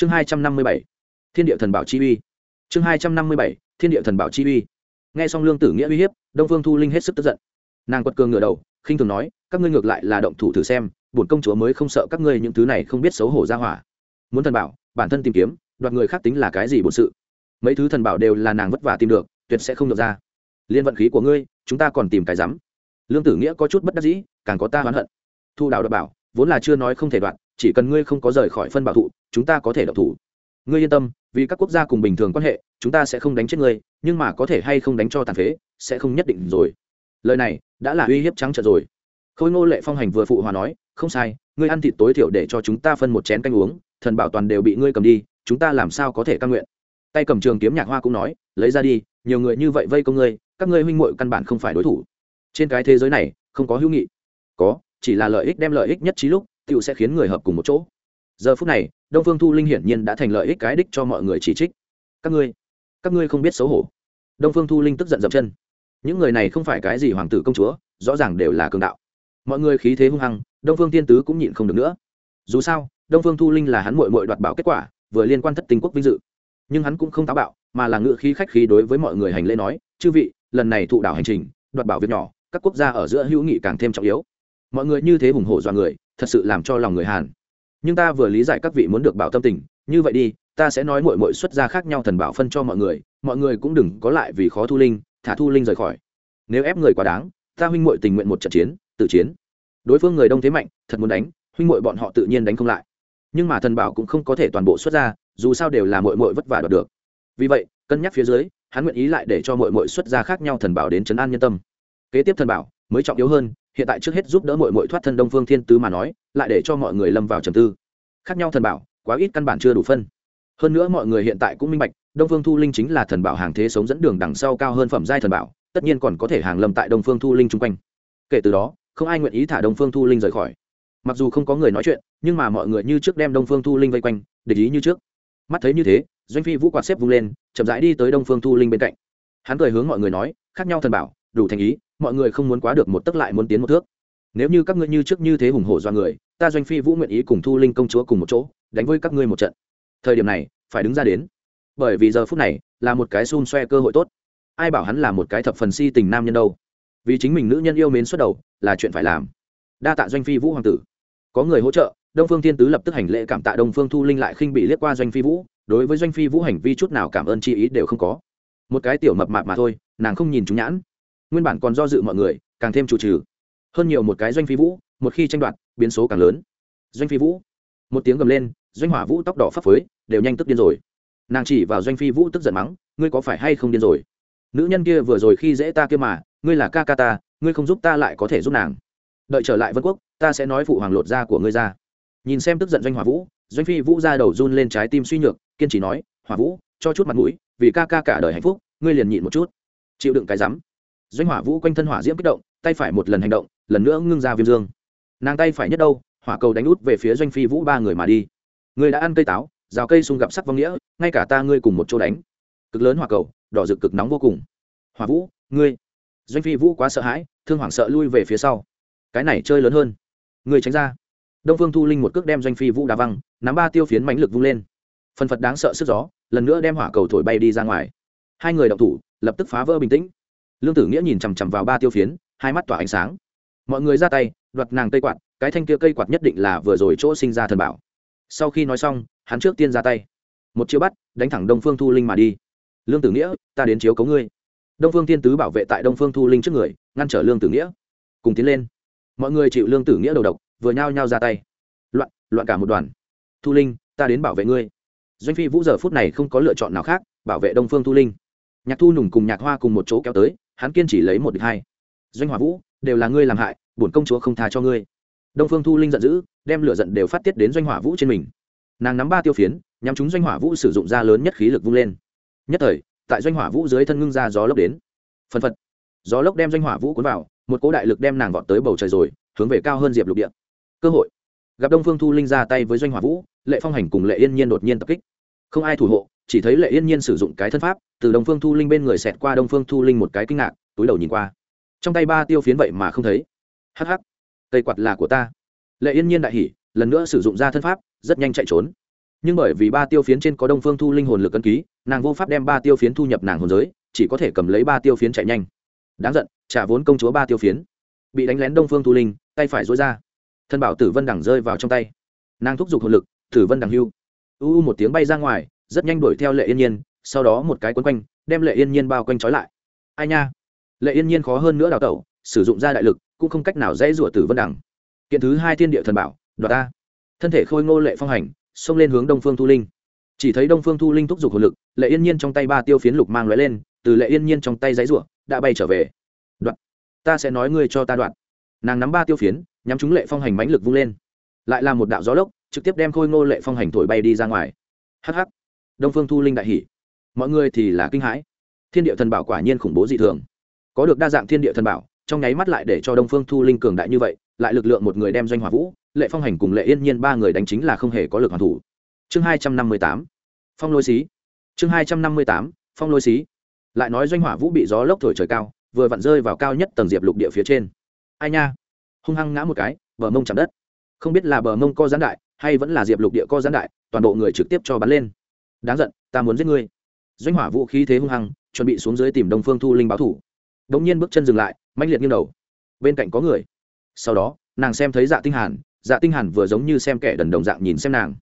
chương hai trăm năm mươi bảy, thiên địa thần bảo chi uy. Chương hai trăm năm mươi bảy, thiên địa thần bảo chi uy. Nghe xong lương tử nghĩa uy hiếp, đông phương thu linh hết sức tức giận. Nàng quật cường ngửa đầu, khinh thường nói, các ngươi ngược lại là động thủ thử xem, bổn công chúa mới không sợ các ngươi những thứ này không biết xấu hổ ra hỏa. Muốn thần bảo, bản thân tìm kiếm, đoạt người khác tính là cái gì bổn sự? Mấy thứ thần bảo đều là nàng vất vả tìm được, tuyệt sẽ không được ra. Liên vận khí của ngươi, chúng ta còn tìm cái rắm. Lương tử nghĩa có chút bất đắc dĩ, càng có ta oán hận. Thu đào đ bảo, vốn là chưa nói không thể đoạn chỉ cần ngươi không có rời khỏi phân bảo thụ, chúng ta có thể độc thủ. Ngươi yên tâm, vì các quốc gia cùng bình thường quan hệ, chúng ta sẽ không đánh chết ngươi, nhưng mà có thể hay không đánh cho tàn phế, sẽ không nhất định rồi. Lời này đã là uy hiếp trắng trợn rồi. Khôi ngô lệ phong hành vừa phụ hòa nói, không sai, ngươi ăn thịt tối thiểu để cho chúng ta phân một chén canh uống, thần bảo toàn đều bị ngươi cầm đi, chúng ta làm sao có thể căn nguyện? Tay cầm trường kiếm nhạc hoa cũng nói, lấy ra đi, nhiều người như vậy vây công ngươi, các ngươi huynh muội căn bản không phải đối thủ. Trên cái thế giới này, không có hữu nghị. Có, chỉ là lợi ích đem lợi ích nhất trí lúc tựu sẽ khiến người hợp cùng một chỗ. Giờ phút này, đông phương thu linh hiển nhiên đã thành lợi ích cái đích cho mọi người chỉ trích. Các ngươi các ngươi không biết xấu hổ. Đông phương thu linh tức giận dậm chân. Những người này không phải cái gì hoàng tử công chúa, rõ ràng đều là cường đạo. Mọi người khí thế hung hăng, đông phương tiên tứ cũng nhịn không được nữa. Dù sao, đông phương thu linh là hắn mội mội đoạt bảo kết quả, vừa liên quan thất tinh quốc vinh dự. Nhưng hắn cũng không táo bạo, mà là ngự khí khách khí đối với mọi người hành lễ nói, chư vị, lần này thụ đảo hành trình, đoạt bảo việc nhỏ, các quốc gia ở giữa hữu nghị càng thêm trọng yếu. Mọi người như thế hùng hổ dọa người thật sự làm cho lòng người hàn. Nhưng ta vừa lý giải các vị muốn được bảo tâm tình, như vậy đi, ta sẽ nói mội mội xuất ra khác nhau thần bảo phân cho mọi người mọi người cũng đừng có lại vì khó thu linh, thả thu linh rời khỏi. Nếu ép người quá đáng, ta huynh mội tình nguyện một trận chiến, tự chiến. Đối phương người đông thế mạnh, thật muốn đánh, huynh mội bọn họ tự nhiên đánh không lại. Nhưng mà thần bảo cũng không có thể toàn bộ xuất ra, dù sao đều là mội mội vất vả đoạt được. Vì vậy, cân nhắc phía dưới, hắn nguyện ý lại để cho mội mội xuất ra khác nhau thần bảo đến chấn an nhân tâm. Kế tiếp thần bảo mới trọng yếu hơn hiện tại trước hết giúp đỡ mội mội thoát thân đông phương thiên tứ mà nói, lại để cho mọi người lâm vào trầm tư. Khác nhau thần bảo, quá ít căn bản chưa đủ phân. Hơn nữa mọi người hiện tại cũng minh bạch, đông phương thu linh chính là thần bảo hàng thế sống dẫn đường đằng sau cao hơn phẩm giai thần bảo, tất nhiên còn có thể hàng lâm tại đông phương thu linh chung quanh. Kể từ đó, không ai nguyện ý thả đông phương thu linh rời khỏi. Mặc dù không có người nói chuyện, nhưng mà mọi người như trước đem đông phương thu linh vây quanh để ý như trước. Mắt thấy như thế, doanh phi vũ quạt xếp vung lên, chậm rãi đi tới đông phương thu linh bên cạnh. Hắn cười hướng mọi người nói, khác nhau thần bảo, đủ thành ý mọi người không muốn quá được một tấc lại muốn tiến một thước. Nếu như các ngươi như trước như thế hùng hổ do người, ta doanh phi vũ nguyện ý cùng thu linh công chúa cùng một chỗ, đánh với các ngươi một trận. Thời điểm này, phải đứng ra đến. Bởi vì giờ phút này, là một cái xun xoe cơ hội tốt. Ai bảo hắn là một cái thập phần si tình nam nhân đâu. Vì chính mình nữ nhân yêu mến xuất đầu, là chuyện phải làm. Đa tạ doanh phi vũ hoàng tử. Có người hỗ trợ, đông phương thiên tứ lập tức hành lễ cảm tạ đông phương thu linh lại khinh bị liếc qua doanh phi vũ, đối với doanh phi vũ hành vi chút nào cảm ơn chi ý đều không có. Một cái tiểu mập mạp mà thôi, nàng không nhìn chúng nhãn nguyên bản còn do dự mọi người, càng thêm chủ trừ. Hơn nhiều một cái doanh phi vũ, một khi tranh đoạt, biến số càng lớn. Doanh phi vũ, một tiếng gầm lên, doanh hỏa vũ tóc đỏ phấp phới, đều nhanh tức điên rồi. Nàng chỉ vào doanh phi vũ tức giận mắng, ngươi có phải hay không điên rồi? Nữ nhân kia vừa rồi khi dễ ta kia mà, ngươi là ca ca ta, ngươi không giúp ta lại có thể giúp nàng. Đợi trở lại vân quốc, ta sẽ nói phụ hoàng lột da của ngươi ra. Nhìn xem tức giận doanh hỏa vũ, doanh phi vũ ra đầu run lên trái tim suy nhược, kiên trì nói, hỏa vũ, cho chút mặt mũi, vì ca ca cả đời hạnh phúc, ngươi liền nhịn một chút. Chịu đựng cái rắm doanh hỏa vũ quanh thân hỏa diễm kích động, tay phải một lần hành động, lần nữa ngưng ra viêm dương. Nàng tay phải nhất đâu, hỏa cầu đánh út về phía doanh phi vũ ba người mà đi. Người đã ăn cây táo, rào cây sung gặp sắc vong nghĩa, ngay cả ta ngươi cùng một chỗ đánh. Cực lớn hỏa cầu, đỏ rực cực nóng vô cùng. Hỏa vũ, ngươi. Doanh phi vũ quá sợ hãi, thương hoảng sợ lui về phía sau. Cái này chơi lớn hơn. Ngươi tránh ra. Đông phương thu linh một cước đem doanh phi vũ đá văng, nắm ba tiêu phiến mãnh lực vung lên. Phần phật đáng sợ sức gió, lần nữa đem hỏa cầu thổi bay đi ra ngoài. Hai người động thủ, lập tức phá vỡ bình tĩnh lương tử nghĩa nhìn chằm chằm vào ba tiêu phiến, hai mắt tỏa ánh sáng. Mọi người ra tay, đoạt nàng cây quạt, cái thanh kia cây quạt nhất định là vừa rồi chỗ sinh ra thần bảo. Sau khi nói xong, hắn trước tiên ra tay. Một chiếu bắt, đánh thẳng đông phương thu linh mà đi. Lương tử nghĩa, ta đến chiếu cấu ngươi. Đông phương Thiên tứ bảo vệ tại đông phương thu linh trước người, ngăn trở lương tử nghĩa. Cùng tiến lên. Mọi người chịu lương tử nghĩa đầu độc, vừa nhao nhao ra tay. Loạn loạn cả một đoàn. Thu linh, ta đến bảo vệ ngươi. Doanh phi vũ giờ phút này không có lựa chọn nào khác, bảo vệ đông phương thu linh. Nhạc thu nùng cùng nhạc hoa cùng một chỗ kéo tới hắn kiên chỉ lấy một địch hai. Doanh hòa vũ, đều là ngươi làm hại, bổn công chúa không tha cho ngươi. Đông phương thu linh giận dữ, đem lửa giận đều phát tiết đến doanh hỏa vũ trên mình. Nàng nắm ba tiêu phiến nhằm chúng doanh hỏa vũ sử dụng ra lớn nhất khí lực vung lên. Nhất thời, tại doanh hỏa vũ dưới thân ngưng ra gió lốc đến. Phân phật. Gió lốc đem doanh hỏa vũ cuốn vào, một cỗ đại lực đem nàng vọt tới bầu trời rồi, hướng về cao hơn diệp lục địa. Cơ hội. Gặp đông phương thu linh ra tay với doanh hỏa vũ, lệ phong hành cùng lệ yên nhiên đột nhiên tập kích. Không ai thủ hộ chỉ thấy lệ yên nhiên sử dụng cái thân pháp, từ đông phương thu linh bên người xẹt qua đông phương thu linh một cái kinh ngạc, túi đầu nhìn qua. Trong tay ba tiêu phiến vậy mà không thấy. Hh cây quạt là của ta. Lệ yên nhiên đại hỉ, lần nữa sử dụng ra thân pháp, rất nhanh chạy trốn. Nhưng bởi vì ba tiêu phiến trên có đông phương thu linh hồn lực cân ký, nàng vô pháp đem ba tiêu phiến thu nhập nàng hồn giới, chỉ có thể cầm lấy ba tiêu phiến chạy nhanh. Đáng giận, trả vốn công chúa ba tiêu phiến. Bị đánh lén đông phương thu linh, tay phải dối ra. Thân bảo tử vân đằng rơi vào trong tay. Nàng thúc giục hồn lực, tử vân đằng hưu. U u một tiếng bay ra ngoài rất nhanh đuổi theo lệ yên nhiên, sau đó một cái quấn quanh, đem lệ yên nhiên bao quanh trói lại. Ai nha? Lệ yên nhiên khó hơn nữa đào tẩu, sử dụng ra đại lực, cũng không cách nào dễ rủa tử vân đằng. Kiện thứ hai thiên địa thần bảo, đoạt ta. Thân thể khôi ngô lệ phong hành, xông lên hướng đông phương thu linh. Chỉ thấy đông phương thu linh thúc giục hồ lực, lệ yên nhiên trong tay ba tiêu phiến lục mang lóe lên, từ lệ yên nhiên trong tay giấy rủa, đã bay trở về. Đoạn ta sẽ nói ngươi cho ta đoạn nàng nắm ba tiêu phiến, nhắm chúng lệ phong hành mãnh lực vung lên. Lại là một đạo gió lốc, trực tiếp đem khôi ngô lệ phong hành thổi bay đi ra ngoài. Hh đông phương thu linh đại hỷ mọi người thì là kinh hãi. Thiên địa thần bảo quả nhiên khủng bố dị thường. Có được đa dạng thiên địa thần bảo, trong nháy mắt lại để cho đông phương thu linh cường đại như vậy, lại lực lượng một người đem doanh hỏa vũ, lệ phong hành cùng lệ yên nhiên ba người đánh chính là không hề có lực hoàn thủ. Chương hai trăm năm mươi tám. Phong lôi xí. Chương hai trăm năm mươi tám. Phong lôi xí. Lại nói doanh hỏa vũ bị gió lốc thổi trời cao, vừa vặn rơi vào cao nhất tầng diệp lục địa phía trên. Ai nha? Hung hăng ngã một cái, bờ mông chạm đất. Không biết là bờ mông co gián đại, hay vẫn là diệp lục địa co gián đại, toàn bộ người trực tiếp cho bắn lên đáng giận, ta muốn giết ngươi. Doanh hỏa vũ khí thế hung hăng, chuẩn bị xuống dưới tìm đông phương thu linh báo thủ. Đ ỗ n g nhiên bước chân dừng lại mạnh liệt nghiêng đầu. Bên cạnh có người. Sau đó, nàng xem thấy dạ tinh hàn dạ tinh hàn vừa giống như xem kẻ đần đồng dạng nhìn xem nàng.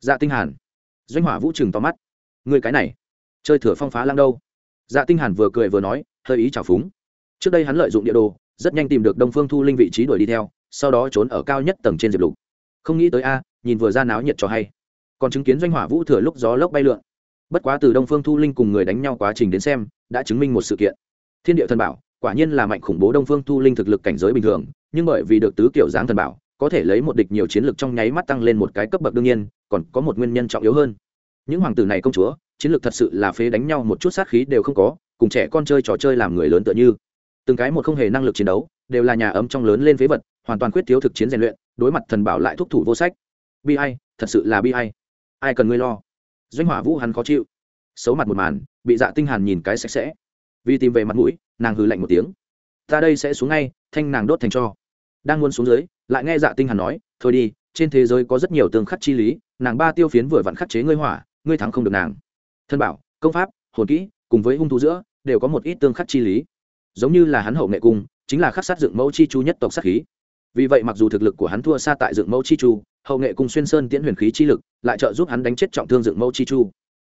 Dạ tinh hàn. Doanh hỏa vũ trừng to mắt. Người cái này, chơi thừa phong phá lang đâu? Dạ tinh hàn vừa cười vừa nói, hơi ý chào phúng. Trước đây hắn lợi dụng địa đồ, rất nhanh tìm được đông phương thu linh vị trí đuổi đi theo, sau đó trốn ở cao nhất tầng trên diệp lục. Không nghĩ tới a, nhìn vừa ra náo nhiệt cho hay còn chứng kiến doanh hỏa vũ thừa lúc gió lốc bay lượn. Bất quá từ đông phương thu linh cùng người đánh nhau quá trình đến xem, đã chứng minh một sự kiện. Thiên địa thần bảo, quả nhiên là mạnh khủng bố đông phương thu linh thực lực cảnh giới bình thường, nhưng bởi vì được tứ kiểu dáng thần bảo, có thể lấy một địch nhiều chiến lược trong nháy mắt tăng lên một cái cấp bậc đương nhiên, còn có một nguyên nhân trọng yếu hơn. Những hoàng tử này công chúa, chiến lược thật sự là phế đánh nhau một chút sát khí đều không có, cùng trẻ con chơi trò chơi làm người lớn tựa như. Từng cái một không hề năng lực chiến đấu, đều là nhà ấm trong lớn lên phế vật, hoàn toàn quyết thiếu thực chiến rèn luyện, đối mặt thần bảo lại thúc thủ vô sách. Bi ai, thật sự là bi ai ai cần ngươi lo? Doanh hỏa vũ hắn khó chịu. Xấu mặt một màn, bị dạ tinh hàn nhìn cái sạch sẽ. Vì tìm về mặt mũi, nàng hừ lạnh một tiếng. Ta đây sẽ xuống ngay, thanh nàng đốt thành cho. Đang muốn xuống dưới, lại nghe dạ tinh hàn nói, thôi đi, trên thế giới có rất nhiều tương khắc chi lý, nàng ba tiêu phiến vừa vặn khắc chế ngươi hỏa, ngươi thắng không được nàng. Thân bảo, công pháp, hồn kỹ, cùng với hung thú giữa, đều có một ít tương khắc chi lý. Giống như là hắn hậu nghệ cung, chính là khắc sát dựng mẫu chi chu nhất tộc sát khí. Vì vậy mặc dù thực lực của hắn thua xa tại dựng mẫu chi chu hậu nghệ cùng xuyên sơn tiễn huyền khí chi lực, lại trợ giúp hắn đánh chết trọng thương dựng mẫu chi chu.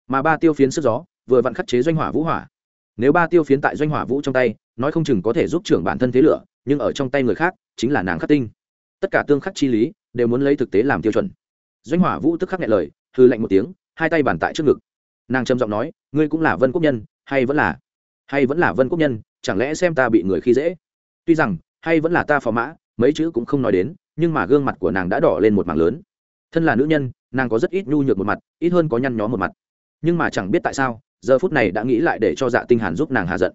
Mà ba tiêu phiến sức gió, vừa vặn khắc chế doanh hỏa vũ hỏa. Nếu ba tiêu phiến tại doanh hỏa vũ trong tay, nói không chừng có thể giúp trưởng bản thân thế lửa, nhưng ở trong tay người khác, chính là nàng khắc tinh. Tất cả tương khắc chi lý, đều muốn lấy thực tế làm tiêu chuẩn. Doanh hỏa vũ tức khắc nghe lời hư lạnh một tiếng, hai tay bàn tại trước ngực. Nàng trầm giọng nói, ngươi cũng là vân quốc nhân, hay vẫn là, hay vẫn là vân quốc nhân, chẳng lẽ xem ta bị người khi dễ? Tuy rằng, hay vẫn là ta phò mã mấy chữ cũng không nói đến, nhưng mà gương mặt của nàng đã đỏ lên một mảng lớn. Thân là nữ nhân, nàng có rất ít nhu nhược một mặt, ít hơn có nhăn nhó một mặt. Nhưng mà chẳng biết tại sao, giờ phút này đã nghĩ lại để cho dạ tinh hàn giúp nàng hạ giận.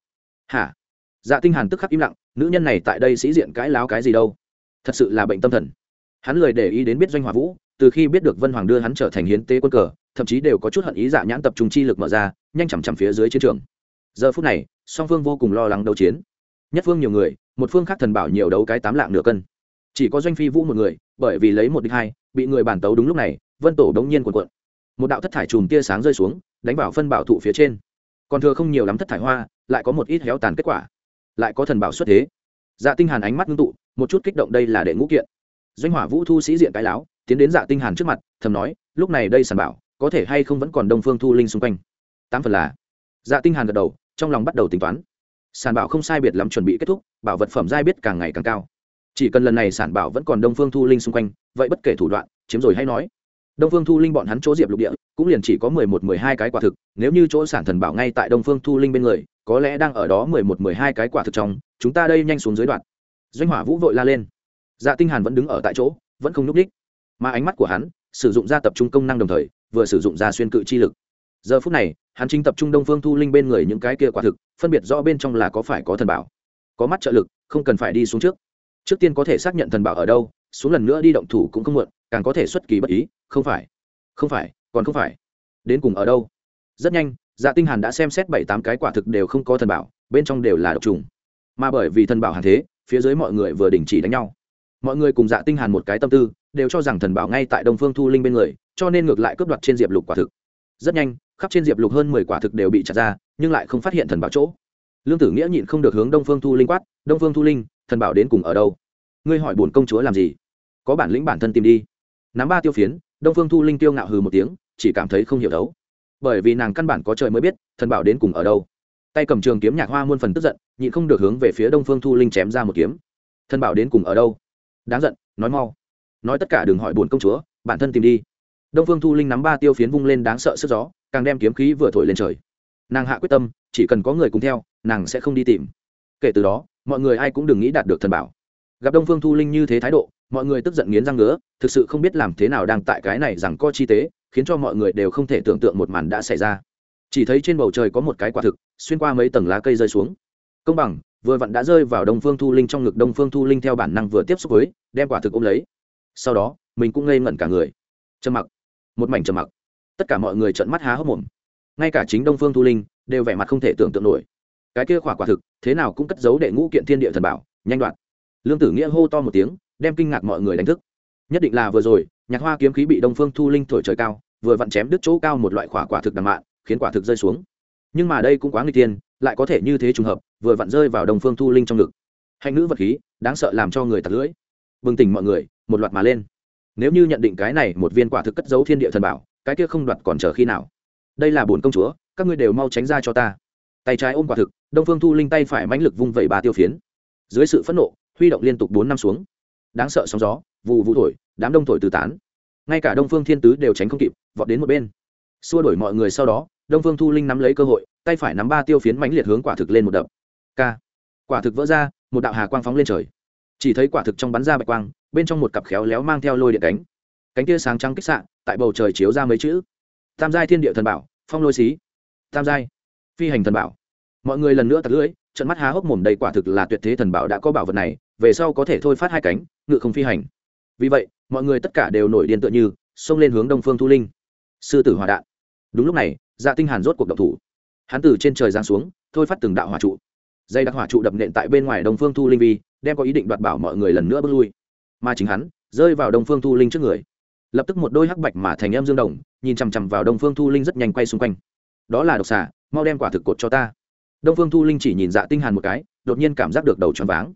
Hả? Dạ tinh hàn tức khắc im lặng, nữ nhân này tại đây sĩ diện cãi láo cái gì đâu? Thật sự là bệnh tâm thần. Hắn lười để ý đến biết doanh hòa vũ, từ khi biết được vân hoàng đưa hắn trở thành hiến tế quân cờ, thậm chí đều có chút hận ý dạ nhãn tập trung chi lực mở ra, nhanh chằm chằm phía dưới chiến trường. Giờ phút này, song phương vô cùng lo lắng đấu chiến nhất phương nhiều người, một phương khác thần bảo nhiều đấu cái tám lạng nửa cân. Chỉ có doanh phi vũ một người, bởi vì lấy một đích hai, bị người bản tấu đúng lúc này, vân tổ đống nhiên cuộn cuộn. Một đạo thất thải chùm tia sáng rơi xuống, đánh vào phân bảo thụ phía trên. Còn thừa không nhiều lắm thất thải hoa, lại có một ít héo tàn kết quả. Lại có thần bảo xuất thế. Dạ tinh hàn ánh mắt ngưng tụ, một chút kích động đây là đệ ngũ kiện. Doanh hỏa vũ thu sĩ diện cái láo, tiến đến dạ tinh hàn trước mặt, thầm nói, lúc này đây sản bảo, có thể hay không vẫn còn đông phương thu linh xung quanh? Tám phần là. Dạ tinh hàn gật đầu, trong lòng bắt đầu tính toán sản bảo không sai biệt lắm chuẩn bị kết thúc, bảo vật phẩm giai biết càng ngày càng cao. Chỉ cần lần này sản bảo vẫn còn đông phương thu linh xung quanh, vậy bất kể thủ đoạn, chiếm rồi hay nói. Đông phương thu linh bọn hắn chỗ diệp lục địa, cũng liền chỉ có mười một, mười hai cái quả thực, nếu như chỗ sản thần bảo ngay tại đông phương thu linh bên người, có lẽ đang ở đó mười một, mười hai cái quả thực trong, chúng ta đây nhanh xuống dưới đoạn. Doanh hỏa vũ vội la lên. Dạ tinh hàn vẫn đứng ở tại chỗ, vẫn không nhúc đích mà ánh mắt của hắn, sử dụng ra tập trung công năng đồng thời, vừa sử dụng ra xuyên cự chi lực giờ phút này, hắn chính tập trung đông phương thu linh bên người những cái kia quả thực, phân biệt rõ bên trong là có phải có thần bảo, có mắt trợ lực, không cần phải đi xuống trước. Trước tiên có thể xác nhận thần bảo ở đâu, xuống lần nữa đi động thủ cũng không muộn, càng có thể xuất kỳ bất ý, không phải không phải, còn không phải. Đến cùng ở đâu? Rất nhanh dạ tinh hàn đã xem xét bảy tám cái quả thực đều không có thần bảo, bên trong đều là độc trùng. Mà bởi vì thần bảo hàn thế, phía dưới mọi người vừa đình chỉ đánh nhau. Mọi người cùng dạ tinh hàn một cái tâm tư, đều cho rằng thần bảo ngay tại đông phương thu linh bên người, cho nên ngược lại cướp đoạt trên diệp lục quả thực. Rất nhanh khắp trên diệp lục hơn mười quả thực đều bị chặt ra, nhưng lại không phát hiện thần bảo chỗ. Lương tử nghĩa nhịn không được hướng đông phương thu linh quát, đông phương thu linh, thần bảo đến cùng ở đâu? Ngươi hỏi bổn công chúa làm gì? Có bản lĩnh bản thân tìm đi. Nắm ba tiêu phiến, đông phương thu linh tiêu ngạo hừ một tiếng, chỉ cảm thấy không hiểu đấu. Bởi vì nàng căn bản có trời mới biết, thần bảo đến cùng ở đâu. Tay cầm trường kiếm nhạc hoa muôn phần tức giận, nhịn không được hướng về phía đông phương thu linh chém ra một kiếm. Thần bảo đến cùng ở đâu? Đáng giận, nói mau. Nói tất cả đừng hỏi bổn công chúa, bản thân tìm đi. Đông phương thu linh nắm ba tiêu phiến vung lên đáng sợ sức gió càng đem kiếm khí vừa thổi lên trời. Nàng hạ quyết tâm, chỉ cần có người cùng theo, nàng sẽ không đi tìm. Kể từ đó, mọi người ai cũng đừng nghĩ đạt được thần bảo. Gặp đông phương thu linh như thế thái độ, mọi người tức giận nghiến răng ngứa, thực sự không biết làm thế nào đang tại cái này rằng co chi tế, khiến cho mọi người đều không thể tưởng tượng một màn đã xảy ra. Chỉ thấy trên bầu trời có một cái quả thực, xuyên qua mấy tầng lá cây rơi xuống. Công bằng, vừa vặn đã rơi vào đông phương thu linh trong ngực đông phương thu linh theo bản năng vừa tiếp xúc với, đem quả thực ôm lấy. Sau đó, mình cũng ngây ngẩn cả người. Trầm mặc. Một mảnh trầm mặc tất cả mọi người trợn mắt há hốc mồm. Ngay cả chính đông phương thu linh đều vẻ mặt không thể tưởng tượng nổi. Cái kia khỏa quả thực, thế nào cũng cất giấu đệ ngũ kiện thiên địa thần bảo, nhanh đoạn. Lương tử nghĩa hô to một tiếng, đem kinh ngạc mọi người đánh thức. Nhất định là vừa rồi, nhạc hoa kiếm khí bị đông phương thu linh thổi trời cao, vừa vặn chém đứt chỗ cao một loại quả quả thực đằng mạn, khiến quả thực rơi xuống. Nhưng mà đây cũng quá nguy tiên lại có thể như thế trùng hợp, vừa vặn rơi vào đông phương thu linh trong ngực. Hành nữ vật khí, đáng sợ làm cho người tạt lưỡi. Bừng tỉnh mọi người, một loạt mà lên. Nếu như nhận định cái này một viên quả thực cất giấu thiên địa thần bảo cái kia không đoạt còn chờ khi nào? Đây là bổn công chúa, các ngươi đều mau tránh ra cho ta. Tay trái ôm quả thực, đông phương thu linh tay phải mãnh lực vung vẩy ba tiêu phiến. Dưới sự phẫn nộ, huy động liên tục bốn năm xuống. Đáng sợ sóng gió vụ vụ thổi, đám đông thổi từ tán. Ngay cả đông phương thiên tứ đều tránh không kịp, vọt đến một bên. Xua đuổi mọi người sau đó, đông phương thu linh nắm lấy cơ hội, tay phải nắm ba tiêu phiến mãnh liệt hướng quả thực lên một đập. K. Quả thực vỡ ra, một đạo hà quang phóng lên trời. Chỉ thấy quả thực trong bắn ra bạch quang, bên trong một cặp khéo léo mang theo lôi điện cánh cánh tia sáng trắng kích sạn tại bầu trời chiếu ra mấy chữ. Tam giai thiên địa thần bảo, phong lôi xí. Tam giai phi hành thần bảo. Mọi người lần nữa tạt lưỡi trận mắt há hốc mồm đầy quả thực là tuyệt thế thần bảo đã có bảo vật này, về sau có thể thôi phát hai cánh, ngự không phi hành. Vì vậy, mọi người tất cả đều nổi điên tựa như, xông lên hướng đông phương thu linh. Sư tử hỏa đạn. Đúng lúc này dạ tinh hàn rốt cuộc động thủ. Hắn từ trên trời giáng xuống, thôi phát từng đạo hỏa trụ. Dây đặc hỏa trụ đập nện tại bên ngoài đông phương thu linh vi, đem có ý định đoạt bảo mọi người lần nữa bước lui. Mà chính hắn, rơi vào đông phương thu linh trước người lập tức một đôi hắc bạch mà thành em dương đồng, nhìn chằm chằm vào đông phương thu linh rất nhanh quay xung quanh. Đó là độc xà, mau đem quả thực cột cho ta. Đông phương thu linh chỉ nhìn dạ tinh hàn một cái, đột nhiên cảm giác được đầu tròn váng.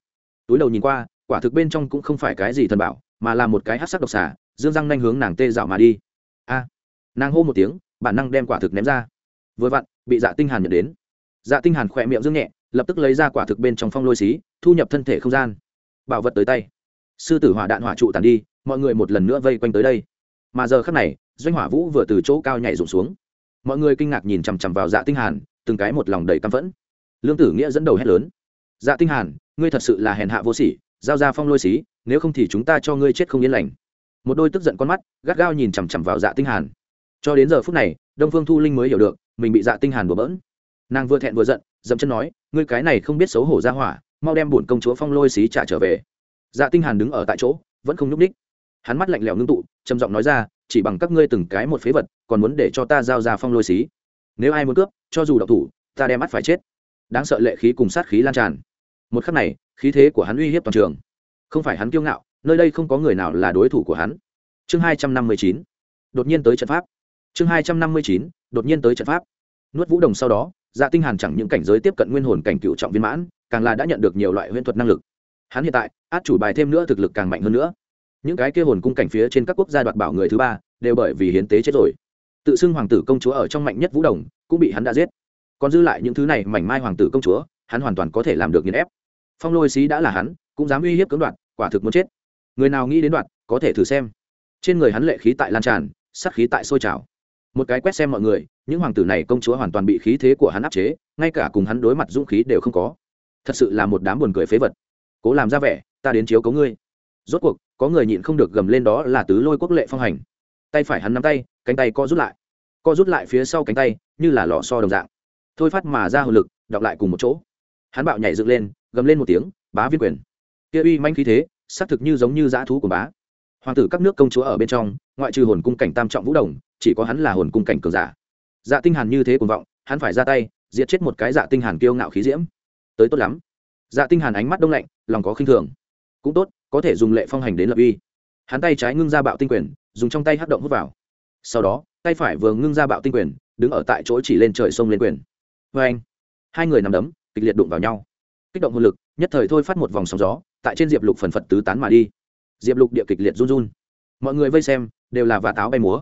Túi đầu nhìn qua, quả thực bên trong cũng không phải cái gì thần bảo, mà là một cái hắc sắc độc xà, dương răng nhanh hướng nàng tê dạo mà đi. A! Nàng hô một tiếng, bản năng đem quả thực ném ra. Vừa vặn, bị dạ tinh hàn nhận đến. Dạ tinh hàn khỏe miệng dương nhẹ, lập tức lấy ra quả thực bên trong phong lôi xí, thu nhập thân thể không gian. Bảo vật tới tay. Sư tử hỏa đạn hỏa trụ tàn đi mọi người một lần nữa vây quanh tới đây. Mà giờ khắc này, doanh hỏa vũ vừa từ chỗ cao nhảy rụng xuống. Mọi người kinh ngạc nhìn chằm chằm vào dạ tinh hàn, từng cái một lòng đầy căm phẫn. Lương tử nghĩa dẫn đầu hét lớn. Dạ tinh hàn, ngươi thật sự là hèn hạ vô sỉ, giao ra phong lôi xí, nếu không thì chúng ta cho ngươi chết không yên lành. Một đôi tức giận con mắt, gắt gao nhìn chằm chằm vào dạ tinh hàn. Cho đến giờ phút này, đông phương thu linh mới hiểu được, mình bị dạ tinh hàn bừa bỡn. Nàng vừa thẹn vừa giận, dậm chân nói, ngươi cái này không biết xấu hổ ra hỏa, mau đem bổn công chúa phong lôi xí trả trở về. Dạ tinh hàn đứng ở tại chỗ, vẫn không nhúc ních hắn mắt lạnh lẽo ngưng tụ, trầm giọng nói ra, chỉ bằng các ngươi từng cái một phế vật, còn muốn để cho ta giao ra phong lôi xí. Nếu ai muốn cướp, cho dù độc thủ, ta đem mắt phải chết. Đáng sợ lệ khí cùng sát khí lan tràn. Một khắc này, khí thế của hắn uy hiếp toàn trường. Không phải hắn kiêu ngạo, nơi đây không có người nào là đối thủ của hắn. Chương hai trăm năm mươi chín. Đột nhiên tới trận pháp. Chương hai trăm năm mươi chín, đột nhiên tới trận pháp. Nuốt vũ đồng sau đó dạ tinh hàn chẳng những cảnh giới tiếp cận nguyên hồn cảnh cựu trọng viên mãn, càng là đã nhận được nhiều loại huyễn thuật năng lực. Hắn hiện tại, át chủ bài thêm nữa thực lực càng mạnh hơn nữa những cái kia hồn cung cảnh phía trên các quốc gia đoạt bảo người thứ ba, đều bởi vì hiến tế chết rồi. Tự xưng hoàng tử công chúa ở trong mạnh nhất vũ đồng, cũng bị hắn đã giết. Còn dư lại những thứ này mảnh mai hoàng tử công chúa, hắn hoàn toàn có thể làm được nghiền ép. Phong lôi xí đã là hắn, cũng dám uy hiếp cưỡng đoạt, quả thực muốn chết. Người nào nghĩ đến đoạt, có thể thử xem. Trên người hắn lệ khí tại lan tràn, sát khí tại sôi trào. Một cái quét xem mọi người, những hoàng tử này công chúa hoàn toàn bị khí thế của hắn áp chế, ngay cả cùng hắn đối mặt dũng khí đều không có. Thật sự là một đám buồn cười phế vật. Cố làm ra vẻ, ta đến chiếu cấu ngươi rốt cuộc, có người nhịn không được gầm lên đó là tứ lôi quốc lệ phong hành. Tay phải hắn nắm tay, cánh tay co rút lại. Co rút lại phía sau cánh tay, như là lò so đồng dạng. Thôi phát mà ra hồ lực, đọc lại cùng một chỗ. Hắn bạo nhảy dựng lên, gầm lên một tiếng, bá viên quyền. Kia uy manh khí thế, xác thực như giống như dã thú của bá. Hoàng tử các nước công chúa ở bên trong, ngoại trừ hồn cung cảnh tam trọng vũ đồng, chỉ có hắn là hồn cung cảnh cường giả. Dạ tinh hàn như thế cuồng vọng, hắn phải ra tay diệt chết một cái dạ tinh hàn kiêu ngạo khí diễm. Tới tốt lắm. Dạ tinh hàn ánh mắt đông lạnh, lòng có khinh thường cũng tốt, có thể dùng lệ phong hành đến lập uy. Hắn tay trái ngưng ra bạo tinh quyền, dùng trong tay hất động hút vào. Sau đó, tay phải vừa ngưng ra bạo tinh quyền, đứng ở tại chỗ chỉ lên trời sông lên quyền. Vê anh, hai người nằm đấm, kịch liệt đụng vào nhau. Kích động hồn lực, nhất thời thôi phát một vòng sóng gió, tại trên diệp lục phần phật tứ tán mà đi. Diệp lục địa kịch liệt run run. Mọi người vây xem, đều là vả táo bay múa.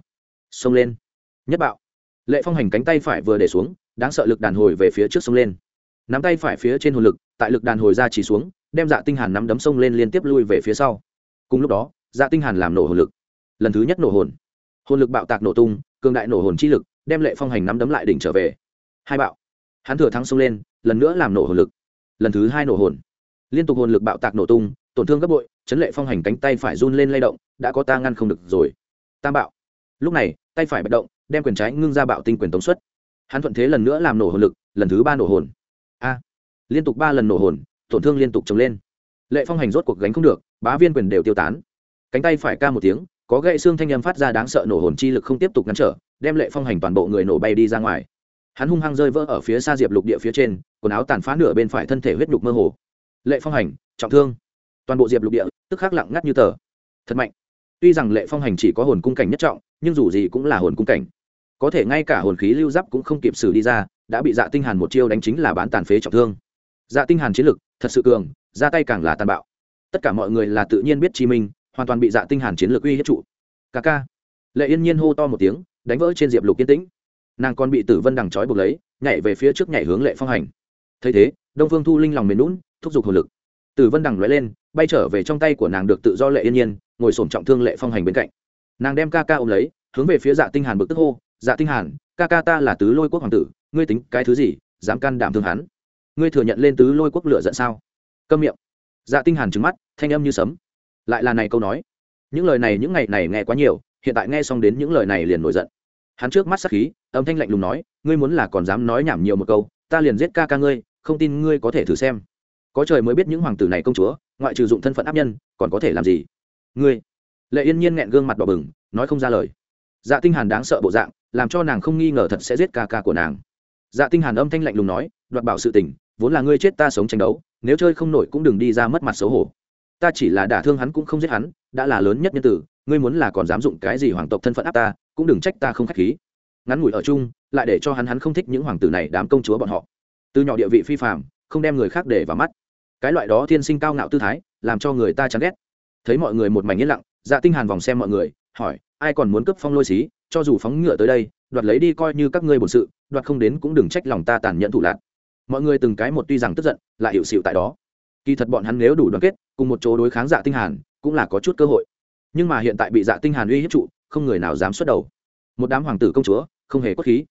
Xông lên. Nhất bạo. Lệ phong hành cánh tay phải vừa để xuống, đáng sợ lực đàn hồi về phía trước sông lên. Nắm tay phải phía trên hồn lực, tại lực đàn hồi ra chỉ xuống đem dạ tinh hàn nắm đấm sông lên liên tiếp lui về phía sau. Cùng lúc đó dạ tinh hàn làm nổ hồn lực. Lần thứ nhất nổ hồn. Hồn lực bạo tạc nổ tung, cường đại nổ hồn chi lực, đem lệ phong hành nắm đấm lại đỉnh trở về. Hai bạo. Hắn thừa thắng xông lên, lần nữa làm nổ hồn lực. Lần thứ hai nổ hồn. Liên tục hồn lực bạo tạc nổ tung, tổn thương gấp bội, chấn lệ phong hành cánh tay phải run lên lay động, đã có ta ngăn không được rồi. Tam bạo. Lúc này, tay phải bật động, đem quyền trái ngưng ra bạo tinh quyền tống suất hắn thuận thế lần nữa làm nổ hồn lực, lần thứ ba nổ hồn. A. Liên tục ba lần nổ hồn tổn thương liên tục trồng lên. Lệ phong hành rốt cuộc gánh không được, bá viên quyền đều tiêu tán. Cánh tay phải ca một tiếng, có gậy xương thanh â m phát ra đáng sợ nổ hồn chi lực không tiếp tục ngăn trở, đem lệ phong hành toàn bộ người nổ bay đi ra ngoài. Hắn hung hăng rơi vỡ ở phía xa diệp lục địa phía trên, quần áo tàn phá nửa bên phải thân thể huyết đục mơ hồ. Lệ phong hành, trọng thương. Toàn bộ diệp lục địa, tức khắc lặng ngắt như tờ. Thật mạnh. Tuy rằng lệ phong hành chỉ có hồn cung cảnh nhất trọng, nhưng dù gì cũng là hồn cung cảnh. Có thể ngay cả hồn khí lưu giáp cũng không kịp xử đi ra, đã bị dạ tinh hàn một chiêu đánh chính là bán tàn phế trọng thương dạ tinh hàn chiến lực, thật sự cường, ra tay càng là tàn bạo. Tất cả mọi người là tự nhiên biết chi minh, hoàn toàn bị dạ tinh hàn chiến lược uy hiếp trụ. Ca ca. Lệ yên nhiên hô to một tiếng, đánh vỡ trên diệp lục kiên tĩnh. Nàng còn bị tử vân đằng trói buộc lấy, nhảy về phía trước nhảy hướng lệ phong hành. Thấy thế, đông phương thu linh lòng mềm lún thúc giục hồn lực. Tử vân đằng lóe lên, bay trở về trong tay của nàng được tự do lệ yên nhiên, ngồi sổm trọng thương lệ phong hành bên cạnh. Nàng đem ca ca ôm lấy, hướng về phía dạ tinh hàn bực tức hô dạ tinh hàn, ca ca ta là tứ lôi quốc hoàng tử, ngươi tính cái thứ gì, dám can đảm thương hắn? Ngươi thừa nhận lên tứ lôi quốc lựa giận sao? Câm miệng. Dạ tinh hàn trừng mắt, thanh âm như sấm. Lại là này câu nói. Những lời này, những ngày này nghe quá nhiều, hiện tại nghe xong đến những lời này liền nổi giận. Hắn trước mắt sắc khí, âm thanh lạnh lùng nói, ngươi muốn là còn dám nói nhảm nhiều một câu, ta liền giết ca ca ngươi, không tin ngươi có thể thử xem. Có trời mới biết những hoàng tử này công chúa, ngoại trừ dụng thân phận áp nhân, còn có thể làm gì? Ngươi. Lệ yên nhiên nghẹn gương mặt đỏ bừng, nói không ra lời. Dạ tinh hàn đáng sợ bộ dạng, làm cho nàng không nghi ngờ thật sẽ giết ca ca của nàng. Dạ tinh hàn âm thanh lạnh lùng nói, đoạt bảo sự tình vốn là ngươi chết ta sống tranh đấu, nếu chơi không nổi cũng đừng đi ra mất mặt xấu hổ. Ta chỉ là đả thương hắn cũng không giết hắn, đã là lớn nhất nhân tử, ngươi muốn là còn dám dụng cái gì hoàng tộc thân phận áp ta, cũng đừng trách ta không khách khí. Ngắn ngủi ở chung, lại để cho hắn hắn không thích những hoàng tử này đám công chúa bọn họ. Từ nhỏ địa vị phi phàm, không đem người khác để vào mắt. Cái loại đó thiên sinh cao ngạo tư thái, làm cho người ta chán ghét. Thấy mọi người một mảnh yên lặng dạ tinh hàn vòng xem mọi người, hỏi, ai còn muốn cướp phong lôi xí? Cho dù phóng ngựa tới đây, đoạt lấy đi coi như các ngươi bổn sự, đoạt không đến cũng đừng trách lòng ta tàn nhẫn thủ lạc mọi người từng cái một tuy rằng tức giận, lại hiệu xịu tại đó. Kỳ thật bọn hắn nếu đủ đoàn kết, cùng một chỗ đối kháng dạ tinh hàn, cũng là có chút cơ hội. Nhưng mà hiện tại bị dạ tinh hàn uy hiếp trụ, không người nào dám xuất đầu. Một đám hoàng tử công chúa, không hề cốt khí.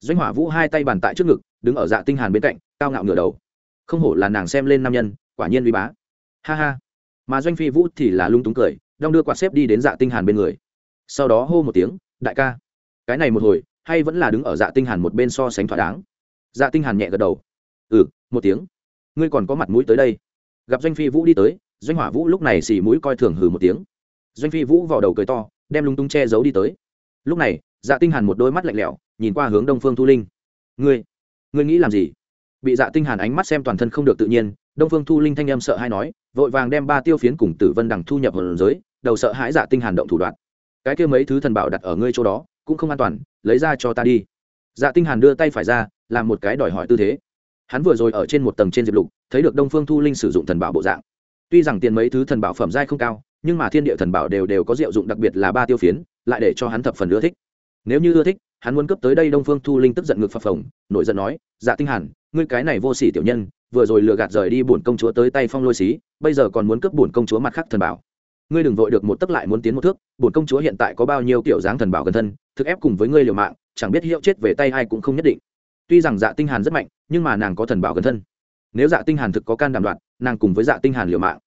Doanh hỏa vũ hai tay bàn tại trước ngực, đứng ở dạ tinh hàn bên cạnh, cao ngạo ngửa đầu. Không hổ là nàng xem lên nam nhân, quả nhiên uy bá. Ha ha. Mà doanh phi vũ thì là lung túng cười, đong đưa quạt xếp đi đến dạ tinh hàn bên người. Sau đó hô một tiếng, đại ca. Cái này một hồi, hay vẫn là đứng ở dạ tinh hàn một bên so sánh thỏa đáng. Dạ tinh hàn nhẹ gật đầu ừ một tiếng. Ngươi còn có mặt mũi tới đây. Gặp doanh phi vũ đi tới, doanh hỏa vũ lúc này xì mũi coi thường hừ một tiếng. Doanh phi vũ vào đầu cười to, đem lung tung che giấu đi tới. Lúc này dạ tinh hàn một đôi mắt lạnh lẽo, nhìn qua hướng đông phương thu linh. Ngươi ngươi nghĩ làm gì? Bị dạ tinh hàn ánh mắt xem toàn thân không được tự nhiên, đông phương thu linh thanh âm sợ hãi nói, vội vàng đem ba tiêu phiến cùng tử vân đằng thu nhập hồn giới, đầu sợ hãi dạ tinh hàn động thủ đoạn. Cái kia mấy thứ thần bảo đặt ở ngươi chỗ đó, cũng không an toàn, lấy ra cho ta đi. Dạ tinh hàn đưa tay phải ra, làm một cái đòi hỏi tư thế hắn vừa rồi ở trên một tầng trên diệp lục thấy được đông phương thu linh sử dụng thần bảo bộ dạng. Tuy rằng tiền mấy thứ thần bảo phẩm giai không cao nhưng mà thiên địa thần bảo đều đều có diệu dụng đặc biệt là ba tiêu phiến lại để cho hắn thập phần ưa thích. Nếu như ưa thích hắn muốn cấp tới đây đông phương thu linh tức giận ngực phập phồng nổi giận nói dạ tinh hẳn, ngươi cái này vô sỉ tiểu nhân vừa rồi lừa gạt rời đi bổn công chúa tới tay phong lôi xí bây giờ còn muốn cướp bổn công chúa mặt khác thần bảo. Ngươi đừng vội được một tấc lại muốn tiến một thước bổn công chúa hiện tại có bao nhiêu kiểu dáng thần bảo gần thân thực ép cùng với ngươi liều mạng chẳng biết hiệu chết về tay ai cũng không nhất định tuy rằng dạ tinh hàn rất mạnh, nhưng mà nàng có thần bảo gần thân. Nếu dạ tinh hàn thực có can đảm đoạn, nàng cùng với dạ tinh hàn liều mạng.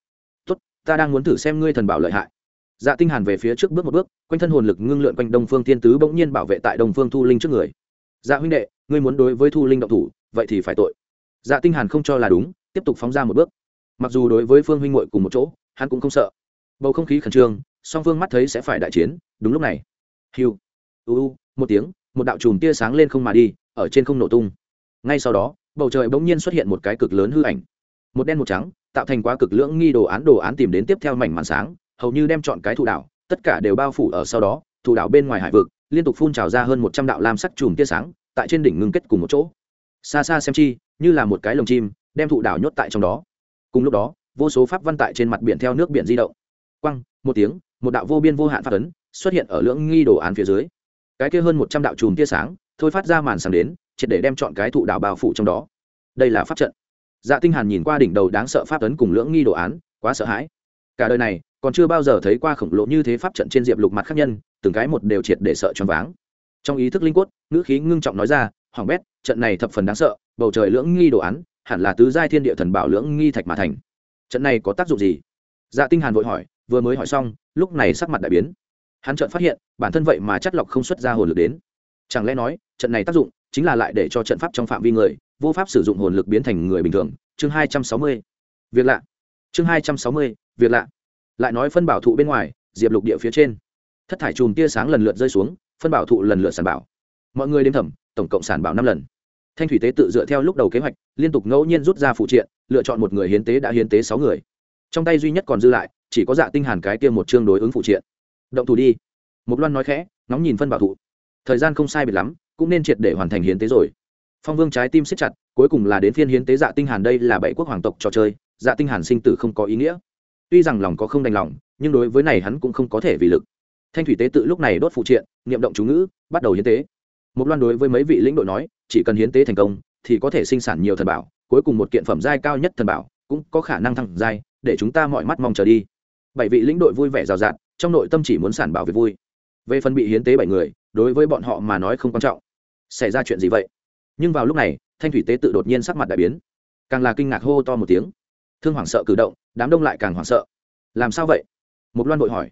Tốt, ta đang muốn thử xem ngươi thần bảo lợi hại. Dạ tinh hàn về phía trước bước một bước, quanh thân hồn lực ngưng lượn quanh đông phương tiên tứ bỗng nhiên bảo vệ tại đông phương thu linh trước người. Dạ huynh đệ, ngươi muốn đối với thu linh động thủ, vậy thì phải tội. Dạ tinh hàn không cho là đúng, tiếp tục phóng ra một bước. Mặc dù đối với phương huynh muội cùng một chỗ, hắn cũng không sợ. Bầu không khí khẩn trương, song phương mắt thấy sẽ phải đại chiến, đúng lúc này. Hiu u u, một tiếng, một đạo chùm tia sáng lên không mà đi ở trên không nổ tung. Ngay sau đó, bầu trời bỗng nhiên xuất hiện một cái cực lớn hư ảnh. Một đen một trắng, tạo thành quá cực lưỡng nghi đồ án đồ án tìm đến tiếp theo mảnh màn sáng, hầu như đem chọn cái thụ đảo, tất cả đều bao phủ ở sau đó, thụ đảo bên ngoài hải vực, liên tục phun trào ra hơn một trăm đạo lam sắc chùm tia sáng, tại trên đỉnh ngưng kết cùng một chỗ. Xa xa xem chi, như là một cái lồng chim, đem thụ đảo nhốt tại trong đó. Cùng lúc đó, vô số pháp văn tại trên mặt biển theo nước biển di động. Quăng, một tiếng, một đạo vô biên vô hạn pháp ấn xuất hiện ở lưỡng nghi đồ án phía dưới. Cái kia hơn một trăm đạo chùm tia sáng thôi phát ra màn sáng đến, triệt để đem chọn cái thụ đảo bao phủ trong đó. Đây là pháp trận. Dạ tinh hàn nhìn qua đỉnh đầu đáng sợ pháp tấn cùng lưỡng nghi đồ án, quá sợ hãi. Cả đời này, còn chưa bao giờ thấy qua khổng lồ như thế pháp trận trên diệp lục mặt khác nhân, từng cái một đều triệt để sợ choáng váng. Trong ý thức linh quất ngữ khí ngưng trọng nói ra, hoàng bét, trận này thập phần đáng sợ, bầu trời lưỡng nghi đồ án, hẳn là tứ giai thiên địa thần bảo lưỡng nghi thạch mà thành. Trận này có tác dụng gì? Dạ tinh hàn vội hỏi, vừa mới hỏi xong, lúc này sắc mặt đại biến. Hắn chợt phát hiện, bản thân vậy mà chất lọc không xuất ra hồn lực đến chẳng lẽ nói, trận này tác dụng chính là lại để cho trận pháp trong phạm vi người, vô pháp sử dụng hồn lực biến thành người bình thường? Chương hai trăm sáu mươi. Việc lạ. Chương hai trăm sáu mươi, việc lạ. Lại nói phân bảo thụ bên ngoài, diệp lục địa phía trên. Thất thải chùm tia sáng lần lượt rơi xuống, phân bảo thụ lần lượt sản bảo. Mọi người đếm thẩm tổng cộng sản bảo năm lần. Thanh thủy tế tự dựa theo lúc đầu kế hoạch, liên tục ngẫu nhiên rút ra phụ triện, lựa chọn một người hiến tế đã hiến tế sáu người. Trong tay duy nhất còn dư lại, chỉ có dạ tinh hàn cái kia một chương đối ứng phụ triện. Động thủ đi. Một loan nói khẽ, ngóng nhìn phân bảo thụ thời gian không sai biệt lắm, cũng nên triệt để hoàn thành hiến tế rồi. Phong vương trái tim siết chặt, cuối cùng là đến phiên hiến tế dạ tinh hàn đây là bảy quốc hoàng tộc trò chơi dạ tinh hàn sinh tử không có ý nghĩa. Tuy rằng lòng có không đành lòng, nhưng đối với này hắn cũng không có thể vì lực. Thanh thủy tế tự lúc này đốt phụ triện, niệm động chú ngữ, bắt đầu hiến tế. Một loan đối với mấy vị lĩnh đội nói, chỉ cần hiến tế thành công, thì có thể sinh sản nhiều thần bảo, cuối cùng một kiện phẩm giai cao nhất thần bảo, cũng có khả năng thăng giai, để chúng ta mọi mắt mong chờ đi. Bảy vị lĩnh đội vui vẻ rào rạt, trong nội tâm chỉ muốn sản bảo việc vui. Về phần bị hiến tế bảy người đối với bọn họ mà nói không quan trọng. Xảy ra chuyện gì vậy? Nhưng vào lúc này thanh thủy tế tự đột nhiên sắc mặt đại biến. Càng là kinh ngạc hô, hô to một tiếng. Thương hoảng sợ cử động đám đông lại càng hoảng sợ. Làm sao vậy? Một loan vội hỏi.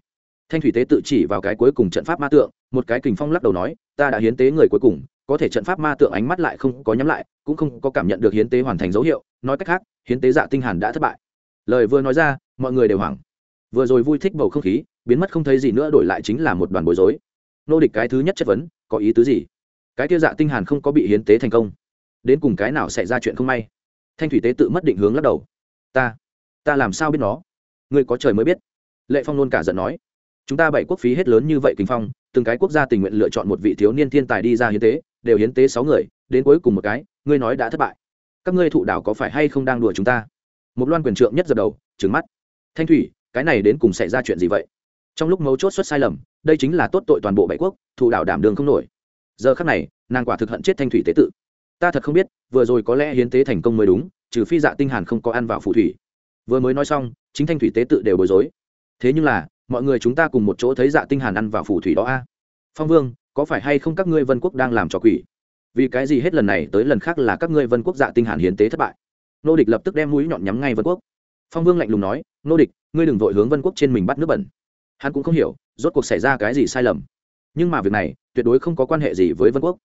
Thanh thủy tế tự chỉ vào cái cuối cùng trận pháp ma tượng một cái kình phong lắc đầu nói ta đã hiến tế người cuối cùng có thể trận pháp ma tượng ánh mắt lại không có nhắm lại cũng không có cảm nhận được hiến tế hoàn thành dấu hiệu nói cách khác hiến tế dạ tinh hàn đã thất bại. Lời vừa nói ra mọi người đều hoảng. Vừa rồi vui thích bầu không khí biến mất không thấy gì nữa đổi lại chính là một đoàn bối rối nô địch cái thứ nhất chất vấn, có ý tứ gì? Cái kia dạ tinh hàn không có bị hiến tế thành công. Đến cùng cái nào xảy ra chuyện không may? Thanh thủy tế tự mất định hướng lắc đầu. Ta ta làm sao biết nó? Ngươi có trời mới biết. Lệ phong luôn cả giận nói. Chúng ta bảy quốc phí hết lớn như vậy kinh phong, từng cái quốc gia tình nguyện lựa chọn một vị thiếu niên thiên tài đi ra hiến tế, đều hiến tế sáu người, đến cuối cùng một cái, ngươi nói đã thất bại. Các ngươi thụ đảo có phải hay không đang đùa chúng ta? Một loan quyền trượng nhất giật đầu trứng mắt. Thanh thủy, cái này đến cùng xảy ra chuyện gì vậy? Trong lúc mấu chốt xuất sai lầm đây chính là tốt tội toàn bộ bảy quốc thủ đảo đảm đường không nổi. Giờ khắc này, nàng quả thực hận chết thanh thủy tế tự ta thật không biết, vừa rồi có lẽ hiến tế thành công mới đúng, trừ phi dạ tinh hàn không có ăn vào phù thủy. Vừa mới nói xong, chính thanh thủy tế tự đều bối rối. Thế nhưng là, mọi người chúng ta cùng một chỗ thấy dạ tinh hàn ăn vào phù thủy đó a. Phong vương, có phải hay không các ngươi vân quốc đang làm trò quỷ? Vì cái gì hết lần này tới lần khác là các ngươi vân quốc dạ tinh hàn hiến tế thất bại? Nô địch lập tức đem mũi nhọn nhắm ngay vân quốc. Phong vương lạnh lùng nói, nô địch, ngươi đừng vội hướng vân quốc trên mình bắt nước bẩn hắn cũng không hiểu rốt cuộc xảy ra cái gì sai lầm. Nhưng mà việc này, tuyệt đối không có quan hệ gì với vân quốc.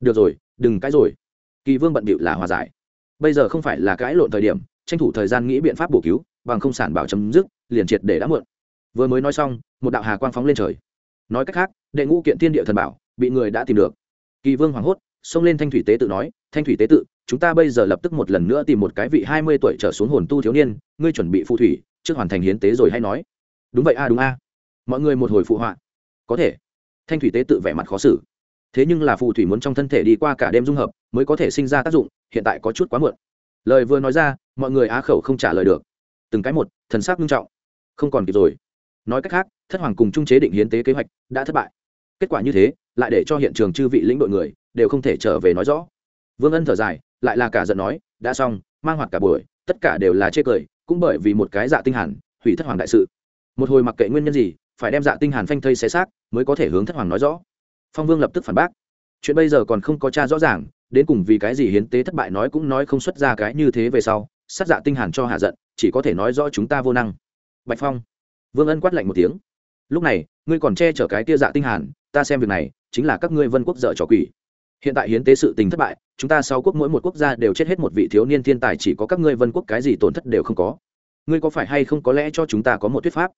Được rồi, đừng cãi rồi. Kỳ vương bận bịu là hòa giải. Bây giờ không phải là cãi lộn thời điểm, tranh thủ thời gian nghĩ biện pháp bổ cứu, bằng không sản bảo chấm dứt, liền triệt để đã muộn. Vừa mới nói xong, một đạo hà quang phóng lên trời. Nói cách khác, đệ ngũ kiện thiên địa thần bảo bị người đã tìm được. Kỳ vương hoảng hốt, xông lên thanh thủy tế tự nói, thanh thủy tế tự, chúng ta bây giờ lập tức một lần nữa tìm một cái vị hai mươi tuổi trở xuống hồn tu thiếu niên, ngươi chuẩn bị phù thủy, trước hoàn thành hiến tế rồi hay nói. Đúng vậy a, đúng a mọi người một hồi phụ họa. Có thể. Thanh thủy tế tự vẻ mặt khó xử. Thế nhưng là phù thủy muốn trong thân thể đi qua cả đêm dung hợp, mới có thể sinh ra tác dụng, hiện tại có chút quá muộn. Lời vừa nói ra, mọi người á khẩu không trả lời được. Từng cái một, thần sắc nghiêm trọng. Không còn kịp rồi. Nói cách khác, thất hoàng cùng trung chế định hiến tế kế hoạch đã thất bại. Kết quả như thế, lại để cho hiện trường chư vị lĩnh đội người đều không thể trở về nói rõ. Vương ân thở dài, lại là cả giận nói, đã xong, mang hoạt cả buổi, tất cả đều là chê cười, cũng bởi vì một cái dạ tinh hẳn, hủy thất hoàng đại sự. Một hồi mặc kệ nguyên nhân gì phải đem dạ tinh hàn phanh thây xé xác mới có thể hướng thất hoàng nói rõ. Phong vương lập tức phản bác. Chuyện bây giờ còn không có tra rõ ràng, đến cùng vì cái gì hiến tế thất bại nói cũng nói không xuất ra cái như thế về sau, sát dạ tinh hàn cho hạ giận, chỉ có thể nói rõ chúng ta vô năng. Bạch phong. Vương ân quát lạnh một tiếng. Lúc này, ngươi còn che chở cái tia dạ tinh hàn, ta xem việc này chính là các ngươi vân quốc dở trò quỷ. Hiện tại hiến tế sự tình thất bại, chúng ta sau quốc mỗi một quốc gia đều chết hết một vị thiếu niên thiên tài, chỉ có các ngươi vân quốc cái gì tổn thất đều không có. Ngươi có phải hay không có lẽ cho chúng ta có một thuyết pháp?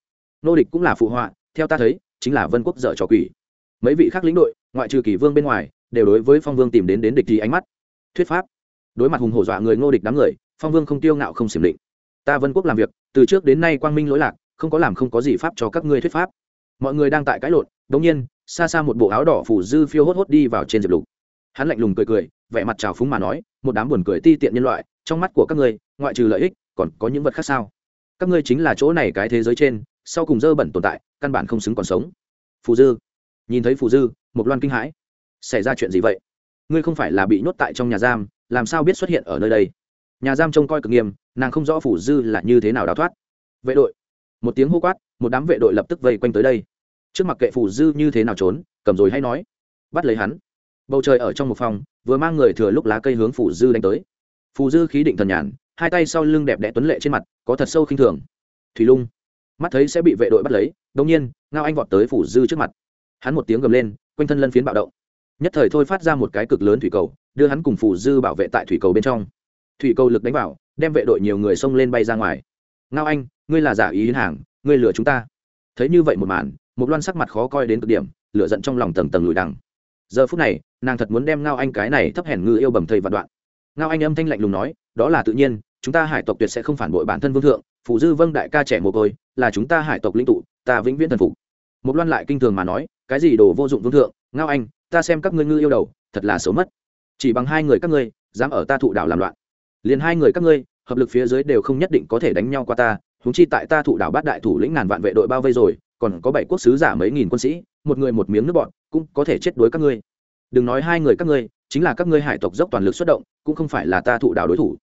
Nô địch cũng là phụ họa, theo ta thấy, chính là vân quốc dở trò quỷ. Mấy vị khác lĩnh đội, ngoại trừ kỳ vương bên ngoài, đều đối với phong vương tìm đến đến địch thì ánh mắt. Thuyết pháp. Đối mặt hùng hổ dọa người ngô địch đám người, phong vương không tiêu ngạo không xiểm định. Ta vân quốc làm việc, từ trước đến nay quang minh lỗi lạc, không có làm không có gì pháp cho các ngươi thuyết pháp. Mọi người đang tại cãi lộn, đống nhiên, xa xa một bộ áo đỏ phủ dư phiêu hốt hốt đi vào trên diệp lục. Hắn lạnh lùng cười cười, vẻ mặt trào phúng mà nói, một đám buồn cười ti tiện nhân loại, trong mắt của các ngươi, ngoại trừ lợi ích, còn có những vật khác sao? Các ngươi chính là chỗ này cái thế giới trên sau cùng dơ bẩn tồn tại, căn bản không xứng còn sống. Phù dư, nhìn thấy phù dư một loan kinh hãi. Xảy ra chuyện gì vậy? Ngươi không phải là bị nhốt tại trong nhà giam, làm sao biết xuất hiện ở nơi đây? Nhà giam trông coi cực nghiêm, nàng không rõ phủ dư là như thế nào đào thoát. Vệ đội, một tiếng hô quát, một đám vệ đội lập tức vây quanh tới đây. Trước mặt kệ phủ dư như thế nào trốn, cầm rồi hay nói. Bắt lấy hắn. Bầu trời ở trong một phòng, vừa mang người thừa lúc lá cây hướng phủ dư đánh tới. Phù dư khí định thần nhàn, hai tay sau lưng đẹp đẽ tuấn lệ trên mặt, có thật sâu khinh thường. Thủy lung mắt thấy sẽ bị vệ đội bắt lấy đông nhiên, ngao anh vọt tới phủ dư trước mặt. Hắn một tiếng gầm lên, quanh thân lân phiến bạo động. Nhất thời thôi phát ra một cái cực lớn thủy cầu, đưa hắn cùng phủ dư bảo vệ tại thủy cầu bên trong. Thủy cầu lực đánh vào, đem vệ đội nhiều người xông lên bay ra ngoài. Ngao anh, ngươi là giả ý hiến hàng, ngươi lừa chúng ta. Thấy như vậy một màn một loan sắc mặt khó coi đến cực điểm, lửa giận trong lòng tầng tầng lùi đằng. Giờ phút này, nàng thật muốn đem ngao anh cái này thấp hèn ngư yêu bầm thầy vạn đoạn. Ngao anh âm thanh lạnh lùng nói, đó là tự nhiên chúng ta hải tộc tuyệt sẽ không phản bội bản thân vương thượng phụ dư vâng đại ca trẻ mồ côi, là chúng ta hải tộc linh tụ, ta vĩnh viễn thần phục. Một loan lại kinh thường mà nói, cái gì đồ vô dụng vương thượng, ngao anh, ta xem các ngươi ngư yêu đầu, thật là xấu mất. Chỉ bằng hai người các ngươi, dám ở ta thụ đảo làm loạn. Liền hai người các ngươi, hợp lực phía dưới đều không nhất định có thể đánh nhau qua ta húng chi tại ta thụ đảo bát đại thủ lĩnh ngàn vạn vệ đội bao vây rồi, còn có bảy quốc sứ giả mấy nghìn quân sĩ, một người một miếng nước bọn, cũng có thể chết đuối các ngươi. Đừng nói hai người các ngươi, chính là các ngươi hải tộc dốc toàn lực xuất động, cũng không phải là ta thụ đảo đối thủ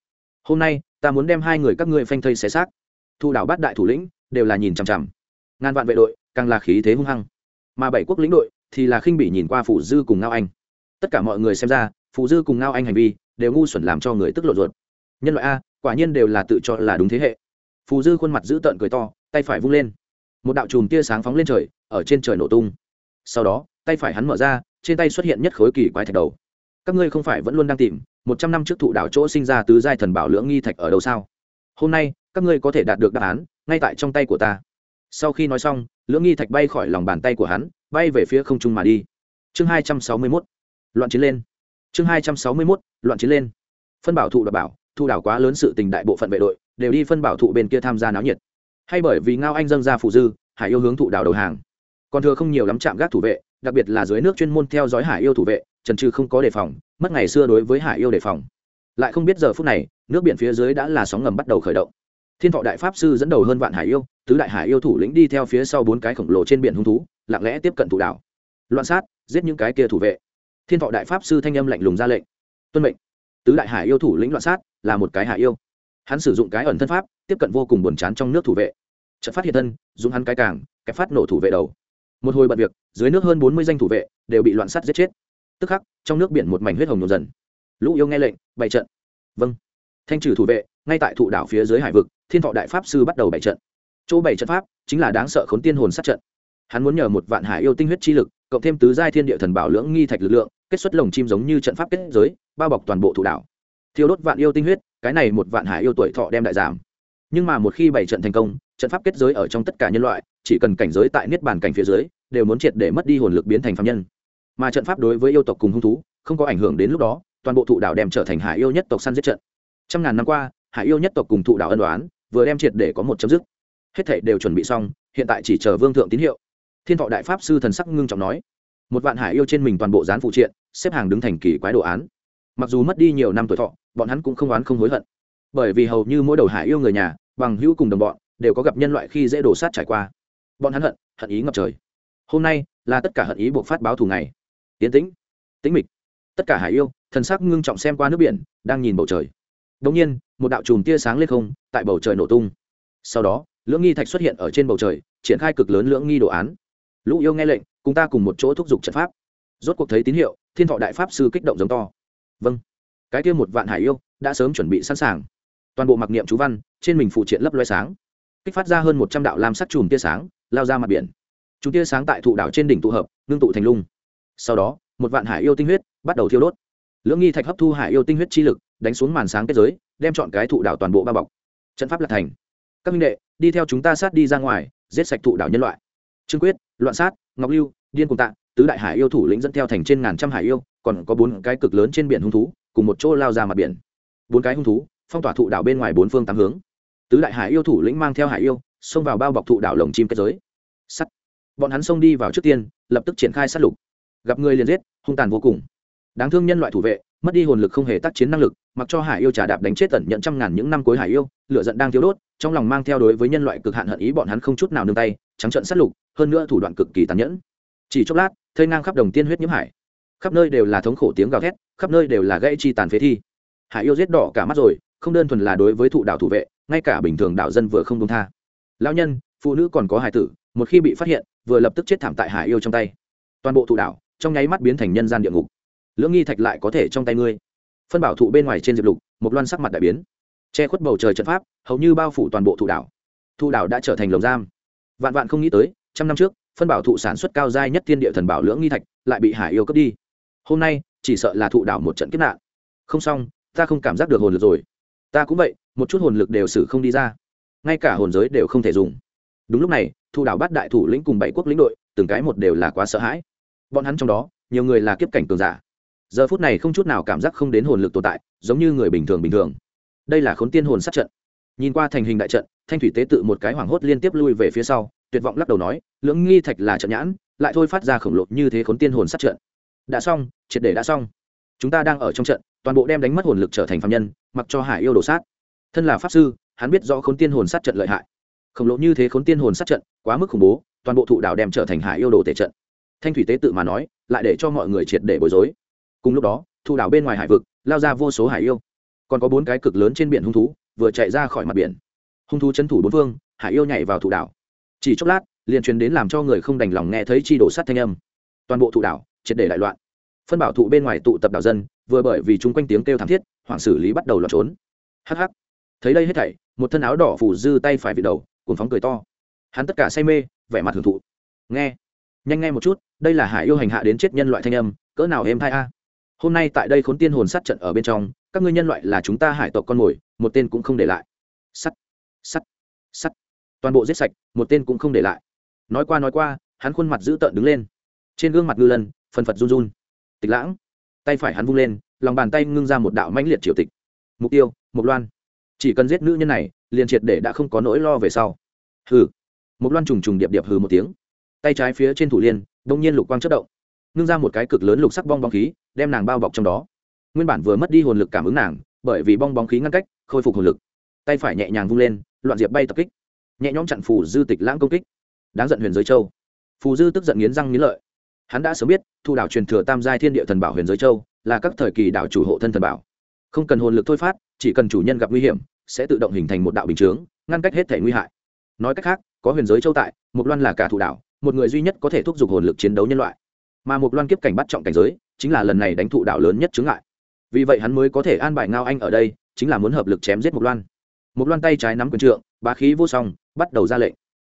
hôm nay ta muốn đem hai người các ngươi phanh thây xé xác Thu đảo bát đại thủ lĩnh đều là nhìn chằm chằm ngàn vạn vệ đội càng là khí thế hung hăng mà bảy quốc lĩnh đội thì là khinh bị nhìn qua phụ dư cùng ngao anh tất cả mọi người xem ra phụ dư cùng ngao anh hành vi đều ngu xuẩn làm cho người tức lộ ruột nhân loại a quả nhiên đều là tự cho là đúng thế hệ phù dư khuôn mặt giữ tợn cười to tay phải vung lên một đạo chùm tia sáng phóng lên trời ở trên trời nổ tung sau đó tay phải hắn mở ra trên tay xuất hiện nhất khối kỳ quái thạch đầu các ngươi không phải vẫn luôn đang tìm một trăm năm trước thụ đảo chỗ sinh ra tứ giai thần bảo lưỡng nghi thạch ở đâu sao? Hôm nay, các ngươi có thể đạt được đáp án, ngay tại trong tay của ta. Sau khi nói xong, lưỡng nghi thạch bay khỏi lòng bàn tay của hắn, bay về phía không trung mà đi. Chương hai trăm sáu mươi mốt. Loạn chiến lên. Chương hai trăm sáu mươi mốt, loạn chiến lên. Phân bảo thụ đảm bảo thu đảo quá lớn sự tình đại bộ phận vệ đội, đều đi phân bảo thụ bên kia tham gia náo nhiệt. Hay bởi vì ngao anh dâng ra phụ dư, hải yêu hướng thụ đảo đầu hàng. Còn thừa không nhiều lắm chạm gác thủ vệ, đặc biệt là dưới nước chuyên môn theo dõi hải yêu thủ vệ trần trừ không có đề phòng, mất ngày xưa đối với hải yêu đề phòng. Lại không biết giờ phút này, nước biển phía dưới đã là sóng ngầm bắt đầu khởi động. Thiên thọ đại pháp sư dẫn đầu hơn vạn hải yêu, tứ đại hải yêu thủ lĩnh đi theo phía sau bốn cái khổng lồ trên biển hung thú, lặng lẽ tiếp cận thủ đảo. Loạn sát, giết những cái kia thủ vệ. Thiên thọ đại pháp sư thanh âm lạnh lùng ra lệnh. Tuân mệnh. Tứ đại hải yêu thủ lĩnh loạn sát, là một cái hải yêu. Hắn sử dụng cái ẩn thân pháp, tiếp cận vô cùng buồn chán trong nước thủ vệ. Trận phát hiện thân, dùng hắn cái càng, kẹp phát nổ thủ vệ đầu. Một hồi bận việc, dưới nước hơn bốn mươi danh thủ vệ, đều bị loạn sát giết chết tức khắc, trong nước biển một mảnh huyết hồng nhộn dần. Lũ yêu nghe lệnh, bày trận. Vâng. Thanh trừ thủ vệ, ngay tại thụ đảo phía dưới hải vực, thiên thọ đại pháp sư bắt đầu bày trận. Chỗ bày trận pháp chính là đáng sợ khốn tiên hồn sát trận. Hắn muốn nhờ một vạn hải yêu tinh huyết chi lực, cộng thêm tứ giai thiên địa thần bảo lưỡng nghi thạch lực lượng, kết xuất lồng chim giống như trận pháp kết giới, bao bọc toàn bộ thụ đảo. Thiêu đốt vạn yêu tinh huyết, cái này một vạn hải yêu tuổi thọ đem đại giảm. Nhưng mà một khi bảy trận thành công, trận pháp kết giới ở trong tất cả nhân loại, chỉ cần cảnh giới tại niết bàn cảnh phía dưới, đều muốn triệt để mất đi hồn lực biến thành phạm nhân mà trận pháp đối với yêu tộc cùng hung thú không có ảnh hưởng đến lúc đó, toàn bộ thụ đảo đem trở thành hải yêu nhất tộc săn giết trận. Trăm ngàn năm qua, hải yêu nhất tộc cùng thụ đảo ân đoán vừa đem triệt để có một chấm dứt. Hết thảy đều chuẩn bị xong, hiện tại chỉ chờ vương thượng tín hiệu. Thiên thọ đại pháp sư thần sắc ngưng trọng nói, một vạn hải yêu trên mình toàn bộ dán phụ triện, xếp hàng đứng thành kỳ quái đồ án. Mặc dù mất đi nhiều năm tuổi thọ, bọn hắn cũng không oán không hối hận. Bởi vì hầu như mỗi đầu hải yêu người nhà, bằng hữu cùng đồng bọn, đều có gặp nhân loại khi dễ đổ sát trải qua. Bọn hắn hận hận ý ngập trời. Hôm nay là tất cả hận ý buộc phát báo thù ngày tiến tĩnh tĩnh mịch. Tất cả hải yêu, thần sắc ngưng trọng xem qua nước biển, đang nhìn bầu trời. Đống nhiên, một đạo chùm tia sáng lên không, tại bầu trời nổ tung. Sau đó, lưỡng nghi thạch xuất hiện ở trên bầu trời, triển khai cực lớn lưỡng nghi đồ án. Lũ yêu nghe lệnh, cùng ta cùng một chỗ thúc giục trận pháp. Rốt cuộc thấy tín hiệu, thiên thọ đại pháp sư kích động giống to. Vâng. Cái kia một vạn hải yêu, đã sớm chuẩn bị sẵn sàng. Toàn bộ mặc niệm chú văn, trên mình phụ triện lấp loe sáng. Kích phát ra hơn một trăm đạo lam sắc chùm tia sáng, lao ra mặt biển. Chúng tia sáng tại thụ đảo trên đỉnh tụ hợp, ngưng tụ thành lung sau đó, một vạn hải yêu tinh huyết bắt đầu thiêu đốt. Lưỡng nghi thạch hấp thu hải yêu tinh huyết chi lực, đánh xuống màn sáng kết giới, đem chọn cái thụ đảo toàn bộ bao bọc. Trận pháp lạc thành. Các minh đệ, đi theo chúng ta sát đi ra ngoài, giết sạch thụ đảo nhân loại. Trương quyết, loạn sát, ngọc lưu, điên cùng tạ, tứ đại hải yêu thủ lĩnh dẫn theo thành trên ngàn trăm hải yêu, còn có bốn cái cực lớn trên biển hung thú, cùng một chỗ lao ra mặt biển. Bốn cái hung thú, phong tỏa thụ đảo bên ngoài bốn phương tám hướng. Tứ đại hải yêu thủ lĩnh mang theo hải yêu, xông vào bao bọc thụ đảo lồng chim kết giới. Sắt. Bọn hắn xông đi vào trước tiên, lập tức triển khai sát lục gặp người liền giết, hung tàn vô cùng. Đáng thương nhân loại thủ vệ, mất đi hồn lực không hề tác chiến năng lực, mặc cho hải yêu trà đạp đánh chết tẩn nhận trăm ngàn những năm cuối hải yêu, lửa giận đang thiếu đốt, trong lòng mang theo đối với nhân loại cực hạn hận ý bọn hắn không chút nào nương tay, trắng trận sát lục, hơn nữa thủ đoạn cực kỳ tàn nhẫn. Chỉ chốc lát, thây ngang khắp đồng tiên huyết nhiễm hải. Khắp nơi đều là thống khổ tiếng gào thét, khắp nơi đều là gãy chi tàn phế thi. Hải yêu giết đỏ cả mắt rồi, không đơn thuần là đối với thụ đạo thủ vệ, ngay cả bình thường đạo dân vừa không công tha. Lão nhân, phụ nữ còn có hải tử, một khi bị phát hiện, vừa lập tức chết thảm tại hải yêu trong tay. Toàn bộ thụ đạo trong nháy mắt biến thành nhân gian địa ngục. Lưỡng nghi thạch lại có thể trong tay ngươi. Phân bảo thụ bên ngoài trên diệp lục, một loan sắc mặt đại biến. Che khuất bầu trời trận pháp, hầu như bao phủ toàn bộ thụ đảo. Thụ đảo đã trở thành lồng giam. Vạn vạn không nghĩ tới, trăm năm trước, phân bảo thụ sản xuất cao dai nhất thiên địa thần bảo lưỡng nghi thạch lại bị hải yêu cướp đi. Hôm nay, chỉ sợ là thụ đảo một trận kiếp nạn. Không xong, ta không cảm giác được hồn lực rồi. Ta cũng vậy, một chút hồn lực đều xử không đi ra. Ngay cả hồn giới đều không thể dùng. Đúng lúc này, thụ đảo bắt đại thủ lĩnh cùng bảy quốc lĩnh đội, từng cái một đều là quá sợ hãi bọn hắn trong đó, nhiều người là kiếp cảnh cường giả. Giờ phút này không chút nào cảm giác không đến hồn lực tồn tại, giống như người bình thường bình thường. Đây là khốn tiên hồn sát trận. Nhìn qua thành hình đại trận, thanh thủy tế tự một cái hoảng hốt liên tiếp lui về phía sau, tuyệt vọng lắc đầu nói, lưỡng nghi thạch là trận nhãn, lại thôi phát ra khổng lồ như thế khốn tiên hồn sát trận. Đã xong, triệt để đã xong. Chúng ta đang ở trong trận, toàn bộ đem đánh mất hồn lực trở thành phạm nhân, mặc cho hải yêu đồ sát. Thân là pháp sư, hắn biết rõ khốn tiên hồn sát trận lợi hại. Khổng lồ như thế khốn tiên hồn sát trận, quá mức khủng bố, toàn bộ thụ đạo đem trở thành hải yêu đồ tể trận thanh thủy tế tự mà nói, lại để cho mọi người triệt để bối rối. Cùng lúc đó thụ đảo bên ngoài hải vực, lao ra vô số hải yêu. Còn có bốn cái cực lớn trên biển hung thú, vừa chạy ra khỏi mặt biển. Hung thú chân thủ bốn phương, hải yêu nhảy vào thụ đảo. Chỉ chốc lát, liền truyền đến làm cho người không đành lòng nghe thấy chi đổ sát thanh âm. Toàn bộ thụ đảo, triệt để đại loạn. Phân bảo thụ bên ngoài tụ tập đảo dân, vừa bởi vì chung quanh tiếng kêu thảm thiết, hoảng xử lý bắt đầu lọt trốn. Hắc hắc. Thấy đây hết thảy, một thân áo đỏ phủ dư tay phải vị đầu, cuồng phóng cười to. Hắn tất cả say mê, vẻ mặt hưởng thụ. Nghe. Nhanh nghe một chút đây là hải yêu hành hạ đến chết nhân loại thanh âm, cỡ nào êm thai a. Hôm nay tại đây khốn tiên hồn sát trận ở bên trong, các ngươi nhân loại là chúng ta hải tộc con mồi, một tên cũng không để lại. Sắt sắt sắt. Toàn bộ giết sạch, một tên cũng không để lại. Nói qua nói qua, hắn khuôn mặt dữ tợn đứng lên. Trên gương mặt ngư lân, phần phật run run. Tịch lãng. Tay phải hắn vung lên, lòng bàn tay ngưng ra một đạo mãnh liệt triều tịch. Mục tiêu mục loan. Chỉ cần giết nữ nhân này, liền triệt để đã không có nỗi lo về sau. Hừ. Mục loan trùng trùng điệp điệp hừ một tiếng. Tay trái phía trên thủ liên đông nhiên lục quang chất động, ngưng ra một cái cực lớn lục sắc bong bóng khí, đem nàng bao bọc trong đó. Nguyên bản vừa mất đi hồn lực cảm ứng nàng, bởi vì bong bóng khí ngăn cách, khôi phục hồn lực. Tay phải nhẹ nhàng vung lên, loạn diệp bay tập kích. Nhẹ nhõm chặn phù dư tịch lãng công kích. Đáng giận huyền giới châu. Phù dư tức giận nghiến răng nghiến lợi. Hắn đã sớm biết, thu đảo truyền thừa tam giai thiên địa thần bảo huyền giới châu là các thời kỳ đảo chủ hộ thân thần bảo. Không cần hồn lực thôi phát, chỉ cần chủ nhân gặp nguy hiểm, sẽ tự động hình thành một đạo bình chướng, ngăn cách hết thể nguy hại. Nói cách khác, có huyền giới châu tại mục loan là cả thủ đảo một người duy nhất có thể thúc giục hồn lực chiến đấu nhân loại. Mà một loan kiếp cảnh bắt trọng cảnh giới, chính là lần này đánh thụ đạo lớn nhất chướng ngại. Vì vậy hắn mới có thể an bài ngao anh ở đây, chính là muốn hợp lực chém giết một loan. Một loan tay trái nắm quyền trượng, bá khí vô song, bắt đầu ra lệnh.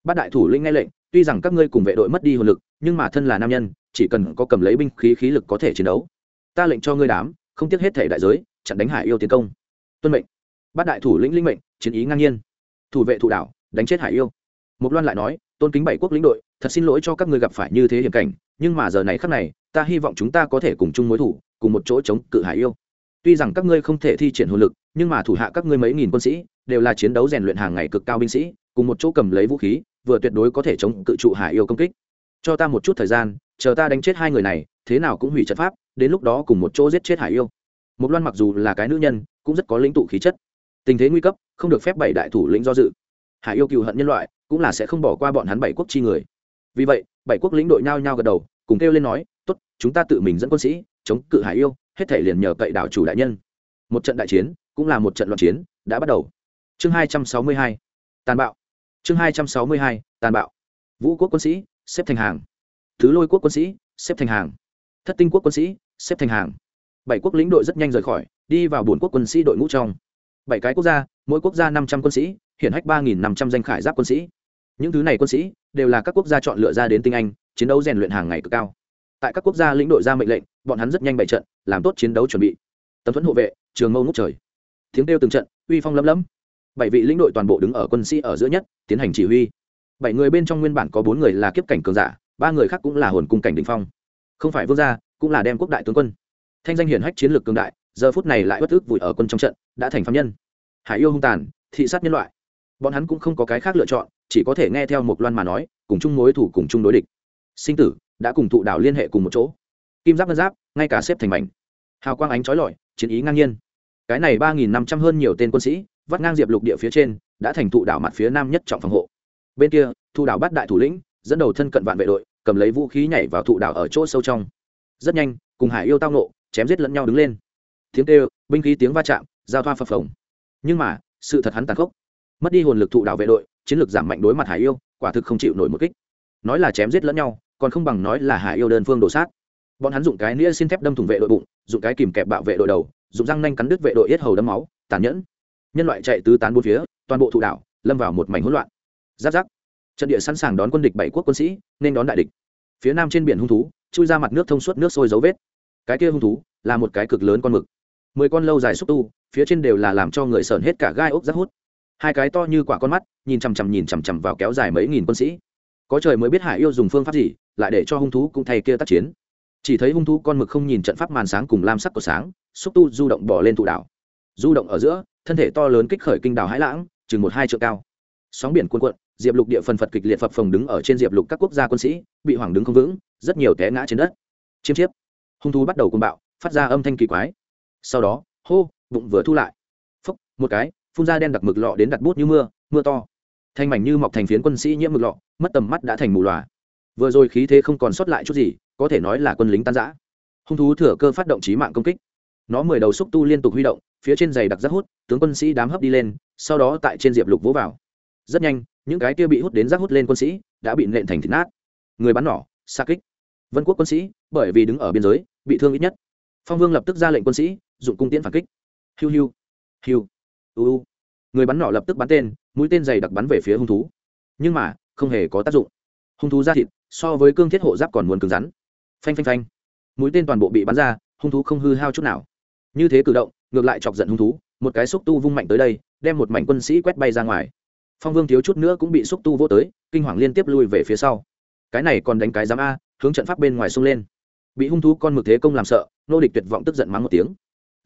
Bát đại thủ lĩnh nghe lệnh, tuy rằng các ngươi cùng vệ đội mất đi hồn lực, nhưng mà thân là nam nhân, chỉ cần có cầm lấy binh khí khí lực có thể chiến đấu. Ta lệnh cho ngươi đám, không tiếc hết thể đại giới, chặn đánh hải yêu tiến công. Tuân mệnh. Bát đại thủ lĩnh linh mệnh, chiến ý ngang nhiên. Thủ vệ thủ đảo đánh chết hải yêu. Một loan lại nói, tôn kính bảy quốc lĩnh đội thật xin lỗi cho các ngươi gặp phải như thế hiểm cảnh, nhưng mà giờ này khắc này, ta hy vọng chúng ta có thể cùng chung mối thủ, cùng một chỗ chống cự hải yêu. Tuy rằng các ngươi không thể thi triển hồn lực, nhưng mà thủ hạ các ngươi mấy nghìn quân sĩ, đều là chiến đấu rèn luyện hàng ngày cực cao binh sĩ, cùng một chỗ cầm lấy vũ khí, vừa tuyệt đối có thể chống cự trụ hải yêu công kích. Cho ta một chút thời gian, chờ ta đánh chết hai người này, thế nào cũng hủy trận pháp, đến lúc đó cùng một chỗ giết chết hải yêu. Một loan mặc dù là cái nữ nhân, cũng rất có lĩnh tụ khí chất. Tình thế nguy cấp, không được phép bảy đại thủ lĩnh do dự. Hải yêu cựu hận nhân loại, cũng là sẽ không bỏ qua bọn hắn bảy quốc chi người vì vậy, bảy quốc lĩnh đội nhao nhao gật đầu, cùng kêu lên nói, tốt, chúng ta tự mình dẫn quân sĩ, chống cự hải yêu, hết thể liền nhờ cậy đảo chủ đại nhân. Một trận đại chiến, cũng là một trận loạn chiến, đã bắt đầu. Chương hai trăm sáu mươi hai, tàn bạo. Chương hai trăm sáu mươi hai, tàn bạo. Vũ quốc quân sĩ, xếp thành hàng. Thứ lôi quốc quân sĩ, xếp thành hàng. Thất tinh quốc quân sĩ, xếp thành hàng. Bảy quốc lĩnh đội rất nhanh rời khỏi, đi vào bốn quốc quân sĩ đội ngũ trong. Bảy cái quốc gia, mỗi quốc gia năm trăm quân sĩ hiện hách ba nghìn năm trăm danh khải giáp quân sĩ những thứ này quân sĩ đều là các quốc gia chọn lựa ra đến tinh anh, chiến đấu rèn luyện hàng ngày cực cao. Tại các quốc gia lĩnh đội ra mệnh lệnh, bọn hắn rất nhanh bày trận, làm tốt chiến đấu chuẩn bị. Tấm thuẫn hộ vệ, trường mâu ngút trời. Tiếng kêu từng trận, uy phong lấm lấm. Bảy vị lĩnh đội toàn bộ đứng ở quân sĩ ở giữa nhất, tiến hành chỉ huy. Bảy người bên trong nguyên bản có bốn người là kiếp cảnh cường giả, ba người khác cũng là hồn cung cảnh đình phong. Không phải vương gia, cũng là đem quốc đại tướng quân. Thanh danh hiển hách chiến lược cường đại, giờ phút này lại bất ức vùi ở quân trong trận, đã thành phạm nhân. Hải yêu hung tàn, thị sát nhân loại bọn hắn cũng không có cái khác lựa chọn, chỉ có thể nghe theo một loan mà nói, cùng chung mối thủ, cùng chung đối địch. Sinh tử đã cùng thụ đảo liên hệ cùng một chỗ. Kim giáp ngân giáp, ngay cả xếp thành mảnh. Hào quang ánh trói lọi, chiến ý ngang nhiên. Cái này ba nghìn năm trăm hơn nhiều tên quân sĩ, vắt ngang diệp lục địa phía trên, đã thành thụ đảo mặt phía nam nhất trọng phòng hộ. Bên kia, thụ đảo bắt đại thủ lĩnh, dẫn đầu thân cận vạn vệ đội, cầm lấy vũ khí nhảy vào thụ đảo ở chỗ sâu trong. Rất nhanh, cùng hải yêu tao nộ chém giết lẫn nhau đứng lên. Tiếng kêu, binh khí tiếng va chạm, giao thoa phập phồng. Nhưng mà, sự thật hắn tàn khốc mất đi hồn lực thụ đảo vệ đội, chiến lược giảm mạnh đối mặt hải yêu, quả thực không chịu nổi một kích. Nói là chém giết lẫn nhau, còn không bằng nói là hải yêu đơn phương đổ sát. Bọn hắn dùng cái nĩa xin thép đâm thủng vệ đội bụng dùng cái kìm kẹp bạo vệ đội đầu dùng răng nanh cắn đứt vệ đội yết hầu đấm máu, tàn nhẫn. Nhân loại chạy tứ tán bốn phía, toàn bộ thụ đảo, lâm vào một mảnh hỗn loạn. Giáp giáp. Trận địa sẵn sàng đón quân địch bảy quốc quân sĩ, nên đón đại địch. Phía nam trên biển hung thú, chui ra mặt nước thông suốt nước sôi dấu vết. Cái kia hung thú, là một cái cực lớn con mực. Mười con lâu dài xúc tu, phía trên đều là làm cho người sởn hết cả gai ốc rác hút hai cái to như quả con mắt, nhìn chằm chằm nhìn chằm chằm vào kéo dài mấy nghìn quân sĩ. Có trời mới biết hải yêu dùng phương pháp gì, lại để cho hung thú cũng thay kia tác chiến. Chỉ thấy hung thú con mực không nhìn trận pháp màn sáng cùng lam sắc của sáng, xúc tu du động bỏ lên thụ đảo. Du động ở giữa, thân thể to lớn kích khởi kinh đảo hãi lãng, chừng một hai triệu cao. Sóng biển cuồn cuộn, diệp lục địa phần phật kịch liệt phập phồng đứng ở trên diệp lục các quốc gia quân sĩ, bị hoảng đứng không vững, rất nhiều té ngã trên đất. Chiêm chiếp. Hung thú bắt đầu côn bạo, phát ra âm thanh kỳ quái. Sau đó, hô, bụng vừa thu lại. Phốc một cái phun ra đen đặc mực lọ đến đặt bút như mưa mưa to. Thanh mảnh như mọc thành phiến quân sĩ nhiễm mực lọ, mất tầm mắt đã thành mù lòa vừa rồi khí thế không còn sót lại chút gì, có thể nói là quân lính tan giã hung thú thừa cơ phát động trí mạng công kích. Nó mười đầu xúc tu liên tục huy động, phía trên giày đặc rất hút, tướng quân sĩ đám hấp đi lên, sau đó tại trên diệp lục vỗ vào. Rất nhanh, những cái kia bị hút đến rác hút lên quân sĩ đã bị nện thành thịt nát. Người bắn nỏ, xa kích. Vân quốc quân sĩ, bởi vì đứng ở biên giới, bị thương ít nhất. Phong vương lập tức ra lệnh quân sĩ, dụng cung tiễn phản kích. Hiu hiu. Hiu uu người bắn nỏ lập tức bắn tên, mũi tên dày đặc bắn về phía hung thú. Nhưng mà, không hề có tác dụng. Hung thú ra thịt, so với cương thiết hộ giáp còn muốn cứng rắn. Phanh phanh phanh. Mũi tên toàn bộ bị bắn ra, hung thú không hư hao chút nào. Như thế cử động, ngược lại chọc giận hung thú, một cái xúc tu vung mạnh tới đây, đem một mảnh quân sĩ quét bay ra ngoài. Phong vương thiếu chút nữa cũng bị xúc tu vô tới, kinh hoàng liên tiếp lui về phía sau. Cái này còn đánh cái giám a, hướng trận pháp bên ngoài xông lên. Bị hung thú con mực thế công làm sợ, nô địch tuyệt vọng tức giận mắng một tiếng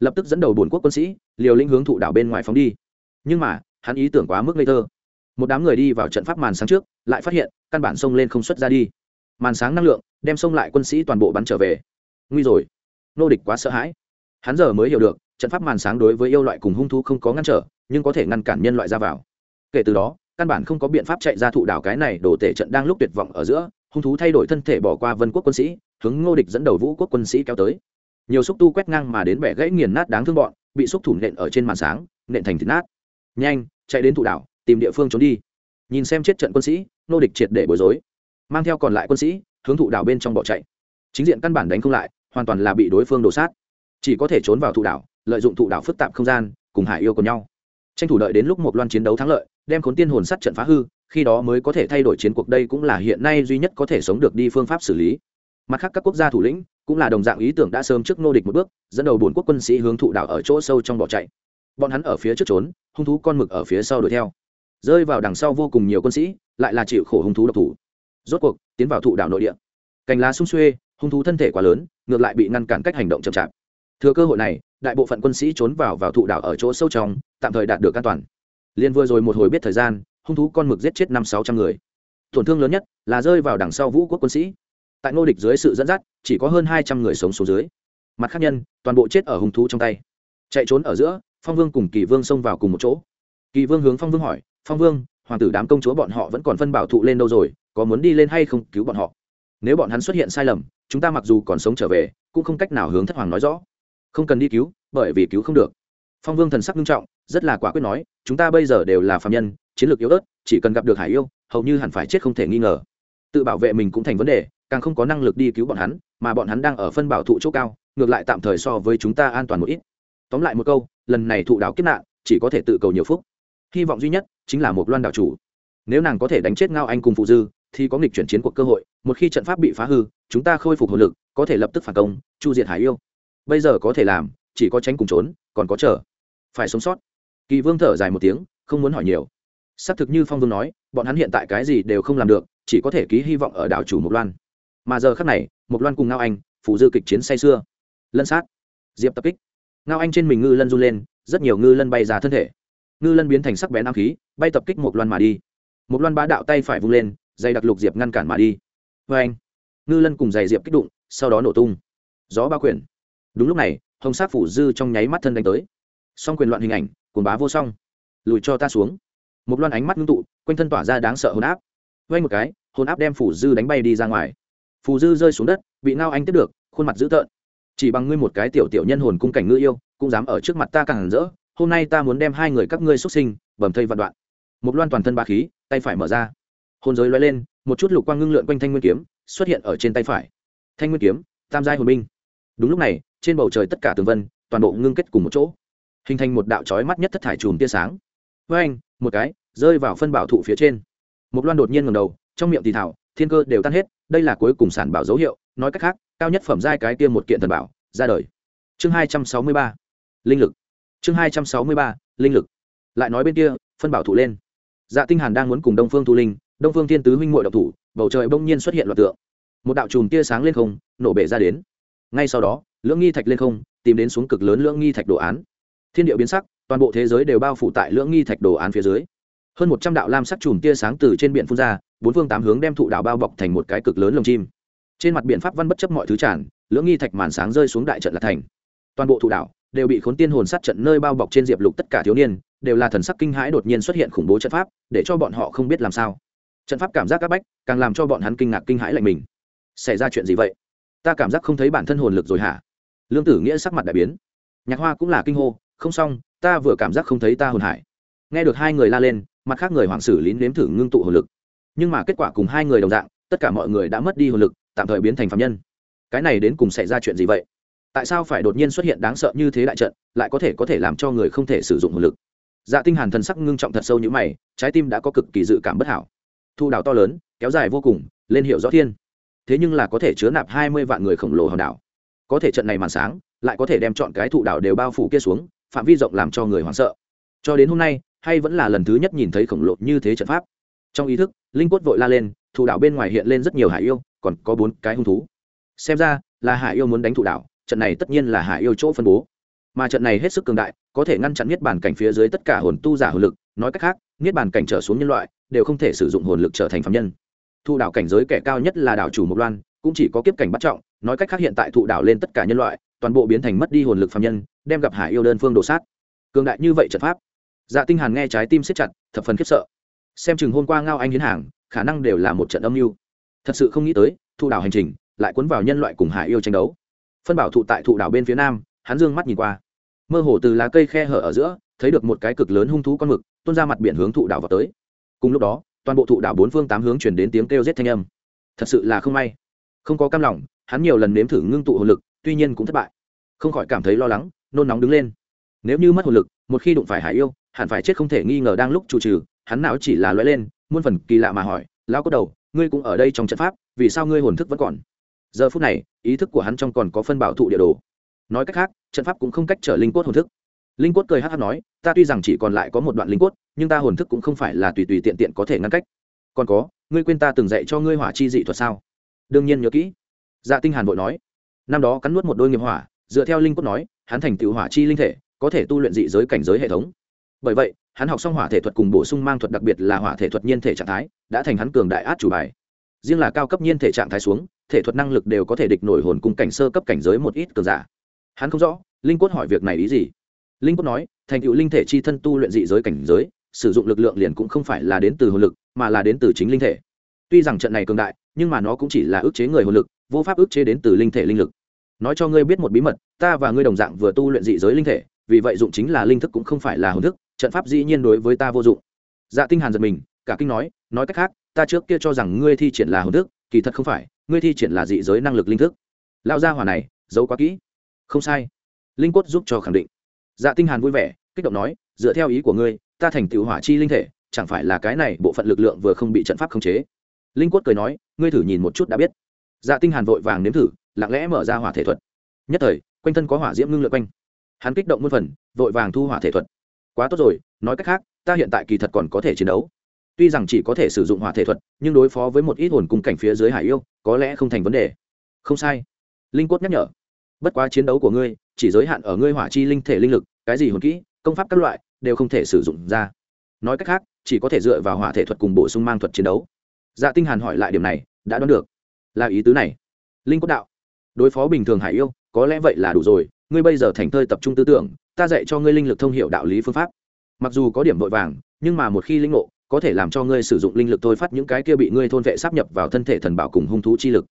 lập tức dẫn đầu bốn quốc quân sĩ, liều lĩnh hướng thụ đảo bên ngoài phóng đi. Nhưng mà, hắn ý tưởng quá mức ngây thơ. Một đám người đi vào trận pháp màn sáng trước, lại phát hiện, căn bản xông lên không xuất ra đi. Màn sáng năng lượng, đem xông lại quân sĩ toàn bộ bắn trở về. Nguy rồi. Nô địch quá sợ hãi. Hắn giờ mới hiểu được, trận pháp màn sáng đối với yêu loại cùng hung thú không có ngăn trở, nhưng có thể ngăn cản nhân loại ra vào. Kể từ đó, căn bản không có biện pháp chạy ra thụ đảo cái này đổ tể trận đang lúc tuyệt vọng ở giữa, hung thú thay đổi thân thể bỏ qua vân quốc quân sĩ, hướng ngô địch dẫn đầu vũ quốc quân sĩ kéo tới nhiều xúc tu quét ngang mà đến bẻ gãy nghiền nát đáng thương bọn, bị xúc thủ nện ở trên màn sáng, nện thành thịt nát. Nhanh, chạy đến thụ đảo, tìm địa phương trốn đi. Nhìn xem chết trận quân sĩ, nô địch triệt để bối rối. Mang theo còn lại quân sĩ, hướng thụ đảo bên trong bỏ chạy. Chính diện căn bản đánh không lại, hoàn toàn là bị đối phương đổ sát. Chỉ có thể trốn vào thụ đảo, lợi dụng thụ đảo phức tạp không gian, cùng hải yêu cùng nhau. Tranh thủ đợi đến lúc một loan chiến đấu thắng lợi, đem khốn tiên hồn sắt trận phá hư, khi đó mới có thể thay đổi chiến cuộc đây cũng là hiện nay duy nhất có thể sống được đi phương pháp xử lý mặt khác các quốc gia thủ lĩnh cũng là đồng dạng ý tưởng đã sớm trước nô địch một bước, dẫn đầu bốn quốc quân sĩ hướng thụ đảo ở chỗ sâu trong bỏ chạy. Bọn hắn ở phía trước trốn, hung thú con mực ở phía sau đuổi theo. Rơi vào đằng sau vô cùng nhiều quân sĩ, lại là chịu khổ hung thú độc thủ. Rốt cuộc, tiến vào thụ đảo nội địa. Cành lá sung xuê, hung thú thân thể quá lớn, ngược lại bị ngăn cản cách hành động chậm chạp. Thừa cơ hội này, đại bộ phận quân sĩ trốn vào vào thụ đảo ở chỗ sâu trong, tạm thời đạt được an toàn. Liên vừa rồi một hồi biết thời gian, hung thú con mực giết chết năm sáu trăm người. Tổn thương lớn nhất là rơi vào đằng sau vũ quốc quân sĩ tại ngô địch dưới sự dẫn dắt, chỉ có hơn hai trăm người sống số dưới. Mặt khác nhân, toàn bộ chết ở hung thú trong tay. Chạy trốn ở giữa, phong vương cùng kỳ vương xông vào cùng một chỗ. Kỳ vương hướng phong vương hỏi, phong vương, hoàng tử đám công chúa bọn họ vẫn còn phân bảo thụ lên đâu rồi, có muốn đi lên hay không cứu bọn họ? Nếu bọn hắn xuất hiện sai lầm, chúng ta mặc dù còn sống trở về, cũng không cách nào hướng thất hoàng nói rõ. Không cần đi cứu, bởi vì cứu không được. Phong vương thần sắc nghiêm trọng, rất là quả quyết nói, chúng ta bây giờ đều là phạm nhân, chiến lược yếu ớt, chỉ cần gặp được hải yêu, hầu như hẳn phải chết không thể nghi ngờ. Tự bảo vệ mình cũng thành vấn đề càng không có năng lực đi cứu bọn hắn, mà bọn hắn đang ở phân bảo thụ chỗ cao, ngược lại tạm thời so với chúng ta an toàn một ít. Tóm lại một câu, lần này thụ đảo kiếp nạn, chỉ có thể tự cầu nhiều phúc. Hy vọng duy nhất chính là một loan đảo chủ. Nếu nàng có thể đánh chết ngao anh cùng phụ dư, thì có nghịch chuyển chiến cuộc cơ hội, một khi trận pháp bị phá hư, chúng ta khôi phục hồn lực, có thể lập tức phản công, chu diệt hải yêu. Bây giờ có thể làm, chỉ có tránh cùng trốn, còn có chờ. Phải sống sót. Kỳ vương thở dài một tiếng, không muốn hỏi nhiều. Xác thực như phong vương nói, bọn hắn hiện tại cái gì đều không làm được, chỉ có thể ký hy vọng ở đảo chủ mộc loan mà giờ khác này một loan cùng ngao anh phụ dư kịch chiến say xưa lân sát. Diệp tập kích. Ngao anh trên mình ngư lân run lên, rất nhiều ngư lân bay ra thân thể. Ngư lân biến thành sắc bén am khí, bay tập kích một loan mà đi. Một loan bá đạo tay phải vung lên dày đặc lục diệp ngăn cản mà đi. Vê anh, ngư lân cùng dày diệp kích đụng, sau đó nổ tung. Gió bao quyển. Đúng lúc này, hồng sát phủ dư trong nháy mắt thân đánh tới. Song quyền loạn hình ảnh cồn bá vô song. Lùi cho ta xuống. Một loan ánh mắt ngưng tụ, quanh thân tỏa ra đáng sợ hồn áp. Vay một cái, hồn áp đem phủ dư đánh bay đi ra ngoài phù dư rơi xuống đất, bị ngao anh tiếp được, khuôn mặt dữ tợn. Chỉ bằng ngươi một cái tiểu tiểu nhân hồn cung cảnh ngư yêu, cũng dám ở trước mặt ta càng rỡ, hôm nay ta muốn đem hai người các ngươi xuất sinh bầm thây vạn đoạn. Một loan toàn thân ba khí, tay phải mở ra. Hồn giới loay lên, một chút lục quang ngưng lượn quanh thanh nguyên kiếm, xuất hiện ở trên tay phải. Thanh nguyên kiếm, tam giai hồn binh. Đúng lúc này, trên bầu trời tất cả tường vân, toàn bộ ngưng kết cùng một chỗ. Hình thành một đạo trói mắt nhất thất thải chùm tia sáng. Với anh, một cái, rơi vào phân bảo thụ phía trên. Một loan đột nhiên ngầm đầu, trong miệng thì thảo, thiên cơ đều tan hết đây là cuối cùng sản bảo dấu hiệu, nói cách khác, cao nhất phẩm giai cái kia một kiện thần bảo, ra đời. Chương hai trăm sáu mươi ba, linh lực. Chương hai trăm sáu mươi ba, linh lực. Lại nói bên kia, phân bảo thủ lên. Dạ tinh hàn đang muốn cùng đông phương thu linh, đông phương thiên tứ huynh muội độc thủ, bầu trời bỗng nhiên xuất hiện loạt tượng. Một đạo chùm tia sáng lên không, nổ bể ra đến. Ngay sau đó, lưỡng nghi thạch lên không, tìm đến xuống cực lớn lưỡng nghi thạch đồ án. Thiên địa biến sắc, toàn bộ thế giới đều bao phủ tại lưỡng nghi thạch đồ án phía dưới hơn một trăm đạo lam sắc chùm tia sáng từ trên biển phun ra, bốn phương tám hướng đem thụ đạo bao bọc thành một cái cực lớn lồng chim. Trên mặt biển pháp văn bất chấp mọi thứ tràn, lưỡng nghi thạch màn sáng rơi xuống đại trận lạc thành. Toàn bộ thụ đạo đều bị khốn tiên hồn sát trận nơi bao bọc trên diệp lục tất cả thiếu niên, đều là thần sắc kinh hãi đột nhiên xuất hiện khủng bố trận pháp, để cho bọn họ không biết làm sao. Trận pháp cảm giác các bách, càng làm cho bọn hắn kinh ngạc kinh hãi lạnh mình. Xảy ra chuyện gì vậy? Ta cảm giác không thấy bản thân hồn lực rồi hả? Lương tử nghĩa sắc mặt đại biến. Nhạc hoa cũng là kinh hô, không xong, ta vừa cảm giác không thấy ta hồn hải. Nghe được hai người la lên mặt khác người hoàng sử lín nếm thử ngưng tụ hồn lực. Nhưng mà kết quả cùng hai người đồng dạng, tất cả mọi người đã mất đi hồn lực, tạm thời biến thành phạm nhân. Cái này đến cùng xảy ra chuyện gì vậy? Tại sao phải đột nhiên xuất hiện đáng sợ như thế đại trận, lại có thể có thể làm cho người không thể sử dụng hồn lực? Dạ tinh hàn thần sắc ngưng trọng thật sâu như mày, trái tim đã có cực kỳ dự cảm bất hảo. Thu đảo to lớn, kéo dài vô cùng, lên hiệu rõ thiên. Thế nhưng là có thể chứa nạp hai mươi vạn người khổng lồ hòn đảo. Có thể trận này màn sáng, lại có thể đem chọn cái thụ đảo đều bao phủ kia xuống, phạm vi rộng làm cho người hoảng sợ. Cho đến hôm nay hay vẫn là lần thứ nhất nhìn thấy khổng lồ như thế trận pháp. Trong ý thức, linh quất vội la lên thụ đảo bên ngoài hiện lên rất nhiều hải yêu, còn có bốn cái hung thú. Xem ra, là hải yêu muốn đánh thụ đảo, trận này tất nhiên là hải yêu chỗ phân bố. Mà trận này hết sức cường đại, có thể ngăn chặn niết bàn cảnh phía dưới tất cả hồn tu giả hồn lực, nói cách khác, niết bàn cảnh trở xuống nhân loại, đều không thể sử dụng hồn lực trở thành phạm nhân. Thụ đảo cảnh giới kẻ cao nhất là đảo chủ mộc loan, cũng chỉ có kiếp cảnh bắt trọng, nói cách khác hiện tại thụ đảo lên tất cả nhân loại, toàn bộ biến thành mất đi hồn lực phạm nhân, đem gặp hải yêu đơn phương đổ sát. Cường đại như vậy trận pháp dạ tinh hàn nghe trái tim siết chặt, thập phần khiếp sợ. Xem chừng hôm qua ngao anh hiến hàng, khả năng đều là một trận âm mưu. Thật sự không nghĩ tới, thụ đảo hành trình lại cuốn vào nhân loại cùng hải yêu tranh đấu. Phân bảo thụ tại thụ đảo bên phía nam, hắn dương mắt nhìn qua. Mơ hồ từ lá cây khe hở ở giữa, thấy được một cái cực lớn hung thú con mực, tuôn ra mặt biển hướng thụ đảo vào tới. Cùng lúc đó, toàn bộ thụ đảo bốn phương tám hướng chuyển đến tiếng kêu giết thanh âm. Thật sự là không may. Không có cam lòng, hắn nhiều lần nếm thử ngưng tụ hồn lực, tuy nhiên cũng thất bại. Không khỏi cảm thấy lo lắng, nôn nóng đứng lên. Nếu như mất hồn lực, một khi đụng phải hải yêu hẳn phải chết không thể nghi ngờ đang lúc chủ trừ, hắn não chỉ là loay lên, muôn phần kỳ lạ mà hỏi lao có đầu, ngươi cũng ở đây trong trận pháp, vì sao ngươi hồn thức vẫn còn? Giờ phút này, ý thức của hắn trong còn có phân bảo thụ địa đồ. Nói cách khác, trận pháp cũng không cách trở linh cốt hồn thức. Linh cốt cười hát hát nói, ta tuy rằng chỉ còn lại có một đoạn linh cốt, nhưng ta hồn thức cũng không phải là tùy tùy tiện tiện có thể ngăn cách. Còn có, ngươi quên ta từng dạy cho ngươi hỏa chi dị thuật sao? Đương nhiên nhớ kỹ. Dạ tinh hàn vội nói, năm đó cắn nuốt một đôi nghiệp hỏa, dựa theo linh cốt nói, hắn thành tựu hỏa chi linh thể, có thể tu luyện dị giới cảnh giới hệ thống bởi vậy, hắn học xong hỏa thể thuật cùng bổ sung mang thuật đặc biệt là hỏa thể thuật nhiên thể trạng thái, đã thành hắn cường đại át chủ bài. Riêng là cao cấp nhiên thể trạng thái xuống, thể thuật năng lực đều có thể địch nổi hồn cùng cảnh sơ cấp cảnh giới một ít cường giả. Hắn không rõ, linh quất hỏi việc này ý gì. Linh quất nói, thành tựu linh thể chi thân tu luyện dị giới cảnh giới, sử dụng lực lượng liền cũng không phải là đến từ hồn lực, mà là đến từ chính linh thể. Tuy rằng trận này cường đại, nhưng mà nó cũng chỉ là ức chế người hồn lực, vô pháp ức chế đến từ linh thể linh lực. Nói cho ngươi biết một bí mật, ta và ngươi đồng dạng vừa tu luyện dị giới linh thể, vì vậy dụng chính là linh thức cũng không phải là hồn thức trận pháp dĩ nhiên đối với ta vô dụng. Dạ tinh hàn giật mình, cả kinh nói nói cách khác, ta trước kia cho rằng ngươi thi triển là hồn thức, kỳ thật không phải, ngươi thi triển là dị giới năng lực linh thức. Lao ra hỏa này, giấu quá kỹ. Không sai. Linh quất giúp cho khẳng định. Dạ tinh hàn vui vẻ, kích động nói, dựa theo ý của ngươi, ta thành tựu hỏa chi linh thể, chẳng phải là cái này bộ phận lực lượng vừa không bị trận pháp khống chế. Linh quất cười nói, ngươi thử nhìn một chút đã biết. Dạ tinh hàn vội vàng nếm thử, lặng lẽ mở ra hỏa thể thuật. Nhất thời, quanh thân có hỏa diễm ngưng lượn quanh. Hắn kích động muôn phần, vội vàng thu hỏa thể thuật quá tốt rồi, nói cách khác, ta hiện tại kỳ thật còn có thể chiến đấu. Tuy rằng chỉ có thể sử dụng hỏa thể thuật, nhưng đối phó với một ít hồn cung cảnh phía dưới hải yêu, có lẽ không thành vấn đề. Không sai. Linh quất nhắc nhở. Bất quá chiến đấu của ngươi, chỉ giới hạn ở ngươi hỏa chi linh thể linh lực, cái gì hồn kỹ, công pháp các loại, đều không thể sử dụng ra. Nói cách khác, chỉ có thể dựa vào hỏa thể thuật cùng bổ sung mang thuật chiến đấu. Dạ tinh hàn hỏi lại điểm này, đã đoán được. Là ý tứ này. Linh cốt đạo. Đối phó bình thường hải yêu, có lẽ vậy là đủ rồi, ngươi bây giờ thành thơi tập trung tư tưởng ta dạy cho ngươi linh lực thông hiểu đạo lý phương pháp. Mặc dù có điểm vội vàng, nhưng mà một khi linh ngộ, có thể làm cho ngươi sử dụng linh lực thôi phát những cái kia bị ngươi thôn vệ sắp nhập vào thân thể thần bảo cùng hung thú chi lực.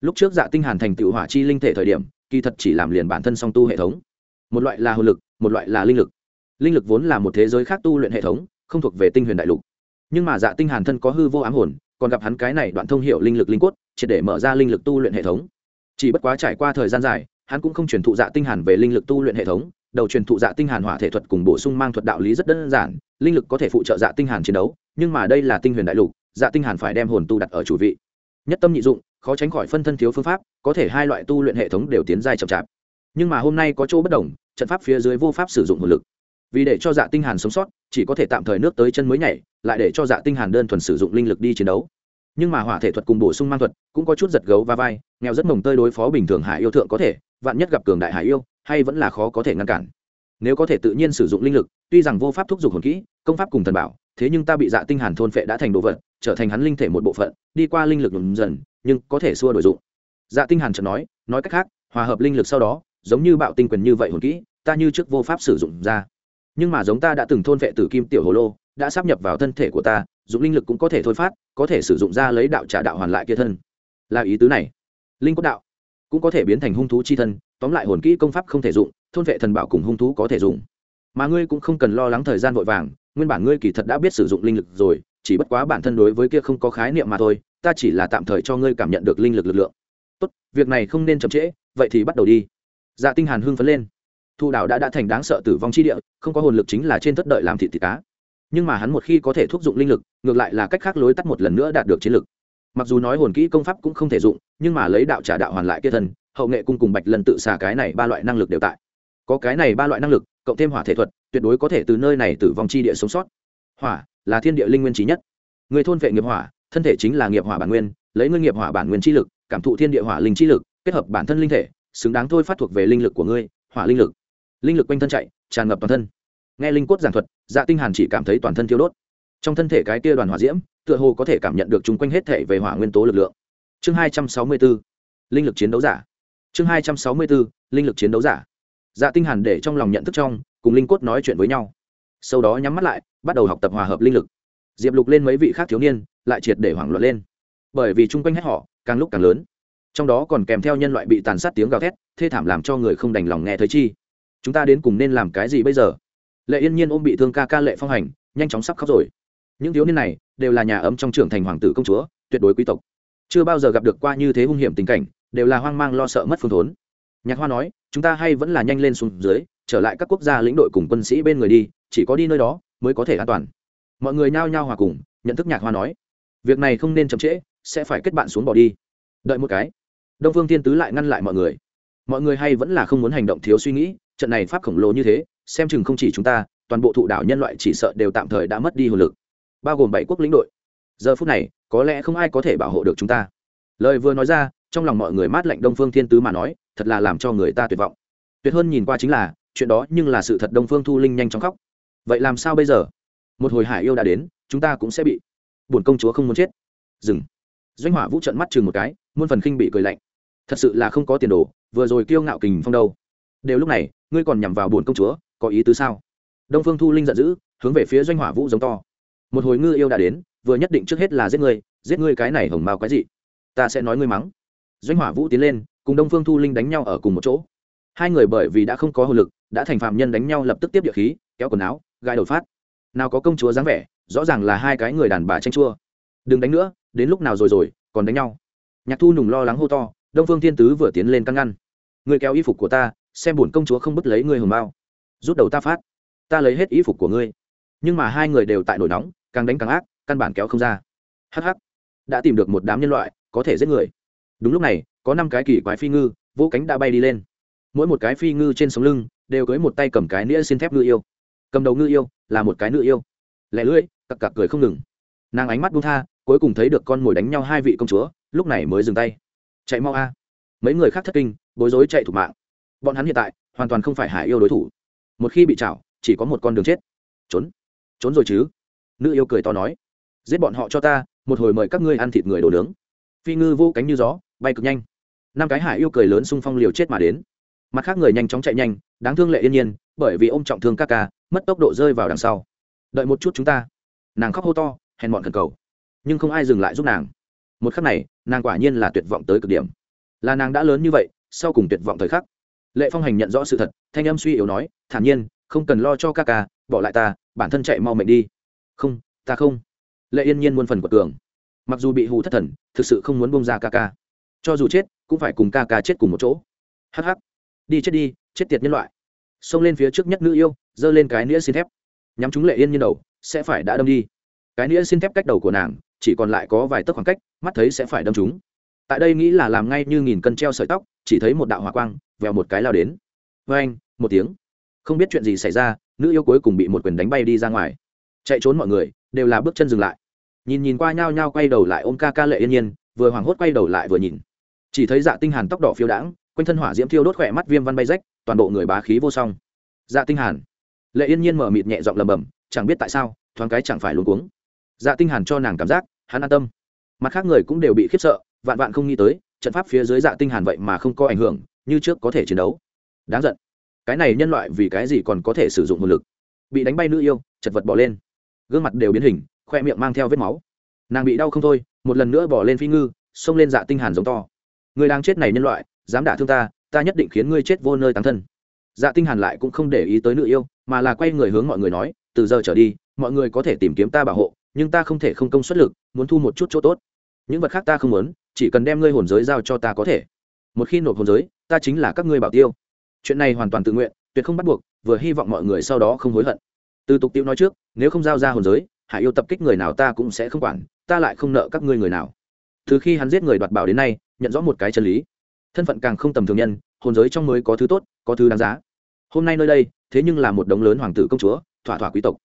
Lúc trước dạ tinh hàn thành tựu hỏa chi linh thể thời điểm, kỳ thật chỉ làm liền bản thân song tu hệ thống. Một loại là hồn lực, một loại là linh lực. Linh lực vốn là một thế giới khác tu luyện hệ thống, không thuộc về tinh huyền đại lục. Nhưng mà dạ tinh hàn thân có hư vô ám hồn, còn gặp hắn cái này đoạn thông hiểu linh lực linh cốt, triệt để mở ra linh lực tu luyện hệ thống. Chỉ bất quá trải qua thời gian dài, hắn cũng không truyền thụ dạ tinh hàn về linh lực tu luyện hệ thống đầu truyền thụ dạ tinh hàn hỏa thể thuật cùng bổ sung mang thuật đạo lý rất đơn giản, linh lực có thể phụ trợ dạ tinh hàn chiến đấu, nhưng mà đây là tinh huyền đại lục dạ tinh hàn phải đem hồn tu đặt ở chủ vị. Nhất tâm nhị dụng, khó tránh khỏi phân thân thiếu phương pháp, có thể hai loại tu luyện hệ thống đều tiến giai chậm chạp. Nhưng mà hôm nay có chỗ bất đồng, trận pháp phía dưới vô pháp sử dụng hồn lực. Vì để cho dạ tinh hàn sống sót, chỉ có thể tạm thời nước tới chân mới nhảy, lại để cho dạ tinh hàn đơn thuần sử dụng linh lực đi chiến đấu nhưng mà hỏa thể thuật cùng bổ sung mang thuật cũng có chút giật gấu và vai, nghèo rất mồng tơi đối phó bình thường hải yêu thượng có thể, vạn nhất gặp cường đại hải yêu, hay vẫn là khó có thể ngăn cản. Nếu có thể tự nhiên sử dụng linh lực, tuy rằng vô pháp thúc giục hồn kỹ, công pháp cùng thần bảo, thế nhưng ta bị dạ tinh hàn thôn phệ đã thành đồ vật, trở thành hắn linh thể một bộ phận, đi qua linh lực dần dần, nhưng có thể xua đổi dụng. Dạ tinh hàn chợt nói nói cách khác, hòa hợp linh lực sau đó, giống như bạo tinh quyền như vậy hồn kỹ, ta như trước vô pháp sử dụng ra. Nhưng mà giống ta đã từng thôn phệ tử kim tiểu hồ lô, đã sắp nhập vào thân thể của ta dụng linh lực cũng có thể thôi phát, có thể sử dụng ra lấy đạo trả đạo hoàn lại kia thân. Là ý tứ này. Linh cốt đạo cũng có thể biến thành hung thú chi thân, tóm lại hồn kỹ công pháp không thể dụng, thôn vệ thần bảo cùng hung thú có thể dùng. Mà ngươi cũng không cần lo lắng thời gian vội vàng, nguyên bản ngươi kỳ thật đã biết sử dụng linh lực rồi, chỉ bất quá bản thân đối với kia không có khái niệm mà thôi, ta chỉ là tạm thời cho ngươi cảm nhận được linh lực lực lượng. Tốt, việc này không nên chậm trễ, vậy thì bắt đầu đi. Dạ tinh hàn hưng phấn lên. Thu đảo đã đã thành đáng sợ tử vong chi địa, không có hồn lực chính là trên thất đợi làm thịt thịt cá nhưng mà hắn một khi có thể thúc dụng linh lực, ngược lại là cách khác lối tắt một lần nữa đạt được chiến lực. Mặc dù nói hồn kỹ công pháp cũng không thể dụng, nhưng mà lấy đạo trả đạo hoàn lại kia thân, hậu nghệ cung cùng bạch lần tự xả cái này ba loại năng lực đều tại. Có cái này ba loại năng lực, cộng thêm hỏa thể thuật, tuyệt đối có thể từ nơi này tử vong chi địa sống sót. Hỏa là thiên địa linh nguyên trí nhất. Người thôn vệ nghiệp hỏa, thân thể chính là nghiệp hỏa bản nguyên, lấy ngươi nghiệp hỏa bản nguyên chi lực, cảm thụ thiên địa hỏa linh chi lực, kết hợp bản thân linh thể, xứng đáng thôi phát thuộc về linh lực của ngươi, hỏa linh lực. Linh lực quanh thân chạy, tràn ngập toàn thân nghe linh cốt giảng thuật dạ tinh hàn chỉ cảm thấy toàn thân thiêu đốt. Trong thân thể cái kia đoàn hỏa diễm, tựa hồ có thể cảm nhận được chung quanh hết thể về hỏa nguyên tố lực lượng. Chương 264 linh lực chiến đấu giả. Chương 264 linh lực chiến đấu giả. Dạ tinh hàn để trong lòng nhận thức trong, cùng linh cốt nói chuyện với nhau. Sau đó nhắm mắt lại, bắt đầu học tập hòa hợp linh lực. Diệp lục lên mấy vị khác thiếu niên, lại triệt để hoảng loạn lên. Bởi vì chung quanh hết họ càng lúc càng lớn. Trong đó còn kèm theo nhân loại bị tàn sát tiếng gào thét, thê thảm làm cho người không đành lòng nghe thấy chi. Chúng ta đến cùng nên làm cái gì bây giờ? Lệ yên nhiên ôm bị thương ca ca lệ phong hành, nhanh chóng sắp khóc rồi. Những thiếu niên này đều là nhà ấm trong trưởng thành hoàng tử công chúa, tuyệt đối quý tộc. Chưa bao giờ gặp được qua như thế hung hiểm tình cảnh, đều là hoang mang lo sợ mất phương thốn. Nhạc hoa nói, chúng ta hay vẫn là nhanh lên xuống dưới, trở lại các quốc gia lĩnh đội cùng quân sĩ bên người đi, chỉ có đi nơi đó mới có thể an toàn. Mọi người nhao nhao hòa cùng, nhận thức nhạc hoa nói, việc này không nên chậm trễ, sẽ phải kết bạn xuống bỏ đi. Đợi một cái, đông phương tiên tứ lại ngăn lại mọi người. Mọi người hay vẫn là không muốn hành động thiếu suy nghĩ, trận này pháp khổng lồ như thế xem chừng không chỉ chúng ta, toàn bộ thụ đảo nhân loại chỉ sợ đều tạm thời đã mất đi hồn lực. Bao gồm bảy quốc lĩnh đội. Giờ phút này, có lẽ không ai có thể bảo hộ được chúng ta. Lời vừa nói ra, trong lòng mọi người mát lạnh đông phương thiên tứ mà nói, thật là làm cho người ta tuyệt vọng. Tuyệt hơn nhìn qua chính là, chuyện đó nhưng là sự thật đông phương thu linh nhanh chóng khóc. Vậy làm sao bây giờ? Một hồi hải yêu đã đến, chúng ta cũng sẽ bị Buồn công chúa không muốn chết. Dừng. Doanh hỏa vũ trận mắt chừng một cái, muôn phần khinh bị cười lạnh. Thật sự là không có tiền đồ, vừa rồi kiêu ngạo kình phong đâu. Đều lúc này, ngươi còn nhằm vào buồn công chúa có ý tứ sao? Đông phương thu linh giận dữ, hướng về phía doanh hỏa vũ giống to. Một hồi ngư yêu đã đến, vừa nhất định trước hết là giết ngươi giết ngươi cái này hồng mao cái gì ta sẽ nói ngươi mắng. Doanh hỏa vũ tiến lên, cùng đông phương thu linh đánh nhau ở cùng một chỗ. Hai người bởi vì đã không có hồn lực, đã thành phạm nhân đánh nhau lập tức tiếp địa khí, kéo quần áo, gai đột phát. Nào có công chúa dáng vẻ, rõ ràng là hai cái người đàn bà tranh chua. Đừng đánh nữa, đến lúc nào rồi rồi, còn đánh nhau. Nhạc thu nùng lo lắng hô to, đông phương thiên tứ vừa tiến lên căn ngăn. Người kéo y phục của ta, xem bổn công chúa không bứt lấy ngươi hồng mao rút đầu ta phát. Ta lấy hết ý phục của ngươi. Nhưng mà hai người đều tại nổi nóng, càng đánh càng ác, căn bản kéo không ra. Hh đã tìm được một đám nhân loại, có thể giết người. Đúng lúc này, có năm cái kỳ quái phi ngư vỗ cánh đã bay đi lên. Mỗi một cái phi ngư trên sống lưng, đều cưới một tay cầm cái nĩa xin thép ngư yêu. Cầm đầu ngư yêu, là một cái nữ yêu. Lẻ lưỡi, cặc cặc cười không ngừng. Nàng ánh mắt buông tha, cuối cùng thấy được con mồi đánh nhau hai vị công chúa, lúc này mới dừng tay. Chạy mau a. Mấy người khác thất kinh, bối rối chạy thủ mạng. Bọn hắn hiện tại, hoàn toàn không phải hải yêu đối thủ một khi bị chảo, chỉ có một con đường chết. Trốn. Trốn rồi chứ? Nữ yêu cười to nói. Giết bọn họ cho ta, một hồi mời các ngươi ăn thịt người đồ nướng. Phi ngư vô cánh như gió, bay cực nhanh. Năm cái hải yêu cười lớn xung phong liều chết mà đến. Mặt khác người nhanh chóng chạy nhanh, đáng thương lệ yên nhiên, bởi vì ôm trọng thương ca ca, mất tốc độ rơi vào đằng sau. Đợi một chút chúng ta. Nàng khóc hô to, hèn bọn khẩn cầu. Nhưng không ai dừng lại giúp nàng. Một khắc này, nàng quả nhiên là tuyệt vọng tới cực điểm. Là nàng đã lớn như vậy, sau cùng tuyệt vọng thời khắc lệ phong hành nhận rõ sự thật, thanh âm suy yếu nói, thản nhiên, không cần lo cho ca ca, bỏ lại ta, bản thân chạy mau mệnh đi. Không, ta không. Lệ yên nhiên muôn phần của tường mặc dù bị hù thất thần, thực sự không muốn bông ra ca ca. Cho dù chết, cũng phải cùng ca ca chết cùng một chỗ. Hh đi chết đi, chết tiệt nhân loại. Xông lên phía trước nhất nữ yêu, giơ lên cái nĩa xin thép. Nhắm chúng lệ yên nhiên đầu, sẽ phải đã đâm đi. Cái nĩa xin thép cách đầu của nàng, chỉ còn lại có vài tấc khoảng cách, mắt thấy sẽ phải đâm chúng tại đây nghĩ là làm ngay như nghìn cân treo sợi tóc, chỉ thấy một đạo hỏa quang, vèo một cái lao đến. Vê anh, một tiếng. Không biết chuyện gì xảy ra, nữ yêu cuối cùng bị một quyền đánh bay đi ra ngoài. Chạy trốn mọi người, đều là bước chân dừng lại. Nhìn nhìn qua nhao nhao quay đầu lại ôm ca ca lệ yên nhiên, vừa hoảng hốt quay đầu lại vừa nhìn. Chỉ thấy dạ tinh hàn tóc đỏ phiêu đãng, quanh thân hỏa diễm thiêu đốt khỏe mắt viêm văn bay rách, toàn bộ người bá khí vô song. Dạ tinh hàn. Lệ yên nhiên mở mịt nhẹ giọng lầm bầm, chẳng biết tại sao, thoáng cái chẳng phải luống cuống. Dạ tinh hàn cho nàng cảm giác, hắn an tâm. Mặt khác người cũng đều bị khiếp sợ vạn vạn không nghĩ tới, trận pháp phía dưới dạ tinh hàn vậy mà không có ảnh hưởng, như trước có thể chiến đấu. Đáng giận. Cái này nhân loại vì cái gì còn có thể sử dụng hồn lực? Bị đánh bay nữ yêu, chật vật bỏ lên. Gương mặt đều biến hình, khoe miệng mang theo vết máu. Nàng bị đau không thôi, một lần nữa bỏ lên phi ngư, xông lên dạ tinh hàn giống to. Người đang chết này nhân loại, dám đả thương ta ta nhất định khiến ngươi chết vô nơi táng thân. Dạ tinh hàn lại cũng không để ý tới nữ yêu, mà là quay người hướng mọi người nói, từ giờ trở đi, mọi người có thể tìm kiếm ta bảo hộ, nhưng ta không thể không công suất lực, muốn thu một chút chỗ tốt. Những vật khác ta không muốn chỉ cần đem ngươi hồn giới giao cho ta có thể. Một khi nộp hồn giới, ta chính là các ngươi bảo tiêu. Chuyện này hoàn toàn tự nguyện, tuyệt không bắt buộc, vừa hy vọng mọi người sau đó không hối hận. Từ tục tiêu nói trước, nếu không giao ra hồn giới hạ yêu tập kích người nào ta cũng sẽ không quản, ta lại không nợ các ngươi người nào. Từ khi hắn giết người đoạt bảo đến nay, nhận rõ một cái chân lý. Thân phận càng không tầm thường nhân, hồn giới trong mới có thứ tốt, có thứ đáng giá. Hôm nay nơi đây, thế nhưng là một đống lớn hoàng tử công chúa, thỏa thỏa quý tộc.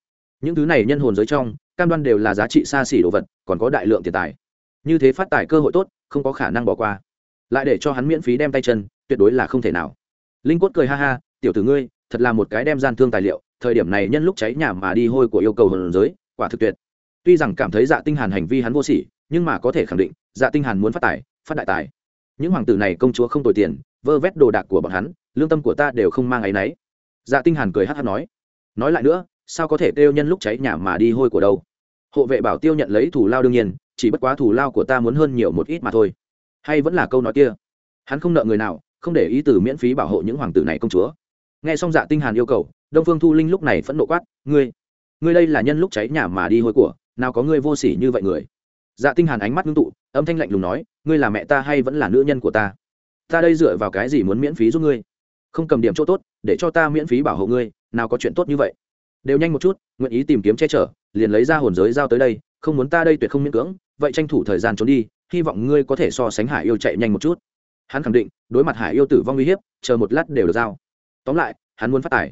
Những thứ này nhân hồn giới trong, cam đoan đều là giá trị xa xỉ đồ vật, còn có đại lượng tiền tài như thế phát tài cơ hội tốt, không có khả năng bỏ qua. Lại để cho hắn miễn phí đem tay chân, tuyệt đối là không thể nào. Linh quất cười ha ha, tiểu tử ngươi, thật là một cái đem gian thương tài liệu, thời điểm này nhân lúc cháy nhà mà đi hôi của yêu cầu hồn giới, quả thực tuyệt. Tuy rằng cảm thấy dạ tinh hàn hành vi hắn vô sỉ, nhưng mà có thể khẳng định dạ tinh hàn muốn phát tài, phát đại tài. Những hoàng tử này công chúa không tồi tiền, vơ vét đồ đạc của bọn hắn, lương tâm của ta đều không mang ấy nấy. Dạ tinh hàn cười hát hát nói nói lại nữa, sao có thể kêu nhân lúc cháy nhà mà đi hôi của đâu? Hộ vệ bảo tiêu nhận lấy thủ lao đương nhiên, chỉ bất quá thủ lao của ta muốn hơn nhiều một ít mà thôi. Hay vẫn là câu nói kia. Hắn không nợ người nào, không để ý từ miễn phí bảo hộ những hoàng tử này công chúa. Nghe xong dạ tinh hàn yêu cầu, đông phương thu linh lúc này phẫn nộ quát, ngươi ngươi đây là nhân lúc cháy nhà mà đi hôi của, nào có ngươi vô sỉ như vậy người? Dạ tinh hàn ánh mắt ngưng tụ, âm thanh lạnh lùng nói, ngươi là mẹ ta hay vẫn là nữ nhân của ta? Ta đây dựa vào cái gì muốn miễn phí giúp ngươi? Không cầm điểm chỗ tốt, để cho ta miễn phí bảo hộ ngươi, nào có chuyện tốt như vậy. Đều nhanh một chút, nguyện ý tìm kiếm che chở liền lấy ra hồn giới giao tới đây, không muốn ta đây tuyệt không miễn cưỡng, vậy tranh thủ thời gian trốn đi, hy vọng ngươi có thể so sánh hải yêu chạy nhanh một chút. Hắn khẳng định, đối mặt hải yêu tử vong uy hiếp, chờ một lát đều được giao. Tóm lại, hắn muốn phát tài.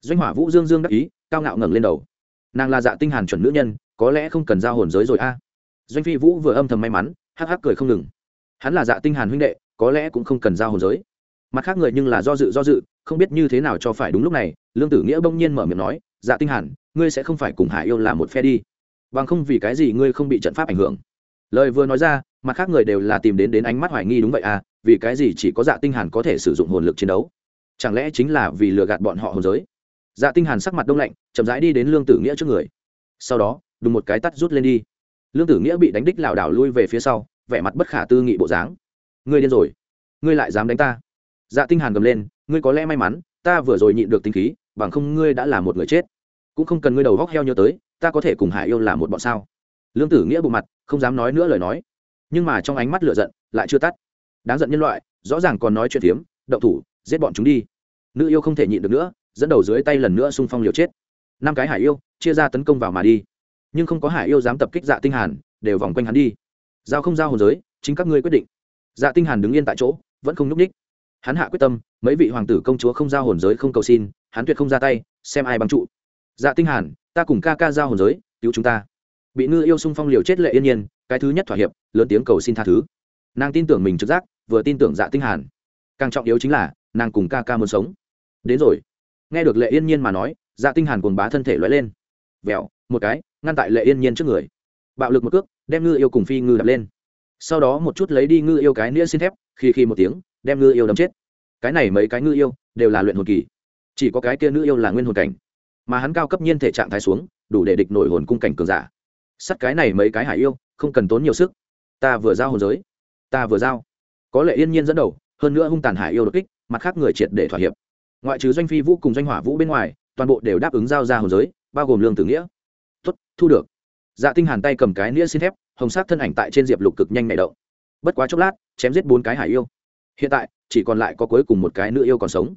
Doanh hỏa vũ dương dương đắc ý, cao ngạo ngẩng lên đầu. Nàng là dạ tinh hàn chuẩn nữ nhân, có lẽ không cần giao hồn giới rồi a. Doanh phi vũ vừa âm thầm may mắn, hắc hắc cười không ngừng. Hắn là dạ tinh hàn huynh đệ, có lẽ cũng không cần giao hồn giới. Mặt khác người nhưng là do dự do dự, không biết như thế nào cho phải đúng lúc này, lương tử nghĩa bỗng nhiên mở miệng nói dạ tinh hàn ngươi sẽ không phải cùng hải yêu là một phe đi. Bằng không vì cái gì ngươi không bị trận pháp ảnh hưởng? Lời vừa nói ra, mặt khác người đều là tìm đến đến ánh mắt hoài nghi đúng vậy à vì cái gì chỉ có dạ tinh hàn có thể sử dụng hồn lực chiến đấu? Chẳng lẽ chính là vì lừa gạt bọn họ hồn giới? Dạ tinh hàn sắc mặt đông lạnh, chậm rãi đi đến lương tử nghĩa trước người. Sau đó, đùng một cái tắt rút lên đi. Lương tử nghĩa bị đánh đích lảo đảo lui về phía sau, vẻ mặt bất khả tư nghị bộ dáng. Ngươi điên rồi. Ngươi lại dám đánh ta. Dạ tinh hàn gầm lên, ngươi có lẽ may mắn, ta vừa rồi nhịn được tinh khí, bằng không ngươi đã là một người chết cũng không cần ngươi đầu góc heo nhớ tới, ta có thể cùng hải yêu là một bọn sao? Lương tử nghĩa bộ mặt, không dám nói nữa lời nói. Nhưng mà trong ánh mắt lửa giận, lại chưa tắt. Đáng giận nhân loại, rõ ràng còn nói chuyện phiếm, động thủ, giết bọn chúng đi. Nữ yêu không thể nhịn được nữa, dẫn đầu dưới tay lần nữa xung phong liều chết. Năm cái hải yêu, chia ra tấn công vào mà đi. Nhưng không có hải yêu dám tập kích dạ tinh hàn, đều vòng quanh hắn đi. Giao không giao hồn giới, chính các ngươi quyết định. Dạ tinh hàn đứng yên tại chỗ, vẫn không nhúc ních hắn hạ quyết tâm, mấy vị hoàng tử công chúa không giao hồn giới không cầu xin, hắn tuyệt không ra tay, xem ai băng trụ dạ tinh hàn, ta cùng ca ca giao hồn giới, cứu chúng ta. Bị ngư yêu xung phong liều chết lệ yên nhiên, cái thứ nhất thỏa hiệp, lớn tiếng cầu xin tha thứ. Nàng tin tưởng mình trực giác, vừa tin tưởng dạ tinh hàn. Càng trọng yếu chính là, nàng cùng ca ca muốn sống. Đến rồi. Nghe được lệ yên nhiên mà nói dạ tinh hàn cuồng bá thân thể lóe lên. Vẹo, một cái, ngăn tại lệ yên nhiên trước người. Bạo lực một cước, đem ngư yêu cùng phi ngư đập lên. Sau đó một chút lấy đi ngư yêu cái nĩa xin thép khi khi một tiếng, đem ngư yêu đâm chết. Cái này mấy cái ngư yêu, đều là luyện hồn kỳ. Chỉ có cái kia nữ yêu là nguyên hồn cảnh mà hắn cao cấp nhiên thể trạng thái xuống, đủ để địch nổi hồn cung cảnh cường giả. Sắt cái này mấy cái hải yêu, không cần tốn nhiều sức. Ta vừa giao hồn giới, ta vừa giao. Có lệ yên nhiên dẫn đầu, hơn nữa hung tàn hải yêu đột kích, mặt khác người triệt để thỏa hiệp. Ngoại trừ doanh phi vũ cùng doanh hỏa vũ bên ngoài, toàn bộ đều đáp ứng giao ra hồn giới, bao gồm lương tử nghĩa. Tuất thu được. Dạ tinh hàn tay cầm cái nĩa xin thép, hồng sắc thân ảnh tại trên diệp lục cực nhanh nảy động. Bất quá chốc lát, chém giết bốn cái hải yêu. Hiện tại, chỉ còn lại có cuối cùng một cái nữ yêu còn sống.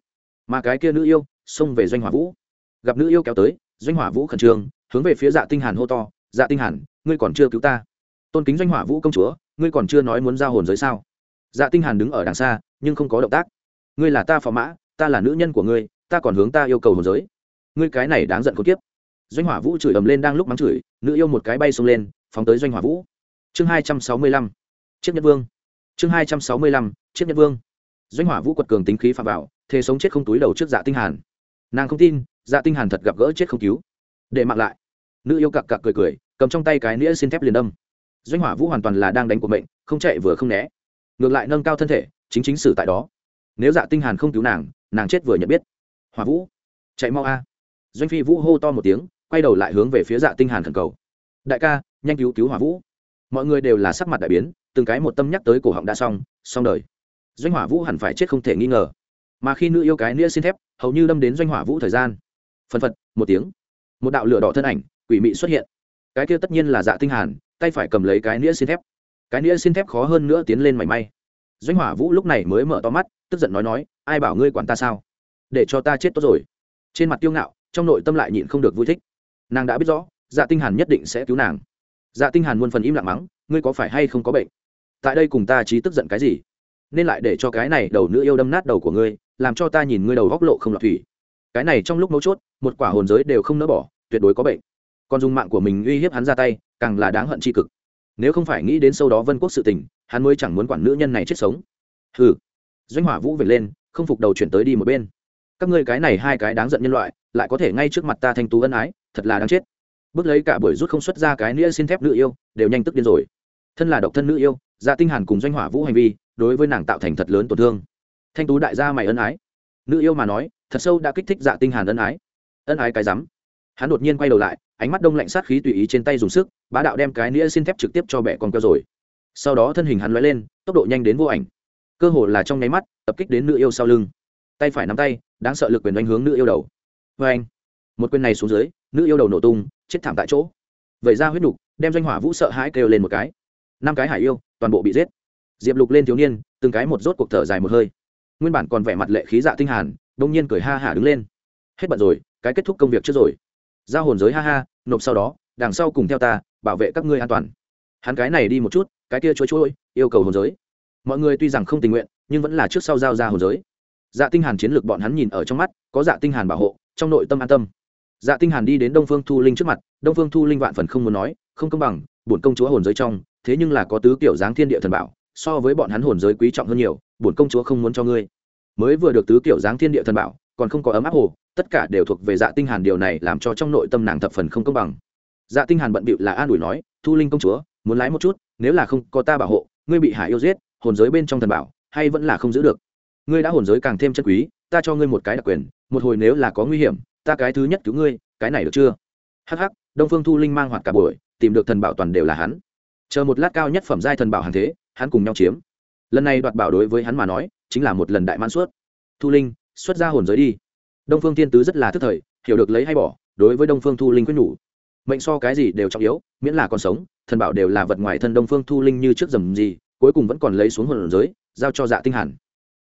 Mà cái kia nữ yêu, xông về doanh hỏa vũ gặp nữ yêu kéo tới, doanh hỏa vũ khẩn trương, hướng về phía dạ tinh hàn hô to dạ tinh hàn, ngươi còn chưa cứu ta. Tôn kính doanh hỏa vũ công chúa, ngươi còn chưa nói muốn giao hồn giới sao? Dạ tinh hàn đứng ở đằng xa, nhưng không có động tác. Ngươi là ta phò mã, ta là nữ nhân của ngươi, ta còn hướng ta yêu cầu hồn giới. Ngươi cái này đáng giận khốn kiếp. Doanh hỏa vũ chửi ầm lên đang lúc mắng chửi, nữ yêu một cái bay xông lên, phóng tới doanh hỏa vũ. Chương hai trăm sáu mươi lăm, chiếc nhất vương. Chương hai trăm sáu mươi lăm, chiếc nhất vương. Doanh hỏa vũ quật cường tính khí phạm vào thế sống chết không túi đầu trước dạ tinh hàn. Nàng không tin dạ tinh hàn thật gặp gỡ chết không cứu. Để mạng lại. Nữ yêu cặc cặc cười cười, cầm trong tay cái nĩa xin thép liền đâm. Doanh hỏa vũ hoàn toàn là đang đánh của mệnh, không chạy vừa không né. Ngược lại nâng cao thân thể, chính chính xử tại đó. Nếu dạ tinh hàn không cứu nàng nàng chết vừa nhận biết. Hỏa vũ, chạy mau a. Doanh phi vũ hô to một tiếng, quay đầu lại hướng về phía dạ tinh hàn khẩn cầu. Đại ca, nhanh cứu cứu hỏa vũ. Mọi người đều là sắc mặt đại biến, từng cái một tâm nhắc tới cổ họng đã xong xong đời. Doanh hỏa vũ hẳn phải chết không thể nghi ngờ. Mà khi nữ yêu cái nĩa xin thép, hầu như đâm đến doanh hỏa vũ thời gian phân phật, một tiếng. Một đạo lửa đỏ thân ảnh, quỷ mị xuất hiện. Cái kia tất nhiên là dạ tinh hàn, tay phải cầm lấy cái nĩa xin thép. Cái nĩa xin thép khó hơn nữa tiến lên mảy may. Doanh hỏa vũ lúc này mới mở to mắt, tức giận nói nói, ai bảo ngươi quản ta sao? Để cho ta chết tốt rồi. Trên mặt tiêu ngạo, trong nội tâm lại nhịn không được vui thích. Nàng đã biết rõ dạ tinh hàn nhất định sẽ cứu nàng. Dạ tinh hàn muôn phần im lặng mắng, ngươi có phải hay không có bệnh? Tại đây cùng ta trí tức giận cái gì? Nên lại để cho cái này đầu nữ yêu đâm nát đầu của ngươi, làm cho ta nhìn ngươi đầu góc lộ không lọt thủy. Cái này trong lúc mấu chốt một quả hồn giới đều không nỡ bỏ, tuyệt đối có bệnh. Còn dùng mạng của mình uy hiếp hắn ra tay, càng là đáng hận tri cực. Nếu không phải nghĩ đến sâu đó vân quốc sự tình, hắn mới chẳng muốn quản nữ nhân này chết sống. Hừ. Doanh hỏa vũ về lên, không phục đầu chuyển tới đi một bên. Các ngươi cái này hai cái đáng giận nhân loại, lại có thể ngay trước mặt ta thanh tú ân ái, thật là đáng chết. Bước lấy cả buổi rút không xuất ra cái nĩa xin thép nữ yêu, đều nhanh tức điên rồi. Thân là độc thân nữ yêu gia tinh hàn cùng doanh hỏa vũ hành vi, đối với nàng tạo thành thật lớn tổn thương. Thanh tú đại gia mày ân ái. Nữ yêu mà nói, thật sâu đã kích thích dạ tinh hàn ân ái ân ái cái rắm. Hắn đột nhiên quay đầu lại, ánh mắt đông lạnh sát khí tùy ý trên tay dùng sức, bá đạo đem cái nĩa xin thép trực tiếp cho bẻ con keo rồi. Sau đó thân hình hắn loay lên, tốc độ nhanh đến vô ảnh. Cơ hồ là trong nháy mắt, tập kích đến nữ yêu sau lưng. Tay phải nắm tay, đáng sợ lực quyền đánh hướng nữ yêu đầu. Vê anh, một quyền này xuống dưới, nữ yêu đầu nổ tung, chết thảm tại chỗ. Vậy ra huyết nục, đem doanh hỏa vũ sợ hãi kêu lên một cái. Năm cái hải yêu, toàn bộ bị giết. Diệp lục lên thiếu niên, từng cái một rốt cuộc thở dài một hơi. Nguyên bản còn vẻ mặt lệ khí dạ tinh hàn đông nhiên cười ha hả đứng lên. Hết bận rồi cái kết thúc công việc trước rồi. Giao hồn giới ha ha, nộp sau đó, đằng sau cùng theo ta, bảo vệ các ngươi an toàn. Hắn cái này đi một chút, cái kia chối chối, yêu cầu hồn giới. Mọi người tuy rằng không tình nguyện, nhưng vẫn là trước sau giao ra hồn giới. Dạ tinh hàn chiến lược bọn hắn nhìn ở trong mắt, có dạ tinh hàn bảo hộ, trong nội tâm an tâm. Dạ tinh hàn đi đến đông phương thu linh trước mặt, đông phương thu linh vạn phần không muốn nói, không công bằng, bổn công chúa hồn giới trong, thế nhưng là có tứ kiểu dáng thiên địa thần bảo, so với bọn hắn hồn giới quý trọng hơn nhiều, bổn công chúa không muốn cho ngươi. Mới vừa được tứ kiểu dáng thiên địa thần bảo, còn không có ấm áp hồ tất cả đều thuộc về dạ tinh hàn điều này làm cho trong nội tâm nàng thập phần không công bằng. Dạ tinh hàn bận bịu là an ủi nói, thu linh công chúa, muốn lái một chút, nếu là không có ta bảo hộ, ngươi bị hải yêu giết, hồn giới bên trong thần bảo, hay vẫn là không giữ được. Ngươi đã hồn giới càng thêm chân quý, ta cho ngươi một cái đặc quyền, một hồi nếu là có nguy hiểm, ta cái thứ nhất cứu ngươi, cái này được chưa? Hắc hắc, đông phương thu linh mang hoạt cả buổi, tìm được thần bảo toàn đều là hắn. Chờ một lát cao nhất phẩm giai thần bảo hàng thế, hắn cùng nhau chiếm. Lần này đoạt bảo đối với hắn mà nói, chính là một lần đại mãn suốt. Thu linh, xuất ra hồn giới đi đông phương tiên tứ rất là thức thời, hiểu được lấy hay bỏ, đối với đông phương thu linh quyết nhủ. Mệnh so cái gì đều trọng yếu, miễn là còn sống, thần bảo đều là vật ngoài thân đông phương thu linh như trước dầm gì, cuối cùng vẫn còn lấy xuống hồn giới, giao cho dạ tinh hàn.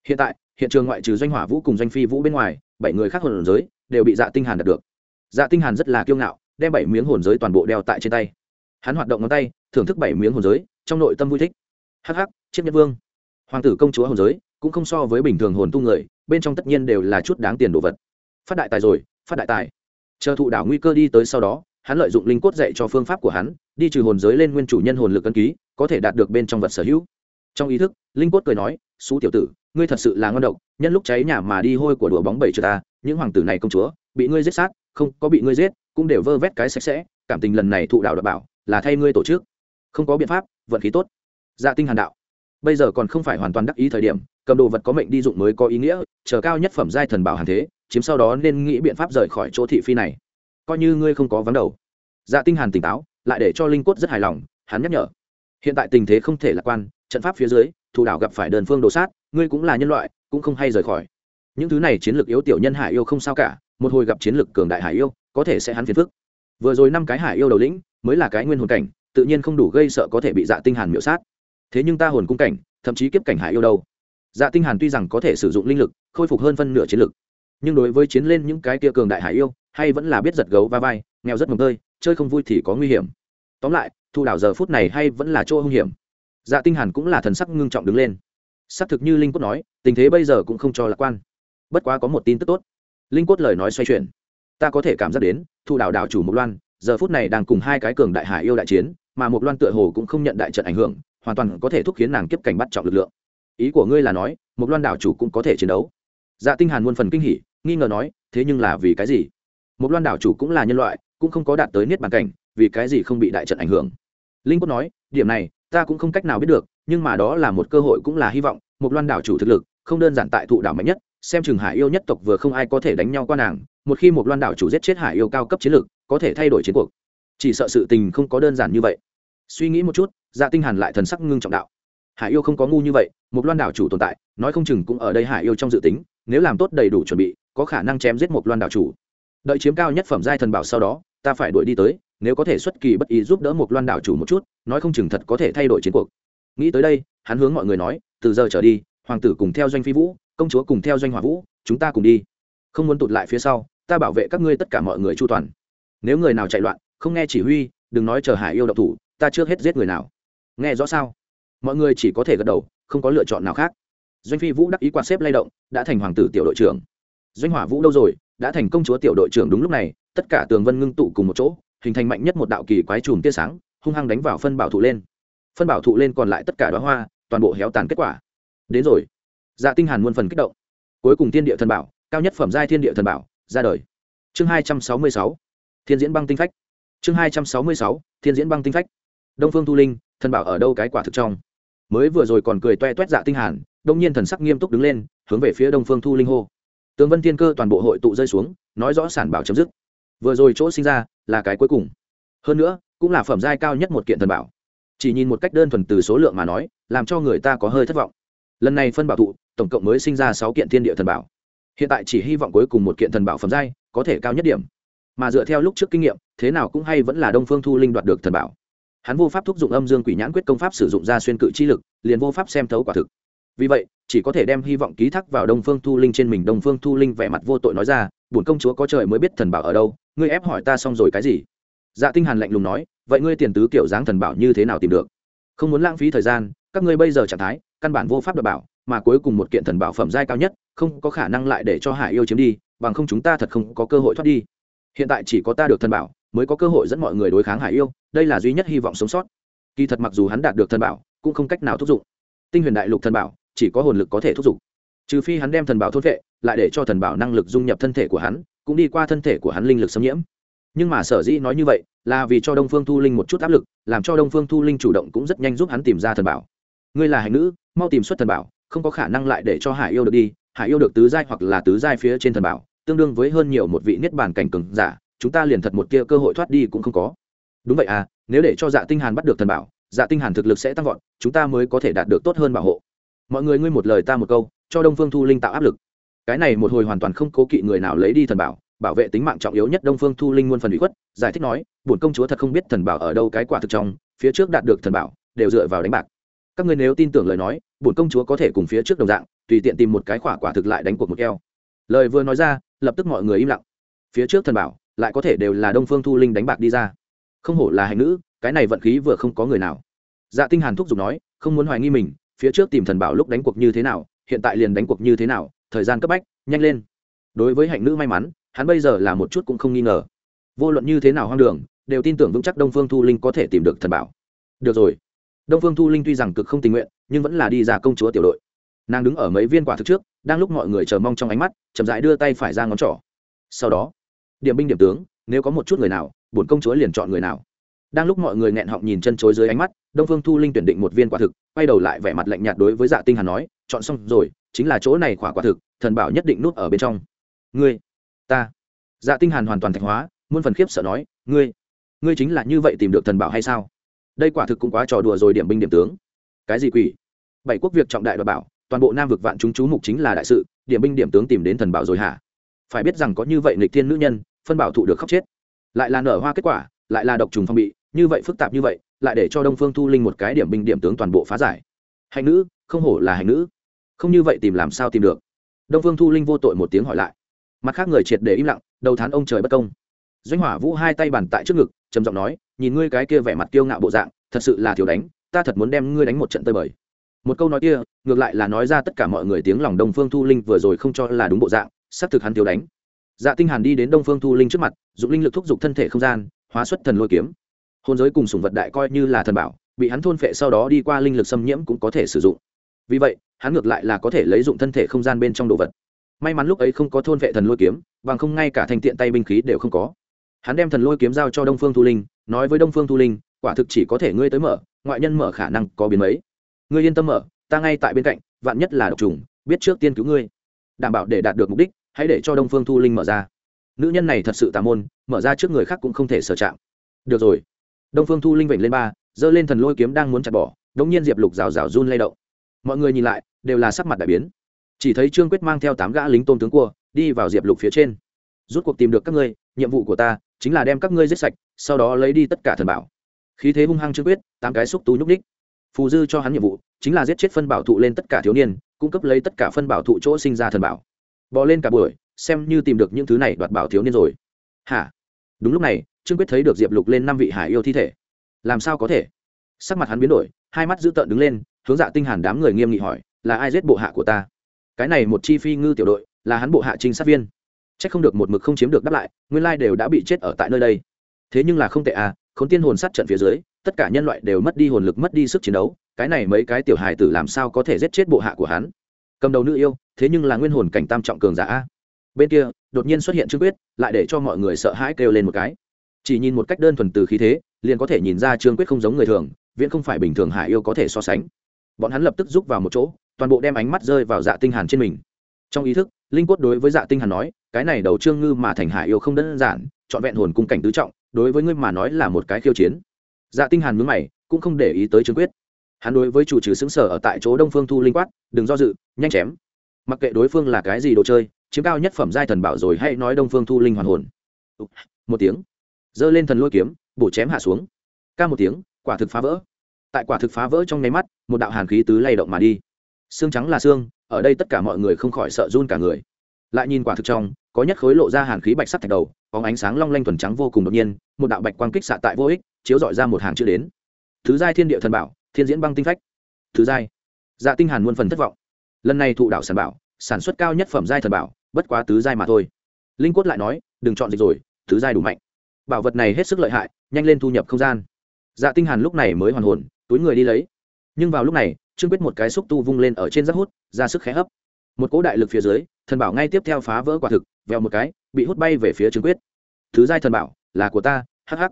Hiện tại, hiện trường ngoại trừ doanh hỏa vũ cùng doanh phi vũ bên ngoài, bảy người khác hồn giới đều bị dạ tinh hàn đạt được. Dạ tinh hàn rất là kiêu ngạo, đem bảy miếng hồn giới toàn bộ đeo tại trên tay. Hắn hoạt động ngón tay, thưởng thức bảy miếng hồn giới, trong nội tâm vui thích. Hắc hắc, chiếc nhất vương. Hoàng tử công chúa hồn giới, cũng không so với bình thường hồn tu người, bên trong tất nhiên đều là chút đáng tiền đồ vật phát đại tài rồi, phát đại tài. Chờ thụ đảo nguy cơ đi tới sau đó, hắn lợi dụng linh cốt dạy cho phương pháp của hắn, đi trừ hồn giới lên nguyên chủ nhân hồn lực ân ký, có thể đạt được bên trong vật sở hữu. Trong ý thức, linh cốt cười nói xú tiểu tử, ngươi thật sự là ngon độc, nhân lúc cháy nhà mà đi hôi của đùa bóng bẩy cho ta, những hoàng tử này công chúa, bị ngươi giết sát, không có bị ngươi giết, cũng đều vơ vét cái sạch sẽ, cảm tình lần này thụ đạo đảm bảo, là thay ngươi tổ chức. Không có biện pháp, vận khí tốt. Dạ tinh hàn đạo. Bây giờ còn không phải hoàn toàn đắc ý thời điểm, cầm đồ vật có mệnh đi dụng mới có ý nghĩa, chờ cao nhất phẩm giai thần bảo hàn thế chiếm sau đó nên nghĩ biện pháp rời khỏi chỗ thị phi này. Coi như ngươi không có vắng đầu. Dạ tinh hàn tỉnh táo, lại để cho linh cốt rất hài lòng, hắn nhắc nhở. Hiện tại tình thế không thể lạc quan, trận pháp phía dưới, thủ đảo gặp phải đơn phương đồ sát, ngươi cũng là nhân loại, cũng không hay rời khỏi. Những thứ này chiến lược yếu tiểu nhân hải yêu không sao cả, một hồi gặp chiến lược cường đại hải yêu, có thể sẽ hắn phiền phức. Vừa rồi năm cái hải yêu đầu lĩnh, mới là cái nguyên hồn cảnh, tự nhiên không đủ gây sợ có thể bị dạ tinh hàn miểu sát. Thế nhưng ta hồn cung cảnh, thậm chí kiếp cảnh hải yêu đâu? Dạ tinh hàn tuy rằng có thể sử dụng linh lực, khôi phục hơn phân nửa chiến lực nhưng đối với chiến lên những cái kia cường đại hải yêu, hay vẫn là biết giật gấu va vai, nghèo rất mồm tơi, chơi không vui thì có nguy hiểm. Tóm lại, thu đảo giờ phút này hay vẫn là chỗ hung hiểm. Dạ tinh hàn cũng là thần sắc ngưng trọng đứng lên. Xác thực như linh quốc nói, tình thế bây giờ cũng không cho lạc quan. Bất quá có một tin tức tốt. Linh quốc lời nói xoay chuyển. Ta có thể cảm giác đến, thu đảo đảo chủ mục loan, giờ phút này đang cùng hai cái cường đại hải yêu đại chiến, mà mục loan tựa hồ cũng không nhận đại trận ảnh hưởng, hoàn toàn có thể thúc khiến nàng kiếp cảnh bắt trọng lực lượng. Ý của ngươi là nói mục loan đảo chủ cũng có thể chiến đấu. Dạ tinh hàn muôn phần kinh hỉ nghi ngờ nói, thế nhưng là vì cái gì? Một loan đảo chủ cũng là nhân loại, cũng không có đạt tới niết bàn cảnh, vì cái gì không bị đại trận ảnh hưởng? Linh quốc nói, điểm này, ta cũng không cách nào biết được, nhưng mà đó là một cơ hội cũng là hy vọng một loan đảo chủ thực lực, không đơn giản tại thụ đảo mạnh nhất, xem chừng hải yêu nhất tộc vừa không ai có thể đánh nhau qua nàng, một khi một loan đảo chủ giết chết hải yêu cao cấp chiến lược có thể thay đổi chiến cuộc. Chỉ sợ sự tình không có đơn giản như vậy. Suy nghĩ một chút dạ tinh hàn lại thần sắc ngưng trọng đạo. Hải yêu không có ngu như vậy một loan đảo chủ tồn tại, nói không chừng cũng ở đây hải yêu trong dự tính, nếu làm tốt đầy đủ chuẩn bị có khả năng chém giết một loan đảo chủ. Đợi chiếm cao nhất phẩm giai thần bảo sau đó, ta phải đuổi đi tới, nếu có thể xuất kỳ bất ý giúp đỡ một loan đảo chủ một chút, nói không chừng thật có thể thay đổi chiến cuộc. Nghĩ tới đây, hắn hướng mọi người nói, từ giờ trở đi, hoàng tử cùng theo doanh phi vũ, công chúa cùng theo doanh hòa vũ, chúng ta cùng đi. Không muốn tụt lại phía sau, ta bảo vệ các ngươi tất cả mọi người chu toàn. Nếu người nào chạy loạn, không nghe chỉ huy, đừng nói chờ hải yêu độc thủ, ta trước hết giết người nào. Nghe rõ sao? Mọi người chỉ có thể gật đầu, không có lựa chọn nào khác. Doanh phi vũ đắc ý quạt xếp lay động, đã thành hoàng tử tiểu đội trưởng doanh hỏa vũ đâu rồi, đã thành công chúa tiểu đội trưởng đúng lúc này, tất cả tường vân ngưng tụ cùng một chỗ, hình thành mạnh nhất một đạo kỳ quái chùm tia sáng, hung hăng đánh vào phân bảo thụ lên. Phân bảo thụ lên còn lại tất cả đoá hoa, toàn bộ héo tàn kết quả. Đến rồi. Dạ tinh hàn muôn phần kích động. Cuối cùng thiên địa thần bảo, cao nhất phẩm giai thiên địa thần bảo, ra đời. Chương hai trăm sáu mươi sáu. Thiên diễn băng tinh phách. Chương hai trăm sáu mươi sáu, thiên diễn băng tinh phách. Đông phương thu linh, thần bảo ở đâu cái quả thực trong? Mới vừa rồi còn cười toe toét dạ tinh hàn, đông nhiên thần sắc nghiêm túc đứng lên, hướng về phía đông phương thu linh hô tướng vân thiên cơ toàn bộ hội tụ rơi xuống, nói rõ sản bảo chấm dứt. Vừa rồi chỗ sinh ra là cái cuối cùng. Hơn nữa, cũng là phẩm giai cao nhất một kiện thần bảo. Chỉ nhìn một cách đơn thuần từ số lượng mà nói, làm cho người ta có hơi thất vọng. Lần này phân bảo thụ, tổng cộng mới sinh ra sáu kiện thiên địa thần bảo. Hiện tại chỉ hy vọng cuối cùng một kiện thần bảo phẩm giai có thể cao nhất điểm. Mà dựa theo lúc trước kinh nghiệm, thế nào cũng hay vẫn là đông phương thu linh đoạt được thần bảo. Hắn vô pháp thúc dụng âm dương quỷ nhãn quyết công pháp sử dụng ra xuyên cự chi lực, liền vô pháp xem thấu quả thực. Vì vậy chỉ có thể đem hy vọng ký thác vào đông phương thu linh trên mình. Đông phương thu linh vẻ mặt vô tội nói ra, bổn công chúa có trời mới biết thần bảo ở đâu, ngươi ép hỏi ta xong rồi cái gì? Dạ tinh hàn lạnh lùng nói, vậy ngươi tiền tứ kiểu dáng thần bảo như thế nào tìm được? Không muốn lãng phí thời gian, các ngươi bây giờ trạng thái, căn bản vô pháp đảm bảo, mà cuối cùng một kiện thần bảo phẩm giai cao nhất, không có khả năng lại để cho hải yêu chiếm đi, bằng không chúng ta thật không có cơ hội thoát đi. Hiện tại chỉ có ta được thần bảo, mới có cơ hội dẫn mọi người đối kháng hải yêu, đây là duy nhất hy vọng sống sót. Kỳ thật mặc dù hắn đạt được thần bảo, cũng không cách nào thúc giục. Tinh huyền đại lục thần bảo chỉ có hồn lực có thể thúc giục. Trừ phi hắn đem thần bảo thốt vệ, lại để cho thần bảo năng lực dung nhập thân thể của hắn, cũng đi qua thân thể của hắn linh lực xâm nhiễm. Nhưng mà sở dĩ nói như vậy, là vì cho đông phương thu linh một chút áp lực, làm cho đông phương thu linh chủ động cũng rất nhanh giúp hắn tìm ra thần bảo. Ngươi là hành nữ, mau tìm xuất thần bảo, không có khả năng lại để cho hải yêu được đi, hải yêu được tứ giai hoặc là tứ giai phía trên thần bảo, tương đương với hơn nhiều một vị niết bàn cảnh cường giả, chúng ta liền thật một kia cơ hội thoát đi cũng không có. Đúng vậy à nếu để cho dạ tinh hàn bắt được thần bảo dạ tinh hàn thực lực sẽ tăng vọt, chúng ta mới có thể đạt được tốt hơn bảo hộ mọi người ngươi một lời ta một câu, cho đông phương thu linh tạo áp lực. Cái này một hồi hoàn toàn không cố kỵ người nào lấy đi thần bảo bảo vệ tính mạng trọng yếu nhất đông phương thu linh muôn phần bị khuất, giải thích nói, bổn công chúa thật không biết thần bảo ở đâu, cái quả thực trong, phía trước đạt được thần bảo, đều dựa vào đánh bạc. Các ngươi nếu tin tưởng lời nói, bổn công chúa có thể cùng phía trước đồng dạng, tùy tiện tìm một cái quả quả thực lại đánh cuộc một keo. Lời vừa nói ra, lập tức mọi người im lặng. Phía trước thần bảo, lại có thể đều là đông phương thu linh đánh bạc đi ra. Không hổ là hành nữ, cái này vận khí vừa không có người nào. Dạ tinh hàn thúc giục nói, không muốn hoài nghi mình phía trước tìm thần bảo lúc đánh cuộc như thế nào, hiện tại liền đánh cuộc như thế nào, thời gian cấp bách, nhanh lên. Đối với hạnh nữ may mắn, hắn bây giờ là một chút cũng không nghi ngờ. Vô luận như thế nào hoang đường, đều tin tưởng vững chắc đông phương thu linh có thể tìm được thần bảo. Được rồi. Đông phương thu linh tuy rằng cực không tình nguyện, nhưng vẫn là đi ra công chúa tiểu đội. Nàng đứng ở mấy viên quả thực trước, đang lúc mọi người chờ mong trong ánh mắt, chậm rãi đưa tay phải ra ngón trỏ. Sau đó, điểm binh điểm tướng, nếu có một chút người nào, bổn công chúa liền chọn người nào đang lúc mọi người nghẹn họng nhìn chân chối dưới ánh mắt, đông phương thu linh tuyển định một viên quả thực, quay đầu lại vẻ mặt lạnh nhạt đối với dạ tinh hàn nói, chọn xong rồi, chính là chỗ này quả quả thực, thần bảo nhất định nuốt ở bên trong. Ngươi, ta. Dạ tinh hàn hoàn toàn thạch hóa, muôn phần khiếp sợ nói, ngươi ngươi chính là như vậy tìm được thần bảo hay sao? Đây quả thực cũng quá trò đùa rồi điểm binh điểm tướng. Cái gì quỷ? Bảy quốc việc trọng đại đoạt bảo, toàn bộ nam vực vạn chúng chú mục chính là đại sự, điểm binh điểm tướng tìm đến thần bảo rồi hả? Phải biết rằng có như vậy nghịch thiên nữ nhân, phân bảo thụ được khóc chết. Lại là nở hoa kết quả, lại là độc trùng phong bị như vậy phức tạp như vậy, lại để cho đông phương thu linh một cái điểm binh điểm tướng toàn bộ phá giải. Hành nữ, không hổ là hành nữ. Không như vậy tìm làm sao tìm được? Đông phương thu linh vô tội một tiếng hỏi lại. Mặt khác người triệt để im lặng, đầu thán ông trời bất công. Doanh hỏa vũ hai tay bàn tại trước ngực, trầm giọng nói, nhìn ngươi cái kia vẻ mặt kiêu ngạo bộ dạng, thật sự là thiếu đánh, ta thật muốn đem ngươi đánh một trận tơi bời. Một câu nói kia, ngược lại là nói ra tất cả mọi người tiếng lòng đông phương thu linh vừa rồi không cho là đúng bộ dạng, xác thực hắn thiếu đánh. Dạ tinh hàn đi đến đông phương thu linh trước mặt dụng linh lực thúc giục thân thể không gian, hóa xuất thần lôi kiếm hôn giới cùng sùng vật đại coi như là thần bảo, bị hắn thôn phệ sau đó đi qua linh lực xâm nhiễm cũng có thể sử dụng. Vì vậy, hắn ngược lại là có thể lấy dụng thân thể không gian bên trong đồ vật. May mắn lúc ấy không có thôn vệ thần lôi kiếm, bằng không ngay cả thành tiện tay binh khí đều không có. Hắn đem thần lôi kiếm giao cho đông phương thu linh, nói với đông phương thu linh, quả thực chỉ có thể ngươi tới mở, ngoại nhân mở khả năng có biến mấy. Ngươi yên tâm mở, ta ngay tại bên cạnh, vạn nhất là độc trùng, biết trước tiên cứu ngươi. Đảm bảo để đạt được mục đích, hãy để cho đông phương thu linh mở ra. Nữ nhân này thật sự tà môn, mở ra trước người khác cũng không thể sở chạm. Được rồi đông phương thu linh vểnh lên ba, giơ lên thần lôi kiếm đang muốn chặt bỏ đống nhiên diệp lục rào rào run lay động. Mọi người nhìn lại, đều là sắc mặt đại biến. Chỉ thấy trương quyết mang theo tám gã lính tôn tướng cua, đi vào diệp lục phía trên. Rút cuộc tìm được các ngươi, nhiệm vụ của ta chính là đem các ngươi giết sạch, sau đó lấy đi tất cả thần bảo. Khí thế hung hăng trương quyết, tám cái xúc tú nhúc ních phù dư cho hắn nhiệm vụ chính là giết chết phân bảo thụ lên tất cả thiếu niên, cung cấp lấy tất cả phân bảo thụ chỗ sinh ra thần bảo. Bò lên cả buổi, xem như tìm được những thứ này đoạt bảo thiếu niên rồi. Hả? Đúng lúc này trương quyết thấy được diệp lục lên năm vị hải yêu thi thể. Làm sao có thể? Sắc mặt hắn biến đổi, hai mắt dữ tợn đứng lên, hướng dạ tinh hàn đám người nghiêm nghị hỏi, là ai giết bộ hạ của ta? Cái này một chi phi ngư tiểu đội, là hắn bộ hạ trinh sát viên. Chắc không được một mực không chiếm được đáp lại, nguyên lai đều đã bị chết ở tại nơi đây. Thế nhưng là không tệ à khốn tiên hồn sát trận phía dưới, tất cả nhân loại đều mất đi hồn lực, mất đi sức chiến đấu, cái này mấy cái tiểu hài tử làm sao có thể giết chết bộ hạ của hắn? Cầm đầu nữ yêu, thế nhưng là nguyên hồn cảnh tam trọng cường giả bên kia, đột nhiên xuất hiện trương quyết, lại để cho mọi người sợ hãi kêu lên một cái chỉ nhìn một cách đơn thuần từ khí thế, liền có thể nhìn ra trương quyết không giống người thường, viễn không phải bình thường hải yêu có thể so sánh. Bọn hắn lập tức rút vào một chỗ, toàn bộ đem ánh mắt rơi vào dạ tinh hàn trên mình. Trong ý thức, linh quất đối với dạ tinh hàn nói, cái này đầu trương ngư mà thành hải yêu không đơn giản chọn vẹn hồn cung cảnh tứ trọng, đối với ngươi mà nói là một cái khiêu chiến. Dạ tinh hàn nhướng mày, cũng không để ý tới trương quyết. Hắn đối với chủ trừ xứng sở ở tại chỗ đông phương thu linh quát, đừng do dự, nhanh chém. Mặc kệ đối phương là cái gì đồ chơi, chiếm cao nhất phẩm giai thần bảo rồi hãy nói đông phương thu linh hoàn hồn. Một tiếng giơ lên thần lôi kiếm, bổ chém hạ xuống. Ca một tiếng, quả thực phá vỡ. Tại quả thực phá vỡ trong nháy mắt, một đạo hàn khí tứ lay động mà đi. Xương trắng là xương, ở đây tất cả mọi người không khỏi sợ run cả người. Lại nhìn quả thực trong, có nhất khối lộ ra hàn khí bạch sắt thạch đầu, có ánh sáng long lanh thuần trắng vô cùng đột nhiên, một đạo bạch quang kích xạ tại vô ích, chiếu dọi ra một hàng chữ đến. Thứ giai thiên địa thần bảo, thiên diễn băng tinh phách. Thứ giai. Dạ tinh hàn muôn phần thất vọng. Lần này thụ đạo sản bảo, sản xuất cao nhất phẩm giai thần bảo, bất quá tứ giai mà thôi. Linh quất lại nói, đừng chọn dịch rồi, tứ giai đủ mạnh bảo vật này hết sức lợi hại, nhanh lên thu nhập không gian. Dạ tinh hàn lúc này mới hoàn hồn, túi người đi lấy. Nhưng vào lúc này, trương quyết một cái xúc tu vung lên ở trên rác hút, ra sức khẽ hấp. Một cỗ đại lực phía dưới, thần bảo ngay tiếp theo phá vỡ quả thực, vèo một cái, bị hút bay về phía trương quyết. Thứ giai thần bảo, là của ta, hắc hắc.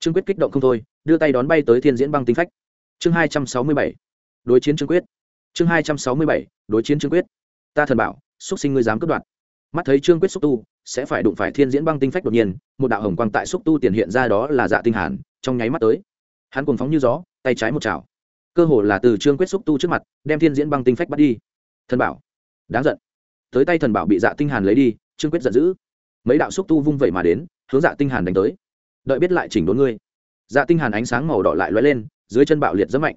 Trương quyết kích động không thôi, đưa tay đón bay tới thiên diễn băng tinh phách. Chương hai trăm sáu mươi bảy. Đối chiến trương quyết. Chương hai trăm sáu mươi bảy, đối chiến trương quyết. Ta thần bảo, xúc sinh ngươi dám cướp đoạt. Mắt thấy trương quyết xúc tu sẽ phải đụng phải thiên diễn băng tinh phách đột nhiên, một đạo hồng quang tại xúc tu tiền hiện ra đó là dạ tinh hàn, trong nháy mắt tới. Hắn cuồng phóng như gió, tay trái một chảo. Cơ hồ là từ trương quyết xúc tu trước mặt, đem thiên diễn băng tinh phách bắt đi. Thần bảo. Đáng giận. Tới tay thần bảo bị dạ tinh hàn lấy đi, trương quyết giận dữ. Mấy đạo xúc tu vung vẩy mà đến, hướng dạ tinh hàn đánh tới. Đợi biết lại chỉnh đốn ngươi. Dạ tinh hàn ánh sáng màu đỏ lại lóe lên, dưới chân bạo liệt rất mạnh.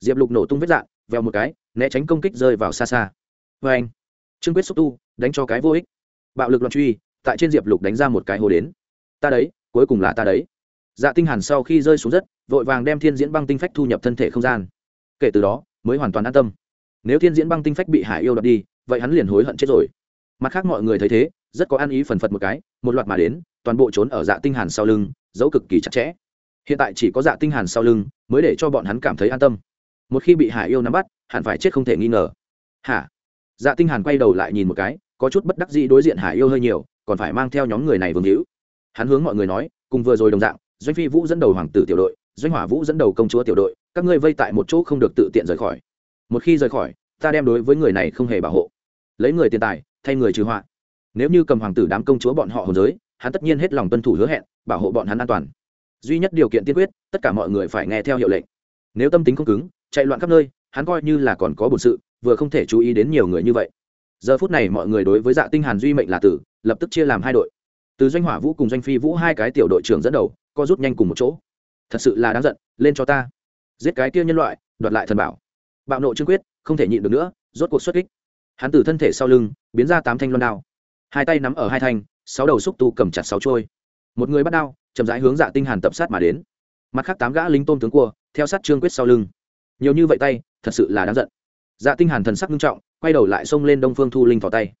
Diệp lục nổ tung vết dạ vèo một cái, né tránh công kích rơi vào xa xa. Với anh trương quyết xúc tu, đánh cho cái vô ích. Bạo lực loạn truy tại trên diệp lục đánh ra một cái hồ đến. Ta đấy, cuối cùng là ta đấy. Dạ tinh hàn sau khi rơi xuống đất, vội vàng đem thiên diễn băng tinh phách thu nhập thân thể không gian. Kể từ đó, mới hoàn toàn an tâm. Nếu thiên diễn băng tinh phách bị hải yêu đoạt đi, vậy hắn liền hối hận chết rồi. Mặt khác mọi người thấy thế, rất có ăn ý phần phật một cái, một loạt mà đến, toàn bộ trốn ở dạ tinh hàn sau lưng, giấu cực kỳ chặt chẽ. Hiện tại chỉ có dạ tinh hàn sau lưng mới để cho bọn hắn cảm thấy an tâm. Một khi bị hải yêu nắm bắt, hẳn phải chết không thể nghi ngờ. Hả? Dạ tinh hàn quay đầu lại nhìn một cái có chút bất đắc dĩ đối diện hải yêu hơi nhiều, còn phải mang theo nhóm người này vương hữu. Hắn hướng mọi người nói, cùng vừa rồi đồng dạng, doanh phi vũ dẫn đầu hoàng tử tiểu đội, doanh hỏa vũ dẫn đầu công chúa tiểu đội, các ngươi vây tại một chỗ không được tự tiện rời khỏi. Một khi rời khỏi, ta đem đối với người này không hề bảo hộ. Lấy người tiền tài, thay người trừ họa. Nếu như cầm hoàng tử đám công chúa bọn họ hồn giới, hắn tất nhiên hết lòng tuân thủ hứa hẹn, bảo hộ bọn hắn an toàn. Duy nhất điều kiện tiên quyết, tất cả mọi người phải nghe theo hiệu lệnh. Nếu tâm tính không cứng, chạy loạn khắp nơi, hắn coi như là còn có bổn sự, vừa không thể chú ý đến nhiều người như vậy giờ phút này mọi người đối với dạ tinh hàn duy mệnh là tử, lập tức chia làm hai đội. Từ doanh hỏa vũ cùng doanh phi vũ hai cái tiểu đội trưởng dẫn đầu, co rút nhanh cùng một chỗ. Thật sự là đáng giận, lên cho ta. Giết cái kia nhân loại, đoạt lại thần bảo. Bạo nộ trương quyết, không thể nhịn được nữa, rốt cuộc xuất kích. Hắn từ thân thể sau lưng, biến ra tám thanh loan đao. Hai tay nắm ở hai thanh, sáu đầu xúc tu cầm chặt sáu trôi một người bắt đao, chậm rãi hướng dạ tinh hàn tập sát mà đến. Mặt khác tám gã lính tôm tướng cua, theo sát trương quyết sau lưng. Nhiều như vậy tay, thật sự là đáng giận dạ tinh hàn thần sắc nghiêm trọng, quay đầu lại xông lên đông phương thu linh vào tay.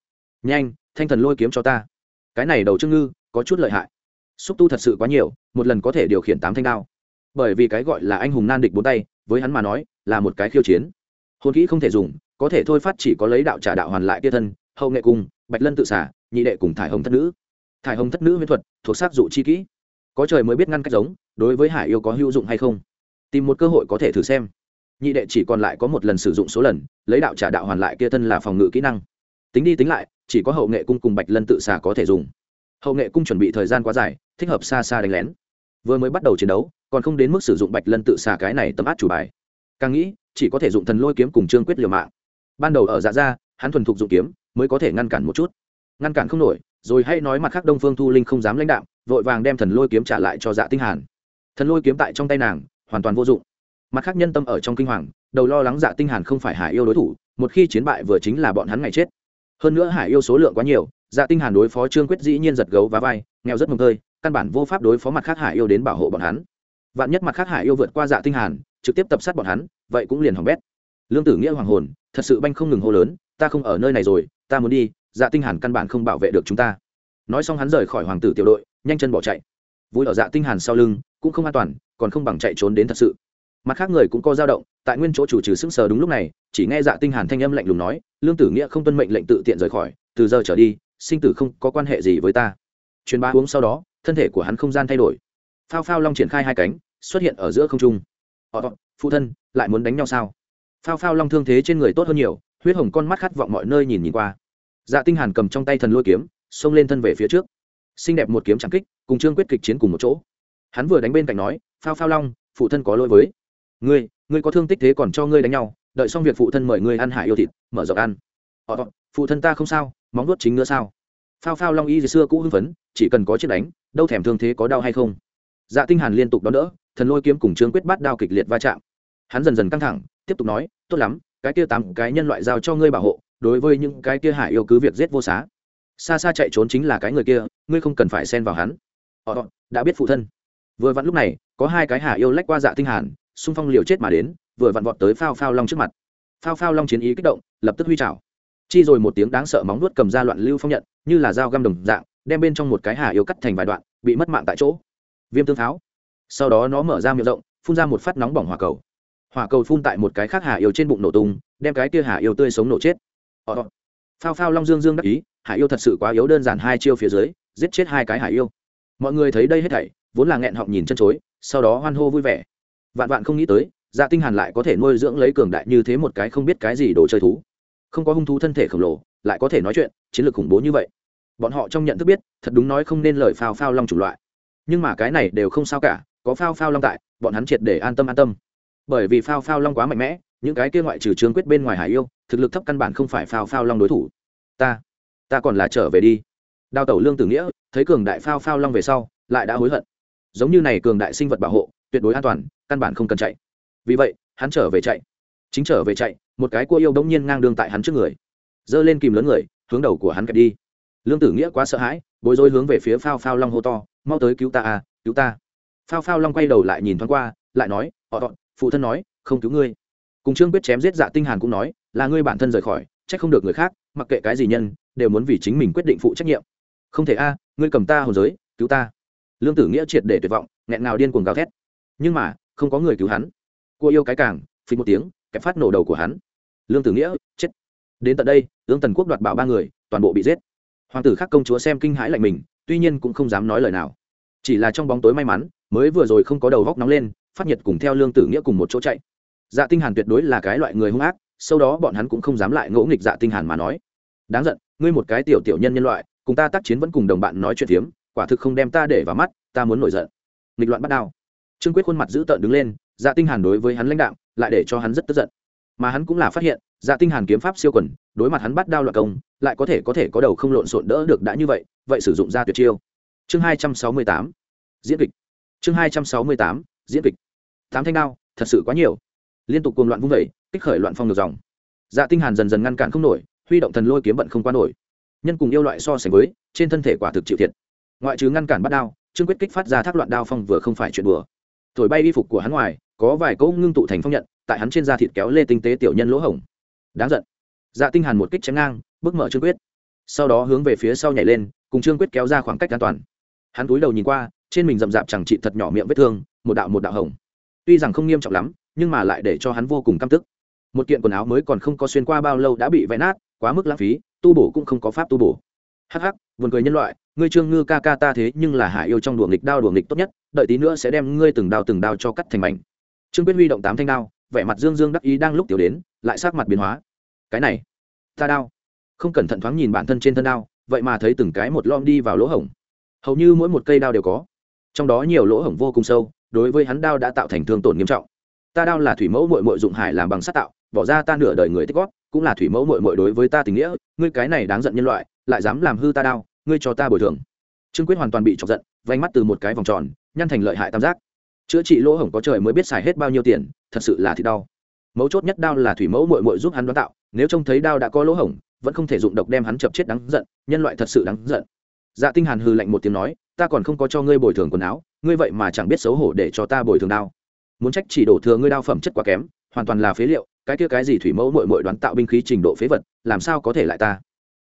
Nhanh, thanh thần lôi kiếm cho ta. Cái này đầu trương ngư, có chút lợi hại. Xúc tu thật sự quá nhiều, một lần có thể điều khiển tám thanh đao. Bởi vì cái gọi là anh hùng nan địch bốn tay, với hắn mà nói, là một cái khiêu chiến. Hồn kỹ không thể dùng, có thể thôi phát chỉ có lấy đạo trả đạo hoàn lại kia thân, hậu nghệ cung bạch lân tự xả, nhị đệ cùng thải hồng thất nữ. Thải hồng thất nữ huyễn thuật, thuộc sắc dụ chi kỹ. Có trời mới biết ngăn cách giống, đối với hải yêu có hữu dụng hay không? Tìm một cơ hội có thể thử xem nhị đệ chỉ còn lại có một lần sử dụng số lần, lấy đạo trả đạo hoàn lại kia thân là phòng ngự kỹ năng. Tính đi tính lại, chỉ có hậu nghệ cung cùng bạch lân tự xà có thể dùng. Hậu nghệ cung chuẩn bị thời gian quá dài, thích hợp xa xa đánh lén. Vừa mới bắt đầu chiến đấu, còn không đến mức sử dụng bạch lân tự xà cái này tấm át chủ bài. Càng nghĩ, chỉ có thể dụng thần lôi kiếm cùng trương quyết liều mạng. Ban đầu ở dạ gia, hắn thuần thục dụng kiếm, mới có thể ngăn cản một chút. Ngăn cản không nổi, rồi hay nói mặt khác đông phương thu linh không dám lãnh đạo vội vàng đem thần lôi kiếm trả lại cho dạ tinh hàn. Thần lôi kiếm tại trong tay nàng, hoàn toàn vô dụng mặt khác nhân tâm ở trong kinh hoàng, đầu lo lắng dạ tinh hàn không phải hải yêu đối thủ, một khi chiến bại vừa chính là bọn hắn ngày chết. Hơn nữa hải yêu số lượng quá nhiều dạ tinh hàn đối phó trương quyết dĩ nhiên giật gấu và vai, nghèo rất mừng tơi, căn bản vô pháp đối phó mặt khác hải yêu đến bảo hộ bọn hắn. Vạn nhất mặt khác hải yêu vượt qua dạ tinh hàn, trực tiếp tập sát bọn hắn, vậy cũng liền hỏng bét. Lương tử nghĩa hoàng hồn, thật sự banh không ngừng hô lớn, ta không ở nơi này rồi, ta muốn đi dạ tinh hàn căn bản không bảo vệ được chúng ta. Nói xong hắn rời khỏi hoàng tử tiểu đội, nhanh chân bỏ chạy. Vui ở dạ tinh hàn sau lưng, cũng không an toàn, còn không bằng chạy trốn đến thật sự mặt khác người cũng có dao động, tại nguyên chỗ chủ trừ sững sờ đúng lúc này, chỉ nghe dạ tinh hàn thanh âm lạnh lùng nói, lương tử nghĩa không tuân mệnh lệnh tự tiện rời khỏi, từ giờ trở đi, sinh tử không có quan hệ gì với ta. Truyền bá uống sau đó, thân thể của hắn không gian thay đổi. Phao phao long triển khai hai cánh, xuất hiện ở giữa không trung. Họ phụ thân, lại muốn đánh nhau sao? Phao phao long thương thế trên người tốt hơn nhiều, huyết hồng con mắt khát vọng mọi nơi nhìn nhìn qua. Dạ tinh hàn cầm trong tay thần lôi kiếm, xông lên thân về phía trước. Xinh đẹp một kiếm chẳng kích, cùng trương quyết kịch chiến cùng một chỗ. Hắn vừa đánh bên cạnh nói, phao phao long, phụ thân có lỗi với ngươi ngươi có thương tích thế còn cho ngươi đánh nhau, đợi xong việc phụ thân mời ngươi ăn hải yêu thịt, mở rộng ăn. Họ phụ thân ta không sao, móng nuốt chính nữa sao? Phao phao long y xưa cũ hưng phấn, chỉ cần có chiếc đánh, đâu thèm thương thế có đau hay không? Dạ tinh hàn liên tục đón đỡ, thần lôi kiếm cùng trương quyết bắt đao kịch liệt va chạm. Hắn dần dần căng thẳng, tiếp tục nói, tốt lắm, cái kia tám cái nhân loại giao cho ngươi bảo hộ, đối với những cái kia hải yêu cứ việc giết vô xá. Xa xa chạy trốn chính là cái người kia, ngươi không cần phải xen vào hắn. Họ đã biết phụ thân. Vừa vặn lúc này, có hai cái hải yêu lách qua dạ tinh hàn xung phong liều chết mà đến vừa vặn vọt tới phao phao long trước mặt. Phao phao long chiến ý kích động lập tức huy chảo. Chi rồi một tiếng đáng sợ móng nuốt cầm ra loạn lưu phong nhận như là dao găm đồng dạng đem bên trong một cái hà yêu cắt thành vài đoạn bị mất mạng tại chỗ. Viêm tương tháo sau đó nó mở ra miệng rộng phun ra một phát nóng bỏng hỏa cầu. Hỏa cầu phun tại một cái khác hà yêu trên bụng nổ tung đem cái kia hà yêu tươi sống nổ chết. Ờ, ờ. phao phao long dương dương đắc ý hải yêu thật sự quá yếu đơn giản hai chiêu phía dưới giết chết hai cái hải yêu. Mọi người thấy đây hết thảy vốn là nghẹn họng nhìn chân chối sau đó hoan hô vui vẻ vạn vạn không nghĩ tới dạ tinh hàn lại có thể nuôi dưỡng lấy cường đại như thế một cái không biết cái gì đồ chơi thú. Không có hung thú thân thể khổng lồ, lại có thể nói chuyện, chiến lược khủng bố như vậy. Bọn họ trong nhận thức biết, thật đúng nói không nên lời phao phao long chủng loại. Nhưng mà cái này đều không sao cả, có phao phao long tại, bọn hắn triệt để an tâm an tâm. Bởi vì phao phao long quá mạnh mẽ, những cái kia ngoại trừ trương quyết bên ngoài hải yêu, thực lực thấp căn bản không phải phao phao long đối thủ. Ta ta còn là trở về đi. Đào tẩu lương tử nghĩa, thấy cường đại phao phao long về sau, lại đã hối hận. Giống như này cường đại sinh vật bảo hộ, tuyệt đối an toàn căn bản không cần chạy. Vì vậy, hắn trở về chạy. Chính trở về chạy, một cái cua yêu bỗng nhiên ngang đường tại hắn trước người. Giơ lên kìm lớn người, hướng đầu của hắn kẹp đi. Lương tử nghĩa quá sợ hãi, bối rối hướng về phía phao phao long hô to, mau tới cứu ta à cứu ta. Phao phao long quay đầu lại nhìn thoáng qua, lại nói, họ phụ thân nói, không cứu ngươi. Cùng trương quyết chém giết dạ tinh hàn cũng nói, là ngươi bản thân rời khỏi, trách không được người khác, mặc kệ cái gì nhân, đều muốn vì chính mình quyết định phụ trách nhiệm. Không thể a, ngươi cầm ta hồn giới, cứu ta. Lương tử nghĩa triệt để tuyệt vọng, nghẹn ngào điên cuồng gào thét. Nhưng mà không có người cứu hắn. Cua yêu cái càng phí một tiếng, kẹp phát nổ đầu của hắn. Lương tử nghĩa, chết. Đến tận đây ương tần quốc đoạt bảo ba người, toàn bộ bị giết. Hoàng tử khác công chúa xem kinh hãi lạnh mình, tuy nhiên cũng không dám nói lời nào. Chỉ là trong bóng tối may mắn, mới vừa rồi không có đầu góc nóng lên, phát nhiệt cùng theo lương tử nghĩa cùng một chỗ chạy. Dạ tinh hàn tuyệt đối là cái loại người hung ác, sau đó bọn hắn cũng không dám lại ngỗ nghịch dạ tinh hàn mà nói. Đáng giận, ngươi một cái tiểu tiểu nhân nhân loại, cùng ta tác chiến vẫn cùng đồng bạn nói chuyện tiếm quả thực không đem ta để vào mắt, ta muốn nổi giận. Nghịch loạn bắt đao trương quyết khuôn mặt giữ tợn đứng lên dạ tinh hàn đối với hắn lãnh đạo lại để cho hắn rất tức giận. Mà hắn cũng là phát hiện dạ tinh hàn kiếm pháp siêu quần, đối mặt hắn bắt đao loạn công, lại có thể có thể có đầu không lộn xộn đỡ được đã như vậy vậy sử dụng ra tuyệt chiêu. Chương 268 diễn kịch. Chương 268 diễn kịch. Tám thanh đao, thật sự quá nhiều. Liên tục cuồng loạn vung vẩy, kích khởi loạn phong ngược dòng. Dạ tinh hàn dần dần ngăn cản không nổi, huy động thần lôi kiếm bận không qua nổi. Nhân cùng yêu loại so sánh với, trên thân thể quả thực chịu thiệt. Ngoại trừ ngăn cản bắt đao, trương quyết kích phát ra thác loạn đao phong vừa không phải chuyện đùa thổi bay y phục của hắn ngoài, có vài cỗ ngưng tụ thành phong nhận, tại hắn trên da thịt kéo lê tinh tế tiểu nhân lỗ hổng. Đáng giận. Dạ tinh hàn một kích chém ngang, bước mở trương quyết. Sau đó hướng về phía sau nhảy lên, cùng trương quyết kéo ra khoảng cách an toàn. Hắn cúi đầu nhìn qua, trên mình rậm rạp chẳng trị thật nhỏ miệng vết thương, một đạo một đạo hồng. Tuy rằng không nghiêm trọng lắm, nhưng mà lại để cho hắn vô cùng căm tức. Một kiện quần áo mới còn không có xuyên qua bao lâu đã bị vẽ nát, quá mức lãng phí, tu bổ cũng không có pháp tu bổ. Hắc hắc, buồn cười nhân loại ngươi trương ngư ca ca ta thế nhưng là hạ yêu trong đùa nghịch đao đùa nghịch tốt nhất, đợi tí nữa sẽ đem ngươi từng đao từng đao cho cắt thành mảnh. Trương quyết huy động tám thanh đao, vẻ mặt dương dương đắc ý đang lúc tiểu đến, lại sát mặt biến hóa. Cái này, ta đao. Không cẩn thận thoáng nhìn bản thân trên thân đao, vậy mà thấy từng cái một lom đi vào lỗ hổng. Hầu như mỗi một cây đao đều có. Trong đó nhiều lỗ hổng vô cùng sâu, đối với hắn đao đã tạo thành thương tổn nghiêm trọng. Ta đao là thủy mẫu mội mội dụng hải làm bằng sắt tạo, bỏ ra ta nửa đời người tích góp, cũng là thủy mẫu mội mội đối với ta tình nghĩa, ngươi cái này đáng giận nhân loại, lại dám làm hư ta đao ngươi cho ta bồi thường. Trương quyết hoàn toàn bị chọc giận vánh mắt từ một cái vòng tròn, nhăn thành lợi hại tam giác. Chữa trị lỗ hổng có trời mới biết xài hết bao nhiêu tiền, thật sự là thì đau. Mấu chốt nhất đau là thủy mẫu mội mội giúp hắn đoán tạo, nếu trông thấy đao đã có lỗ hổng, vẫn không thể dụng độc đem hắn chập chết đáng giận, nhân loại thật sự đáng giận. Dạ tinh hàn hừ lạnh một tiếng nói, ta còn không có cho ngươi bồi thường quần áo, ngươi vậy mà chẳng biết xấu hổ để cho ta bồi thường đau muốn trách chỉ đổ thừa ngươi đao phẩm chất quá kém, hoàn toàn là phế liệu, cái kia cái gì thủy mẫu mội mội đoán tạo binh khí trình độ phế vật, làm sao có thể lại ta?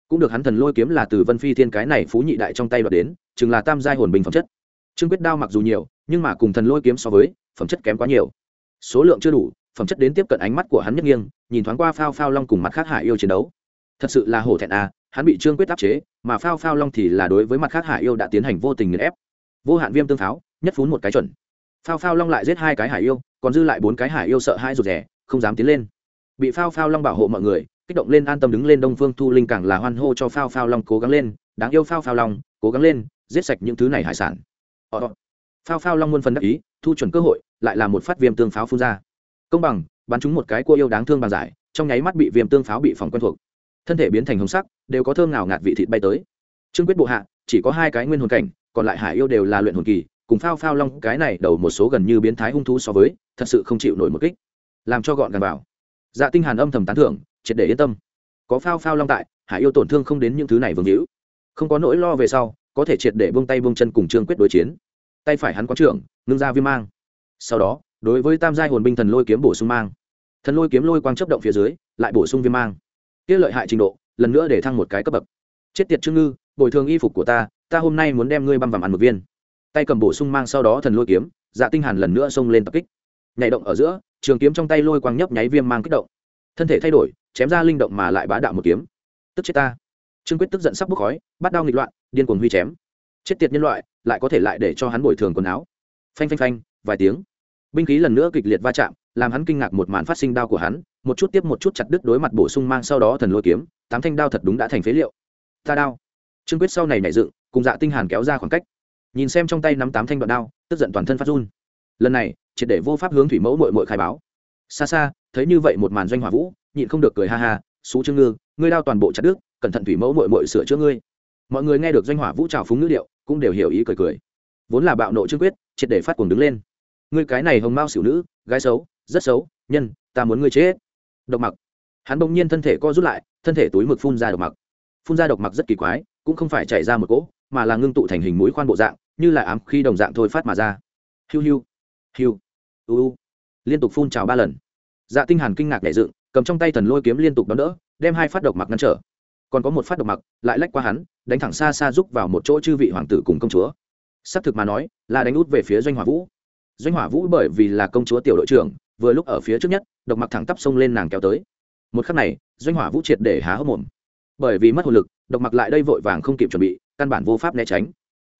Cũng được hắn thần lôi kiếm là từ vân phi thiên cái này phú nhị đại trong tay đoạt đến, chừng là tam giai hồn bình phẩm chất. Trương quyết đao mặc dù nhiều, nhưng mà cùng thần lôi kiếm so với, phẩm chất kém quá nhiều. Số lượng chưa đủ, phẩm chất đến tiếp cận ánh mắt của hắn nhất nghiêng, nhìn thoáng qua phao phao long cùng mặt khác hải yêu chiến đấu. Thật sự là hổ thẹn à hắn bị trương quyết áp chế, mà phao phao long thì là đối với mặt khác hải yêu đã tiến hành vô tình nghiền ép. Vô hạn viêm tương pháo, nhất phún một cái chuẩn. Phao phao long lại giết hai cái hải yêu, còn dư lại bốn cái hải yêu sợ hai rụt rẻ không dám tiến lên. Bị phao phao long bảo hộ mọi người kích động lên an tâm đứng lên đông phương thu linh càng là hoan hô cho phao phao long cố gắng lên đáng yêu phao phao long cố gắng lên giết sạch những thứ này hải sản. Ờ, ờ. phao phao long muôn phần đắc ý thu chuẩn cơ hội lại là một phát viêm tương pháo phun ra. Công bằng bắn chúng một cái cua yêu đáng thương bằng giải trong nháy mắt bị viêm tương pháo bị phòng quen thuộc. Thân thể biến thành hồng sắc đều có thơm nào ngạt vị thịt bay tới. Trương quyết bộ hạ chỉ có hai cái nguyên hồn cảnh còn lại hải yêu đều là luyện hồn kỳ cùng phao phao long cái này đầu một số gần như biến thái hung thú so với thật sự không chịu nổi một kích. Làm cho gọn gàng vào. Dạ tinh hàn âm thầm tán thưởng triệt để yên tâm. Có phao phao long tại, hải yêu tổn thương không đến những thứ này vương hữu. Không có nỗi lo về sau, có thể triệt để buông tay buông chân cùng trương quyết đối chiến. Tay phải hắn quán trưởng, ngưng ra viêm mang. Sau đó, đối với tam giai hồn binh thần lôi kiếm bổ sung mang. Thần lôi kiếm lôi quang chấp động phía dưới, lại bổ sung viêm mang. Kia lợi hại trình độ, lần nữa để thăng một cái cấp bậc. Chết tiệt trương ngư, bồi thường y phục của ta ta hôm nay muốn đem ngươi băm vằm ăn một viên. Tay cầm bổ sung mang sau đó thần lôi kiếm dạ tinh hàn lần nữa xông lên tập kích. Nhảy động ở giữa, trường kiếm trong tay lôi quang nhấp nháy viêm mang kích động thân thể thay đổi, chém ra linh động mà lại bá đạo một kiếm. Tức chết ta. Trương quyết tức giận sắp bốc khói, bắt đao nghịch loạn, điên cuồng huy chém. Chết tiệt nhân loại, lại có thể lại để cho hắn bồi thường quần áo. Phanh phanh phanh, vài tiếng. Binh khí lần nữa kịch liệt va chạm, làm hắn kinh ngạc một màn phát sinh đao của hắn, một chút tiếp một chút chặt đứt đối mặt bổ sung mang sau đó thần lôi kiếm, tám thanh đao thật đúng đã thành phế liệu. Ta đao. Trương quyết sau này nảy dựng, cùng dạ tinh hàn kéo ra khoảng cách. Nhìn xem trong tay nắm tám thanh đoạn đao, tức giận toàn thân phát run. Lần này, triệt để vô pháp hướng thủy mẫu mội mội khai báo xa xa, thấy như vậy một màn doanh hỏa vũ, nhịn không được cười ha ha, xú trương ngư, ngươi đao toàn bộ chặt đứt, cẩn thận thủy mẫu mội mội sửa chữa ngươi. Mọi người nghe được doanh hỏa vũ trào phúng ngữ điệu, cũng đều hiểu ý cười cười. Vốn là bạo nộ trương quyết, triệt để phát cuồng đứng lên. Ngươi cái này hồng mao xỉu nữ, gái xấu, rất xấu, nhân, ta muốn ngươi chết. Độc mặc. Hắn bỗng nhiên thân thể co rút lại, thân thể túi mực phun ra độc mặc. Phun ra độc mặc rất kỳ quái, cũng không phải chảy ra một cỗ, mà là ngưng tụ thành hình mũi khoan bộ dạng, như là ám khi đồng dạng thôi phát mà ra. Hiu hiu. Hiu. U liên tục phun trào ba lần. Dạ tinh hàn kinh ngạc nhảy dựng, cầm trong tay thần lôi kiếm liên tục đón đỡ, đem hai phát độc mặc ngăn trở. Còn có một phát độc mặc, lại lách qua hắn, đánh thẳng xa xa giúp vào một chỗ chư vị hoàng tử cùng công chúa. Xác thực mà nói, là đánh út về phía doanh hỏa vũ. Doanh hỏa vũ bởi vì là công chúa tiểu đội trưởng, vừa lúc ở phía trước nhất, độc mặc thẳng tắp xông lên nàng kéo tới. Một khắc này, doanh hỏa vũ triệt để há hốc mồm. Bởi vì mất hồn lực, độc mặc lại đây vội vàng không kịp chuẩn bị, căn bản vô pháp né tránh.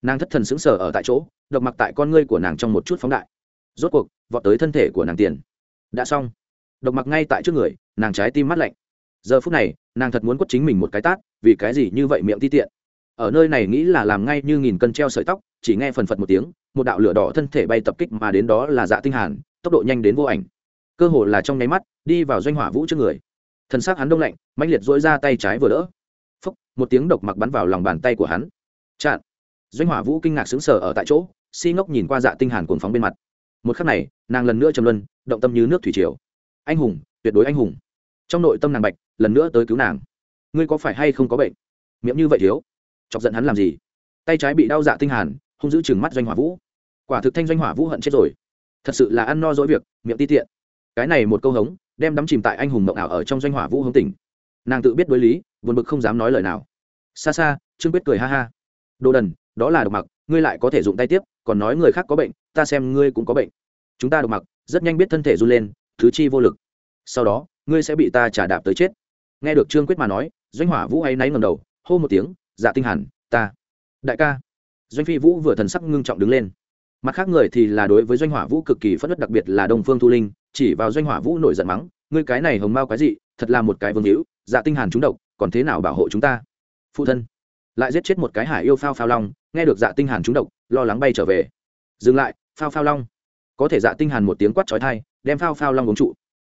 Nàng thất thần sững sờ ở tại chỗ, độc mặc tại con ngươi của nàng trong một chút phóng đại rốt cuộc, vọt tới thân thể của nàng tiền. Đã xong. Độc mặc ngay tại trước người, nàng trái tim mắt lạnh. Giờ phút này, nàng thật muốn quất chính mình một cái tát, vì cái gì như vậy miệng ti tiện. Ở nơi này nghĩ là làm ngay như nghìn cân treo sợi tóc, chỉ nghe phần phật một tiếng, một đạo lửa đỏ thân thể bay tập kích mà đến đó là dạ tinh hàn, tốc độ nhanh đến vô ảnh. Cơ hồ là trong nháy mắt, đi vào doanh hỏa vũ trước người. Thân xác hắn đông lạnh, mãnh liệt dỗi ra tay trái vừa đỡ. Phúc, một tiếng độc mặc bắn vào lòng bàn tay của hắn. Chặn. Doanh hỏa vũ kinh ngạc sững sờ ở tại chỗ, si ngốc nhìn qua dạ tinh hàn cuồng phóng bên mặt một khắc này, nàng lần nữa trầm luân, động tâm như nước thủy triều. Anh hùng, tuyệt đối anh hùng. Trong nội tâm nàng bạch, lần nữa tới cứu nàng. Ngươi có phải hay không có bệnh? Miệng như vậy thiếu. Chọc giận hắn làm gì? Tay trái bị đau dạ tinh hàn không giữ chừng mắt doanh hỏa vũ. Quả thực thanh doanh hỏa vũ hận chết rồi. Thật sự là ăn no dỗi việc, miệng ti tiện. Cái này một câu hống, đem đắm chìm tại anh hùng mộng ảo ở trong doanh hỏa vũ hống tỉnh. Nàng tự biết đối lý, buồn bực không dám nói lời nào. Xa xa, trương quyết cười ha ha. Đồ đần, đó là độc mặc, ngươi lại có thể dụng tay tiếp, còn nói người khác có bệnh ta xem ngươi cũng có bệnh. Chúng ta độc mặc, rất nhanh biết thân thể run lên, thứ chi vô lực. Sau đó, ngươi sẽ bị ta trả đạp tới chết. Nghe được trương quyết mà nói, doanh hỏa vũ hay náy ngầm đầu, hô một tiếng dạ tinh hẳn ta. Đại ca. Doanh phi vũ vừa thần sắc ngưng trọng đứng lên. Mặt khác người thì là đối với doanh hỏa vũ cực kỳ phất đất đặc biệt là đông phương thu linh, chỉ vào doanh hỏa vũ nổi giận mắng, ngươi cái này hồng mao cái gì thật là một cái vương hữu dạ tinh hàn chúng độc, còn thế nào bảo hộ chúng ta? Phụ thân. Lại giết chết một cái hải yêu phao phao long, nghe được dạ tinh hàn chúng độc, lo lắng bay trở về dừng lại, phao phao long. Có thể dạ tinh hàn một tiếng quát chói tai, đem phao phao long uống trụ.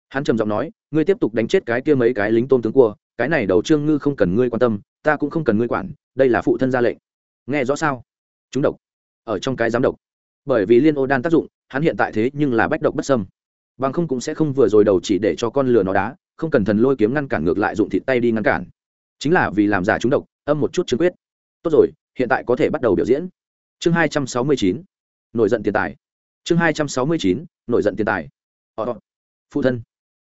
Hắn trầm giọng nói, ngươi tiếp tục đánh chết cái kia mấy cái lính tôm tướng cua, cái này đầu trương ngư không cần ngươi quan tâm, ta cũng không cần ngươi quản, đây là phụ thân ra lệnh. Nghe rõ sao? Chúng độc. Ở trong cái giám độc. Bởi vì liên ô đan tác dụng, hắn hiện tại thế nhưng là bách độc bất sâm bằng không cũng sẽ không vừa rồi đầu chỉ để cho con lừa nó đá, không cần thần lôi kiếm ngăn cản ngược lại dụng thịt tay đi ngăn cản. Chính là vì làm giả chúng độc, âm một chút chứng quyết. Tốt rồi, hiện tại có thể bắt đầu biểu diễn. Chương hai trăm sáu mươi chín nổi giận tiền tài. Chương hai trăm sáu mươi chín, nổi giận tiền tài. Họ phụ thân.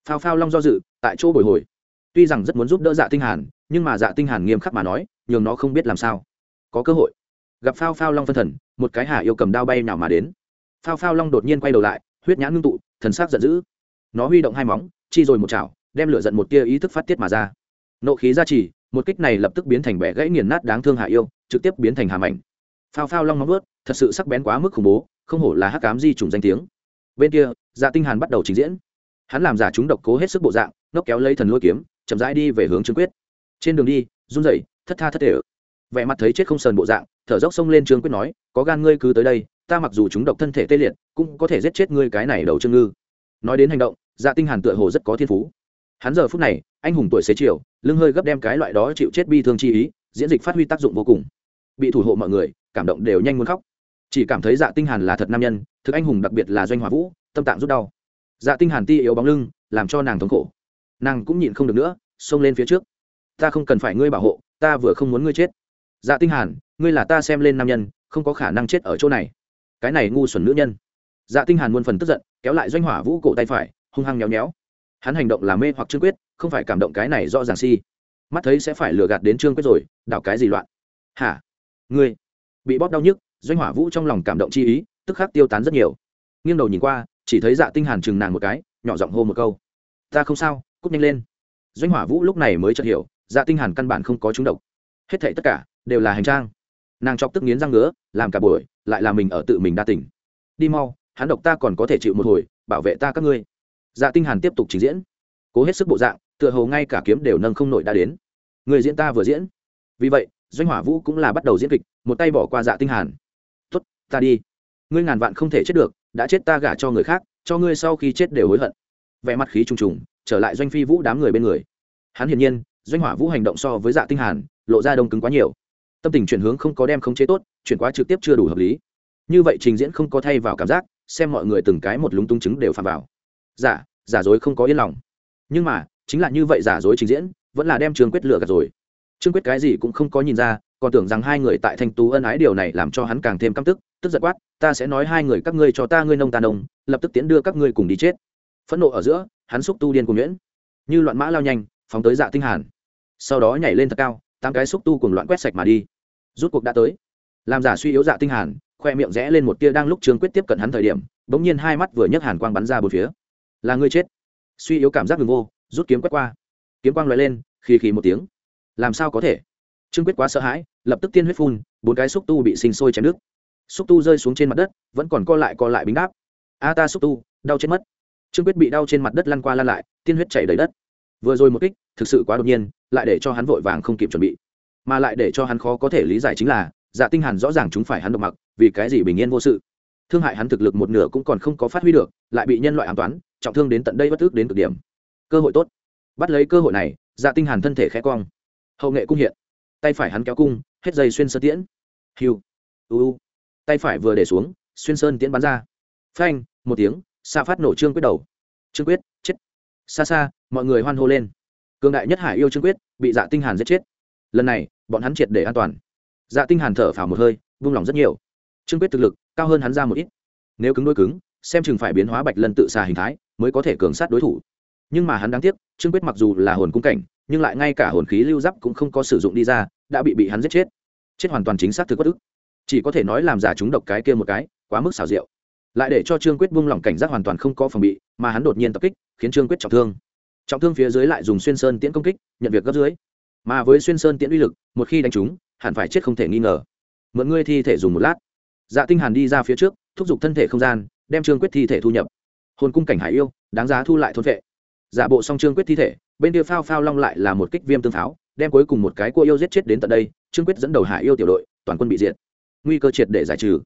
Phao phao long do dự, tại chỗ bồi hồi. Tuy rằng rất muốn giúp đỡ dạ tinh hàn, nhưng mà dạ tinh hàn nghiêm khắc mà nói, nhường nó không biết làm sao. Có cơ hội. Gặp phao phao long phân thần, một cái hà yêu cầm đao bay nào mà đến. Phao phao long đột nhiên quay đầu lại, huyết nhãn ngưng tụ, thần sắc giận dữ. Nó huy động hai móng, chi rồi một chảo, đem lửa giận một tia ý thức phát tiết mà ra. Nộ khí ra trì, một kích này lập tức biến thành bẻ gãy nghiền nát đáng thương hạ yêu, trực tiếp biến thành hàm ảnh phao phao long móng ướt thật sự sắc bén quá mức khủng bố, không hổ là hắc cám di trùng danh tiếng. Bên kia dạ tinh hàn bắt đầu trình diễn. Hắn làm giả chúng độc cố hết sức bộ dạng nóc kéo lấy thần lôi kiếm, chậm rãi đi về hướng trương quyết. Trên đường đi, run rẩy, thất tha thất thể. Vẻ mặt thấy chết không sờn bộ dạng, thở dốc xông lên trương quyết nói, có gan ngươi cứ tới đây, ta mặc dù chúng độc thân thể tê liệt, cũng có thể giết chết ngươi cái này đầu trương ngư. Nói đến hành động dạ tinh hàn tựa hồ rất có thiên phú. Hắn giờ phút này, anh hùng tuổi xế chiều, lưng hơi gấp đem cái loại đó chịu chết bi thương chi ý, diễn dịch phát huy tác dụng vô cùng. Bị thủ hộ mọi người cảm động đều nhanh muốn khóc. Chỉ cảm thấy dạ tinh hàn là thật nam nhân, thực anh hùng đặc biệt là doanh hỏa vũ, tâm tạng rút đau. Dạ tinh hàn ti yếu bóng lưng, làm cho nàng thống khổ. Nàng cũng nhịn không được nữa, xông lên phía trước. Ta không cần phải ngươi bảo hộ, ta vừa không muốn ngươi chết. Dạ tinh hàn, ngươi là ta xem lên nam nhân, không có khả năng chết ở chỗ này. Cái này ngu xuẩn nữ nhân. Dạ tinh hàn muôn phần tức giận, kéo lại doanh hỏa vũ cổ tay phải, hung hăng nhéo nhéo. Hắn hành động là mê hoặc trương quyết, không phải cảm động cái này rõ ràng si. Mắt thấy sẽ phải lừa gạt đến trương quyết rồi, đảo cái gì loạn? Hả? Ngươi? Bị bóp đau nhức, doanh hỏa vũ trong lòng cảm động chi ý, tức khắc tiêu tán rất nhiều. Nghiêng đầu nhìn qua, chỉ thấy dạ tinh hàn chừng nàng một cái, nhỏ giọng hô một câu. Ta không sao, cút nhanh lên. Doanh hỏa vũ lúc này mới chợt hiểu dạ tinh hàn căn bản không có trúng độc. Hết thảy tất cả đều là hành trang. Nàng chọc tức nghiến răng ngứa, làm cả buổi, lại là mình ở tự mình đa tỉnh đi mau, hắn độc ta còn có thể chịu một hồi, bảo vệ ta các ngươi. Dạ tinh hàn tiếp tục trình diễn. Cố hết sức bộ dạng, tựa hồ ngay cả kiếm đều nâng không nổi đã đến. Người diễn ta vừa diễn. Vì vậy doanh hỏa vũ cũng là bắt đầu diễn kịch, một tay bỏ qua dạ tinh hàn. Tốt, ta đi. Ngươi ngàn vạn không thể chết được, đã chết ta gả cho người khác, cho ngươi sau khi chết đều hối hận. Vẻ mặt khí trùng trùng, trở lại doanh phi vũ đám người bên người. Hắn hiển nhiên, doanh hỏa vũ hành động so với dạ tinh hàn, lộ ra đông cứng quá nhiều. Tâm tình chuyển hướng không có đem khống chế tốt, chuyển quá trực tiếp chưa đủ hợp lý. Như vậy trình diễn không có thay vào cảm giác, xem mọi người từng cái một lúng túng chứng đều phạm vào. Giả giả dối không có yên lòng. Nhưng mà, chính là như vậy giả dối trình diễn, vẫn là đem trường quyết lựa gạt rồi trương quyết cái gì cũng không có nhìn ra, còn tưởng rằng hai người tại thanh tú ân ái điều này làm cho hắn càng thêm căm tức tức giật quát, ta sẽ nói hai người các ngươi cho ta ngươi nông ta nông, lập tức tiến đưa các ngươi cùng đi chết. Phẫn nộ ở giữa, hắn xúc tu điên cùng nhuyễn, như loạn mã lao nhanh, phóng tới dạ tinh hàn. Sau đó nhảy lên thật cao, tám cái xúc tu cùng loạn quét sạch mà đi. Rút cuộc đã tới. Làm giả suy yếu dạ tinh hàn, khoe miệng rẽ lên một tia đang lúc trương quyết tiếp cận hắn thời điểm, bỗng nhiên hai mắt vừa nhấc hàn quang bắn ra bốn phía. Là ngươi chết. Suy yếu cảm giác ngừng vô, rút kiếm quét qua. Kiếm quang lóe lên khi khi một tiếng làm sao có thể? Trương quyết quá sợ hãi, lập tức tiên huyết phun, bốn cái xúc tu bị sinh sôi chém nước xúc tu rơi xuống trên mặt đất, vẫn còn co lại co lại bính đáp. A ta xúc tu, đau chết mất. Trương quyết bị đau trên mặt đất lăn qua lăn lại, tiên huyết chảy đầy đất. Vừa rồi một kích, thực sự quá đột nhiên, lại để cho hắn vội vàng không kịp chuẩn bị. Mà lại để cho hắn khó có thể lý giải chính là dạ tinh hàn rõ ràng chúng phải hắn độc mặc, vì cái gì bình yên vô sự. Thương hại hắn thực lực một nửa cũng còn không có phát huy được, lại bị nhân loại ám toán, trọng thương đến tận đây bất tức đến cực điểm. Cơ hội tốt. Bắt lấy cơ hội này dạ tinh hàn thân thể khẽ cong hậu nghệ cung hiện. Tay phải hắn kéo cung, hết dây xuyên sơn tiễn. Hiu. U tay phải vừa để xuống, xuyên sơn tiễn bắn ra. Phanh, một tiếng xa phát nổ trương quyết đầu. Trương quyết, chết. Xa xa, mọi người hoan hô lên. Cường đại nhất hải yêu trương quyết, bị dạ tinh hàn giết chết. Lần này, bọn hắn triệt để an toàn. Dạ tinh hàn thở phào một hơi, vung lòng rất nhiều. Trương quyết thực lực, cao hơn hắn ra một ít. Nếu cứng đối cứng, xem chừng phải biến hóa bạch lân tự xà hình thái, mới có thể cường sát đối thủ nhưng mà hắn đáng tiếc, trương quyết mặc dù là hồn cung cảnh, nhưng lại ngay cả hồn khí lưu giáp cũng không có sử dụng đi ra, đã bị bị hắn giết chết. Chết hoàn toàn chính xác thực bất ức. Chỉ có thể nói làm giả chúng độc cái kia một cái, quá mức xảo diệu. Lại để cho trương quyết buông lỏng cảnh giác hoàn toàn không có phòng bị, mà hắn đột nhiên tập kích, khiến trương quyết trọng thương. Trọng thương phía dưới lại dùng xuyên sơn tiễn công kích, nhận việc gấp dưới. Mà với xuyên sơn tiễn uy lực, một khi đánh trúng, hẳn phải chết không thể nghi ngờ. Mượn ngươi thi thể dùng một lát. Dạ tinh hàn đi ra phía trước, thúc giục thân thể không gian, đem trương quyết thi thể thu nhập. Hồn cung cảnh hải yêu, đáng giá thu lại thôn vệ giả bộ song trương quyết thi thể, bên kia phao phao long lại là một kích viêm tương pháo, đem cuối cùng một cái cua yêu giết chết đến tận đây trương quyết dẫn đầu hải yêu tiểu đội, toàn quân bị diệt. Nguy cơ triệt để giải trừ.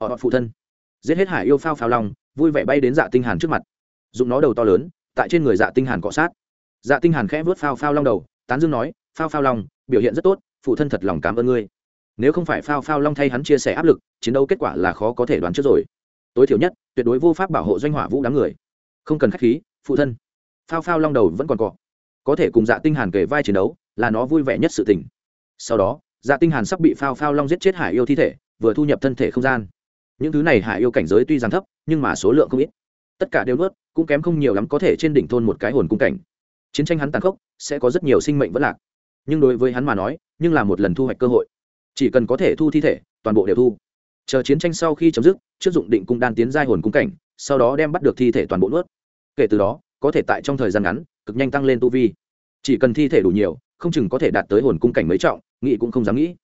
Họ phụ thân. Giết hết hải yêu phao phao long, vui vẻ bay đến dạ tinh hàn trước mặt. Dùng nó đầu to lớn, tại trên người dạ tinh hàn cọ sát. Dạ tinh hàn khẽ vớt phao phao long đầu, tán dương nói, phao phao long, biểu hiện rất tốt, phụ thân thật lòng cảm ơn ngươi. Nếu không phải phao phao long thay hắn chia sẻ áp lực, chiến đấu kết quả là khó có thể đoán trước rồi. Tối thiểu nhất, tuyệt đối vô pháp bảo hộ doanh hỏa vũ đám người. Không cần khách khí, phụ thân phao phao long đầu vẫn còn cọ. Có thể cùng dạ tinh hàn kề vai chiến đấu, là nó vui vẻ nhất sự tình. Sau đó dạ tinh hàn sắp bị phao phao long giết chết hải yêu thi thể, vừa thu nhập thân thể không gian. Những thứ này hải yêu cảnh giới tuy rằng thấp, nhưng mà số lượng không ít. Tất cả đều nuốt, cũng kém không nhiều lắm có thể trên đỉnh thôn một cái hồn cung cảnh. Chiến tranh hắn tàn khốc, sẽ có rất nhiều sinh mệnh vẫn lạc. Nhưng đối với hắn mà nói, nhưng là một lần thu hoạch cơ hội. Chỉ cần có thể thu thi thể, toàn bộ đều thu. Chờ chiến tranh sau khi chấm dứt, trước dụng định cung đan tiến giai hồn cung cảnh, sau đó đem bắt được thi thể toàn bộ nuốt. Kể từ đó có thể tại trong thời gian ngắn, cực nhanh tăng lên tu vi. Chỉ cần thi thể đủ nhiều, không chừng có thể đạt tới hồn cung cảnh mấy trọng nghị cũng không dám nghĩ.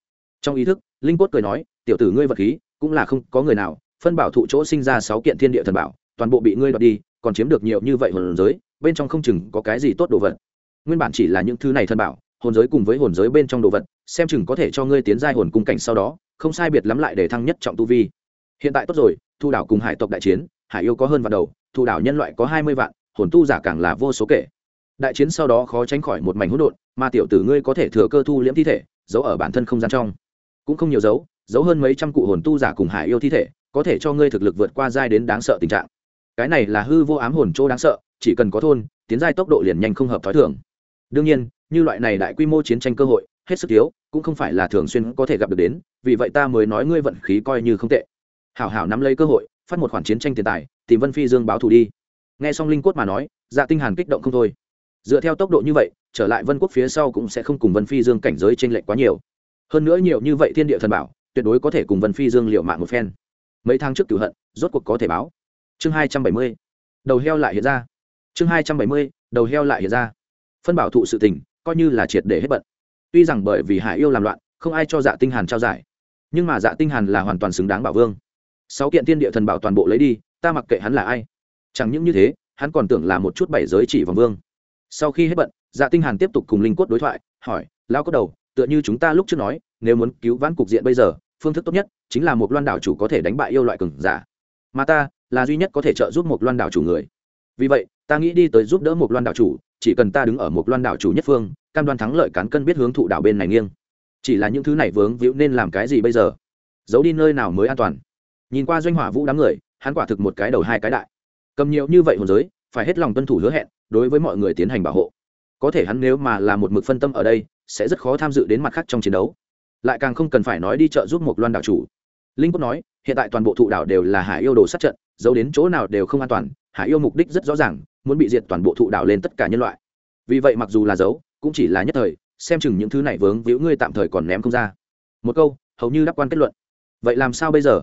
Trong ý thức, linh cốt cười nói, tiểu tử ngươi vật khí, cũng là không có người nào, phân bảo thụ chỗ sinh ra sáu kiện thiên địa thần bảo, toàn bộ bị ngươi đoạt đi, còn chiếm được nhiều như vậy hồn giới, bên trong không chừng có cái gì tốt đồ vật. Nguyên bản chỉ là những thứ này thần bảo, hồn giới cùng với hồn giới bên trong đồ vật, xem chừng có thể cho ngươi tiến giai hồn cung cảnh sau đó, không sai biệt lắm lại để thăng nhất trọng tu vi. Hiện tại tốt rồi, thu đảo cùng hải tộc đại chiến, hải yêu có hơn vạn đầu, thu đảo nhân loại có hai mươi vạn hồn tu giả càng là vô số kể. Đại chiến sau đó khó tránh khỏi một mảnh hỗn độn, mà tiểu tử ngươi có thể thừa cơ thu liễm thi thể, giấu ở bản thân không gian trong. Cũng không nhiều dấu giấu hơn mấy trăm cụ hồn tu giả cùng hải yêu thi thể, có thể cho ngươi thực lực vượt qua giai đến đáng sợ tình trạng. Cái này là hư vô ám hồn chỗ đáng sợ, chỉ cần có thôn, tiến giai tốc độ liền nhanh không hợp t h ó i thường. Đương nhiên, như loại này đại quy mô chiến tranh cơ hội, hết sức thiếu, cũng không phải là thường xuyên có thể gặp được đến, vì vậy ta mới nói ngươi vận khí coi như không tệ. Hảo hảo nắm lấy cơ hội, phát một khoản chiến tranh tiền tài, tìm vân phi dương báo thù đi nghe xong linh cốt mà nói dạ tinh hàn kích động không thôi. Dựa theo tốc độ như vậy, trở lại vân quốc phía sau cũng sẽ không cùng vân phi dương cảnh giới trên lệnh quá nhiều. Hơn nữa nhiều như vậy thiên địa thần bảo, tuyệt đối có thể cùng vân phi dương liệu mạng một phen. Mấy tháng trước cửu hận, rốt cuộc có thể báo. Chương hai trăm bảy mươi, đầu heo lại hiện ra. Chương hai trăm bảy mươi, đầu heo lại hiện ra. Phân bảo thụ sự tình, coi như là triệt để hết bận. Tuy rằng bởi vì hải yêu làm loạn, không ai cho dạ tinh hàn trao giải. Nhưng mà dạ tinh hàn là hoàn toàn xứng đáng bảo vương. Sáu kiện thiên địa thần bảo toàn bộ lấy đi, ta mặc kệ hắn là ai chẳng những như thế, hắn còn tưởng là một chút bảy giới chỉ vòng vương. Sau khi hết bận dạ tinh hàn tiếp tục cùng linh cốt đối thoại, hỏi, lão cốt đầu, tựa như chúng ta lúc trước nói, nếu muốn cứu vãn cục diện bây giờ, phương thức tốt nhất chính là một loan đảo chủ có thể đánh bại yêu loại cường giả. Mà ta là duy nhất có thể trợ giúp một loan đảo chủ người. Vì vậy, ta nghĩ đi tới giúp đỡ một loan đảo chủ, chỉ cần ta đứng ở một loan đảo chủ nhất phương, cam đoan thắng lợi cán cân biết hướng thụ đảo bên này nghiêng. Chỉ là những thứ này vướng víu nên làm cái gì bây giờ? Giấu đi nơi nào mới an toàn? Nhìn qua doanh hỏa vũ đám người, hắn quả thực một cái đầu hai cái đại cầm nhiều như vậy hồn giới, phải hết lòng tuân thủ hứa hẹn, đối với mọi người tiến hành bảo hộ. Có thể hắn nếu mà là một mực phân tâm ở đây, sẽ rất khó tham dự đến mặt khác trong chiến đấu. Lại càng không cần phải nói đi chợ giúp một loan đảo chủ. Linh quốc nói, hiện tại toàn bộ thụ đảo đều là hải yêu đồ sát trận, giấu đến chỗ nào đều không an toàn, hải yêu mục đích rất rõ ràng, muốn bị diệt toàn bộ thụ đảo lên tất cả nhân loại. Vì vậy mặc dù là giấu, cũng chỉ là nhất thời, xem chừng những thứ này vướng víu ngươi tạm thời còn ném không ra. Một câu, hầu như đắc quan kết luận. Vậy làm sao bây giờ?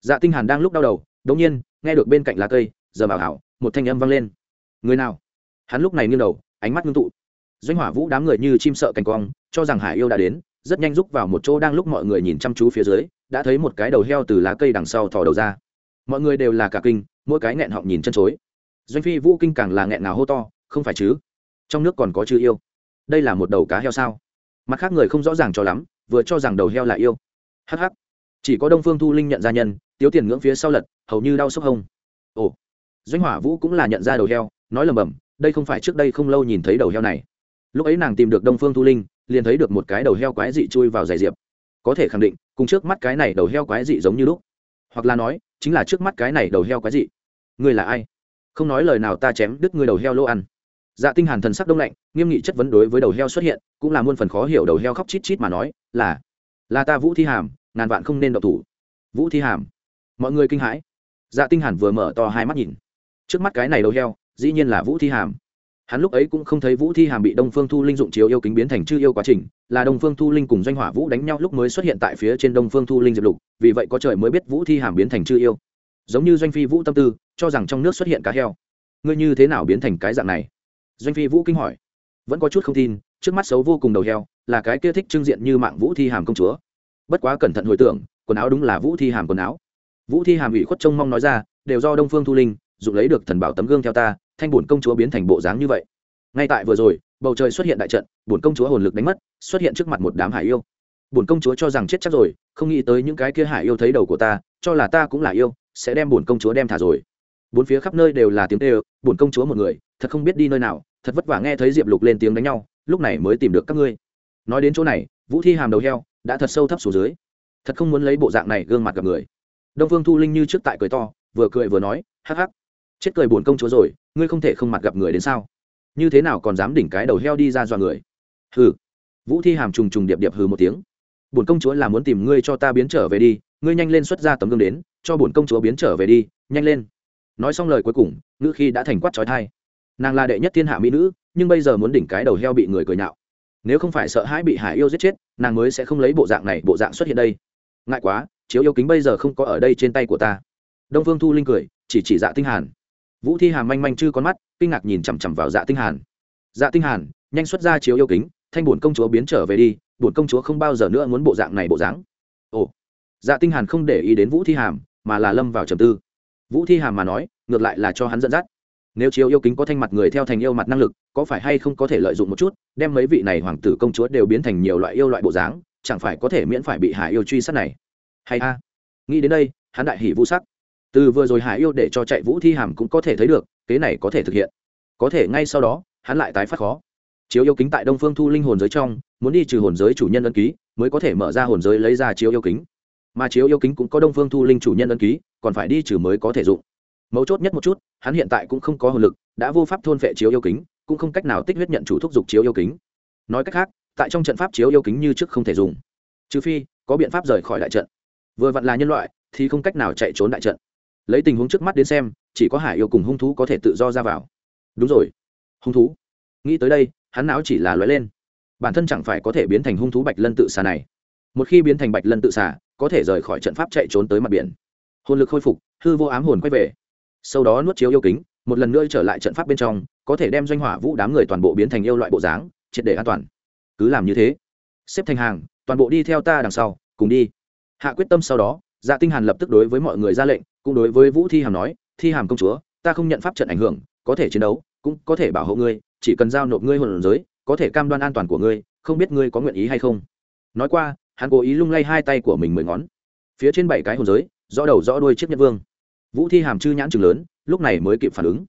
Dạ tinh hàn đang lúc đau đầu, đống nhiên, nghe được bên cạnh lá cây giờ bảo hảo, một thanh âm vang lên. Người nào? Hắn lúc này nghiêng đầu, ánh mắt ngưng tụ. Doanh hỏa vũ đám người như chim sợ cành cong cho rằng hải yêu đã đến, rất nhanh rúc vào một chỗ đang lúc mọi người nhìn chăm chú phía dưới, đã thấy một cái đầu heo từ lá cây đằng sau thò đầu ra. Mọi người đều là cả kinh, mỗi cái nghẹn họng nhìn chân chối. Doanh phi vũ kinh càng là nghẹn nào hô to, không phải chứ? Trong nước còn có chữ yêu. Đây là một đầu cá heo sao? Mặt khác người không rõ ràng cho lắm, vừa cho rằng đầu heo là yêu. Hh chỉ có đông phương thu linh nhận ra nhân, tiếu tiền ngưỡng phía sau lật, hầu như đau sốc hông. Ồ doanh hỏa vũ cũng là nhận ra đầu heo, nói lầm bầm, đây không phải trước đây không lâu nhìn thấy đầu heo này. Lúc ấy nàng tìm được đông phương thu linh, liền thấy được một cái đầu heo quái dị chui vào giày diệp. Có thể khẳng định, cùng trước mắt cái này đầu heo quái dị giống như lúc. Hoặc là nói, chính là trước mắt cái này đầu heo quái dị. Ngươi là ai? Không nói lời nào ta chém đứt ngươi đầu heo lô ăn. Dạ tinh hàn thần sắc đông lạnh, nghiêm nghị chất vấn đối với đầu heo xuất hiện, cũng là muôn phần khó hiểu đầu heo khóc chít chít mà nói, là là ta vũ thi hàm, ngàn vạn không nên độc thủ. Vũ thi hàm, mọi người kinh hãi. Dạ tinh hàn vừa mở to hai mắt nhìn trước mắt cái này đầu heo, dĩ nhiên là vũ thi hàm. Hắn lúc ấy cũng không thấy vũ thi hàm bị đông phương thu linh dụng chiếu yêu kính biến thành chư yêu quá trình, là đông phương thu linh cùng doanh hỏa vũ đánh nhau lúc mới xuất hiện tại phía trên đông phương thu linh diệp lục, vì vậy có trời mới biết vũ thi hàm biến thành chư yêu. Giống như doanh phi vũ tâm tư, cho rằng trong nước xuất hiện cá heo. Ngươi như thế nào biến thành cái dạng này? Doanh phi vũ kinh hỏi. Vẫn có chút không tin, trước mắt xấu vô cùng đầu heo, là cái kia thích trưng diện như mạng vũ thi hàm công chúa. Bất quá cẩn thận hồi tưởng, quần áo đúng là vũ thi hàm quần áo. Vũ thi hàm ủy khuất trông mong nói ra, đều do đông phương thu linh dụng lấy được thần bảo tấm gương theo ta, thanh bổn công chúa biến thành bộ dáng như vậy. Ngay tại vừa rồi, bầu trời xuất hiện đại trận, bổn công chúa hồn lực đánh mất, xuất hiện trước mặt một đám hải yêu. Bổn công chúa cho rằng chết chắc rồi, không nghĩ tới những cái kia hải yêu thấy đầu của ta, cho là ta cũng là yêu, sẽ đem bổn công chúa đem thả rồi. Bốn phía khắp nơi đều là tiếng tê ơ bổn công chúa một người, thật không biết đi nơi nào, thật vất vả nghe thấy diệp lục lên tiếng đánh nhau, lúc này mới tìm được các ngươi. Nói đến chỗ này, vũ thi hàm đầu heo, đã thật sâu thấp xuống dưới. Thật không muốn lấy bộ dạng này gương mặt gặp người. Đông phương thu linh như trước tại cười to, vừa cười vừa nói, hắc hắc chết cười buồn công chúa rồi, ngươi không thể không mặt gặp người đến sao? Như thế nào còn dám đỉnh cái đầu heo đi ra dọa người? Hừ. Vũ thi hàm trùng trùng điệp điệp hừ một tiếng. Bổn công chúa là muốn tìm ngươi cho ta biến trở về đi, ngươi nhanh lên xuất ra tấm gương đến, cho bổn công chúa biến trở về đi, nhanh lên. Nói xong lời cuối cùng, ngữ khi đã thành quát trói thai nàng là đệ nhất thiên hạ mỹ nữ, nhưng bây giờ muốn đỉnh cái đầu heo bị người cười nhạo. Nếu không phải sợ hãi bị hải yêu giết chết, nàng mới sẽ không lấy bộ dạng này, bộ dạng xuất hiện đây. Ngại quá, chiếu yêu kính bây giờ không có ở đây trên tay của ta. Đông phương thu linh cười, chỉ chỉ dạ tinh hàn vũ thi hàm manh manh chư con mắt, kinh ngạc nhìn chằm chằm vào dạ tinh hàn. Dạ tinh hàn, nhanh xuất ra chiếu yêu kính, thanh bổn công chúa biến trở về đi, bổn công chúa không bao giờ nữa muốn bộ dạng này bộ dáng. Ồ. Dạ tinh hàn không để ý đến vũ thi hàm, mà là lâm vào trầm tư. Vũ thi hàm mà nói, ngược lại là cho hắn dẫn dắt. Nếu chiếu yêu kính có thanh mặt người theo thành yêu mặt năng lực, có phải hay không có thể lợi dụng một chút, đem mấy vị này hoàng tử công chúa đều biến thành nhiều loại yêu loại bộ dáng, chẳng phải có thể miễn phải bị hải yêu truy sát này. Hay a. Nghĩ đến đây, hắn đại hỉ vũ sắc từ vừa rồi hải yêu để cho chạy vũ thi hàm cũng có thể thấy được, kế này có thể thực hiện. Có thể ngay sau đó, hắn lại tái phát khó. Chiếu yêu kính tại đông phương thu linh hồn giới trong, muốn đi trừ hồn giới chủ nhân ân ký, mới có thể mở ra hồn giới lấy ra chiếu yêu kính. Mà chiếu yêu kính cũng có đông phương thu linh chủ nhân ân ký, còn phải đi trừ mới có thể dụng. Mấu chốt nhất một chút, hắn hiện tại cũng không có hồn lực, đã vô pháp thôn phệ chiếu yêu kính, cũng không cách nào tích huyết nhận chủ thúc giục chiếu yêu kính. Nói cách khác, tại trong trận pháp chiếu yêu kính như trước không thể dùng. Trừ phi, có biện pháp rời khỏi đại trận. Vừa vặn là nhân loại, thì không cách nào chạy trốn đại trận lấy tình huống trước mắt đến xem, chỉ có hải yêu cùng hung thú có thể tự do ra vào. Đúng rồi. Hung thú? Nghĩ tới đây, hắn não chỉ là lóe lên. Bản thân chẳng phải có thể biến thành hung thú bạch lân tự xà này. Một khi biến thành bạch lân tự xà, có thể rời khỏi trận pháp chạy trốn tới mặt biển. Hồn lực khôi phục, hư vô ám hồn quay về. Sau đó nuốt chiếu yêu kính, một lần nữa trở lại trận pháp bên trong, có thể đem doanh hỏa vũ đám người toàn bộ biến thành yêu loại bộ dáng, triệt để an toàn. Cứ làm như thế. Xếp thành hàng, toàn bộ đi theo ta đằng sau, cùng đi. Hạ quyết tâm sau đó dạ tinh hàn lập tức đối với mọi người ra lệnh cũng đối với vũ thi hàm nói, thi hàm công chúa, ta không nhận pháp trận ảnh hưởng, có thể chiến đấu, cũng có thể bảo hộ ngươi, chỉ cần giao nộp ngươi hồn giới, có thể cam đoan an toàn của ngươi, không biết ngươi có nguyện ý hay không. Nói qua, hắn cố ý lung lay hai tay của mình mười ngón. Phía trên bảy cái hồn giới, rõ đầu rõ đuôi chiếc nhất vương. Vũ thi hàm chư nhãn chừng lớn, lúc này mới kịp phản ứng.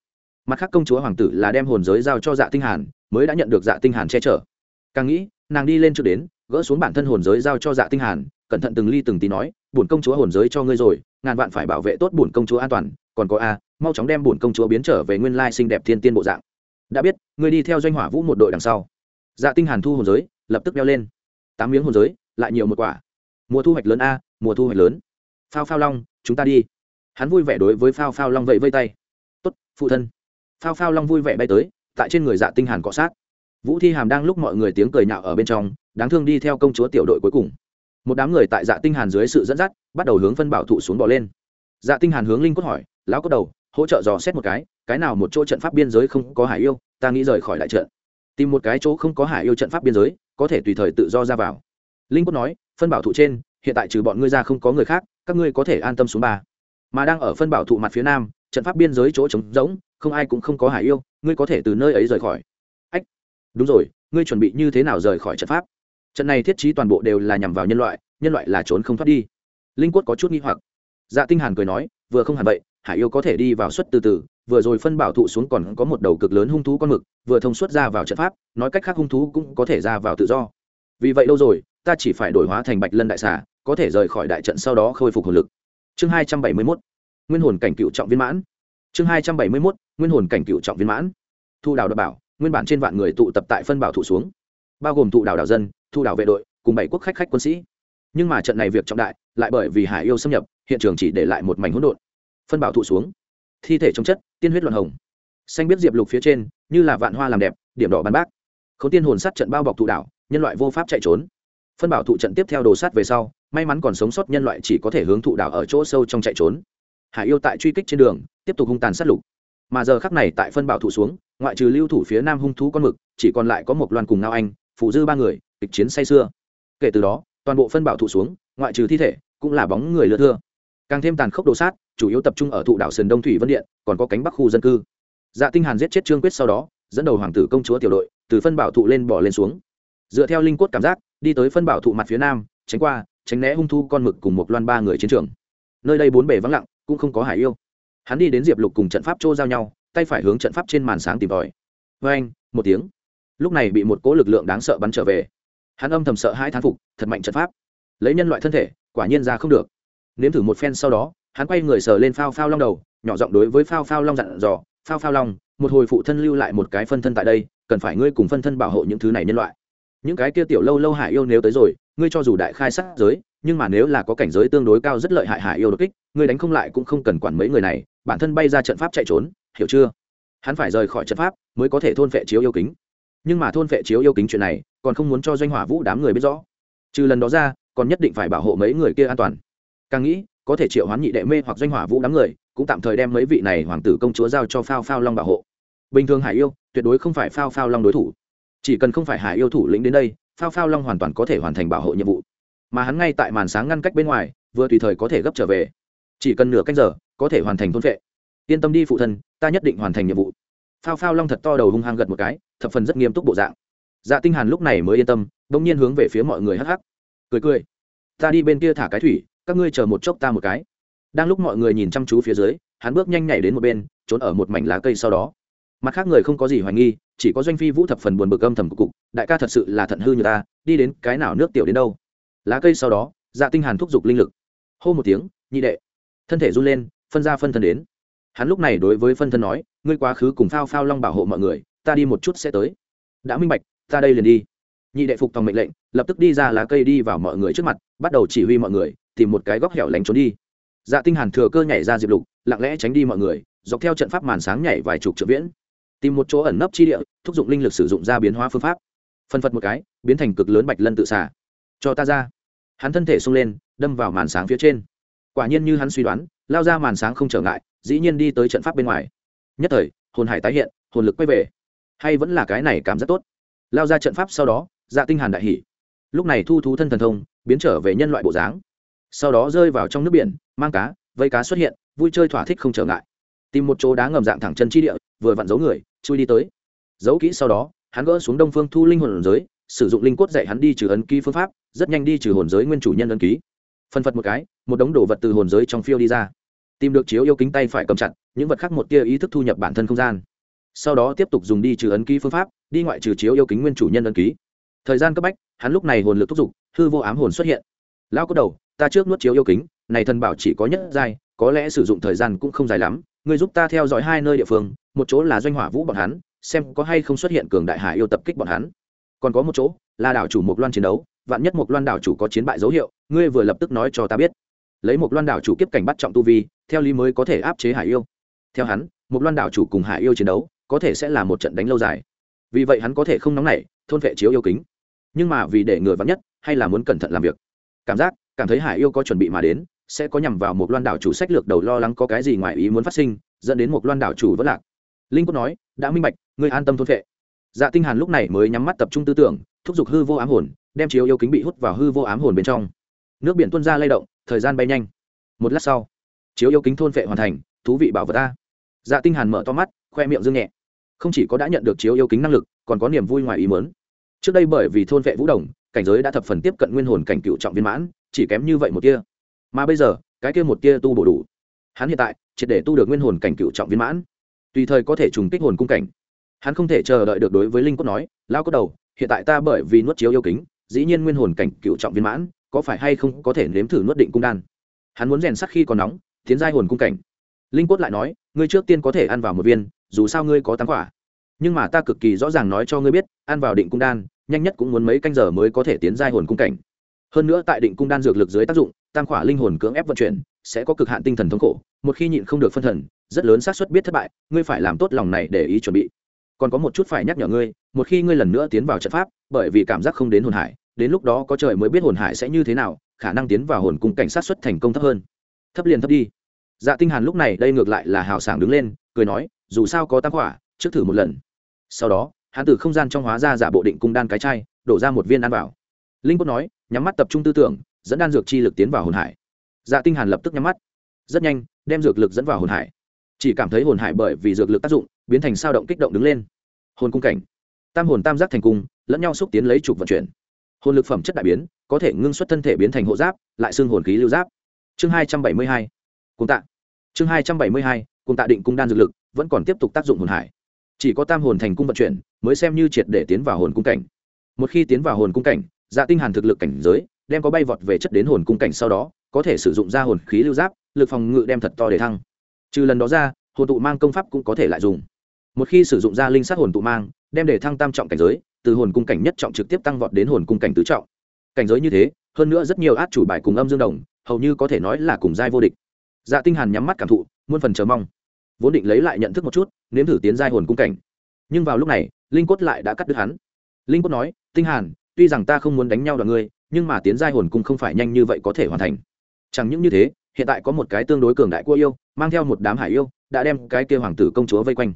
Mặt khác công chúa hoàng tử là đem hồn giới giao cho dạ tinh hàn, mới đã nhận được dạ tinh hàn che chở. Càng nghĩ, nàng đi lên trước đến, gỡ xuống bản thân hồn giới giao cho dạ tinh hàn cẩn thận từng ly từng tí nói, bổn công chúa hồn giới cho ngươi rồi, ngàn vạn phải bảo vệ tốt bổn công chúa an toàn, còn có a, mau chóng đem bổn công chúa biến trở về nguyên lai xinh đẹp thiên tiên bộ dạng. Đã biết, ngươi đi theo doanh hỏa vũ một đội đằng sau. Dạ tinh hàn thu hồn giới, lập tức đeo lên. Tám miếng hồn giới, lại nhiều một quả. Mùa thu hoạch lớn a, mùa thu hoạch lớn. Phao phao long, chúng ta đi. Hắn vui vẻ đối với phao phao long vẫy vây tay. Tốt, phụ thân. Phao phao long vui vẻ bay tới, tại trên người dạ tinh hàn cọ sát. Vũ thi hàm đang lúc mọi người tiếng cười nhạo ở bên trong, đáng thương đi theo công chúa tiểu đội cuối cùng một đám người tại dạ tinh hàn dưới sự dẫn dắt, bắt đầu hướng phân bảo thụ xuống bò lên. Dạ tinh hàn hướng linh cốt hỏi, lão cốt đầu, hỗ trợ dò xét một cái cái nào một chỗ trận pháp biên giới không có hải yêu, ta nghĩ rời khỏi đại trận. Tìm một cái chỗ không có hải yêu trận pháp biên giới, có thể tùy thời tự do ra vào. Linh cốt nói, phân bảo thụ trên, hiện tại trừ bọn ngươi ra không có người khác, các ngươi có thể an tâm xuống ba. Mà đang ở phân bảo thụ mặt phía nam, trận pháp biên giới chỗ trống rỗng, không ai cũng không có hải yêu, ngươi có thể từ nơi ấy rời khỏi. Ách, đúng rồi, ngươi chuẩn bị như thế nào rời khỏi trận pháp? Trận này thiết trí toàn bộ đều là nhằm vào nhân loại nhân loại là trốn không thoát đi. Linh quất có chút nghi hoặc. Dạ tinh hàn cười nói, vừa không hẳn vậy, hải yêu có thể đi vào suất từ từ, vừa rồi phân bảo thụ xuống còn có một đầu cực lớn hung thú con mực, vừa thông suốt ra vào trận pháp, nói cách khác hung thú cũng có thể ra vào tự do. Vì vậy lâu rồi, ta chỉ phải đổi hóa thành bạch lân đại xà, có thể rời khỏi đại trận sau đó khôi phục hồn lực. Chương hai trăm bảy mươi 271 nguyên hồn cảnh cựu trọng viên mãn. Chương hai trăm bảy mươi 271 nguyên hồn cảnh cựu trọng viên mãn. Thu đào đảm bảo, nguyên bản trên vạn người tụ tập tại phân bảo thụ xuống. Bao gồm thụ đào đào dân thu đảo vệ đội, cùng bảy quốc khách khách quân sĩ. Nhưng mà trận này việc trọng đại, lại bởi vì hải yêu xâm nhập, hiện trường chỉ để lại một mảnh hỗn độn. Phân bảo thụ xuống. Thi thể trong chất, tiên huyết loạn hồng. Xanh biết diệp lục phía trên, như là vạn hoa làm đẹp, điểm đỏ bắn bác. Không tiên hồn sát trận bao bọc thụ đảo, nhân loại vô pháp chạy trốn. Phân bảo thụ trận tiếp theo đồ sát về sau, may mắn còn sống sót nhân loại chỉ có thể hướng thụ đảo ở chỗ sâu trong chạy trốn. Hải yêu tại truy kích trên đường, tiếp tục hung tàn sát lục. Mà giờ khắc này tại phân bảo thụ xuống, ngoại trừ lưu thủ phía nam hung thú con mực, chỉ còn lại có một loan cùng ngao anh phụ dư ba người kịch chiến say xưa kể từ đó, toàn bộ phân bảo thụ xuống, ngoại trừ thi thể, cũng là bóng người lừa thưa. Càng thêm tàn khốc đồ sát, chủ yếu tập trung ở thụ đảo sườn đông thủy vân điện, còn có cánh bắc khu dân cư. Dạ tinh hàn giết chết trương quyết sau đó, dẫn đầu hoàng tử công chúa tiểu đội, từ phân bảo thụ lên bỏ lên xuống. Dựa theo linh cốt cảm giác, đi tới phân bảo thụ mặt phía nam, tránh qua, tránh né hung thu con mực cùng một loan ba người chiến trường. Nơi đây bốn bề vắng lặng, cũng không có hải yêu. Hắn đi đến diệp lục cùng trận pháp trô giao nhau, tay phải hướng trận pháp trên màn sáng tìm tòi. Vê anh một tiếng. Lúc này bị một cỗ lực lượng đáng sợ bắn trở về hắn âm thầm sợ hai thán phục, thật mạnh trận pháp. Lấy nhân loại thân thể, quả nhiên ra không được. Nếm thử một phen sau đó, hắn quay người sờ lên phao phao long đầu, nhỏ giọng đối với phao phao long dặn dò, phao phao long, một hồi phụ thân lưu lại một cái phân thân tại đây, cần phải ngươi cùng phân thân bảo hộ những thứ này nhân loại. Những cái kia tiểu lâu lâu hải yêu nếu tới rồi, ngươi cho dù đại khai sát giới, nhưng mà nếu là có cảnh giới tương đối cao rất lợi hại hải yêu đột kích, ngươi đánh không lại cũng không cần quản mấy người này, bản thân bay ra trận pháp chạy trốn, hiểu chưa? Hắn phải rời khỏi trận pháp mới có thể thôn phệ chiếu yêu kính nhưng mà thôn vệ chiếu yêu kính chuyện này, còn không muốn cho doanh hỏa vũ đám người biết rõ. Trừ lần đó ra, còn nhất định phải bảo hộ mấy người kia an toàn. Càng nghĩ, có thể triệu hoán nhị đệ mê hoặc doanh hỏa vũ đám người, cũng tạm thời đem mấy vị này hoàng tử công chúa giao cho phao phao long bảo hộ. Bình thường hải yêu, tuyệt đối không phải phao phao long đối thủ. Chỉ cần không phải hải yêu thủ lĩnh đến đây, phao phao long hoàn toàn có thể hoàn thành bảo hộ nhiệm vụ. Mà hắn ngay tại màn sáng ngăn cách bên ngoài, vừa tùy thời có thể gấp trở về. Chỉ cần nửa canh giờ, có thể hoàn thành thôn vệ. Yên tâm đi phụ thân, ta nhất định hoàn thành nhiệm vụ phao phao long thật to đầu hung hăng gật một cái, thập phần rất nghiêm túc bộ dạng. Dạ tinh hàn lúc này mới yên tâm đung nhiên hướng về phía mọi người hắc hắc. Cười cười. Ta đi bên kia thả cái thủy, các ngươi chờ một chốc ta một cái. Đang lúc mọi người nhìn chăm chú phía dưới, hắn bước nhanh nhảy đến một bên, trốn ở một mảnh lá cây sau đó. Mặt khác người không có gì hoài nghi, chỉ có doanh phi vũ thập phần buồn bực âm thầm cục cục, đại ca thật sự là thận hư như ta, đi đến cái nào nước tiểu đến đâu. Lá cây sau đó dạ tinh hàn thúc giục linh lực. Hô một tiếng, nhị đệ. Thân thể run lên, phân ra phân thân đến hắn lúc này đối với phân thân nói, ngươi quá khứ cùng phao phao long bảo hộ mọi người, ta đi một chút sẽ tới. Đã minh bạch, ta đây liền đi. Nhị đệ phục tòng mệnh lệnh, lập tức đi ra lá cây đi vào mọi người trước mặt, bắt đầu chỉ huy mọi người, tìm một cái góc hẻo lánh trốn đi. Dạ tinh hàn thừa cơ nhảy ra diệp lục, lặng lẽ tránh đi mọi người, dọc theo trận pháp màn sáng nhảy vài chục trượng viễn. Tìm một chỗ ẩn nấp chi địa, thúc dụng linh lực sử dụng ra biến hóa phương pháp. Phân phật một cái, biến thành cực lớn bạch lân tự xả. Cho ta ra. Hắn thân thể xông lên, đâm vào màn sáng phía trên. Quả nhiên như hắn suy đoán, lao ra màn sáng không trở ngại dĩ nhiên đi tới trận pháp bên ngoài. Nhất thời, hồn hải tái hiện, hồn lực quay về. Hay vẫn là cái này cảm giác tốt. Lao ra trận pháp sau đó dạ tinh hàn đại hỉ. Lúc này thu thú thân thần thông, biến trở về nhân loại bộ dáng. Sau đó rơi vào trong nước biển, mang cá, vây cá xuất hiện, vui chơi thỏa thích không trở ngại. Tìm một chỗ đá ngầm dạng thẳng chân chi địa, vừa vặn giấu người, chui đi tới. Giấu kỹ sau đó, hắn gỡ xuống đông phương thu linh hồn giới, sử dụng linh cốt dạy hắn đi trừ ấn ký phương pháp, rất nhanh đi trừ hồn giới nguyên chủ nhân ấn ký. Phân phật một cái, một đống đồ vật từ hồn giới trong phiêu đi ra tìm được chiếu yêu kính tay phải cầm chặt, những vật khác một tia ý thức thu nhập bản thân không gian. Sau đó tiếp tục dùng đi trừ ấn ký phương pháp, đi ngoại trừ chiếu yêu kính nguyên chủ nhân ấn ký. Thời gian cấp bách, hắn lúc này hồn lực thúc giục, hư vô ám hồn xuất hiện. Lao có đầu, ta trước nuốt chiếu yêu kính, này thần bảo chỉ có nhất giai, có lẽ sử dụng thời gian cũng không dài lắm người giúp ta theo dõi hai nơi địa phương, một chỗ là doanh hỏa vũ bọn hắn, xem có hay không xuất hiện cường đại hải yêu tập kích bọn hắn. Còn có một chỗ, là đảo chủ mộc loan chiến đấu, vạn nhất mộc loan đảo chủ có chiến bại dấu hiệu, ngươi vừa lập tức nói cho ta biết lấy một loan đảo chủ kiếp cảnh bắt trọng tu vi, theo lý mới có thể áp chế hải yêu. Theo hắn, một loan đảo chủ cùng hải yêu chiến đấu, có thể sẽ là một trận đánh lâu dài. Vì vậy hắn có thể không nóng nảy, thôn vệ chiếu yêu kính. Nhưng mà vì để ngừa vắn nhất, hay là muốn cẩn thận làm việc. Cảm giác, cảm thấy hải yêu có chuẩn bị mà đến, sẽ có nhằm vào một loan đảo chủ sách lược đầu lo lắng có cái gì ngoài ý muốn phát sinh, dẫn đến một loan đảo chủ vất lạc. Linh quốc nói, đã minh bạch, ngươi an tâm thôn vệ. Dạ tinh hàn lúc này mới nhắm mắt tập trung tư tưởng, thúc giục hư vô ám hồn, đem chiếu yêu kính bị hút vào hư vô ám hồn bên trong. Nước biển tuôn ra lay động thời gian bay nhanh. Một lát sau, chiếu yêu kính thôn vệ hoàn thành, thú vị bảo vật ta dạ tinh hàn mở to mắt, khoe miệng dương nhẹ. Không chỉ có đã nhận được chiếu yêu kính năng lực, còn có niềm vui ngoài ý muốn. Trước đây bởi vì thôn vệ vũ đồng, cảnh giới đã thập phần tiếp cận nguyên hồn cảnh cựu trọng viên mãn, chỉ kém như vậy một tia. Mà bây giờ, cái kia một tia tu bổ đủ. Hắn hiện tại, triệt để tu được nguyên hồn cảnh cựu trọng viên mãn. Tùy thời có thể trùng kích hồn cung cảnh. Hắn không thể chờ đợi được đối với linh cốt nói lao cốt đầu, hiện tại ta bởi vì nuốt chiếu yêu kính, dĩ nhiên nguyên hồn cảnh cựu trọng viên mãn có phải hay không có thể nếm thử nuốt định cung đan? Hắn muốn rèn sắc khi còn nóng, tiến giai hồn cung cảnh. Linh cốt lại nói, ngươi trước tiên có thể ăn vào một viên, dù sao ngươi có tám quả. Nhưng mà ta cực kỳ rõ ràng nói cho ngươi biết, ăn vào định cung đan, nhanh nhất cũng muốn mấy canh giờ mới có thể tiến giai hồn cung cảnh. Hơn nữa tại định cung đan dược lực dưới tác dụng, tam khỏa linh hồn cưỡng ép vận chuyển, sẽ có cực hạn tinh thần thống khổ, một khi nhịn không được phân thần, rất lớn xác suất biết thất bại, ngươi phải làm tốt lòng này để ý chuẩn bị. Còn có một chút phải nhắc nhở ngươi, một khi ngươi lần nữa tiến vào trận pháp, bởi vì cảm giác không đến hồn hải đến lúc đó có trời mới biết hồn hải sẽ như thế nào, khả năng tiến vào hồn cung cảnh sát xuất thành công thấp hơn. Thấp liền thấp đi. Dạ tinh hàn lúc này đây ngược lại là hào sảng đứng lên, cười nói, dù sao có tam quả, trước thử một lần. Sau đó, hắn từ không gian trong hóa ra giả bộ định cung đan cái chai, đổ ra một viên ăn vào. Linh cốt nói, nhắm mắt tập trung tư tưởng, dẫn đan dược chi lực tiến vào hồn hải. Dạ tinh hàn lập tức nhắm mắt. Rất nhanh, đem dược lực dẫn vào hồn hải. Chỉ cảm thấy hồn hải bởi vì dược lực tác dụng, biến thành sao động kích động đứng lên. Hồn cung cảnh. Tam hồn tam giác thành cung, lẫn nhau xúc tiến lấy trục vận chuyển hồn lực phẩm chất đại biến, có thể ngưng xuất thân thể biến thành hộ giáp, lại xương hồn khí lưu giáp. Chương hai trăm bảy mươi hai cung tạ. Chương hai trăm bảy mươi hai cung tạ định cung đan dược lực, vẫn còn tiếp tục tác dụng hồn hải. Chỉ có tam hồn thành cung vận chuyển, mới xem như triệt để tiến vào hồn cung cảnh. Một khi tiến vào hồn cung cảnh dạ tinh hàn thực lực cảnh giới, đem có bay vọt về chất đến hồn cung cảnh sau đó, có thể sử dụng ra hồn khí lưu giáp, lực phòng ngự đem thật to để thăng. Trừ lần đó ra, hồn tụ mang công pháp cũng có thể lại dùng. Một khi sử dụng ra linh sát hồn tụ mang, đem để thăng tam trọng cảnh giới từ hồn cung cảnh nhất trọng trực tiếp tăng vọt đến hồn cung cảnh tứ trọng. Cảnh giới như thế, hơn nữa rất nhiều át chủ bài cùng âm dương đồng, hầu như có thể nói là cùng giai vô địch. Dạ tinh hàn nhắm mắt cảm thụ, muôn phần chờ mong. Vốn định lấy lại nhận thức một chút, nếm thử tiến giai hồn cung cảnh. Nhưng vào lúc này, linh cốt lại đã cắt đứt hắn. Linh cốt nói, tinh hàn, tuy rằng ta không muốn đánh nhau đoàn ngươi, nhưng mà tiến giai hồn cung không phải nhanh như vậy có thể hoàn thành. Chẳng những như thế, hiện tại có một cái tương đối cường đại của yêu, mang theo một đám hải yêu, đã đem cái kia hoàng tử công chúa vây quanh.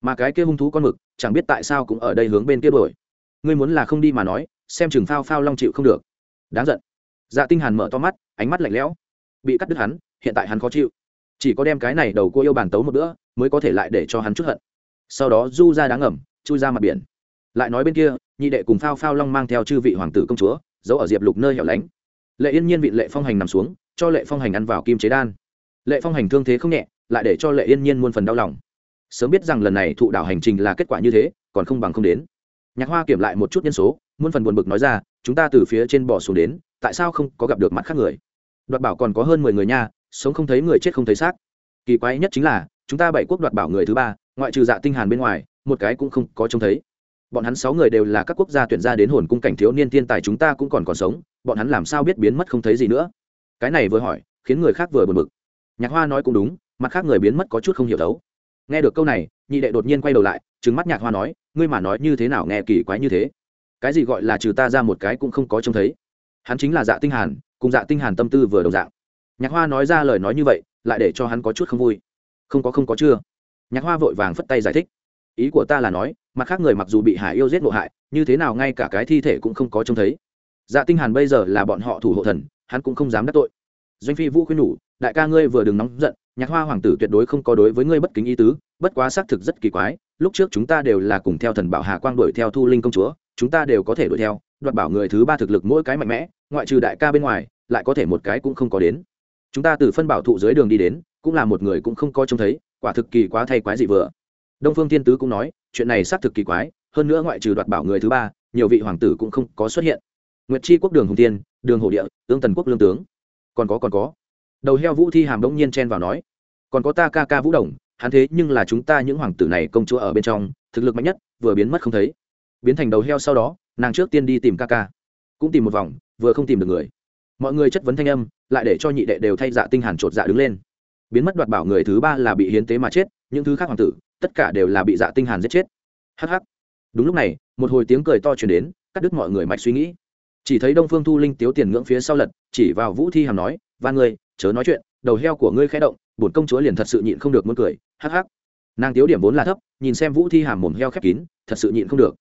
Mà cái kia hung thú con mực, chẳng biết tại sao cũng ở đây hướng bên kia đuổi ngươi muốn là không đi mà nói, xem chừng phao phao long chịu không được. Đáng giận. Dạ tinh hàn mở to mắt, ánh mắt lạnh lẽo. Bị cắt đứt hắn, hiện tại hắn khó chịu. Chỉ có đem cái này đầu cua yêu bàn tấu một bữa, mới có thể lại để cho hắn chút hận. Sau đó du ra đáng ngầm, chui ra mặt biển. Lại nói bên kia, nhị đệ cùng phao phao long mang theo chư vị hoàng tử công chúa, giấu ở diệp lục nơi hẻo lánh. Lệ yên nhiên vị lệ phong hành nằm xuống, cho lệ phong hành ăn vào kim chế đan. Lệ phong hành thương thế không nhẹ, lại để cho lệ yên nhiên muôn phần đau lòng. Sớm biết rằng lần này thụ đảo hành trình là kết quả như thế, còn không bằng không đến nhạc hoa kiểm lại một chút nhân số, muôn phần buồn bực nói ra, chúng ta từ phía trên bỏ xuống đến, tại sao không có gặp được mặt khác người? Đoạt bảo còn có hơn mười người nha, sống không thấy người chết không thấy xác. Kỳ quái nhất chính là, chúng ta bảy quốc đoạt bảo người thứ ba, ngoại trừ dạ tinh hàn bên ngoài, một cái cũng không có trông thấy. Bọn hắn sáu người đều là các quốc gia tuyển ra đến hồn cung cảnh thiếu niên thiên tài chúng ta cũng còn còn sống, bọn hắn làm sao biết biến mất không thấy gì nữa? Cái này vừa hỏi, khiến người khác vừa buồn bực. Nhạc hoa nói cũng đúng, mặt khác người biến mất có chút không hiểu đấu nghe được câu này nhị đệ đột nhiên quay đầu lại, trừng mắt nhạc hoa nói, ngươi mà nói như thế nào nghe kỳ quái như thế? Cái gì gọi là trừ ta ra một cái cũng không có trông thấy? Hắn chính là dạ tinh hàn, cùng dạ tinh hàn tâm tư vừa đồng dạng. Nhạc hoa nói ra lời nói như vậy, lại để cho hắn có chút không vui. Không có không có chưa. Nhạc hoa vội vàng phất tay giải thích. Ý của ta là nói, mặt khác người mặc dù bị hải yêu giết ngộ hại, như thế nào ngay cả cái thi thể cũng không có trông thấy. Dạ tinh hàn bây giờ là bọn họ thủ hộ thần, hắn cũng không dám đắc tội. Doanh phi vũ khuyên nhủ, đại ca ngươi vừa đừng nóng giận, nhạc hoa hoàng tử tuyệt đối không có đối với ngươi bất kính ý tứ bất quá xác thực rất kỳ quái, lúc trước chúng ta đều là cùng theo thần bảo hà quang đuổi theo thu linh công chúa, chúng ta đều có thể đuổi theo, đoạt bảo người thứ ba thực lực mỗi cái mạnh mẽ, ngoại trừ đại ca bên ngoài, lại có thể một cái cũng không có đến. Chúng ta từ phân bảo thụ dưới đường đi đến, cũng là một người cũng không có trông thấy, quả thực kỳ quá thay quái dị vừa. Đông phương thiên tứ cũng nói, chuyện này xác thực kỳ quái, hơn nữa ngoại trừ đoạt bảo người thứ ba, nhiều vị hoàng tử cũng không có xuất hiện. Nguyệt chi quốc đường hùng tiên đường hồ địa tương tần quốc lương tướng. Còn có còn có. Đầu heo vũ thi hàm đông nhiên chen vào nói, còn có ta ca ca vũ đồng hắn thế nhưng là chúng ta những hoàng tử này công chúa ở bên trong, thực lực mạnh nhất, vừa biến mất không thấy. Biến thành đầu heo sau đó, nàng trước tiên đi tìm ca ca. Cũng tìm một vòng, vừa không tìm được người. Mọi người chất vấn thanh âm, lại để cho nhị đệ đều thay dạ tinh hàn trột dạ đứng lên. Biến mất đoạt bảo người thứ ba là bị hiến tế mà chết, những thứ khác hoàng tử, tất cả đều là bị dạ tinh hàn giết chết. Hắc hắc. Đúng lúc này, một hồi tiếng cười to truyền đến, cắt đứt mọi người mạch suy nghĩ. Chỉ thấy đông phương thu linh tiếu tiền ngưỡng phía sau lật, chỉ vào vũ thi hàm nói và ngươi, chớ nói chuyện, đầu heo của ngươi khẽ động bổn công chúa liền thật sự nhịn không được muốn cười, hắc hắc. Nàng tiếu điểm vốn là thấp, nhìn xem vũ thi hàm mồm heo khép kín, thật sự nhịn không được.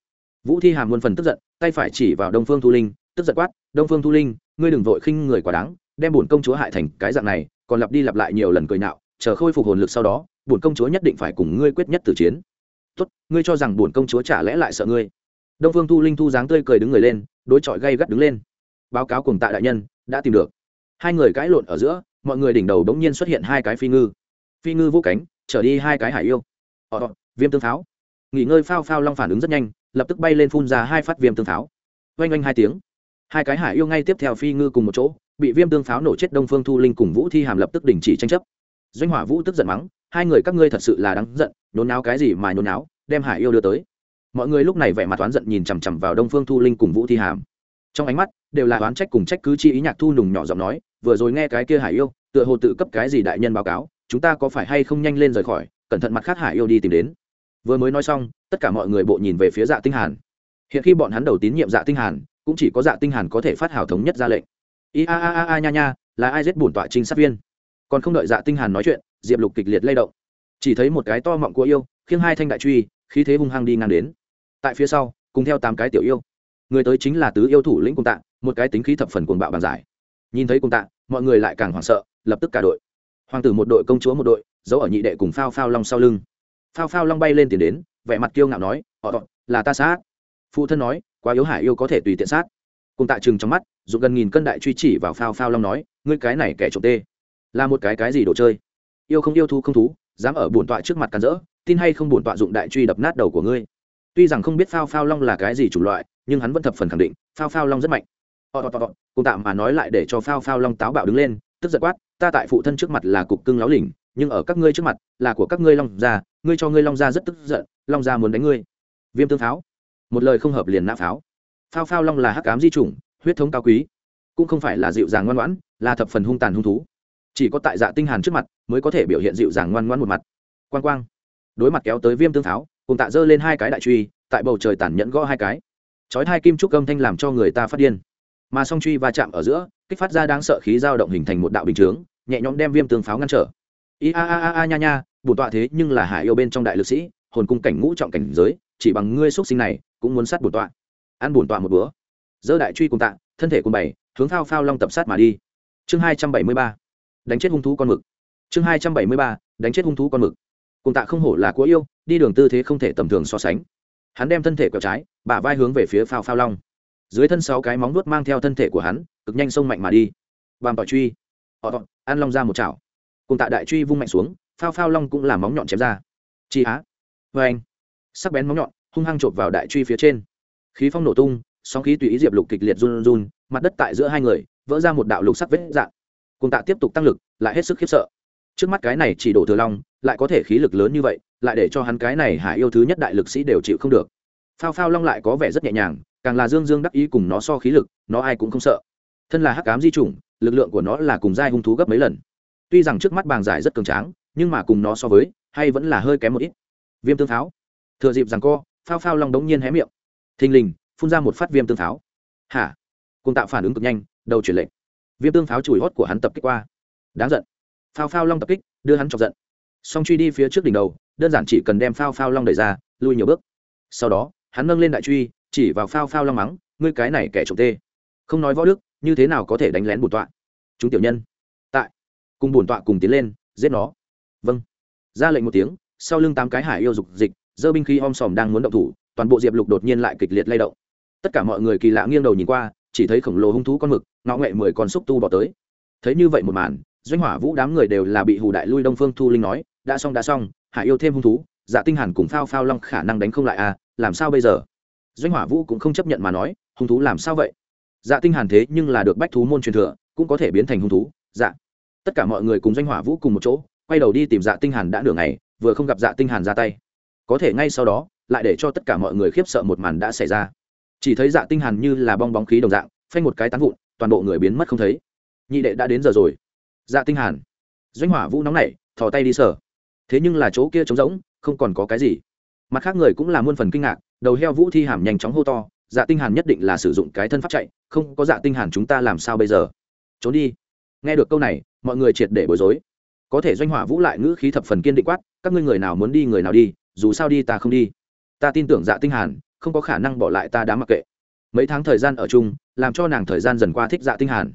Vũ thi hàm muôn phần tức giận, tay phải chỉ vào đông phương thu linh, tức giận quát, đông phương thu linh, ngươi đừng vội khinh người quá đáng, đem bổn công chúa hại thành cái dạng này, còn lặp đi lặp lại nhiều lần cười nạo, chờ khôi phục hồn lực sau đó, bổn công chúa nhất định phải cùng ngươi quyết nhất tử chiến. Tốt, ngươi cho rằng bổn công chúa chả lẽ lại sợ ngươi? Đông phương thu linh thu dáng tươi cười đứng người lên, đối chọi gay gắt đứng lên. Báo cáo cùng tạ đại nhân, đã tìm được. Hai người cãi lộn ở giữa mọi người đỉnh đầu đống nhiên xuất hiện hai cái phi ngư. Phi ngư vô cánh trở đi hai cái hải yêu. Họ, viêm tương pháo. Nghỉ ngơi phao phao long phản ứng rất nhanh, lập tức bay lên phun ra hai phát viêm tương pháo. Oanh oanh hai tiếng. Hai cái hải yêu ngay tiếp theo phi ngư cùng một chỗ, bị viêm tương pháo nổ chết đông phương thu linh cùng vũ thi hàm lập tức đình chỉ tranh chấp. Doanh hỏa vũ tức giận mắng, hai người các ngươi thật sự là đáng giận, nhốn náo cái gì mà nhốn náo, đem hải yêu đưa tới. Mọi người lúc này vẻ mặt oán giận nhìn chằm chằm vào đông phương thu linh cùng vũ thi hàm. Trong ánh mắt, đều là oán trách cùng trách cứ chi ý nhạc thu nùng nhỏ giọng nói vừa rồi nghe cái kia hải yêu, tựa hồ tự cấp cái gì đại nhân báo cáo, chúng ta có phải hay không nhanh lên rời khỏi, cẩn thận mặt khác hải yêu đi tìm đến. Vừa mới nói xong, tất cả mọi người bộ nhìn về phía dạ tinh hàn. Hiện khi bọn hắn đầu tín nhiệm dạ tinh hàn, cũng chỉ có dạ tinh hàn có thể phát hảo thống nhất ra lệnh. I a a a a nha nha, là ai giết bổn tọa trinh sát viên? Còn không đợi dạ tinh hàn nói chuyện, diệp lục kịch liệt lay động. Chỉ thấy một cái to mọng của yêu, khiêng hai thanh đại truy, khí thế hung hăng đi ngang đến. Tại phía sau, cùng theo tám cái tiểu yêu. Người tới chính là tứ yêu thủ lĩnh cung tạ, một cái tính khí thập phần cuồng bạo bàn giải nhìn thấy cùng tạ, mọi người lại càng hoảng sợ, lập tức cả đội. Hoàng tử một đội, công chúa một đội, giấu ở nhị đệ cùng phao phao long sau lưng. Phao phao long bay lên tiền đến, vẻ mặt kiêu ngạo nói, họ là ta sát. Phụ thân nói, quá yếu hải yêu có thể tùy tiện sát. Cùng tạ chừng trong mắt dùng gần nghìn cân đại truy chỉ vào phao phao long nói, ngươi cái này kẻ trộm tê, là một cái cái gì đồ chơi? Yêu không yêu thu không thú, dám ở bổn tọa trước mặt cắn rỡ, tin hay không bổn tọa dụng đại truy đập nát đầu của ngươi? Tuy rằng không biết phao phao long là cái gì chủng loại, nhưng hắn vẫn thập phần khẳng định, phao phao long rất mạnh cùng tạm mà nói lại để cho phao phao long táo bạo đứng lên, tức giật quát, ta tại phụ thân trước mặt là cục cưng láo lỉnh, nhưng ở các ngươi trước mặt là của các ngươi long gia, ngươi cho ngươi long gia rất tức giận, long gia muốn đánh ngươi. Viêm tương pháo. Một lời không hợp liền nã pháo. Phao phao long là hắc cám di chủng, huyết thống cao quý, cũng không phải là dịu dàng ngoan ngoãn, là thập phần hung tàn hung thú. Chỉ có tại dạ tinh hàn trước mặt mới có thể biểu hiện dịu dàng ngoan ngoãn một mặt. Quang quang. Đối mặt kéo tới viêm tương pháo, cùng tạ dơ lên hai cái đại truy, tại bầu trời tản nhẫn gõ hai cái. Chói hai kim trúc âm thanh làm cho người ta phát điên mà song truy va chạm ở giữa, kích phát ra đáng sợ khí dao động hình thành một đạo bình chướng, nhẹ nhõm đem viêm tương pháo ngăn trở. I a a a a nha nha, bổn tọa thế nhưng là hải yêu bên trong đại lực sĩ, hồn cung cảnh ngũ trọng cảnh giới, chỉ bằng ngươi xuất sinh này, cũng muốn sát bổn tọa. Ăn bổn tọa một bữa. Dơ đại truy cùng tạ, thân thể cùng bảy, hướng phao phao long tập sát mà đi. Chương hai trăm bảy mươi ba. Đánh chết hung thú con mực. Chương hai trăm bảy mươi ba. Đánh chết hung thú con mực. Cùng tạ không hổ là của yêu, đi đường tư thế không thể tầm thường so sánh. Hắn đem thân thể quẹo trái, bả vai hướng về phía phao phao long dưới thân sáu cái móng nuốt mang theo thân thể của hắn, cực nhanh sông mạnh mà đi. Bàm tỏi truy. Họ ăn long ra một chảo. Cùng tạ đại truy vung mạnh xuống, phao phao long cũng làm móng nhọn chém ra. Chị á. Vê anh. Sắc bén móng nhọn, hung hăng chộp vào đại truy phía trên. Khí phong nổ tung, sóng khí tùy ý diệp lục kịch liệt run run, mặt đất tại giữa hai người, vỡ ra một đạo lục sắc vết dạng. Cùng tạ tiếp tục tăng lực, lại hết sức khiếp sợ. Trước mắt cái này chỉ đổ thừa long, lại có thể khí lực lớn như vậy, lại để cho hắn cái này hải yêu thứ nhất đại lực sĩ đều chịu không được. Phao phao long lại có vẻ rất nhẹ nhàng càng là dương dương đắc ý cùng nó so khí lực, nó ai cũng không sợ. Thân là hắc cám di chủng, lực lượng của nó là cùng giai hung thú gấp mấy lần. Tuy rằng trước mắt bàng giải rất cường tráng, nhưng mà cùng nó so với, hay vẫn là hơi kém một ít. Viêm tương pháo. Thừa dịp rằng co, phao phao long đống nhiên hé miệng. Thình lình, phun ra một phát viêm tương pháo. Hả? Cùng tạo phản ứng cực nhanh, đầu chuyển lệnh viêm tương pháo chùi hót của hắn tập kích qua. Đáng giận. Phao phao long tập kích, đưa hắn chọc giận. Song truy đi phía trước đỉnh đầu, đơn giản chỉ cần đem phao phao long đẩy ra, lui nhiều bước. Sau đó, hắn nâng lên đại truy chỉ vào phao phao long mắng, ngươi cái này kẻ trộm tê. Không nói võ đức, như thế nào có thể đánh lén bổn tọa? Chúng tiểu nhân. Tại. Cùng bổn tọa cùng tiến lên, giết nó. Vâng. Ra lệnh một tiếng, sau lưng tám cái hải yêu dục dịch, dơ binh khí om sòm đang muốn động thủ, toàn bộ diệp lục đột nhiên lại kịch liệt lay động. Tất cả mọi người kỳ lạ nghiêng đầu nhìn qua, chỉ thấy khổng lồ hung thú con mực, ngọ nghệ mười con xúc tu bỏ tới. Thấy như vậy một màn, doanh hỏa vũ đám người đều là bị hù đại lui đông phương thu linh nói, đã xong đã xong, hải yêu thêm hung thú dạ tinh hàn cùng phao phao long khả năng đánh không lại à làm sao bây giờ? Doanh hỏa vũ cũng không chấp nhận mà nói, hung thú làm sao vậy? Dạ tinh hàn thế nhưng là được bách thú môn truyền thừa, cũng có thể biến thành hung thú. Dạ. Tất cả mọi người cùng doanh hỏa vũ cùng một chỗ, quay đầu đi tìm dạ tinh hàn đã nửa ngày, vừa không gặp dạ tinh hàn ra tay. Có thể ngay sau đó, lại để cho tất cả mọi người khiếp sợ một màn đã xảy ra. Chỉ thấy dạ tinh hàn như là bong bóng khí đồng dạng, phanh một cái tán vụn, toàn bộ người biến mất không thấy. Nhị đệ đã đến giờ rồi. Dạ tinh hàn. Doanh hỏa vũ nóng nảy, thò tay đi sở thế nhưng là chỗ kia trống rỗng, không còn có cái gì. Mặt khác người cũng là muôn phần kinh ngạc đầu heo vũ thi hàm nhanh chóng hô to dạ tinh hàn nhất định là sử dụng cái thân pháp chạy, không có dạ tinh hàn chúng ta làm sao bây giờ? Trốn đi. Nghe được câu này, mọi người triệt để bối rối. Có thể doanh hỏa vũ lại ngữ khí thập phần kiên định quát, các ngươi người nào muốn đi người nào đi, dù sao đi ta không đi. Ta tin tưởng dạ tinh hàn, không có khả năng bỏ lại ta đã mặc kệ. Mấy tháng thời gian ở chung, làm cho nàng thời gian dần qua thích dạ tinh hàn.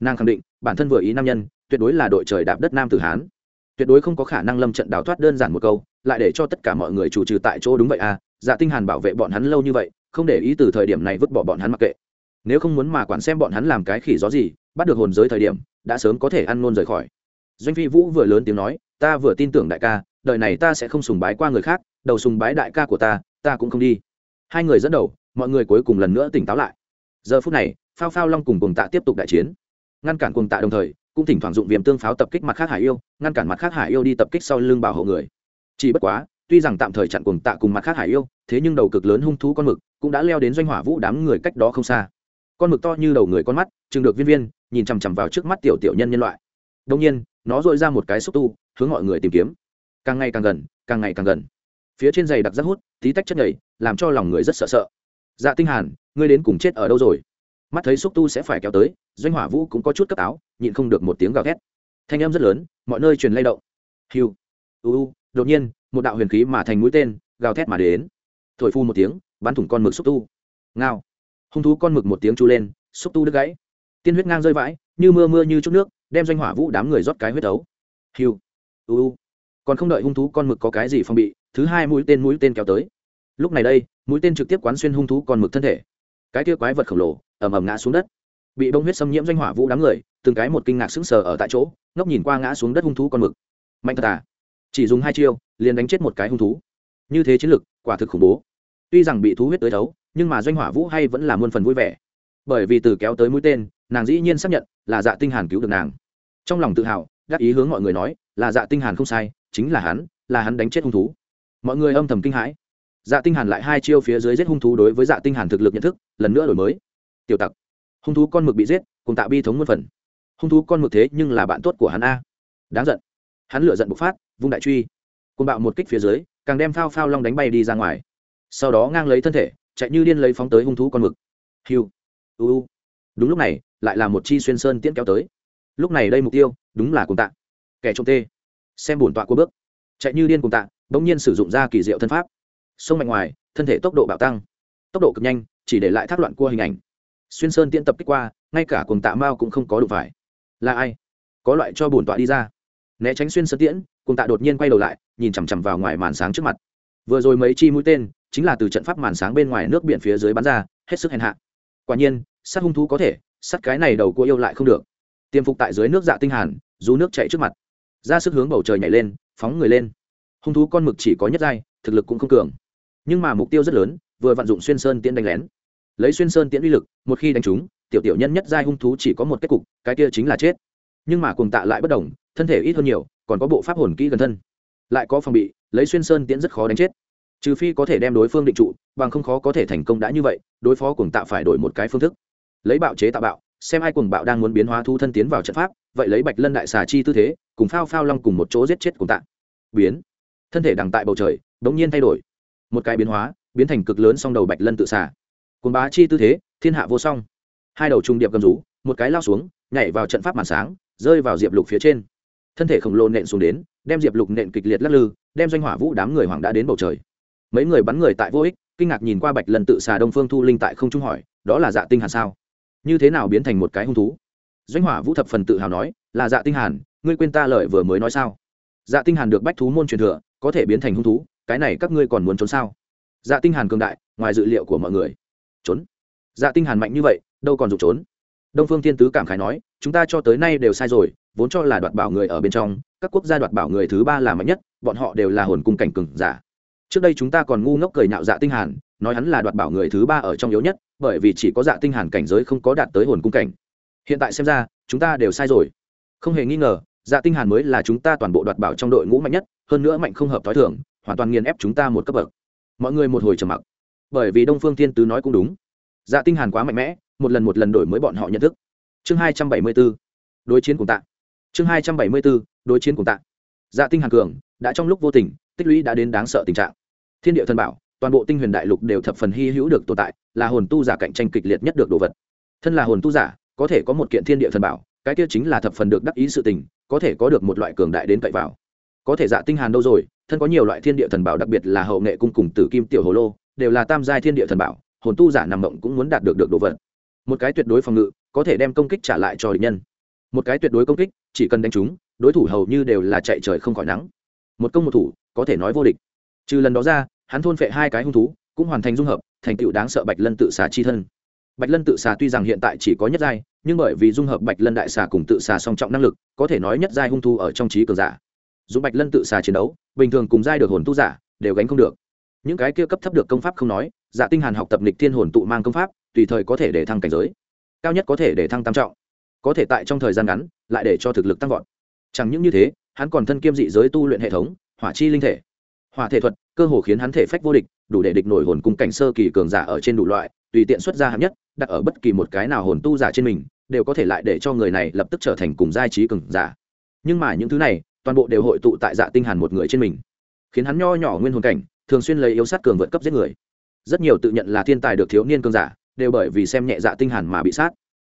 Nàng khẳng định, bản thân vừa ý nam nhân, tuyệt đối là đội trời đạp đất nam tử hán. Tuyệt đối không có khả năng lâm trận đào thoát đơn giản một câu, lại để cho tất cả mọi người chủ trừ tại chỗ đúng vậy à dạ tinh hàn bảo vệ bọn hắn lâu như vậy, không để ý từ thời điểm này vứt bỏ bọn hắn mặc kệ. Nếu không muốn mà quản xem bọn hắn làm cái khỉ gió gì, bắt được hồn giới thời điểm, đã sớm có thể ăn nôn rời khỏi. Doanh phi vũ vừa lớn tiếng nói, ta vừa tin tưởng đại ca, đời này ta sẽ không sùng bái qua người khác, đầu sùng bái đại ca của ta ta cũng không đi. Hai người dẫn đầu, mọi người cuối cùng lần nữa tỉnh táo lại. Giờ phút này, phao phao long cùng cùng tạ tiếp tục đại chiến. Ngăn cản cùng tạ đồng thời, cũng thỉnh thoảng dụng viêm tương pháo tập kích mặt khác hải yêu, ngăn cản mặt khác hải yêu đi tập kích sau lưng bảo hộ người. Chỉ bất quá tuy rằng tạm thời chặn cuồng tạ cùng mặt khác hải yêu thế nhưng đầu cực lớn hung thú con mực cũng đã leo đến doanh hỏa vũ đám người cách đó không xa. Con mực to như đầu người con mắt chừng được viên viên nhìn chằm chằm vào trước mắt tiểu tiểu nhân nhân loại. Đông nhiên nó dội ra một cái xúc tu hướng mọi người tìm kiếm. Càng ngày càng gần càng ngày càng gần. Phía trên giày đặc rất hút tí tách chất nhảy, làm cho lòng người rất sợ sợ. Dạ tinh hàn ngươi đến cùng chết ở đâu rồi? Mắt thấy xúc tu sẽ phải kéo tới doanh hỏa vũ cũng có chút cấp áo nhịn không được một tiếng gào thét. Thanh âm rất lớn mọi nơi truyền lay động. Hiu u đột nhiên, một đạo huyền khí mà thành mũi tên, gào thét mà đến. Thổi phu một tiếng, bắn thủng con mực xúc tu. Ngao. Hung thú con mực một tiếng chu lên, xúc tu đứt gãy. Tiên huyết ngang rơi vãi, như mưa mưa như chút nước, đem doanh hỏa vũ đám người rót cái huyết ấu. Hiu. Uu còn không đợi hung thú con mực có cái gì phong bị, thứ hai mũi tên mũi tên kéo tới. Lúc này đây, mũi tên trực tiếp quán xuyên hung thú con mực thân thể. Cái kia quái vật khổng lồ, ầm ầm ngã xuống đất. Bị bông huyết xâm nhiễm doanh hỏa vũ đám người, từng cái một kinh ngạc sững sờ ở tại chỗ, ngốc nhìn qua ngã xuống đất hung thú con mực. Mạnh thật à? Chỉ dùng hai chiêu, liền đánh chết một cái hung thú. Như thế chiến lực, quả thực khủng bố. Tuy rằng bị thú huyết tới thấu, nhưng mà doanh hỏa vũ hay vẫn là muôn phần vui vẻ. Bởi vì từ kéo tới mũi tên, nàng dĩ nhiên xác nhận là dạ tinh hàn cứu được nàng. Trong lòng tự hào đắc ý hướng mọi người nói, là dạ tinh hàn không sai, chính là hắn là hắn đánh chết hung thú. Mọi người âm thầm kinh hãi. Dạ tinh hàn lại hai chiêu phía dưới giết hung thú đối với dạ tinh hàn thực lực nhận thức, lần nữa đổi mới. Tiểu tặc, hung thú con mực bị giết, cùng tạo bi thống muôn phần. Hung thú con mực thế nhưng là bạn tốt của hắn a. Đáng giận hắn lửa giận bộc phát, vung đại truy. Côn bạo một kích phía dưới, càng đem phao phao long đánh bay đi ra ngoài. Sau đó ngang lấy thân thể, chạy như điên lấy phóng tới hung thú con mực. Hiu. U đúng lúc này, lại là một chi xuyên sơn tiễn kéo tới. Lúc này đây mục tiêu, đúng là cùng tạ. Kẻ trộm tê. Xem bổn tọa của bước. Chạy như điên cùng tạ, bỗng nhiên sử dụng ra kỳ diệu thân pháp. Sông mạnh ngoài, thân thể tốc độ bạo tăng. Tốc độ cực nhanh, chỉ để lại thác loạn cua hình ảnh. Xuyên sơn tiễn tập kích qua, ngay cả cùng tạ mao cũng không có đủ phải. Là ai? Có loại cho bổn tọa đi ra né tránh xuyên sơn tiễn cùng tạ đột nhiên quay đầu lại, nhìn chằm chằm vào ngoài màn sáng trước mặt. Vừa rồi mấy chi mũi tên, chính là từ trận pháp màn sáng bên ngoài nước biển phía dưới bắn ra, hết sức hèn hạ. Quả nhiên, sát hung thú có thể, sát cái này đầu của yêu lại không được. Tiêm phục tại dưới nước dạ tinh hàn, dù nước chạy trước mặt. Ra sức hướng bầu trời nhảy lên, phóng người lên. Hung thú con mực chỉ có nhất giai, thực lực cũng không cường. Nhưng mà mục tiêu rất lớn, vừa vận dụng xuyên sơn tiễn đánh lén. Lấy xuyên sơn tiễn uy lực, một khi đánh trúng, tiểu tiểu nhân nhất giai hung thú chỉ có một kết cục, cái kia chính là chết. Nhưng mà cùng tạ lại bất đồng thân thể ít hơn nhiều, còn có bộ pháp hồn kỹ gần thân. Lại có phòng bị, lấy xuyên sơn tiễn rất khó đánh chết. Trừ phi có thể đem đối phương định trụ, bằng không khó có thể thành công đã như vậy, đối phó cùng tạo phải đổi một cái phương thức. Lấy bạo chế tạo bạo, xem ai cùng bạo đang muốn biến hóa thu thân tiến vào trận pháp, vậy lấy bạch lân đại xà chi tư thế, cùng phao phao long cùng một chỗ giết chết cùng tạ biến. Thân thể đằng tại bầu trời bỗng nhiên thay đổi. Một cái biến hóa, biến thành cực lớn song đầu bạch lân tự xà. Cùng bá chi tư thế, thiên hạ vô song. Hai đầu trung điệp cầm rú, một cái lao xuống, nhảy vào trận pháp màn sáng, rơi vào diệp lục phía trên thân thể khổng lồ nện xuống đến, đem diệp lục nện kịch liệt lắc lư, đem doanh hỏa vũ đám người hoàng đã đến bầu trời. Mấy người bắn người tại vô ích, kinh ngạc nhìn qua bạch lần tự xà đông phương thu linh tại không trung hỏi, đó là dạ tinh hàn sao? Như thế nào biến thành một cái hung thú? Doanh hỏa vũ thập phần tự hào nói, là dạ tinh hàn, ngươi quên ta lời vừa mới nói sao? Dạ tinh hàn được bách thú môn truyền thừa, có thể biến thành hung thú, cái này các ngươi còn muốn trốn sao? Dạ tinh hàn cường đại, ngoài dự liệu của mọi người. Trốn. Dạ tinh hàn mạnh như vậy, đâu còn dụng trốn? Đông phương thiên tứ cảm khái nói, chúng ta cho tới nay đều sai rồi, vốn cho là đoạt bảo người ở bên trong, các quốc gia đoạt bảo người thứ ba là mạnh nhất, bọn họ đều là hồn cung cảnh cường giả. Trước đây chúng ta còn ngu ngốc cười nhạo dạ tinh hàn, nói hắn là đoạt bảo người thứ ba ở trong yếu nhất, bởi vì chỉ có dạ tinh hàn cảnh giới không có đạt tới hồn cung cảnh. Hiện tại xem ra, chúng ta đều sai rồi. Không hề nghi ngờ dạ tinh hàn mới là chúng ta toàn bộ đoạt bảo trong đội ngũ mạnh nhất, hơn nữa mạnh không hợp thói thường, hoàn toàn nghiền ép chúng ta một cấp bậc. Mọi người một hồi trầm mặc. Bởi vì đông phương thiên tứ nói cũng đúng. Dạ tinh hàn quá mạnh mẽ một lần một lần đổi mới bọn họ nhận thức. Chương 274 đối chiến cùng tạ. Chương 274 đối chiến cùng tạ. Dạ tinh hàn cường, đã trong lúc vô tình, tích lũy đã đến đáng sợ tình trạng. Thiên địa thần bảo, toàn bộ tinh huyền đại lục đều thập phần hy hữu được tồn tại, là hồn tu giả cạnh tranh kịch liệt nhất được đồ vật. Thân là hồn tu giả, có thể có một kiện thiên địa thần bảo, cái kia chính là thập phần được đắc ý sự tình, có thể có được một loại cường đại đến cậy vào. Có thể dạ tinh hàn đâu rồi, thân có nhiều loại thiên địa thần bảo đặc biệt là hậu nghệ cung cùng tử kim tiểu hồ lô, đều là tam giai thiên địa thần bảo, hồn tu giả nằm mộng cũng muốn đạt được được đồ vật một cái tuyệt đối phòng ngự, có thể đem công kích trả lại cho địch nhân. Một cái tuyệt đối công kích, chỉ cần đánh chúng, đối thủ hầu như đều là chạy trời không khỏi nắng. Một công một thủ, có thể nói vô địch. Trừ lần đó ra, hắn thôn phệ hai cái hung thú, cũng hoàn thành dung hợp, thành tựu đáng sợ bạch lân tự xà chi thân. Bạch lân tự xà tuy rằng hiện tại chỉ có nhất giai, nhưng bởi vì dung hợp bạch lân đại xà cùng tự xà song trọng năng lực, có thể nói nhất giai hung thu ở trong trí cường giả. Dù bạch lân tự xà chiến đấu, bình thường cùng giai được hồn tu giả, đều gánh không được. Những cái kia cấp thấp được công pháp không nói giả tinh hàn học tập lịch thiên hồn tụ mang công pháp tùy thời có thể để thăng cảnh giới. Cao nhất có thể để thăng tam trọng. Có thể tại trong thời gian ngắn, lại để cho thực lực tăng vọt. Chẳng những như thế, hắn còn thân kiêm dị giới tu luyện hệ thống, hỏa chi linh thể. Hỏa thể thuật, cơ hồ khiến hắn thể phách vô địch, đủ để địch nổi hồn cung cảnh sơ kỳ cường giả ở trên đủ loại, tùy tiện xuất ra hạng nhất, đặt ở bất kỳ một cái nào hồn tu giả trên mình, đều có thể lại để cho người này lập tức trở thành cùng giai trí cường giả. Nhưng mà những thứ này, toàn bộ đều hội tụ tại dạ tinh hàn một người trên mình. Khiến hắn nho nhỏ nguyên hồn cảnh, thường xuyên lấy yếu sát cường vượt cấp giết người. Rất nhiều tự nhận là thiên tài được thiếu niên cường giả đều bởi vì xem nhẹ dạ tinh hàn mà bị sát.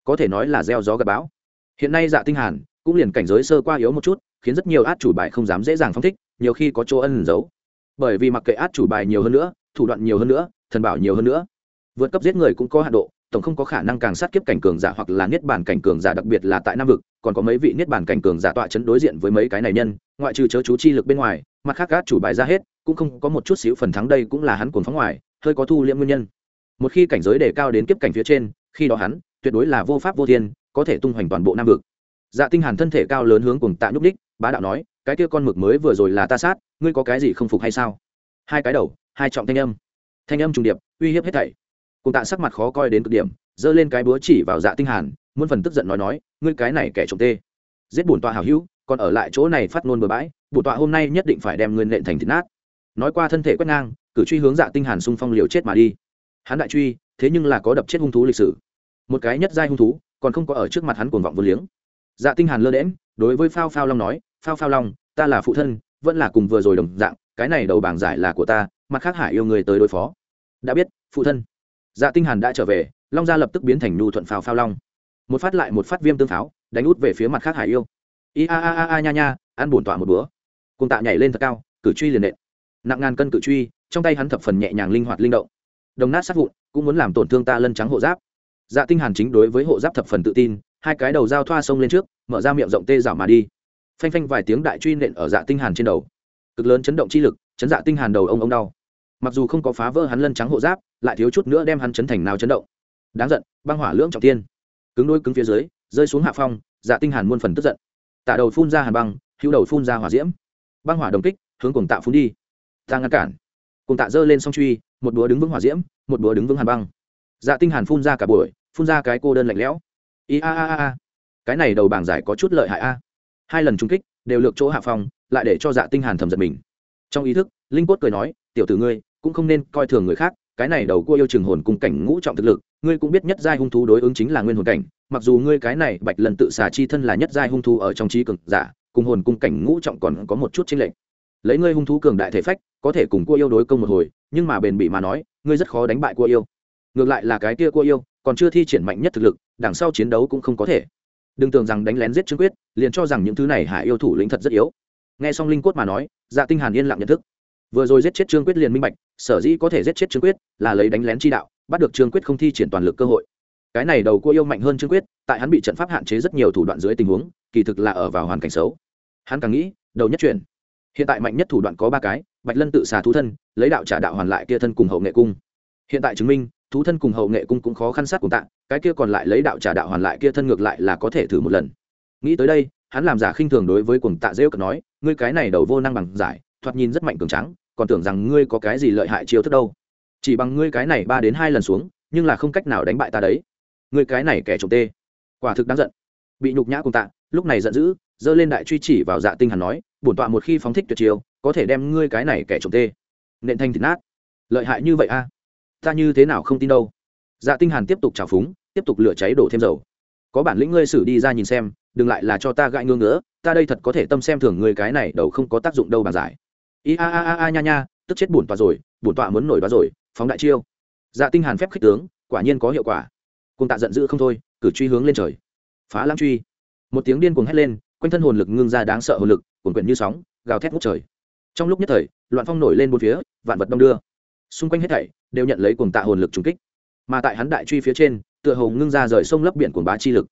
Có thể nói là gieo gió gặp bão. Hiện nay dạ tinh hàn cũng liền cảnh giới sơ qua yếu một chút, khiến rất nhiều át chủ bài không dám dễ dàng phong thích, nhiều khi có chỗ ẩn giấu. Bởi vì mặc kệ át chủ bài nhiều hơn nữa, thủ đoạn nhiều hơn nữa, thần bảo nhiều hơn nữa, vượt cấp giết người cũng có hạn độ, tổng không có khả năng càng sát kiếp cảnh cường giả hoặc là niết bàn cảnh cường giả, đặc biệt là tại nam vực, còn có mấy vị niết bàn cảnh cường giả tọa chấn đối diện với mấy cái này nhân, ngoại trừ chớ chú chi lực bên ngoài, mặt khác át chủ bài ra hết, cũng không có một chút xíu phần thắng đây cũng là hắn cuồng phóng ngoài, hơi có thu liễm nguyên nhân một khi cảnh giới đề cao đến kiếp cảnh phía trên, khi đó hắn, tuyệt đối là vô pháp vô thiên, có thể tung hoành toàn bộ nam vực. Dạ tinh hàn thân thể cao lớn hướng cùng tạ nhúc đích bá đạo nói, cái kia con mực mới vừa rồi là ta sát, ngươi có cái gì không phục hay sao? Hai cái đầu, hai trọng thanh âm. Thanh âm trùng điệp, uy hiếp hết thảy. Cùng tạ sắc mặt khó coi đến cực điểm, giơ lên cái búa chỉ vào dạ tinh hàn, muôn phần tức giận nói nói, ngươi cái này kẻ trộm tê. Giết bổn tọa hảo hữu, còn ở lại chỗ này phát ngôn bừa bãi, bổn tọa hôm nay nhất định phải đem ngươi nện thành thịt nát. Nói qua thân thể quét ngang, cử truy hướng dạ tinh hàn xung phong liều chết mà đi hắn đại truy, thế nhưng là có đập chết hung thú lịch sử. Một cái nhất giai hung thú, còn không có ở trước mặt hắn cuồng vọng vô liếng. Dạ tinh hàn lơ đễm đối với phao phao long nói, phao phao long, ta là phụ thân, vẫn là cùng vừa rồi đồng dạng, cái này đầu bảng giải là của ta, mặt khác hải yêu người tới đối phó. Đã biết, phụ thân. Dạ tinh hàn đã trở về, long gia lập tức biến thành nhu thuận phao phao long. Một phát lại một phát viêm tương pháo, đánh út về phía mặt khác hải yêu. I a a a a nha nha, ăn bổn tọa một bữa. cùng tạ nhảy lên thật cao, cử truy liền nện. Nặng ngàn cân cử truy, trong tay hắn thập phần nhẹ nhàng linh hoạt linh động đồng nát sát vụn, cũng muốn làm tổn thương ta lân trắng hộ giáp. Dạ tinh hàn chính đối với hộ giáp thập phần tự tin, hai cái đầu dao thoa sông lên trước, mở ra miệng rộng tê dạo mà đi. Phanh phanh vài tiếng đại truy nện ở dạ tinh hàn trên đầu. Cực lớn chấn động chi lực, chấn dạ tinh hàn đầu ông ông đau. Mặc dù không có phá vỡ hắn lân trắng hộ giáp, lại thiếu chút nữa đem hắn chấn thành nào chấn động. Đáng giận, băng hỏa lưỡng trọng tiên cứng đôi cứng phía dưới, rơi xuống hạ phong dạ tinh hàn muôn phần tức giận. Tạ đầu phun ra hàn băng, hữu đầu phun ra hỏa diễm. Băng hỏa đồng kích, hướng cùng tạo phun đi. Ta ngăn cản cùng tạ dơ lên song truy một búa đứng vững hỏa diễm một búa đứng vững hàn băng. Dạ tinh hàn phun ra cả buổi phun ra cái cô đơn lạnh lẽo. I a a a a. Cái này đầu bảng giải có chút lợi hại a. Hai lần trung kích đều lược chỗ hạ phòng, lại để cho dạ tinh hàn thầm giật mình. Trong ý thức linh quất cười nói tiểu tử ngươi cũng không nên coi thường người khác cái này đầu cua yêu trường hồn cùng cảnh ngũ trọng thực lực ngươi cũng biết nhất giai hung thú đối ứng chính là nguyên hồn cảnh mặc dù ngươi cái này bạch lần tự xà chi thân là nhất giai hung thú ở trong trí cường giả cùng hồn cung cảnh ngũ trọng còn có một chút chênh lệch. Lấy ngươi hung thú cường đại thể phách có thể cùng cua yêu đối công một hồi, nhưng mà bền bỉ mà nói, ngươi rất khó đánh bại cua yêu. Ngược lại là cái kia cua yêu, còn chưa thi triển mạnh nhất thực lực, đằng sau chiến đấu cũng không có thể. Đừng tưởng rằng đánh lén giết trương quyết, liền cho rằng những thứ này hạ yêu thủ lĩnh thật rất yếu. Nghe xong linh cốt mà nói dạ tinh hàn yên lặng nhận thức. Vừa rồi giết chết trương quyết liền minh bạch, sở dĩ có thể giết chết trương quyết là lấy đánh lén chi đạo, bắt được trương quyết không thi triển toàn lực cơ hội. Cái này đầu cua yêu mạnh hơn trương quyết, tại hắn bị trận pháp hạn chế rất nhiều thủ đoạn dưới tình huống, kỳ thực là ở vào hoàn cảnh xấu. Hắn càng nghĩ, đầu nhất chuyển hiện tại mạnh nhất thủ đoạn có ba cái, bạch lân tự xà thú thân, lấy đạo trả đạo hoàn lại kia thân cùng hậu nghệ cung. Hiện tại chứng minh, thú thân cùng hậu nghệ cung cũng khó khăn sát cùng tạ, cái kia còn lại lấy đạo trả đạo hoàn lại kia thân ngược lại là có thể thử một lần. Nghĩ tới đây, hắn làm giả khinh thường đối với cuồng tạ rêu cật nói, ngươi cái này đầu vô năng bằng giải, thoạt nhìn rất mạnh cường trắng còn tưởng rằng ngươi có cái gì lợi hại chiêu thức đâu. Chỉ bằng ngươi cái này ba đến hai lần xuống, nhưng là không cách nào đánh bại ta đấy. Ngươi cái này kẻ trộm tê. Quả thực đáng giận. Bị nhục nhã cùng tạ, lúc này giận dữ giơ lên đại truy chỉ vào dạ tinh hàn nói, bổn tọa một khi phóng thích tuyệt chiêu, có thể đem ngươi cái này kẻ trộm tê. Nện thanh thịt nát. Lợi hại như vậy a? Ta như thế nào không tin đâu? Dạ tinh hàn tiếp tục trào phúng, tiếp tục lửa cháy đổ thêm dầu. Có bản lĩnh ngươi xử đi ra nhìn xem, đừng lại là cho ta gãi ngương nữa ta đây thật có thể tâm xem thường ngươi cái này đầu không có tác dụng đâu bàn giải. I a a a a nha nha, tức chết bổn tọa rồi, bổn tọa muốn nổi bá rồi, phóng đại chiêu. Dạ tinh hàn phép khích tướng, quả nhiên có hiệu quả. Cùng tạ giận dữ không thôi, cử truy hướng lên trời. Phá lãng truy. Một tiếng điên cuồng hét lên quanh thân hồn lực ngưng ra đáng sợ hồn lực, cuồn quyển như sóng, gào thét ngút trời. Trong lúc nhất thời, loạn phong nổi lên bốn phía, vạn vật đông đưa. Xung quanh hết thảy đều nhận lấy cuồng tạ hồn lực trùng kích. Mà tại hắn đại truy phía trên, tựa hồ ngưng ra rời sông lấp biển cuồng bá chi lực.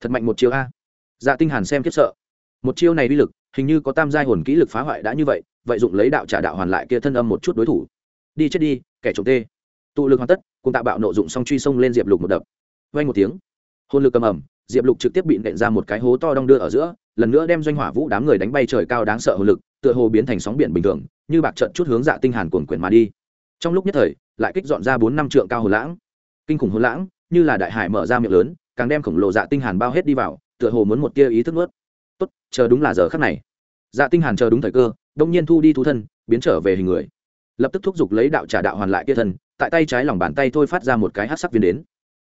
Thật mạnh một chiêu a. Dạ tinh hàn xem kiếp sợ. Một chiêu này uy lực, hình như có tam giai hồn kỹ lực phá hoại đã như vậy vậy dụng lấy đạo trả đạo hoàn lại kia thân âm một chút đối thủ. Đi chết đi, kẻ trộm tê. Tụ lực hoàn tất cùng tạ bạo nộ dụng song truy sông lên diệp lục một đập. Vang một tiếng, hồn lực cầm ẩm diệp lục trực tiếp bị nện ra một cái hố to đong đưa ở giữa lần nữa đem doanh hỏa vũ đám người đánh bay trời cao đáng sợ hồ lực tựa hồ biến thành sóng biển bình thường như bạc trận chút hướng dạ tinh hàn cuồn quyển mà đi. Trong lúc nhất thời lại kích dọn ra bốn năm trượng cao hồ lãng. Kinh khủng hồ lãng như là đại hải mở ra miệng lớn càng đem khổng lồ dạ tinh hàn bao hết đi vào tựa hồ muốn một tia ý thức nuốt. Tốt chờ đúng là giờ khắc này. Dạ tinh hàn chờ đúng thời cơ đông nhiên thu đi thú thân biến trở về hình người. Lập tức thúc giục lấy đạo trả đạo hoàn lại kia thần, tại tay trái lòng bàn tay thôi phát ra một cái hắc sắc viên đến.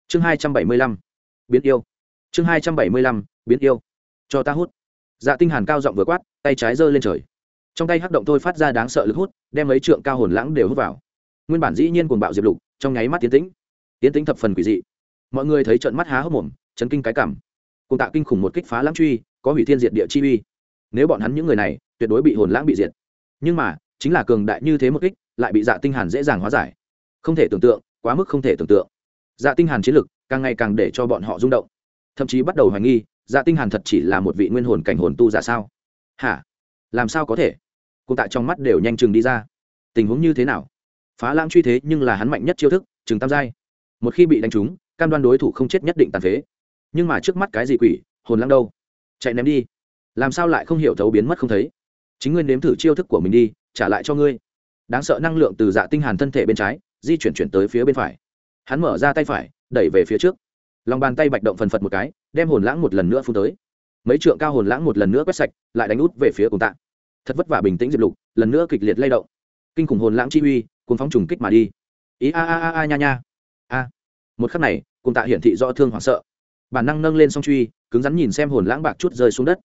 Chương hai trăm bảy mươi lăm. Biến yêu chương hai trăm bảy mươi lăm, biến yêu. Cho ta hút. Dạ tinh hàn cao giọng vừa quát, tay trái giơ lên trời. Trong tay hắc động thôi phát ra đáng sợ lực hút, đem mấy trượng cao hồn lãng đều hút vào. Nguyên bản dĩ nhiên cuồng bạo diệp lục, trong nháy mắt tiến tĩnh. Tiến tĩnh thập phần quỷ dị. Mọi người thấy trận mắt há hốc mồm, chấn kinh cái cảm. Cùng tạo kinh khủng một kích phá lãng truy, có hủy thiên diệt địa chi uy. Nếu bọn hắn những người này, tuyệt đối bị hồn lãng bị diệt. Nhưng mà, chính là cường đại như thế một kích, lại bị dạ tinh hàn dễ dàng hóa giải. Không thể tưởng tượng, quá mức không thể tưởng tượng. Dạ tinh hàn chiến lực càng ngày càng để cho bọn họ rung động thậm chí bắt đầu hoài nghi dạ tinh hàn thật chỉ là một vị nguyên hồn cảnh hồn tu giả sao? Hả? Làm sao có thể? Cụ tạ trong mắt đều nhanh chừng đi ra. Tình huống như thế nào? Phá lãng truy thế nhưng là hắn mạnh nhất chiêu thức, chừng tam giai. Một khi bị đánh trúng, cam đoan đối thủ không chết nhất định tàn phế. Nhưng mà trước mắt cái gì quỷ, hồn lãng đâu? Chạy ném đi. Làm sao lại không hiểu thấu biến mất không thấy? Chính ngươi nếm thử chiêu thức của mình đi, trả lại cho ngươi. Đáng sợ năng lượng từ dạ tinh hàn thân thể bên trái, di chuyển chuyển tới phía bên phải. Hắn mở ra tay phải, đẩy về phía trước lòng bàn tay bạch động phần phật một cái, đem hồn lãng một lần nữa phun tới. Mấy trượng cao hồn lãng một lần nữa quét sạch, lại đánh út về phía cùng tạ. Thật vất vả bình tĩnh diệp lục, lần nữa kịch liệt lay động. Kinh khủng hồn lãng chi uy cùng phóng trùng kích mà đi. Ý a a a a nha nha. A. Một khắc này, cùng tạ hiển thị do thương hoảng sợ. Bản năng nâng lên song truy, cứng rắn nhìn xem hồn lãng bạc chút rơi xuống đất.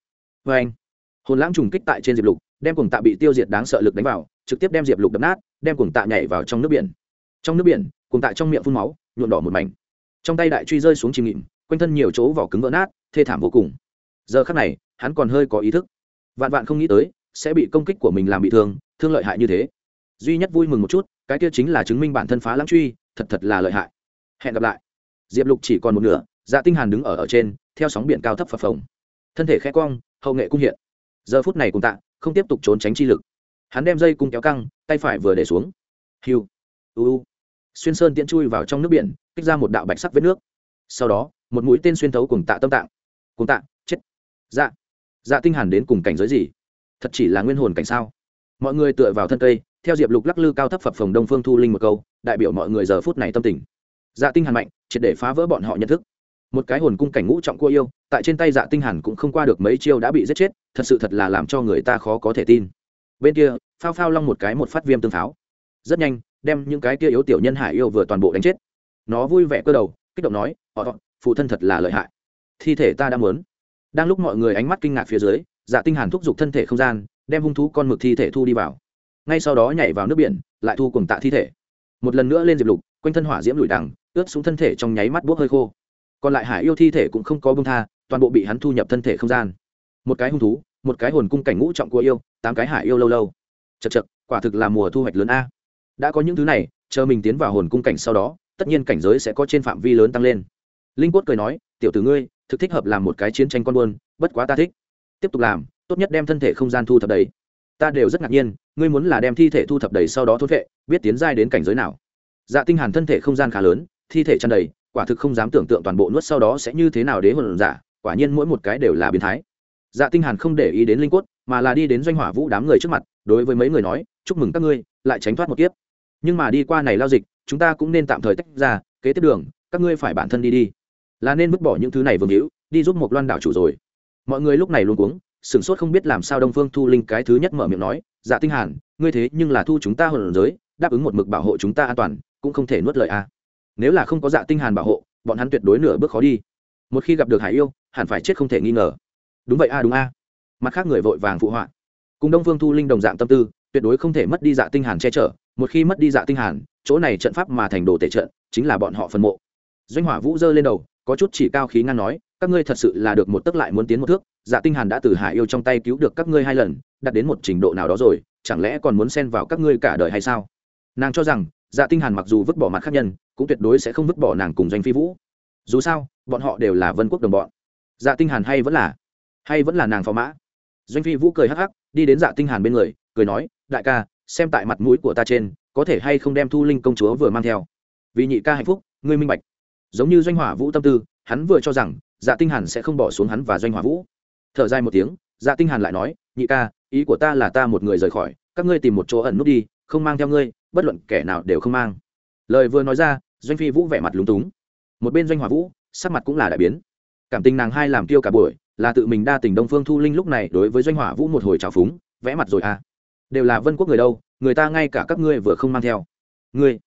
Vê anh, hồn lãng trùng kích tại trên diệp lục, đem cùng tạ bị tiêu diệt đáng sợ lực đánh vào, trực tiếp đem diệp lục đập nát, đem cùng tạ nhảy vào trong nước biển. Trong nước biển, cùng tạ trong miệng phun máu nhuộn đỏ một mảnh trong tay đại truy rơi xuống chìm nghịm quanh thân nhiều chỗ vỏ cứng vỡ nát, thê thảm vô cùng. Giờ khắc này, hắn còn hơi có ý thức. Vạn vạn không nghĩ tới, sẽ bị công kích của mình làm bị thương thương lợi hại như thế. Duy nhất vui mừng một chút, cái kia chính là chứng minh bản thân phá lãng truy, thật thật là lợi hại. Hẹn gặp lại. Diệp lục chỉ còn một nửa dạ tinh hàn đứng ở ở trên, theo sóng biển cao thấp phập phồng. Thân thể khẽ cong, hậu nghệ cung hiện. Giờ phút này cùng tạ, không tiếp tục trốn tránh chi lực. Hắn đem dây cung kéo căng, tay phải vừa để xuống. Hiu u. Xuyên sơn tiễn chui vào trong nước biển kích ra một đạo bạch sắc vết nước. Sau đó, một mũi tên xuyên thấu cùng tạ tâm tạng. Cùng tạ, chết. Dạ. Dạ tinh hàn đến cùng cảnh giới gì? Thật chỉ là nguyên hồn cảnh sao? Mọi người tựa vào thân cây, theo diệp lục lắc lư cao thấp phập phồng đông phương thu linh một câu, đại biểu mọi người giờ phút này tâm tình. Dạ tinh hàn mạnh, triệt để phá vỡ bọn họ nhận thức. Một cái hồn cung cảnh ngũ trọng cua yêu, tại trên tay dạ tinh hàn cũng không qua được mấy chiêu đã bị giết chết, thật sự thật là làm cho người ta khó có thể tin. Bên kia, phao phao long một cái một phát viêm tương pháo. Rất nhanh, đem những cái kia yếu tiểu nhân hải yêu vừa toàn bộ đánh chết nó vui vẻ cơ đầu, kích động nói, họ phụ thân thật là lợi hại. Thi thể ta đã muốn. Đang lúc mọi người ánh mắt kinh ngạc phía dưới dạ tinh hàn thúc giục thân thể không gian, đem hung thú con mực thi thể thu đi vào. Ngay sau đó nhảy vào nước biển, lại thu cùng tạ thi thể. Một lần nữa lên diệp lục, quanh thân hỏa diễm lùi đằng, ướt xuống thân thể trong nháy mắt bốc hơi khô. Còn lại hải yêu thi thể cũng không có bông tha, toàn bộ bị hắn thu nhập thân thể không gian. Một cái hung thú, một cái hồn cung cảnh ngũ trọng của yêu, tám cái hải yêu lâu lâu. Chật chật quả thực là mùa thu hoạch lớn a. Đã có những thứ này, chờ mình tiến vào hồn cung cảnh sau đó tất nhiên cảnh giới sẽ có trên phạm vi lớn tăng lên. Linh quất cười nói, tiểu tử ngươi, thực thích hợp làm một cái chiến tranh con buôn, bất quá ta thích. Tiếp tục làm, tốt nhất đem thân thể không gian thu thập đầy. Ta đều rất ngạc nhiên, ngươi muốn là đem thi thể thu thập đầy sau đó thốt vệ, biết tiến giai đến cảnh giới nào? Dạ tinh hàn thân thể không gian khá lớn, thi thể tràn đầy, quả thực không dám tưởng tượng toàn bộ nuốt sau đó sẽ như thế nào đế hồn giả, quả nhiên mỗi một cái đều là biến thái. Dạ tinh hàn không để ý đến linh quất mà là đi đến doanh hỏa vũ đám người trước mặt, đối với mấy người nói, chúc mừng các ngươi, lại tránh thoát một kiếp. Nhưng mà đi qua này lao dịch chúng ta cũng nên tạm thời tách ra, kế tiếp đường, các ngươi phải bản thân đi đi. Là nên vứt bỏ những thứ này vương hữu, đi giúp một loan đảo chủ rồi. Mọi người lúc này luôn cuống, sửng sốt không biết làm sao đông phương thu linh cái thứ nhất mở miệng nói dạ tinh hàn, ngươi thế nhưng là thu chúng ta hồn giới, đáp ứng một mực bảo hộ chúng ta an toàn, cũng không thể nuốt lời a nếu là không có dạ tinh hàn bảo hộ, bọn hắn tuyệt đối nửa bước khó đi. Một khi gặp được hải yêu, hẳn phải chết không thể nghi ngờ. Đúng vậy a đúng a mặt khác người vội vàng phụ họa. Cùng đông phương thu linh đồng dạng tâm tư, tuyệt đối không thể mất đi dạ tinh hàn che chở. Một khi mất đi dạ tinh hàn chỗ này trận pháp mà thành đồ tể trận, chính là bọn họ phân mộ. Doanh hỏa vũ giơ lên đầu, có chút chỉ cao khí ngăn nói, các ngươi thật sự là được một tức lại muốn tiến một thước dạ tinh hàn đã từ hải yêu trong tay cứu được các ngươi hai lần, đạt đến một trình độ nào đó rồi, chẳng lẽ còn muốn xen vào các ngươi cả đời hay sao? Nàng cho rằng dạ tinh hàn mặc dù vứt bỏ mặt khác nhân, cũng tuyệt đối sẽ không vứt bỏ nàng cùng doanh phi vũ. Dù sao, bọn họ đều là vân quốc đồng bọn. Dạ tinh hàn hay vẫn là, hay vẫn là nàng phò mã. Doanh phi vũ cười hắc hắc, đi đến dạ tinh hàn bên người, cười nói, đại ca, xem tại mặt mũi của ta trên có thể hay không đem thu linh công chúa vừa mang theo? Vì nhị ca hạnh phúc, ngươi minh bạch. Giống như doanh hỏa vũ tâm tư, hắn vừa cho rằng dạ tinh hàn sẽ không bỏ xuống hắn và doanh hỏa vũ. Thở dài một tiếng dạ tinh hàn lại nói, nhị ca, ý của ta là ta một người rời khỏi, các ngươi tìm một chỗ ẩn nút đi, không mang theo ngươi, bất luận kẻ nào đều không mang. Lời vừa nói ra, doanh phi vũ vẻ mặt lúng túng. Một bên doanh hỏa vũ, sắc mặt cũng là đại biến. Cảm tình nàng hai làm tiêu cả buổi, là tự mình đa tình đông phương thu linh lúc này đối với doanh hỏa vũ một hồi trào phúng, vẽ mặt rồi à. Đều là vân quốc người đâu người ta ngay cả các ngươi vừa không mang theo. Ngươi,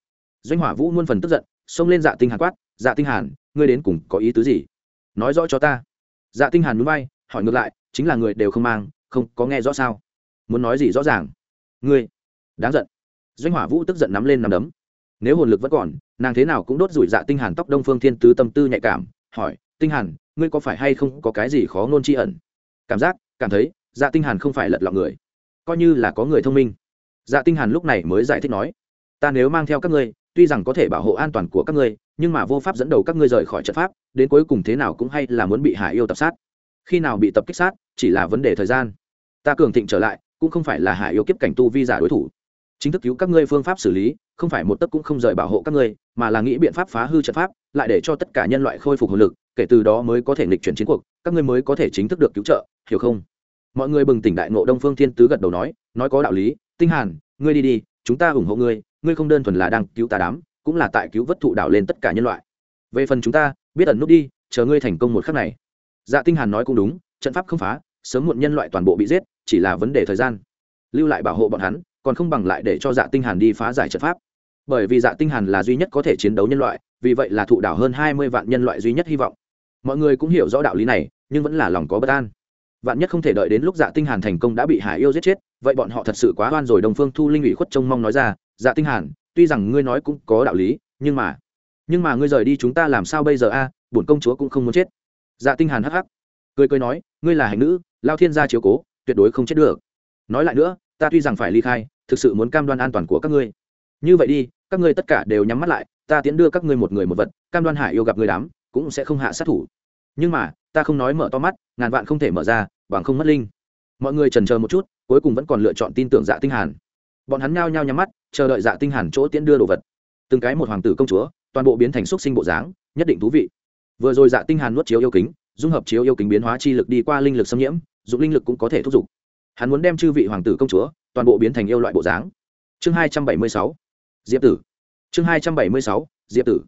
doanh hỏa vũ muôn phần tức giận, xông lên dạ tinh hàn quát dạ tinh hàn, ngươi đến cùng có ý tứ gì? Nói rõ cho ta. Dạ tinh hàn núi bay hỏi ngược lại, chính là người đều không mang, không có nghe rõ sao? Muốn nói gì rõ ràng? Ngươi, đáng giận. Doanh hỏa vũ tức giận nắm lên nắm đấm. Nếu hồn lực vẫn còn, nàng thế nào cũng đốt rủi dạ tinh hàn tóc đông phương thiên tứ tâm tư nhạy cảm, hỏi, tinh hàn, ngươi có phải hay không có cái gì khó ngôn chi ẩn? Cảm giác, cảm thấy dạ tinh hàn không phải lật lọng người. Coi như là có người thông minh dạ tinh hàn lúc này mới giải thích nói, ta nếu mang theo các ngươi, tuy rằng có thể bảo hộ an toàn của các ngươi, nhưng mà vô pháp dẫn đầu các ngươi rời khỏi trận pháp, đến cuối cùng thế nào cũng hay là muốn bị hải yêu tập sát. Khi nào bị tập kích sát, chỉ là vấn đề thời gian. Ta cường thịnh trở lại, cũng không phải là hải yêu kiếp cảnh tu vi giả đối thủ. Chính thức cứu các ngươi phương pháp xử lý, không phải một tấc cũng không rời bảo hộ các ngươi, mà là nghĩ biện pháp phá hư trận pháp, lại để cho tất cả nhân loại khôi phục hồn lực, kể từ đó mới có thể nghịch chuyển chiến cuộc, các ngươi mới có thể chính thức được cứu trợ, hiểu không? Mọi người bừng tỉnh đại ngộ đông phương thiên tứ gật đầu nói nói có đạo lý tinh hàn, ngươi đi đi, chúng ta ủng hộ ngươi ngươi không đơn thuần là đang cứu ta đám, cũng là tại cứu vất thụ đảo lên tất cả nhân loại. Về phần chúng ta, biết ẩn nút đi, chờ ngươi thành công một khắc này. Dạ tinh hàn nói cũng đúng, trận pháp không phá, sớm muộn nhân loại toàn bộ bị giết, chỉ là vấn đề thời gian. Lưu lại bảo hộ bọn hắn, còn không bằng lại để cho dạ tinh hàn đi phá giải trận pháp. Bởi vì dạ tinh hàn là duy nhất có thể chiến đấu nhân loại, vì vậy là thụ đảo hơn 20 vạn nhân loại duy nhất hy vọng. Mọi người cũng hiểu rõ đạo lý này, nhưng vẫn là lòng có bất an vạn nhất không thể đợi đến lúc dạ tinh hàn thành công đã bị hải yêu giết chết, vậy bọn họ thật sự quá oan rồi đồng phương thu linh ủy khuất trông mong nói ra dạ tinh hàn, tuy rằng ngươi nói cũng có đạo lý, nhưng mà nhưng mà ngươi rời đi chúng ta làm sao bây giờ a, bổn công chúa cũng không muốn chết. Dạ tinh hàn hắc hắc, cười cười nói, ngươi là hành nữ, lao thiên gia chiếu cố, tuyệt đối không chết được. Nói lại nữa, ta tuy rằng phải ly khai, thực sự muốn cam đoan an toàn của các ngươi. Như vậy đi, các ngươi tất cả đều nhắm mắt lại, ta tiến đưa các ngươi một người một vật, cam đoan hải yêu gặp người đám, cũng sẽ không hạ sát thủ. Nhưng mà, ta không nói mở to mắt, ngàn vạn không thể mở ra bằng không mất linh. Mọi người trần chờ một chút, cuối cùng vẫn còn lựa chọn tin tưởng dạ tinh hàn. Bọn hắn nhao nhao nhắm mắt, chờ đợi dạ tinh hàn chỗ tiễn đưa đồ vật. Từng cái một hoàng tử công chúa, toàn bộ biến thành xuất sinh bộ dáng, nhất định thú vị. Vừa rồi dạ tinh hàn nuốt chiếu yêu kính, dung hợp chiếu yêu kính biến hóa chi lực đi qua linh lực xâm nhiễm, dụng linh lực cũng có thể thúc giục. Hắn muốn đem chư vị hoàng tử công chúa, toàn bộ biến thành yêu loại bộ dáng. Chương hai trăm bảy mươi sáu, diệp tử. Chương hai trăm bảy mươi sáu, diệp tử.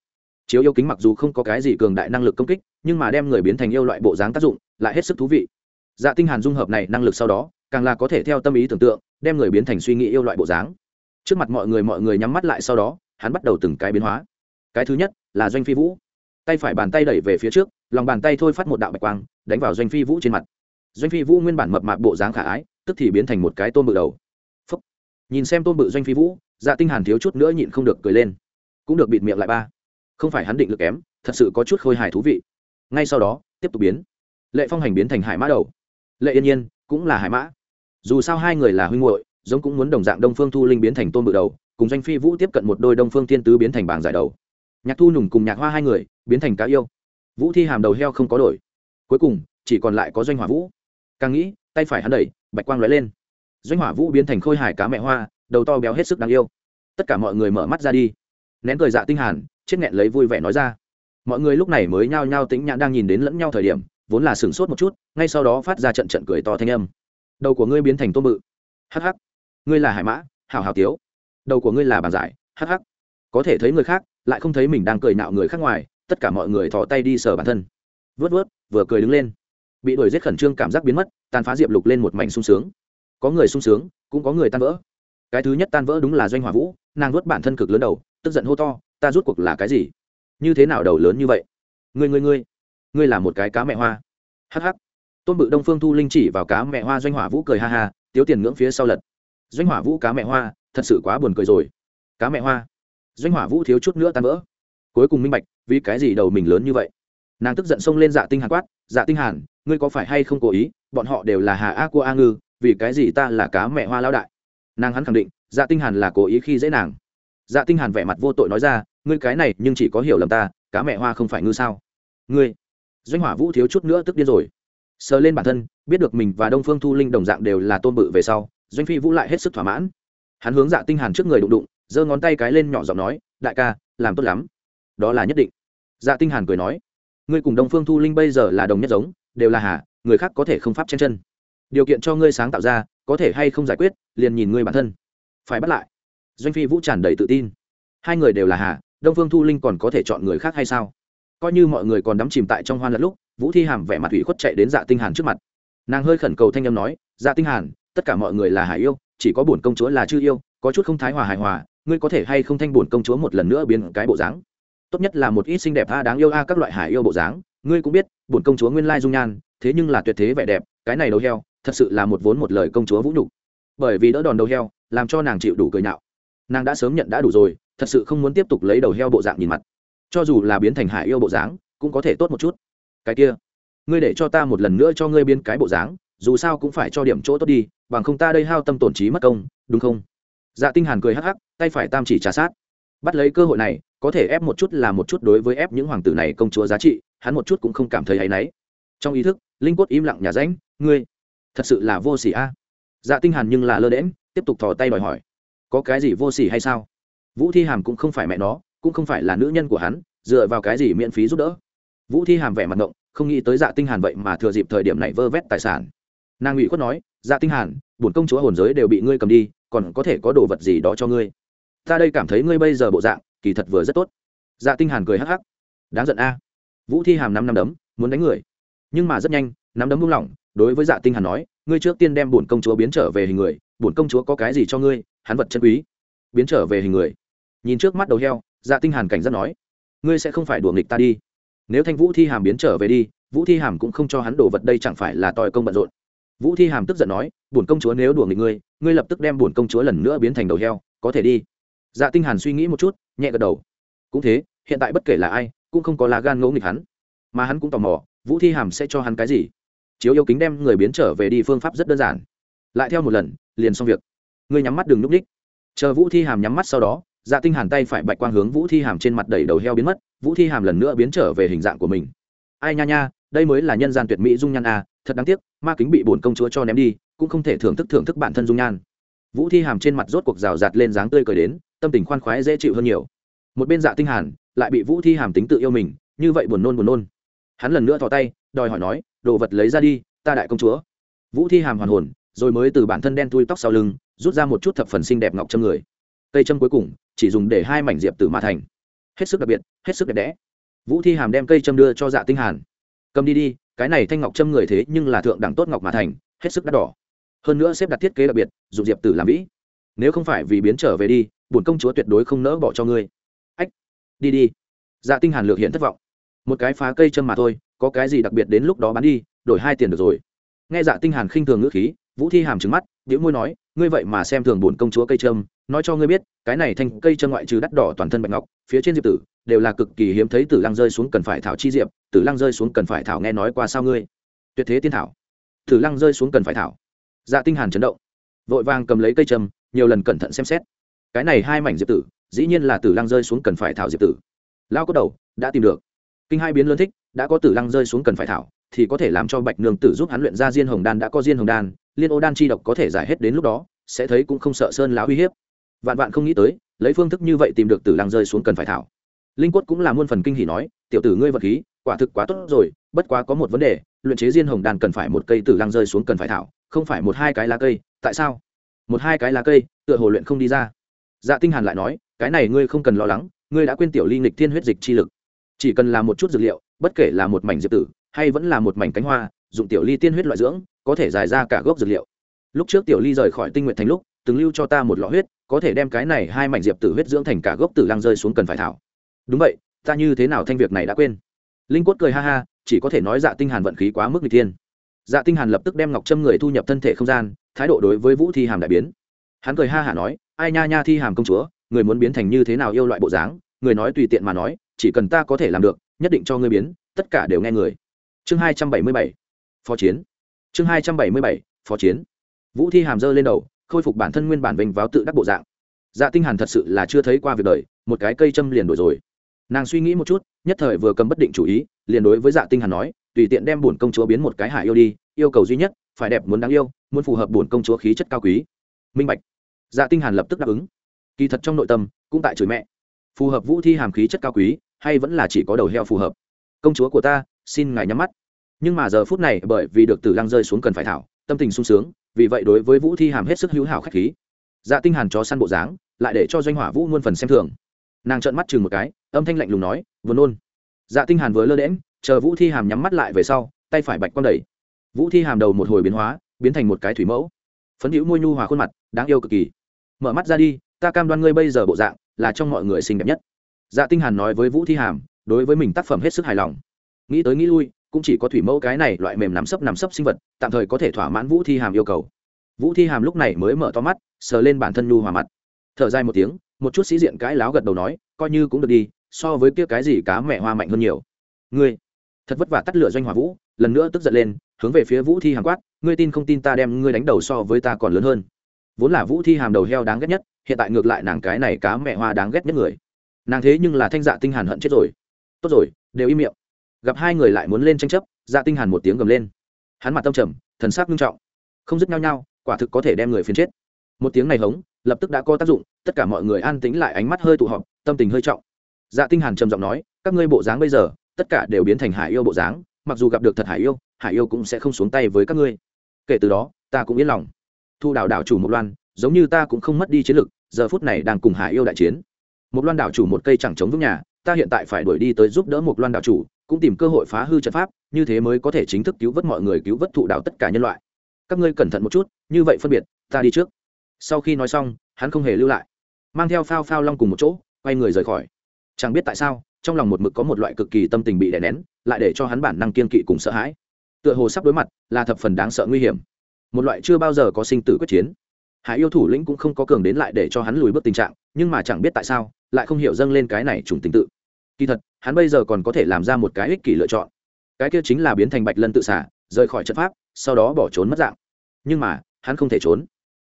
Chiếu yêu kính mặc dù không có cái gì cường đại năng lực công kích, nhưng mà đem người biến thành yêu loại bộ dáng tác dụng, lại hết sức thú vị dạ tinh hàn dung hợp này năng lực sau đó, càng là có thể theo tâm ý tưởng tượng, đem người biến thành suy nghĩ yêu loại bộ dáng. Trước mặt mọi người mọi người nhắm mắt lại sau đó, hắn bắt đầu từng cái biến hóa. Cái thứ nhất là doanh phi vũ. Tay phải bàn tay đẩy về phía trước, lòng bàn tay thôi phát một đạo bạch quang, đánh vào doanh phi vũ trên mặt. Doanh phi vũ nguyên bản mập mạp bộ dáng khả ái, tức thì biến thành một cái tôm bự đầu. Phúc. nhìn xem tôm bự doanh phi vũ dạ tinh hàn thiếu chút nữa nhịn không được cười lên. Cũng được bịt miệng lại ba. Không phải hắn định lực kém, thật sự có chút khôi hài thú vị. Ngay sau đó, tiếp tục biến. Lệ phong hành biến thành hải mã đầu lệ yên nhiên cũng là hải mã. Dù sao hai người là huynh hội giống cũng muốn đồng dạng đông phương thu linh biến thành tôn bự đầu, cùng doanh phi vũ tiếp cận một đôi đông phương thiên tứ biến thành bảng giải đầu. Nhạc thu nùng cùng nhạc hoa hai người biến thành cá yêu. Vũ thi hàm đầu heo không có đổi. Cuối cùng, chỉ còn lại có doanh hỏa vũ. Càng nghĩ, tay phải hắn đẩy, bạch quang lóe lên. Doanh hỏa vũ biến thành khôi hải cá mẹ hoa, đầu to béo hết sức đáng yêu. Tất cả mọi người mở mắt ra đi. Nén cười dạ tinh hàn, chết nghẹn lấy vui vẻ nói ra. Mọi người lúc này mới nhao nhao tính nhãn đang nhìn đến lẫn nhau thời điểm vốn là sửng sốt một chút, ngay sau đó phát ra trận trận cười to thanh âm. Đầu của ngươi biến thành tôm bự. Hắc hắc. Ngươi là hải mã hào hào tiếu. Đầu của ngươi là bàn giải, hắc hắc. Có thể thấy người khác, lại không thấy mình đang cười nạo người khác ngoài, tất cả mọi người thò tay đi sờ bản thân. Vớt vớt, vừa cười đứng lên. Bị đuổi giết khẩn trương cảm giác biến mất, tàn phá diệp lục lên một mảnh sung sướng. Có người sung sướng, cũng có người tan vỡ. Cái thứ nhất tan vỡ đúng là doanh hỏa vũ, nàng vớt bản thân cực lớn đầu, tức giận hô to, ta rút cuộc là cái gì? Như thế nào đầu lớn như vậy? Ngươi ngươi ngươi ngươi là một cái cá mẹ hoa. Hh tôn bự đông phương thu linh chỉ vào cá mẹ hoa doanh hỏa vũ cười ha ha, tiếu tiền ngưỡng phía sau lật. Doanh hỏa vũ cá mẹ hoa, thật sự quá buồn cười rồi. Cá mẹ hoa. Doanh hỏa vũ thiếu chút nữa tan vỡ. Cuối cùng minh bạch, vì cái gì đầu mình lớn như vậy? Nàng tức giận xông lên dạ tinh hàn quát dạ tinh hàn, ngươi có phải hay không cố ý? Bọn họ đều là hà a cua a ngư, vì cái gì ta là cá mẹ hoa lão đại? Nàng hắn khẳng định dạ tinh hàn là cố ý khi dễ nàng. Dạ tinh hàn vẻ mặt vô tội nói ra, ngươi cái này nhưng chỉ có hiểu lầm ta, cá mẹ hoa không phải ngư sao? Ngươi doanh hỏa vũ thiếu chút nữa tức điên rồi. Sờ lên bản thân, biết được mình và đông phương thu linh đồng dạng đều là tôn bự về sau, doanh phi vũ lại hết sức thỏa mãn. Hắn hướng dạ tinh hàn trước người đụng đụng, giơ ngón tay cái lên nhỏ giọng nói, đại ca, làm tốt lắm. Đó là nhất định. Dạ tinh hàn cười nói, ngươi cùng đông phương thu linh bây giờ là đồng nhất giống, đều là hà, người khác có thể không pháp chen chân. Điều kiện cho ngươi sáng tạo ra, có thể hay không giải quyết, liền nhìn ngươi bản thân. Phải bắt lại. Doanh phi vũ tràn đầy tự tin. Hai người đều là hà, đông phương thu linh còn có thể chọn người khác hay sao? Coi như mọi người còn đắm chìm tại trong hoan lẫn lúc, vũ thi hàm vẻ mặt ủy khuất chạy đến dạ tinh hàn trước mặt. Nàng hơi khẩn cầu thanh âm nói dạ tinh hàn, tất cả mọi người là hải yêu, chỉ có bổn công chúa là chưa yêu, có chút không thái hòa hài hòa, ngươi có thể hay không thanh bổn công chúa một lần nữa biến cái bộ dáng? Tốt nhất là một ít xinh đẹp a đáng yêu a các loại hải yêu bộ dáng, ngươi cũng biết, bổn công chúa nguyên lai dung nhan, thế nhưng là tuyệt thế vẻ đẹp, cái này đầu heo, thật sự là một vốn một lời công chúa vũ nhục. Bởi vì đỡ đòn đầu heo, làm cho nàng chịu đủ cười nhạo. Nàng đã sớm nhận đã đủ rồi, thật sự không muốn tiếp tục lấy đầu heo bộ dạng nhìn mặt cho dù là biến thành hải yêu bộ dáng cũng có thể tốt một chút. Cái kia ngươi để cho ta một lần nữa cho ngươi biến cái bộ dáng dù sao cũng phải cho điểm chỗ tốt đi bằng không ta đây hao tâm tổn trí mất công đúng không? Dạ tinh hàn cười hắc hắc tay phải tam chỉ trà sát. Bắt lấy cơ hội này có thể ép một chút là một chút đối với ép những hoàng tử này công chúa giá trị hắn một chút cũng không cảm thấy hay nấy trong ý thức linh quất im lặng nhà ránh, ngươi thật sự là vô sỉ a. Dạ tinh hàn nhưng là lơ đễm tiếp tục thò tay đòi hỏi có cái gì vô sỉ hay sao? Vũ thi hàm cũng không phải mẹ nó cũng không phải là nữ nhân của hắn, dựa vào cái gì miễn phí giúp đỡ. Vũ thi hàm vẻ mặt ngộng, không nghĩ tới dạ tinh hàn vậy mà thừa dịp thời điểm này vơ vét tài sản. Nàng ủy khuất nói dạ tinh hàn, bổn công chúa hồn giới đều bị ngươi cầm đi, còn có thể có đồ vật gì đó cho ngươi? Ta đây cảm thấy ngươi bây giờ bộ dạng, kỳ thật vừa rất tốt. Dạ tinh hàn cười hắc hắc. Đáng giận a. Vũ thi hàm năm năm đấm, muốn đánh người. Nhưng mà rất nhanh, nắm đấm buông lỏng, đối với dạ tinh hàn nói, ngươi trước tiên đem bổn công chúa biến trở về hình người, bổn công chúa có cái gì cho ngươi, hắn vật chân quý. Biến trở về hình người. Nhìn trước mắt đầu heo dạ tinh hàn cảnh giác nói, ngươi sẽ không phải đùa nghịch ta đi. Nếu thanh vũ thi hàm biến trở về đi, vũ thi hàm cũng không cho hắn đồ vật đây chẳng phải là tòi công bận rộn. Vũ thi hàm tức giận nói, bổn công chúa nếu đùa nghịch ngươi ngươi lập tức đem bổn công chúa lần nữa biến thành đầu heo, có thể đi. Dạ tinh hàn suy nghĩ một chút, nhẹ gật đầu. Cũng thế, hiện tại bất kể là ai, cũng không có lá gan ngỗ nghịch hắn. Mà hắn cũng tò mò, vũ thi hàm sẽ cho hắn cái gì? Chiếu yêu kính đem người biến trở về đi phương pháp rất đơn giản. Lại theo một lần, liền xong việc. Ngươi nhắm mắt đừng núp ních. Chờ vũ thi hàm nhắm mắt sau đó dạ tinh hàn tay phải bạch quang hướng vũ thi hàm trên mặt đẩy đầu heo biến mất, vũ thi hàm lần nữa biến trở về hình dạng của mình. Ai nha nha, đây mới là nhân gian tuyệt mỹ dung nhan a thật đáng tiếc, ma kính bị bổn công chúa cho ném đi, cũng không thể thưởng thức thưởng thức bản thân dung nhan. Vũ thi hàm trên mặt rốt cuộc rào rạt lên dáng tươi cười đến, tâm tình khoan khoái dễ chịu hơn nhiều. Một bên dạ tinh hàn lại bị vũ thi hàm tính tự yêu mình, như vậy buồn nôn buồn nôn. Hắn lần nữa thò tay, đòi hỏi nói, đồ vật lấy ra đi, ta đại công chúa. Vũ thi hàm hoàn hồn, rồi mới từ bản thân đen thui tóc sau lưng, rút ra một chút thập phần xinh đẹp ngọc châm người. Cây châm cuối cùng chỉ dùng để hai mảnh diệp tử mà thành. Hết sức đặc biệt, hết sức đẹp đẽ. Vũ thi hàm đem cây châm đưa cho dạ tinh hàn. Cầm đi đi, cái này thanh ngọc châm người thế nhưng là thượng đẳng tốt ngọc mà thành, hết sức đắt đỏ. Hơn nữa xếp đặt thiết kế đặc biệt, dùng diệp tử làm vĩ. Nếu không phải vì biến trở về đi, bổn công chúa tuyệt đối không nỡ bỏ cho ngươi. Ách, đi đi. Dạ tinh hàn lược hiện thất vọng. Một cái phá cây châm mà thôi, có cái gì đặc biệt đến lúc đó bán đi, đổi hai tiền được rồi. Nghe dạ tinh hàn khinh thường ngữ khí, vũ thi hàm trừng mắt biểu môi nói, ngươi vậy mà xem thường bổn công chúa cây trâm, nói cho ngươi biết, cái này thành cây trâm ngoại trừ đắt đỏ toàn thân bạch ngọc, phía trên diệp tử, đều là cực kỳ hiếm thấy tử lăng rơi xuống cần phải thảo chi diệp, tử lăng rơi xuống cần phải thảo nghe nói qua sao ngươi? Tuyệt thế tiên thảo. Tử lăng rơi xuống cần phải thảo. Dạ tinh hàn chấn động, vội vàng cầm lấy cây trâm, nhiều lần cẩn thận xem xét. Cái này hai mảnh diệp tử, dĩ nhiên là tử lăng rơi xuống cần phải thảo diệp tử. Lao có đầu đã tìm được. Kinh hai biến lớn thích, đã có tử lăng rơi xuống cần phải thảo, thì có thể làm cho bạch nương tử giúp hắn luyện ra diên hồng đan đã có diên hồng đan liên ô đan chi độc có thể giải hết đến lúc đó, sẽ thấy cũng không sợ sơn lá uy hiếp. Vạn vạn không nghĩ tới, lấy phương thức như vậy tìm được tử lăng rơi xuống cần phải thảo. Linh quất cũng là muôn phần kinh hỉ nói, tiểu tử ngươi vật khí, quả thực quá tốt rồi, bất quá có một vấn đề, luyện chế diên hồng đan cần phải một cây tử lăng rơi xuống cần phải thảo, không phải một hai cái lá cây, tại sao? Một hai cái lá cây, tựa hồ luyện không đi ra. Dạ tinh hàn lại nói, cái này ngươi không cần lo lắng, ngươi đã quên tiểu ly nghịch thiên huyết dịch chi lực. Chỉ cần là một chút dược liệu, bất kể là một mảnh diệp tử, hay vẫn là một mảnh cánh hoa dùng tiểu ly tiên huyết loại dưỡng có thể giải ra cả gốc dược liệu. Lúc trước tiểu ly rời khỏi tinh nguyện thành lúc, từng lưu cho ta một lọ huyết, có thể đem cái này hai mảnh diệp tử huyết dưỡng thành cả gốc tử lăng rơi xuống cần phải thảo. Đúng vậy, ta như thế nào thanh việc này đã quên? Linh quất cười ha ha, chỉ có thể nói dạ tinh hàn vận khí quá mức nghịch thiên. Dạ tinh hàn lập tức đem ngọc trâm người thu nhập thân thể không gian, thái độ đối với vũ thi hàm đại biến. Hắn cười ha hả nói, ai nha nha thi hàm công chúa, người muốn biến thành như thế nào yêu loại bộ dáng, người nói tùy tiện mà nói, chỉ cần ta có thể làm được, nhất định cho ngươi biến, tất cả đều nghe người. Chương hai trăm bảy mươi bảy, phó chiến chương hai trăm bảy mươi bảy, phó chiến. Vũ thi hàm dơ lên đầu, khôi phục bản thân nguyên bản vinh váo tự đắc bộ dạng. Dạ tinh hàn thật sự là chưa thấy qua việc đời, một cái cây châm liền đổi rồi. Nàng suy nghĩ một chút, nhất thời vừa cầm bất định chủ ý, liền đối với dạ tinh hàn nói, tùy tiện đem bổn công chúa biến một cái hải yêu đi, yêu cầu duy nhất, phải đẹp muốn đáng yêu, muốn phù hợp bổn công chúa khí chất cao quý. Minh bạch. Dạ tinh hàn lập tức đáp ứng. Kỳ thật trong nội tâm, cũng tại chửi mẹ. Phù hợp vũ thi hàm khí chất cao quý, hay vẫn là chỉ có đầu heo phù hợp. Công chúa của ta, xin ngài nhắm mắt nhưng mà giờ phút này, bởi vì được tử lăng rơi xuống cần phải thảo, tâm tình sung sướng, vì vậy đối với vũ thi hàm hết sức hữu hảo khách khí. Dạ tinh hàn chó săn bộ dáng, lại để cho doanh hỏa vũ muôn phần xem thường. Nàng trợn mắt chừng một cái, âm thanh lạnh lùng nói, vừa nôn. Dạ tinh hàn vừa lơ đễm chờ vũ thi hàm nhắm mắt lại về sau, tay phải bạch quang đẩy. Vũ thi hàm đầu một hồi biến hóa, biến thành một cái thủy mẫu. Phấn hữu môi nhu hòa khuôn mặt, đáng yêu cực kỳ. Mở mắt ra đi, ta cam đoan ngươi bây giờ bộ dạng là trong mọi người xinh đẹp nhất. Dạ tinh hàn nói với vũ thi hàm, đối với mình tác phẩm hết sức hài lòng. Nghĩ tới nghĩ lui cũng chỉ có thủy mẫu cái này loại mềm nắm sấp nắm sấp sinh vật, tạm thời có thể thỏa mãn vũ thi hàm yêu cầu. Vũ thi hàm lúc này mới mở to mắt, sờ lên bản thân nhu hòa mặt. Thở dài một tiếng, một chút sĩ diện cãi láo gật đầu nói, coi như cũng được đi, so với kia cái gì cá mẹ hoa mạnh hơn nhiều. Ngươi, thật vất vả tắt lửa doanh hỏa vũ, lần nữa tức giận lên, hướng về phía vũ thi hàm quát, ngươi tin không tin ta đem ngươi đánh đầu so với ta còn lớn hơn. Vốn là vũ thi hàm đầu heo đáng ghét nhất, hiện tại ngược lại nàng cái này cá mẹ hoa đáng ghét nhất người. Nàng thế nhưng là thanh dạ tinh hàn hận chết rồi. Tốt rồi, đều im miệng gặp hai người lại muốn lên tranh chấp dạ tinh hàn một tiếng gầm lên. Hắn mặt tâm trầm, thần sắc nghiêm trọng. Không dứt nhau nhau, quả thực có thể đem người phiến chết. Một tiếng này hống, lập tức đã có tác dụng, tất cả mọi người an tĩnh lại ánh mắt hơi tụ họp, tâm tình hơi trọng. Dạ tinh hàn trầm giọng nói, các ngươi bộ dáng bây giờ, tất cả đều biến thành hải yêu bộ dáng, mặc dù gặp được thật hải yêu hải yêu cũng sẽ không xuống tay với các ngươi. Kể từ đó, ta cũng yên lòng. Thu đảo đảo chủ một loan, giống như ta cũng không mất đi chiến lực, giờ phút này đang cùng hải yêu đại chiến. Một loan đảo chủ một cây chẳng chống vững nhà, ta hiện tại phải đuổi đi tới giúp đỡ một loan đảo chủ cũng tìm cơ hội phá hư trận pháp, như thế mới có thể chính thức cứu vớt mọi người, cứu vớt thụ đạo tất cả nhân loại. Các ngươi cẩn thận một chút, như vậy phân biệt, ta đi trước. Sau khi nói xong, hắn không hề lưu lại, mang theo phao phao long cùng một chỗ, quay người rời khỏi. Chẳng biết tại sao, trong lòng một mực có một loại cực kỳ tâm tình bị đè nén, lại để cho hắn bản năng kiên kỵ cùng sợ hãi. Tựa hồ sắp đối mặt, là thập phần đáng sợ nguy hiểm. Một loại chưa bao giờ có sinh tử quyết chiến. Hải yêu thủ lĩnh cũng không có cường đến lại để cho hắn lùi bước tình trạng, nhưng mà chẳng biết tại sao, lại không hiểu dâng lên cái này trùng tình tự kỳ thật, hắn bây giờ còn có thể làm ra một cái ích kỷ lựa chọn. Cái kia chính là biến thành bạch lân tự xả, rời khỏi trận pháp, sau đó bỏ trốn mất dạng. Nhưng mà, hắn không thể trốn.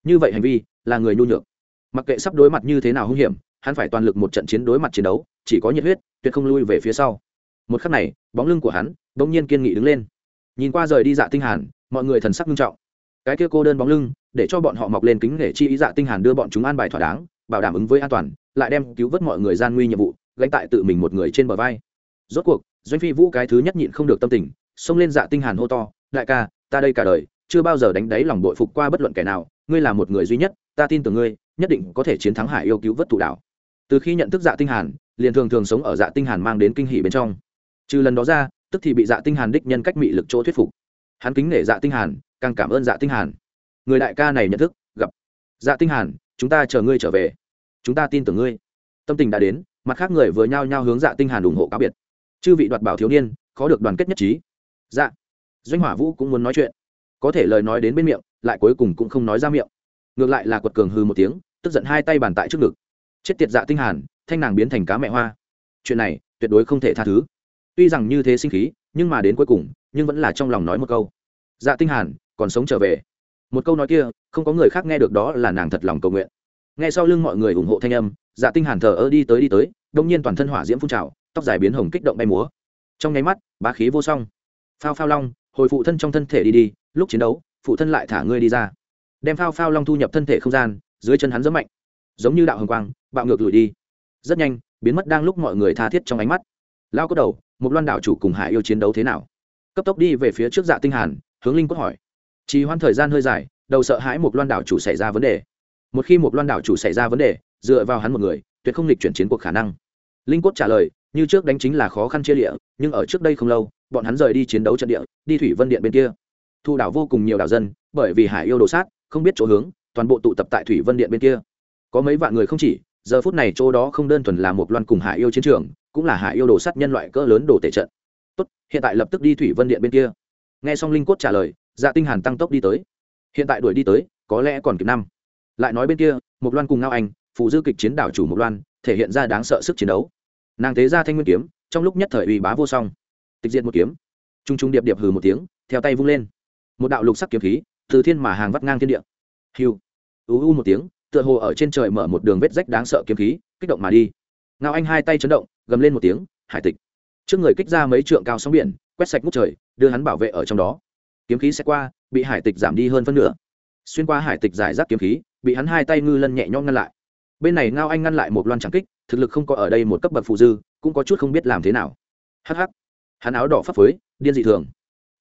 Như vậy hành vi là người nhu nhược. Mặc kệ sắp đối mặt như thế nào hung hiểm, hắn phải toàn lực một trận chiến đối mặt chiến đấu, chỉ có nhiệt huyết, tuyệt không lui về phía sau. Một khắc này, bóng lưng của hắn đ ỗ n g nhiên kiên nghị đứng lên. Nhìn qua rời đi dạ tinh hàn, mọi người thần sắc nghiêm trọng. Cái kia cô đơn bóng lưng, để cho bọn họ mọc lên kính để chi ý dạ tinh hàn đưa bọn chúng an bài thỏa đáng, bảo đảm ứng với an toàn, lại đem cứu vớt mọi người gian nguy nhiệm vụ gánh tại tự mình một người trên bờ vai. Rốt cuộc, doanh phi vũ cái thứ nhất nhịn không được tâm tình, xông lên dạ tinh hàn hô to, đại ca, ta đây cả đời chưa bao giờ đánh đáy lòng bội phục qua bất luận kẻ nào, ngươi là một người duy nhất, ta tin tưởng ngươi, nhất định có thể chiến thắng hải yêu cứu vớt thủ đảo từ khi nhận thức dạ tinh hàn, liền thường thường sống ở dạ tinh hàn mang đến kinh hỉ bên trong. Trừ lần đó ra, tức thì bị dạ tinh hàn đích nhân cách mị lực chỗ thuyết phục. Hắn kính nể dạ tinh hàn, càng cảm ơn dạ tinh hàn. Người đại ca này nhận thức, gặp. Dạ tinh hàn, chúng ta chờ ngươi trở về. Chúng ta tin tưởng ngươi. Tâm tình đã đến mặt khác người vừa nhao nhao hướng dạ tinh hàn ủng hộ cáo biệt. Chư vị đoạt bảo thiếu niên, khó được đoàn kết nhất trí. Dạ. Doanh hỏa vũ cũng muốn nói chuyện. Có thể lời nói đến bên miệng, lại cuối cùng cũng không nói ra miệng. Ngược lại là quật cường hư một tiếng, tức giận hai tay bàn tại trước ngực. Chết tiệt dạ tinh hàn, thanh nàng biến thành cá mẹ hoa. Chuyện này, tuyệt đối không thể tha thứ. Tuy rằng như thế sinh khí, nhưng mà đến cuối cùng, nhưng vẫn là trong lòng nói một câu. Dạ tinh hàn, còn sống trở về. Một câu nói kia, không có người khác nghe được đó là nàng thật lòng cầu nguyện nghe sau lưng mọi người ủng hộ thanh âm dạ tinh hàn thờ ơ đi tới đi tới, đông nhiên toàn thân hỏa diễm phun trào, tóc dài biến hồng kích động bay múa. Trong nháy mắt, bá khí vô song. Phao phao long, hồi phụ thân trong thân thể đi đi, lúc chiến đấu, phụ thân lại thả ngươi đi ra. Đem phao phao long thu nhập thân thể không gian, dưới chân hắn rất mạnh. Giống như đạo hồng quang, bạo ngược lùi đi. Rất nhanh, biến mất đang lúc mọi người tha thiết trong ánh mắt. Lao cốt đầu một loan đảo chủ cùng hải yêu chiến đấu thế nào? Cấp tốc đi về phía trước dạ tinh hàn, hướng linh cốt hỏi. Trì hoãn thời gian hơi dài, đầu sợ hãi một loan đảo chủ xảy ra vấn đề một khi một loan đảo chủ xảy ra vấn đề, dựa vào hắn một người, tuyệt không lịch chuyển chiến cuộc khả năng. Linh cốt trả lời, như trước đánh chính là khó khăn chia địa nhưng ở trước đây không lâu, bọn hắn rời đi chiến đấu trận địa, đi thủy vân điện bên kia. Thu đảo vô cùng nhiều đảo dân, bởi vì hải yêu đồ sát, không biết chỗ hướng, toàn bộ tụ tập tại thủy vân điện bên kia. Có mấy vạn người không chỉ, giờ phút này chỗ đó không đơn thuần là một loan cùng hải yêu chiến trường, cũng là hải yêu đồ sát nhân loại cỡ lớn đồ tể trận. Tốt, hiện tại lập tức đi thủy vân điện bên kia. Nghe xong linh cốt trả lời dạ tinh hàn tăng tốc đi tới. Hiện tại đuổi đi tới, có lẽ còn kịp năm lại nói bên kia một loan cùng ngao anh phụ dư kịch chiến đảo chủ một loan, thể hiện ra đáng sợ sức chiến đấu. Nàng thế ra thanh nguyên kiếm, trong lúc nhất thời uy bá vô song. Tịch diện một kiếm. Trung trung điệp điệp hừ một tiếng, theo tay vung lên. Một đạo lục sắc kiếm khí, từ thiên mà hàng vắt ngang thiên địa. Hiu. U u một tiếng, tựa hồ ở trên trời mở một đường vết rách đáng sợ kiếm khí, kích động mà đi. Ngao anh hai tay chấn động, gầm lên một tiếng, hải tịch. Trước người kích ra mấy trượng cao sóng biển, quét sạch ngút trời, đưa hắn bảo vệ ở trong đó. Kiếm khí sẽ qua, bị hải tịch giảm đi hơn phân nửa xuyên qua hải tịch giải rác kiếm khí, bị hắn hai tay ngư lân nhẹ nhõm ngăn lại. Bên này ngao anh ngăn lại một loan trắng kích, thực lực không có ở đây một cấp bậc phụ dư, cũng có chút không biết làm thế nào. Hh hắn áo đỏ phấp phới, điên dị thường.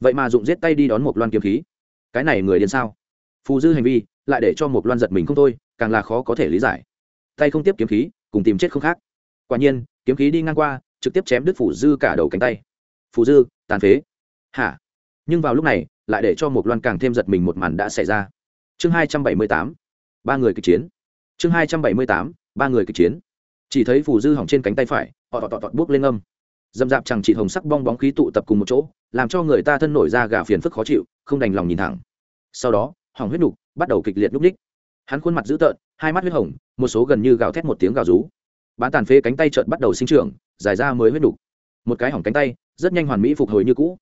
Vậy mà dụng giết tay đi đón một loan kiếm khí. Cái này người điên sao? Phù dư hành vi, lại để cho một loan giật mình không thôi, càng là khó có thể lý giải. Tay không tiếp kiếm khí, cùng tìm chết không khác. Quả nhiên, kiếm khí đi ngang qua, trực tiếp chém đứt phủ dư cả đầu cánh tay. Phù dư, tàn phế. Hả? Nhưng vào lúc này, lại để cho một loan càng thêm giật mình một màn đã xảy ra chương hai trăm bảy mươi tám, ba người kịch chiến. Chương hai trăm bảy mươi tám, ba người kịch chiến. Chỉ thấy phù dư hỏng trên cánh tay phải, họ tọt tọt tọt buốc lên âm. Dầm dạp chẳng chỉ hồng sắc bong bóng khí tụ tập cùng một chỗ, làm cho người ta thân nổi ra gà phiền phức khó chịu, không đành lòng nhìn thẳng. Sau đó, hỏng huyết nục bắt đầu kịch liệt núp ních. Hắn khuôn mặt dữ tợn, hai mắt huyết hồng, một số gần như gào thét một tiếng gào rú. Bán tàn phế cánh tay trợn bắt đầu sinh trưởng, dài ra mới huyết nục. Một cái hỏng cánh tay, rất nhanh hoàn mỹ phục hồi như cũ.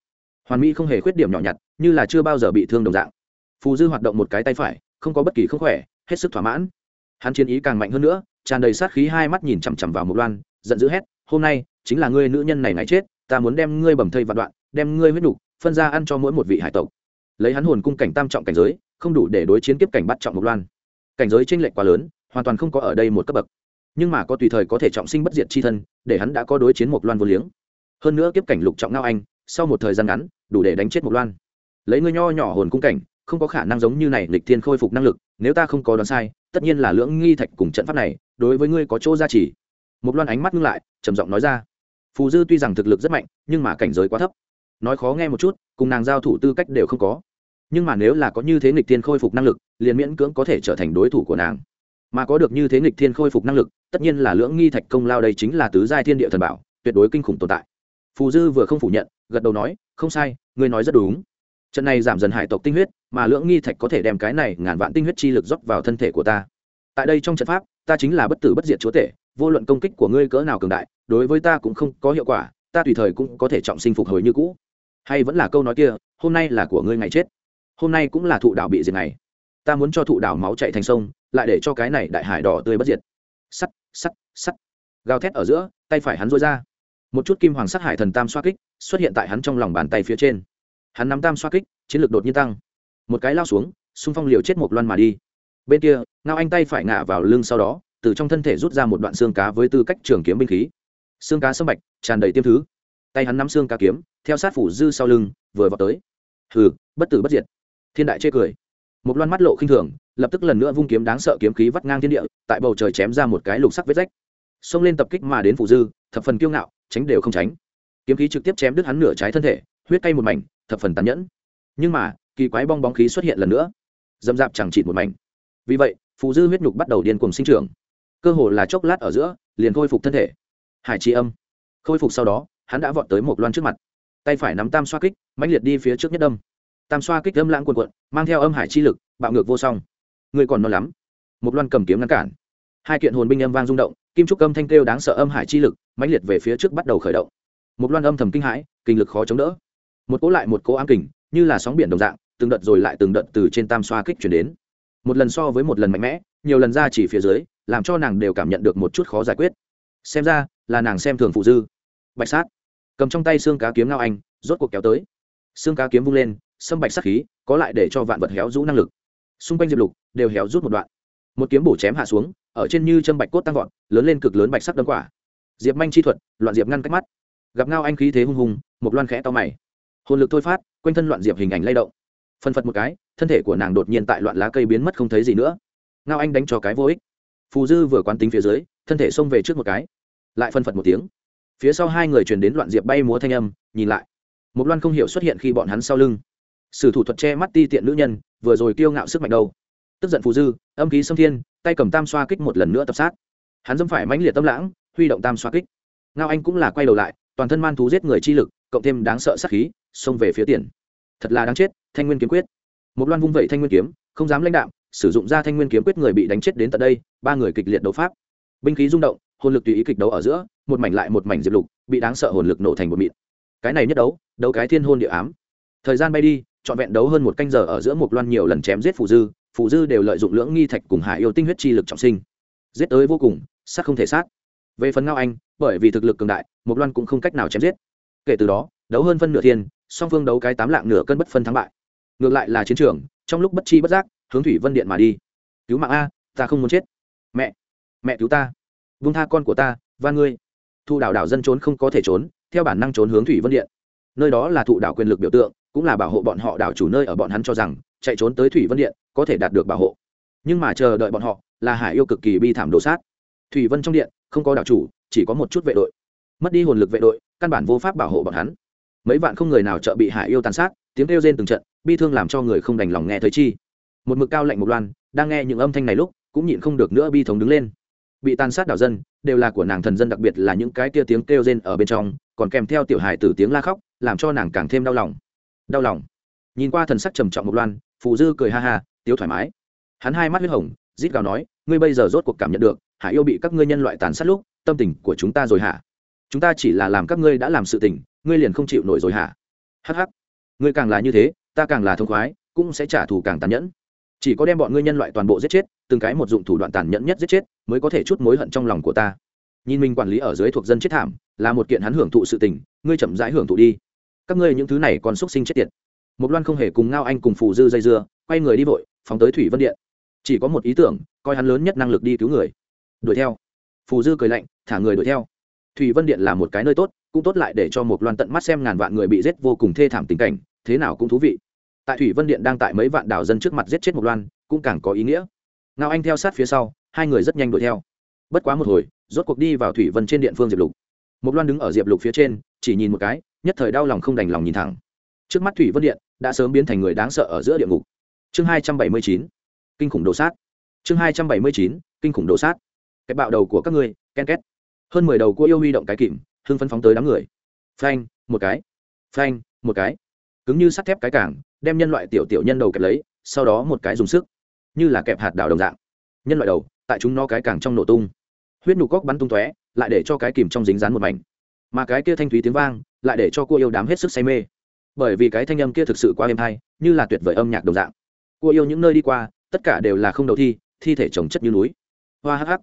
Hoàn mỹ không hề khuyết điểm nhỏ nhặt, như là chưa bao giờ bị thương đồng dạng phù dư hoạt động một cái tay phải, không có bất kỳ không khỏe, hết sức thỏa mãn. Hắn chiến ý càng mạnh hơn nữa, tràn đầy sát khí hai mắt nhìn chằm chằm vào một loan, giận dữ hét, hôm nay, chính là ngươi nữ nhân này ngày chết, ta muốn đem ngươi bầm thây vạn đoạn, đem ngươi huyết đủ. phân ra ăn cho mỗi một vị hải tộc. Lấy hắn hồn cung cảnh tam trọng cảnh giới, không đủ để đối chiến kiếp cảnh bắt trọng một loan. Cảnh giới tranh lệch quá lớn, hoàn toàn không có ở đây một cấp bậc. Nhưng mà có tùy thời có thể trọng sinh bất diệt chi thân, để hắn đã có đối chiến một loan vô liếng. Hơn nữa kiếp cảnh lục trọng ngao anh, sau một thời gian ngắn, đủ để đánh chết một loan. Lấy ngươi nho nhỏ hồn cung cảnh không có khả năng giống như này lịch thiên khôi phục năng lực, nếu ta không có đoán sai, tất nhiên là lưỡng nghi thạch cùng trận pháp này, đối với ngươi có chỗ gia trì. Một loan ánh mắt ngưng lại, trầm giọng nói ra. Phù dư tuy rằng thực lực rất mạnh, nhưng mà cảnh giới quá thấp. Nói khó nghe một chút, cùng nàng giao thủ tư cách đều không có. Nhưng mà nếu là có như thế nghịch thiên khôi phục năng lực, liền miễn cưỡng có thể trở thành đối thủ của nàng. Mà có được như thế nghịch thiên khôi phục năng lực, tất nhiên là lưỡng nghi thạch công lao đây chính là tứ giai thiên địa thần bảo, tuyệt đối kinh khủng tồn tại. Phù dư vừa không phủ nhận, gật đầu nói, không sai, ngươi nói rất đúng trận này giảm dần hải tộc tinh huyết, mà lưỡng nghi thạch có thể đem cái này ngàn vạn tinh huyết chi lực dốc vào thân thể của ta. Tại đây trong trận pháp, ta chính là bất tử bất diệt chúa tể, vô luận công kích của ngươi cỡ nào cường đại, đối với ta cũng không có hiệu quả, ta tùy thời cũng có thể trọng sinh phục hồi như cũ. Hay vẫn là câu nói kia, hôm nay là của ngươi ngày chết. Hôm nay cũng là thụ đảo bị diệt ngày. Ta muốn cho thụ đảo máu chạy thành sông, lại để cho cái này đại hải đỏ tươi bất diệt. Sắt sắt sắt. Gào thét ở giữa, tay phải hắn rối ra. Một chút kim hoàng sắc hải thần tam xoa kích, xuất hiện tại hắn trong lòng bàn tay phía trên hắn nắm tam xoa kích, chiến lược đột nhiên tăng. Một cái lao xuống, xung phong liều chết một loan mà đi. Bên kia, ngao anh tay phải ngã vào lưng sau đó, từ trong thân thể rút ra một đoạn xương cá với tư cách trường kiếm binh khí. Xương cá sâm bạch, tràn đầy tiêm thứ. Tay hắn nắm xương cá kiếm, theo sát phủ dư sau lưng, vừa vào tới. Hừ, bất tử bất diệt. Thiên đại chê cười. Một loan mắt lộ khinh thường, lập tức lần nữa vung kiếm đáng sợ kiếm khí vắt ngang thiên địa, tại bầu trời chém ra một cái lục sắc vết rách. Xông lên tập kích mà đến phủ dư, thập phần kiêu ngạo, tránh đều không tránh. Kiếm khí trực tiếp chém đứt hắn nửa trái thân thể, huyết cay một mảnh thập phần tàn nhẫn. Nhưng mà, kỳ quái bong bóng khí xuất hiện lần nữa. Dâm dạp chẳng chịt một mảnh. Vì vậy, phù dư huyết nhục bắt đầu điên cuồng sinh trưởng. Cơ hồ là chốc lát ở giữa, liền khôi phục thân thể. Hải trí âm. Khôi phục sau đó, hắn đã vọt tới một loan trước mặt. Tay phải nắm tam xoa kích, mãnh liệt đi phía trước nhất đâm. Tam xoa kích âm lãng quần quận mang theo âm hải chi lực, bạo ngược vô song. Người còn non lắm. Một loan cầm kiếm ngăn cản. Hai kiện hồn binh âm vang rung động, kim trúc âm thanh kêu đáng sợ âm hải chi lực, mãnh liệt về phía trước bắt đầu khởi động. Một loan âm thầm kinh hãi, kinh lực khó chống đỡ một cỗ lại một cỗ ám kình, như là sóng biển đồng dạng, từng đợt rồi lại từng đợt từ trên tam xoa kích chuyển đến. Một lần so với một lần mạnh mẽ, nhiều lần ra chỉ phía dưới, làm cho nàng đều cảm nhận được một chút khó giải quyết. Xem ra, là nàng xem thường phụ dư. Bạch sát. Cầm trong tay xương cá kiếm ngao anh, rốt cuộc kéo tới. Xương cá kiếm vung lên sâm bạch sắc khí, có lại để cho vạn vật héo rũ năng lực. Xung quanh diệp lục, đều héo rút một đoạn. Một kiếm bổ chém hạ xuống, ở trên như châm bạch cốt tăng vọt, lớn lên cực lớn bạch sắc đâm quả. Diệp manh chi thuật, loạn diệp ngăn cách mắt. Gặp ngao anh khí thế hung hùng, một loan khẽ to mày hồn lực thôi phát, quanh thân loạn diệp hình ảnh lay động. Phân phật một cái, thân thể của nàng đột nhiên tại loạn lá cây biến mất không thấy gì nữa. Ngao anh đánh cho cái vô ích. Phù dư vừa quán tính phía dưới, thân thể xông về trước một cái. Lại phân phật một tiếng. Phía sau hai người truyền đến loạn diệp bay múa thanh âm, nhìn lại. Một loan không hiểu xuất hiện khi bọn hắn sau lưng. Sử thủ thuật che mắt ti tiện nữ nhân, vừa rồi kiêu ngạo sức mạnh đâu. Tức giận phù dư, âm khí xâm thiên, tay cầm tam xoa kích một lần nữa tập sát. Hắn dâm phải mãnh liệt tâm lãng, huy động tam xoa kích. Ngao anh cũng là quay đầu lại, toàn thân man thú giết người chi lực cộng thêm đáng sợ sát khí, xông về phía tiền. Thật là đáng chết, thanh nguyên kiếm quyết. Một loan vung vẩy thanh nguyên kiếm, không dám lãnh đạo sử dụng ra thanh nguyên kiếm quyết người bị đánh chết đến tận đây, ba người kịch liệt đấu pháp. Binh khí rung động, hồn lực tùy ý kịch đấu ở giữa, một mảnh lại một mảnh diệp lục, bị đáng sợ hồn lực nổ thành một mịn. Cái này nhất đấu đấu cái thiên hôn địa ám. Thời gian bay đi, trọn vẹn đấu hơn một canh giờ ở giữa một loan nhiều lần chém giết phù dư phù dư đều lợi dụng lưỡng nghi thạch cùng hải yêu tinh huyết chi lực trọng sinh. Giết tới vô cùng, sát không thể sát. Về phần ngao anh, bởi vì thực lực cường đại, một loan cũng không cách nào chém giết kể từ đó, đấu hơn phân nửa thiên, song phương đấu cái tám lạng nửa cân bất phân thắng bại. Ngược lại là chiến trường, trong lúc bất chi bất giác, hướng thủy vân điện mà đi. Cứu mạng a, ta không muốn chết. Mẹ mẹ cứu ta. Vung tha con của ta, và ngươi. Thụ đảo đảo dân trốn không có thể trốn, theo bản năng trốn hướng thủy vân điện. Nơi đó là thụ đảo quyền lực biểu tượng, cũng là bảo hộ bọn họ đảo chủ nơi ở bọn hắn cho rằng, chạy trốn tới thủy vân điện, có thể đạt được bảo hộ. Nhưng mà chờ đợi bọn họ, là hải yêu cực kỳ bi thảm đồ sát. Thủy vân trong điện, không có đảo chủ, chỉ có một chút vệ đội. Mất đi hồn lực vệ đội căn bản vô pháp bảo hộ bọn hắn. Mấy vạn không người nào trợ bị hải yêu tàn sát, tiếng kêu rên từng trận, bi thương làm cho người không đành lòng nghe thấy chi. Một mực cao lạnh một loan, đang nghe những âm thanh này lúc, cũng nhịn không được nữa bi thống đứng lên. Bị tàn sát đảo dân, đều là của nàng thần dân, đặc biệt là những cái kia tiếng kêu rên ở bên trong, còn kèm theo tiểu hài tử tiếng la khóc, làm cho nàng càng thêm đau lòng. Đau lòng. Nhìn qua thần sắc trầm trọng một loan, phù dư cười ha ha, tiếu thoải mái. Hắn hai mắt huyết hồng, rít gào nói, ngươi bây giờ rốt cuộc cảm nhận được, hải yêu bị các ngươi nhân loại tàn sát lúc, tâm tình của chúng ta rồi hả? Chúng ta chỉ là làm các ngươi đã làm sự tình, ngươi liền không chịu nổi rồi hả? Hh ngươi càng là như thế, ta càng là thông khoái, cũng sẽ trả thù càng tàn nhẫn. Chỉ có đem bọn ngươi nhân loại toàn bộ giết chết, từng cái một dụng thủ đoạn tàn nhẫn nhất giết chết, mới có thể chút mối hận trong lòng của ta. Nhìn mình quản lý ở dưới thuộc dân chết thảm, là một kiện hắn hưởng thụ sự tình, ngươi chậm rãi hưởng thụ đi. Các ngươi những thứ này còn xúc sinh chết tiệt. Một loan không hề cùng ngao anh cùng phù dư dây dưa, quay người đi vội, phóng tới thủy vân điện. Chỉ có một ý tưởng, coi hắn lớn nhất năng lực đi cứu người. Đuổi theo. Phù dư cười lạnh, thả người đuổi theo thủy vân điện là một cái nơi tốt, cũng tốt lại để cho một loan tận mắt xem ngàn vạn người bị giết vô cùng thê thảm tình cảnh, thế nào cũng thú vị. Tại thủy vân điện đang tại mấy vạn đảo dân trước mặt giết chết một loan, cũng càng có ý nghĩa. Ngao anh theo sát phía sau, hai người rất nhanh đuổi theo. Bất quá một hồi, rốt cuộc đi vào thủy vân trên điện phương diệp lục. Một loan đứng ở diệp lục phía trên, chỉ nhìn một cái, nhất thời đau lòng không đành lòng nhìn thẳng. Trước mắt thủy vân điện đã sớm biến thành người đáng sợ ở giữa địa ngục. Chương hai trăm bảy mươi chín, kinh khủng đồ sát. Chương hai trăm bảy mươi chín, kinh khủng đồ sát. Cái bạo đầu của các ngươi, ken két hơn mười đầu cua yêu huy động cái kìm, hưng phấn phóng tới đám người. Phanh, một cái. Phanh, một cái. Cứng như sắt thép cái cảng, đem nhân loại tiểu tiểu nhân đầu kẹp lấy, sau đó một cái dùng sức. Như là kẹp hạt đào đồng dạng. Nhân loại đầu, tại chúng nó cái cảng trong nổ tung. Huyết nụ cóc bắn tung tóe, lại để cho cái kìm trong dính dán một mảnh. Mà cái kia thanh thúy tiếng vang, lại để cho cô yêu đám hết sức say mê. Bởi vì cái thanh âm kia thực sự quá êm hay, như là tuyệt vời âm nhạc đồng dạng. Cô yêu những nơi đi qua, tất cả đều là không đầu thi thi thể trồng chất như núi. Hoa hắc hắc.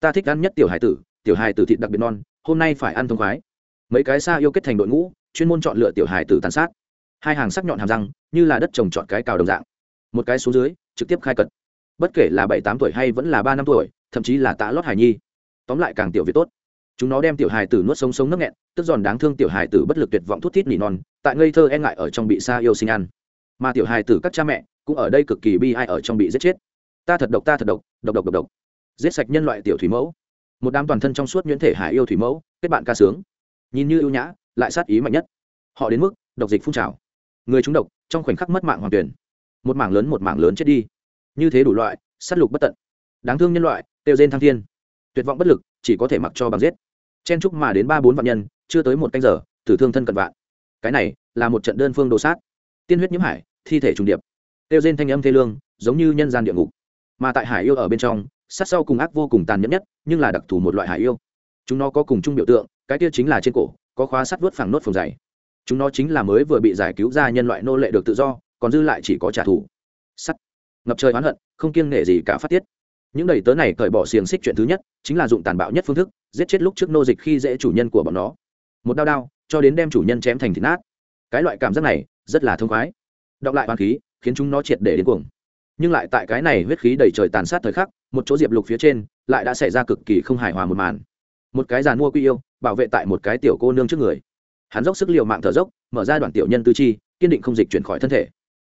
Ta thích ăn nhất tiểu hải tử tiểu hải tử thịt đặc biệt non, hôm nay phải ăn thông khoái. Mấy cái xa yêu kết thành đội ngũ, chuyên môn chọn lựa tiểu hải tử tàn sát. Hai hàng sắc nhọn hàm răng, như là đất trồng chọn cái cào đồng dạng. Một cái xuống dưới, trực tiếp khai cật. Bất kể là bảy tám tuổi hay vẫn là ba năm tuổi, thậm chí là tạ lót hải nhi. Tóm lại càng tiểu việt tốt. Chúng nó đem tiểu hài tử nuốt sống sống nước nghẹn, tức giòn đáng thương tiểu hài tử bất lực tuyệt vọng thút thít nỉ non, tại ngây thơ e ngại ở trong bị xa yêu sinh ăn. Mà tiểu hài tử các cha mẹ, cũng ở đây cực kỳ bi ai ở trong bị giết chết. Ta thật độc, ta thật độc độc độc độc độc. Giết sạch nhân loại tiểu thủy mẫu một đám toàn thân trong suốt nhuyễn thể hải yêu thủy mẫu, kết bạn ca sướng. Nhìn như ưu nhã, lại sát ý mạnh nhất. Họ đến mức, độc dịch phun trào. Người chúng độc, trong khoảnh khắc mất mạng hoàn tuyển. Một mảng lớn một mảng lớn chết đi. Như thế đủ loại s á t lục bất tận. Đáng thương nhân loại, tiêu rên thăng thiên. Tuyệt vọng bất lực, chỉ có thể mặc cho bằng giết. Chen chúc mà đến ba bốn vạn nhân, chưa tới một canh giờ, tử thương thân cận vạn. Cái này, là một trận đơn phương đồ sát. Tiên huyết nhiễm hải, thi thể trùng điệp. Tiêu rên thanh âm thê lương, giống như nhân gian địa ngục. Mà tại hải yêu ở bên trong sát sau cùng ác vô cùng tàn nhẫn nhất, nhưng là đặc thù một loại hải yêu. Chúng nó có cùng chung biểu tượng, cái kia chính là trên cổ, có khóa sắt vớt phẳng nốt phồng dày. Chúng nó chính là mới vừa bị giải cứu ra nhân loại nô lệ được tự do, còn dư lại chỉ có trả thù. Sắt. Ngập trời oán hận, không kiêng nể gì cả phát tiết. Những đầy tớ này cởi bỏ xiềng xích chuyện thứ nhất, chính là dụng tàn bạo nhất phương thức, giết chết lúc trước nô dịch khi dễ chủ nhân của bọn nó. Một đao đao, cho đến đem chủ nhân chém thành thịt nát. Cái loại cảm giác này, rất là thông khoái. Đọc lại hoàn khí, khiến chúng nó triệt để đến cuồng nhưng lại tại cái này huyết khí đầy trời tàn sát thời khắc, một chỗ diệp lục phía trên lại đã xảy ra cực kỳ không hài hòa một màn. Một cái giàn mua quy yêu, bảo vệ tại một cái tiểu cô nương trước người. Hắn dốc sức l i ề u mạng thở dốc, mở ra đoạn tiểu nhân tư chi, kiên định không dịch chuyển khỏi thân thể.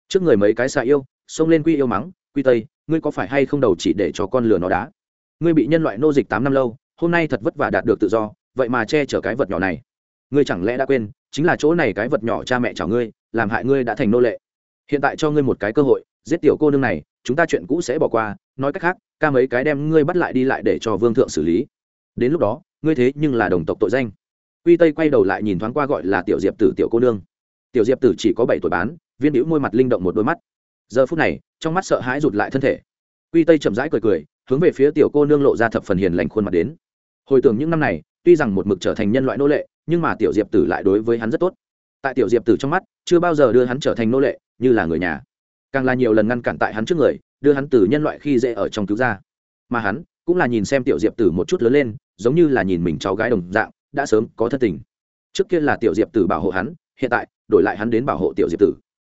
Trước người mấy cái xạ yêu, xông lên quy yêu mắng, quy tây, ngươi có phải hay không đầu chỉ để cho con lừa nó đá? Ngươi bị nhân loại nô dịch tám năm lâu, hôm nay thật vất vả đạt được tự do, vậy mà che chở cái vật nhỏ này. Ngươi chẳng lẽ đã quên, chính là chỗ này cái vật nhỏ cha mẹ chào ngươi, làm hại ngươi đã thành nô lệ. Hiện tại cho ngươi một cái cơ hội giết tiểu cô nương này, chúng ta chuyện cũ sẽ bỏ qua, nói cách khác, ca mấy cái đem ngươi bắt lại đi lại để cho vương thượng xử lý. Đến lúc đó, ngươi thế nhưng là đồng tộc tội danh. Quy tây quay đầu lại nhìn thoáng qua gọi là tiểu diệp tử tiểu cô nương. Tiểu diệp tử chỉ có bảy tuổi bán, viên hữu môi mặt linh động một đôi mắt. Giờ phút này, trong mắt sợ hãi rụt lại thân thể. Quy tây chậm rãi cười cười, hướng về phía tiểu cô nương lộ ra thập phần hiền lành khuôn mặt đến. Hồi tưởng những năm này, tuy rằng một mực trở thành nhân loại nô lệ, nhưng mà tiểu diệp tử lại đối với hắn rất tốt. Tại tiểu diệp tử trong mắt, chưa bao giờ đưa hắn trở thành nô lệ, như là người nhà càng là nhiều lần ngăn cản tại hắn trước người, đưa hắn từ nhân loại khi dễ ở trong cứu ra mà hắn cũng là nhìn xem tiểu diệp tử một chút lớn lên, giống như là nhìn mình cháu gái đồng dạng, đã sớm có thân tình. Trước kia là tiểu diệp tử bảo hộ hắn, hiện tại đổi lại hắn đến bảo hộ tiểu diệp tử.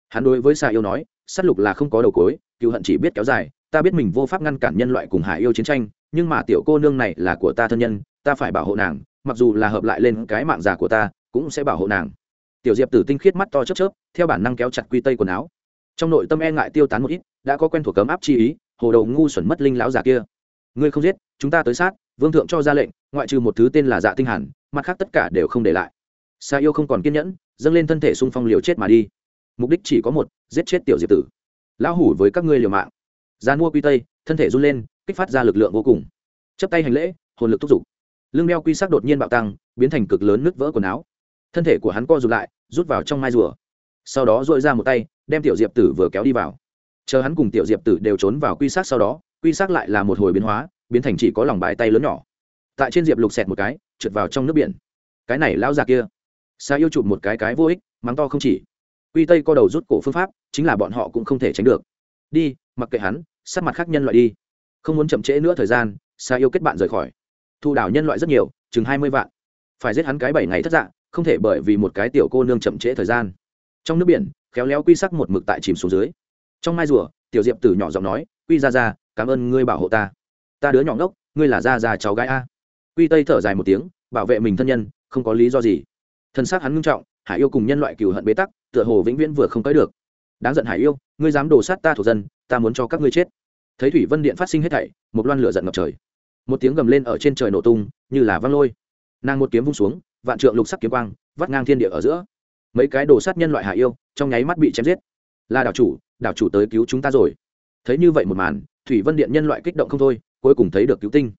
Hắn đối với xà yêu nói s á t lục là không có đầu cối cựu hận chỉ biết kéo dài, ta biết mình vô pháp ngăn cản nhân loại cùng hạ yêu chiến tranh, nhưng mà tiểu cô nương này là của ta thân nhân, ta phải bảo hộ nàng, mặc dù là hợp lại lên cái mạng già của ta, cũng sẽ bảo hộ nàng. Tiểu diệp tử tinh khiết mắt to chớp chớp, theo bản năng kéo chặt quy tây quần áo trong nội tâm e ngại tiêu tán một ít, đã có quen thuộc cấm áp chi ý, hồ đầu ngu xuẩn mất linh lão già kia. Ngươi không giết, chúng ta tới sát, vương thượng cho ra lệnh, ngoại trừ một thứ tên là dạ tinh hẳn mặt khác tất cả đều không để lại. Sa yêu không còn kiên nhẫn, dâng lên thân thể xung phong liều chết mà đi. Mục đích chỉ có một, giết chết tiểu diệp tử. Lão hủ với các ngươi liều mạng. Gian mua quy tây, thân thể run lên, kích phát ra lực lượng vô cùng. Chấp tay hành lễ, hồn lực thúc giục. Lưng đeo quy sắc đột nhiên bạo tăng, biến thành cực lớn nứt vỡ quần áo. Thân thể của hắn co rụt lại, rút vào trong mai rùa. Sau đó dội ra một tay đem tiểu diệp tử vừa kéo đi vào. Chờ hắn cùng tiểu diệp tử đều trốn vào quy sát sau đó, quy sát lại là một hồi biến hóa, biến thành chỉ có lòng bài tay lớn nhỏ. Tại trên diệp lục xẹt một cái, trượt vào trong nước biển. Cái này lão già kia, xa yêu chụp một cái cái vô ích, mắng to không chỉ. Quy tây co đầu rút cổ phương pháp, chính là bọn họ cũng không thể tránh được. Đi, mặc kệ hắn sát mặt khác nhân loại đi. Không muốn chậm trễ nữa thời gian, xa yêu kết bạn rời khỏi. Thu đảo nhân loại rất nhiều, chừng hai mươi vạn. Phải giết hắn cái bảy ngày thất dạng không thể bởi vì một cái tiểu cô nương chậm trễ thời gian. Trong nước biển khéo léo quy sắc một mực tại chìm xuống dưới. Trong mai rùa, tiểu diệp tử nhỏ giọng nói, quy ra ra, cảm ơn ngươi bảo hộ ta. Ta đứa nhỏ ngốc, ngươi là ra ra cháu gái a. Quy tây thở dài một tiếng, bảo vệ mình thân nhân, không có lý do gì. Thân xác hắn ngưng trọng, hải yêu cùng nhân loại cừu hận bế tắc, tựa hồ vĩnh viễn vừa không tới được. Đáng giận hải yêu, ngươi dám đổ sát ta thổ dân, ta muốn cho các ngươi chết. Thấy thủy vân điện phát sinh hết thảy, một loan lửa giận ngập trời. Một tiếng gầm lên ở trên trời nổ tung, như là văng lôi. Nàng một kiếm vung xuống, vạn trượng lục sắc kiếm quang, vắt ngang thiên địa ở giữa mấy cái đồ sát nhân loại hạ yêu, trong nháy mắt bị chém giết. Là đảo chủ đảo chủ tới cứu chúng ta rồi. Thấy như vậy một màn, thủy vân điện nhân loại kích động không thôi, cuối cùng thấy được cứu tinh.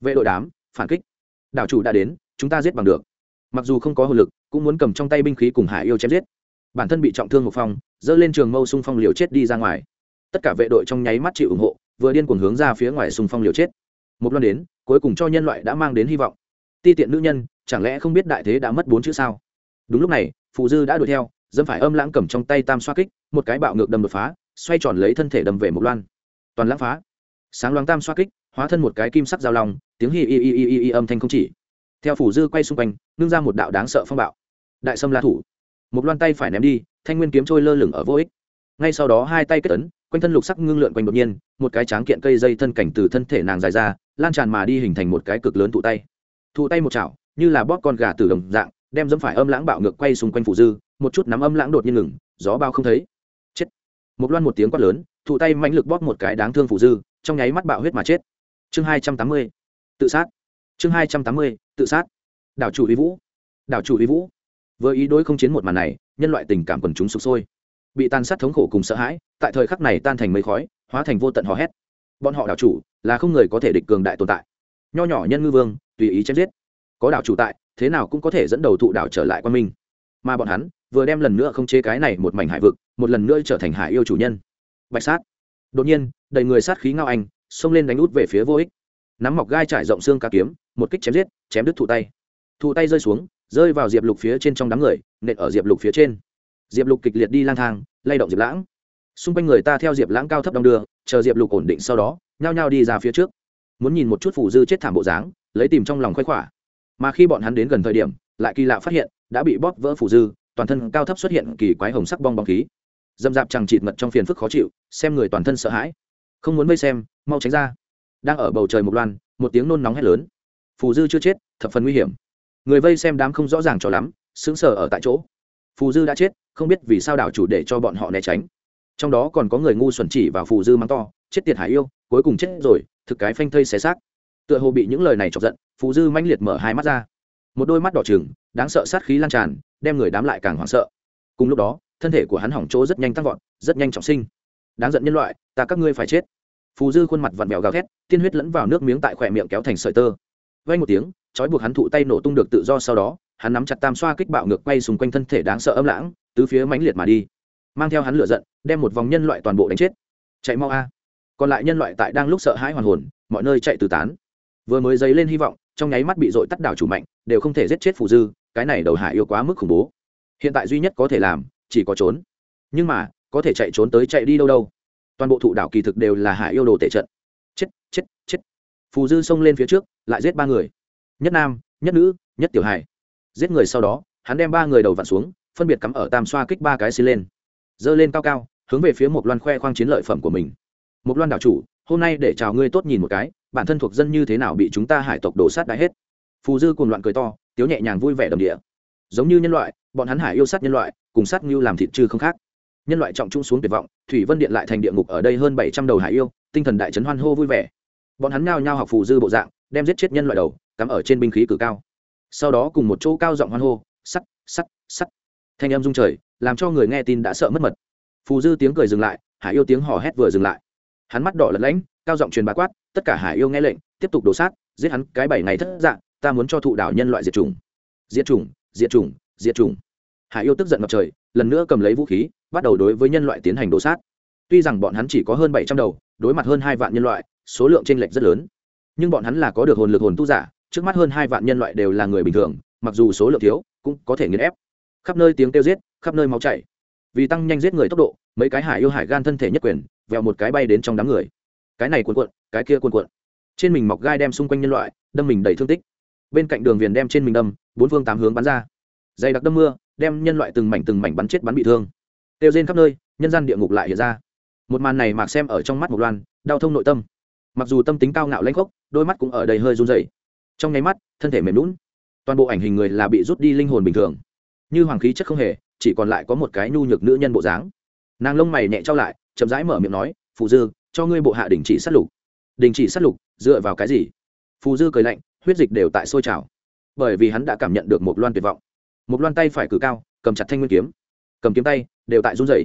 Vệ đội đám, phản kích. Đảo chủ đã đến, chúng ta giết bằng được. Mặc dù không có hồn lực, cũng muốn cầm trong tay binh khí cùng hạ yêu chém giết. Bản thân bị trọng thương một phong dơ lên trường mâu xung phong liều chết đi ra ngoài. Tất cả vệ đội trong nháy mắt chịu ủng hộ, vừa điên cuồng hướng ra phía ngoài xung phong liều chết. Một lần đến, cuối cùng cho nhân loại đã mang đến hy vọng. Ti tiện nữ nhân, chẳng lẽ không biết đại thế đã mất bốn chữ sao? Đúng lúc này phụ dư đã đuổi theo dâm phải âm lãng cầm trong tay tam xoa kích một cái bạo ngược đâm đột phá xoay tròn lấy thân thể đâm về một loan. Toàn lãng phá. Sáng loáng tam xoa kích hóa thân một cái kim sắc giao lòng, tiếng hi y y y y y âm thanh không chỉ. Theo phủ dư quay xung quanh nương ra một đạo đáng sợ phong bạo. Đại sâm la thủ. Một loan tay phải ném đi thanh nguyên kiếm trôi lơ lửng ở vô ích. Ngay sau đó hai tay kết ấn quanh thân lục sắc ngưng lượn quanh đột nhiên một cái tráng kiện cây dây thân cảnh từ thân thể nàng dài ra lan tràn mà đi hình thành một cái cực lớn thụ tay. Thụ tay một chảo như là bóp con gà từ đồng dạng đem dẫm phải âm lãng bạo ngược quay xung quanh phủ dư, một chút nắm âm lãng đột nhiên ngừng, gió bao không thấy. Chết. Một loan một tiếng quát lớn, thụ tay mạnh lực bóp một cái đáng thương phủ dư, trong nháy mắt bạo huyết mà chết. Chương hai trăm tám mươi. Tự sát. Chương hai trăm tám mươi, tự sát. Đảo chủ uy vũ. Đảo chủ uy vũ. Với ý đối không chiến một màn này, nhân loại tình cảm quần chúng sụp sôi. Bị tan sát thống khổ cùng sợ hãi, tại thời khắc này tan thành mây khói, hóa thành vô tận hò hét. Bọn họ đảo chủ là không người có thể địch cường đại tồn tại. Nho nhỏ nhân ngư vương, tùy ý chém giết. Có đảo chủ tại thế nào cũng có thể dẫn đầu thụ đảo trở lại quan minh mà bọn hắn vừa đem lần nữa không chế cái này một mảnh hải vực, một lần nữa trở thành hải yêu chủ nhân. Bạch sát. Đột nhiên, đầy người sát khí ngao anh, xông lên đánh út về phía vô ích. Nắm mọc gai trải rộng xương cá kiếm, một kích chém giết, chém đứt thụ tay. Thụ tay rơi xuống, rơi vào diệp lục phía trên trong đám người, nện ở diệp lục phía trên. Diệp lục kịch liệt đi lang thang, lay động diệp lãng. Xung quanh người ta theo diệp lãng cao thấp đong đưa, chờ diệp lục ổn định sau đó, nhao nhao đi ra phía trước. Muốn nhìn một chút phủ dư chết thảm bộ dáng, lấy tìm trong lòng khoái khỏa mà khi bọn hắn đến gần thời điểm, lại kỳ lạ phát hiện, đã bị bóp vỡ phủ dư, toàn thân cao thấp xuất hiện kỳ quái hồng sắc bong bóng khí. Dâm dạp chẳng chịt mật trong phiền phức khó chịu, xem người toàn thân sợ hãi. Không muốn vây xem, mau tránh ra. Đang ở bầu trời một loan, một tiếng nôn nóng hét lớn. Phù dư chưa chết, thập phần nguy hiểm. Người vây xem đám không rõ ràng cho lắm, sững sờ ở tại chỗ. Phù dư đã chết, không biết vì sao đảo chủ để cho bọn họ né tránh. Trong đó còn có người ngu xuẩn chỉ vào phù dư mắng to, chết tiệt hải yêu, cuối cùng chết rồi, thực cái phanh thây xé xác tựa hồ bị những lời này chọc giận phù dư mãnh liệt mở hai mắt ra. Một đôi mắt đỏ trừng, đáng sợ sát khí lan tràn, đem người đám lại càng hoảng sợ. Cùng lúc đó, thân thể của hắn hỏng chỗ rất nhanh tăng vọt, rất nhanh trọng sinh. Đáng giận nhân loại, ta các ngươi phải chết. Phù dư khuôn mặt vặn vẹo gào thét, tiên huyết lẫn vào nước miếng tại khỏe miệng kéo thành sợi tơ. Vay một tiếng, trói buộc hắn thụ tay nổ tung được tự do sau đó, hắn nắm chặt tam xoa kích bạo ngược quay xung quanh thân thể đáng sợ âm lãng, tứ phía mãnh liệt mà đi. Mang theo hắn lửa giận, đem một vòng nhân loại toàn bộ đánh chết. Chạy mau a. Còn lại nhân loại tại đang lúc sợ hãi hoàn hồn, mọi nơi chạy từ tán vừa mới dấy lên hy vọng, trong nháy mắt bị dội tắt đảo chủ mạnh, đều không thể giết chết phù dư, cái này đầu hạ yêu quá mức khủng bố. Hiện tại duy nhất có thể làm, chỉ có trốn. Nhưng mà, có thể chạy trốn tới chạy đi đâu đâu. Toàn bộ thụ đảo kỳ thực đều là hạ yêu đồ tệ trận. Chết chết chết. Phù dư xông lên phía trước, lại giết ba người. Nhất nam, nhất nữ, nhất tiểu hải giết người sau đó, hắn đem ba người đầu vặn xuống, phân biệt cắm ở tam xoa kích ba cái xi lên. Giơ lên cao cao, hướng về phía một loan khoe khoang chiến lợi phẩm của mình. Một loan đảo chủ, hôm nay để chào ngươi tốt nhìn một cái bản thân thuộc dân như thế nào bị chúng ta hải tộc đổ sát đã hết. Phù dư cùng loạn cười to, tiếu nhẹ nhàng vui vẻ đầm địa. Giống như nhân loại, bọn hắn hải yêu sát nhân loại, cùng sát ngưu làm thịt trừ không khác. Nhân loại trọng trung xuống tuyệt vọng, thủy vân điện lại thành địa ngục ở đây hơn bảy trăm đầu hải yêu, tinh thần đại trấn hoan hô vui vẻ. Bọn hắn nao nhao học phù dư bộ dạng, đem giết chết nhân loại đầu, cắm ở trên binh khí cử cao. Sau đó cùng một chỗ cao giọng hoan hô, sắt sắt sắt. Thanh âm rung trời, làm cho người nghe tin đã sợ mất mật. Phù dư tiếng cười dừng lại, hải yêu tiếng hò hét vừa dừng lại. Hắn mắt đỏ lật lãnh cao giọng truyền bá quát tất cả hải yêu nghe lệnh, tiếp tục đổ sát, giết hắn, cái bảy ngày thất dạng ta muốn cho thụ đảo nhân loại diệt chủng. Diệt chủng diệt chủng diệt chủng. Hải yêu tức giận ngập trời, lần nữa cầm lấy vũ khí, bắt đầu đối với nhân loại tiến hành đổ sát. Tuy rằng bọn hắn chỉ có hơn bảy trăm đầu, đối mặt hơn hai vạn nhân loại, số lượng tranh lệch rất lớn. Nhưng bọn hắn là có được hồn lực hồn tu giả, trước mắt hơn hai vạn nhân loại đều là người bình thường, mặc dù số lượng thiếu, cũng có thể nghiền ép. Khắp nơi tiếng kêu giết, khắp nơi máu chảy. Vì tăng nhanh giết người tốc độ, mấy cái hải yêu hải gan thân thể nhất quyền, vẹo một cái bay đến trong đám người. Cái này cuộn cuộn cái kia cuộn cuộn. Trên mình mọc gai đem xung quanh nhân loại, đâm mình đầy thương tích. Bên cạnh đường viền đem trên mình đâm, bốn phương tám hướng bắn ra. Dày đặc đâm mưa, đem nhân loại từng mảnh từng mảnh bắn chết bắn bị thương. Tiêu rên khắp nơi, nhân gian địa ngục lại hiện ra. Một màn này mạc xem ở trong mắt một loan, đau thông nội tâm. Mặc dù tâm tính cao ngạo lãnh khốc, đôi mắt cũng ở đây hơi run rẩy. Trong nháy mắt, thân thể mềm lún toàn bộ ảnh hình người là bị rút đi linh hồn bình thường. Như hoàng khí chất không hề, chỉ còn lại có một cái nhu nhược nữ nhân bộ dáng. Nàng lông mày nhẹ trao lại, chậm rãi mở miệng nói, phụ dư, cho ngươi bộ hạ đình chỉ sát lục đình chỉ sát lục, dựa vào cái gì? Phù dư cười lạnh, huyết dịch đều tại sôi trào. Bởi vì hắn đã cảm nhận được một loan tuyệt vọng. Một loan tay phải cử cao, cầm chặt thanh nguyên kiếm. Cầm kiếm tay, đều tại run rẩy.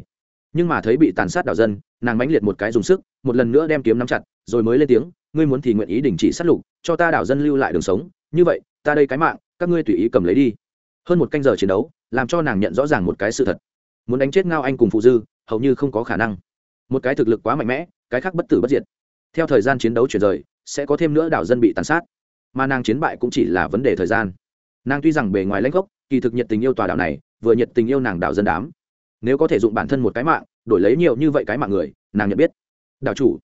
Nhưng mà thấy bị tàn sát đảo dân, nàng mãnh liệt một cái dùng sức, một lần nữa đem kiếm nắm chặt, rồi mới lên tiếng, ngươi muốn thì nguyện ý đình chỉ sát lục, cho ta đảo dân lưu lại đường sống. Như vậy, ta đây cái mạng, các ngươi tùy ý cầm lấy đi. Hơn một canh giờ chiến đấu, làm cho nàng nhận rõ ràng một cái sự thật. Muốn đánh chết ngao anh cùng phụ dư, hầu như không có khả năng. Một cái thực lực quá mạnh mẽ, cái khác bất tử bất diệt theo thời gian chiến đấu chuyển rời, sẽ có thêm nữa đảo dân bị tàn sát. Mà nàng chiến bại cũng chỉ là vấn đề thời gian. Nàng tuy rằng bề ngoài lãnh gốc, kỳ thực nhiệt tình yêu tòa đảo này, vừa nhiệt tình yêu nàng đảo dân đám. Nếu có thể dụng bản thân một cái mạng, đổi lấy nhiều như vậy cái mạng người, nàng nhận biết. Đảo chủ.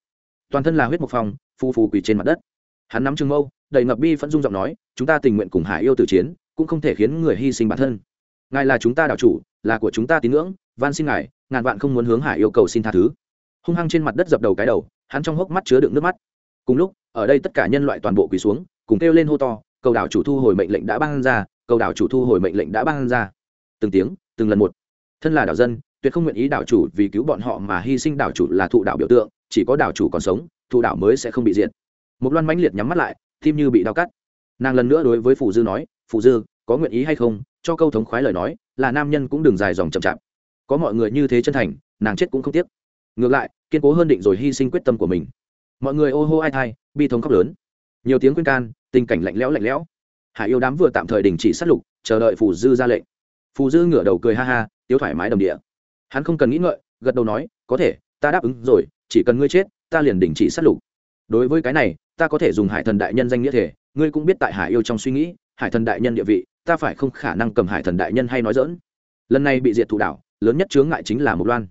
Toàn thân là huyết mộc phong, phù phù quỳ trên mặt đất. Hắn nắm trưng mâu, đầy ngập bi phẫn dung giọng nói, chúng ta tình nguyện cùng hải yêu tử chiến, cũng không thể khiến người hy sinh bản thân. Ngài là chúng ta đảo chủ, là của chúng ta tín ngưỡng, van xin ngài, ngàn vạn không muốn hướng hải yêu cầu xin tha thứ. Hung hăng trên mặt đất dập đầu cái đầu hắn trong hốc mắt chứa đựng nước mắt. Cùng lúc, ở đây tất cả nhân loại toàn bộ quỳ xuống, cùng kêu lên hô to, cầu đảo chủ thu hồi mệnh lệnh đã ban ra, cầu đảo chủ thu hồi mệnh lệnh đã ban ra. Từng tiếng, từng lần một. Thân là đảo dân, tuyệt không nguyện ý đảo chủ vì cứu bọn họ mà hy sinh đảo chủ là thụ đảo biểu tượng, chỉ có đảo chủ còn sống, thụ đảo mới sẽ không bị diệt. Một loan mãnh liệt nhắm mắt lại, tim như bị đau cắt. Nàng lần nữa đối với phủ dư nói phủ dư, có nguyện ý hay không? Cho câu thống khoái lời nói, là nam nhân cũng đừng dài dòng chậm chạp. Có mọi người như thế chân thành, nàng chết cũng không tiếc ngược lại, kiên cố hơn định rồi hy sinh quyết tâm của mình. Mọi người ô hô ai thai, bi thống khóc lớn. Nhiều tiếng khuyên can, tình cảnh lạnh lẽo lạnh lẽo. Hải yêu đám vừa tạm thời đình chỉ sát lục, chờ đợi phù dư ra lệnh. Phù dư ngửa đầu cười ha ha, tiếu thoải mái đồng địa. Hắn không cần nghĩ ngợi, gật đầu nói, có thể, ta đáp ứng rồi, chỉ cần ngươi chết, ta liền đình chỉ sát lục. Đối với cái này, ta có thể dùng hải thần đại nhân danh nghĩa thể, ngươi cũng biết tại hải yêu trong suy nghĩ, hải thần đại nhân địa vị, ta phải không khả năng cầm hải thần đại nhân hay nói dỡn lần này bị diệt thủ đảo, lớn nhất chướng ngại chính là một loan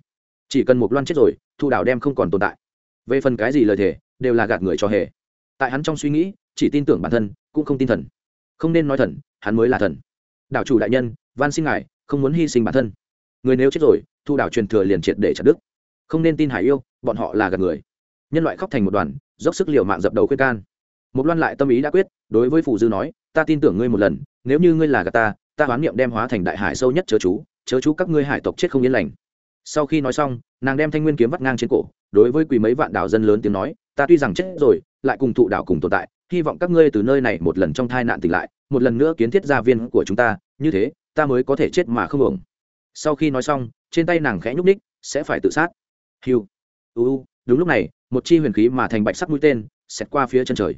chỉ cần một loan chết rồi, thu đảo đem không còn tồn tại. Về phần cái gì lời thề, đều là gạt người cho hề. Tại hắn trong suy nghĩ, chỉ tin tưởng bản thân, cũng không tin thần. Không nên nói thần, hắn mới là thần. Đảo chủ đại nhân, van xin ngài, không muốn hy sinh bản thân. Người nếu chết rồi, thu đảo truyền thừa liền triệt để chặt đức không nên tin hải yêu, bọn họ là gạt người. Nhân loại khóc thành một đoàn, dốc sức liều mạng dập đầu khuyết can. Một loan lại tâm ý đã quyết, đối với phù dư nói, ta tin tưởng ngươi một lần, nếu như ngươi là gạt ta ta hoán niệm đem hóa thành đại hải sâu nhất chớ chú chớ chú các ngươi hải tộc chết không yên lành sau khi nói xong, nàng đem thanh nguyên kiếm vắt ngang trên cổ, đối với quỳ mấy vạn đảo dân lớn tiếng nói, ta tuy rằng chết rồi, lại cùng thụ đảo cùng tồn tại, hy vọng các ngươi từ nơi này một lần trong thai nạn tỉnh lại, một lần nữa kiến thiết gia viên của chúng ta, như thế, ta mới có thể chết mà không hưởng sau khi nói xong, trên tay nàng khẽ nhúc ních sẽ phải tự sát. Hiu uu đúng lúc này, một chi huyền khí mà thành bạch sắc mũi tên, xẹt qua phía chân trời.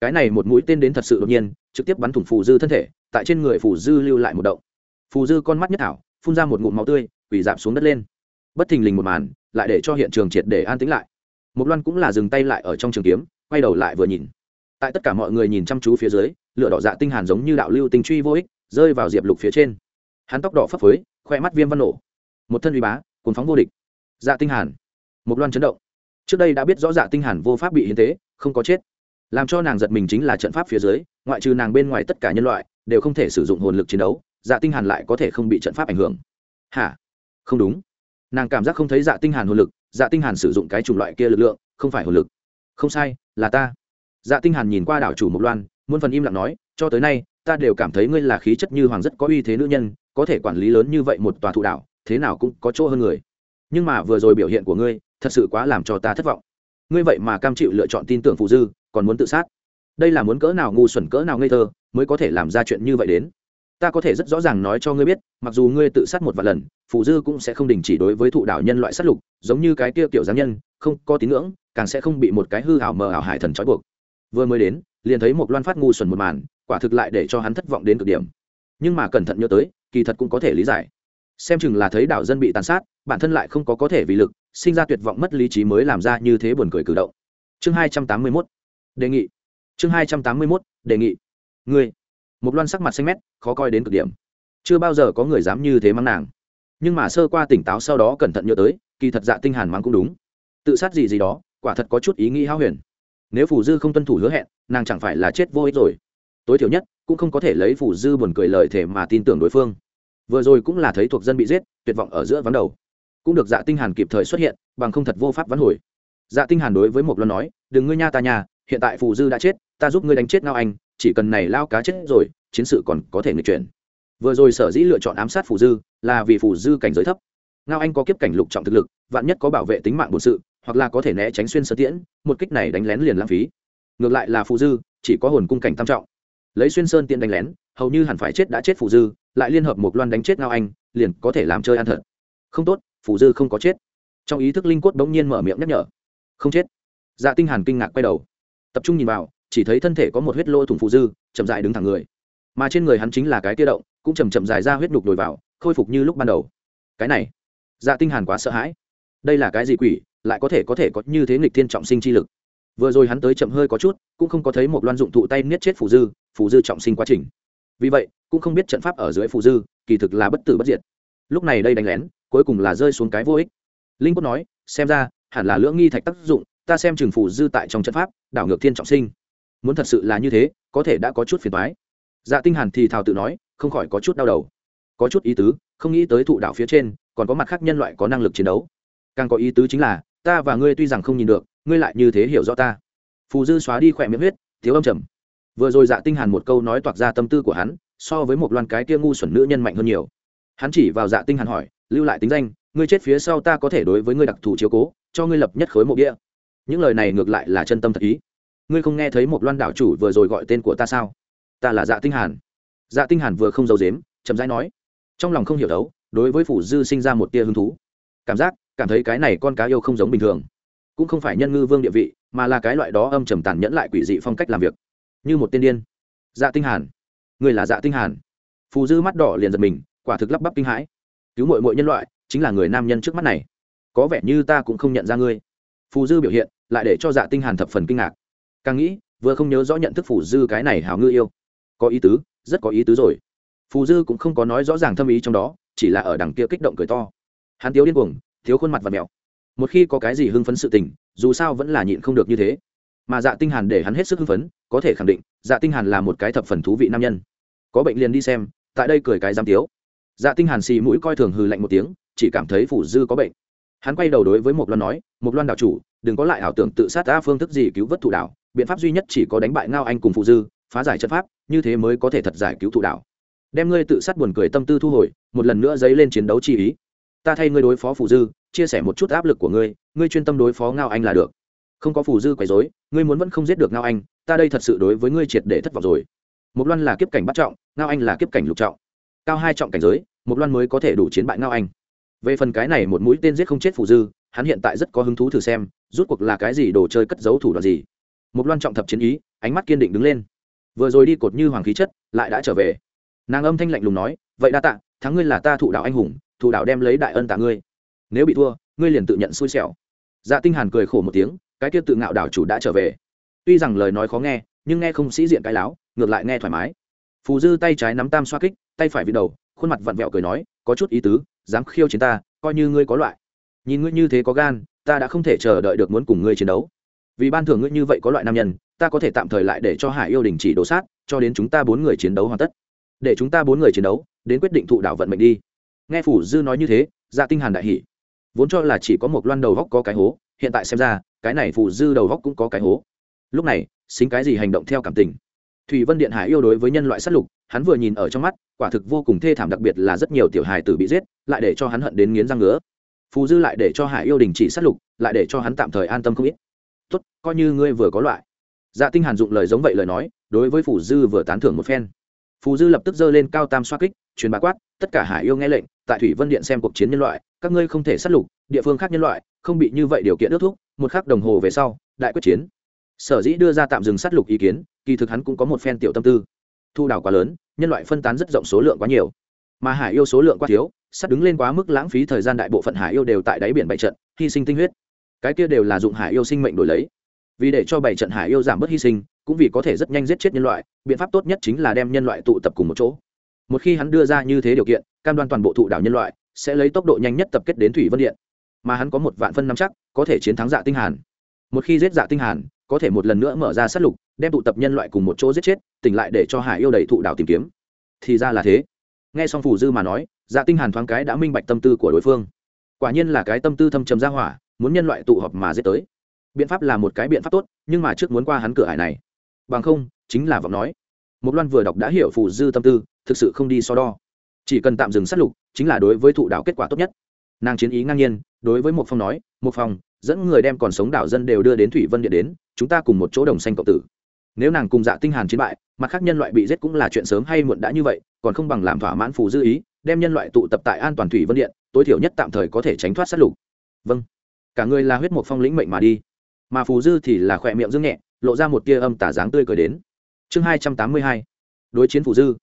Cái này một mũi tên đến thật sự đột nhiên, trực tiếp bắn thủng phù dư thân thể, tại trên người phù dư lưu lại một động. Phù dư con mắt nhất thảo, phun ra một ngụm máu tươi, quỳ dạp xuống đất lên bất thình lình một màn, lại để cho hiện trường triệt để an tĩnh lại. Một loan cũng là dừng tay lại ở trong trường kiếm, quay đầu lại vừa nhìn. Tại tất cả mọi người nhìn chăm chú phía dưới, lửa đỏ dạ tinh hàn giống như đạo lưu tinh truy vô ích, rơi vào diệp lục phía trên. Hắn tóc đỏ phấp phới, khoe mắt viêm văn nổ. Một thân uy bá cuốn phóng vô địch. Dạ tinh hàn. Một loan chấn động. Trước đây đã biết rõ dạ tinh hàn vô pháp bị hiến tế, không có chết. Làm cho nàng giật mình chính là trận pháp phía dưới, ngoại trừ nàng bên ngoài tất cả nhân loại, đều không thể sử dụng hồn lực chiến đấu dạ tinh hàn lại có thể không bị trận pháp ảnh hưởng. Hả? Không đúng nàng cảm giác không thấy dạ tinh hàn hồn lực dạ tinh hàn sử dụng cái chủng loại kia lực lượng, không phải hồn lực. Không sai, là ta. Dạ tinh hàn nhìn qua đảo chủ mộc loan, muôn phần im lặng nói, cho tới nay, ta đều cảm thấy ngươi là khí chất như hoàng rất có uy thế nữ nhân, có thể quản lý lớn như vậy một tòa thụ đảo, thế nào cũng có chỗ hơn người. Nhưng mà vừa rồi biểu hiện của ngươi, thật sự quá làm cho ta thất vọng. Ngươi vậy mà cam chịu lựa chọn tin tưởng phụ dư, còn muốn tự sát. Đây là muốn cỡ nào ngu xuẩn, cỡ nào ngây thơ, mới có thể làm ra chuyện như vậy đến ta có thể rất rõ ràng nói cho ngươi biết, mặc dù ngươi tự sát một vài lần phụ dư cũng sẽ không đình chỉ đối với thụ đảo nhân loại sát lục, giống như cái kia kiểu giáng nhân, không có tín ngưỡng, càng sẽ không bị một cái hư hảo mờ ảo hải thần trói buộc. Vừa mới đến, liền thấy một loan phát ngu xuẩn một màn, quả thực lại để cho hắn thất vọng đến cực điểm. Nhưng mà cẩn thận nhớ tới, kỳ thật cũng có thể lý giải. Xem chừng là thấy đảo dân bị tàn sát, bản thân lại không có có thể vì lực, sinh ra tuyệt vọng mất lý trí mới làm ra như thế buồn cười cử động. Chương hai trăm tám mươi mốt, đề nghị. Chương hai trăm tám mươi mốt, đề nghị. Ngươi một loan sắc mặt xanh mét, khó coi đến cực điểm. Chưa bao giờ có người dám như thế mắng nàng. Nhưng mà sơ qua tỉnh táo sau đó cẩn thận nhớ tới, kỳ thật dạ tinh hàn mắng cũng đúng. Tự sát gì gì đó, quả thật có chút ý nghĩ hao huyền. Nếu Phủ dư không tuân thủ hứa hẹn, nàng chẳng phải là chết vô ích rồi. Tối thiểu nhất, cũng không có thể lấy Phủ dư buồn cười lời thể mà tin tưởng đối phương. Vừa rồi cũng là thấy thuộc dân bị giết, tuyệt vọng ở giữa vắng đầu. Cũng được dạ tinh hàn kịp thời xuất hiện, bằng không thật vô pháp vãn hồi. Dạ tinh hàn đối với một loan nói, đừng ngươi nha ta nhà hiện tại Phủ dư đã chết, ta giúp ngươi đánh chết ngao anh chỉ cần này lao cá chết rồi, chiến sự còn có thể người chuyển. Vừa rồi sở dĩ lựa chọn ám sát phù dư là vì phù dư cảnh giới thấp. Ngao anh có kiếp cảnh lục trọng thực lực, vạn nhất có bảo vệ tính mạng bổn sự, hoặc là có thể né tránh xuyên sơ tiễn, một kích này đánh lén liền lãng phí. Ngược lại là phù dư, chỉ có hồn cung cảnh tam trọng. Lấy xuyên sơn tiện đánh lén, hầu như hẳn phải chết đã chết phù dư, lại liên hợp một loan đánh chết ngao anh, liền có thể làm chơi ăn thật. Không tốt, phù dư không có chết. Trong ý thức linh quất bỗng nhiên mở miệng nhắc nhở. Không chết. Dạ tinh hàn kinh ngạc quay đầu. Tập trung nhìn vào chỉ thấy thân thể có một huyết lỗ thủng phù dư, chậm dại đứng thẳng người. Mà trên người hắn chính là cái tia động, cũng chầm chậm dài ra huyết đục đổi vào, khôi phục như lúc ban đầu. Cái này dạ tinh hàn quá sợ hãi. Đây là cái gì quỷ, lại có thể có thể có như thế nghịch thiên trọng sinh chi lực. Vừa rồi hắn tới chậm hơi có chút, cũng không có thấy một loan dụng thụ tay niết chết phù dư phù dư trọng sinh quá trình. Vì vậy, cũng không biết trận pháp ở dưới phù dư, kỳ thực là bất tử bất diệt. Lúc này đây đánh lén, cuối cùng là rơi xuống cái vô ích. Linh quốc nói, xem ra, hẳn là lưỡng nghi thạch tác dụng, ta xem trường phù dư tại trong trận pháp, đảo ngược thiên trọng sinh muốn thật sự là như thế, có thể đã có chút phiền toái. Dạ tinh hàn thì thào tự nói, không khỏi có chút đau đầu. Có chút ý tứ, không nghĩ tới thụ đạo phía trên, còn có mặt khác nhân loại có năng lực chiến đấu. Càng có ý tứ chính là, ta và ngươi tuy rằng không nhìn được, ngươi lại như thế hiểu rõ ta. Phù dư xóa đi khỏe miệng huyết, thiếu âm trầm. Vừa rồi dạ tinh hàn một câu nói toạc ra tâm tư của hắn, so với một loan cái kia ngu xuẩn nữ nhân mạnh hơn nhiều. Hắn chỉ vào dạ tinh hàn hỏi, lưu lại tính danh, ngươi chết phía sau ta có thể đối với ngươi đặc thù chiếu cố, cho ngươi lập nhất khối mộ bia những lời này ngược lại là chân tâm thật ý ngươi không nghe thấy một loan đảo chủ vừa rồi gọi tên của ta sao? Ta là dạ tinh hàn. Dạ tinh hàn vừa không giấu giếm, chậm rãi nói, trong lòng không hiểu đấu, đối với phủ dư sinh ra một tia hứng thú. Cảm giác, cảm thấy cái này con cá yêu không giống bình thường. Cũng không phải nhân ngư vương địa vị, mà là cái loại đó âm trầm tàn nhẫn lại quỷ dị phong cách làm việc. Như một tiên điên. Dạ tinh hàn. Người là dạ tinh hàn. Phù dư mắt đỏ liền giật mình, quả thực lắp bắp kinh hãi. Cứu mọi mọi nhân loại, chính là người nam nhân trước mắt này. Có vẻ như ta cũng không nhận ra ngươi. Phù dư biểu hiện, lại để cho dạ tinh hàn thập phần kinh ngạc càng nghĩ, vừa không nhớ rõ nhận thức phù dư cái này hảo ngư yêu. Có ý tứ, rất có ý tứ rồi. Phù dư cũng không có nói rõ ràng thâm ý trong đó, chỉ là ở đằng kia kích động cười to. Hắn thiếu điên cuồng, thiếu khuôn mặt và mèo một khi có cái gì hưng phấn sự tình, dù sao vẫn là nhịn không được như thế. Mà dạ tinh hàn để hắn hết sức hưng phấn, có thể khẳng định dạ tinh hàn là một cái thập phần thú vị nam nhân. Có bệnh liền đi xem, tại đây cười cái giam tiếu dạ tinh hàn xì mũi coi thường hừ lạnh một tiếng, chỉ cảm thấy phủ dư có bệnh. Hắn quay đầu đối với một loan nói một loan đảo chủ, đừng có lại ảo tưởng tự sát ta phương thức gì cứu vớt thủ đảo biện pháp duy nhất chỉ có đánh bại ngao anh cùng phụ dư, phá giải trận pháp, như thế mới có thể thật giải cứu thụ đạo. đem ngươi tự sát buồn cười tâm tư thu hồi, một lần nữa dấy lên chiến đấu chi ý. Ta thay ngươi đối phó phụ dư, chia sẻ một chút áp lực của ngươi ngươi chuyên tâm đối phó ngao anh là được. Không có phù dư quấy rối, ngươi muốn vẫn không giết được ngao anh, ta đây thật sự đối với ngươi triệt để thất vọng rồi. Một loan là kiếp cảnh bắt trọng, ngao anh là kiếp cảnh lục trọng. Cao hai trọng cảnh giới một loan mới có thể đủ chiến bại ngao anh. Về phần cái này một mũi tên giết không chết phù dư, hắn hiện tại rất có hứng thú thử xem rút cuộc là cái gì đồ chơi cất giấu thủ đoạn gì một loan trọng thập chiến ý, ánh mắt kiên định đứng lên. Vừa rồi đi cột như hoàng khí chất, lại đã trở về. Nàng âm thanh lạnh lùng nói, vậy đa tạ, thắng ngươi là ta thụ đạo anh hùng, thụ đạo đem lấy đại ân tạ ngươi. Nếu bị thua, ngươi liền tự nhận xui xẻo. Dạ tinh hàn cười khổ một tiếng, cái kia tự ngạo đảo chủ đã trở về. Tuy rằng lời nói khó nghe, nhưng nghe không sĩ diện cái láo, ngược lại nghe thoải mái. Phù dư tay trái nắm tam xoa kích, tay phải vị đầu, khuôn mặt vặn vẹo cười nói, có chút ý tứ, dám khiêu chiến ta, coi như ngươi có loại. Nhìn ngươi như thế có gan, ta đã không thể chờ đợi được muốn cùng ngươi chiến đấu vì ban thưởng ngươi như vậy có loại nam nhân, ta có thể tạm thời lại để cho hải yêu đình chỉ đổ sát, cho đến chúng ta bốn người chiến đấu hoàn tất. Để chúng ta bốn người chiến đấu, đến quyết định thụ đạo vận mệnh đi. Nghe phủ dư nói như thế dạ tinh hàn đại hỉ. Vốn cho là chỉ có một loan đầu góc có cái hố, hiện tại xem ra, cái này phủ dư đầu góc cũng có cái hố. Lúc này, xính cái gì hành động theo cảm tình. Thủy vân điện hải yêu đối với nhân loại sát lục, hắn vừa nhìn ở trong mắt, quả thực vô cùng thê thảm đặc biệt là rất nhiều tiểu hài tử bị giết, lại để cho hắn hận đến nghiến răng ngứa. Phù dư lại để cho hải yêu đình chỉ sát lục, lại để cho hắn tạm thời an tâm không ít tốt, coi như ngươi vừa có loại. Dạ tinh hàn dụng lời giống vậy lời nói, đối với phù dư vừa tán thưởng một phen. Phù dư lập tức giơ lên cao tam xoa kích, truyền bá quát, tất cả hải yêu nghe lệnh, tại thủy vân điện xem cuộc chiến nhân loại, các ngươi không thể sát lục, địa phương khác nhân loại, không bị như vậy điều kiện ước thúc, một khắc đồng hồ về sau, đại quyết chiến. Sở dĩ đưa ra tạm dừng sát lục ý kiến, kỳ thực hắn cũng có một phen tiểu tâm tư. Thu đảo quá lớn, nhân loại phân tán rất rộng số lượng quá nhiều. Mà hải yêu số lượng quá thiếu sắt đứng lên quá mức lãng phí thời gian đại bộ phận hải yêu đều tại đáy biển bại trận, hy sinh tinh huyết cái kia đều là dụng hải yêu sinh mệnh đổi lấy. Vì để cho bảy trận hải yêu giảm bớt hy sinh, cũng vì có thể rất nhanh giết chết nhân loại, biện pháp tốt nhất chính là đem nhân loại tụ tập cùng một chỗ. Một khi hắn đưa ra như thế điều kiện, cam đoan toàn bộ thụ đảo nhân loại sẽ lấy tốc độ nhanh nhất tập kết đến thủy vân điện. Mà hắn có một vạn phân năm chắc, có thể chiến thắng dạ tinh hàn. Một khi giết dạ tinh hàn, có thể một lần nữa mở ra sát lục, đem tụ tập nhân loại cùng một chỗ giết chết, tỉnh lại để cho hải yêu đầy thụ đảo tìm kiếm. Thì ra là thế. Nghe xong phủ dư mà nói dạ tinh hàn thoáng cái đã minh bạch tâm tư của đối phương. Quả nhiên là cái tâm tư thâm trầm ra hỏa muốn nhân loại tụ họp mà giết tới. Biện pháp là một cái biện pháp tốt, nhưng mà trước muốn qua hắn cửa hải này. Bằng không, chính là vọng nói. Một loan vừa đọc đã hiểu phù dư tâm tư, thực sự không đi so đo. Chỉ cần tạm dừng sát lục, chính là đối với thụ đạo kết quả tốt nhất. Nàng chiến ý ngang nhiên, đối với một phong nói một phong, dẫn người đem còn sống đảo dân đều đưa đến thủy vân điện đến, chúng ta cùng một chỗ đồng xanh cộng tử. Nếu nàng cùng dạ tinh hàn chiến bại, mặt khác nhân loại bị giết cũng là chuyện sớm hay muộn đã như vậy, còn không bằng làm thỏa mãn phù dư ý, đem nhân loại tụ tập tại an toàn thủy vân điện, tối thiểu nhất tạm thời có thể tránh thoát sát lục. Vâng cả người là huyết mục phong lĩnh mệnh mà đi. Mà phù dư thì là khỏe miệng dương nhẹ, lộ ra một tia âm tả dáng tươi cười đến. Chương hai trăm tám mươi hai, đối chiến phù dư.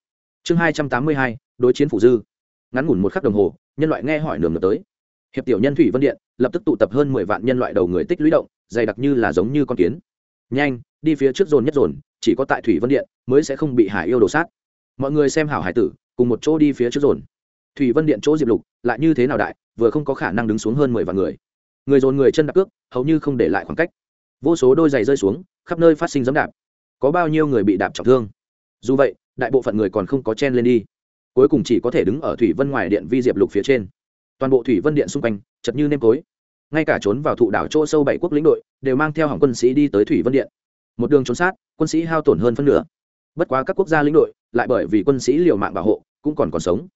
Chương hai trăm tám mươi hai, đối chiến phù dư. Ngắn ngủn một khắc đồng hồ, nhân loại nghe hỏi nườm ngược tới. Hiệp tiểu nhân thủy vân điện lập tức tụ tập hơn mười vạn nhân loại đầu người tích lũy động, dày đặc như là giống như con kiến. Nhanh, đi phía trước dồn nhất dồn, chỉ có tại thủy vân điện mới sẽ không bị hải yêu đổ sát. Mọi người xem hảo hải tử, cùng một chỗ đi phía trước dồn. Thủy vân điện chỗ diệp lục lại như thế nào đại, vừa không có khả năng đứng xuống hơn mười vạn người người dồn người chân đạp cước, hầu như không để lại khoảng cách. Vô số đôi giày rơi xuống, khắp nơi phát sinh dẫm đạp. Có bao nhiêu người bị đạp trọng thương? Dù vậy, đại bộ phận người còn không có chen lên đi. Cuối cùng chỉ có thể đứng ở thủy vân ngoài điện vi diệp lục phía trên. Toàn bộ thủy vân điện xung quanh, chật như nêm tối. Ngay cả trốn vào thụ đảo chỗ sâu bảy quốc lĩnh đội, đều mang theo hỏng quân sĩ đi tới thủy vân điện. Một đường trốn sát, quân sĩ hao tổn hơn phân nửa. Bất quá các quốc gia lĩnh đội, lại bởi vì quân sĩ liều mạng bảo hộ, cũng còn còn sống.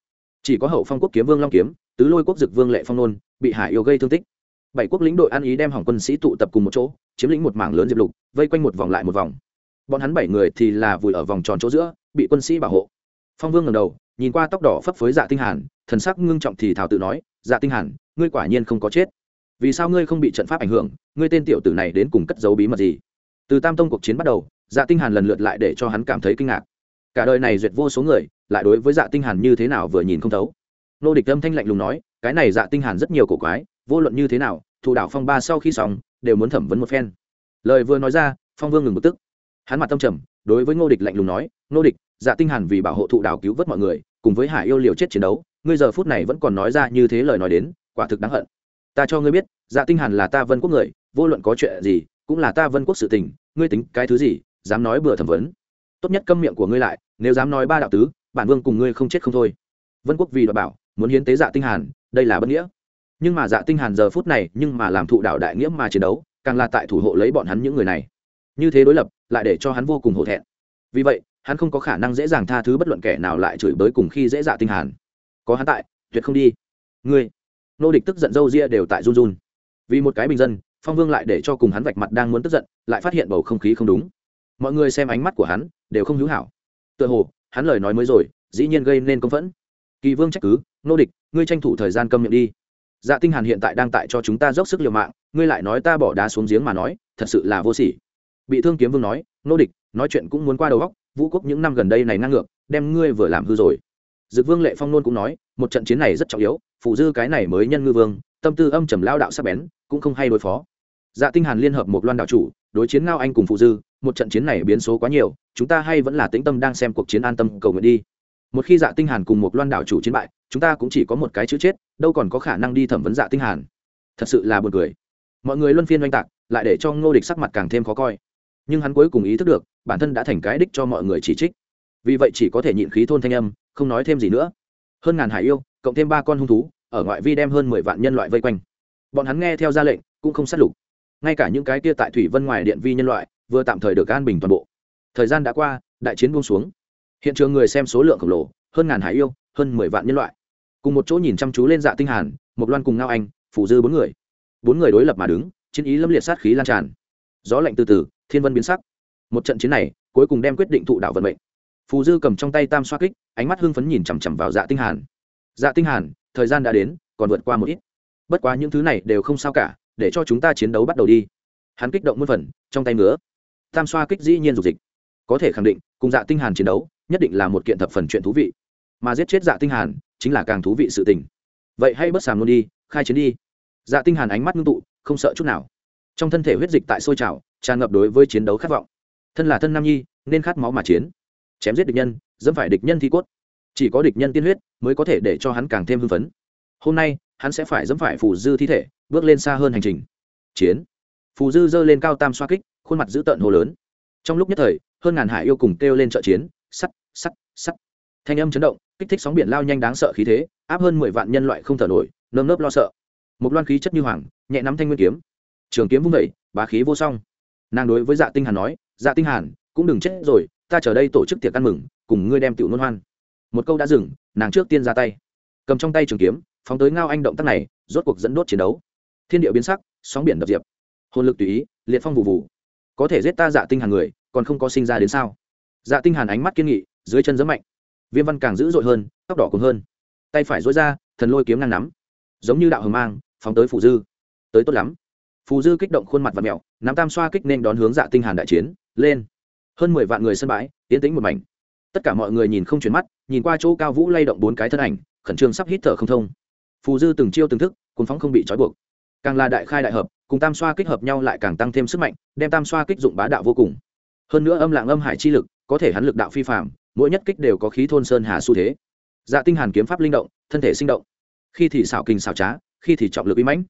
Chỉ có hậu phong quốc kiếm vương long kiếm, tứ lôi quốc dực vương lệ phong nôn, bị hải yêu gây thương tích bảy quốc lĩnh đội ăn ý đem hỏng quân sĩ tụ tập cùng một chỗ, chiếm lĩnh một mảng lớn diệp lục, vây quanh một vòng lại một vòng. Bọn hắn bảy người thì là vùi ở vòng tròn chỗ giữa, bị quân sĩ bảo hộ. Phong vương ngầm đầu, nhìn qua tóc đỏ phấp phới dạ tinh hàn, thần sắc ngưng trọng thì thảo tự nói dạ tinh hàn, ngươi quả nhiên không có chết. Vì sao ngươi không bị trận pháp ảnh hưởng? Ngươi tên tiểu tử này đến cùng cất giấu bí mật gì? Từ tam tông cuộc chiến bắt đầu dạ tinh hàn lần lượt lại để cho hắn cảm thấy kinh ngạc. Cả đời này duyệt vô số người, lại đối với dạ tinh hàn như thế nào vừa nhìn không thấu. Nô địch âm thanh lạnh lùng nói, cái này dạ tinh hàn rất nhiều cổ quái vô luận như thế nào, thủ đảo phong ba sau khi xong, đều muốn thẩm vấn một phen. Lời vừa nói ra, phong vương ngừng bực tức. Hắn mặt tâm trầm, đối với ngô địch lạnh lùng nói, ngô địch dạ tinh hàn vì bảo hộ thụ đảo cứu vớt mọi người, cùng với hải yêu liều chết chiến đấu, ngươi giờ phút này vẫn còn nói ra như thế lời nói đến, quả thực đáng hận. Ta cho ngươi biết dạ tinh hàn là ta vân quốc người, vô luận có chuyện gì, cũng là ta vân quốc sự tình, ngươi tính cái thứ gì, dám nói bừa thẩm vấn. Tốt nhất câm miệng của ngươi lại, nếu dám nói ba đạo tứ, bản vương cùng ngươi không chết không thôi. Vân quốc vì đoạt bảo, muốn hiến tế dạ tinh hàn, đây là bất nghĩa nhưng mà dạ tinh hàn giờ phút này nhưng mà làm thụ đạo đại nghĩa mà chiến đấu, càng là tại thủ hộ lấy bọn hắn những người này. Như thế đối lập, lại để cho hắn vô cùng hổ thẹn. Vì vậy, hắn không có khả năng dễ dàng tha thứ bất luận kẻ nào lại chửi bới cùng khi dễ dạ tinh hàn. Có hắn tại, tuyệt không đi. Ngươi, nô địch tức giận dâu ria đều tại run run. Vì một cái bình dân, phong vương lại để cho cùng hắn vạch mặt đang muốn tức giận, lại phát hiện bầu không khí không đúng. Mọi người xem ánh mắt của hắn, đều không hữu hảo. Tựa hồ, hắn lời nói mới rồi, dĩ nhiên gây nên công phẫn. Kỳ vương trách cứ, nô địch, ngươi tranh thủ thời gian câm miệng đi dạ tinh hàn hiện tại đang tại cho chúng ta dốc sức liều mạng, ngươi lại nói ta bỏ đá xuống giếng mà nói, thật sự là vô sỉ. Bị thương kiếm vương nói, nô địch, nói chuyện cũng muốn qua đầu góc vũ quốc những năm gần đây này ngang ngược, đem ngươi vừa làm hư rồi. Dực vương lệ phong nôn cũng nói, một trận chiến này rất trọng yếu phụ dư cái này mới nhân ngư vương, tâm tư âm trầm lao đạo sắc bén, cũng không hay đối phó. Dạ tinh hàn liên hợp một loan đạo chủ, đối chiến ngao anh cùng phụ dư, một trận chiến này biến số quá nhiều, chúng ta hay vẫn là tĩnh tâm đang xem cuộc chiến an tâm cầu nguyện đi. Một khi dạ tinh hàn cùng một loan đạo chủ chiến bại chúng ta cũng chỉ có một cái chữ chết, đâu còn có khả năng đi thẩm vấn dạ tinh hàn. Thật sự là buồn cười. Mọi người luân phiên oanh tạc, lại để cho ngô địch sắc mặt càng thêm khó coi. Nhưng hắn cuối cùng ý thức được, bản thân đã thành cái đích cho mọi người chỉ trích. Vì vậy chỉ có thể nhịn khí thôn thanh âm, không nói thêm gì nữa. Hơn ngàn hải yêu, cộng thêm ba con hung thú, ở ngoại vi đem hơn mười vạn nhân loại vây quanh. Bọn hắn nghe theo ra lệnh, cũng không sát lục. Ngay cả những cái kia tại thủy vân ngoài điện vi nhân loại, vừa tạm thời được an bình toàn bộ. Thời gian đã qua, đại chiến buông xuống. Hiện trường người xem số lượng khổng lồ, hơn ngàn hải yêu, hơn mười vạn nhân loại cùng một chỗ nhìn chăm chú lên dạ tinh hàn một loan cùng ngao anh, phủ dư bốn người. Bốn người đối lập mà đứng, chiến ý lâm liệt sát khí lan tràn. Gió lạnh từ từ, thiên vân biến sắc. Một trận chiến này, cuối cùng đem quyết định thụ đạo vận mệnh. Phù dư cầm trong tay tam xoa kích, ánh mắt hưng phấn nhìn chằm chằm vào dạ tinh hàn. Dạ tinh hàn, thời gian đã đến, còn vượt qua một ít. Bất quá những thứ này đều không sao cả, để cho chúng ta chiến đấu bắt đầu đi. Hắn kích động muôn phần, trong tay ngứa. Tam xoa kích dĩ nhiên dục dịch. Có thể khẳng định, cùng dạ tinh hàn chiến đấu, nhất định là một kiện thập phần chuyện thú vị. Mà giết chết dạ tinh hàn chính là càng thú vị sự tình. Vậy hãy bất sàm luôn đi, khai chiến đi. Dạ tinh hàn ánh mắt ngưng tụ, không sợ chút nào. Trong thân thể huyết dịch tại sôi trào, tràn ngập đối với chiến đấu khát vọng. Thân là thân nam nhi, nên khát máu mà chiến. Chém giết địch nhân, dẫm phải địch nhân thi cốt. Chỉ có địch nhân tiên huyết mới có thể để cho hắn càng thêm hưng phấn. Hôm nay, hắn sẽ phải dẫm phải phù dư thi thể, bước lên xa hơn hành trình. Chiến. Phù dư giơ lên cao tam xoa kích, khuôn mặt dữ tợn hồ lớn. Trong lúc nhất thời, hơn ngàn hải yêu cùng kêu lên trợ chiến, sắt sắt sắt. Thanh âm chấn động kích thích sóng biển lao nhanh đáng sợ khí thế, áp hơn mười vạn nhân loại không thở nổi, nơm nớp lo sợ. Một loan khí chất như hoàng, nhẹ nắm thanh nguyên kiếm. Trường kiếm vung vẩy bá khí vô song. Nàng đối với dạ tinh hàn nói dạ tinh hàn, cũng đừng chết rồi, ta chờ đây tổ chức tiệc ăn mừng, cùng ngươi đem tiểu nôn hoan. Một câu đã dừng, nàng trước tiên ra tay. Cầm trong tay trường kiếm, phóng tới ngao anh động tác này, rốt cuộc dẫn đốt chiến đấu. Thiên địa biến sắc, sóng biển đập diệp. Hồn lực tùy ý, liệt phong vụ vụ. Có thể giết ta dạ tinh hàn người, còn không có sinh ra đến sao? Dạ tinh hàn ánh mắt kiên nghị, dưới chân giẫm mạnh viêm văn càng dữ dội hơn, tóc đỏ cùng hơn. Tay phải dối ra, thần lôi kiếm ngang nắm. Giống như đạo hồng mang, phóng tới phù dư. Tới tốt lắm. Phù dư kích động khuôn mặt và mẹo, nắm tam xoa kích nên đón hướng dạ tinh hàn đại chiến, lên. Hơn mười vạn người sân bãi, tiến tĩnh một mảnh. Tất cả mọi người nhìn không chuyển mắt, nhìn qua chỗ cao vũ lay động bốn cái thân ảnh, khẩn trương sắp hít thở không thông. Phù dư từng chiêu từng thức cuốn phóng không bị trói buộc. Càng là đại khai đại hợp, cùng tam xoa kích hợp nhau lại càng tăng thêm sức mạnh, đem tam xoa kích dụng bá đạo vô cùng. Hơn nữa âm lạng âm hải chi lực, có thể hắn lực đạo phi phạm mỗi nhất kích đều có khí thôn sơn hà xu thế. Dạ tinh hàn kiếm pháp linh động, thân thể sinh động. Khi thì xảo kinh xảo trá, khi thì trọng lực uy mãnh.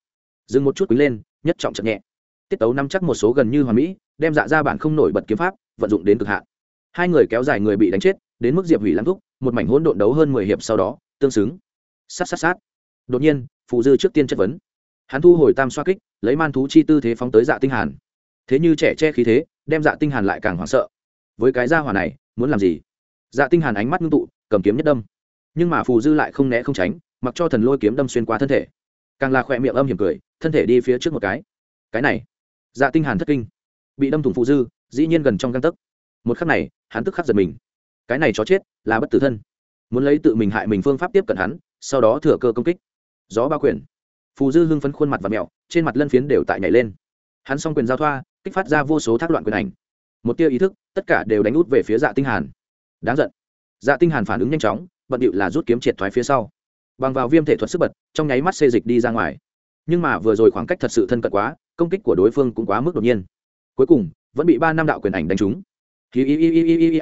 Dừng một chút quý lên, nhất trọng chậm nhẹ. Tiết tấu nắm chắc một số gần như hoàn mỹ, đem dạ ra bản không nổi bật kiếm pháp, vận dụng đến cực hạn. Hai người kéo dài người bị đánh chết, đến mức diệp hủy lắm thúc, một mảnh hỗn độn đấu hơn mười hiệp sau đó, tương xứng. Sát sát sát. Đột nhiên phụ dư trước tiên chất vấn. Hắn thu hồi tam xoa kích, lấy man thú chi tư thế phóng tới dạ tinh hàn. Thế như trẻ che khí thế, đem dạ tinh hàn lại càng hoảng sợ. Với cái gia hỏa này, muốn làm gì? Dạ tinh hàn ánh mắt ngưng tụ, cầm kiếm nhất đâm. Nhưng mà phù dư lại không né không tránh, mặc cho thần lôi kiếm đâm xuyên qua thân thể. Càng là khỏe miệng âm hiểm cười, thân thể đi phía trước một cái. Cái này dạ tinh hàn thất kinh. Bị đâm thủng phù dư, dĩ nhiên gần trong găng tấc. Một khắc này, hắn tức khắc giật mình. Cái này chó chết, là bất tử thân. Muốn lấy tự mình hại mình phương pháp tiếp cận hắn, sau đó thừa cơ công kích. Gió ba quyền phù dư hưng phấn khuôn mặt và mẹo, trên mặt lân phiến đều tại nhảy lên. Hắn s o n g quyền giao thoa, kích phát ra vô số thác loạn quyền ảnh. Một tia ý thức, tất cả đều đánh út về phía dạ tinh hàn đáng giận. Dạ tinh hàn phản ứng nhanh chóng, bận điệu là rút kiếm triệt thoái phía sau. Bằng vào viêm thể thuật sức bật, trong nháy mắt xê dịch đi ra ngoài. Nhưng mà vừa rồi khoảng cách thật sự thân cận quá, công kích của đối phương cũng quá mức đột nhiên. Cuối cùng, vẫn bị ba năm đạo quyền ảnh đánh trúng. Hi hi hi hi hi hi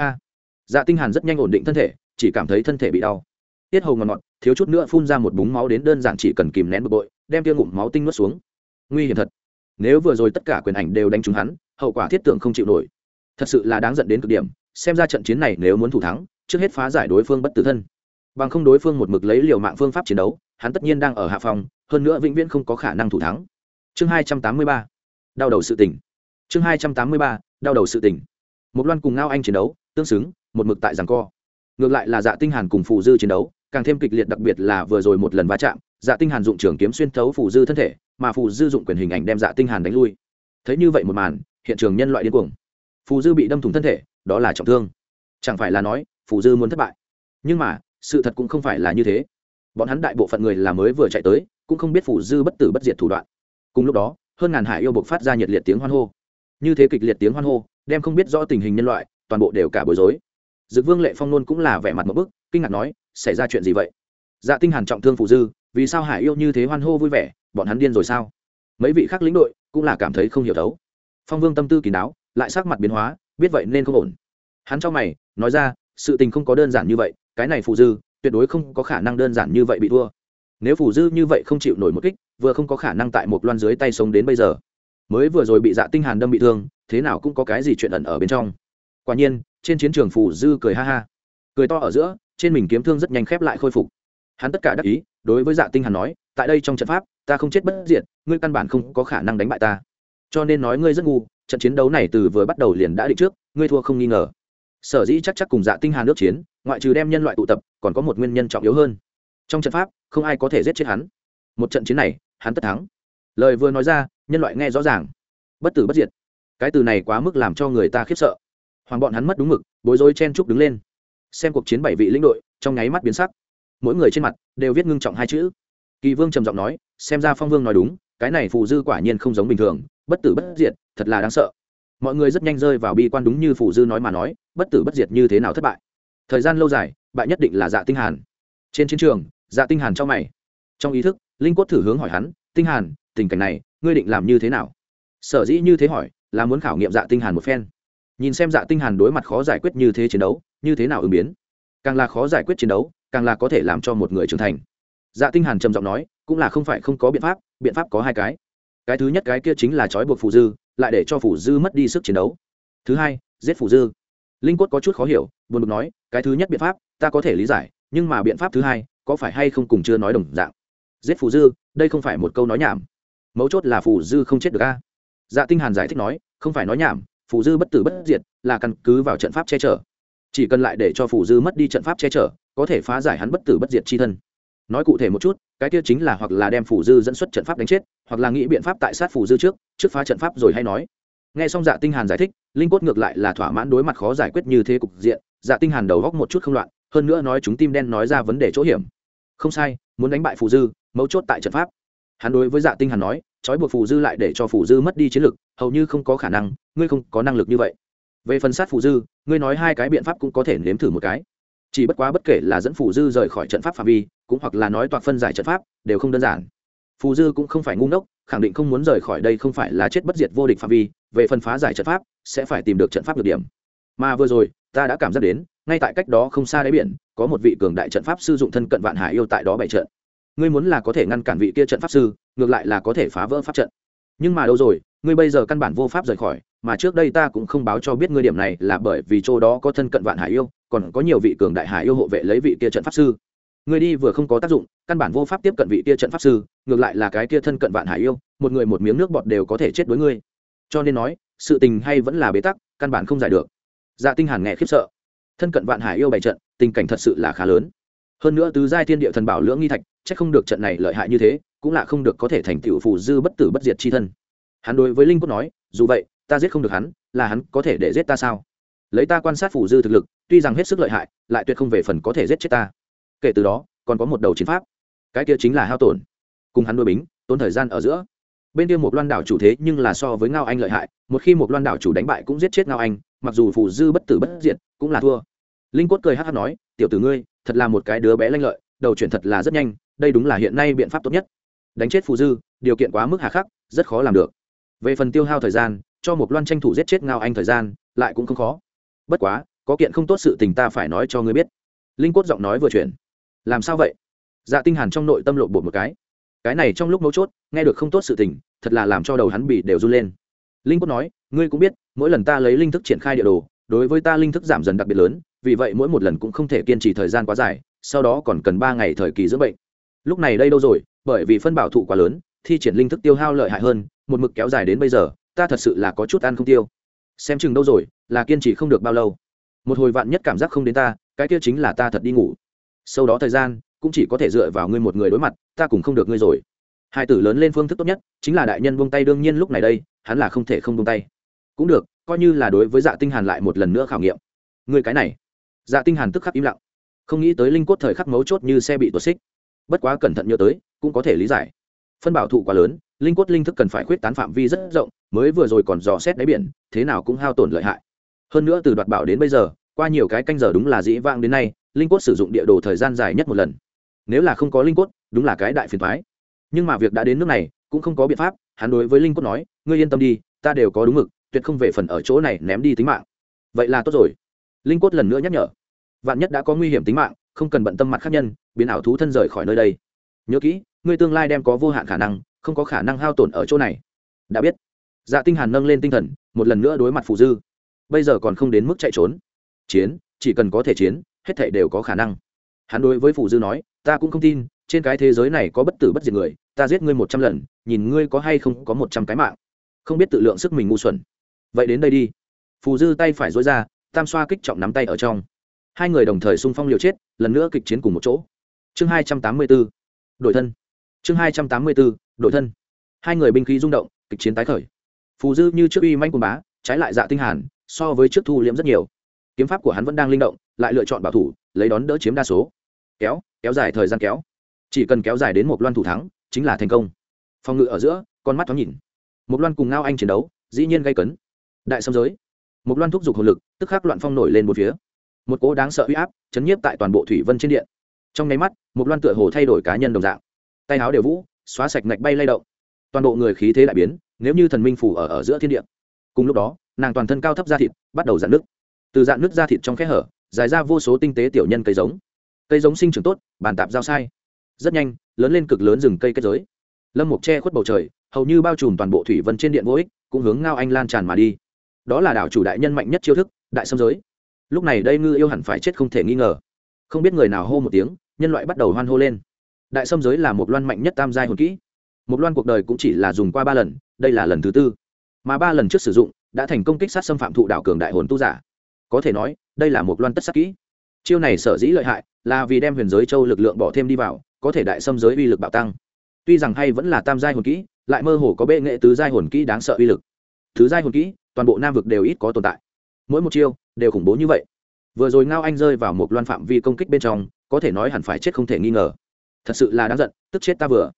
dạ tinh hàn rất nhanh ổn định thân thể, chỉ cảm thấy thân thể bị đau. Tiết hầu ngọt ngọt, thiếu chút nữa phun ra một búng máu đến đơn giản chỉ cần kìm nén bực bội, đem tiêu ngụm máu tinh nuốt xuống. Nguy hiểm thật. Nếu vừa rồi tất cả quyền ảnh đều đánh trúng hắn, hậu quả thiết tưởng không chịu nổi. Thật sự là đáng giận đến cực điểm xem ra trận chiến này nếu muốn thủ thắng, trước hết phá giải đối phương bất tử thân. Bằng không đối phương một mực lấy liều mạng phương pháp chiến đấu, hắn tất nhiên đang ở hạ phòng, hơn nữa vĩnh viễn không có khả năng thủ thắng. Chương hai trăm tám mươi ba. Đau đầu sự tỉnh chương hai trăm tám mươi ba. Đau đầu sự tỉnh một loan cùng ngao anh chiến đấu, tương xứng, một mực tại giằng co. Ngược lại là dạ tinh hàn cùng phù dư chiến đấu, càng thêm kịch liệt đặc biệt là vừa rồi một lần va chạm dạ tinh hàn dụng trường kiếm xuyên thấu phù dư thân thể, mà phù dư dụng quyền hình ảnh đem dạ tinh hàn đánh lui. Thấy như vậy một màn, hiện trường nhân loại điên cuồng. Phù dư bị đâm thủng thân thể đó là trọng thương. Chẳng phải là nói, phù dư muốn thất bại. Nhưng mà, sự thật cũng không phải là như thế. Bọn hắn đại bộ phận người là mới vừa chạy tới, cũng không biết phù dư bất tử bất diệt thủ đoạn. Cùng lúc đó, hơn ngàn hải yêu buộc phát ra nhiệt liệt tiếng hoan hô. Như thế kịch liệt tiếng hoan hô, đem không biết rõ tình hình nhân loại, toàn bộ đều cả bối rối. Dực vương lệ phong nôn cũng là vẻ mặt một bức, kinh ngạc nói, xảy ra chuyện gì vậy? Dạ tinh hàn trọng thương phụ dư, vì sao hải yêu như thế hoan hô vui vẻ, bọn hắn điên rồi sao? Mấy vị khác lĩnh đội cũng là cảm thấy không hiểu thấu. Phong vương tâm tư kỳ đáo, lại sắc mặt biến hóa biết vậy nên không ổn. Hắn cho mày, nói ra, sự tình không có đơn giản như vậy, cái này phù dư, tuyệt đối không có khả năng đơn giản như vậy bị thua. Nếu phù dư như vậy không chịu nổi một kích, vừa không có khả năng tại một loan dưới tay sống đến bây giờ. Mới vừa rồi bị dạ tinh hàn đâm bị thương, thế nào cũng có cái gì chuyện ẩn ở bên trong. Quả nhiên, trên chiến trường phù dư cười ha ha. Cười to ở giữa, trên mình kiếm thương rất nhanh khép lại khôi phục. Hắn tất cả đắc ý, đối với dạ tinh hàn nói, tại đây trong trận pháp, ta không chết bất diệt, ngươi căn bản không có khả năng đánh bại ta. Cho nên nói ngươi rất ngu trận chiến đấu này từ vừa bắt đầu liền đã định trước, ngươi thua không nghi ngờ. Sở dĩ chắc chắc cùng dạ tinh Hà nước chiến, ngoại trừ đem nhân loại tụ tập, còn có một nguyên nhân trọng yếu hơn. Trong trận pháp, không ai có thể giết chết hắn. Một trận chiến này, hắn tất thắng. Lời vừa nói ra, nhân loại nghe rõ ràng. Bất tử bất diệt. Cái từ này quá mức làm cho người ta khiếp sợ. Hoàng bọn hắn mất đúng mực, bối rối chen chúc đứng lên. Xem cuộc chiến bảy vị lĩnh đội, trong nháy mắt biến sắc. Mỗi người trên mặt đều viết ngưng trọng hai chữ. Kỳ vương trầm giọng nói, xem ra phong vương nói đúng, cái này phù dư quả nhiên không giống bình thường bất tử bất diệt, thật là đáng sợ. Mọi người rất nhanh rơi vào bi quan đúng như phủ dư nói mà nói, bất tử bất diệt như thế nào thất bại? Thời gian lâu dài, bại nhất định là dạ tinh hàn. Trên chiến trường dạ tinh hàn cho mày. Trong ý thức, linh cốt thử hướng hỏi hắn, tinh hàn, tình cảnh này, ngươi định làm như thế nào? Sở dĩ như thế hỏi, là muốn khảo nghiệm dạ tinh hàn một phen. Nhìn xem dạ tinh hàn đối mặt khó giải quyết như thế chiến đấu, như thế nào ứng biến? Càng là khó giải quyết chiến đấu, càng là có thể làm cho một người trưởng thành. Dạ tinh hàn trầm giọng nói, cũng là không phải không có biện pháp biện pháp có hai cái cái thứ nhất cái kia chính là trói buộc phù dư, lại để cho phù dư mất đi sức chiến đấu. Thứ hai, giết phù dư. Linh quất có chút khó hiểu, buồn bực nói, cái thứ nhất biện pháp, ta có thể lý giải, nhưng mà biện pháp thứ hai, có phải hay không cùng chưa nói đồng dạng? Giết phù dư, đây không phải một câu nói nhảm. Mấu chốt là phù dư không chết được a. Dạ tinh hàn giải thích nói, không phải nói nhảm, phù dư bất tử bất diệt là căn cứ vào trận pháp che chở. Chỉ cần lại để cho phù dư mất đi trận pháp che chở, có thể phá giải hắn bất tử bất diệt chi thân. Nói cụ thể một chút cái kia chính là hoặc là đem phủ dư dẫn xuất trận pháp đánh chết, hoặc là nghĩ biện pháp tại sát phủ dư trước trước phá trận pháp rồi hay nói. Nghe xong dạ tinh hàn giải thích, linh cốt ngược lại là thỏa mãn đối mặt khó giải quyết như thế cục diện dạ tinh hàn đầu góc một chút không loạn, hơn nữa nói chúng tim đen nói ra vấn đề chỗ hiểm. Không sai, muốn đánh bại phù dư, mấu chốt tại trận pháp. Hắn đối với dạ tinh hàn nói, trói buộc phù dư lại để cho phù dư mất đi chiến lực, hầu như không có khả năng, ngươi không có năng lực như vậy. Về phần sát phù dư, ngươi nói hai cái biện pháp cũng có thể nếm thử một cái chỉ bất quá bất kể là dẫn phù dư rời khỏi trận pháp phạm vi, cũng hoặc là nói toạc phân giải trận pháp, đều không đơn giản. Phù dư cũng không phải ngu ngốc, khẳng định không muốn rời khỏi đây không phải là chết bất diệt vô địch phạm vi, về phần phá giải trận pháp, sẽ phải tìm được trận pháp được điểm. Mà vừa rồi, ta đã cảm giác đến, ngay tại cách đó không xa đáy biển, có một vị cường đại trận pháp sư dụng thân cận vạn hải yêu tại đó bày trận. Ngươi muốn là có thể ngăn cản vị kia trận pháp sư, ngược lại là có thể phá vỡ pháp trận nhưng mà đâu rồi, ngươi bây giờ căn bản vô pháp rời khỏi, mà trước đây ta cũng không báo cho biết ngươi điểm này là bởi vì chỗ đó có thân cận vạn hải yêu, còn có nhiều vị cường đại hải yêu hộ vệ lấy vị kia trận pháp sư. Ngươi đi vừa không có tác dụng, căn bản vô pháp tiếp cận vị kia trận pháp sư, ngược lại là cái kia thân cận vạn hải yêu, một người một miếng nước bọt đều có thể chết đối ngươi. Cho nên nói, sự tình hay vẫn là bế tắc, căn bản không giải được. Dạ tinh hàn nghe khiếp sợ. Thân cận vạn hải yêu bày trận, tình cảnh thật sự là khá lớn. Hơn nữa tứ giai thiên địa thần bảo lưỡng nghi thạch, chắc không được trận này lợi hại như thế cũng là không được có thể thành tựu phù dư bất tử bất diệt chi thân. Hắn đối với linh cốt nói, dù vậy, ta giết không được hắn, là hắn có thể để giết ta sao? Lấy ta quan sát phù dư thực lực, tuy rằng hết sức lợi hại, lại tuyệt không về phần có thể giết chết ta. Kể từ đó, còn có một đầu chiến pháp. Cái kia chính là hao tổn. Cùng hắn đôi bính, tốn thời gian ở giữa. Bên kia một loan đảo chủ thế nhưng là so với ngao anh lợi hại, một khi một loan đảo chủ đánh bại cũng giết chết ngao anh, mặc dù phù dư bất tử bất diệt, cũng là thua. Linh quất cười hát hát nói, tiểu tử ngươi, thật là một cái đứa bé lanh lợi, đầu chuyển thật là rất nhanh, đây đúng là hiện nay biện pháp tốt nhất đánh chết phù dư, điều kiện quá mức hà khắc, rất khó làm được. Về phần tiêu hao thời gian, cho một loan tranh thủ giết chết ngao anh thời gian, lại cũng không khó. Bất quá, có kiện không tốt sự tình ta phải nói cho ngươi biết. Linh cốt giọng nói vừa chuyển. Làm sao vậy? Dạ tinh hàn trong nội tâm lộ bột một cái. Cái này trong lúc mấu chốt, nghe được không tốt sự tình, thật là làm cho đầu hắn bị đều run lên. Linh cốt nói, ngươi cũng biết, mỗi lần ta lấy linh thức triển khai địa đồ, đối với ta linh thức giảm dần đặc biệt lớn, vì vậy mỗi một lần cũng không thể kiên trì thời gian quá dài, sau đó còn cần ba ngày thời kỳ dưỡng bệnh. Lúc này đây đâu rồi? Bởi vì phân bảo thụ quá lớn, thi triển linh thức tiêu hao lợi hại hơn, một mực kéo dài đến bây giờ, ta thật sự là có chút ăn không tiêu. Xem chừng đâu rồi, là kiên trì không được bao lâu. Một hồi vạn nhất cảm giác không đến ta, cái kia chính là ta thật đi ngủ. Sau đó thời gian, cũng chỉ có thể dựa vào ngươi một người đối mặt, ta cũng không được ngươi rồi. Hai tử lớn lên phương thức tốt nhất, chính là đại nhân buông tay đương nhiên lúc này đây, hắn là không thể không buông tay. Cũng được, coi như là đối với dạ tinh hàn lại một lần nữa khảo nghiệm. Ngươi cái này. Dạ tinh hàn tức khắc im lặng. Không nghĩ tới linh cốt thời khắc mấu chốt như xe bị tuột xích. Bất quá cẩn thận nhớ tới cũng có thể lý giải. Phân bảo thụ quá lớn, linh cốt linh thức cần phải khuyết tán phạm vi rất rộng, mới vừa rồi còn dò xét đáy biển, thế nào cũng hao tổn lợi hại. Hơn nữa từ đoạt bảo đến bây giờ, qua nhiều cái canh giờ đúng là dĩ vãng đến nay, linh cốt sử dụng địa đồ thời gian dài nhất một lần. Nếu là không có linh cốt, đúng là cái đại phiền thoái nhưng mà việc đã đến nước này, cũng không có biện pháp, hắn đối với linh cốt nói, ngươi yên tâm đi, ta đều có đúng mực, tuyệt không về phần ở chỗ này ném đi tính mạng. Vậy là tốt rồi. Linh cốt lần nữa nhắc nhở. Vạn nhất đã có nguy hiểm tính mạng, không cần bận tâm mặt khác nhân, biến ảo thú thân rời khỏi nơi đây. Nhớ kỹ ngươi tương lai đem có vô hạn khả năng, không có khả năng hao tổn ở chỗ này. Đã biết. Dạ tinh hàn nâng lên tinh thần, một lần nữa đối mặt phù dư. Bây giờ còn không đến mức chạy trốn. Chiến, chỉ cần có thể chiến, hết thảy đều có khả năng. Hắn đối với phù dư nói, ta cũng không tin, trên cái thế giới này có bất tử bất diệt người, ta giết ngươi một trăm lần, nhìn ngươi có hay không có một trăm cái mạng. Không biết tự lượng sức mình ngu xuẩn. Vậy đến đây đi. Phù dư tay phải dối ra, tam xoa kích trọng nắm tay ở trong. Hai người đồng thời xung phong liều chết, lần nữa kịch chiến cùng một chỗ. Chương hai trăm tám mươi b ố đội thân chương hai trăm tám mươi bốn đội thân. Hai người binh khí rung động, kịch chiến tái khởi. Phù dư như trước uy manh quần bá, trái lại dạ tinh hàn, so với trước thu liễm rất nhiều. Kiếm pháp của hắn vẫn đang linh động, lại lựa chọn bảo thủ, lấy đón đỡ chiếm đa số. Kéo kéo dài thời gian kéo. Chỉ cần kéo dài đến một loan thủ thắng, chính là thành công. Phòng ngự ở giữa, con mắt thoáng nhìn. Một loan cùng ngao anh chiến đấu, dĩ nhiên gây cấn. Đại sâm giới. Một loan thúc giục hồn lực, tức khắc loạn phong nổi lên một phía. Một cố đáng sợ uy áp, chấn nhiếp tại toàn bộ thủy vân trên điện. Trong nháy mắt, một loan tựa hồ thay đổi cá nhân đồng dạng tay áo đều vũ, xóa sạch ngạch bay lay động. Toàn bộ người khí thế đại biến, nếu như thần minh phủ ở ở giữa thiên địa. Cùng lúc đó, nàng toàn thân cao thấp da thịt bắt đầu dạn nước từ dạn nước da thịt trong kẽ hở, dài ra vô số tinh tế tiểu nhân cây giống. Cây giống sinh trưởng tốt, bàn tạp giao sai. Rất nhanh, lớn lên cực lớn rừng cây kết giới. Lâm mục che khuất bầu trời, hầu như bao trùm toàn bộ thủy vân trên điện vô ích, cũng hướng ngao anh lan tràn mà đi. Đó là đảo chủ đại nhân mạnh nhất chiêu thức, đại sâm giới. Lúc này đây ngư yêu hẳn phải chết không thể nghi ngờ. Không biết người nào hô một tiếng, nhân loại bắt đầu hoan hô lên đại sâm giới là một loan mạnh nhất tam giai hồn kỹ. Một loan cuộc đời cũng chỉ là dùng qua ba lần, đây là lần thứ tư. Mà ba lần trước sử dụng, đã thành công kích sát xâm phạm thụ đạo cường đại hồn tu giả. Có thể nói, đây là một loan tất sắc kỹ. Chiêu này sở dĩ lợi hại, là vì đem huyền giới châu lực lượng bỏ thêm đi vào, có thể đại xâm giới uy lực bạo tăng. Tuy rằng hay vẫn là tam giai hồn kỹ, lại mơ hồ có bệ nghệ tứ giai hồn kỹ đáng sợ uy lực. Thứ giai hồn kỹ, toàn bộ nam vực đều ít có tồn tại. Mỗi một chiêu, đều khủng bố như vậy. Vừa rồi ngao anh rơi vào một loan phạm vi công kích bên trong, có thể nói hẳn phải chết không thể nghi ngờ thật sự là đáng giận, tức chết ta vừa.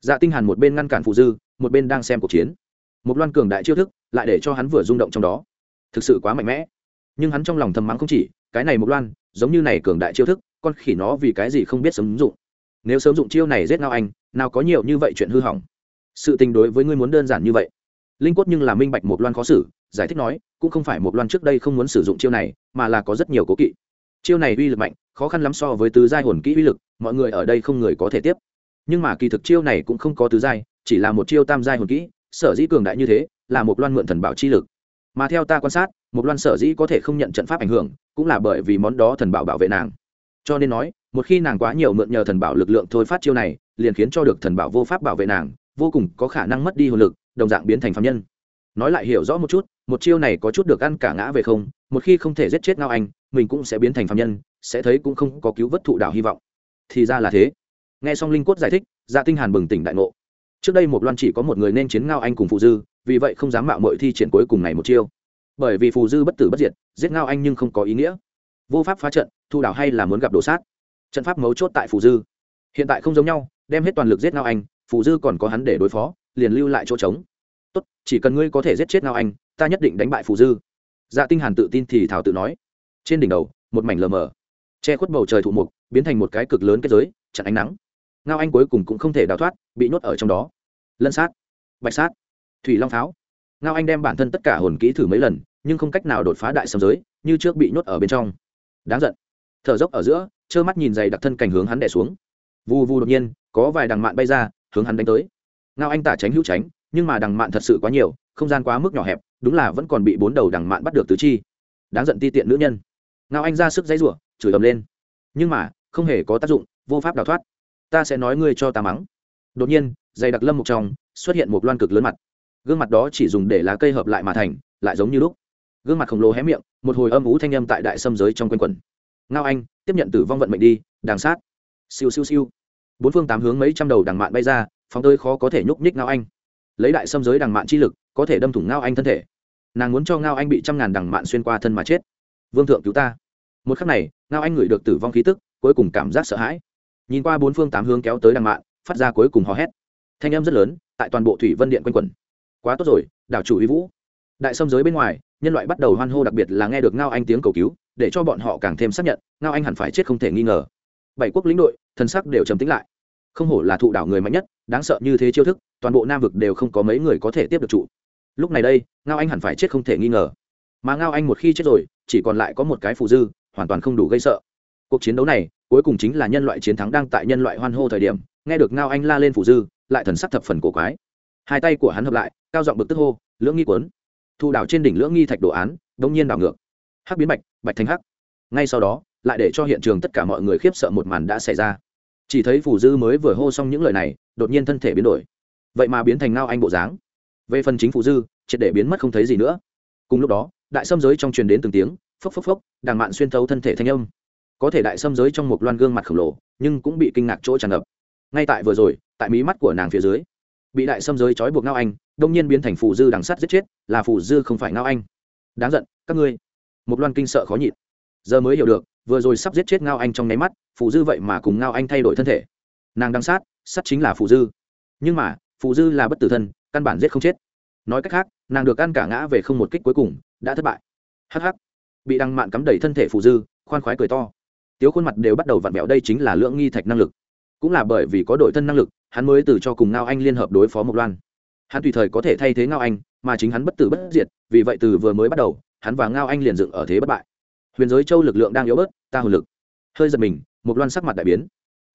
Dạ tinh hàn một bên ngăn cản phụ dư, một bên đang xem cuộc chiến. Một loan cường đại chiêu thức, lại để cho hắn vừa rung động trong đó. Thực sự quá mạnh mẽ. Nhưng hắn trong lòng thầm mắng không chỉ, cái này một loan, giống như này cường đại chiêu thức, con khỉ nó vì cái gì không biết sớm dụng. Nếu sớm dụng chiêu này giết ngao anh, nào có nhiều như vậy chuyện hư hỏng. Sự tình đối với ngươi muốn đơn giản như vậy. Linh quất nhưng là minh bạch một loan khó xử, giải thích nói, cũng không phải một loan trước đây không muốn sử dụng chiêu này, mà là có rất nhiều cố kỵ. Chiêu này uy lực mạnh khó khăn lắm so với tứ giai hồn kỹ uy lực, mọi người ở đây không người có thể tiếp. Nhưng mà kỳ thực chiêu này cũng không có tứ giai, chỉ là một chiêu tam giai hồn kỹ, sở dĩ cường đại như thế, là một loan mượn thần bảo chi lực. Mà theo ta quan sát, một loan sở dĩ có thể không nhận trận pháp ảnh hưởng, cũng là bởi vì món đó thần bảo bảo vệ nàng. Cho nên nói, một khi nàng quá nhiều mượn nhờ thần bảo lực lượng thôi phát chiêu này, liền khiến cho được thần bảo vô pháp bảo vệ nàng, vô cùng có khả năng mất đi hồn lực, đồng dạng biến thành phạm nhân. Nói lại hiểu rõ một chút, một chiêu này có chút được ăn cả ngã về không, một khi không thể giết chết ngao anh, mình cũng sẽ biến thành phạm nhân sẽ thấy cũng không có cứu vớt thụ đạo hy vọng. Thì ra là thế. Nghe xong linh cốt giải thích dạ tinh hàn bừng tỉnh đại ngộ. Trước đây một loan chỉ có một người nên chiến ngao anh cùng phụ dư, vì vậy không dám mạo mọi thi triển cuối cùng này một chiêu. Bởi vì phù dư bất tử bất diệt, giết ngao anh nhưng không có ý nghĩa. Vô pháp phá trận thu đảo hay là muốn gặp đồ sát. Trận pháp mấu chốt tại phù dư. Hiện tại không giống nhau, đem hết toàn lực giết ngao anh, phù dư còn có hắn để đối phó, liền lưu lại chỗ trống. Tốt, chỉ cần ngươi có thể giết chết ngao anh, ta nhất định đánh bại phù dư. Dạ tinh hàn tự tin thì thảo tự nói. Trên đỉnh đầu, một mảnh lờ mờ che khuất bầu trời thụ mục, biến thành một cái cực lớn kết giới, chặn ánh nắng. Ngao anh cuối cùng cũng không thể đào thoát, bị nhốt ở trong đó. Lân sát, bạch sát, thủy long pháo. Ngao anh đem bản thân tất cả hồn kỹ thử mấy lần, nhưng không cách nào đột phá đại sầm giới, như trước bị nhốt ở bên trong. Đáng giận. Thở dốc ở giữa, trơ mắt nhìn dày đặc thân cảnh hướng hắn đẻ xuống. Vù vù đột nhiên, có vài đằng mạn bay ra, hướng hắn đánh tới. Ngao anh tả tránh hữu tránh, nhưng mà đằng mạn thật sự quá nhiều, không gian quá mức nhỏ hẹp, đúng là vẫn còn bị bốn đầu đằng mạn bắt được tứ chi. Đáng giận ti tiện nữ nhân ngao anh ra sức dãy rủa, chửi ầm lên. Nhưng mà, không hề có tác dụng, vô pháp đào thoát. Ta sẽ nói ngươi cho ta mắng. Đột nhiên, dày đặc lâm một trong, xuất hiện một loan cực lớn mặt. Gương mặt đó chỉ dùng để lá cây hợp lại mà thành, lại giống như lúc. Gương mặt khổng lồ hé miệng, một hồi âm ú thanh âm tại đại sâm giới trong quanh quần ngao anh, tiếp nhận tử vong vận mệnh đi, đàng sát. Siêu siêu siêu. Bốn phương tám hướng mấy trăm đầu đằng mạn bay ra, phóng tới khó có thể nhúc nhích ngao anh. Lấy đại sâm giới đằng mạn chi lực, có thể đâm thủng ngao anh thân thể. Nàng muốn cho ngao anh bị trăm ngàn đằng mạn xuyên qua thân mà chết vương thượng cứu ta. Một khắc này, ngao anh ngửi được tử vong khí tức, cuối cùng cảm giác sợ hãi. Nhìn qua bốn phương tám hướng kéo tới đằng mạn, phát ra cuối cùng hò hét. Thanh âm rất lớn, tại toàn bộ thủy vân điện quanh quẩn. Quá tốt rồi, đảo chủ uy vũ. Đại sâm giới bên ngoài, nhân loại bắt đầu hoan hô đặc biệt là nghe được ngao anh tiếng cầu cứu, để cho bọn họ càng thêm xác nhận, ngao anh hẳn phải chết không thể nghi ngờ. Bảy quốc lĩnh đội thân sắc đều trầm tính lại. Không hổ là thụ đảo người mạnh nhất, đáng sợ như thế chiêu thức, toàn bộ nam vực đều không có mấy người có thể tiếp được trụ. Lúc này đây, ngao anh hẳn phải chết không thể nghi ngờ. Mà ngao anh một khi chết rồi chỉ còn lại có một cái phù dư, hoàn toàn không đủ gây sợ. Cuộc chiến đấu này, cuối cùng chính là nhân loại chiến thắng đang tại nhân loại hoan hô thời điểm, nghe được ngao anh la lên phù dư, lại thần sắc thập phần cổ quái. Hai tay của hắn hợp lại, cao giọng bực tức hô, lưỡng nghi quấn thu đảo trên đỉnh lưỡng nghi thạch đồ án đông nhiên đảo ngược. Hắc biến bạch bạch thành hắc. Ngay sau đó, lại để cho hiện trường tất cả mọi người khiếp sợ một màn đã xảy ra. Chỉ thấy phù dư mới vừa hô xong những lời này, đột nhiên thân thể biến đổi. Vậy mà biến thành ngao anh bộ dáng. Về phần chính phù dư, triệt để biến mất không thấy gì nữa. Cùng lúc đó đại sâm giới trong truyền đến từng tiếng, phốc phốc phốc đàng mạn xuyên thấu thân thể thanh âm. Có thể đại sâm giới trong một loan gương mặt khổng lồ, nhưng cũng bị kinh ngạc chỗ tràn ngập. Ngay tại vừa rồi, tại mí mắt của nàng phía dưới, bị đại sâm giới trói buộc ngao anh, đông nhiên biến thành phù dư đằng sắt giết chết, là phù dư không phải ngao anh. Đáng giận, các ngươi. Một loan kinh sợ khó nhịn. Giờ mới hiểu được, vừa rồi sắp giết chết ngao anh trong nháy mắt, phù dư vậy mà cùng ngao anh thay đổi thân thể. Nàng đằng sát sắt chính là phù dư. Nhưng mà, phù dư là bất tử thân, căn bản giết không chết. Nói cách khác, nàng được ăn cả ngã về không một kích cuối cùng đã thất bại. Hh bị đăng mạn cắm đầy thân thể phù dư, khoan khoái cười to. Tiếu khuôn mặt đều bắt đầu vặn vẹo, đây chính là lượng nghi thạch năng lực. Cũng là bởi vì có đội thân năng lực, hắn mới từ cho cùng ngao anh liên hợp đối phó mộc loan. Hắn tùy thời có thể thay thế ngao anh, mà chính hắn bất tử bất diệt, vì vậy từ vừa mới bắt đầu, hắn và ngao anh liền dựng ở thế bất bại. Huyền giới châu lực lượng đang yếu bớt, ta hồn lực. Hơi giật mình, mộc loan sắc mặt đại biến.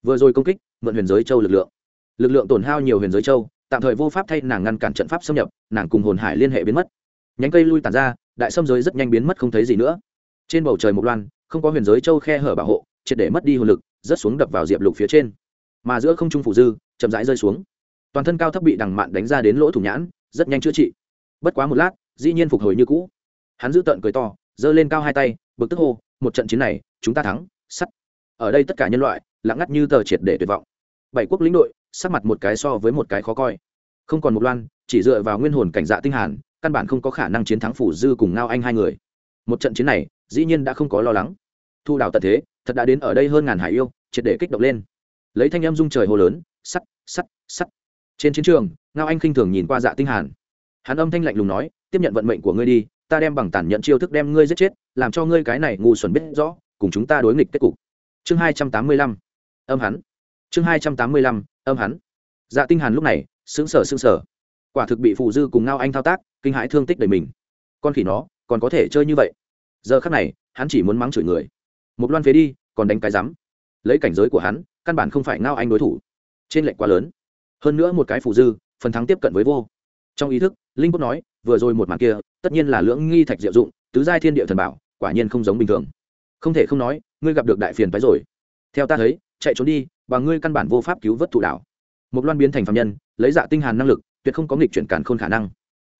Vừa rồi công kích, mượn huyền giới châu lực lượng. Lực lượng tổn hao nhiều huyền giới châu, tạm thời vô pháp thay nàng ngăn cản trận pháp xâm nhập, nàng cùng hồn hải liên hệ biến mất. Nhánh cây lui tàn ra đại sâm giới rất nhanh biến mất không thấy gì nữa. Trên bầu trời một loan, không có huyền giới châu khe hở bảo hộ, triệt để mất đi hồn lực, rớt xuống đập vào diệp lục phía trên. Mà giữa không trung phủ dư, chậm rãi rơi xuống. Toàn thân cao thấp bị đằng mạn đánh ra đến lỗ thủ nhãn, rất nhanh chữa trị. Bất quá một lát, dĩ nhiên phục hồi như cũ. Hắn giữ tợn cười to, giơ lên cao hai tay, bực tức hô, một trận chiến này, chúng ta thắng, sắt. Ở đây tất cả nhân loại, lặng ngắt như tờ triệt để tuyệt vọng. Bảy quốc lĩnh đội, sắc mặt một cái so với một cái khó coi. Không còn một loan, chỉ dựa vào nguyên hồn cảnh dạ tinh hàn căn bản không có khả năng chiến thắng phủ dư cùng ngao anh hai người. Một trận chiến này, dĩ nhiên đã không có lo lắng. Thu đảo tận thế, thật đã đến ở đây hơn ngàn hải yêu, triệt để kích động lên. Lấy thanh em dung trời hồ lớn, sắt sắt sắt. Trên chiến trường, ngao anh khinh thường nhìn qua dạ tinh hàn. Hắn âm thanh lạnh lùng nói, tiếp nhận vận mệnh của ngươi đi, ta đem bằng tản nhận chiêu thức đem ngươi giết chết, làm cho ngươi cái này ngu xuẩn biết rõ, cùng chúng ta đối nghịch kết cục. Chương hai trăm tám mươi lăm. Âm hắn. Chương hai trăm tám mươi lăm, âm hắn. Dạ tinh hàn lúc này, sững sờ sững sờ. Quả thực bị phụ dư cùng ngao anh thao tác kinh hãi thương tích đầy mình. Con khỉ nó, còn có thể chơi như vậy? Giờ khắc này, hắn chỉ muốn mắng chửi người. Một loan phế đi, còn đánh cái rắm. Lấy cảnh giới của hắn, căn bản không phải ngao anh đối thủ. Trên lệnh quá lớn. Hơn nữa một cái phù dư, phần thắng tiếp cận với vô. Trong ý thức, linh cốt nói, vừa rồi một màn kia, tất nhiên là lưỡng nghi thạch diệu dụng, tứ giai thiên địa thần bảo, quả nhiên không giống bình thường. Không thể không nói, ngươi gặp được đại phiền phái rồi. Theo ta thấy, chạy trốn đi, và ngươi căn bản vô pháp cứu vớt thủ đảo một loan biến thành phạm nhân, lấy dạ tinh hàn năng lực, tuyệt không có nghịch chuyển cản khôn khả năng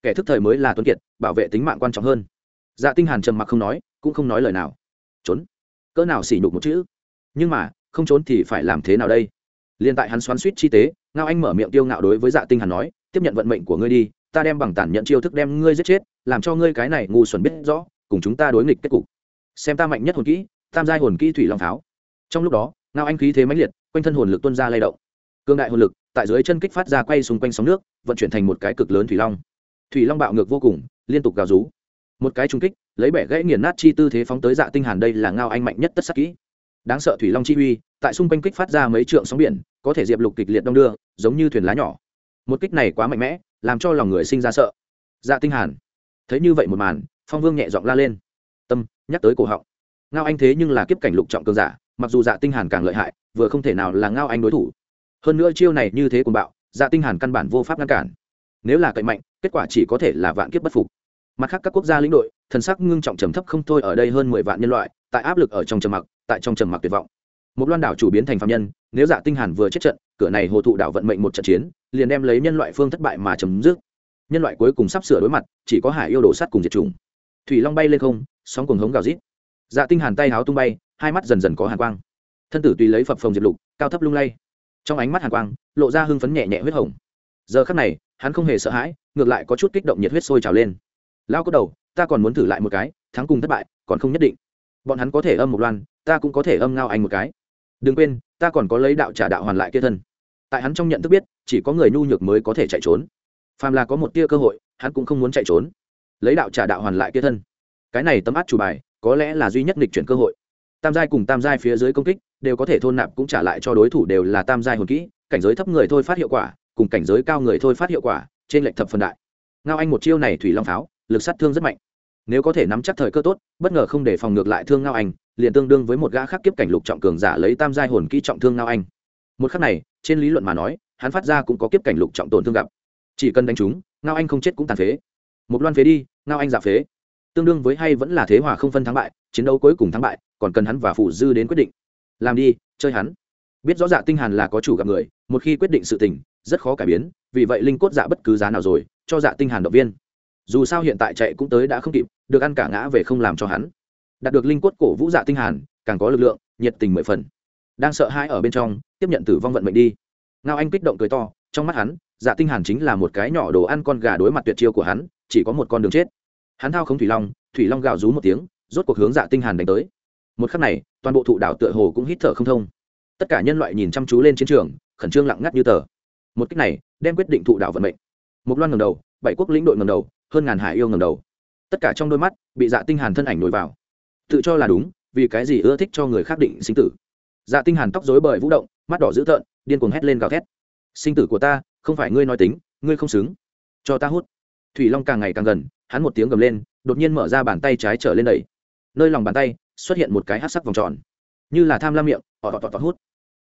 kẻ thức thời mới là tuấn kiệt, bảo vệ tính mạng quan trọng hơn. Dạ tinh hàn trầm mặc không nói, cũng không nói lời nào. Trốn. Cỡ nào xỉ nhục một chữ. Nhưng mà, không trốn thì phải làm thế nào đây? Liên tại hắn xoắn suýt chi tế, ngao anh mở miệng tiêu ngạo đối với dạ tinh hàn nói, tiếp nhận vận mệnh của ngươi đi, ta đem bằng tàn nhận chiêu thức đem ngươi giết chết, làm cho ngươi cái này ngu xuẩn biết rõ, cùng chúng ta đối nghịch kết cục. Xem ta mạnh nhất hồn kỹ, tam giai hồn kỹ thủy long pháo. Trong lúc đó, ngao anh khí thế mãnh liệt, quanh thân hồn lực tuôn ra lay động. Cương đại hồn lực, tại dưới chân kích phát ra quay xung quanh sóng nước, vận chuyển thành một cái cực lớn thủy long thủy long bạo ngược vô cùng, liên tục gào rú. Một cái trung kích, lấy bẻ gãy nghiền nát chi tư thế phóng tới dạ tinh hàn đây là ngao anh mạnh nhất tất sắc kỹ. Đáng sợ thủy long chi uy, tại xung quanh kích phát ra mấy trượng sóng biển, có thể diệp lục kịch liệt đông đưa, giống như thuyền lá nhỏ. Một kích này quá mạnh mẽ, làm cho lòng người sinh ra sợ. Dạ tinh hàn. Thấy như vậy một màn, phong vương nhẹ giọng la lên. Tâm, nhắc tới cổ họng. Ngao anh thế nhưng là kiếp cảnh lục trọng cường giả, mặc dù dạ tinh hàn càng lợi hại, vừa không thể nào là ngao anh đối thủ. Hơn nữa chiêu này như thế cuồng bạo dạ tinh hàn căn bản vô pháp ngăn cản nếu là cậy mạnh, kết quả chỉ có thể là vạn kiếp bất phục. Mặt khác các quốc gia lĩnh đội, thần sắc ngưng trọng trầm thấp không thôi ở đây hơn mười vạn nhân loại, tại áp lực ở trong trầm mặc, tại trong trầm mặc tuyệt vọng. Một loan đảo chủ biến thành phạm nhân, nếu dạ tinh hàn vừa chết trận, cửa này hồ thụ đảo vận mệnh một trận chiến, liền đem lấy nhân loại phương thất bại mà chấm dứt. Nhân loại cuối cùng sắp sửa đối mặt, chỉ có hải yêu đổ sắt cùng diệt chủng. Thủy long bay lên không, sóng cuồng hống gào rít. Dạ tinh hàn tay háo tung bay, hai mắt dần dần có hàn quang. Thân tử tùy lấy phập phồng diệt lục, cao thấp lung lay. Trong ánh mắt hàn quang, lộ ra hưng phấn nhẹ nhẹ huyết hồng. Giờ khắc này hắn không hề sợ hãi, ngược lại có chút kích động nhiệt huyết sôi trào lên. Lao có đầu, ta còn muốn thử lại một cái, thắng cùng thất bại, còn không nhất định. Bọn hắn có thể âm một loan, ta cũng có thể âm ngao anh một cái. Đừng quên, ta còn có lấy đạo trả đạo hoàn lại kia thân. Tại hắn trong nhận thức biết, chỉ có người nhu nhược mới có thể chạy trốn. Phàm là có một tia cơ hội, hắn cũng không muốn chạy trốn. Lấy đạo trả đạo hoàn lại kia thân. Cái này tấm át chủ bài, có lẽ là duy nhất nghịch chuyển cơ hội. Tam giai cùng tam giai phía dưới công kích, đều có thể thôn nạp cũng trả lại cho đối thủ đều là tam giai hồn kỹ, cảnh giới thấp người thôi phát hiệu quả cùng cảnh giới cao người thôi phát hiệu quả, trên lệnh thập phần đại. Ngao anh một chiêu này thủy long pháo, lực sát thương rất mạnh. Nếu có thể nắm chắc thời cơ tốt, bất ngờ không để phòng ngược lại thương ngao anh, liền tương đương với một gã khắc kiếp cảnh lục trọng cường giả lấy tam giai hồn kỹ trọng thương ngao anh. Một khắc này, trên lý luận mà nói, hắn phát ra cũng có kiếp cảnh lục trọng tổn thương gặp. Chỉ cần đánh chúng ngao anh không chết cũng tàn phế. Một loan phế đi, ngao anh giả phế. Tương đương với hay vẫn là thế hòa không phân thắng bại, chiến đấu cuối cùng thắng bại, còn cần hắn và phủ dư đến quyết định. Làm đi, chơi hắn. Biết rõ dạ tinh hàn là có chủ gặp người, một khi quyết định sự tình rất khó cải biến, vì vậy linh cốt dạ bất cứ giá nào rồi, cho dạ tinh hàn động viên. Dù sao hiện tại chạy cũng tới đã không kịp, được ăn cả ngã về không làm cho hắn. Đạt được linh cốt cổ vũ dạ tinh hàn, càng có lực lượng, nhiệt tình mười phần. Đang sợ hãi ở bên trong, tiếp nhận tử vong vận mệnh đi. Ngao anh kích động cười to, trong mắt hắn dạ tinh hàn chính là một cái nhỏ đồ ăn con gà đối mặt tuyệt chiêu của hắn, chỉ có một con đường chết. Hắn thao không thủy long thủy long gào rú một tiếng, rốt cuộc hướng dạ tinh hàn đánh tới. Một khắc này, toàn bộ thụ đảo tựa hồ cũng hít thở không thông. Tất cả nhân loại nhìn chăm chú lên chiến trường, khẩn trương lặng ngắt như tờ một cách này đem quyết định thụ đạo vận mệnh. Một loan ngầm đầu, bảy quốc lĩnh đội ngầm đầu, hơn ngàn hải yêu ngầm đầu. Tất cả trong đôi mắt bị dạ tinh hàn thân ảnh nổi vào. Tự cho là đúng, vì cái gì ưa thích cho người khác định sinh tử? Dạ tinh hàn tóc rối bời vũ động, mắt đỏ dữ tợn, điên cuồng hét lên gào thét. Sinh tử của ta, không phải ngươi nói tính, ngươi không xứng. Cho ta hút. Thủy long càng ngày càng gần, hắn một tiếng gầm lên, đột nhiên mở ra bàn tay trái trở lên đẩy. Nơi lòng bàn tay xuất hiện một cái hắc sắc vòng tròn. Như là tham lam miệng họ tọt tọt hút.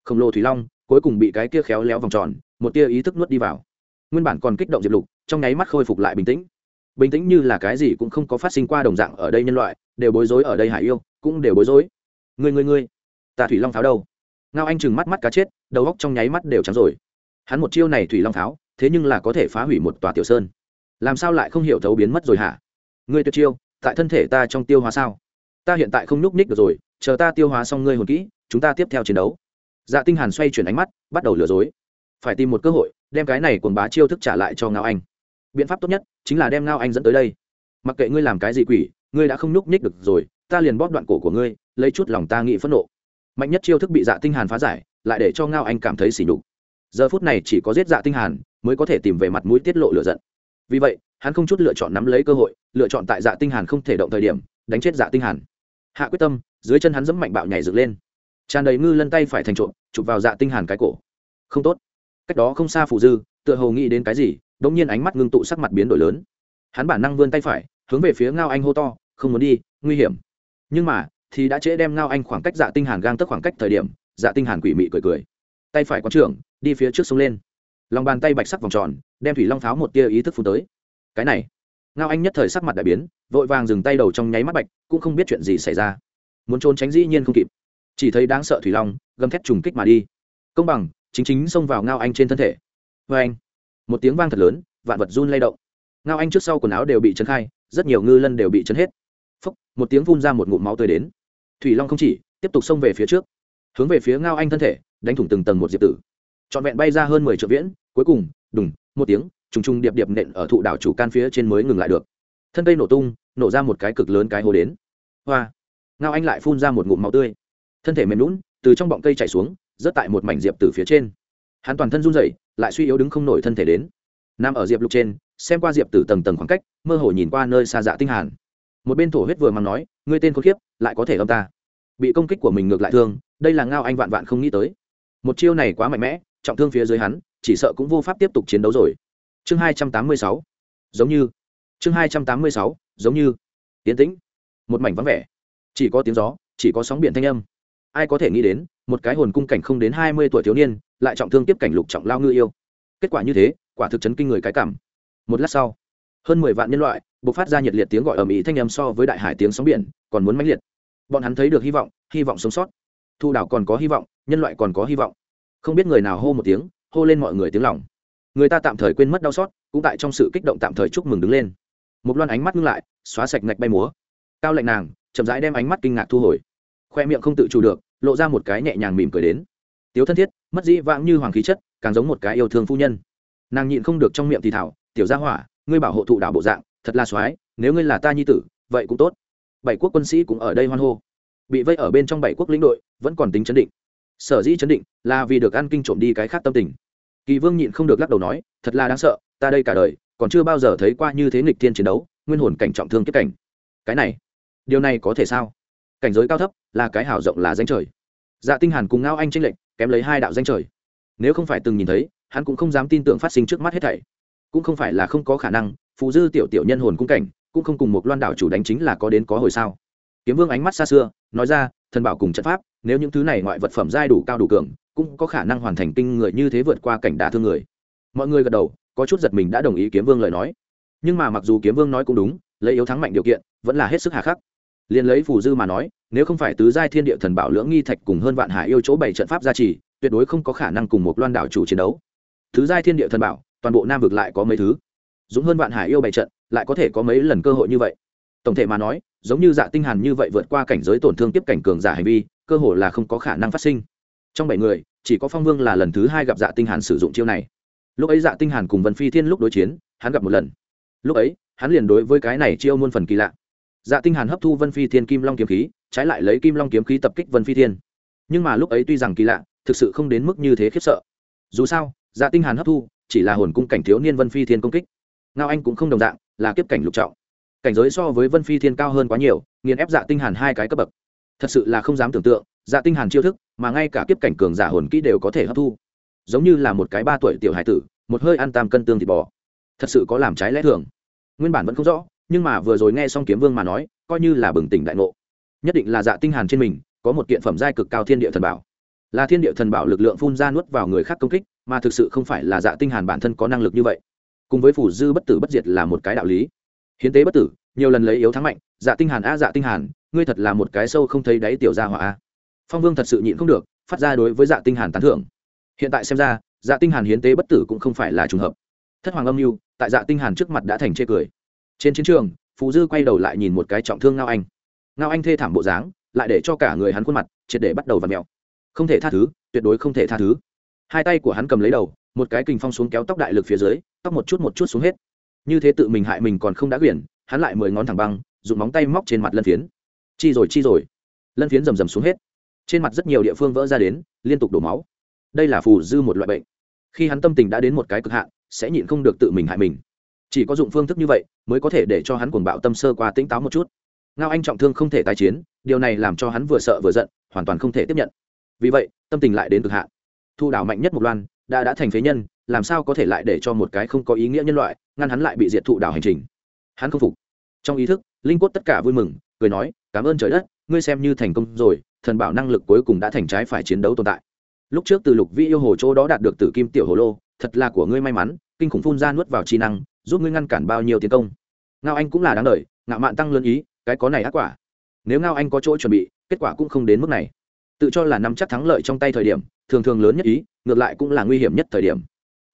Khổng lồ thủy long cuối cùng bị cái kia khéo léo vòng tròn một tia ý thức nuốt đi vào. Nguyên bản còn kích động diệp lục, trong nháy mắt khôi phục lại bình tĩnh. Bình tĩnh như là cái gì cũng không có phát sinh qua đồng dạng ở đây nhân loại, đều bối rối ở đây hải yêu, cũng đều bối rối. Người người người ta thủy long pháo đâu? Ngao anh chừng mắt mắt cá chết, đầu góc trong nháy mắt đều trắng rồi. Hắn một chiêu này thủy long pháo, thế nhưng là có thể phá hủy một tòa tiểu sơn. Làm sao lại không hiểu thấu biến mất rồi hả? Ngươi tuyệt chiêu, tại thân thể ta trong tiêu hóa sao? Ta hiện tại không nhúc ních được rồi, chờ ta tiêu hóa xong ngươi hồn kỹ, chúng ta tiếp theo chiến đấu. Dạ tinh hàn xoay chuyển ánh mắt, bắt đầu lừa dối phải tìm một cơ hội, đem cái này cuồng bá chiêu thức trả lại cho ngao anh. Biện pháp tốt nhất chính là đem ngao anh dẫn tới đây. Mặc kệ ngươi làm cái gì quỷ, ngươi đã không nhúc nhích được rồi, ta liền bóp đoạn cổ của ngươi, lấy chút lòng ta nghĩ phẫn nộ. Mạnh nhất chiêu thức bị dạ tinh hàn phá giải, lại để cho ngao anh cảm thấy sỉ nhục. Giờ phút này chỉ có giết dạ tinh hàn mới có thể tìm về mặt mũi tiết lộ lửa giận. Vì vậy, hắn không chút lựa chọn nắm lấy cơ hội, lựa chọn tại dạ tinh hàn không thể động thời điểm, đánh chết dạ tinh hàn. Hạ quyết tâm, dưới chân hắn dẫm mạnh bạo nhảy dựng lên. Tràn đầy ngư lân tay phải thành trộm, chụp vào dạ tinh hàn cái cổ. Không tốt cách đó không xa phụ dư, tựa hồ nghĩ đến cái gì đống nhiên ánh mắt ngưng tụ sắc mặt biến đổi lớn. Hắn bản năng vươn tay phải, hướng về phía ngao anh hô to, không muốn đi, nguy hiểm. Nhưng mà, thì đã trễ đem ngao anh khoảng cách dạ tinh hàn gang tức khoảng cách thời điểm dạ tinh hàn quỷ mị cười cười. Tay phải quán trưởng, đi phía trước sông lên. Lòng bàn tay bạch sắc vòng tròn, đem thủy long pháo một tia ý thức phun tới. Cái này, ngao anh nhất thời sắc mặt đại biến, vội vàng dừng tay đầu trong nháy mắt bạch, cũng không biết chuyện gì xảy ra. Muốn trốn tránh dĩ nhiên không kịp. Chỉ thấy đáng sợ thủy long, gầm thét trùng kích mà đi. Công bằng chính chính xông vào ngao anh trên thân thể. Vê anh, một tiếng vang thật lớn, vạn vật run lay động. Ngao anh trước sau quần áo đều bị chấn khai, rất nhiều ngư lân đều bị chấn hết. Phúc, một tiếng phun ra một ngụm máu tươi đến. Thủy long không chỉ, tiếp tục xông về phía trước. Hướng về phía ngao anh thân thể, đánh thủng từng tầng một diệp tử. Trọn vẹn bay ra hơn mười triệu viễn, cuối cùng, đùng, một tiếng, trùng trùng điệp điệp nện ở thụ đảo chủ can phía trên mới ngừng lại được. Thân cây nổ tung, nổ ra một cái cực lớn cái hồ đến. Hoa, ngao anh lại phun ra một ngụm máu tươi. Thân thể mềm lún từ trong bọng cây chảy xuống rớt tại một mảnh diệp từ phía trên. Hắn toàn thân run rẩy, lại suy yếu đứng không nổi thân thể đến. Nằm ở diệp lục trên, xem qua diệp từ tầng tầng khoảng cách, mơ hồ nhìn qua nơi xa dạ tinh hàn. Một bên thổ huyết vừa mang nói, ngươi tên khốn kiếp lại có thể âm ta? Bị công kích của mình ngược lại thương, đây là ngao anh vạn vạn không nghĩ tới. Một chiêu này quá mạnh mẽ, trọng thương phía dưới hắn, chỉ sợ cũng vô pháp tiếp tục chiến đấu rồi. Chương hai trăm tám mươi sáu, giống như. Chương hai trăm tám mươi sáu, giống như. Tiến tĩnh. Một mảnh vắng vẻ. Chỉ có tiếng gió, chỉ có sóng biển thanh âm. Ai có thể nghĩ đến một cái hồn cung cảnh không đến hai mươi tuổi thiếu niên, lại trọng thương tiếp cảnh lục trọng lao ngư yêu. Kết quả như thế, quả thực chấn kinh người cái cảm. Một lát sau, hơn mười vạn nhân loại buộc phát ra nhiệt liệt tiếng gọi ầm ĩ thanh âm so với đại hải tiếng sóng biển, còn muốn mãnh liệt. Bọn hắn thấy được hy vọng hy vọng sống sót. Thu đảo còn có hy vọng, nhân loại còn có hy vọng. Không biết người nào hô một tiếng, hô lên mọi người tiếng lòng. Người ta tạm thời quên mất đau xót, cũng tại trong sự kích động tạm thời chúc mừng đứng lên. Một loan ánh mắt ngưng lại, xóa sạch ngạch bay múa. Cao lệnh nàng, chậm rãi đem ánh mắt kinh ngạc thu hồi. Khoe miệng không tự chủ được lộ ra một cái nhẹ nhàng mỉm cười đến. Tiếu thân thiết, mất dĩ vãng như hoàng khí chất, càng giống một cái yêu thương phu nhân. Nàng nhịn không được trong miệng thì thảo, tiểu gia hỏa, ngươi bảo hộ thụ đảo bộ dạng, thật là soái nếu ngươi là ta nhi tử, vậy cũng tốt. Bảy quốc quân sĩ cũng ở đây hoan hô. Bị vây ở bên trong bảy quốc lĩnh đội, vẫn còn tính chấn định. Sở dĩ chấn định, là vì được ăn kinh trộm đi cái khác tâm tình. Kỳ vương nhịn không được lắc đầu nói, thật là đáng sợ, ta đây cả đời, còn chưa bao giờ thấy qua như thế nghịch thiên chiến đấu, nguyên hồn cảnh trọng thương kết cảnh. Cái này, điều này có thể sao? Cảnh giới cao thấp là cái hào rộng là danh trời. Dạ tinh hàn cùng ngao anh tranh lệnh kém lấy hai đạo danh trời. Nếu không phải từng nhìn thấy, hắn cũng không dám tin tưởng phát sinh trước mắt hết thảy. Cũng không phải là không có khả năng, phù dư tiểu tiểu nhân hồn cung cảnh, cũng không cùng một loan đảo chủ đánh chính là có đến có hồi sao. Kiếm vương ánh mắt xa xưa, nói ra, thần bảo cùng trận pháp, nếu những thứ này ngoại vật phẩm giai đủ cao đủ cường, cũng có khả năng hoàn thành kinh người như thế vượt qua cảnh đả thương người. Mọi người gật đầu, có chút giật mình đã đồng ý kiếm vương lời nói. Nhưng mà mặc dù kiếm vương nói cũng đúng, lấy yếu thắng mạnh điều kiện, vẫn là hết sức hà khắc. Liền lấy phù dư mà nói nếu không phải tứ giai thiên địa thần bảo lưỡng nghi thạch cùng hơn vạn hải yêu chỗ bảy trận pháp gia trì, tuyệt đối không có khả năng cùng một loan đảo chủ chiến đấu. Tứ giai thiên địa thần bảo, toàn bộ nam vực lại có mấy thứ? Dũng hơn vạn hải yêu bảy trận, lại có thể có mấy lần cơ hội như vậy? Tổng thể mà nói, giống như dạ tinh hàn như vậy vượt qua cảnh giới tổn thương tiếp cảnh cường giả hành vi, cơ hội là không có khả năng phát sinh. Trong bảy người, chỉ có phong vương là lần thứ hai gặp dạ tinh hàn sử dụng chiêu này. Lúc ấy dạ tinh hàn cùng vân phi thiên lúc đối chiến, hắn gặp một lần. Lúc ấy, hắn liền đối với cái này chiêu muôn phần kỳ lạ dạ tinh hàn hấp thu vân phi thiên kim long kiếm khí, trái lại lấy kim long kiếm khí tập kích vân phi thiên. Nhưng mà lúc ấy tuy rằng kỳ lạ, thực sự không đến mức như thế khiếp sợ. Dù sao dạ tinh hàn hấp thu, chỉ là hồn cung cảnh thiếu niên vân phi thiên công kích. Ngao anh cũng không đồng dạng, là kiếp cảnh lục trọng. Cảnh giới so với vân phi thiên cao hơn quá nhiều, nghiền ép dạ tinh hàn hai cái cấp bậc. Thật sự là không dám tưởng tượng dạ tinh hàn chiêu thức, mà ngay cả kiếp cảnh cường giả hồn kỹ đều có thể hấp thu. Giống như là một cái ba tuổi tiểu hải tử, một hơi ăn tam cân tương thịt bò. Thật sự có làm trái lẽ thường. Nguyên bản vẫn không rõ nhưng mà vừa rồi nghe xong kiếm vương mà nói, coi như là bừng tỉnh đại ngộ. Nhất định là dạ tinh hàn trên mình, có một kiện phẩm giai cực cao thiên địa thần bảo. Là thiên địa thần bảo lực lượng phun ra nuốt vào người khác công kích, mà thực sự không phải là dạ tinh hàn bản thân có năng lực như vậy. Cùng với phủ dư bất tử bất diệt là một cái đạo lý. Hiến tế bất tử, nhiều lần lấy yếu thắng mạnh dạ tinh hàn a dạ tinh hàn, ngươi thật là một cái sâu không thấy đáy tiểu gia hỏa a. Phong vương thật sự nhịn không được, phát ra đối với dạ tinh hàn tán thưởng. Hiện tại xem ra dạ tinh hàn hiến tế bất tử cũng không phải là trùng hợp. Thất hoàng âm lưu tại dạ tinh hàn trước mặt đã thành chê cười trên chiến trường phù dư quay đầu lại nhìn một cái trọng thương ngao anh. Ngao anh thê thảm bộ dáng, lại để cho cả người hắn khuôn mặt triệt để bắt đầu vặn mèo. Không thể tha thứ, tuyệt đối không thể tha thứ. Hai tay của hắn cầm lấy đầu, một cái kình phong xuống kéo tóc đại lực phía dưới, tóc một chút một chút xuống hết. Như thế tự mình hại mình còn không đã quyển, hắn lại mười ngón thẳng băng, dùng móng tay móc trên mặt lân phiến. Chi rồi chi rồi. Lân phiến rầm rầm xuống hết. Trên mặt rất nhiều địa phương vỡ ra đến, liên tục đổ máu. Đây là phù dư một loại bệnh. Khi hắn tâm tình đã đến một cái cực hạn, sẽ nhịn không được tự mình hại mình chỉ có dụng phương thức như vậy mới có thể để cho hắn cuồng bạo tâm sơ qua tỉnh táo một chút. Ngao anh trọng thương không thể tái chiến, điều này làm cho hắn vừa sợ vừa giận, hoàn toàn không thể tiếp nhận. Vì vậy, tâm tình lại đến cực hạn. Thu đảo mạnh nhất một loan, đã đã thành phế nhân, làm sao có thể lại để cho một cái không có ý nghĩa nhân loại, ngăn hắn lại bị diệt thụ đảo hành trình? Hắn không phục. Trong ý thức, linh cốt tất cả vui mừng, cười nói, cảm ơn trời đất, ngươi xem như thành công rồi, thần bảo năng lực cuối cùng đã thành trái phải chiến đấu tồn tại. Lúc trước từ lục vi yêu hồ chỗ đó đạt được tử kim tiểu hồ lô, thật là của ngươi may mắn, kinh khủng phun ra nuốt vào chi năng giúp ngươi ngăn cản bao nhiêu tiến công. Ngao anh cũng là đáng đời, ngạo mạn tăng lớn ý, cái có này ác quả. Nếu ngao anh có chỗ chuẩn bị, kết quả cũng không đến mức này. Tự cho là nắm chắc thắng lợi trong tay thời điểm, thường thường lớn nhất ý, ngược lại cũng là nguy hiểm nhất thời điểm.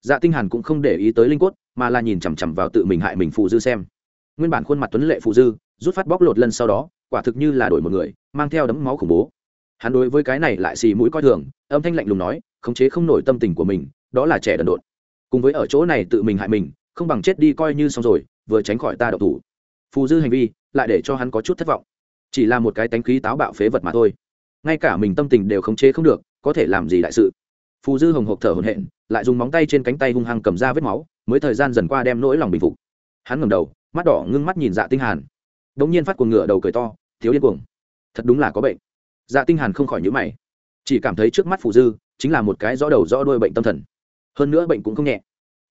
Dạ tinh hàn cũng không để ý tới linh cốt, mà là nhìn chằm chằm vào tự mình hại mình phụ dư xem. Nguyên bản khuôn mặt tuấn lệ phụ dư, rút phát bóc lột lần sau đó, quả thực như là đổi một người, mang theo đấm máu khủng bố. Hắn đối với cái này lại xì mũi coi thường, âm thanh lạnh lùng nói, khống chế không nổi tâm tình của mình, đó là trẻ đần độn. Cùng với ở chỗ này tự mình hại mình không bằng chết đi coi như xong rồi, vừa tránh khỏi ta độc thủ. Phù dư hành vi, lại để cho hắn có chút thất vọng. Chỉ là một cái tánh khí táo bạo phế vật mà thôi. Ngay cả mình tâm tình đều khống chế không được, có thể làm gì đại sự? Phù dư hồng hộc thở hồn hện lại dùng móng tay trên cánh tay hung hăng cầm ra vết máu, mới thời gian dần qua đem nỗi lòng bình phục. Hắn ngầm đầu, mắt đỏ ngưng mắt nhìn dạ tinh hàn. Đống nhiên phát cuồng ngựa đầu cười to, thiếu điên cuồng, thật đúng là có bệnh. Dạ tinh hàn không khỏi nhữ mày. Chỉ cảm thấy trước mắt phù dư chính là một cái rõ đầu rõ đuôi bệnh tâm thần. Hơn nữa bệnh cũng không nhẹ.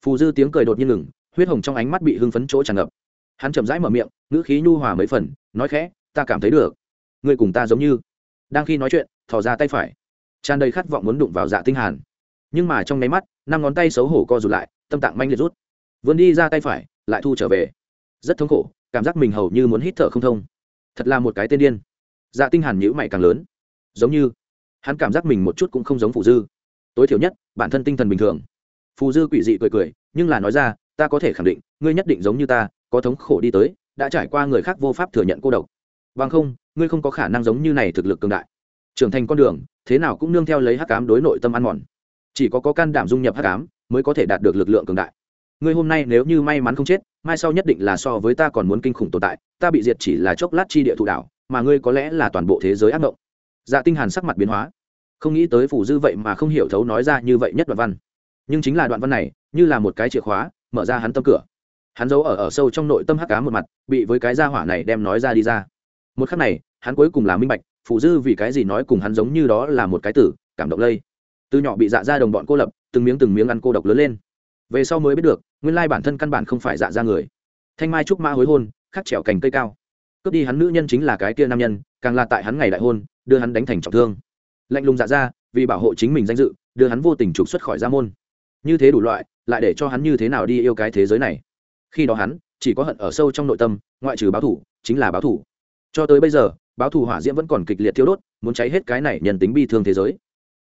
Phù dư tiếng cười đột nhiên ngừng huyết hồng trong ánh mắt bị hưng phấn chỗ tràn ngập. Hắn chậm rãi mở miệng, ngữ khí nhu hòa mấy phần, nói khẽ, ta cảm thấy được. Người cùng ta giống như. Đang khi nói chuyện, thò ra tay phải. Tràn đầy khát vọng muốn đụng vào dạ tinh hàn. Nhưng mà trong nháy mắt, năm ngón tay xấu hổ co rụt lại, tâm tạng manh liệt rút. Vươn đi ra tay phải, lại thu trở về. Rất thống khổ, cảm giác mình hầu như muốn hít thở không thông. Thật là một cái tên điên. Dạ tinh hàn nhíu mày càng lớn. Giống như, hắn cảm giác mình một chút cũng không giống phù dư. Tối thiểu nhất, bản thân tinh thần bình thường. Phù dư quỷ dị cười cười, nhưng là nói ra ta có thể khẳng định, ngươi nhất định giống như ta, có thống khổ đi tới, đã trải qua người khác vô pháp thừa nhận cô độc. Bằng không, ngươi không có khả năng giống như này thực lực cường đại. Trưởng thành con đường, thế nào cũng nương theo lấy hắc ám đối nội tâm ăn mòn. Chỉ có có can đảm dung nhập hắc ám, mới có thể đạt được lực lượng cường đại. Ngươi hôm nay nếu như may mắn không chết, mai sau nhất định là so với ta còn muốn kinh khủng tồn tại, ta bị diệt chỉ là chốc lát chi địa thụ đảo, mà ngươi có lẽ là toàn bộ thế giới ác mộng. Dạ tinh hàn sắc mặt biến hóa. Không nghĩ tới phủ dư vậy mà không hiểu thấu nói ra như vậy nhất đoạn văn. Nhưng chính là đoạn văn này, như là một cái chìa khóa mở ra hắn tâm cửa. Hắn giấu ở ở sâu trong nội tâm hắc cá một mặt, bị với cái gia hỏa này đem nói ra đi ra. Một khắc này, hắn cuối cùng là minh bạch, phụ dư vì cái gì nói cùng hắn giống như đó là một cái tử, cảm động lây. Từ nhỏ bị dạ ra đồng bọn cô lập, từng miếng từng miếng ăn cô độc lớn lên. Về sau mới biết được, nguyên lai bản thân căn bản không phải dạ ra người. Thanh mai trúc mã hối hôn, khắc trèo cành cây cao. Cướp đi hắn nữ nhân chính là cái kia nam nhân, càng là tại hắn ngày đại hôn, đưa hắn đánh thành trọng thương. Lạnh lùng dạ ra, vì bảo hộ chính mình danh dự, đưa hắn vô tình trục xuất khỏi gia môn. Như thế đủ loại lại để cho hắn như thế nào đi yêu cái thế giới này. Khi đó hắn chỉ có hận ở sâu trong nội tâm, ngoại trừ báo thủ, chính là báo thủ. Cho tới bây giờ, báo thù hỏa diễm vẫn còn kịch liệt thiêu đốt, muốn cháy hết cái này nhân tính bi thương thế giới.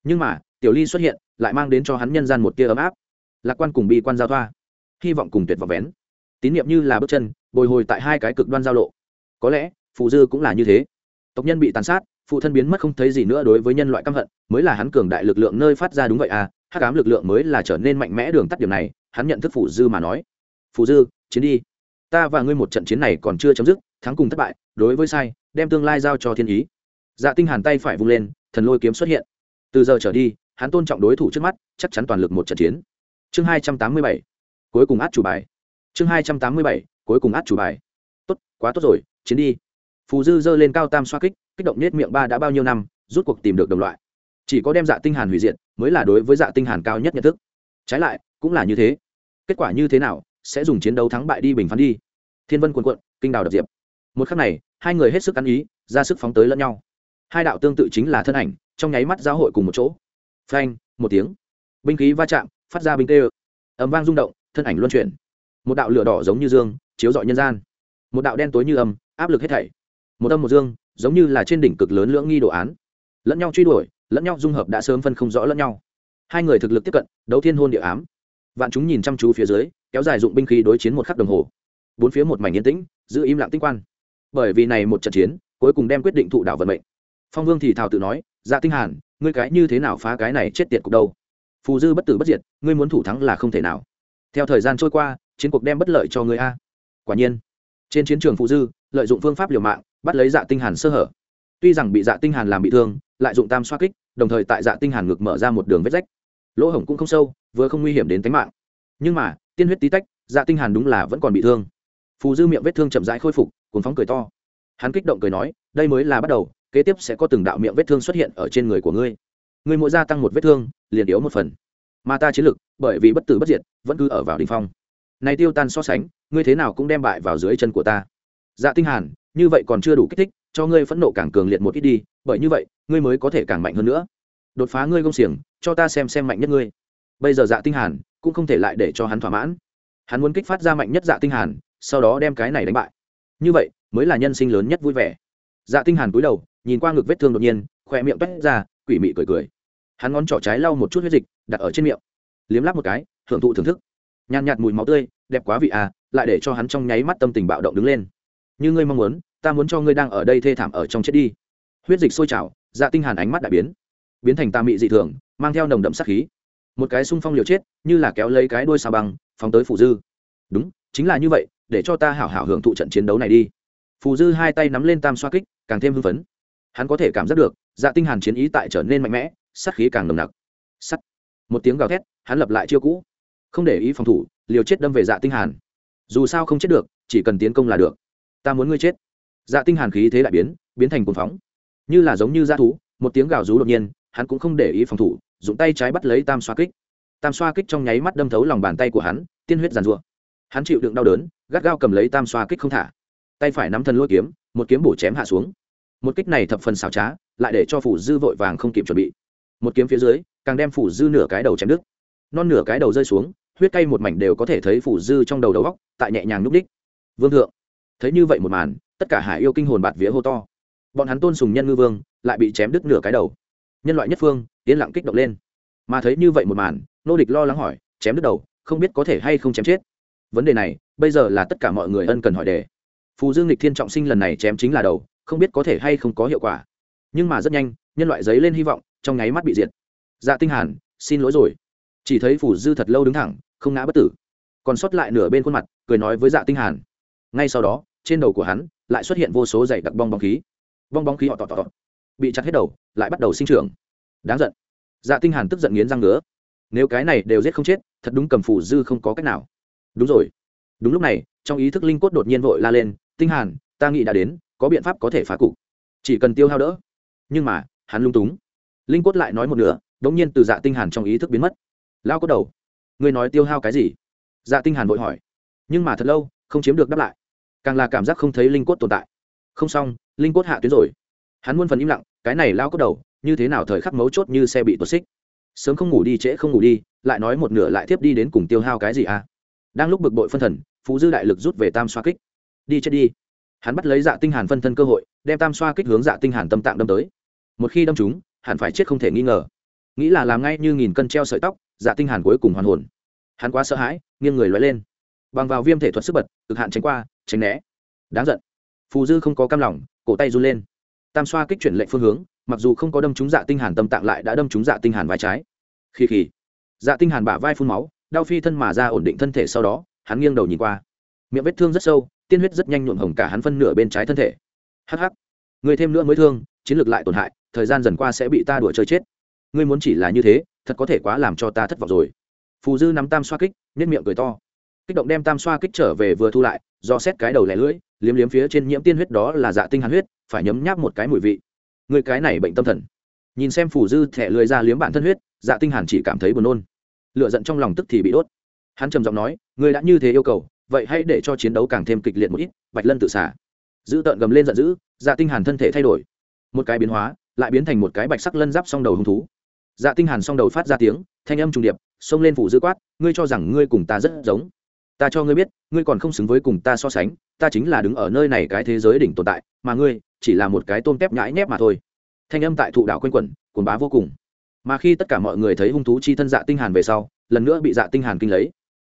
Nhưng mà, tiểu ly xuất hiện, lại mang đến cho hắn nhân gian một tia ấm áp. Lạc quan cùng bi quan giao thoa. Hy vọng cùng tuyệt vọng vén. Tín nhiệm như là bước chân, bồi hồi tại hai cái cực đoan giao lộ. Có lẽ, phù dư cũng là như thế. Tộc nhân bị tàn sát, phụ thân biến mất không thấy gì nữa đối với nhân loại căm hận, mới là hắn cường đại lực lượng nơi phát ra đúng vậy à hắc ám lực lượng mới là trở nên mạnh mẽ đường tắt điểm này, hắn nhận thức phù dư mà nói. Phù dư, chiến đi. Ta và ngươi một trận chiến này còn chưa chấm dứt, thắng cùng thất bại, đối với sai, đem tương lai giao cho thiên ý. Dạ tinh hàn tay phải vung lên, thần lôi kiếm xuất hiện. Từ giờ trở đi, hắn tôn trọng đối thủ trước mắt, chắc chắn toàn lực một trận chiến. Chương hai trăm tám mươi bảy, cuối cùng át chủ bài. Chương hai trăm tám mươi bảy, cuối cùng át chủ bài. Tốt, quá tốt rồi, chiến đi. Phù dư giơ lên cao tam xoa kích kích động nết miệng ba đã bao nhiêu năm rút cuộc tìm được đồng loại chỉ có đem dạ tinh hàn hủy diệt mới là đối với dạ tinh hàn cao nhất nhận thức. Trái lại, cũng là như thế. Kết quả như thế nào, sẽ dùng chiến đấu thắng bại đi bình phán đi. Thiên vân cuồn cuộn, kinh đào đập diệp. Một khắc này, hai người hết sức ăn ý, ra sức phóng tới lẫn nhau. Hai đạo tương tự chính là thân ảnh, trong nháy mắt giao hội cùng một chỗ. Phanh, một tiếng. Binh khí va chạm, phát ra binh tê ầm vang rung động, thân ảnh luân chuyển. Một đạo lửa đỏ giống như dương, chiếu rọi nhân gian. Một đạo đen tối như âm, áp lực hết thảy. Một âm một dương, giống như là trên đỉnh cực lớn lưỡng nghi đồ án. Lẫn nhau truy đuổi lẫn nhau dung hợp đã sớm phân không rõ lẫn nhau. Hai người thực lực tiếp cận, đấu thiên hôn địa ám. Vạn chúng nhìn chăm chú phía dưới, kéo dài dụng binh khí đối chiến một khắc đồng hồ. Bốn phía một mảnh yên tĩnh, giữ im lặng tinh quan. Bởi vì này một trận chiến, cuối cùng đem quyết định thụ đảo vận mệnh. Phong vương thì thào tự nói dạ tinh hàn, ngươi cái như thế nào phá cái này chết tiệt cục đâu? Phù dư bất tử bất diệt, ngươi muốn thủ thắng là không thể nào. Theo thời gian trôi qua, chiến cuộc đem bất lợi cho ngươi a. Quả nhiên, trên chiến trường phù dư, lợi dụng phương pháp liều mạng, bắt lấy dạ tinh hàn sơ hở tuy rằng bị dạ tinh hàn làm bị thương, lại dụng tam xoa kích, đồng thời tại dạ tinh hàn ngực mở ra một đường vết rách. Lỗ hổng cũng không sâu, vừa không nguy hiểm đến tính mạng. Nhưng mà, tiên huyết tí tách dạ tinh hàn đúng là vẫn còn bị thương. Phù dư miệng vết thương chậm rãi khôi phục cuốn phóng cười to. Hắn kích động cười nói, đây mới là bắt đầu, kế tiếp sẽ có từng đạo miệng vết thương xuất hiện ở trên người của ngươi. Ngươi mỗi gia tăng một vết thương, liền yếu một phần. Mà ta chiến lực, bởi vì bất tử bất diệt, vẫn cứ ở vào đỉnh phong. Này tiêu tan so sánh, ngươi thế nào cũng đem bại vào dưới chân của ta. Dạ tinh hàn, như vậy còn chưa đủ kích thích cho ngươi phẫn nộ càng cường liệt một ít đi, bởi như vậy, ngươi mới có thể càng mạnh hơn nữa. Đột phá ngươi công xiềng, cho ta xem xem mạnh nhất ngươi. Bây giờ dạ tinh hàn cũng không thể lại để cho hắn thỏa mãn. Hắn muốn kích phát ra mạnh nhất dạ tinh hàn, sau đó đem cái này đánh bại. Như vậy, mới là nhân sinh lớn nhất vui vẻ. Dạ tinh hàn cúi đầu, nhìn qua ngực vết thương đột nhiên khoe miệng toét ra, quỷ mị cười cười. Hắn ngón trỏ trái lau một chút huyết dịch, đặt ở trên miệng. Liếm láp một cái, hưởng thụ thưởng thức. Nhàn nhạt mùi máu tươi, đẹp quá vị à lại để cho hắn trong nháy mắt tâm tình bạo động đứng lên. Như ngươi mong muốn ta muốn cho ngươi đang ở đây thê thảm ở trong chết đi. Huyết dịch sôi trào dạ tinh hàn ánh mắt đại biến. Biến thành tà mị dị thường, mang theo nồng đậm sát khí. Một cái xung phong liều chết, như là kéo lấy cái đuôi xà băng, phóng tới phù dư. Đúng, chính là như vậy, để cho ta hảo hảo hưởng thụ trận chiến đấu này đi. Phù dư hai tay nắm lên tam xoa kích, càng thêm hưng phấn. Hắn có thể cảm giác được dạ tinh hàn chiến ý tại trở nên mạnh mẽ, sát khí càng nồng nặc. Sắt. Một tiếng gào thét, hắn lập lại chiêu cũ. Không để ý phòng thủ, liều chết đâm về dạ tinh hàn. Dù sao không chết được, chỉ cần tiến công là được. Ta muốn ngươi chết dạ tinh hàn khí thế đại biến biến thành cuồng phóng. Như là giống như dã thú, một tiếng gào rú đột nhiên, hắn cũng không để ý phòng thủ, dùng tay trái bắt lấy tam xoa kích. Tam xoa kích trong nháy mắt đâm thấu lòng bàn tay của hắn, tiên huyết giàn rủa hắn chịu đựng đau đớn, gắt gao cầm lấy tam xoa kích không thả. Tay phải nắm thân lôi kiếm, một kiếm bổ chém hạ xuống. Một kích này thập phần xảo trá, lại để cho phủ dư vội vàng không kịp chuẩn bị. Một kiếm phía dưới, càng đem phủ dư nửa cái đầu chém đứt. Non nửa cái đầu rơi xuống, huyết cay một mảnh đều có thể thấy phủ dư trong đầu đầu góc tại nhẹ nhàng núp đích vương thượng, thấy như vậy một màn tất cả hải yêu kinh hồn bạt vía hô to. Bọn hắn tôn sùng nhân ngư vương, lại bị chém đứt nửa cái đầu. Nhân loại nhất phương, yên lặng kích động lên. Mà thấy như vậy một màn, nô địch lo lắng hỏi, chém đứt đầu, không biết có thể hay không chém chết? Vấn đề này, bây giờ là tất cả mọi người ân cần hỏi đề. Phù dương lịch thiên trọng sinh lần này chém chính là đầu, không biết có thể hay không có hiệu quả. Nhưng mà rất nhanh, nhân loại giấy lên hy vọng, trong nháy mắt bị diệt. Dạ tinh hàn, xin lỗi rồi. Chỉ thấy phù dư thật lâu đứng thẳng, không ngã bất tử. Còn sót lại nửa bên khuôn mặt, cười nói với dạ tinh hàn. Ngay sau đó trên đầu của hắn lại xuất hiện vô số dày đặc bong bóng khí. Bong bóng khí họ tọt tọt bị chặt hết đầu, lại bắt đầu sinh trưởng. Đáng giận. Dạ tinh hàn tức giận nghiến răng ngứa. Nếu cái này đều giết không chết, thật đúng cầm phủ dư không có cách nào. Đúng rồi. Đúng lúc này, trong ý thức linh cốt đột nhiên vội la lên, tinh hàn, ta nghĩ đã đến, có biện pháp có thể phá cục. Chỉ cần tiêu hao đỡ. Nhưng mà, hắn lung túng. Linh cốt lại nói một nửa đống nhiên từ dạ tinh hàn trong ý thức biến mất. Lao cốt đầu, ngươi nói tiêu hao cái gì? Dạ tinh hàn vội hỏi. Nhưng mà thật lâu, không chiếm được đáp lại càng là cảm giác không thấy linh cốt tồn tại. Không xong, linh cốt hạ tuyến rồi. Hắn muôn phần im lặng, cái này lao cốt đầu, như thế nào thời khắc mấu chốt như xe bị tuột xích. Sớm không ngủ đi, trễ không ngủ đi, lại nói một nửa lại tiếp đi đến cùng tiêu hao cái gì à? Đang lúc bực bội phân thần, phú dư đại lực rút về tam xoa kích. Đi chết đi. Hắn bắt lấy dạ tinh hàn phân thân cơ hội, đem tam xoa kích hướng dạ tinh hàn tâm tạng đâm tới. Một khi đâm chúng, hẳn phải chết không thể nghi ngờ. Nghĩ là làm ngay như nghìn cân treo sợi tóc dạ tinh hàn cuối cùng hoàn hồn. Hắn quá sợ hãi, nghiêng người lói lên. Bằng vào viêm thể thuật sức bật, cực hạn tránh qua tránh né. Đáng giận. Phù dư không có cam lòng, cổ tay run lên. Tam xoa kích chuyển lệnh phương hướng, mặc dù không có đâm trúng dạ tinh hàn tâm tạng lại đã đâm trúng dạ tinh hàn vai trái. Khi khi dạ tinh hàn bả vai phun máu, đau phi thân mà ra ổn định thân thể sau đó, hắn nghiêng đầu nhìn qua. Miệng vết thương rất sâu, tiên huyết rất nhanh nhuộm hồng cả hắn phân nửa bên trái thân thể. Hắc hắc. Người thêm nữa mới thương, chiến lược lại tổn hại, thời gian dần qua sẽ bị ta đuổi chơi chết. Ngươi muốn chỉ là như thế, thật có thể quá làm cho ta thất vọng rồi. Phù dư nắm tam xoa kích nét miệng cười to kích động đem tam xoa kích trở về vừa thu lại, do xét cái đầu lẻ lưỡi, liếm liếm phía trên nhiễm tiên huyết đó là dạ tinh hàn huyết, phải nhấm nháp một cái mùi vị. Người cái này bệnh tâm thần. Nhìn xem phủ dư thẻ lưỡi ra liếm bản thân huyết dạ tinh hàn chỉ cảm thấy buồn nôn. Lửa giận trong lòng tức thì bị đốt. Hắn trầm giọng nói người đã như thế yêu cầu, vậy hãy để cho chiến đấu càng thêm kịch liệt một ít, bạch lân tự xả. Giữ tợn gầm lên giận dữ dạ tinh hàn thân thể thay đổi. Một cái biến hóa, lại biến thành một cái bạch sắc lân giáp song đầu hung thú. Dạ tinh hàn song đầu phát ra tiếng, thanh âm trùng điệp, xông lên phủ dư quát, ngươi cho rằng ngươi cùng ta rất giống? Ta cho ngươi biết, ngươi còn không xứng với cùng ta so sánh, ta chính là đứng ở nơi này cái thế giới đỉnh tồn tại, mà ngươi chỉ là một cái tôm tép nhãi nhép mà thôi. Thanh âm tại thụ đạo quanh quẩn, cuồng bá vô cùng. Mà khi tất cả mọi người thấy hung thú chi thân dạ tinh hàn về sau, lần nữa bị dạ tinh hàn kinh lấy.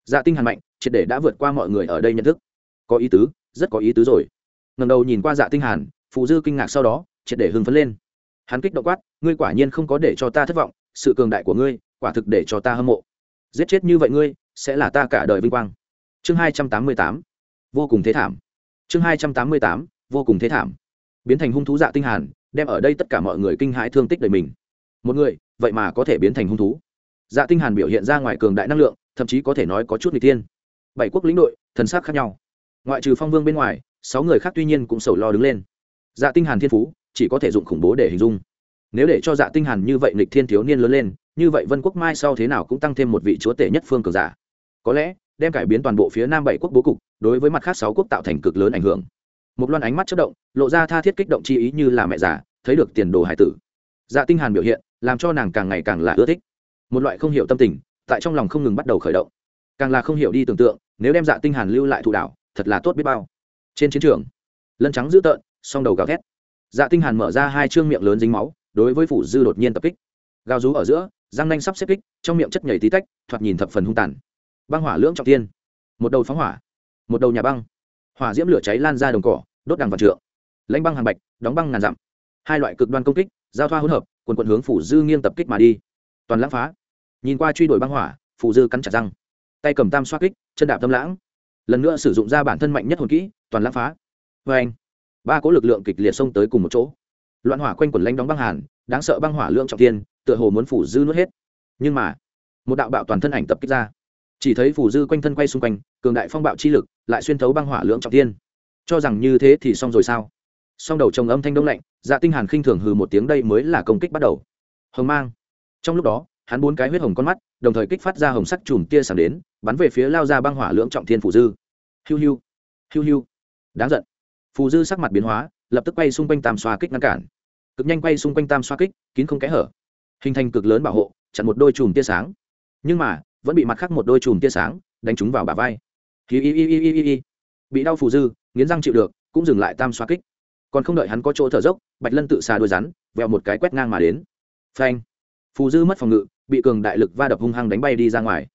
Dạ tinh hàn mạnh, triệt để đã vượt qua mọi người ở đây nhận thức. Có ý tứ, rất có ý tứ rồi. Ngẩng đầu nhìn qua dạ tinh hàn phụ dư kinh ngạc sau đó, triệt để hưng phấn lên. Hắn kích động quát, ngươi quả nhiên không có để cho ta thất vọng, sự cường đại của ngươi, quả thực để cho ta hâm mộ. Giết chết như vậy ngươi, sẽ là ta cả đời vinh quang chương hai trăm tám mươi tám, vô cùng thế thảm. Chương hai trăm tám mươi tám, vô cùng thế thảm. Biến thành hung thú dạ tinh hàn, đem ở đây tất cả mọi người kinh hãi thương tích đời mình. Một người, vậy mà có thể biến thành hung thú. Dạ tinh hàn biểu hiện ra ngoài cường đại năng lượng, thậm chí có thể nói có chút n tiên bảy quốc lĩnh đội, thần sắc khác nhau. Ngoại trừ phong vương bên ngoài, sáu người khác tuy nhiên cũng sầu lo đứng lên. Dạ tinh hàn thiên phú, chỉ có thể dụng khủng bố để hình dung. Nếu để cho dạ tinh hàn như vậy lịch thiên thiếu niên lớn lên, như vậy vân quốc mai sau thế nào cũng tăng thêm một vị chúa tể nhất phương cường giả. Có lẽ đem cải biến toàn bộ phía nam bảy quốc bố cục, đối với mặt khác sáu quốc tạo thành cực lớn ảnh hưởng. Một loan ánh mắt chớp động, lộ ra tha thiết kích động chi ý như là mẹ già, thấy được tiền đồ hải tử. Dạ tinh hàn biểu hiện, làm cho nàng càng ngày càng là ưa thích. Một loại không hiểu tâm tình, tại trong lòng không ngừng bắt đầu khởi động. Càng là không hiểu đi tưởng tượng, nếu đem dạ tinh hàn lưu lại thủ đảo, thật là tốt biết bao. Trên chiến trường, lân trắng dữ tợn, song đầu gào thét. Dạ tinh hàn mở ra hai trương miệng lớn dính máu, đối với phủ dư đột nhiên tập kích. Gào rú ở giữa, răng nanh sắp xếp kích, trong miệng chất nhảy tí tách, thoạt nhìn thập phần hung tàn băng hỏa lưỡng trọng tiên một đầu phóng hỏa, một đầu nhà băng, hỏa diễm lửa cháy lan ra đồng cỏ, đốt đằng vạn trượng, lãnh băng hàng bạch, đóng băng ngàn dặm, hai loại cực đoan công kích, giao thoa hỗn hợp, quần quận hướng phủ dư nghiêng tập kích mà đi, toàn lãng phá, nhìn qua truy đuổi băng hỏa, phủ dư cắn chặt răng, tay cầm tam xoát kích, chân đạp tâm lãng, lần nữa sử dụng ra bản thân mạnh nhất hồn kỹ, toàn lãng phá, vê anh, ba cỗ lực lượng kịch liệt xông tới cùng một chỗ, loạn hỏa quanh quần lanh đóng băng hàn, đáng sợ băng hỏa lượng trọng tiên tựa hồ muốn phủ dư nuốt hết, nhưng mà, một đạo bạo toàn thân ảnh tập kích ra chỉ thấy phù dư quanh thân quay xung quanh, cường đại phong bạo chi lực lại xuyên thấu băng hỏa lượng trọng tiên cho rằng như thế thì xong rồi sao? Song đầu trồng âm thanh đông lạnh dạ tinh hàn khinh thường hừ một tiếng đây mới là công kích bắt đầu. Hồng mang. Trong lúc đó, hắn bốn cái huyết hồng con mắt, đồng thời kích phát ra hồng sắc chùm tia sáng đến, bắn về phía lao ra băng hỏa lưỡng trọng thiên phù dư. Hiu hiu. Hiu hiu. Đáng giận. Phù dư sắc mặt biến hóa, lập tức quay xung quanh tam xoa kích ngăn cản. Cực nhanh quay xung quanh tam xoa kích, kín không kẽ hở. Hình thành cực lớn bảo hộ, chặn một đôi chùm tia sáng. Nhưng mà vẫn bị mặt khác một đôi chùm tia sáng đánh trúng vào bả vai. Hí y y y y y y bị đau phù dư, nghiến răng chịu được, cũng dừng lại tam xoa kích. Còn không đợi hắn có chỗ thở dốc, bạch lân tự xà đôi rắn vẹo một cái quét ngang mà đến. Phanh. Phù dư mất phòng ngự, bị cường đại lực va đập hung hăng đánh bay đi ra ngoài.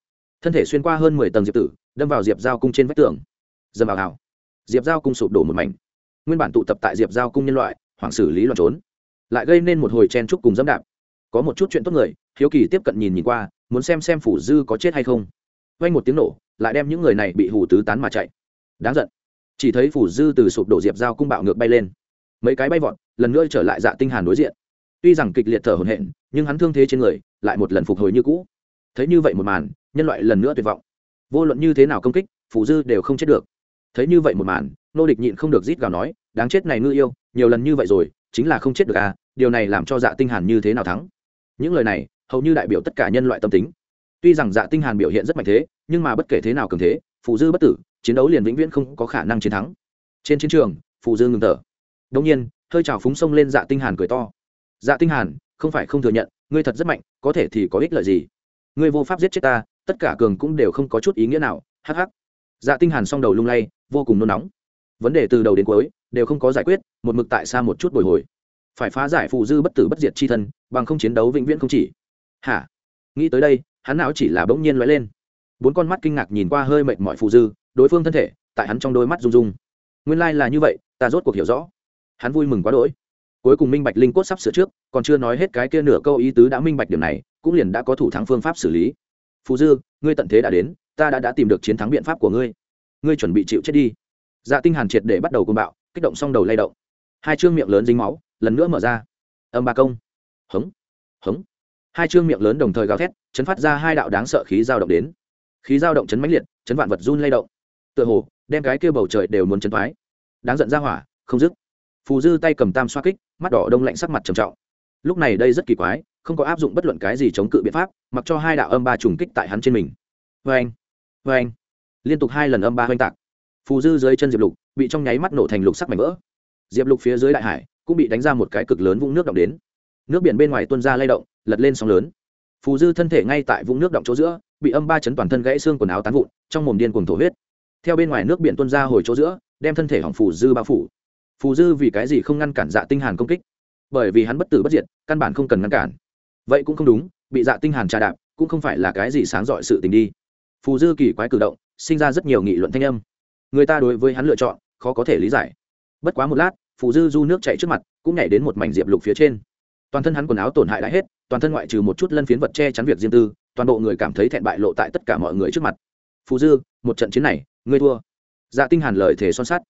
Thân thể xuyên qua hơn mười tầng diệp tử, đâm vào diệp giao cung trên vách tường. Dầm vào hào diệp giao cung sụp đổ một mảnh. Nguyên bản tụ tập tại diệp giao cung nhân loại, hoảng xử lý loạn trốn. Lại gây nên một hồi chen trúc cùng dẫm đạp có một chút chuyện tốt người, hiếu kỳ tiếp cận nhìn nhìn qua, muốn xem xem phủ dư có chết hay không. Vay một tiếng nổ, lại đem những người này bị hù tứ tán mà chạy. Đáng giận. Chỉ thấy phủ dư từ sụp đổ diệp dao cung bạo ngược bay lên. Mấy cái bay vọt, lần nữa trở lại dạ tinh hàn đối diện. Tuy rằng kịch liệt thở hổn hển, nhưng hắn thương thế trên người lại một lần phục hồi như cũ. Thấy như vậy một màn, nhân loại lần nữa tuyệt vọng. Vô luận như thế nào công kích, phủ dư đều không chết được. Thấy như vậy một màn, nô địch nhịn không được rít gào nói, đáng chết này ngư yêu, nhiều lần như vậy rồi, chính là không chết được à điều này làm cho dạ tinh hàn như thế nào thắng? Những lời này, hầu như đại biểu tất cả nhân loại tâm tính. Tuy rằng dạ tinh hàn biểu hiện rất mạnh thế, nhưng mà bất kể thế nào cường thế, phù dư bất tử, chiến đấu liền vĩnh viễn không có khả năng chiến thắng. Trên chiến trường, phù dư ngừng thở. Đống nhiên, hơi trào phúng sông lên dạ tinh hàn cười to. Dạ tinh hàn, không phải không thừa nhận, ngươi thật rất mạnh, có thể thì có ích lợi gì? Ngươi vô pháp giết chết ta, tất cả cường cũng đều không có chút ý nghĩa nào, hắc hắc. Dạ tinh hàn song đầu lung lay, vô cùng nôn nóng. Vấn đề từ đầu đến cuối, đều không có giải quyết, một mực tại xa một chút bồi hồi phải phá giải phù dư bất tử bất diệt chi thân, bằng không chiến đấu vĩnh viễn không chỉ. Hả? Nghĩ tới đây, hắn não chỉ là bỗng nhiên lóe lên. Bốn con mắt kinh ngạc nhìn qua hơi mệt mỏi phù dư, đối phương thân thể, tại hắn trong đôi mắt rung rung. Nguyên lai、like、là như vậy, ta rốt cuộc hiểu rõ. Hắn vui mừng quá đỗi. Cuối cùng minh bạch linh cốt sắp sửa trước, còn chưa nói hết cái kia nửa câu ý tứ đã minh bạch điểm này, cũng liền đã có thủ thắng phương pháp xử lý. Phù dư, ngươi tận thế đã đến, ta đã đã tìm được chiến thắng biện pháp của ngươi. Ngươi chuẩn bị chịu chết đi. Dạ tinh hàn triệt để bắt đầu côn bạo, kích động xong đầu lay động. Hai trương miệng lớn dính máu lần nữa mở ra. Âm ba công. Hống hống. Hai trương miệng lớn đồng thời gào thét, chấn phát ra hai đạo đáng sợ khí dao động đến. Khí dao động chấn mãnh liệt, chấn vạn vật run lay động. Tựa hồ, đem cái kia bầu trời đều muốn chấn thoái. Đáng giận ra hỏa, không dứt. Phù dư tay cầm tam xoa kích, mắt đỏ đông lạnh sắc mặt trầm trọng. Lúc này đây rất kỳ quái, không có áp dụng bất luận cái gì chống cự biện pháp, mặc cho hai đạo âm ba trùng kích tại hắn trên mình. Vê anh vê anh liên tục hai lần âm ba oanh tạc. Phù dư dưới chân diệp lục, bị trong nháy mắt nổ thành lục sắc mảnh vỡ. Diệp lục phía dưới đại hải cũng bị đánh ra một cái cực lớn vũng nước động đến. Nước biển bên ngoài tuôn ra lay động, lật lên sóng lớn. Phù dư thân thể ngay tại vũng nước động chỗ giữa, bị âm ba chấn toàn thân gãy xương quần áo tán vụn, trong mồm điên cuồng thổ huyết. Theo bên ngoài nước biển tuôn ra hồi chỗ giữa, đem thân thể hỏng phù dư bao phủ. Phù dư vì cái gì không ngăn cản dạ tinh hàn công kích? Bởi vì hắn bất tử bất diệt, căn bản không cần ngăn cản. Vậy cũng không đúng, bị dạ tinh hàn trà đạp, cũng không phải là cái gì sáng dọi sự tình đi. Phù dư kỳ quái cử động, sinh ra rất nhiều nghị luận thanh âm. Người ta đối với hắn lựa chọn, khó có thể lý giải. Bất quá một lát phù dư du nước chạy trước mặt, cũng nhảy đến một mảnh diệp lục phía trên. Toàn thân hắn quần áo tổn hại đã hết, toàn thân ngoại trừ một chút lân phiến vật che chắn việc riêng tư, toàn bộ người cảm thấy thẹn bại lộ tại tất cả mọi người trước mặt. Phù dư, một trận chiến này, ngươi thua. Dạ tinh hàn lời thể son sắt.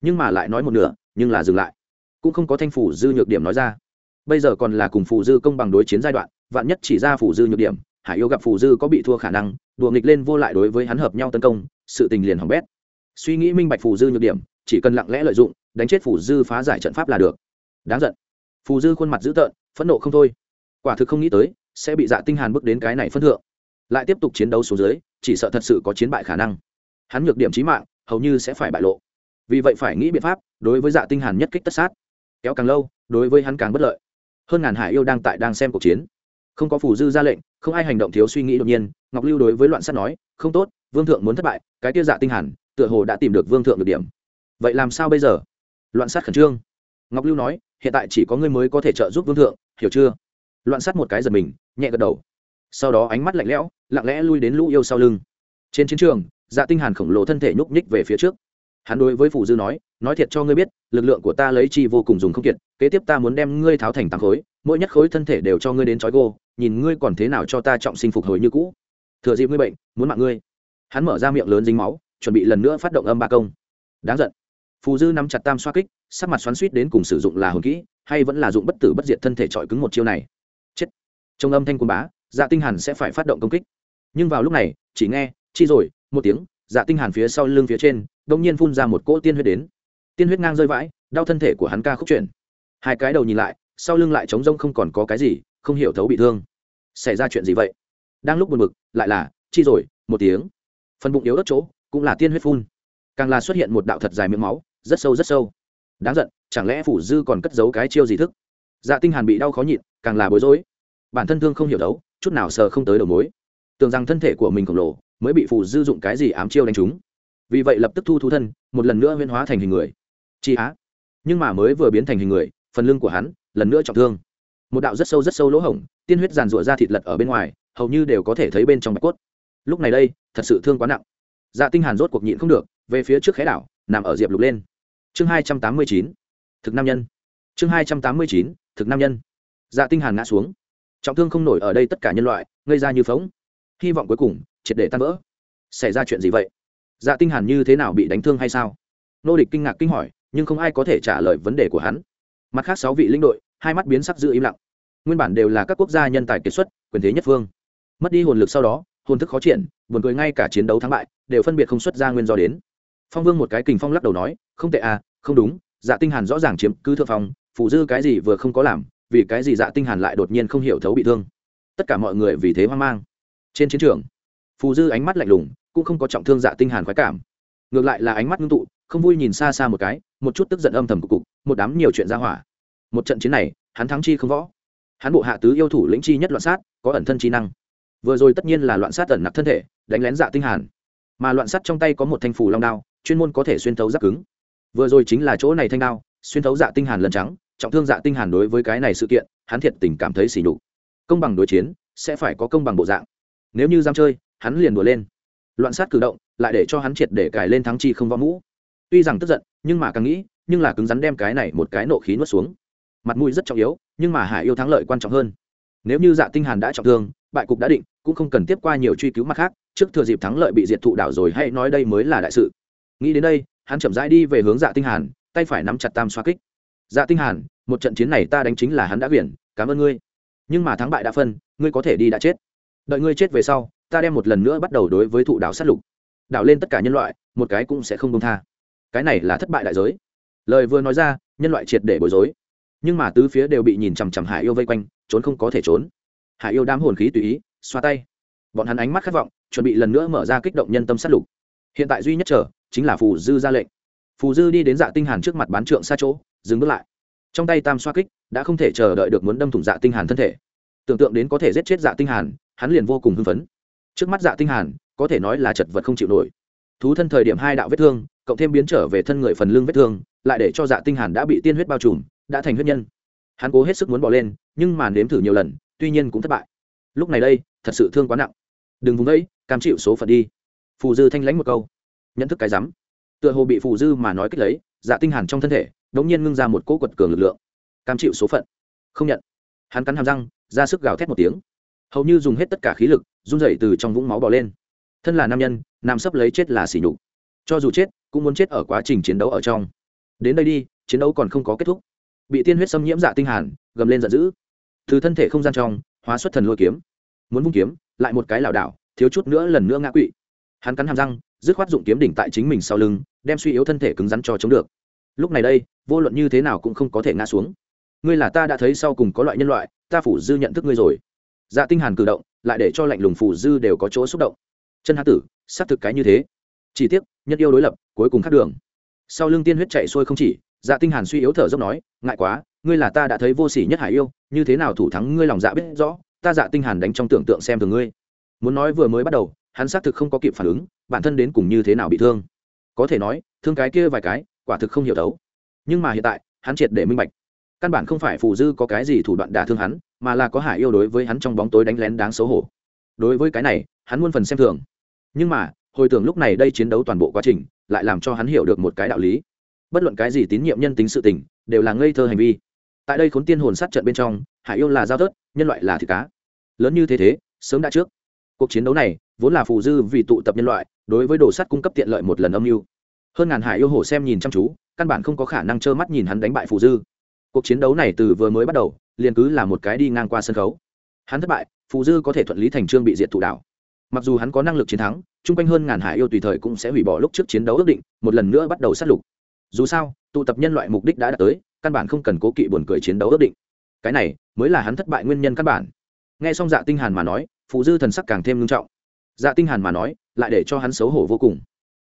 Nhưng mà lại nói một nửa, nhưng là dừng lại. Cũng không có thanh phủ dư nhược điểm nói ra. Bây giờ còn là cùng phù dư công bằng đối chiến giai đoạn, vạn nhất chỉ ra phù dư nhược điểm, hải yêu gặp phù dư có bị thua khả năng, đùa nghịch lên vô lại đối với hắn hợp nhau tấn công, sự tình liền hỏng bét. Suy nghĩ minh bạch phù dư nhược điểm, chỉ cần lặng lẽ lợi dụng đánh chết phù dư phá giải trận pháp là được. Đáng giận. Phù dư khuôn mặt dữ tợn, phẫn nộ không thôi. Quả thực không nghĩ tới, sẽ bị dạ tinh hàn bước đến cái này phân thượng. Lại tiếp tục chiến đấu xuống dưới, chỉ sợ thật sự có chiến bại khả năng. Hắn nhược điểm chí mạng, hầu như sẽ phải bại lộ. Vì vậy phải nghĩ biện pháp, đối với dạ tinh hàn nhất kích tất sát. Kéo càng lâu, đối với hắn càng bất lợi. Hơn ngàn hải yêu đang tại đang xem cuộc chiến. Không có phù dư ra lệnh, không ai hành động thiếu suy nghĩ đột nhiên, ngọc lưu đối với loạn sát nói, không tốt, vương thượng muốn thất bại, cái kia dạ tinh hàn, tựa hồ đã tìm được vương thượng được điểm. Vậy làm sao bây giờ? Loạn sát khẩn trương. Ngọc lưu nói, hiện tại chỉ có ngươi mới có thể trợ giúp vương thượng, hiểu chưa? Loạn sát một cái giật mình, nhẹ gật đầu. Sau đó ánh mắt lạnh lẽo, lặng lẽ lui đến lũ yêu sau lưng. Trên chiến trường dạ tinh hàn khổng lồ thân thể nhúc nhích về phía trước. Hắn đối với phủ dư nói nói thiệt cho ngươi biết, lực lượng của ta lấy chi vô cùng dùng không kiệt, kế tiếp ta muốn đem ngươi tháo thành tám khối, mỗi nhất khối thân thể đều cho ngươi đến chói gô, nhìn ngươi còn thế nào cho ta trọng sinh phục hồi như cũ. Thừa dịp ngươi bệnh, muốn mạng ngươi. Hắn mở ra miệng lớn dính máu, chuẩn bị lần nữa phát động âm ba công. Đáng giận phù dư nắm chặt tam xoa kích, sắc mặt xoắn suýt đến cùng sử dụng là hồn kỹ, hay vẫn là dụng bất tử bất diệt thân thể trọi cứng một chiêu này. Chết. Trong âm thanh quân bá dạ tinh hàn sẽ phải phát động công kích. Nhưng vào lúc này, chỉ nghe, chi rồi, một tiếng dạ tinh hàn phía sau lưng phía trên, đột nhiên phun ra một cỗ tiên huyết đến. Tiên huyết ngang rơi vãi, đau thân thể của hắn ca khúc chuyển. Hai cái đầu nhìn lại, sau lưng lại trống rông không còn có cái gì, không hiểu thấu bị thương. Xảy ra chuyện gì vậy? Đang lúc buồn bực, lại là, chi rồi, một tiếng. Phần bụng yếu đất chỗ, cũng là tiên huyết phun. Càng là xuất hiện một đạo thật dài miệng máu rất sâu rất sâu. Đáng giận, chẳng lẽ phủ dư còn cất giấu cái chiêu gì thức? Dạ tinh hàn bị đau khó nhịn, càng là bối rối. Bản thân thương không hiểu đấu, chút nào sờ không tới đầu mối. Tưởng rằng thân thể của mình khổng lồ, mới bị phủ dư dụng cái gì ám chiêu đánh trúng. Vì vậy lập tức thu thu thân, một lần nữa huyên hóa thành hình người. Chi á. Nhưng mà mới vừa biến thành hình người, phần lưng của hắn, lần nữa trọng thương. Một đạo rất sâu rất sâu lỗ hổng, tiên huyết giàn rụa ra thịt lật ở bên ngoài, hầu như đều có thể thấy bên trong bạch cốt. Lúc này đây, thật sự thương quá nặng. Dạ tinh hàn rốt cuộc nhịn không được, về phía trước khẽ đảo, nằm ở diệp lục lên chương hai trăm tám mươi chín, thực nam nhân. Chương hai trăm tám mươi chín, thực nam nhân. Dạ tinh hàn ngã xuống. Trọng thương không nổi ở đây tất cả nhân loại gây ra như phóng hy vọng cuối cùng, triệt để tan vỡ. Xảy ra chuyện gì vậy? Dạ tinh hàn như thế nào bị đánh thương hay sao? Nô địch kinh ngạc kinh hỏi, nhưng không ai có thể trả lời vấn đề của hắn. Mặt khác sáu vị linh đội, hai mắt biến sắc giữ im lặng. Nguyên bản đều là các quốc gia nhân tài kiệt xuất, quyền thế nhất phương mất đi hồn lực sau đó, hồn thức khó triển, buồn cười ngay cả chiến đấu thắng bại, đều phân biệt không xuất ra nguyên do đến phong vương một cái kình phong lắc đầu nói, không tệ à không đúng dạ tinh hàn rõ ràng chiếm cứ thượng phong, phụ dư cái gì vừa không có làm, vì cái gì dạ tinh hàn lại đột nhiên không hiểu thấu bị thương. Tất cả mọi người vì thế hoang mang. Trên chiến trường phù dư ánh mắt lạnh lùng, cũng không có trọng thương dạ tinh hàn khoái cảm. Ngược lại là ánh mắt ngưng tụ, không vui nhìn xa xa một cái, một chút tức giận âm thầm cục cục, một đám nhiều chuyện ra hỏa. Một trận chiến này, hắn thắng chi không võ. Hắn bộ hạ tứ yêu thủ lĩnh chi nhất loạn sát, có ẩn thân chi năng. Vừa rồi tất nhiên là loạn sát ẩn nặc thân thể, đánh lén dạ tinh hàn. Mà loạn sát trong tay có một thanh phủ long đao chuyên môn có thể xuyên thấu giáp cứng. Vừa rồi chính là chỗ này thanh đao, xuyên thấu dạ tinh hàn lần trắng, trọng thương dạ tinh hàn đối với cái này sự kiện, hắn thiệt tình cảm thấy xỉ nhục. Công bằng đối chiến, sẽ phải có công bằng bộ dạng. Nếu như dám chơi, hắn liền đùa lên. Loạn sát cử động, lại để cho hắn triệt để cài lên thắng chi không võ mũ. Tuy rằng tức giận, nhưng mà càng nghĩ, nhưng là cứng rắn đem cái này một cái nộ khí nuốt xuống. Mặt mũi rất trọng yếu, nhưng mà hải yêu thắng lợi quan trọng hơn. Nếu như dạ tinh hàn đã trọng thương, bại cục đã định, cũng không cần tiếp qua nhiều truy cứu mặt khác, trước thừa dịp thắng lợi bị diệt thụ đảo rồi hay nói đây mới là đại sự nghĩ đến đây, hắn chậm rãi đi về hướng dạ tinh hàn, tay phải nắm chặt tam xoa kích. Dạ tinh hàn, một trận chiến này ta đánh chính là hắn đã quyển cảm ơn ngươi. Nhưng mà thắng bại đã phân, ngươi có thể đi đã chết. Đợi ngươi chết về sau, ta đem một lần nữa bắt đầu đối với thụ đảo sát lục. Đảo lên tất cả nhân loại, một cái cũng sẽ không công tha. Cái này là thất bại đại giới. Lời vừa nói ra, nhân loại triệt để bối rối. Nhưng mà tứ phía đều bị nhìn chằm chằm hải yêu vây quanh, trốn không có thể trốn. Hải yêu đám hồn khí tùy ý, xoa tay. Bọn hắn ánh mắt khát vọng, chuẩn bị lần nữa mở ra kích động nhân tâm sát lục. Hiện tại duy nhất chờ chính là phù dư ra lệnh. Phù dư đi đến dạ tinh hàn trước mặt bán trượng xa chỗ, dừng bước lại. Trong tay tam xoa kích, đã không thể chờ đợi được muốn đâm thủng dạ tinh hàn thân thể. Tưởng tượng đến có thể giết chết dạ tinh hàn, hắn liền vô cùng hưng phấn. Trước mắt dạ tinh hàn, có thể nói là chật vật không chịu nổi. Thú thân thời điểm hai đạo vết thương, cộng thêm biến trở về thân người phần lưng vết thương, lại để cho dạ tinh hàn đã bị tiên huyết bao trùm, đã thành huyết nhân. Hắn cố hết sức muốn bỏ lên, nhưng mà nếm thử nhiều lần, tuy nhiên cũng thất bại. Lúc này đây, thật sự thương quá nặng. Đừng vùng ấy cam chịu số phận đi. Phù dư thanh lãnh một câu nhận thức cái rắm. Tựa hồ bị phù dư mà nói kích lấy dạ tinh hàn trong thân thể, đống nhiên ngưng ra một cỗ quật cường lực lượng. Cam chịu số phận. Không nhận. Hắn cắn hàm răng, ra sức gào thét một tiếng. Hầu như dùng hết tất cả khí lực, run rẩy từ trong vũng máu bò lên. Thân là nam nhân, nam sắp lấy chết là xỉ nhục. Cho dù chết, cũng muốn chết ở quá trình chiến đấu ở trong. Đến đây đi, chiến đấu còn không có kết thúc. Bị tiên huyết xâm nhiễm dạ tinh hàn, gầm lên giận dữ. Từ thân thể không gian trong, hóa xuất thần lôi kiếm. Muốn vung kiếm, lại một cái lảo đảo, thiếu chút nữa lần nữa ngã quỵ. Hắn cắn hàm răng dứt khoát dụng kiếm đỉnh tại chính mình sau lưng, đem suy yếu thân thể cứng rắn cho chống được. Lúc này đây, vô luận như thế nào cũng không có thể ngã xuống. Ngươi là ta đã thấy sau cùng có loại nhân loại, ta phủ dư nhận thức ngươi rồi. Dạ tinh hàn cử động, lại để cho lạnh lùng phủ dư đều có chỗ xúc động. Chân hán tử, xác thực cái như thế. Chỉ tiếc nhân yêu đối lập, cuối cùng khác đường. Sau lưng tiên huyết chạy xuôi không chỉ dạ tinh hàn suy yếu thở dốc nói, ngại quá, ngươi là ta đã thấy vô sỉ nhất hải yêu, như thế nào thủ thắng ngươi lòng dạ biết rõ, ta dạ tinh hàn đánh trong tưởng tượng xem thường ngươi. Muốn nói vừa mới bắt đầu hắn xác thực không có kịp phản ứng, bản thân đến cùng như thế nào bị thương. Có thể nói, thương cái kia vài cái, quả thực không hiểu đấu nhưng mà hiện tại, hắn triệt để minh bạch. Căn bản không phải phù dư có cái gì thủ đoạn đả thương hắn, mà là có hải yêu đối với hắn trong bóng tối đánh lén đáng xấu hổ. Đối với cái này, hắn muôn phần xem thường. Nhưng mà, hồi tưởng lúc này đây chiến đấu toàn bộ quá trình, lại làm cho hắn hiểu được một cái đạo lý. Bất luận cái gì tín nhiệm nhân tính sự tình, đều là ngây thơ hành vi. Tại đây khốn tiên hồn sát trận bên trong, hải yêu là giao tớt nhân loại là thịt cá. Lớn như thế thế, sớm đã trước. Cuộc chiến đấu này vốn là phù dư vì tụ tập nhân loại, đối với đồ sắt cung cấp tiện lợi một lần âm mưu. Hơn ngàn hải yêu hổ xem nhìn chăm chú, căn bản không có khả năng trơ mắt nhìn hắn đánh bại phù dư. Cuộc chiến đấu này từ vừa mới bắt đầu, liền cứ là một cái đi ngang qua sân khấu. Hắn thất bại, phù dư có thể thuận lý thành trương bị diệt thủ đảo. Mặc dù hắn có năng lực chiến thắng, chung quanh hơn ngàn hải yêu tùy thời cũng sẽ hủy bỏ lúc trước chiến đấu ước định, một lần nữa bắt đầu sát lục. Dù sao, tụ tập nhân loại mục đích đã đạt tới, căn bản không cần cố kỵ buồn cười chiến đấu ước định. Cái này mới là hắn thất bại nguyên nhân căn bản. Nghe xong dạ tinh hàn mà nói, phù dư thần sắc càng thêm nghiêm trọng dạ tinh hàn mà nói lại để cho hắn xấu hổ vô cùng.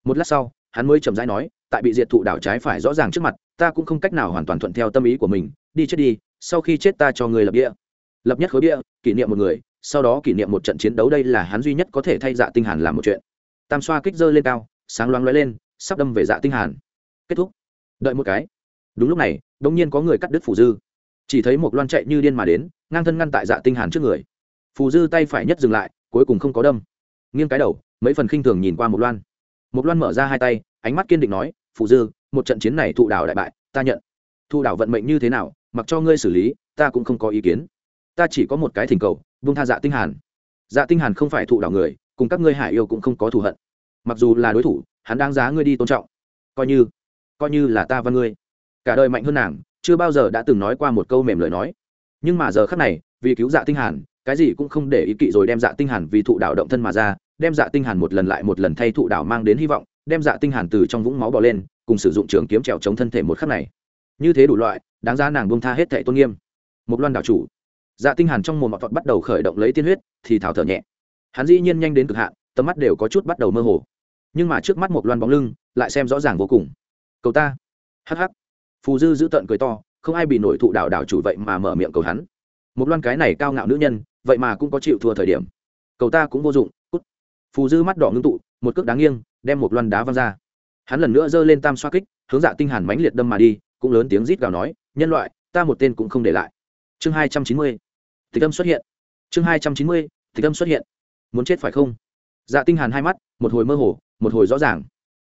Một lát sau hắn mới chậm rãi nói tại bị diệt thụ đảo trái phải rõ ràng trước mặt ta cũng không cách nào hoàn toàn thuận theo tâm ý của mình đi chết đi sau khi chết ta cho người lập địa. Lập nhất khối địa, kỷ niệm một người sau đó kỷ niệm một trận chiến đấu đây là hắn duy nhất có thể thay dạ tinh hàn làm một chuyện. Tam xoa kích rơi lên cao sáng loáng lóe lên sắp đâm về dạ tinh hàn. Kết thúc. Đợi một cái. Đúng lúc này đống nhiên có người cắt đứt phù dư. Chỉ thấy một loan chạy như điên mà đến ngang thân ngăn tại dạ tinh hàn trước người. Phù dư tay phải nhất dừng lại cuối cùng không có đâm nghiêng cái đầu, mấy phần khinh thường nhìn qua một loan. Một loan mở ra hai tay, ánh mắt kiên định nói, phụ dư, một trận chiến này thụ đảo đại bại, ta nhận. Thụ đảo vận mệnh như thế nào, mặc cho ngươi xử lý, ta cũng không có ý kiến. Ta chỉ có một cái thỉnh cầu, buông tha dạ tinh hàn. Dạ tinh hàn không phải thụ đảo người, cùng các ngươi hải yêu cũng không có thù hận. Mặc dù là đối thủ, hắn đáng giá ngươi đi tôn trọng. Coi như coi như là ta và ngươi. Cả đời mạnh hơn nàng, chưa bao giờ đã từng nói qua một câu mềm lời nói. Nhưng mà giờ khắc này, vì cứu dạ tinh hàn, cái gì cũng không để ý kỵ rồi đem dạ tinh hàn vì thụ đảo động thân mà ra đem dạ tinh hàn một lần lại một lần thay thụ đảo mang đến hy vọng, đem dạ tinh hàn từ trong vũng máu bò lên, cùng sử dụng trường kiếm trèo chống thân thể một khắc này. Như thế đủ loại, đáng giá nàng buông tha hết thệ tôn nghiêm. Một loan đảo chủ. Dạ tinh hàn trong mồm mọt bắt đầu khởi động lấy tiên huyết, thì thảo thở nhẹ. Hắn dĩ nhiên nhanh đến cực hạn, tầm mắt đều có chút bắt đầu mơ hồ. Nhưng mà trước mắt một loan bóng lưng, lại xem rõ ràng vô cùng. Cầu ta. Hắc hắc. Phù dư giữ tận cười to, không ai bị nổi thụ đảo đảo chủ vậy mà mở miệng cầu hắn. Một loan cái này cao ngạo nữ nhân, vậy mà cũng có chịu thua thời điểm. Cầu ta cũng vô dụng, cút phù dư mắt đỏ ngưng tụ, một cước đáng nghiêng, đem một loan đá văng ra. Hắn lần nữa giơ lên tam xoa kích, hướng dạ tinh hàn mãnh liệt đâm mà đi, cũng lớn tiếng rít gào nói, nhân loại, ta một tên cũng không để lại. Chương hai trăm chín mươi. Tịch âm xuất hiện. Chương hai trăm chín mươi, tịch âm xuất hiện. Muốn chết phải không? Dạ tinh hàn hai mắt, một hồi mơ hồ, một hồi rõ ràng.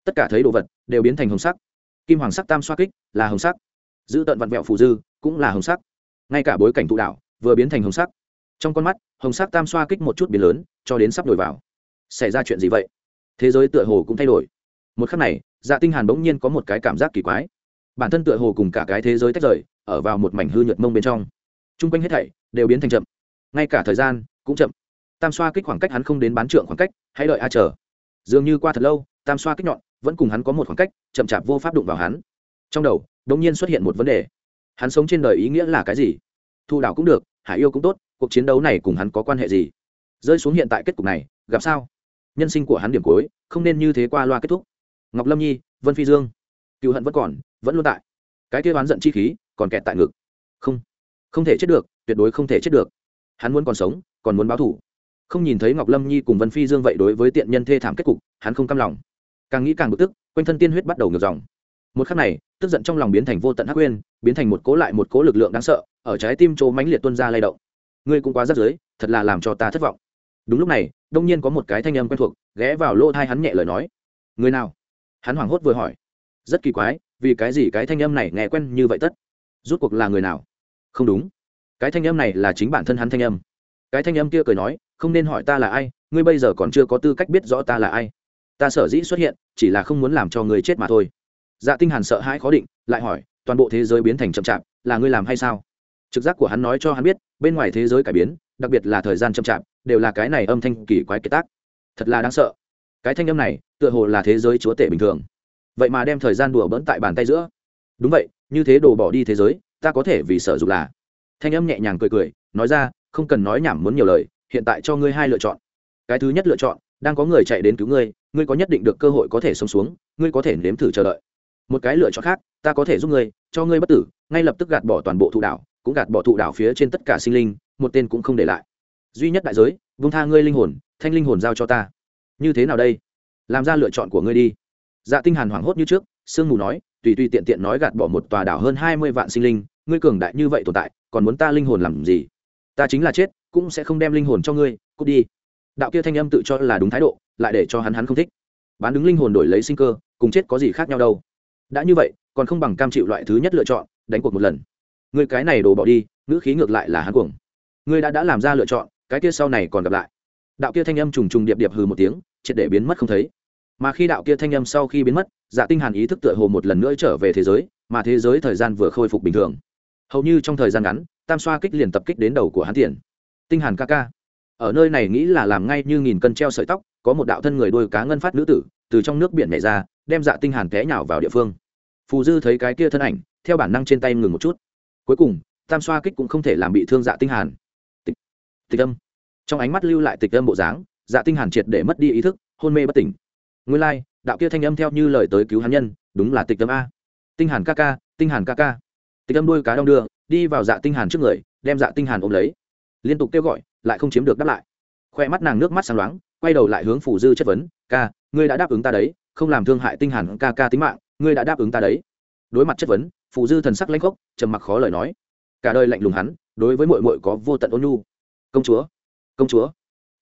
Tất cả thấy đồ vật đều biến thành hồng sắc. Kim hoàng sắc tam xoa kích là hồng sắc. Giữ tận vặn vẹo phù dư cũng là hồng sắc. Ngay cả bối cảnh thụ đạo vừa biến thành hồng sắc. Trong con mắt, hồng sắc tam xoa kích một chút biến lớn, cho đến sắp đổi vào xảy ra chuyện gì vậy? Thế giới tựa hồ cũng thay đổi. Một khắc này dạ tinh hàn bỗng nhiên có một cái cảm giác kỳ quái. Bản thân tựa hồ cùng cả cái thế giới tách rời, ở vào một mảnh hư nhược mông bên trong. Trung quanh hết thảy đều biến thành chậm. Ngay cả thời gian cũng chậm. Tam xoa kích khoảng cách hắn không đến bán trượng khoảng cách, hãy đợi a chờ. Dường như qua thật lâu, tam xoa kích nhọn vẫn cùng hắn có một khoảng cách, chậm chạp vô pháp đụng vào hắn. Trong đầu, đột nhiên xuất hiện một vấn đề. Hắn sống trên đời ý nghĩa là cái gì? Thu đảo cũng được, hải yêu cũng tốt, cuộc chiến đấu này cùng hắn có quan hệ gì? Rơi xuống hiện tại kết cục này, gặp sao? Nhân sinh của hắn điểm cuối, không nên như thế qua loa kết thúc. Ngọc lâm nhi, vân phi dương. Cựu hận vẫn còn, vẫn luôn tại. Cái kia oán giận chi khí, còn kẹt tại ngực. Không không thể chết được, tuyệt đối không thể chết được. Hắn muốn còn sống, còn muốn báo thủ không nhìn thấy ngọc lâm nhi cùng vân phi dương vậy đối với tiện nhân thê thảm kết cục, hắn không cam lòng. Càng nghĩ càng bực tức, quanh thân tiên huyết bắt đầu ngược dòng. Một khắc này, tức giận trong lòng biến thành vô tận hắc quên biến thành một cố lại một cố lực lượng đáng sợ, ở trái tim chỗ mãnh liệt tuân ra lay động. Ngươi cũng quá rắc rưới thật là làm cho ta thất vọng đúng lúc này, đông nhiên có một cái thanh âm quen thuộc, ghé vào lỗ thai hắn nhẹ lời nói. Người nào? Hắn hoảng hốt vừa hỏi. Rất kỳ quái, vì cái gì cái thanh âm này nghe quen như vậy tất? Rút cuộc là người nào? Không đúng. Cái thanh âm này là chính bản thân hắn thanh âm. Cái thanh âm kia cười nói, không nên hỏi ta là ai, ngươi bây giờ còn chưa có tư cách biết rõ ta là ai. Ta sở dĩ xuất hiện, chỉ là không muốn làm cho người chết mà thôi. Dạ tinh hàn sợ hãi khó định, lại hỏi, toàn bộ thế giới biến thành chậm chạp, là ngươi làm hay sao? Trực giác của hắn nói cho hắn biết, bên ngoài thế giới cải biến đặc biệt là thời gian chậm chạp, đều là cái này âm thanh kỳ quái kết tác. Thật là đáng sợ. Cái thanh âm này, tựa hồ là thế giới chúa tể bình thường. Vậy mà đem thời gian đùa bỡn tại bàn tay giữa. Đúng vậy, như thế đồ bỏ đi thế giới, ta có thể vì sợ dục là. Thanh âm nhẹ nhàng cười cười, nói ra, không cần nói nhảm muốn nhiều lời, hiện tại cho ngươi hai lựa chọn. Cái thứ nhất lựa chọn, đang có người chạy đến cứu ngươi ngươi có nhất định được cơ hội có thể sống xuống, ngươi có thể nếm thử chờ đợi. Một cái lựa chọn khác, ta có thể giúp ngươi, cho ngươi bất tử, ngay lập tức gạt bỏ toàn bộ thụ đảo cũng gạt bỏ thụ đảo phía trên tất cả sinh linh, một tên cũng không để lại. Duy nhất đại giới vung tha ngươi linh hồn, thanh linh hồn giao cho ta. Như thế nào đây? Làm ra lựa chọn của ngươi đi. Dạ tinh hàn hoảng hốt như trước, sương mù nói, tùy tùy tiện tiện nói gạt bỏ một tòa đảo hơn hai mươi vạn sinh linh, ngươi cường đại như vậy tồn tại, còn muốn ta linh hồn làm gì? Ta chính là chết, cũng sẽ không đem linh hồn cho ngươi, cút đi. Đạo kia thanh âm tự cho là đúng thái độ, lại để cho hắn hắn không thích. Bán đứng linh hồn đổi lấy sinh cơ, cùng chết có gì khác nhau đâu. Đã như vậy, còn không bằng cam chịu loại thứ nhất lựa chọn, đánh cuộc một lần người cái này đổ bỏ đi, ngữ khí ngược lại là hắn cuồng. Ngươi đã đã làm ra lựa chọn, cái kia sau này còn gặp lại. Đạo kia thanh âm trùng trùng điệp điệp hừ một tiếng, triệt để biến mất không thấy. Mà khi đạo kia thanh âm sau khi biến mất dạ tinh hàn ý thức tựa hồ một lần nữa trở về thế giới, mà thế giới thời gian vừa khôi phục bình thường. Hầu như trong thời gian ngắn, tam xoa kích liền tập kích đến đầu của hắn tiền. Tinh hàn ca ca. Ở nơi này nghĩ là làm ngay như nghìn cân treo sợi tóc, có một đạo thân người đuôi cá ngân phát nữ tử, từ trong nước biển nhảy ra, đem dạ tinh hàn té nhào vào địa phương. Phù dư thấy cái kia thân ảnh, theo bản năng trên tay ngừng một chút cuối cùng tam xoa kích cũng không thể làm bị thương dạ tinh hàn. Tịch, tịch âm. Trong ánh mắt lưu lại tịch âm bộ dáng dạ tinh hàn triệt để mất đi ý thức hôn mê bất tỉnh. Nguyên lai like, đạo kia thanh âm theo như lời tới cứu hắn nhân đúng là tịch âm a. Tinh hàn ca ca tinh hàn ca ca. Tịch âm đuôi cá đông đưa đi vào dạ tinh hàn trước người đem dạ tinh hàn ôm lấy. Liên tục kêu gọi lại không chiếm được đáp lại. Khoe mắt nàng nước mắt sáng loáng quay đầu lại hướng phủ dư chất vấn ca ngươi đã đáp ứng ta đấy không làm thương hại tinh hàn ca ca tính mạng ngươi đã đáp ứng ta đấy đối mặt chất vấn, phù dư thần sắc lãnh khốc, trầm mặc khó lời nói. Cả đời lạnh lùng hắn, đối với muội muội có vô tận ôn nhu. Công chúa công chúa.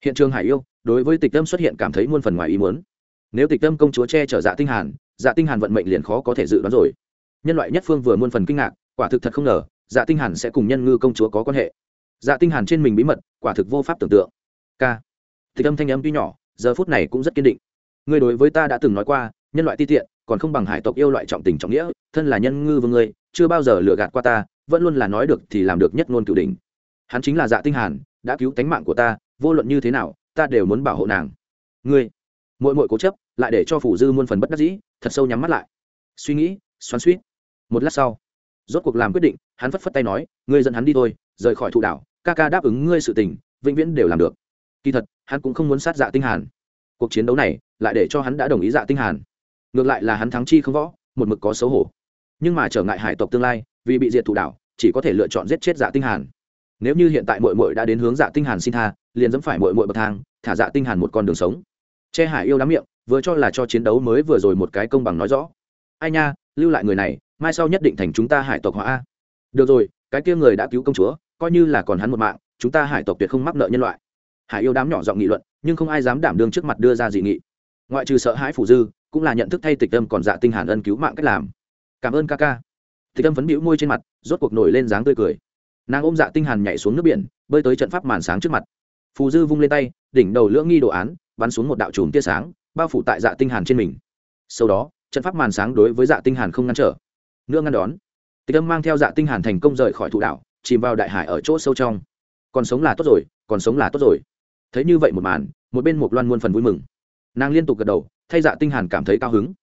Hiện trường hải yêu, đối với tịch tâm xuất hiện cảm thấy muôn phần ngoài ý muốn. Nếu tịch tâm công chúa che chở dạ tinh hàn dạ tinh hàn vận mệnh liền khó có thể dự đoán rồi. Nhân loại nhất phương vừa muôn phần kinh ngạc, quả thực thật không ngờ dạ tinh hàn sẽ cùng nhân ngư công chúa có quan hệ. Dạ tinh hàn trên mình bí mật, quả thực vô pháp tưởng tượng. K tịch âm thanh âm tuy nhỏ, giờ phút này cũng rất kiên định. Ngươi đối với ta đã từng nói qua, nhân loại ti tiện, còn không bằng hải tộc yêu loại trọng tình trọng nghĩa thân là nhân ngư vương ngươi, chưa bao giờ lừa gạt qua ta, vẫn luôn là nói được thì làm được nhất ngôn cửu đỉnh. Hắn chính là dạ tinh hàn, đã cứu tánh mạng của ta, vô luận như thế nào, ta đều muốn bảo hộ nàng. Ngươi, muội muội cố chấp, lại để cho phủ dư muôn phần bất đắc dĩ, thật sâu nhắm mắt lại. Suy nghĩ, xoắn xuýt. Một lát sau, rốt cuộc làm quyết định, hắn phất phất tay nói, ngươi dẫn hắn đi thôi, rời khỏi thụ đảo, ca ca đáp ứng ngươi sự tình, vĩnh viễn đều làm được. Kỳ thật, hắn cũng không muốn sát dạ tinh hàn. Cuộc chiến đấu này, lại để cho hắn đã đồng ý dạ tinh hàn. Ngược lại là hắn thắng chi không võ, một mực có xấu hổ nhưng mà trở ngại hải tộc tương lai, vì bị diệt thủ đảo, chỉ có thể lựa chọn giết chết dạ tinh hàn. Nếu như hiện tại muội muội đã đến hướng dạ tinh hàn xin tha, liền dẫm phải muội muội bậc thang, thả dạ tinh hàn một con đường sống. Che hải yêu đám miệng, vừa cho là cho chiến đấu mới vừa rồi một cái công bằng nói rõ. Ai nha, lưu lại người này, mai sau nhất định thành chúng ta hải tộc hóa a. Được rồi, cái kia người đã cứu công chúa, coi như là còn hắn một mạng, chúng ta hải tộc tuyệt không mắc nợ nhân loại. Hải yêu đám nhỏ giọng nghị luận, nhưng không ai dám đảm đương trước mặt đưa ra dị nghị. Ngoại trừ sợ hãi phủ dư, cũng là nhận thức thay tịch tâm còn dạ tinh hàn ân cứu mạng cách làm cảm ơn ca ca. Tịch tâm phấn bĩu môi trên mặt, rốt cuộc nổi lên dáng tươi cười. Nàng ôm dạ tinh hàn nhảy xuống nước biển, bơi tới trận pháp màn sáng trước mặt. Phù dư vung lên tay, đỉnh đầu lưỡng nghi đồ án, bắn xuống một đạo chùm tia sáng, bao phủ tại dạ tinh hàn trên mình. Sau đó, trận pháp màn sáng đối với dạ tinh hàn không ngăn trở, nữa ngăn đón. Tịch âm mang theo dạ tinh hàn thành công rời khỏi thủ đảo chìm vào đại hải ở chỗ sâu trong. Còn sống là tốt rồi, còn sống là tốt rồi. Thấy như vậy một màn, một bên một loan muôn phần vui mừng. Nàng liên tục gật đầu, thay dạ tinh hàn cảm thấy cao hứng.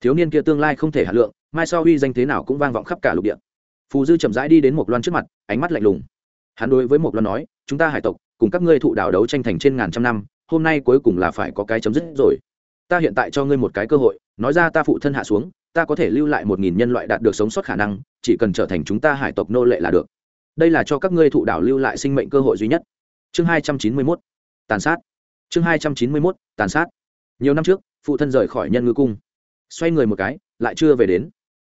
Thiếu niên kia tương lai không thể hạ lượng mai sau huy danh thế nào cũng vang vọng khắp cả lục địa. Phù dư chậm rãi đi đến một loan trước mặt, ánh mắt lạnh lùng. Hắn đối với một loan nói, chúng ta hải tộc, cùng các ngươi thụ đảo đấu tranh thành trên ngàn trăm năm, hôm nay cuối cùng là phải có cái chấm dứt rồi. Ta hiện tại cho ngươi một cái cơ hội, nói ra ta phụ thân hạ xuống, ta có thể lưu lại một nghìn nhân loại đạt được sống sót khả năng, chỉ cần trở thành chúng ta hải tộc nô lệ là được. Đây là cho các ngươi thụ đảo lưu lại sinh mệnh cơ hội duy nhất. Chương hai trăm chín mươi mốt. Tàn sát. Chương hai trăm chín mươi mốt, tàn sát. Nhiều năm trước, phụ thân rời khỏi nhân ngư cung. Xoay người một cái, lại chưa về đến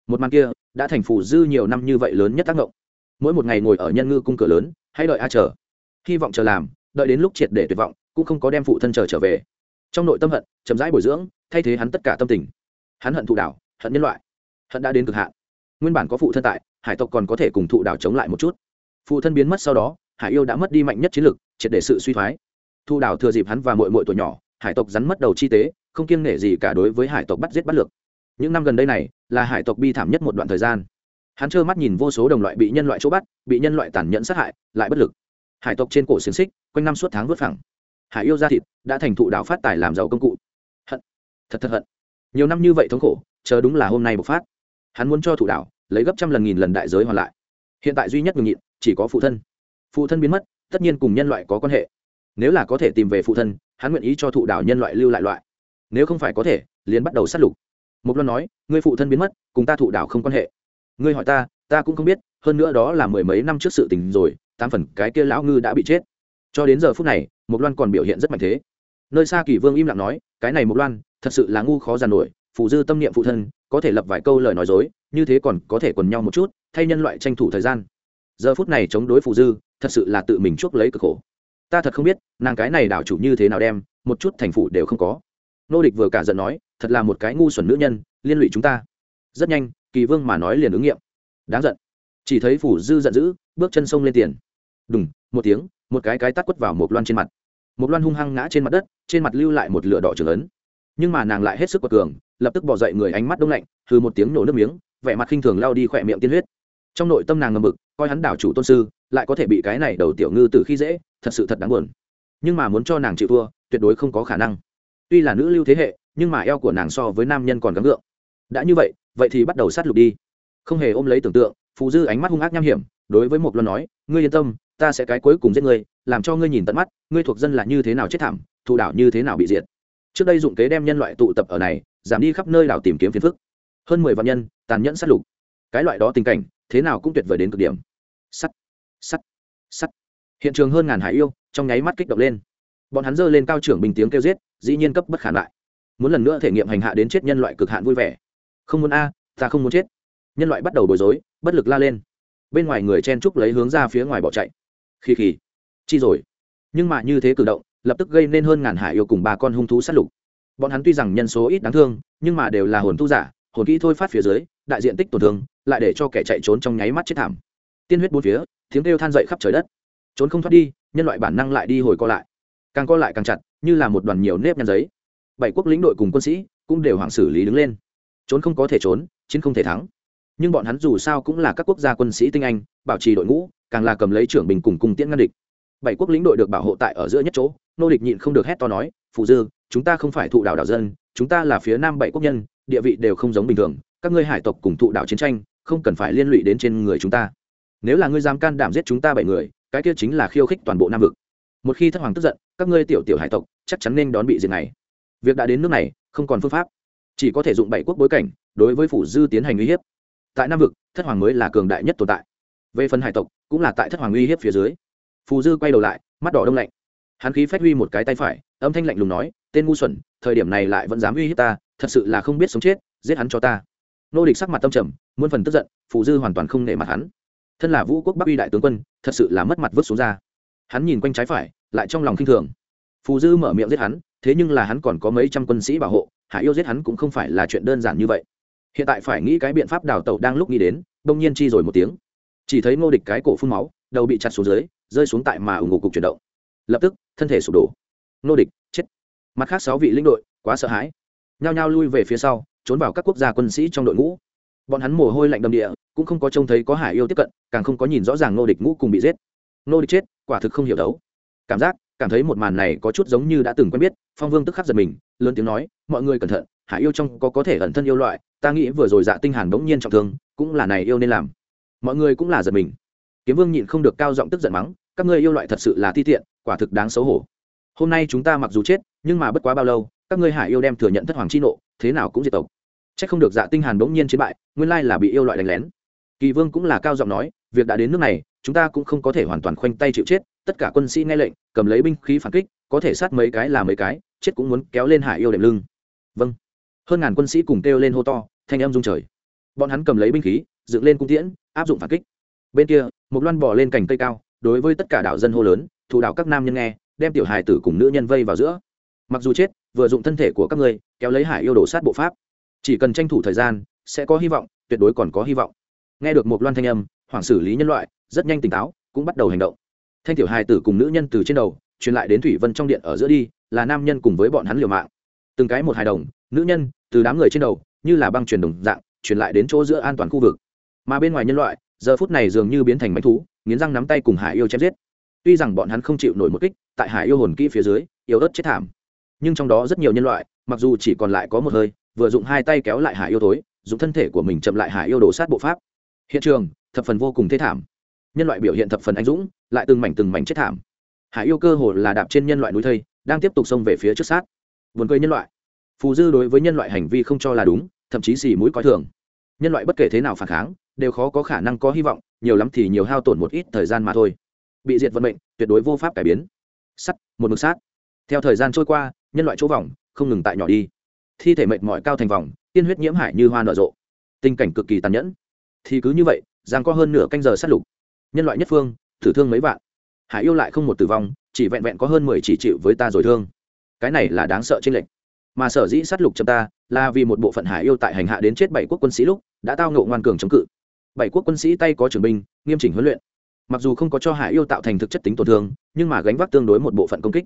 một màn kia đã thành phủ dư nhiều năm như vậy lớn nhất tác động mỗi một ngày ngồi ở nhân ngư cung cửa lớn hay đợi a chờ. Hy vọng chờ làm, đợi đến lúc triệt để tuyệt vọng, cũng không có đem phụ thân chờ trở về. Trong nội tâm hận, chậm rãi bồi dưỡng, thay thế hắn tất cả tâm tình. Hắn hận thụ đảo, hận nhân loại. Hận đã đến cực hạn. Nguyên bản có phụ thân tại, hải tộc còn có thể cùng thụ đảo chống lại một chút. Phụ thân biến mất sau đó, hải yêu đã mất đi mạnh nhất chiến lực, triệt để sự suy thoái. Thu đảo thừa dịp hắn và mội mội tuổi nhỏ, hải tộc rắn mất đầu chi tế, không kiêng nể gì cả đối với hải tộc bắt giết bắt lược những năm gần đây này, là hải tộc bi thảm nhất một đoạn thời gian. Hắn trơ mắt nhìn vô số đồng loại bị nhân loại chỗ bắt, bị nhân loại tàn nhẫn sát hại, lại bất lực. Hải tộc trên cổ xiềng xích, quanh năm suốt tháng vớt phẳng. Hải yêu ra thịt, đã thành thụ đạo phát tài làm giàu công cụ. Hận. Thật thật hận. Nhiều năm như vậy thống khổ, chờ đúng là hôm nay bộc phát. Hắn muốn cho thụ đạo lấy gấp trăm lần nghìn lần đại giới hoàn lại. Hiện tại duy nhất ngừng nhịn, chỉ có phụ thân. Phụ thân biến mất, tất nhiên cùng nhân loại có quan hệ. Nếu là có thể tìm về phụ thân, hắn nguyện ý cho thụ đạo nhân loại lưu lại loại. Nếu không phải có thể, liền bắt đầu sát lục. Mộc loan nói, ngươi phụ thân biến mất, cùng ta thụ đảo không quan hệ. Ngươi hỏi ta ta cũng không biết, hơn nữa đó là mười mấy năm trước sự tình rồi, tám phần cái kia lão ngư đã bị chết. Cho đến giờ phút này Mộc loan còn biểu hiện rất mạnh thế. Nơi xa kỳ vương im lặng nói, cái này Mộc loan thật sự là ngu khó giàn nổi, phụ dư tâm niệm phụ thân, có thể lập vài câu lời nói dối, như thế còn có thể quần nhau một chút, thay nhân loại tranh thủ thời gian. Giờ phút này chống đối phụ dư, thật sự là tự mình chuốc lấy cực khổ. Ta thật không biết, nàng cái này đảo chủ như thế nào đem, một chút thành phủ đều không có. Nô địch vừa cả giận nói thật là một cái ngu xuẩn nữ nhân, liên lụy chúng ta. Rất nhanh, kỳ vương mà nói liền ứng nghiệm. Đáng giận. Chỉ thấy phủ dư giận dữ, bước chân sông lên tiền. Đùng, một tiếng, một cái cái tắt quất vào một loan trên mặt. Một loan hung hăng ngã trên mặt đất, trên mặt lưu lại một lửa đỏ trường lớn nhưng mà nàng lại hết sức quật cường, lập tức bỏ dậy người ánh mắt đông lạnh từ một tiếng nổ nước miếng, vẻ mặt khinh thường lao đi khỏe miệng tiên huyết. Trong nội tâm nàng ngầm mực coi hắn đảo chủ tôn sư, lại có thể bị cái này đầu tiểu ngư từ khi dễ, thật sự thật đáng buồn. Nhưng mà muốn cho nàng chịu thua, tuyệt đối không có khả năng. Tuy là nữ lưu thế hệ nhưng mà eo của nàng so với nam nhân còn gắng gượng. Đã như vậy vậy thì bắt đầu sát lục đi. Không hề ôm lấy tưởng tượng, phù dư ánh mắt hung ác nham hiểm, đối với một luân nói, ngươi yên tâm, ta sẽ cái cuối cùng giết ngươi, làm cho ngươi nhìn tận mắt, ngươi thuộc dân là như thế nào chết thảm, thụ đảo như thế nào bị diệt. Trước đây dụng kế đem nhân loại tụ tập ở này, giảm đi khắp nơi đảo tìm kiếm phiền phức. Hơn mười vạn nhân, tàn nhẫn sát lục. Cái loại đó tình cảnh, thế nào cũng tuyệt vời đến cực điểm. Sắt sắt sắt. Hiện trường hơn ngàn hải yêu, trong nháy mắt kích động lên. Bọn hắn giơ lên cao trưởng bình tiếng kêu giết, dĩ nhiên cấp bất khả lại muốn lần nữa thể nghiệm hành hạ đến chết nhân loại cực hạn vui vẻ. Không muốn a, ta không muốn chết. Nhân loại bắt đầu bối rối, bất lực la lên. Bên ngoài người chen trúc lấy hướng ra phía ngoài bỏ chạy. Khi khì. Chi rồi. Nhưng mà như thế cử động, lập tức gây nên hơn ngàn hải yêu cùng ba con hung thú sát lục. Bọn hắn tuy rằng nhân số ít đáng thương, nhưng mà đều là hồn tu giả, hồn kỹ thôi phát phía dưới, đại diện tích tổn thương, lại để cho kẻ chạy trốn trong nháy mắt chết thảm. Tiên huyết bốn phía, tiếng kêu than dậy khắp trời đất. Trốn không thoát đi, nhân loại bản năng lại đi hồi co lại. Càng co lại càng chặt, như là một đoàn nhiều nếp nhăn giấy bảy quốc lĩnh đội cùng quân sĩ cũng đều hoảng xử lý đứng lên. Trốn không có thể trốn, chiến không thể thắng. Nhưng bọn hắn dù sao cũng là các quốc gia quân sĩ tinh anh, bảo trì đội ngũ, càng là cầm lấy trưởng bình cùng cung tiễn ngăn địch. Bảy quốc lĩnh đội được bảo hộ tại ở giữa nhất chỗ, nô địch nhịn không được hét to nói, phụ dư, chúng ta không phải thụ đảo đảo dân, chúng ta là phía nam bảy quốc nhân, địa vị đều không giống bình thường, các ngươi hải tộc cùng thụ đảo chiến tranh, không cần phải liên lụy đến trên người chúng ta. Nếu là ngươi dám can đảm giết chúng ta bảy người, cái kia chính là khiêu khích toàn bộ nam vực. Một khi thất hoàng tức giận, các ngươi tiểu tiểu hải tộc chắc chắn nên đón bị diệt này việc đã đến nước này, không còn phương pháp. Chỉ có thể dụng bảy quốc bối cảnh, đối với phủ dư tiến hành uy hiếp. Tại nam vực, thất hoàng mới là cường đại nhất tồn tại. Về phần hải tộc, cũng là tại thất hoàng uy hiếp phía dưới. Phù dư quay đầu lại, mắt đỏ đông lạnh. Hắn khí phách huy một cái tay phải, âm thanh lạnh lùng nói, tên ngu xuẩn, thời điểm này lại vẫn dám uy hiếp ta, thật sự là không biết sống chết, giết hắn cho ta. Nô địch sắc mặt tâm trầm, muôn phần tức giận, phù dư hoàn toàn không nể mặt hắn. Thân là vũ quốc bắc uy đại tướng quân, thật sự là mất mặt vứt xuống ra. Hắn nhìn quanh trái phải, lại trong lòng khinh thường. Phù dư mở miệng giết hắn thế nhưng là hắn còn có mấy trăm quân sĩ bảo hộ, hải yêu giết hắn cũng không phải là chuyện đơn giản như vậy. Hiện tại phải nghĩ cái biện pháp đào tẩu đang lúc nghĩ đến đông nhiên chi rồi một tiếng. Chỉ thấy ngô địch cái cổ phun máu, đầu bị chặt xuống dưới, rơi xuống tại mà ủng hộ cục chuyển động. Lập tức, thân thể sụp đổ. Ngô địch, chết. Mặt khác sáu vị lĩnh đội, quá sợ hãi. Nhao nhao lui về phía sau, trốn vào các quốc gia quân sĩ trong đội ngũ. Bọn hắn mồ hôi lạnh đầm địa, cũng không có trông thấy có hải yêu tiếp cận, càng không có nhìn rõ ràng nô địch ngũ cùng bị giết. Nô địch chết, quả thực không hiểu đấu. Cảm giác cảm thấy một màn này có chút giống như đã từng quen biết phong vương tức khắc giật mình lớn tiếng nói mọi người cẩn thận hải yêu trong có có thể ẩn thân yêu loại ta nghĩ vừa rồi dạ tinh hàn đống nhiên trọng thương cũng là này yêu nên làm. Mọi người cũng là giật mình. Kiếm vương nhịn không được cao giọng tức giận mắng các ngươi yêu loại thật sự là ti tiện quả thực đáng xấu hổ. Hôm nay chúng ta mặc dù chết nhưng mà bất quá bao lâu các ngươi hải yêu đem thừa nhận thất hoàng chi nộ thế nào cũng diệt tộc. Chắc không được Dạ Tinh Hàn đống nhiên chiến bại, nguyên lai là bị yêu loại đánh lén. Kỳ Vương cũng là cao giọng nói, việc đã đến nước này, chúng ta cũng không có thể hoàn toàn khoanh tay chịu chết, tất cả quân sĩ nghe lệnh, cầm lấy binh khí phản kích, có thể sát mấy cái là mấy cái, chết cũng muốn kéo lên Hải yêu đệm lưng. Vâng. Hơn ngàn quân sĩ cùng kêu lên hô to, thanh âm rung trời. Bọn hắn cầm lấy binh khí, dựng lên cung tiễn, áp dụng phản kích. Bên kia, một loan bỏ lên cành cây cao, đối với tất cả đạo dân hô lớn, thủ đạo các nam nhân nghe, đem tiểu hài tử cùng nữ nhân vây vào giữa. Mặc dù chết, vừa dụng thân thể của các ngươi, kéo lấy Hải yêu đổ sát bộ pháp chỉ cần tranh thủ thời gian sẽ có hy vọng tuyệt đối còn có hy vọng nghe được một loan thanh âm hoàng xử lý nhân loại, rất nhanh tỉnh táo, cũng bắt đầu hành động. Thanh tiểu hài tử cùng nữ nhân từ trên đầu, truyền lại đến thủy vân trong điện ở giữa đi, là nam nhân cùng với bọn hắn liều mạng. Từng cái một hài đồng, nữ nhân, từ đám người trên đầu, như là băng truyền đồng dạng, truyền lại đến chỗ giữa an toàn khu vực. Mà bên ngoài nhân loại, giờ phút này dường như biến thành bánh thú, nghiến răng nắm tay cùng hải yêu chém giết. Tuy rằng bọn hắn không chịu nổi một kích, tại hải yêu hồn kỹ phía dưới, yếu ớt chết thảm. Nhưng trong đó rất nhiều nhân loại, mặc dù chỉ còn lại có một hơi, vừa dụng hai tay kéo lại hải yêu thối, dùng thân thể của mình chậm lại hải yêu đồ sát bộ pháp. Hiện trường thập phần vô cùng thế thảm. Nhân loại biểu hiện thập phần anh dũng, lại từng mảnh từng mảnh chết thảm. Hải yêu cơ hồ là đạp trên nhân loại núi thây, đang tiếp tục xông về phía trước sát. Vườn cười nhân loại. Phù dư đối với nhân loại hành vi không cho là đúng, thậm chí xì mũi coi thường. Nhân loại bất kể thế nào phản kháng, đều khó có khả năng có hy vọng, nhiều lắm thì nhiều hao tổn một ít thời gian mà thôi. Bị diệt vận mệnh, tuyệt đối vô pháp cải biến. Sắt, một mực sát. Theo thời gian trôi qua, nhân loại chỗ vòng, không ngừng tại nhỏ đi. Thi thể mệt mỏi cao thành vòng, tiên huyết nhiễm hải như hoa nở rộ. Tình cảnh cực kỳ tàn nhẫn. Thì cứ như vậy giang có hơn nửa canh giờ sát lục. Nhân loại nhất phương, thử thương mấy vạn. Hải yêu lại không một tử vong, chỉ vẹn vẹn có hơn mười chỉ chịu với ta rồi thương. Cái này là đáng sợ trên lệnh mà sở dĩ sát lục chậm ta, là vì một bộ phận hải yêu tại hành hạ đến chết bảy quốc quân sĩ lúc, đã tao ngộ ngoan cường chống cự. Bảy quốc quân sĩ tay có trường binh, nghiêm chỉnh huấn luyện. Mặc dù không có cho hải yêu tạo thành thực chất tính tổn thương, nhưng mà gánh vác tương đối một bộ phận công kích.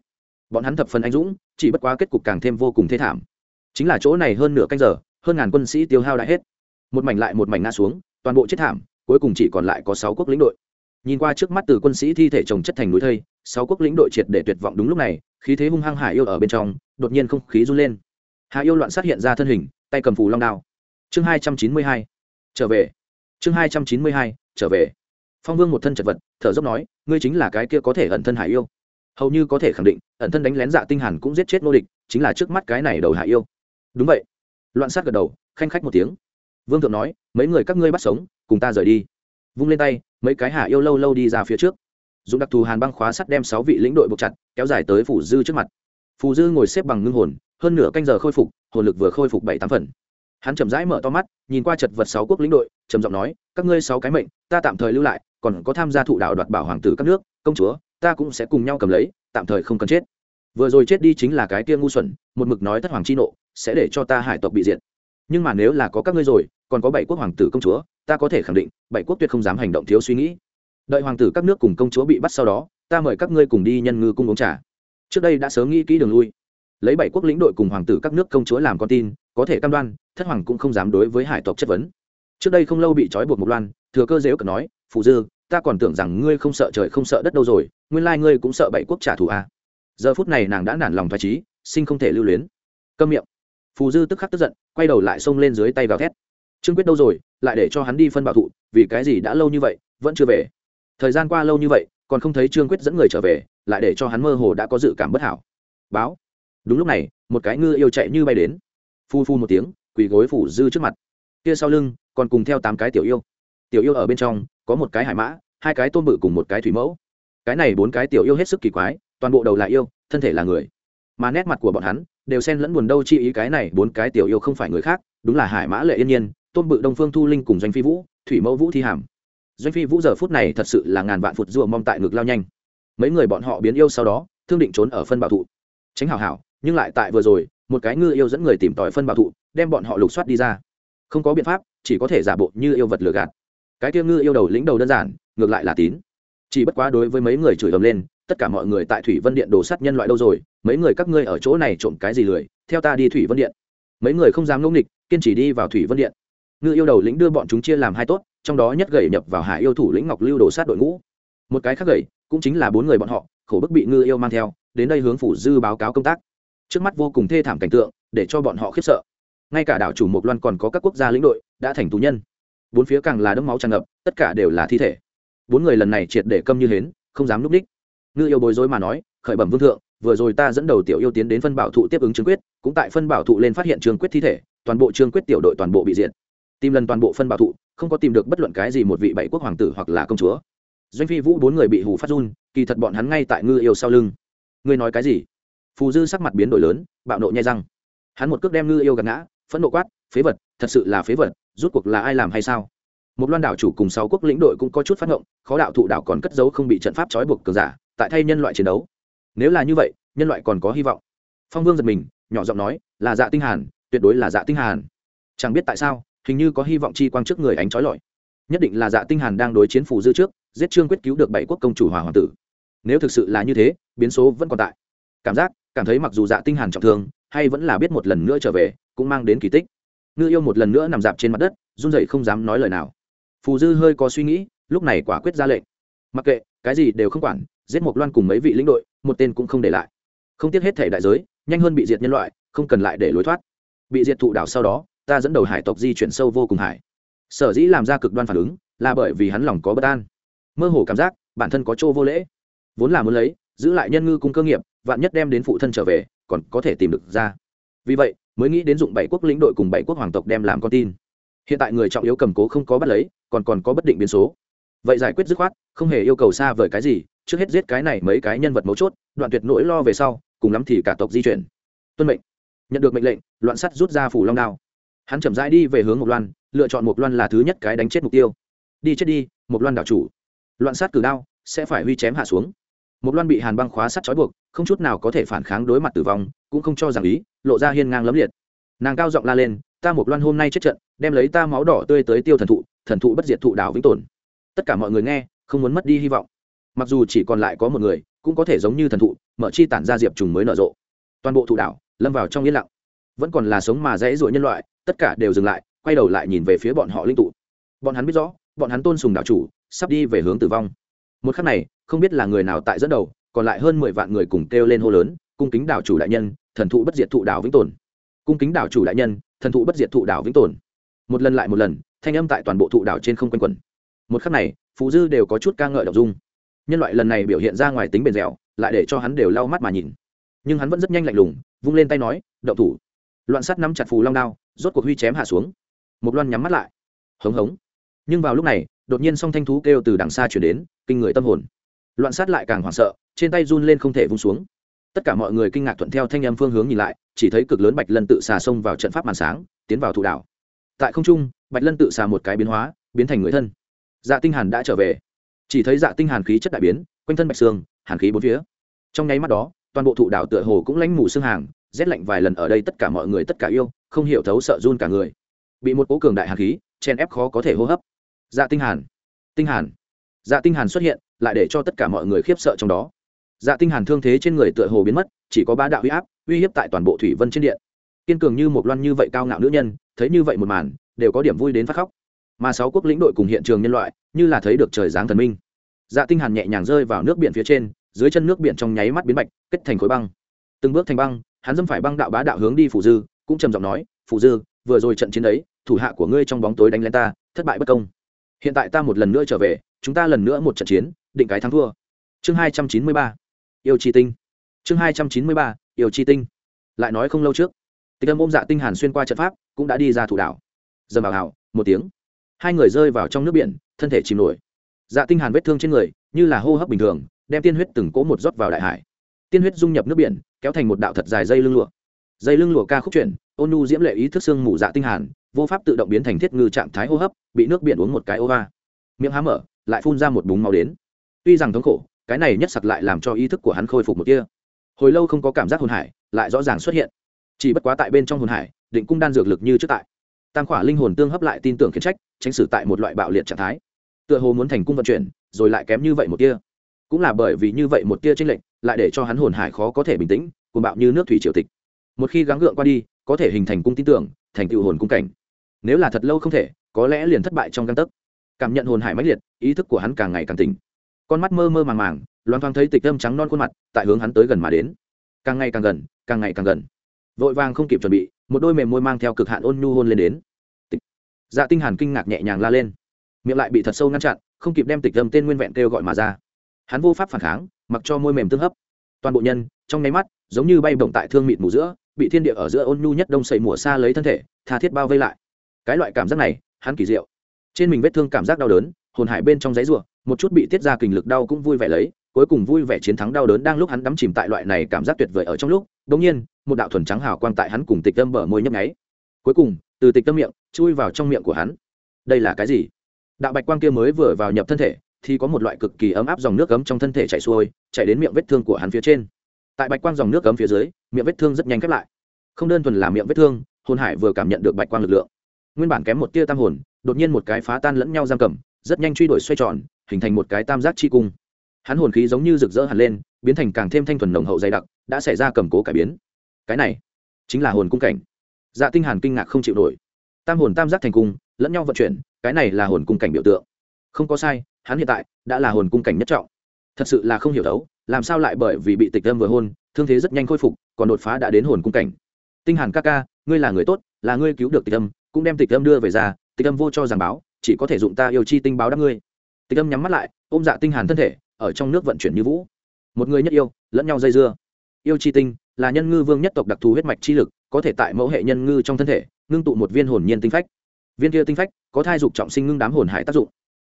Bọn hắn thập phần anh dũng, chỉ bất quá kết cục càng thêm vô cùng thê thảm. Chính là chỗ này hơn nửa canh giờ, hơn ngàn quân sĩ tiêu hao đã hết. Một mảnh lại một mảnh ngã xuống, toàn bộ chết thảm cuối cùng chỉ còn lại có sáu quốc lĩnh đội. Nhìn qua trước mắt từ quân sĩ thi thể chồng chất thành núi thây, sáu quốc lĩnh đội triệt để tuyệt vọng đúng lúc này, khí thế hung hăng hải yêu ở bên trong, đột nhiên không khí run lên. Hạ yêu loạn sát hiện ra thân hình, tay cầm phù long đao. Chương hai trăm chín mươi hai, trở về. Chương hai trăm chín mươi hai, trở về. Phong vương một thân chật vật, thở dốc nói, ngươi chính là cái kia có thể ẩn thân hải yêu. Hầu như có thể khẳng định, ẩn thân đánh lén dạ tinh hàn cũng giết chết nô địch, chính là trước mắt cái này đầu hải yêu. Đúng vậy. Loạn sát gật đầu, khanh khách một tiếng vương thượng nói, mấy người các ngươi bắt sống, cùng ta rời đi. Vung lên tay, mấy cái hạ yêu lâu lâu đi ra phía trước. Dùng đặc thù hàn băng khóa sắt đem sáu vị lĩnh đội buộc chặt, kéo dài tới phủ dư trước mặt. Phù dư ngồi xếp bằng ngưng hồn, hơn nửa canh giờ khôi phục, hồn lực vừa khôi phục bảy tám phần. Hắn chậm rãi mở to mắt, nhìn qua chật vật sáu quốc lĩnh đội, trầm giọng nói, các ngươi sáu cái mệnh, ta tạm thời lưu lại, còn có tham gia thụ đạo đoạt bảo hoàng tử các nước, công chúa, ta cũng sẽ cùng nhau cầm lấy, tạm thời không cần chết. Vừa rồi chết đi chính là cái tia ngu xuẩn, một mực nói thất hoàng chi nộ, sẽ để cho ta hải tộc bị diệt nhưng mà nếu là có các ngươi rồi, còn có bảy quốc hoàng tử công chúa, ta có thể khẳng định, bảy quốc tuyệt không dám hành động thiếu suy nghĩ. Đợi hoàng tử các nước cùng công chúa bị bắt sau đó, ta mời các ngươi cùng đi nhân ngư cung uống trà. Trước đây đã sớm nghĩ kỹ đường lui. Lấy bảy quốc lĩnh đội cùng hoàng tử các nước công chúa làm con tin, có thể cam đoan, thất hoàng cũng không dám đối với hải tộc chất vấn. Trước đây không lâu bị trói buộc một loan, thừa cơ dếu cần nói, phụ dư, ta còn tưởng rằng ngươi không sợ trời không sợ đất đâu rồi, nguyên lai ngươi cũng sợ bảy quốc trả thù à. giờ phút này nàng đã nản lòng thoải trí sinh không thể lưu luyến. Câm miệng phù dư tức khắc tức giận, quay đầu lại xông lên dưới tay gào thét. Trương quyết đâu rồi, lại để cho hắn đi phân bảo thụ, vì cái gì đã lâu như vậy, vẫn chưa về. Thời gian qua lâu như vậy, còn không thấy trương quyết dẫn người trở về, lại để cho hắn mơ hồ đã có dự cảm bất hảo. Báo. Đúng lúc này, một cái ngư yêu chạy như bay đến. Phu phu một tiếng, quỳ gối phủ dư trước mặt. Kia sau lưng, còn cùng theo tám cái tiểu yêu. Tiểu yêu ở bên trong, có một cái hải mã, hai cái tôm bự cùng một cái thủy mẫu. Cái này bốn cái tiểu yêu hết sức kỳ quái, toàn bộ đầu là yêu, thân thể là người. Mà nét mặt của bọn hắn đều xen lẫn buồn đâu chi ý cái này, bốn cái tiểu yêu không phải người khác, đúng là hải mã lệ yên nhiên, tôn bự đông phương thu linh cùng doanh phi vũ, thủy mẫu vũ thi hàm. Doanh phi vũ giờ phút này thật sự là ngàn vạn phụt rùa mong tại ngực lao nhanh. Mấy người bọn họ biến yêu sau đó, thương định trốn ở phân bảo thụ. Tránh hảo hảo, nhưng lại tại vừa rồi, một cái ngư yêu dẫn người tìm tòi phân bảo thụ, đem bọn họ lục soát đi ra. Không có biện pháp, chỉ có thể giả bộ như yêu vật lừa gạt. Cái tiêu ngư yêu đầu lĩnh đầu đơn giản, ngược lại là tín chỉ bất quá đối với mấy người chửi ầm lên, tất cả mọi người tại thủy vân điện đồ sát nhân loại đâu rồi? Mấy người các ngươi ở chỗ này trộm cái gì lười? Theo ta đi thủy vân điện. Mấy người không dám ngẫu nghịch, kiên trì đi vào thủy vân điện. Ngư yêu đầu lĩnh đưa bọn chúng chia làm hai tốt, trong đó nhất gậy nhập vào hải yêu thủ lĩnh ngọc lưu đồ sát đội ngũ. Một cái khác gậy cũng chính là bốn người bọn họ, khổ bức bị ngư yêu mang theo, đến đây hướng phủ dư báo cáo công tác. Trước mắt vô cùng thê thảm cảnh tượng, để cho bọn họ khiếp sợ. Ngay cả đảo chủ mộc loan còn có các quốc gia lĩnh đội, đã thành tù nhân. Bốn phía càng là đấm máu tràn ngập, tất cả đều là thi thể bốn người lần này triệt để câm như hến, không dám núp đích. Ngư yêu bối rối mà nói, khởi bẩm vương thượng, vừa rồi ta dẫn đầu tiểu yêu tiến đến phân bảo thụ tiếp ứng trương quyết, cũng tại phân bảo thụ lên phát hiện trương quyết thi thể, toàn bộ trương quyết tiểu đội toàn bộ bị diệt. Tìm lần toàn bộ phân bảo thụ, không có tìm được bất luận cái gì một vị bảy quốc hoàng tử hoặc là công chúa. Doanh phi vũ bốn người bị hủ phát run, kỳ thật bọn hắn ngay tại ngư yêu sau lưng. Ngươi nói cái gì? Phù dư sắc mặt biến đổi lớn, bạo nộ nhai răng. Hắn một cước đem ngư yêu gạt ngã, phẫn nộ quát, phế vật, thật sự là phế vật, rút cuộc là ai làm hay sao? Một loan đảo chủ cùng sáu quốc lĩnh đội cũng có chút phát ngộng, khó đạo thụ đảo còn cất giấu không bị trận pháp trói buộc cường giả, tại thay nhân loại chiến đấu. Nếu là như vậy, nhân loại còn có hy vọng. Phong vương giật mình, nhỏ giọng nói, là dạ tinh hàn, tuyệt đối là dạ tinh hàn. Chẳng biết tại sao, hình như có hy vọng chi quang trước người ánh trói lọi. Nhất định là dạ tinh hàn đang đối chiến phù dư trước, giết trương quyết cứu được bảy quốc công chủ hòa hoàng tử. Nếu thực sự là như thế, biến số vẫn còn tại. Cảm giác, cảm thấy mặc dù dạ tinh hàn trọng thương, hay vẫn là biết một lần nữa trở về, cũng mang đến kỳ tích. Ngư yêu một lần nữa nằm dạp trên mặt đất, run rẩy không dám nói lời nào phù dư hơi có suy nghĩ, lúc này quả quyết ra lệnh. Mặc kệ, cái gì đều không quản, giết một loan cùng mấy vị lĩnh đội, một tên cũng không để lại. Không tiếc hết thể đại giới, nhanh hơn bị diệt nhân loại, không cần lại để lối thoát. Bị diệt thụ đảo sau đó, ta dẫn đầu hải tộc di chuyển sâu vô cùng hải. Sở dĩ làm ra cực đoan phản ứng, là bởi vì hắn lòng có bất an. Mơ hồ cảm giác, bản thân có chỗ vô lễ. Vốn là muốn lấy, giữ lại nhân ngư cung cơ nghiệp, vạn nhất đem đến phụ thân trở về, còn có thể tìm được ra. Vì vậy, mới nghĩ đến dụng bảy quốc lĩnh đội cùng bảy quốc hoàng tộc đem làm con tin hiện tại người trọng yếu cầm cố không có bắt lấy, còn còn có bất định biến số. Vậy giải quyết dứt khoát, không hề yêu cầu xa vời cái gì, trước hết giết cái này mấy cái nhân vật mấu chốt, đoạn tuyệt nỗi lo về sau, cùng lắm thì cả tộc di chuyển. Tuân mệnh. Nhận được mệnh lệnh, loạn sắt rút ra phủ long đao. Hắn chậm rãi đi về hướng một loan, lựa chọn một loan là thứ nhất cái đánh chết mục tiêu. Đi chết đi một loan đảo chủ. Loạn sát cử đao sẽ phải huy chém hạ xuống. Một loan bị hàn băng khóa sắt trói buộc, không chút nào có thể phản kháng đối mặt tử vong, cũng không cho rằng ý, lộ ra hiên ngang lấm liệt. Nàng cao giọng la lên ta một loan hôm nay chết trận, đem lấy ta máu đỏ tươi tới tiêu thần thụ thần thụ bất diệt thụ đảo vĩnh tồn. Tất cả mọi người nghe, không muốn mất đi hy vọng. Mặc dù chỉ còn lại có một người, cũng có thể giống như thần thụ, mở chi tản ra diệp trùng mới nở rộ. Toàn bộ thụ đảo, lâm vào trong yên lặng. Vẫn còn là sống mà dễ dội nhân loại, tất cả đều dừng lại, quay đầu lại nhìn về phía bọn họ linh tụ. Bọn hắn biết rõ, bọn hắn tôn sùng đảo chủ, sắp đi về hướng tử vong. Một khắc này, không biết là người nào tại dẫn đầu, còn lại hơn mười vạn người cùng kêu lên hô lớn, cung kính đảo chủ đại nhân, thần thụ bất diệt thụ đảo vĩnh tồn cung kính đảo chủ đại nhân, thần thụ bất diệt thụ đảo vĩnh tồn. Một lần lại một lần, thanh âm tại toàn bộ thụ đảo trên không quanh quẩn. Một khắc này phụ dư đều có chút ca ngợi đọc dung. Nhân loại lần này biểu hiện ra ngoài tính bền dẻo, lại để cho hắn đều lau mắt mà nhìn. Nhưng hắn vẫn rất nhanh lạnh lùng, vung lên tay nói, động thủ. Loạn sắt nắm chặt phù long đao, rốt cuộc huy chém hạ xuống. Một loan nhắm mắt lại. Hống hống. Nhưng vào lúc này, đột nhiên song thanh thú kêu từ đằng xa chuyển đến, kinh người tâm hồn. Loạn sát lại càng hoảng sợ, trên tay run lên không thể vung xuống. Tất cả mọi người kinh ngạc thuận theo thanh âm phương hướng nhìn lại chỉ thấy cực lớn bạch lân tự xà xông vào trận pháp màn sáng, tiến vào thụ đảo. Tại không trung, bạch lân tự xà một cái biến hóa, biến thành người thân. Dạ tinh hàn đã trở về. Chỉ thấy dạ tinh hàn khí chất đại biến, quanh thân bạch xương hàn khí bốn phía. Trong nháy mắt đó, toàn bộ thụ đảo tựa hồ cũng lãnh mù xương hàng, rét lạnh vài lần ở đây tất cả mọi người tất cả yêu, không hiểu thấu sợ run cả người. Bị một cố cường đại hàn khí, chen ép khó có thể hô hấp. Dạ tinh hàn tinh hàn. Dạ tinh hàn xuất hiện, lại để cho tất cả mọi người khiếp sợ trong đó dạ tinh hàn thương thế trên người tựa hồ biến mất, chỉ có ba đạo uy áp, uy hiếp tại toàn bộ thủy vân trên điện. Kiên cường như một loan như vậy cao ngạo nữ nhân, thấy như vậy một màn, đều có điểm vui đến phát khóc. Mà sáu quốc lĩnh đội cùng hiện trường nhân loại, như là thấy được trời giáng thần minh. Dạ tinh hàn nhẹ nhàng rơi vào nước biển phía trên, dưới chân nước biển trong nháy mắt biến bạch, kết thành khối băng. Từng bước thành băng, hắn dâm phải băng đạo bá đạo hướng đi phủ dư, cũng trầm giọng nói, phủ dư, vừa rồi trận chiến ấy thủ hạ của ngươi trong bóng tối đánh lên ta, thất bại bất công. Hiện tại ta một lần nữa trở về, chúng ta lần nữa một trận chiến, định cái thắng thua. Chương hai trăm chín mươi ba yêu chi tinh. Chương hai trăm chín mươi ba, yêu chi tinh. Lại nói không lâu trước, tịch âm ôm dạ tinh hàn xuyên qua trận pháp, cũng đã đi ra thủ đảo. Dầm vào hào một tiếng. Hai người rơi vào trong nước biển, thân thể chìm nổi. Dạ tinh hàn vết thương trên người, như là hô hấp bình thường, đem tiên huyết từng cỗ một rót vào đại hải. Tiên huyết dung nhập nước biển, kéo thành một đạo thật dài dây lưng lụa. Dây lưng lụa ca khúc chuyển ôn nhu diễm lệ ý thức xương mù dạ tinh hàn, vô pháp tự động biến thành thiết ngư trạng thái hô hấp, bị nước biển uống một cái ô va. Miệng há mở, lại phun ra một búng máu đến. Tuy rằng thống khổ cái này nhất sặc lại làm cho ý thức của hắn khôi phục một kia hồi lâu không có cảm giác hồn hải, lại rõ ràng xuất hiện. Chỉ bất quá tại bên trong hồn hải, định cung đan dược lực như trước tại. Tam khỏa linh hồn tương hấp lại tin tưởng khiến trách, tránh xử tại một loại bạo liệt trạng thái. Tựa hồ muốn thành cung vận chuyển, rồi lại kém như vậy một tia. Cũng là bởi vì như vậy một tia tranh lệch, lại để cho hắn hồn hải khó có thể bình tĩnh, cuồng bạo như nước thủy triều tịch. Một khi gắng gượng qua đi, có thể hình thành cung tin tưởng, thành tựu hồn cung cảnh. Nếu là thật lâu không thể, có lẽ liền thất bại trong căn tấc. Cảm nhận hồn hải mãnh liệt, ý thức của hắn càng ngày càng tỉnh con mắt mơ mơ màng màng loan thoáng thấy tịch âm trắng non khuôn mặt, tại hướng hắn tới gần mà đến. Càng ngày càng gần, càng ngày càng gần. Vội vàng không kịp chuẩn bị, một đôi mềm môi mang theo cực hạn ôn nhu hôn lên đến. Tịch. dạ tinh hàn kinh ngạc nhẹ nhàng la lên. Miệng lại bị thật sâu ngăn chặn, không kịp đem tịch âm tên nguyên vẹn kêu gọi mà ra. Hắn vô pháp phản kháng, mặc cho môi mềm tương hấp. Toàn bộ nhân, trong nháy mắt, giống như bay bổng tại thương mịt mù giữa, bị thiên địa ở giữa ôn nhu nhất đông sẩy mùa xa lấy thân thể, tha thiết bao vây lại. Cái loại cảm giác này, hắn kỳ diệu. Trên mình vết thương cảm giác đau đớn, hồn hải bên trong giấy rùa một chút bị tiết ra kình lực đau cũng vui vẻ lấy, cuối cùng vui vẻ chiến thắng đau đớn đang lúc hắn đắm chìm tại loại này cảm giác tuyệt vời ở trong lúc đ nhiên, một đạo thuần trắng hào quang tại hắn cùng tịch tâm bờ môi nhấp nháy. Cuối cùng, từ tịch tâm miệng, chui vào trong miệng của hắn. Đây là cái gì? Đạo bạch quang kia mới vừa vào nhập thân thể, thì có một loại cực kỳ ấm áp dòng nước cấm trong thân thể chảy xuôi chạy đến miệng vết thương của hắn phía trên. Tại bạch quang dòng nước cấm phía dưới, miệng vết thương rất nhanh khép lại. Không đơn thuần là miệng vết thương, hồn hải vừa cảm nhận được bạch quang lực lượng. Nguyên bản kém một tia tam hồn, đột nhiên một cái phá tan lẫn nhau giam cầm, rất nhanh truy đuổi xoay tròn hình thành một cái tam giác chi cung. Hắn hồn khí giống như rực rỡ hẳn lên, biến thành càng thêm thanh thuần nồng hậu dày đặc, đã xảy ra cầm cố cải biến. Cái này chính là hồn cung cảnh. Dạ tinh hàn kinh ngạc không chịu nổi. Tam hồn tam giác thành cung, lẫn nhau vận chuyển, cái này là hồn cung cảnh biểu tượng. Không có sai, hắn hiện tại đã là hồn cung cảnh nhất trọng. Thật sự là không hiểu đấu làm sao lại bởi vì bị tịch âm vừa hôn, thương thế rất nhanh khôi phục, còn đột phá đã đến hồn cung cảnh. Tinh hàn ca ca, ngươi là người tốt, là ngươi cứu được tịch âm, cũng đem tịch âm đưa về ra, tịch âm vô cho giảng báo, chỉ có thể dụng ta yêu chi tinh báo đáp ngươi tịch âm nhắm mắt lại, ôm dạ tinh hàn thân thể, ở trong nước vận chuyển như vũ. Một người nhất yêu, lẫn nhau dây dưa. Yêu chi tinh, là nhân ngư vương nhất tộc đặc thù huyết mạch chi lực, có thể tại mẫu hệ nhân ngư trong thân thể, ngưng tụ một viên hồn nhiên tinh phách. Viên kia tinh phách, có thai dục trọng sinh ngưng đám hồn hải tác dụng.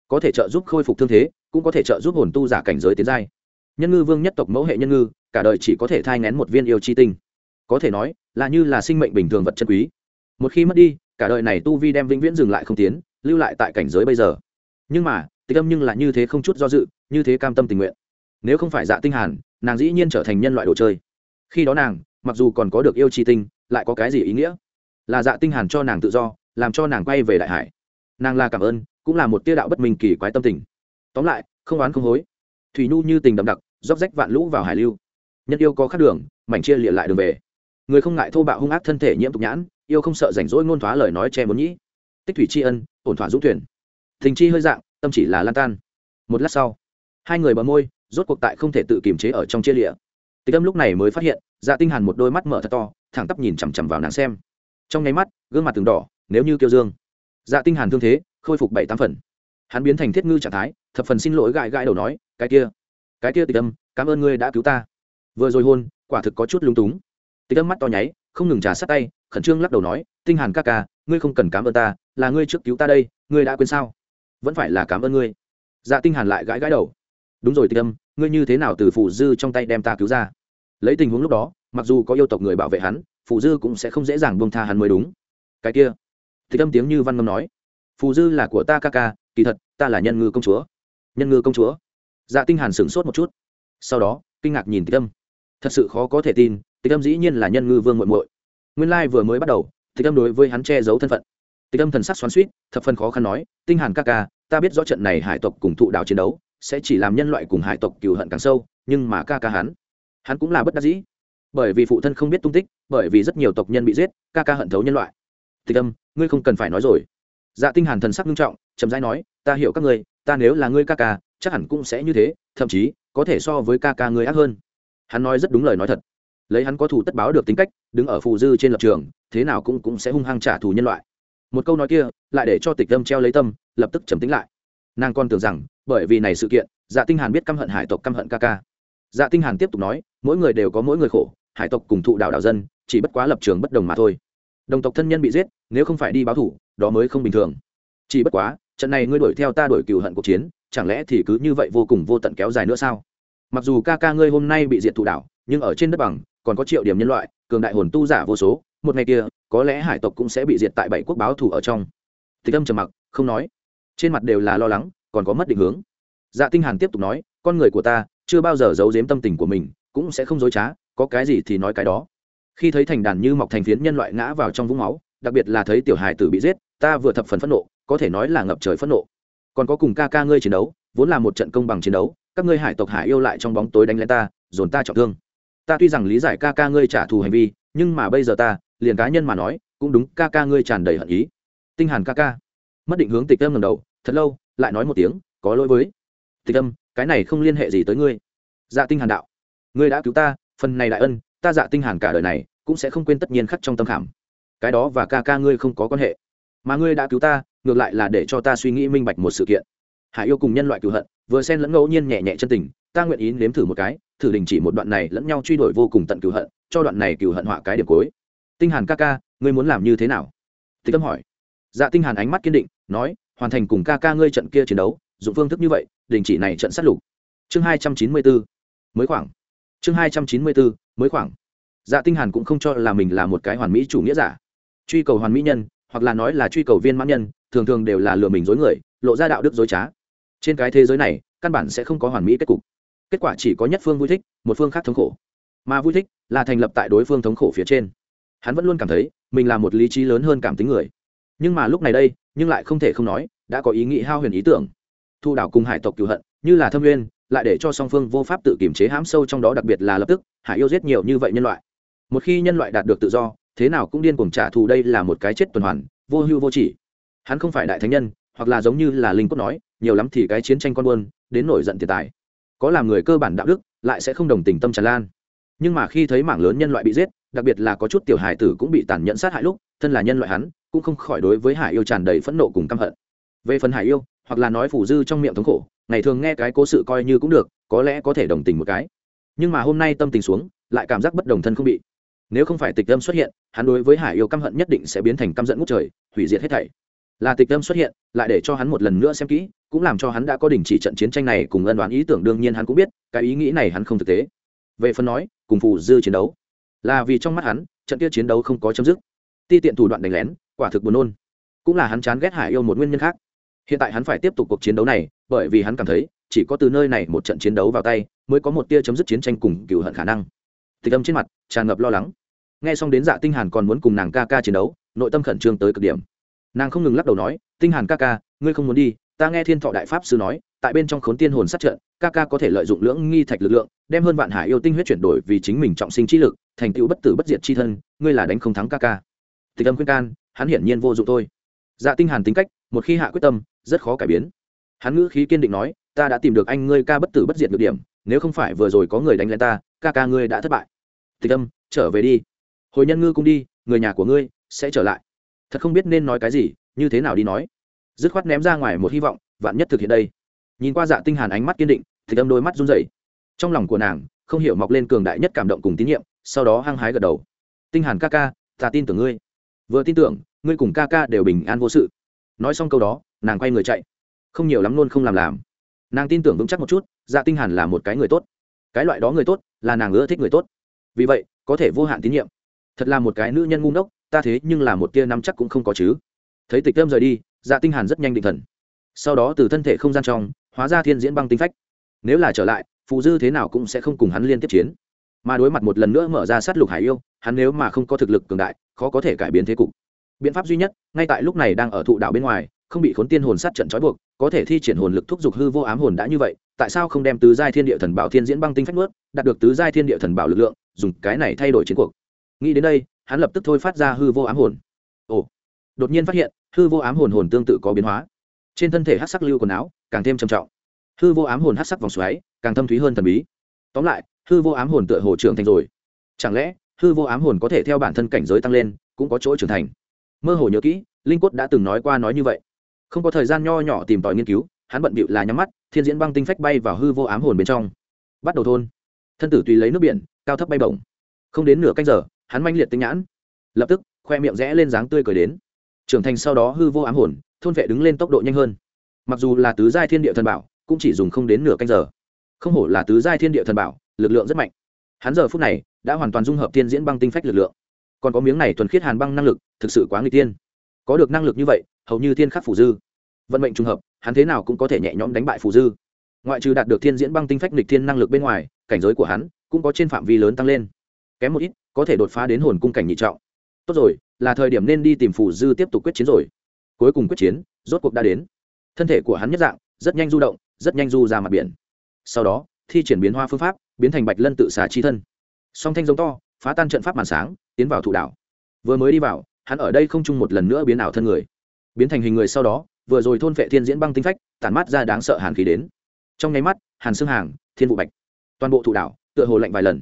Có thể trợ giúp khôi phục thương thế, cũng có thể trợ giúp hồn tu giả cảnh giới tiến giai. Nhân ngư vương nhất tộc mẫu hệ nhân ngư, cả đời chỉ có thể thai ngén một viên yêu chi tinh. Có thể nói, là như là sinh mệnh bình thường vật chân quý. Một khi mất đi, cả đời này tu vi đem vĩnh viễn dừng lại không tiến, lưu lại tại cảnh giới bây giờ. Nhưng mà tịch âm nhưng là như thế không chút do dự, như thế cam tâm tình nguyện. Nếu không phải dạ tinh hàn, nàng dĩ nhiên trở thành nhân loại đồ chơi. Khi đó nàng, mặc dù còn có được yêu chi tinh, lại có cái gì ý nghĩa? Là dạ tinh hàn cho nàng tự do, làm cho nàng quay về đại hải. Nàng là cảm ơn, cũng là một tia đạo bất minh kỳ quái tâm tình. Tóm lại, không oán không hối. Thủy nhu như tình đậm đặc róc rách vạn lũ vào hải lưu. Nhân yêu có khắc đường, mảnh chia lịa lại đường về. Người không ngại thô bạo hung ác thân thể nhiễm tục nhãn, yêu không sợ rảnh rỗi ngôn thoá lời nói che muốn nhĩ. Tích thủy tri ân, ổn thỏa dũng thuyền thình chi hơi dạng tâm chỉ là lan tan. Một lát sau, hai người bờ môi, rốt cuộc tại không thể tự kiềm chế ở trong chia lịa. Tịch âm lúc này mới phát hiện dạ tinh hàn một đôi mắt mở thật to, thẳng tắp nhìn chằm chằm vào nàng xem. Trong nháy mắt, gương mặt từng đỏ, nếu như kiêu dương. Dạ tinh hàn thương thế, khôi phục bảy tám phần. Hắn biến thành thiết ngư trạng thái, thập phần xin lỗi gãi gãi đầu nói, cái kia cái kia tịch âm, cảm ơn ngươi đã cứu ta. Vừa rồi hôn, quả thực có chút lung túng. Tịch âm mắt to nháy, không ngừng trà sát tay, khẩn trương lắc đầu nói, tinh hàn ca ca, ngươi không cần cảm ơn ta, là ngươi trước cứu ta đây, ngươi đã quên sao? Vẫn phải là cảm ơn ngươi. Dạ tinh hàn lại gãi gãi đầu. Đúng rồi, tịch âm, ngươi như thế nào từ phụ dư trong tay đem ta cứu ra? Lấy tình huống lúc đó, mặc dù có yêu tộc người bảo vệ hắn phụ dư cũng sẽ không dễ dàng buông tha hắn mới đúng. Cái kia, tịch âm tiếng như văn ngâm nói, phù dư là của ta ca ca, kỳ thật, ta là nhân ngư công chúa. Nhân ngư công chúa. Dạ tinh hàn sửng sốt một chút. Sau đó, kinh ngạc nhìn tịch âm. Thật sự khó có thể tin, tịch âm dĩ nhiên là nhân ngư vương muội muội. Nguyên lai vừa mới bắt đầu, tịch âm đối với hắn che giấu thân phận tịch âm thần sắc xoắn suýt thập phần khó khăn nói, tinh hàn ca ca, ta biết rõ trận này hải tộc cùng thụ đạo chiến đấu, sẽ chỉ làm nhân loại cùng hải tộc cừu hận càng sâu, nhưng mà ca ca hắn hắn cũng là bất đắc dĩ. Bởi vì phụ thân không biết tung tích, bởi vì rất nhiều tộc nhân bị giết, ca ca hận thấu nhân loại. Tịch âm, ngươi không cần phải nói rồi. Dạ tinh hàn thần sắc nghiêm trọng, chậm rãi nói, ta hiểu các ngươi, ta nếu là ngươi ca ca, chắc hẳn cũng sẽ như thế, thậm chí, có thể so với ca ca ngươi ác hơn. Hắn nói rất đúng lời nói thật. Lấy hắn có thủ tất báo được tính cách, đứng ở phù dư trên lập trường, thế nào cũng cũng sẽ hung hăng trả thù nhân loại một câu nói kia lại để cho tịch tâm treo lấy tâm, lập tức trầm tính lại. Nàng còn tưởng rằng, bởi vì này sự kiện dạ tinh hàn biết căm hận hải tộc căm hận ca ca. Dạ tinh hàn tiếp tục nói, mỗi người đều có mỗi người khổ, hải tộc cùng thụ đạo đạo dân, chỉ bất quá lập trường bất đồng mà thôi. Đồng tộc thân nhân bị giết, nếu không phải đi báo thủ, đó mới không bình thường. Chỉ bất quá, trận này ngươi đuổi theo ta đuổi cừu hận cuộc chiến, chẳng lẽ thì cứ như vậy vô cùng vô tận kéo dài nữa sao? Mặc dù ca ca ngươi hôm nay bị diệt thụ đảo nhưng ở trên đất bằng, còn có triệu điểm nhân loại, cường đại hồn tu giả vô số một ngày kia, có lẽ hải tộc cũng sẽ bị diệt tại bảy quốc báo thủ ở trong. Tịch âm trầm mặc, không nói. Trên mặt đều là lo lắng, còn có mất định hướng. Dạ tinh hàn tiếp tục nói, con người của ta chưa bao giờ giấu giếm tâm tình của mình, cũng sẽ không dối trá, có cái gì thì nói cái đó. Khi thấy thành đàn như mọc thành phiến nhân loại ngã vào trong vũng máu, đặc biệt là thấy tiểu hài tử bị giết, ta vừa thập phần phẫn nộ, có thể nói là ngập trời phẫn nộ. Còn có cùng ca ca ngươi chiến đấu, vốn là một trận công bằng chiến đấu, các ngươi hải tộc hải yêu lại trong bóng tối đánh lên ta, dồn ta trọng thương ta tuy rằng lý giải ca ca ngươi trả thù hành vi, nhưng mà bây giờ ta, liền cá nhân mà nói, cũng đúng, ca ca ngươi tràn đầy hận ý. Tinh hàn ca ca. Mất định hướng tịch âm ngầm đầu, thật lâu, lại nói một tiếng, có lỗi với. Tịch âm, cái này không liên hệ gì tới ngươi. Dạ tinh hàn đạo. Ngươi đã cứu ta, phần này đại ân, ta dạ tinh hàn cả đời này, cũng sẽ không quên tất nhiên khắc trong tâm khảm. Cái đó và ca ca ngươi không có quan hệ. Mà ngươi đã cứu ta, ngược lại là để cho ta suy nghĩ minh bạch một sự kiện. Hải yêu cùng nhân loại cựu hận, vừa xen lẫn ngẫu nhiên nhẹ nhẹ chân tình, ta nguyện ý nếm thử một cái thử đình chỉ một đoạn này lẫn nhau truy đuổi vô cùng tận cửu hận, cho đoạn này cửu hận họa cái điểm cuối. Tinh hàn ca ca, ngươi muốn làm như thế nào? Tịch tâm hỏi. Dạ tinh hàn ánh mắt kiên định, nói, hoàn thành cùng ca ca ngươi trận kia chiến đấu dụng phương thức như vậy, đình chỉ này trận sát lục. Chương hai trăm chín mươi bốn mới khoảng. Chương hai trăm chín mươi bốn mới khoảng. Dạ tinh hàn cũng không cho là mình là một cái hoàn mỹ chủ nghĩa giả. Truy cầu hoàn mỹ nhân, hoặc là nói là truy cầu viên mãn nhân, thường thường đều là lừa mình dối người, lộ ra đạo đức dối trá. Trên cái thế giới này, căn bản sẽ không có hoàn mỹ kết cục kết quả chỉ có nhất phương vui thích, một phương khác thống khổ. Mà vui thích là thành lập tại đối phương thống khổ phía trên. Hắn vẫn luôn cảm thấy mình là một lý trí lớn hơn cảm tính người. Nhưng mà lúc này đây, nhưng lại không thể không nói, đã có ý nghĩ hao huyền ý tưởng. Thu đảo cùng hải tộc cựu hận, như là thâm nguyên, lại để cho song phương vô pháp tự kiểm chế hãm sâu trong đó đặc biệt là lập tức, hải yêu giết nhiều như vậy nhân loại. Một khi nhân loại đạt được tự do, thế nào cũng điên cuồng trả thù đây là một cái chết tuần hoàn, vô hưu vô chỉ. Hắn không phải đại thánh nhân, hoặc là giống như là linh cốt nói, nhiều lắm thì cái chiến tranh con buôn, đến nổi giận tiền tài có làm người cơ bản đạo đức, lại sẽ không đồng tình tâm tràn lan. Nhưng mà khi thấy mảng lớn nhân loại bị giết, đặc biệt là có chút tiểu hài tử cũng bị tàn nhẫn sát hại lúc, thân là nhân loại hắn, cũng không khỏi đối với hải yêu tràn đầy phẫn nộ cùng căm hận. Về phần hải yêu, hoặc là nói phủ dư trong miệng thống khổ, ngày thường nghe cái cố sự coi như cũng được, có lẽ có thể đồng tình một cái. Nhưng mà hôm nay tâm tình xuống, lại cảm giác bất đồng thân không bị. Nếu không phải tịch tâm xuất hiện, hắn đối với hải yêu căm hận nhất định sẽ biến thành căm giận ngút trời, hủy diệt hết thảy là tịch tâm xuất hiện, lại để cho hắn một lần nữa xem kỹ, cũng làm cho hắn đã có đình chỉ trận chiến tranh này cùng ân đoán ý tưởng đương nhiên hắn cũng biết, cái ý nghĩ này hắn không thực tế. Về phần nói, cùng phù dư chiến đấu, là vì trong mắt hắn, trận kia chiến đấu không có chấm dứt. Ti tiện thủ đoạn đánh lén, quả thực buồn nôn. Cũng là hắn chán ghét hải yêu một nguyên nhân khác. Hiện tại hắn phải tiếp tục cuộc chiến đấu này, bởi vì hắn cảm thấy, chỉ có từ nơi này một trận chiến đấu vào tay, mới có một tia chấm dứt chiến tranh cùng cựu hận khả năng. Tịch âm trên mặt tràn ngập lo lắng. Nghe xong đến dạ tinh hàn còn muốn cùng nàng ca ca chiến đấu, nội tâm khẩn trương tới cực điểm nàng không ngừng lắc đầu nói, tinh hàn ca ca, ngươi không muốn đi, ta nghe thiên thọ đại pháp sư nói, tại bên trong khốn tiên hồn sát trận, ca ca có thể lợi dụng lưỡng nghi thạch lực lượng, đem hơn vạn hải yêu tinh huyết chuyển đổi vì chính mình trọng sinh trí lực, thành tựu bất tử bất diệt chi thân, ngươi là đánh không thắng ca ca. Tịch âm khuyên can, hắn hiển nhiên vô dụng thôi. Dạ tinh hàn tính cách, một khi hạ quyết tâm, rất khó cải biến. Hắn ngữ khí kiên định nói, ta đã tìm được anh ngươi ca bất tử bất diệt được điểm, nếu không phải vừa rồi có người đánh lên ta, ca ca ngươi đã thất bại. Tịch âm, trở về đi. Hồi nhân ngư cũng đi, người nhà của ngươi sẽ trở lại thật không biết nên nói cái gì, như thế nào đi nói. Dứt khoát ném ra ngoài một hy vọng, vạn nhất thực hiện đây. Nhìn qua dạ tinh hàn ánh mắt kiên định, thì âm đôi mắt run rẩy. Trong lòng của nàng, không hiểu mọc lên cường đại nhất cảm động cùng tín nhiệm, sau đó hăng hái gật đầu. Tinh hàn ca ca, ta tin tưởng ngươi. Vừa tin tưởng, ngươi cùng ca ca đều bình an vô sự. Nói xong câu đó, nàng quay người chạy. Không nhiều lắm luôn không làm làm. Nàng tin tưởng vững chắc một chút dạ tinh hàn là một cái người tốt. Cái loại đó người tốt, là nàng ưa thích người tốt. Vì vậy, có thể vô hạn tín nhiệm. Thật là một cái nữ nhân ngu ngốc ta thế nhưng là một tia nắm chắc cũng không có chứ. Thấy tịch tâm rời đi dạ tinh hàn rất nhanh định thần. Sau đó từ thân thể không gian trong, hóa ra thiên diễn băng tinh phách. Nếu là trở lại, phụ dư thế nào cũng sẽ không cùng hắn liên tiếp chiến. Mà đối mặt một lần nữa mở ra sát lục hải yêu, hắn nếu mà không có thực lực cường đại, khó có thể cải biến thế cục. Biện pháp duy nhất, ngay tại lúc này đang ở thụ đạo bên ngoài, không bị khốn tiên hồn sát trận trói buộc, có thể thi triển hồn lực thúc giục hư vô ám hồn đã như vậy, tại sao không đem tứ giai thiên địa thần bảo thiên diễn băng tinh phách nuốt, đạt được tứ giai thiên địa thần bảo lực lượng, dùng cái này thay đổi chiến cuộc. Nghĩ đến đây hắn lập tức thôi phát ra hư vô ám hồn. Ồ, đột nhiên phát hiện, hư vô ám hồn hồn tương tự có biến hóa. Trên thân thể hát sắc lưu quần áo, càng thêm trầm trọng. Hư vô ám hồn hát sắc vòng xoáy, càng thâm thúy hơn thần bí. Tóm lại, hư vô ám hồn tựa hồ trưởng thành rồi. Chẳng lẽ, hư vô ám hồn có thể theo bản thân cảnh giới tăng lên, cũng có chỗ trưởng thành? Mơ hồ nhớ kỹ, linh quất đã từng nói qua nói như vậy. Không có thời gian nho nhỏ tìm tòi nghiên cứu, hắn bận bịu là nhắm mắt, thiên diễn băng tinh phách bay vào hư vô ám hồn bên trong. Bắt đầu thôn. Thân tử tùy lấy nước biển, cao thấp bay bổng. Không đến nửa canh giờ hắn manh liệt tinh nhãn. Lập tức, khoe miệng rẽ lên dáng tươi cười đến. Trưởng thành sau đó hư vô ám hồn, thôn vệ đứng lên tốc độ nhanh hơn. Mặc dù là tứ giai thiên địa thần bảo, cũng chỉ dùng không đến nửa canh giờ. Không hổ là tứ giai thiên địa thần bảo, lực lượng rất mạnh. Hắn giờ phút này, đã hoàn toàn dung hợp thiên diễn băng tinh phách lực lượng. Còn có miếng này thuần khiết hàn băng năng lực, thực sự quá nguy tiên có được năng lực như vậy, hầu như tiên khắc phủ dư. Vận mệnh trùng hợp, hắn thế nào cũng có thể nhẹ nhõm đánh bại phủ dư. Ngoại trừ đạt được thiên diễn băng tinh phách lịch thiên năng lực bên ngoài, cảnh giới của hắn cũng có trên phạm vi lớn tăng lên. Kém một ít có thể đột phá đến hồn cung cảnh nhị trọng. Tốt rồi, là thời điểm nên đi tìm phủ dư tiếp tục quyết chiến rồi. Cuối cùng quyết chiến, rốt cuộc đã đến. Thân thể của hắn nhất dạng, rất nhanh du động, rất nhanh du ra mặt biển. Sau đó, thi triển biến hoa phương pháp, biến thành bạch lân tự xả chi thân. Song thanh giống to, phá tan trận pháp màn sáng, tiến vào thụ đảo. Vừa mới đi vào, hắn ở đây không chung một lần nữa biến ảo thân người. Biến thành hình người sau đó, vừa rồi thôn vệ thiên diễn băng tinh phách, tản mát ra đáng sợ hàn khí đến. Trong nháy mắt, hàn xương hàng, thiên vụ bạch, toàn bộ thụ đảo, tựa hồ lạnh vài lần.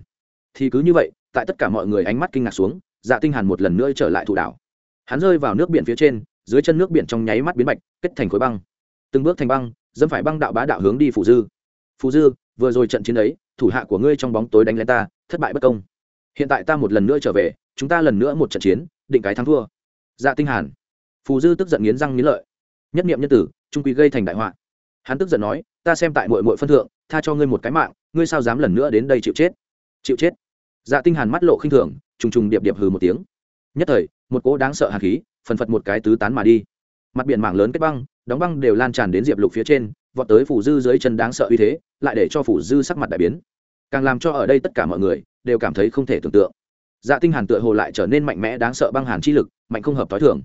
Thì cứ như vậy tại tất cả mọi người ánh mắt kinh ngạc xuống dạ tinh hàn một lần nữa trở lại thủ đảo. Hắn rơi vào nước biển phía trên, dưới chân nước biển trong nháy mắt biến bạch, kết thành khối băng. Từng bước thành băng, dẫm phải băng đạo bá đạo hướng đi phù dư. Phù dư, vừa rồi trận chiến ấy, thủ hạ của ngươi trong bóng tối đánh lên ta, thất bại bất công. Hiện tại ta một lần nữa trở về, chúng ta lần nữa một trận chiến, định cái thắng thua. Dạ tinh hàn. Phù dư tức giận nghiến răng nghiến lợi. Nhất niệm nhân tử, trung quy gây thành đại họa. Hắn tức giận nói, ta xem tại muội muội phân thượng, tha cho ngươi một cái mạng, ngươi sao dám lần nữa đến đây chịu chết? Chịu chết? Dạ tinh hàn mắt lộ khinh thường, trùng trùng điệp điệp hừ một tiếng. Nhất thời, một cỗ đáng sợ hàn khí, phần phật một cái tứ tán mà đi. Mặt biển mảng lớn kết băng, đóng băng đều lan tràn đến diệp lục phía trên, vọt tới phủ dư dưới chân đáng sợ uy thế, lại để cho phủ dư sắc mặt đại biến. Càng làm cho ở đây tất cả mọi người đều cảm thấy không thể tưởng tượng. Dạ tinh hàn tựa hồ lại trở nên mạnh mẽ đáng sợ băng hàn chi lực, mạnh không hợp tối thường.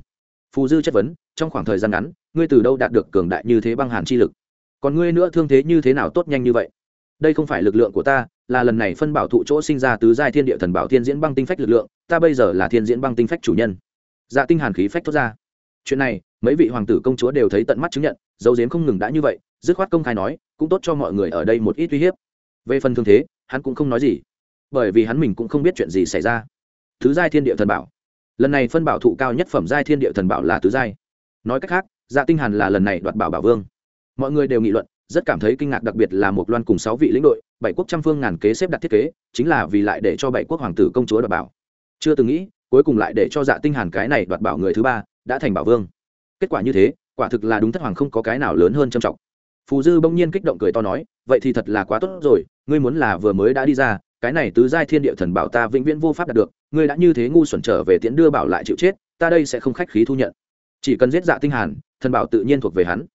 Phù dư chất vấn, trong khoảng thời gian ngắn, ngươi từ đâu đạt được cường đại như thế băng hàn chi lực? Còn ngươi nữa thương thế như thế nào tốt nhanh như vậy? Đây không phải lực lượng của ta, là lần này phân bảo thụ chỗ sinh ra tứ giai thiên địa thần bảo thiên diễn băng tinh phách lực lượng, ta bây giờ là thiên diễn băng tinh phách chủ nhân. Dạ tinh hàn khí phách thoát ra. Chuyện này, mấy vị hoàng tử công chúa đều thấy tận mắt chứng nhận, dấu diếm không ngừng đã như vậy, dứt khoát công khai nói, cũng tốt cho mọi người ở đây một ít uy hiếp. Về phần thương thế, hắn cũng không nói gì, bởi vì hắn mình cũng không biết chuyện gì xảy ra. Thứ giai thiên địa thần bảo. Lần này phân bảo thụ cao nhất phẩm giai thiên địa thần bảo là tứ giai. Nói cách khác dạ tinh hàn là lần này đoạt bảo bảo vương. Mọi người đều nghị luận rất cảm thấy kinh ngạc đặc biệt là một loan cùng sáu vị lĩnh đội, bảy quốc trăm phương ngàn kế xếp đặt thiết kế, chính là vì lại để cho bảy quốc hoàng tử công chúa đoạt bảo. Chưa từng nghĩ, cuối cùng lại để cho dạ tinh hàn cái này đoạt bảo người thứ ba đã thành bảo vương. Kết quả như thế, quả thực là đúng thất hoàng không có cái nào lớn hơn trầm trọng. Phù dư bỗng nhiên kích động cười to nói, vậy thì thật là quá tốt rồi, ngươi muốn là vừa mới đã đi ra, cái này tứ giai thiên địa thần bảo ta vĩnh viễn vô pháp đạt được, ngươi đã như thế ngu xuẩn trở về tiễn đưa bảo lại chịu chết, ta đây sẽ không khách khí thu nhận. Chỉ cần giết dạ tinh hàn, thần bảo tự nhiên thuộc về hắn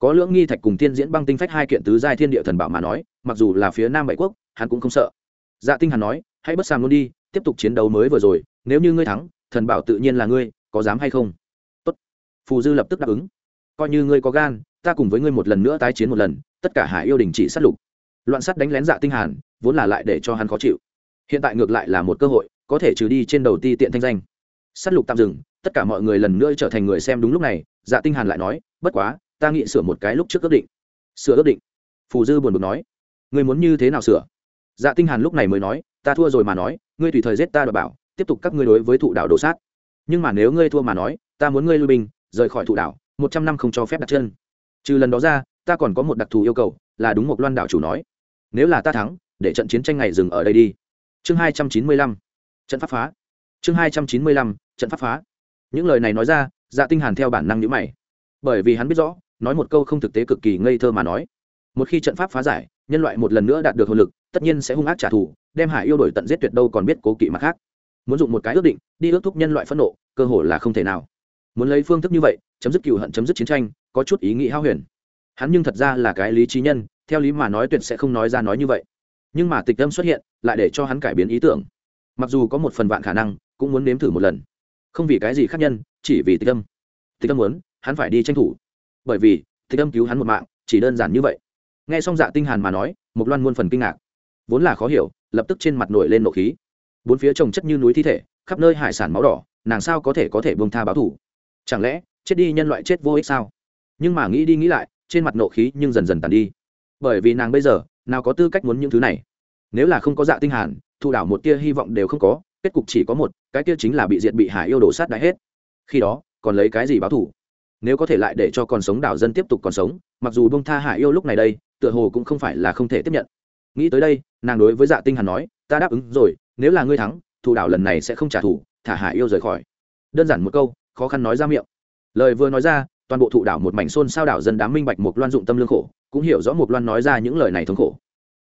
có lưỡng nghi thạch cùng tiên diễn băng tinh phách hai kiện tứ giai thiên địa thần bảo mà nói, mặc dù là phía nam bảy quốc, hắn cũng không sợ. Dạ tinh hàn nói, hãy bất sàm luôn đi, tiếp tục chiến đấu mới vừa rồi, nếu như ngươi thắng, thần bảo tự nhiên là ngươi, có dám hay không? Tốt. Phù dư lập tức đáp ứng. Coi như ngươi có gan, ta cùng với ngươi một lần nữa tái chiến một lần, tất cả hải yêu đình chỉ sát lục. Loạn sát đánh lén dạ tinh hàn, vốn là lại để cho hắn khó chịu. Hiện tại ngược lại là một cơ hội, có thể trừ đi trên đầu ti tiện thanh danh. Sát lục tạm dừng, tất cả mọi người lần nữa trở thành người xem đúng lúc này dạ tinh hàn lại nói, bất quá ta nghĩ sửa một cái lúc trước ước định. Sửa ước định? Phù dư buồn bực nói. Ngươi muốn như thế nào sửa? Dạ tinh hàn lúc này mới nói, ta thua rồi mà nói, ngươi tùy thời giết ta đòi bảo, tiếp tục các ngươi đối với thụ đảo đổ sát. Nhưng mà nếu ngươi thua mà nói, ta muốn ngươi lui binh, rời khỏi thụ đảo một trăm năm không cho phép đặt chân. Trừ lần đó ra, ta còn có một đặc thù yêu cầu, là đúng một loan đảo chủ nói. Nếu là ta thắng, để trận chiến tranh ngày dừng ở đây đi. Chương hai trăm chín mươi lăm. Trận pháp phá. Chương hai trăm chín mươi lăm, trận pháp phá. Những lời này nói ra dạ tinh hàn theo bản năng nhíu mày. Bởi vì hắn biết rõ nói một câu không thực tế cực kỳ ngây thơ mà nói. Một khi trận pháp phá giải, nhân loại một lần nữa đạt được hồn lực, tất nhiên sẽ hung ác trả thù, đem hải yêu đổi tận giết tuyệt đâu còn biết cố kỵ mặt khác. Muốn dùng một cái ước định, đi ước thúc nhân loại phẫn nộ, cơ hội là không thể nào. Muốn lấy phương thức như vậy, chấm dứt cựu hận, chấm dứt chiến tranh, có chút ý nghĩ hao huyền. Hắn nhưng thật ra là cái lý trí nhân, theo lý mà nói tuyệt sẽ không nói ra nói như vậy. Nhưng mà tịch âm xuất hiện, lại để cho hắn cải biến ý tưởng. Mặc dù có một phần vạn khả năng, cũng muốn nếm thử một lần. Không vì cái gì khác nhân, chỉ vì tịch âm. Tịch âm muốn, hắn phải đi tranh thủ bởi vì thích âm cứu hắn một mạng, chỉ đơn giản như vậy. Nghe xong dạ tinh hàn mà nói một loan muôn phần kinh ngạc. Vốn là khó hiểu, lập tức trên mặt nổi lên nộ khí. Bốn phía trồng chất như núi thi thể, khắp nơi hải sản máu đỏ, nàng sao có thể có thể buông tha báo thủ? Chẳng lẽ, chết đi nhân loại chết vô ích sao? Nhưng mà nghĩ đi nghĩ lại, trên mặt nộ khí nhưng dần dần tàn đi. Bởi vì nàng bây giờ, nào có tư cách muốn những thứ này. Nếu là không có dạ tinh hàn, thụ đảo một tia hy vọng đều không có, kết cục chỉ có một, cái tia chính là bị diệt bị hải yêu đổ sát đại hết. Khi đó, còn lấy cái gì báo thủ? Nếu có thể lại để cho còn sống đảo dân tiếp tục còn sống, mặc dù bông tha hạ yêu lúc này đây, tựa hồ cũng không phải là không thể tiếp nhận. Nghĩ tới đây, nàng đối với dạ tinh hàn nói, ta đáp ứng rồi, nếu là ngươi thắng, thủ đảo lần này sẽ không trả thù, thả hạ yêu rời khỏi. Đơn giản một câu, khó khăn nói ra miệng. Lời vừa nói ra, toàn bộ thụ đảo một mảnh xôn sao đảo dân đám minh bạch một loan dụng tâm lương khổ, cũng hiểu rõ một loan nói ra những lời này thống khổ.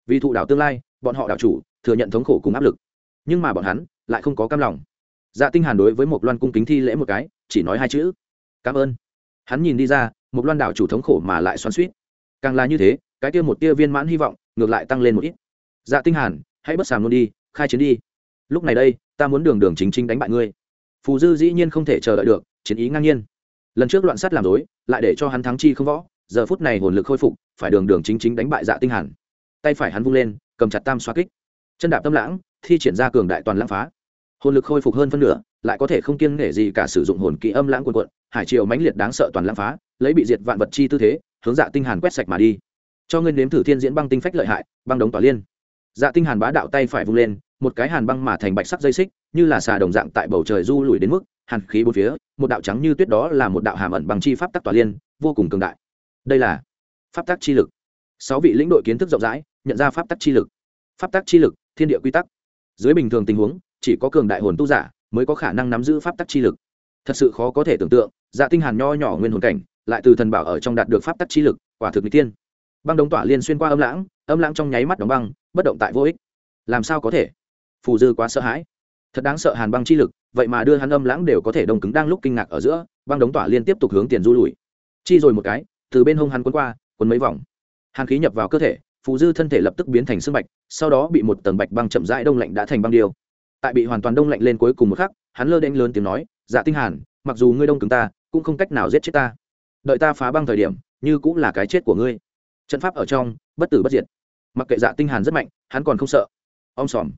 Vì thụ đảo tương lai, bọn họ đảo chủ, thừa nhận thống khổ cùng áp lực. Nhưng mà bọn hắn lại không có cam lòng. Dạ tinh hàn đối với một loan cung kính thi lễ một cái, chỉ nói hai chữ, cảm ơn hắn nhìn đi ra, một loan đảo chủ thống khổ mà lại xoắn suýt càng là như thế, cái kia một tia viên mãn hy vọng, ngược lại tăng lên một ít. Dạ tinh hàn, hãy bất sàm luôn đi, khai chiến đi. Lúc này đây, ta muốn đường đường chính chính đánh bại ngươi. Phù dư dĩ nhiên không thể chờ đợi được, chiến ý ngang nhiên. Lần trước loạn sát làm dối lại để cho hắn thắng chi không võ, giờ phút này hồn lực khôi phục, phải đường đường chính chính đánh bại dạ tinh hàn. Tay phải hắn vung lên, cầm chặt tam xoa kích. Chân đạp tâm lãng, thi triển ra cường đại toàn lãng phá. Hồn lực khôi phục hơn phân nửa, lại có thể không kiêng nể gì cả sử dụng hồn kỹ âm lãng cuộn cuộn hải triều mãnh liệt đáng sợ toàn lãng phá, lấy bị diệt vạn vật chi tư thế, hướng dạ tinh hàn quét sạch mà đi. Cho ngươi nếm thử thiên diễn băng tinh phách lợi hại, băng đống tỏa liên. Dạ tinh hàn bá đạo tay phải vung lên, một cái hàn băng mà thành bạch sắc dây xích, như là xà đồng dạng tại bầu trời du lùi đến mức, hàn khí bốn phía, một đạo trắng như tuyết đó là một đạo hàm ẩn bằng chi pháp tắc tỏa liên, vô cùng cường đại. Đây là pháp tắc chi lực. Sáu vị lĩnh đội kiến thức rộng rãi, nhận ra pháp tắc chi lực. Pháp tắc chi lực, thiên địa quy tắc. Dưới bình thường tình huống, chỉ có cường đại hồn tu giả mới có khả năng nắm giữ pháp tắc chi lực thật sự khó có thể tưởng tượng dạ tinh hàn nho nhỏ nguyên hồn cảnh, lại từ thần bảo ở trong đạt được pháp tắc chi lực, quả thực mỹ tiên băng đống tỏa liên xuyên qua âm lãng âm lãng trong nháy mắt đóng băng, bất động tại vô ích. Làm sao có thể? Phù dư quá sợ hãi. Thật đáng sợ hàn băng chi lực, vậy mà đưa hắn âm lãng đều có thể đông cứng đang lúc kinh ngạc ở giữa, băng đống tỏa liên tiếp tục hướng tiền du lùi. Chi rồi một cái, từ bên hông hắn quấn qua quấn mấy vòng. Hàn khí nhập vào cơ thể, phù dư thân thể lập tức biến thành sương bạch, sau đó bị một tầng bạch băng chậm rãi đông lạnh đã thành băng điêu. Tại bị hoàn toàn đông lạnh lên cuối cùng một khắc, hắn lơ đễnh lớn tiếng nói dạ tinh hàn, mặc dù ngươi đông cứng ta, cũng không cách nào giết chết ta. Đợi ta phá băng thời điểm, như cũng là cái chết của ngươi. Trận pháp ở trong, bất tử bất diệt. Mặc kệ dạ tinh hàn rất mạnh, hắn còn không sợ. Om sòm.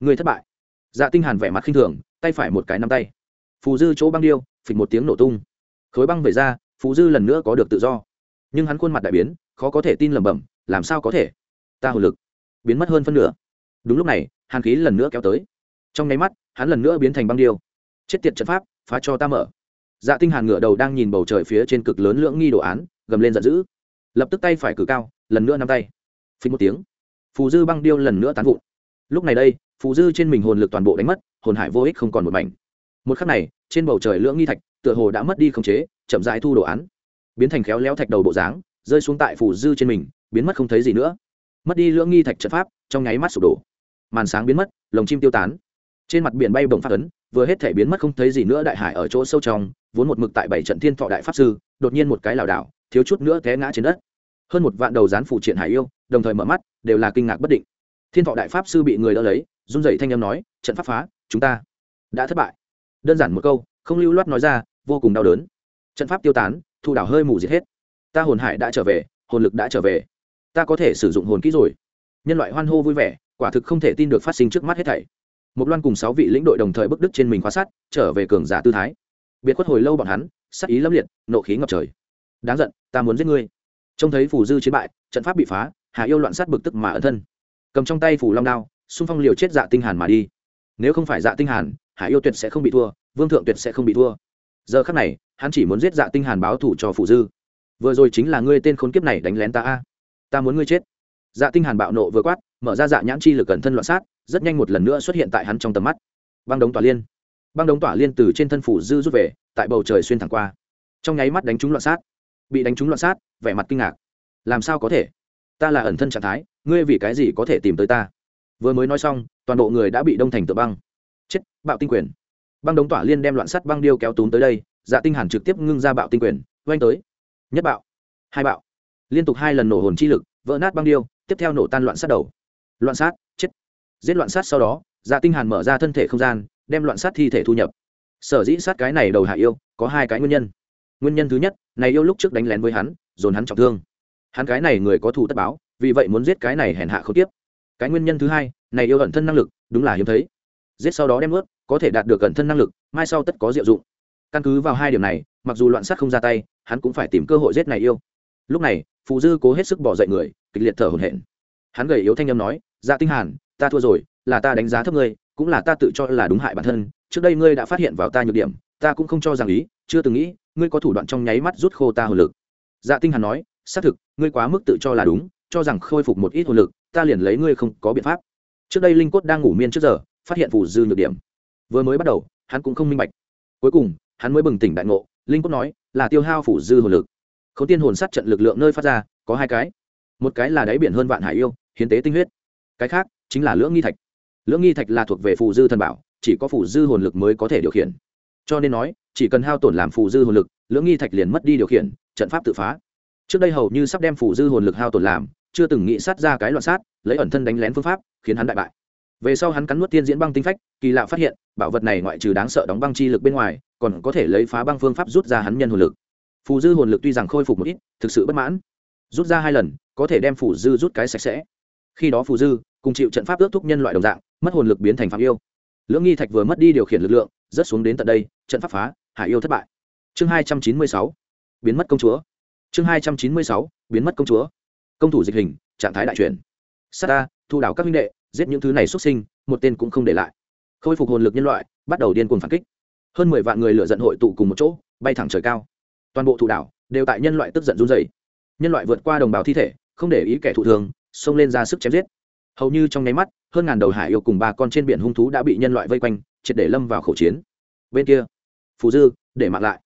Ngươi thất bại. Dạ tinh hàn vẻ mặt khinh thường, tay phải một cái nắm tay. Phù dư chỗ băng điêu, phịch một tiếng nổ tung. Khối băng về ra, phù dư lần nữa có được tự do. Nhưng hắn khuôn mặt đại biến, khó có thể tin lẩm bẩm, làm sao có thể? Ta hồn lực biến mất hơn phân nửa. Đúng lúc này, hàn khí lần nữa kéo tới. Trong nháy mắt, hắn lần nữa biến thành băng điêu. Chết tiệt trận pháp phá cho ta mở. Dạ tinh hàn ngửa đầu đang nhìn bầu trời phía trên cực lớn lưỡng nghi đồ án, gầm lên giận dữ. Lập tức tay phải cử cao, lần nữa nắm tay. Phí một tiếng. Phù dư băng điêu lần nữa tán vụn. Lúc này đây, phù dư trên mình hồn lực toàn bộ đánh mất, hồn hải vô ích không còn một mảnh. Một khắc này, trên bầu trời lưỡng nghi thạch tựa hồ đã mất đi khống chế, chậm rãi thu đồ án. Biến thành khéo léo thạch đầu bộ dáng, rơi xuống tại phù dư trên mình, biến mất không thấy gì nữa. Mất đi lưỡng nghi thạch trận pháp, trong nháy mắt sụp đổ. Màn sáng biến mất, lồng chim tiêu tán trên mặt biển bay bồng phát ấn, vừa hết thể biến mất không thấy gì nữa đại hải ở chỗ sâu trong, vốn một mực tại bảy trận thiên thọ đại pháp sư, đột nhiên một cái lảo đảo, thiếu chút nữa té ngã trên đất. Hơn một vạn đầu rán phụ triện hải yêu, đồng thời mở mắt, đều là kinh ngạc bất định. Thiên thọ đại pháp sư bị người đỡ lấy, run rẩy thanh âm nói, trận pháp phá, chúng ta đã thất bại. Đơn giản một câu, không lưu loát nói ra, vô cùng đau đớn. Trận pháp tiêu tán, thu đảo hơi mù diệt hết. Ta hồn hải đã trở về, hồn lực đã trở về. Ta có thể sử dụng hồn kỹ rồi. Nhân loại hoan hô vui vẻ, quả thực không thể tin được phát sinh trước mắt hết thảy một loan cùng sáu vị lĩnh đội đồng thời bức đức trên mình khóa sát trở về cường giả tư thái. Biệt khuất hồi lâu bọn hắn, sắc ý lâm liệt, nộ khí ngập trời. Đáng giận, ta muốn giết ngươi. Trông thấy phù dư chiến bại, trận pháp bị phá, hà yêu loạn sát bực tức mà ẩn thân. Cầm trong tay phù long đao, xung phong liều chết dạ tinh hàn mà đi. Nếu không phải dạ tinh hàn, hà yêu tuyệt sẽ không bị thua, vương thượng tuyệt sẽ không bị thua. Giờ khắc này, hắn chỉ muốn giết dạ tinh hàn báo thù cho phù dư. Vừa rồi chính là ngươi tên khốn kiếp này đánh lén ta a. Ta muốn ngươi chết. Dạ tinh hàn bạo nộ vừa quát, mở ra dạ nhãn chi lực cẩn thân loạn sát rất nhanh một lần nữa xuất hiện tại hắn trong tầm mắt. Băng đống tỏa liên. Băng đống tỏa liên từ trên thân phủ dư rút về, tại bầu trời xuyên thẳng qua. Trong nháy mắt đánh trúng loạn sát. Bị đánh trúng loạn sát, vẻ mặt kinh ngạc. Làm sao có thể? Ta là ẩn thân trạng thái, ngươi vì cái gì có thể tìm tới ta? Vừa mới nói xong, toàn bộ người đã bị đông thành tựa băng. Chết, bạo tinh quyền. Băng đống tỏa liên đem loạn sắt băng điêu kéo túm tới đây dạ tinh hàn trực tiếp ngưng ra bạo tinh quyền, oanh tới. Nhất bạo, hai bạo. Liên tục hai lần nổ hồn chi lực, vỡ nát băng điêu, tiếp theo nổ tan loạn sát đầu. Loạn sát, chết giết loạn sát sau đó dạ tinh hàn mở ra thân thể không gian, đem loạn sát thi thể thu nhập. Sở dĩ sát cái này đầu hạ yêu, có hai cái nguyên nhân. Nguyên nhân thứ nhất, này yêu lúc trước đánh lén với hắn, dồn hắn trọng thương. Hắn cái này người có thù tất báo, vì vậy muốn giết cái này hèn hạ không tiếp. Cái nguyên nhân thứ hai, này yêu ẩn thân năng lực, đúng là hiếm thấy. Giết sau đó đem ướt, có thể đạt được ẩn thân năng lực, mai sau tất có diệu dụng. Căn cứ vào hai điểm này, mặc dù loạn sát không ra tay, hắn cũng phải tìm cơ hội giết này yêu. Lúc này, phù dư cố hết sức bỏ dậy người, kịch liệt thở hổn hển. Hắn gầy yếu thanh âm nói dạ tinh hàn ta thua rồi, là ta đánh giá thấp ngươi, cũng là ta tự cho là đúng hại bản thân, trước đây ngươi đã phát hiện vào ta nhược điểm, ta cũng không cho rằng ý, chưa từng nghĩ, ngươi có thủ đoạn trong nháy mắt rút khô ta hồn lực. Dạ tinh hàn nói, xác thực, ngươi quá mức tự cho là đúng, cho rằng khôi phục một ít hồn lực, ta liền lấy ngươi không có biện pháp. Trước đây linh cốt đang ngủ miên trước giờ, phát hiện phù dư nhược điểm. Vừa mới bắt đầu, hắn cũng không minh bạch. Cuối cùng, hắn mới bừng tỉnh đại ngộ, linh cốt nói, là tiêu hao phủ dư hồn lực. Khấu tiên hồn sát trận lực lượng nơi phát ra, có hai cái. Một cái là đáy biển hơn vạn hải yêu, hiến tế tinh huyết. Cái khác chính là lưỡng nghi thạch. Lưỡng nghi thạch là thuộc về phù dư thần bảo, chỉ có phù dư hồn lực mới có thể điều khiển. Cho nên nói, chỉ cần hao tổn làm phù dư hồn lực, lưỡng nghi thạch liền mất đi điều khiển, trận pháp tự phá. Trước đây hầu như sắp đem phù dư hồn lực hao tổn làm, chưa từng nghĩ sát ra cái loạn sát, lấy ẩn thân đánh lén phương pháp, khiến hắn đại bại. Về sau hắn cắn nuốt tiên diễn băng tinh phách, kỳ lạ phát hiện, bảo vật này ngoại trừ đáng sợ đóng băng chi lực bên ngoài, còn có thể lấy phá băng phương pháp rút ra hắn nhân hồn lực. Phù dư hồn lực tuy rằng khôi phục một ít, thực sự bất mãn. Rút ra hai lần, có thể đem phù dư rút cái sạch sẽ. Khi đó phù dư cùng chịu trận pháp ước thúc nhân loại đồng dạng, mất hồn lực biến thành phạm yêu. Lưỡng nghi thạch vừa mất đi điều khiển lực lượng rất xuống đến tận đây, trận pháp phá, hải yêu thất bại. Chương hai trăm chín mươi sáu, biến mất công chúa. Chương hai trăm chín mươi sáu, biến mất công chúa. Công thủ dịch hình, trạng thái đại chuyển. Sata thu đảo các minh đệ, giết những thứ này xuất sinh, một tên cũng không để lại. Khôi phục hồn lực nhân loại, bắt đầu điên cuồng phản kích. Hơn mười vạn người lựa giận hội tụ cùng một chỗ, bay thẳng trời cao. Toàn bộ thủ đảo đều tại nhân loại tức giận run dày nhân loại vượt qua đồng bào thi thể, không để ý kẻ thụ thường, xông lên ra sức chém giết hầu như trong nháy mắt, hơn ngàn đầu hải yêu cùng ba con trên biển hung thú đã bị nhân loại vây quanh, triệt để lâm vào khẩu chiến. Bên kia, phù dư, để mạng lại.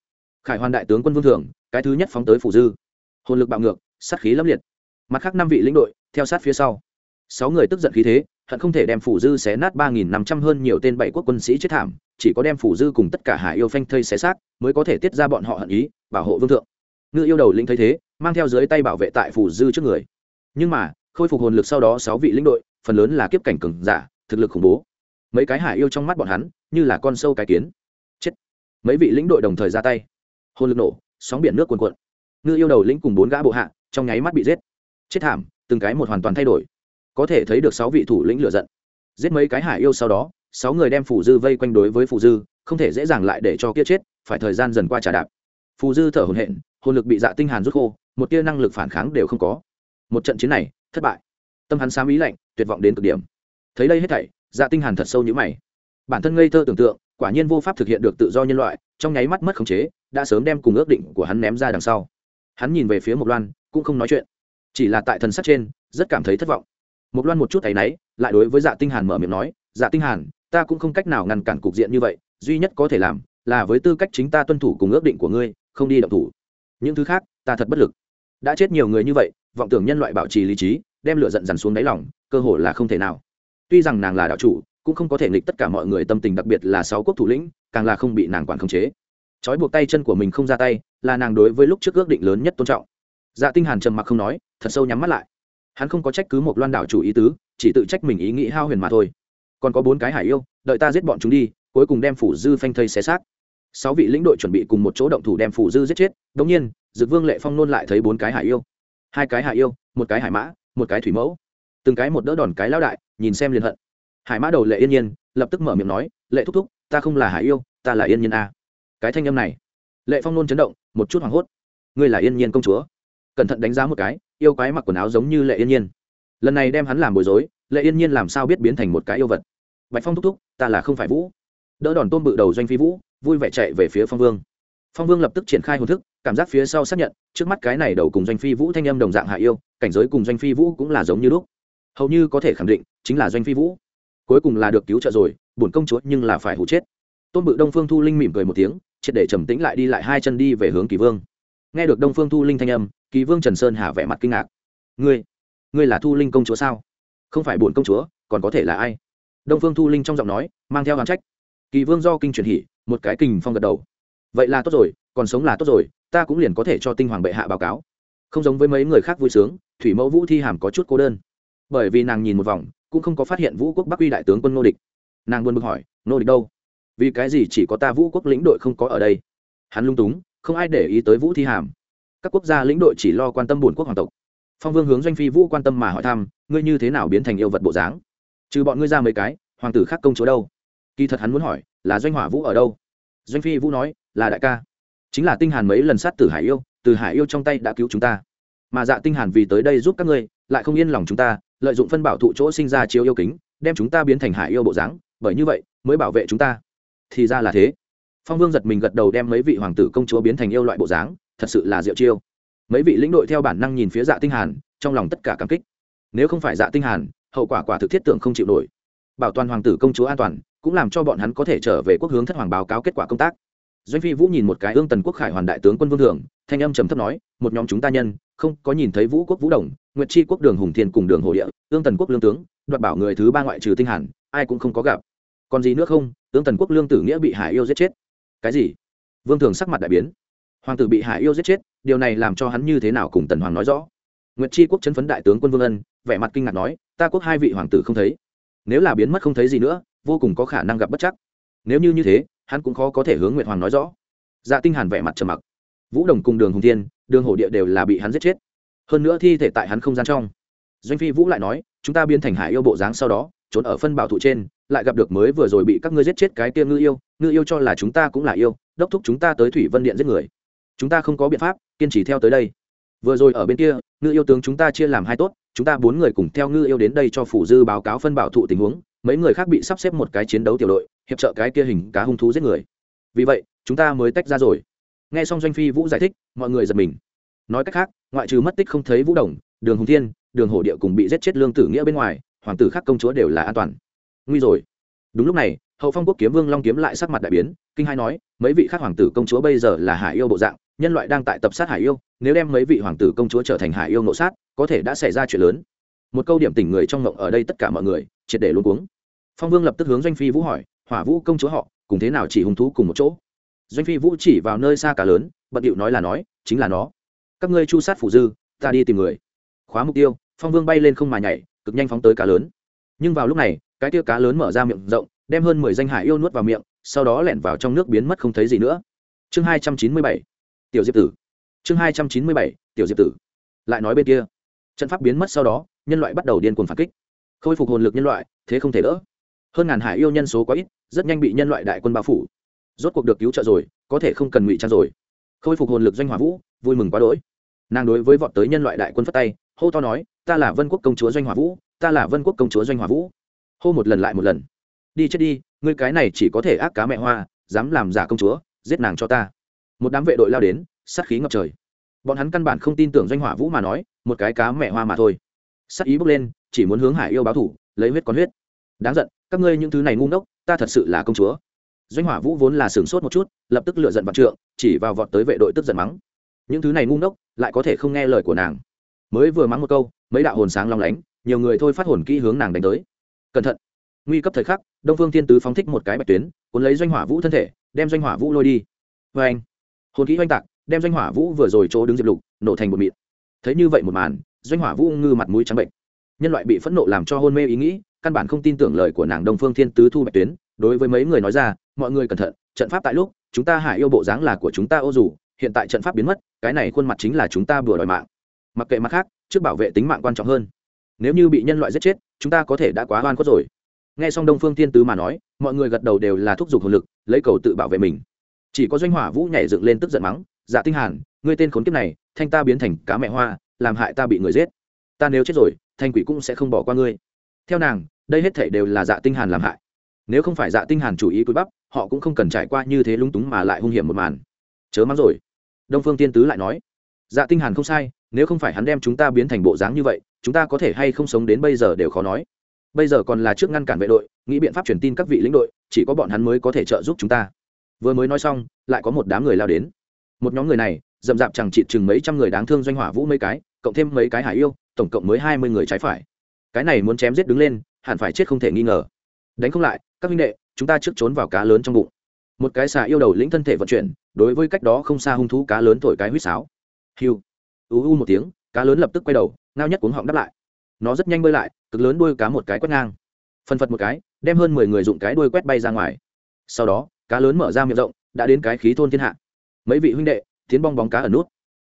Khải hoàn đại tướng quân vương thường cái thứ nhất phóng tới phù dư. Hồn lực bạo ngược, sát khí lâm liệt. Mặt khác năm vị lĩnh đội, theo sát phía sau. Sáu người tức giận khí thế, hận không thể đem phủ dư xé nát ba nghìn năm trăm hơn nhiều tên bảy quốc quân sĩ chết thảm, chỉ có đem phủ dư cùng tất cả hải yêu phanh thây xé xác, mới có thể tiết ra bọn họ hận ý, bảo hộ vương thượng. Ngư yêu đầu lĩnh thấy thế, mang theo dưới tay bảo vệ tại phủ dư trước người. Nhưng mà khôi phục hồn lực sau đó sáu vị lĩnh đội, phần lớn là kiếp cảnh cừng giả, thực lực khủng bố. Mấy cái hải yêu trong mắt bọn hắn, như là con sâu cái kiến. Chết. Mấy vị lĩnh đội đồng thời ra tay. Hồn lực nổ, sóng biển nước cuồn cuộn. Ngư yêu đầu lĩnh cùng bốn gã bộ hạ, trong nháy mắt bị giết. Chết thảm, từng cái một hoàn toàn thay đổi. Có thể thấy được sáu vị thủ lĩnh lựa giận. Giết mấy cái hải yêu sau đó, sáu người đem phù dư vây quanh đối với phù dư, không thể dễ dàng lại để cho kia chết, phải thời gian dần qua trả đạp. Phù dư thở hồn hện hồn lực bị dạ tinh hàn rút khô, một tia năng lực phản kháng đều không có. Một trận chiến này thất bại. Tâm hắn xám ý lạnh, tuyệt vọng đến cực điểm. Thấy đây hết thảy dạ tinh hàn thật sâu như mày. Bản thân ngây thơ tưởng tượng, quả nhiên vô pháp thực hiện được tự do nhân loại, trong nháy mắt mất khống chế, đã sớm đem cùng ước định của hắn ném ra đằng sau. Hắn nhìn về phía một loan, cũng không nói chuyện. Chỉ là tại thần sắc trên, rất cảm thấy thất vọng. Một loan một chút thấy náy, lại đối với dạ tinh hàn mở miệng nói dạ tinh hàn, ta cũng không cách nào ngăn cản cục diện như vậy, duy nhất có thể làm là với tư cách chính ta tuân thủ cùng ước định của ngươi, không đi động thủ. Những thứ khác, ta thật bất lực. Đã chết nhiều người như vậy vọng tưởng nhân loại bảo trì lý trí, đem lửa giận dằn xuống đáy lòng, cơ hồ là không thể nào. Tuy rằng nàng là đạo chủ, cũng không có thể nghịch tất cả mọi người tâm tình, đặc biệt là sáu quốc thủ lĩnh, càng là không bị nàng quản khống chế. Trói buộc tay chân của mình không ra tay, là nàng đối với lúc trước ước định lớn nhất tôn trọng. Dạ tinh hàn trầm mặc không nói, thật sâu nhắm mắt lại. Hắn không có trách cứ một loan đảo chủ ý tứ, chỉ tự trách mình ý nghĩ hao huyền mà thôi. Còn có bốn cái hải yêu, đợi ta giết bọn chúng đi, cuối cùng đem phủ dư phanh thây xé xác. Sáu vị lĩnh đội chuẩn bị cùng một chỗ động thủ đem phủ dư giết chết đống nhiên, dực vương lệ phong nôn lại thấy bốn cái hải yêu hai cái hải yêu, một cái hải mã, một cái thủy mẫu. Từng cái một đỡ đòn cái lão đại, nhìn xem liền hận. Hải mã đầu lệ yên nhiên, lập tức mở miệng nói, lệ thúc thúc, ta không là hải yêu, ta là yên nhiên a. Cái thanh âm này, lệ phong nôn chấn động, một chút hoảng hốt. Ngươi là yên nhiên công chúa. Cẩn thận đánh giá một cái, yêu quái mặc quần áo giống như lệ yên nhiên. Lần này đem hắn làm bối rối, lệ yên nhiên làm sao biết biến thành một cái yêu vật? Bạch phong thúc thúc, ta là không phải vũ. Đỡ đòn tôm bự đầu doanh phi vũ, vui vẻ chạy về phía phong vương. Phong vương lập tức triển khai hồn thức cảm giác phía sau xác nhận, trước mắt cái này đầu cùng doanh phi vũ thanh âm đồng dạng hạ yêu, cảnh giới cùng doanh phi vũ cũng là giống như lúc. Hầu như có thể khẳng định, chính là doanh phi vũ. Cuối cùng là được cứu trợ rồi, bổn công chúa nhưng là phải hụ chết. Tôn bự đông phương thu linh mỉm cười một tiếng, triệt để trầm tĩnh lại đi lại hai chân đi về hướng kỳ vương. Nghe được đông phương thu linh thanh âm, kỳ vương trần sơn hà vẻ mặt kinh ngạc. Ngươi ngươi là thu linh công chúa sao? Không phải bổn công chúa, còn có thể là ai? Đông phương thu linh trong giọng nói, mang theo hàn trách. Kỳ vương do kinh truyền hỉ, một cái kình phong gật đầu. Vậy là tốt rồi, còn sống là tốt rồi ta cũng liền có thể cho tinh hoàng bệ hạ báo cáo. Không giống với mấy người khác vui sướng, thủy mẫu vũ thi hàm có chút cô đơn. Bởi vì nàng nhìn một vòng, cũng không có phát hiện vũ quốc bắc uy đại tướng quân nô địch. Nàng buồn bực hỏi nô địch đâu? Vì cái gì chỉ có ta vũ quốc lĩnh đội không có ở đây? Hắn lung túng, không ai để ý tới vũ thi hàm. Các quốc gia lĩnh đội chỉ lo quan tâm bổn quốc hoàng tộc. Phong vương hướng doanh phi vũ quan tâm mà hỏi thăm, ngươi như thế nào biến thành yêu vật bộ dáng? Trừ bọn ngươi ra mấy cái, hoàng tử khác công chúa đâu? Kỳ thật hắn muốn hỏi, là doanh hỏa vũ ở đâu? Doanh phi vũ nói, là đại ca chính là tinh hàn mấy lần sát tử hải yêu, từ hải yêu trong tay đã cứu chúng ta. Mà dạ tinh hàn vì tới đây giúp các ngươi, lại không yên lòng chúng ta, lợi dụng phân bảo thụ chỗ sinh ra chiếu yêu kính, đem chúng ta biến thành hải yêu bộ dáng, bởi như vậy, mới bảo vệ chúng ta. Thì ra là thế. Phong vương giật mình gật đầu đem mấy vị hoàng tử công chúa biến thành yêu loại bộ dáng, thật sự là diệu chiêu. Mấy vị lĩnh đội theo bản năng nhìn phía dạ tinh hàn, trong lòng tất cả cảm kích. Nếu không phải dạ tinh hàn, hậu quả quả thực thiết tưởng không chịu nổi. Bảo toàn hoàng tử công chúa an toàn, cũng làm cho bọn hắn có thể trở về quốc hướng thất hoàng báo cáo kết quả công tác doanh phi vũ nhìn một cái ương tần quốc khải hoàn đại tướng quân vương thường, thanh âm trầm thấp nói, một nhóm chúng ta nhân, không có nhìn thấy vũ quốc vũ đồng, nguyệt chi quốc đường hùng thiên cùng đường hồ địa, ương tần quốc lương tướng, đoạt bảo người thứ ba ngoại trừ tinh hàn, ai cũng không có gặp. Còn gì nữa không, ương tần quốc lương tử nghĩa bị hải yêu giết chết. Cái gì? Vương thường sắc mặt đại biến. Hoàng tử bị hải yêu giết chết, điều này làm cho hắn như thế nào cùng tần hoàng nói rõ? Nguyệt chi quốc chấn phấn đại tướng quân vương ân, vẻ mặt kinh ngạc nói, ta quốc hai vị hoàng tử không thấy. Nếu là biến mất không thấy gì nữa, vô cùng có khả năng gặp bất chắc. Nếu như như thế hắn cũng khó có thể hướng nguyệt hoàng nói rõ. Dạ tinh hàn vẻ mặt trầm mặc. Vũ đồng cùng đường hùng thiên, đường hổ địa đều là bị hắn giết chết. Hơn nữa thi thể tại hắn không gian trong. Doanh phi vũ lại nói, chúng ta biến thành hải yêu bộ dáng sau đó, trốn ở phân bảo thụ trên, lại gặp được mới vừa rồi bị các ngươi giết chết cái kia ngư yêu ngư yêu cho là chúng ta cũng là yêu, đốc thúc chúng ta tới thủy vân điện giết người. Chúng ta không có biện pháp, kiên trì theo tới đây. Vừa rồi ở bên kia, ngư yêu tướng chúng ta chia làm hai tốt, chúng ta bốn người cùng theo ngư yêu đến đây cho phủ dư báo cáo phân bảo thụ tình huống mấy người khác bị sắp xếp một cái chiến đấu tiểu đội, hiệp trợ cái kia hình cá hung thú giết người. Vì vậy, chúng ta mới tách ra rồi. Nghe xong doanh phi vũ giải thích, mọi người giật mình. Nói cách khác, ngoại trừ mất tích không thấy vũ đồng, đường hùng thiên, đường hổ địa cùng bị giết chết lương tử nghĩa bên ngoài, hoàng tử khác công chúa đều là an toàn. Nguy rồi. Đúng lúc này, hậu phong quốc kiếm vương long kiếm lại sắc mặt đại biến, kinh hai nói, mấy vị khác hoàng tử công chúa bây giờ là hải yêu bộ dạng, nhân loại đang tại tập sát hải yêu, nếu đem mấy vị hoàng tử công chúa trở thành hải yêu nộ sát, có thể đã xảy ra chuyện lớn. Một câu điểm tỉnh người trong ngộng ở đây tất cả mọi người, triệt để luôn cuống phong vương lập tức hướng doanh phi vũ hỏi, hỏa vũ công chúa họ, cùng thế nào chỉ hung thú cùng một chỗ? Doanh phi vũ chỉ vào nơi xa cả lớn, bận điệu nói là nói, chính là nó. Các ngươi chu sát phủ dư, ta đi tìm người. Khóa mục tiêu, phong vương bay lên không mà nhảy, cực nhanh phóng tới cá lớn. Nhưng vào lúc này, cái tia cá lớn mở ra miệng rộng, đem hơn mười danh hải yêu nuốt vào miệng, sau đó lẻn vào trong nước biến mất không thấy gì nữa. Chương hai trăm chín mươi bảy, tiểu diệp tử. Chương hai trăm chín mươi bảy, tiểu diệp tử. Lại nói bên kia. Trận pháp biến mất sau đó, nhân loại bắt đầu điên cuồng phản kích. Khôi phục hồn lực nhân loại, thế không thể đỡ hơn ngàn hải yêu nhân số quá ít, rất nhanh bị nhân loại đại quân bao phủ. Rốt cuộc được cứu trợ rồi, có thể không cần ngụy trang rồi. Khôi phục hồn lực doanh hỏa vũ, vui mừng quá đỗi. Nàng đối với vọt tới nhân loại đại quân phất tay, hô to nói, ta là vân quốc công chúa doanh hỏa vũ, ta là vân quốc công chúa doanh hỏa vũ. Hô một lần lại một lần. Đi chết đi, ngươi cái này chỉ có thể ác cá mẹ hoa, dám làm giả công chúa, giết nàng cho ta. Một đám vệ đội lao đến, sát khí ngập trời. Bọn hắn căn bản không tin tưởng doanh hỏa vũ mà nói, một cái cá mẹ hoa mà thôi. Sát ý bốc lên, chỉ muốn hướng hải yêu báo thủ, lấy huyết con huyết. Đáng giận các ngươi những thứ này ngu ngốc, ta thật sự là công chúa. Doanh hỏa vũ vốn là sửng sốt một chút, lập tức lựa giận vạn trượng, chỉ vào vọt tới vệ đội tức giận mắng. Những thứ này ngu ngốc, lại có thể không nghe lời của nàng. Mới vừa mắng một câu, mấy đạo hồn sáng long lánh, nhiều người thôi phát hồn kỹ hướng nàng đánh tới. Cẩn thận. Nguy cấp thời khắc, đông phương thiên tứ phóng thích một cái bạch tuyến, cuốn lấy doanh hỏa vũ thân thể, đem doanh hỏa vũ lôi đi. Vê anh hồn kỹ oanh tạc, đem doanh hỏa vũ vừa rồi chỗ đứng diệp lục, nổ thành một mịn. Thấy như vậy một màn, doanh hỏa vũ ngư mặt mũi trắng bệnh. Nhân loại bị phẫn nộ làm cho hôn mê ý nghĩ căn bản không tin tưởng lời của nàng đông phương thiên tứ thu bạch tuyến, đối với mấy người nói ra, mọi người cẩn thận, trận pháp tại lúc, chúng ta hải yêu bộ dáng là của chúng ta ô dù, hiện tại trận pháp biến mất, cái này khuôn mặt chính là chúng ta bừa đòi mạng. Mặc kệ mặt khác, trước bảo vệ tính mạng quan trọng hơn. Nếu như bị nhân loại giết chết, chúng ta có thể đã quá oan khuất rồi. Nghe xong đông phương thiên tứ mà nói, mọi người gật đầu đều là thúc giục hồn lực, lấy cầu tự bảo vệ mình. Chỉ có doanh hỏa vũ nhảy dựng lên tức giận mắng dạ tinh hàn, ngươi tên khốn kiếp này, thanh ta biến thành cá mẹ hoa, làm hại ta bị người giết. Ta nếu chết rồi, thanh quỷ cũng sẽ không bỏ qua ngươi theo nàng, đây hết thể đều là dạ tinh hàn làm hại. Nếu không phải dạ tinh hàn chủ ý cúi bắp, họ cũng không cần trải qua như thế lúng túng mà lại hung hiểm một màn. Chớ mắng rồi. Đông phương tiên tứ lại nói dạ tinh hàn không sai, nếu không phải hắn đem chúng ta biến thành bộ dáng như vậy, chúng ta có thể hay không sống đến bây giờ đều khó nói. Bây giờ còn là trước ngăn cản vệ đội, nghĩ biện pháp truyền tin các vị lĩnh đội, chỉ có bọn hắn mới có thể trợ giúp chúng ta. Vừa mới nói xong, lại có một đám người lao đến. Một nhóm người này, dậm dạp chẳng trị chừng mấy trăm người đáng thương doanh hỏa vũ mấy cái, cộng thêm mấy cái hải yêu, tổng cộng mới hai mươi người trái phải cái này muốn chém giết đứng lên, hẳn phải chết không thể nghi ngờ. Đánh không lại, các minh đệ, chúng ta trước trốn vào cá lớn trong bụng. Một cái xà yêu đầu lĩnh thân thể vận chuyển, đối với cách đó không xa hung thú cá lớn thổi cái huýt sáo. Hiu. U u một tiếng, cá lớn lập tức quay đầu, ngao nhất cuống họng đáp lại. Nó rất nhanh bơi lại, cực lớn đuôi cá một cái quét ngang. Phân phật một cái, đem hơn mười người dụng cái đuôi quét bay ra ngoài. Sau đó, cá lớn mở ra miệng rộng, đã đến cái khí thôn thiên hạ. Mấy vị huynh đệ, tiến bong bóng cá ở nút.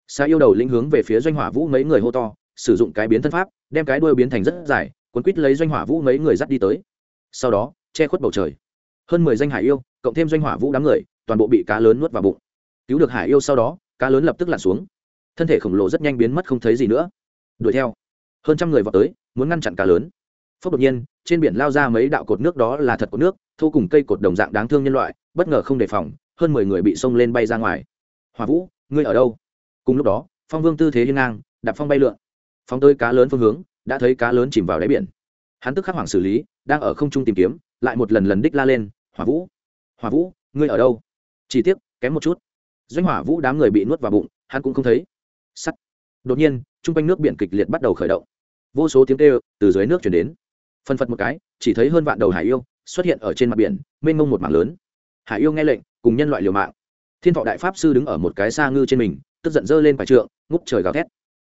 Xa yêu đầu lĩnh hướng về phía doanh hỏa vũ mấy người hô to sử dụng cái biến thân pháp, đem cái đuôi biến thành rất dài, cuốn quýt lấy doanh hỏa vũ mấy người dắt đi tới. Sau đó, che khuất bầu trời. Hơn mười danh hải yêu, cộng thêm doanh hỏa vũ đám người, toàn bộ bị cá lớn nuốt vào bụng. Cứu được hải yêu sau đó, cá lớn lập tức lặn xuống. Thân thể khổng lồ rất nhanh biến mất không thấy gì nữa. Đuổi theo. Hơn trăm người vào tới, muốn ngăn chặn cá lớn. Phốc đột nhiên, trên biển lao ra mấy đạo cột nước đó là thật cột nước thu cùng cây cột đồng dạng đáng thương nhân loại, bất ngờ không đề phòng, hơn mười người bị xông lên bay ra ngoài. Hòa vũ, ngươi ở đâu? Cùng lúc đó, phong vương tư thế hiên ngang, đạp phong bay lượn. Phóng tới cá lớn phương hướng, đã thấy cá lớn chìm vào đáy biển. Hắn tức khắc hoảng xử lý, đang ở không trung tìm kiếm, lại một lần lần đích la lên, hỏa vũ! Hỏa vũ, ngươi ở đâu? Chỉ tiếc, kém một chút. Doanh hỏa vũ đám người bị nuốt vào bụng, hắn cũng không thấy. Sắt! Đột nhiên t r u n g quanh nước biển kịch liệt bắt đầu khởi động. Vô số tiếng kêu từ dưới nước chuyển đến. Phân phật một cái, chỉ thấy hơn vạn đầu hải yêu xuất hiện ở trên mặt biển, mênh mông một mảng lớn. Hải yêu nghe lệnh, cùng nhân loại liều mạng. Thiên thọ đại pháp sư đứng ở một cái xa ngư trên mình, tức giận dơ lên phải trượng, ngút trời gào thét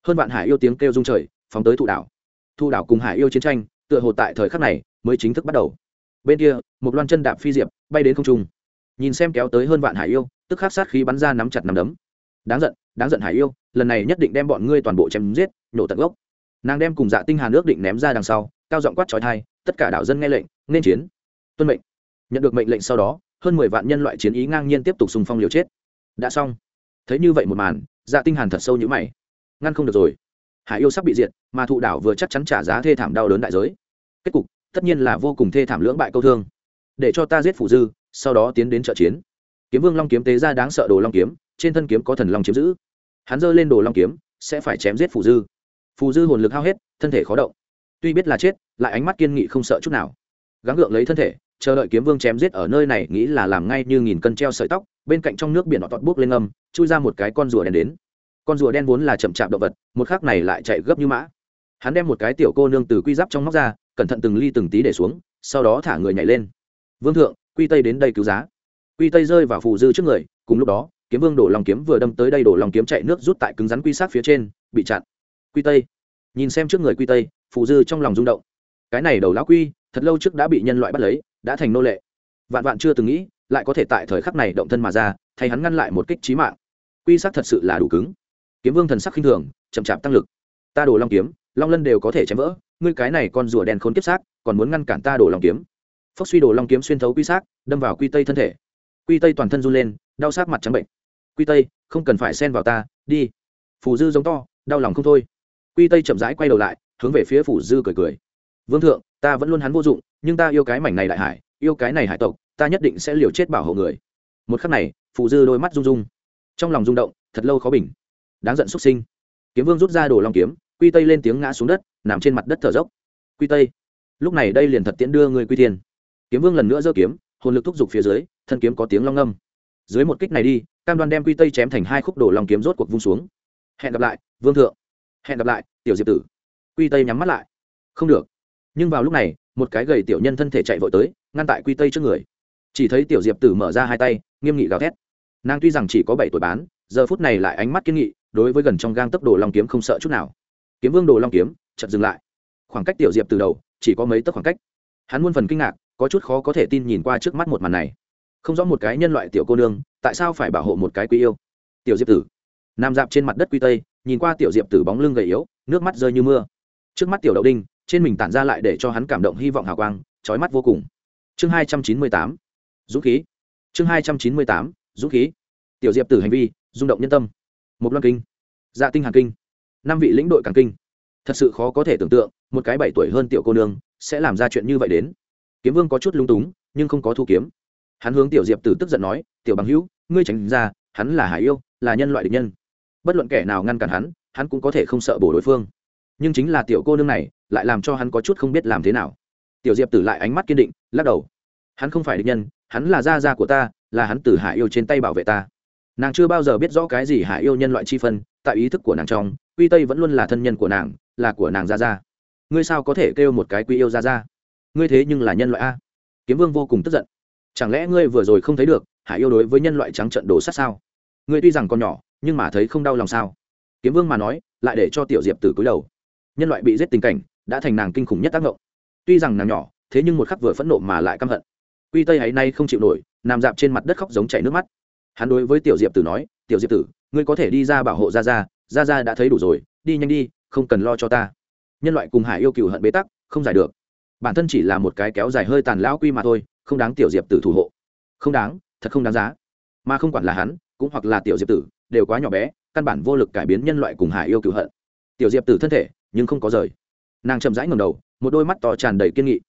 hơn vạn hải yêu tiếng kêu rung trời, phóng tới thụ đảo. Thụ đảo cùng hải yêu chiến tranh, tựa hồ tại thời khắc này mới chính thức bắt đầu. Bên kia, một loan chân đạp phi diệp bay đến không trung. Nhìn xem kéo tới hơn vạn hải yêu, tức khắc sát khí bắn ra nắm chặt nắm đấm. Đáng giận đáng giận hải yêu, lần này nhất định đem bọn ngươi toàn bộ chém giết nhổ tận gốc. Nàng đem cùng dạ tinh hà nước định ném ra đằng sau, cao giọng quát trói thai, tất cả đảo dân nghe lệnh, nên chiến. Tuân mệnh. Nhận được mệnh lệnh sau đó, hơn mười vạn nhân loại chiến ý ngang nhiên tiếp tục xung phong liều chết. Đã xong. Thấy như vậy một màn dạ tinh hàn thật sâu như mày ngăn không được rồi. Hải yêu sắp bị diệt, mà thụ đảo vừa chắc chắn trả giá thê thảm đau đớn đại giới. Kết cục, tất nhiên là vô cùng thê thảm lưỡng bại câu thương. Để cho ta giết phủ dư, sau đó tiến đến trợ chiến. Kiếm vương long kiếm tế ra đáng sợ đồ long kiếm, trên thân kiếm có thần long chiếm giữ. Hắn giơ lên đồ long kiếm, sẽ phải chém giết phù dư. Phù dư hồn lực hao hết, thân thể khó động. Tuy biết là chết, lại ánh mắt kiên nghị không sợ chút nào. Gắng gượng lấy thân thể, chờ đợi kiếm vương chém giết ở nơi này nghĩ là làm ngay như nghìn cân treo sợi tóc, bên cạnh trong nước biển họ tọt buốc lên âm, chui ra một cái con rùa đen đến con rùa đen vốn là chậm chạp động vật, một khác này lại chạy gấp như mã. Hắn đem một cái tiểu cô nương từ quy giáp trong móc ra, cẩn thận từng ly từng tí để xuống, sau đó thả người nhảy lên. Vương thượng, quy tây đến đây cứu giá. Quy tây rơi vào phù dư trước người, cùng lúc đó, kiếm vương đổ lòng kiếm vừa đâm tới đây đổ lòng kiếm chạy nước rút tại cứng rắn quy sát phía trên, bị chặn. Quy tây. Nhìn xem trước người quy tây, phù dư trong lòng rung động. Cái này đầu lão quy, thật lâu trước đã bị nhân loại bắt lấy, đã thành nô lệ. Vạn vạn chưa từng nghĩ, lại có thể tại thời khắc này động thân mà ra, thay hắn ngăn lại một kích trí mạng. Quy sát thật sự là đủ cứng kiếm vương thần sắc khinh thường, chậm chạp tăng lực. Ta đổ long kiếm, long lân đều có thể chém vỡ, ngươi cái này con rùa đen khốn kiếp xác, còn muốn ngăn cản ta đổ long kiếm. Phốc suy đổ long kiếm xuyên thấu quy xác, đâm vào quy tây thân thể. Quy tây toàn thân run lên, đau sát mặt trắng bệnh. Quy tây, không cần phải xen vào ta, đi. Phù dư giống to, đau lòng không thôi. Quy tây chậm rãi quay đầu lại, hướng về phía phủ dư cười cười. Vương thượng, ta vẫn luôn hắn vô dụng, nhưng ta yêu cái mảnh này đại hải, yêu cái này hải tộc, ta nhất định sẽ liều chết bảo hộ người. Một khắc này, phù dư đôi mắt rung rung. Trong lòng rung động, thật lâu khó bình đáng giận xuất sinh. Kiếm vương rút ra đồ long kiếm, quy tây lên tiếng ngã xuống đất, nằm trên mặt đất thở dốc. Quy tây, lúc này đây liền thật tiễn đưa người quy thiên. Kiếm vương lần nữa giơ kiếm, hồn lực thúc giục phía dưới, thân kiếm có tiếng long âm dưới một kích này đi, cam đoan đem quy tây chém thành hai khúc đổ long kiếm rốt cuộc vung xuống. Hẹn gặp lại, vương thượng. Hẹn gặp lại, tiểu diệp tử. Quy tây nhắm mắt lại. Không được. Nhưng vào lúc này, một cái gầy tiểu nhân thân thể chạy vội tới, ngăn tại quy tây trước người. Chỉ thấy tiểu diệp tử mở ra hai tay, nghiêm nghị gào thét. Nàng tuy rằng chỉ có bảy tuổi bán, giờ phút này lại ánh mắt kiên nghị đối với gần trong gang tốc độ long kiếm không sợ chút nào. Kiếm vương đồ long kiếm chật dừng lại. Khoảng cách tiểu diệp từ đầu, chỉ có mấy tấc khoảng cách. Hắn muôn phần kinh ngạc, có chút khó có thể tin nhìn qua trước mắt một màn này. Không rõ một cái nhân loại tiểu cô nương, tại sao phải bảo hộ một cái quý yêu? Tiểu diệp tử. Nằm dạp trên mặt đất quy tây, nhìn qua tiểu diệp tử bóng lưng gầy yếu, nước mắt rơi như mưa. Trước mắt tiểu đậu đinh, trên mình tản ra lại để cho hắn cảm động hy vọng hào quang trói mắt vô cùng. Chương hai trăm chín mươi tám. Dũng khí. Chương hai trăm chín mươi tám. Dũng khí. Tiểu diệp tử hành vi, rung động nhân tâm một loan kinh. Dạ tinh hàn kinh. Năm vị lĩnh đội càng kinh. Thật sự khó có thể tưởng tượng, một cái bảy tuổi hơn tiểu cô nương sẽ làm ra chuyện như vậy đến. Kiếm vương có chút lung túng, nhưng không có thu kiếm. Hắn hướng tiểu diệp tử tức giận nói, tiểu bằng hữu, ngươi tránh ra, hắn là hải yêu, là nhân loại địch nhân. Bất luận kẻ nào ngăn cản hắn hắn cũng có thể không sợ bổ đối phương. Nhưng chính là tiểu cô nương này, lại làm cho hắn có chút không biết làm thế nào. Tiểu diệp tử lại ánh mắt kiên định, lắc đầu. Hắn không phải địch nhân, hắn là gia gia của ta, là hắn từ hải yêu trên tay bảo vệ ta nàng chưa bao giờ biết rõ cái gì hạ yêu nhân loại chi phân, tại ý thức của nàng trong, quy tây vẫn luôn là thân nhân của nàng, là của nàng gia gia. Ngươi sao có thể kêu một cái quy yêu gia gia? Ngươi thế nhưng là nhân loại a. Kiếm vương vô cùng tức giận. Chẳng lẽ ngươi vừa rồi không thấy được hạ yêu đối với nhân loại trắng trận đồ sát sao? Ngươi tuy rằng còn nhỏ, nhưng mà thấy không đau lòng sao? Kiếm vương mà nói, lại để cho tiểu diệp từ cúi đầu. Nhân loại bị giết tình cảnh, đã thành nàng kinh khủng nhất tác động tuy rằng nàng nhỏ, thế nhưng một khắc vừa phẫn nộ mà lại căm hận. Quy tây ấy nay không chịu nổi, nằm dạp trên mặt đất khóc giống chảy nước mắt hắn đối với tiểu diệp tử nói, tiểu diệp tử, ngươi có thể đi ra bảo hộ ra ra ra ra đã thấy đủ rồi, đi nhanh đi, không cần lo cho ta. Nhân loại cùng hải yêu cựu hận bế tắc, không giải được. Bản thân chỉ là một cái kéo dài hơi tàn lão quy mà thôi, không đáng tiểu diệp tử thủ hộ. Không đáng, thật không đáng giá. Mà không quản là hắn, cũng hoặc là tiểu diệp tử, đều quá nhỏ bé, căn bản vô lực cải biến nhân loại cùng hải yêu cựu hận. Tiểu diệp tử thân thể, nhưng không có rời. Nàng chậm rãi ngầm đầu, một đôi mắt to tràn đầy kiên nghị.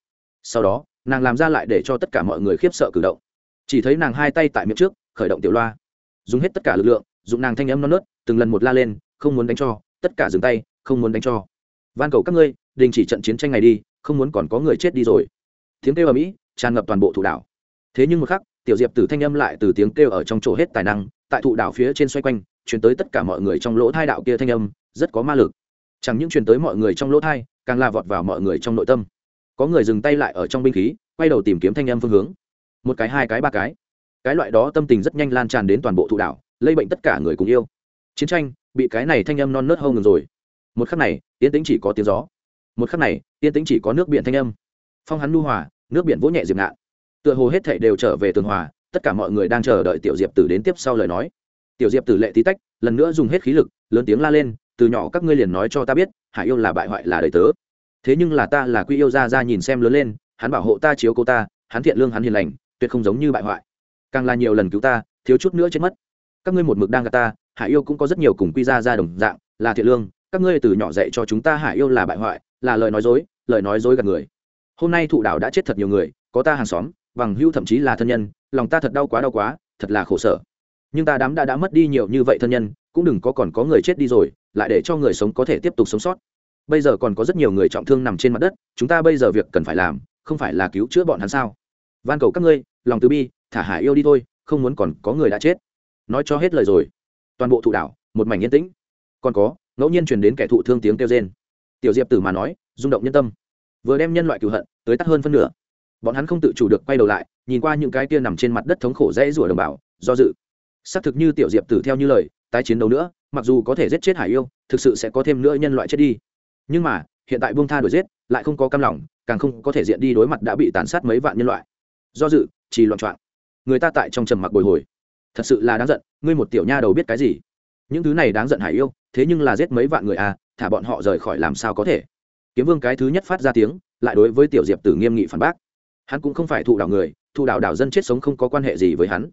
Sau đó, nàng làm ra lại để cho tất cả mọi người khiếp sợ cử động. Chỉ thấy nàng hai tay tại miệng trước khởi động tiểu loa. Dùng hết tất cả lực lượng, dùng nàng thanh âm non nớt, từng lần một la lên, không muốn đánh cho, tất cả dừng tay, không muốn đánh cho. Van cầu các ngươi, đình chỉ trận chiến tranh này đi, không muốn còn có người chết đi rồi. Tiếng kêu ở mỹ tràn ngập toàn bộ thủ đảo. Thế nhưng một khắc, tiểu diệp tử thanh âm lại từ tiếng kêu ở trong chỗ hết tài năng, tại thụ đảo phía trên xoay quanh chuyển tới tất cả mọi người trong lỗ thai đạo kia thanh âm, rất có ma lực. Chẳng những chuyển tới mọi người trong lỗ thai, càng là vọt vào mọi người trong nội tâm. Có người dừng tay lại ở trong binh khí, quay đầu tìm kiếm thanh âm phương hướng. Một cái, hai cái, ba cái cái loại đó tâm tình rất nhanh lan tràn đến toàn bộ thụ đảo lây bệnh tất cả người cùng yêu. Chiến tranh, bị cái này thanh âm non nớt hông ngừng rồi. Một khắc này, yên tĩnh chỉ có tiếng gió. Một khắc này, yên tĩnh chỉ có nước biển thanh âm. Phong hắn nu hòa, nước biển vỗ nhẹ diệp ngạn. Tựa hồ hết thảy đều trở về tường hòa, tất cả mọi người đang chờ đợi tiểu diệp tử đến tiếp sau lời nói. Tiểu diệp tử lệ tí tách, lần nữa dùng hết khí lực, lớn tiếng la lên, từ nhỏ các ngươi liền nói cho ta biết, hải yêu là bại hoại là đời tớ. Thế nhưng là ta là quy yêu ra ra nhìn xem lớn lên, hắn bảo hộ ta chiếu cô ta, hắn thiện lương hắn hiền lành, tuyệt không giống như bại hoại càng là nhiều lần cứu ta, thiếu chút nữa chết mất. Các ngươi một mực đang gặp ta, hải yêu cũng có rất nhiều cùng quy ra ra đồng dạng, là thiện lương. Các ngươi từ nhỏ dạy cho chúng ta hải yêu là bại hoại, là lời nói dối, lời nói dối gạt người. Hôm nay thụ đảo đã chết thật nhiều người, có ta hàng xóm, bằng hưu thậm chí là thân nhân, lòng ta thật đau quá đau quá, thật là khổ sở. Nhưng ta đám đã đã mất đi nhiều như vậy thân nhân, cũng đừng có còn có người chết đi rồi, lại để cho người sống có thể tiếp tục sống sót. Bây giờ còn có rất nhiều người trọng thương nằm trên mặt đất, chúng ta bây giờ việc cần phải làm, không phải là cứu chữa bọn hắn sao? Van cầu các ngươi, lòng từ bi thả hải yêu đi thôi, không muốn còn có người đã chết. Nói cho hết lời rồi. Toàn bộ thụ đảo, một mảnh yên tĩnh. Còn có, ngẫu nhiên truyền đến kẻ thụ thương tiếng kêu rên. Tiểu diệp tử mà nói, rung động nhân tâm. Vừa đem nhân loại cựu hận, tới tắt hơn phân nửa. Bọn hắn không tự chủ được quay đầu lại, nhìn qua những cái kia nằm trên mặt đất thống khổ rẽ rủa đồng bào, do dự. Xác thực như tiểu diệp tử theo như lời, tái chiến đấu nữa, mặc dù có thể giết chết hải yêu, thực sự sẽ có thêm nữa nhân loại chết đi. Nhưng mà, hiện tại buông tha đuổi giết, lại không có cam lòng, càng không có thể diện đi đối mặt đã bị tàn sát mấy vạn nhân loại. Do dự, chỉ loạn trọn người ta tại trong trầm mặc bồi hồi. Thật sự là đáng giận, ngươi một tiểu nha đầu biết cái gì? Những thứ này đáng giận hải yêu, thế nhưng là giết mấy vạn người à thả bọn họ rời khỏi làm sao có thể? Kiếm vương cái thứ nhất phát ra tiếng, lại đối với tiểu diệp tử nghiêm nghị phản bác. Hắn cũng không phải thụ đảo người, thụ đảo đảo dân chết sống không có quan hệ gì với hắn.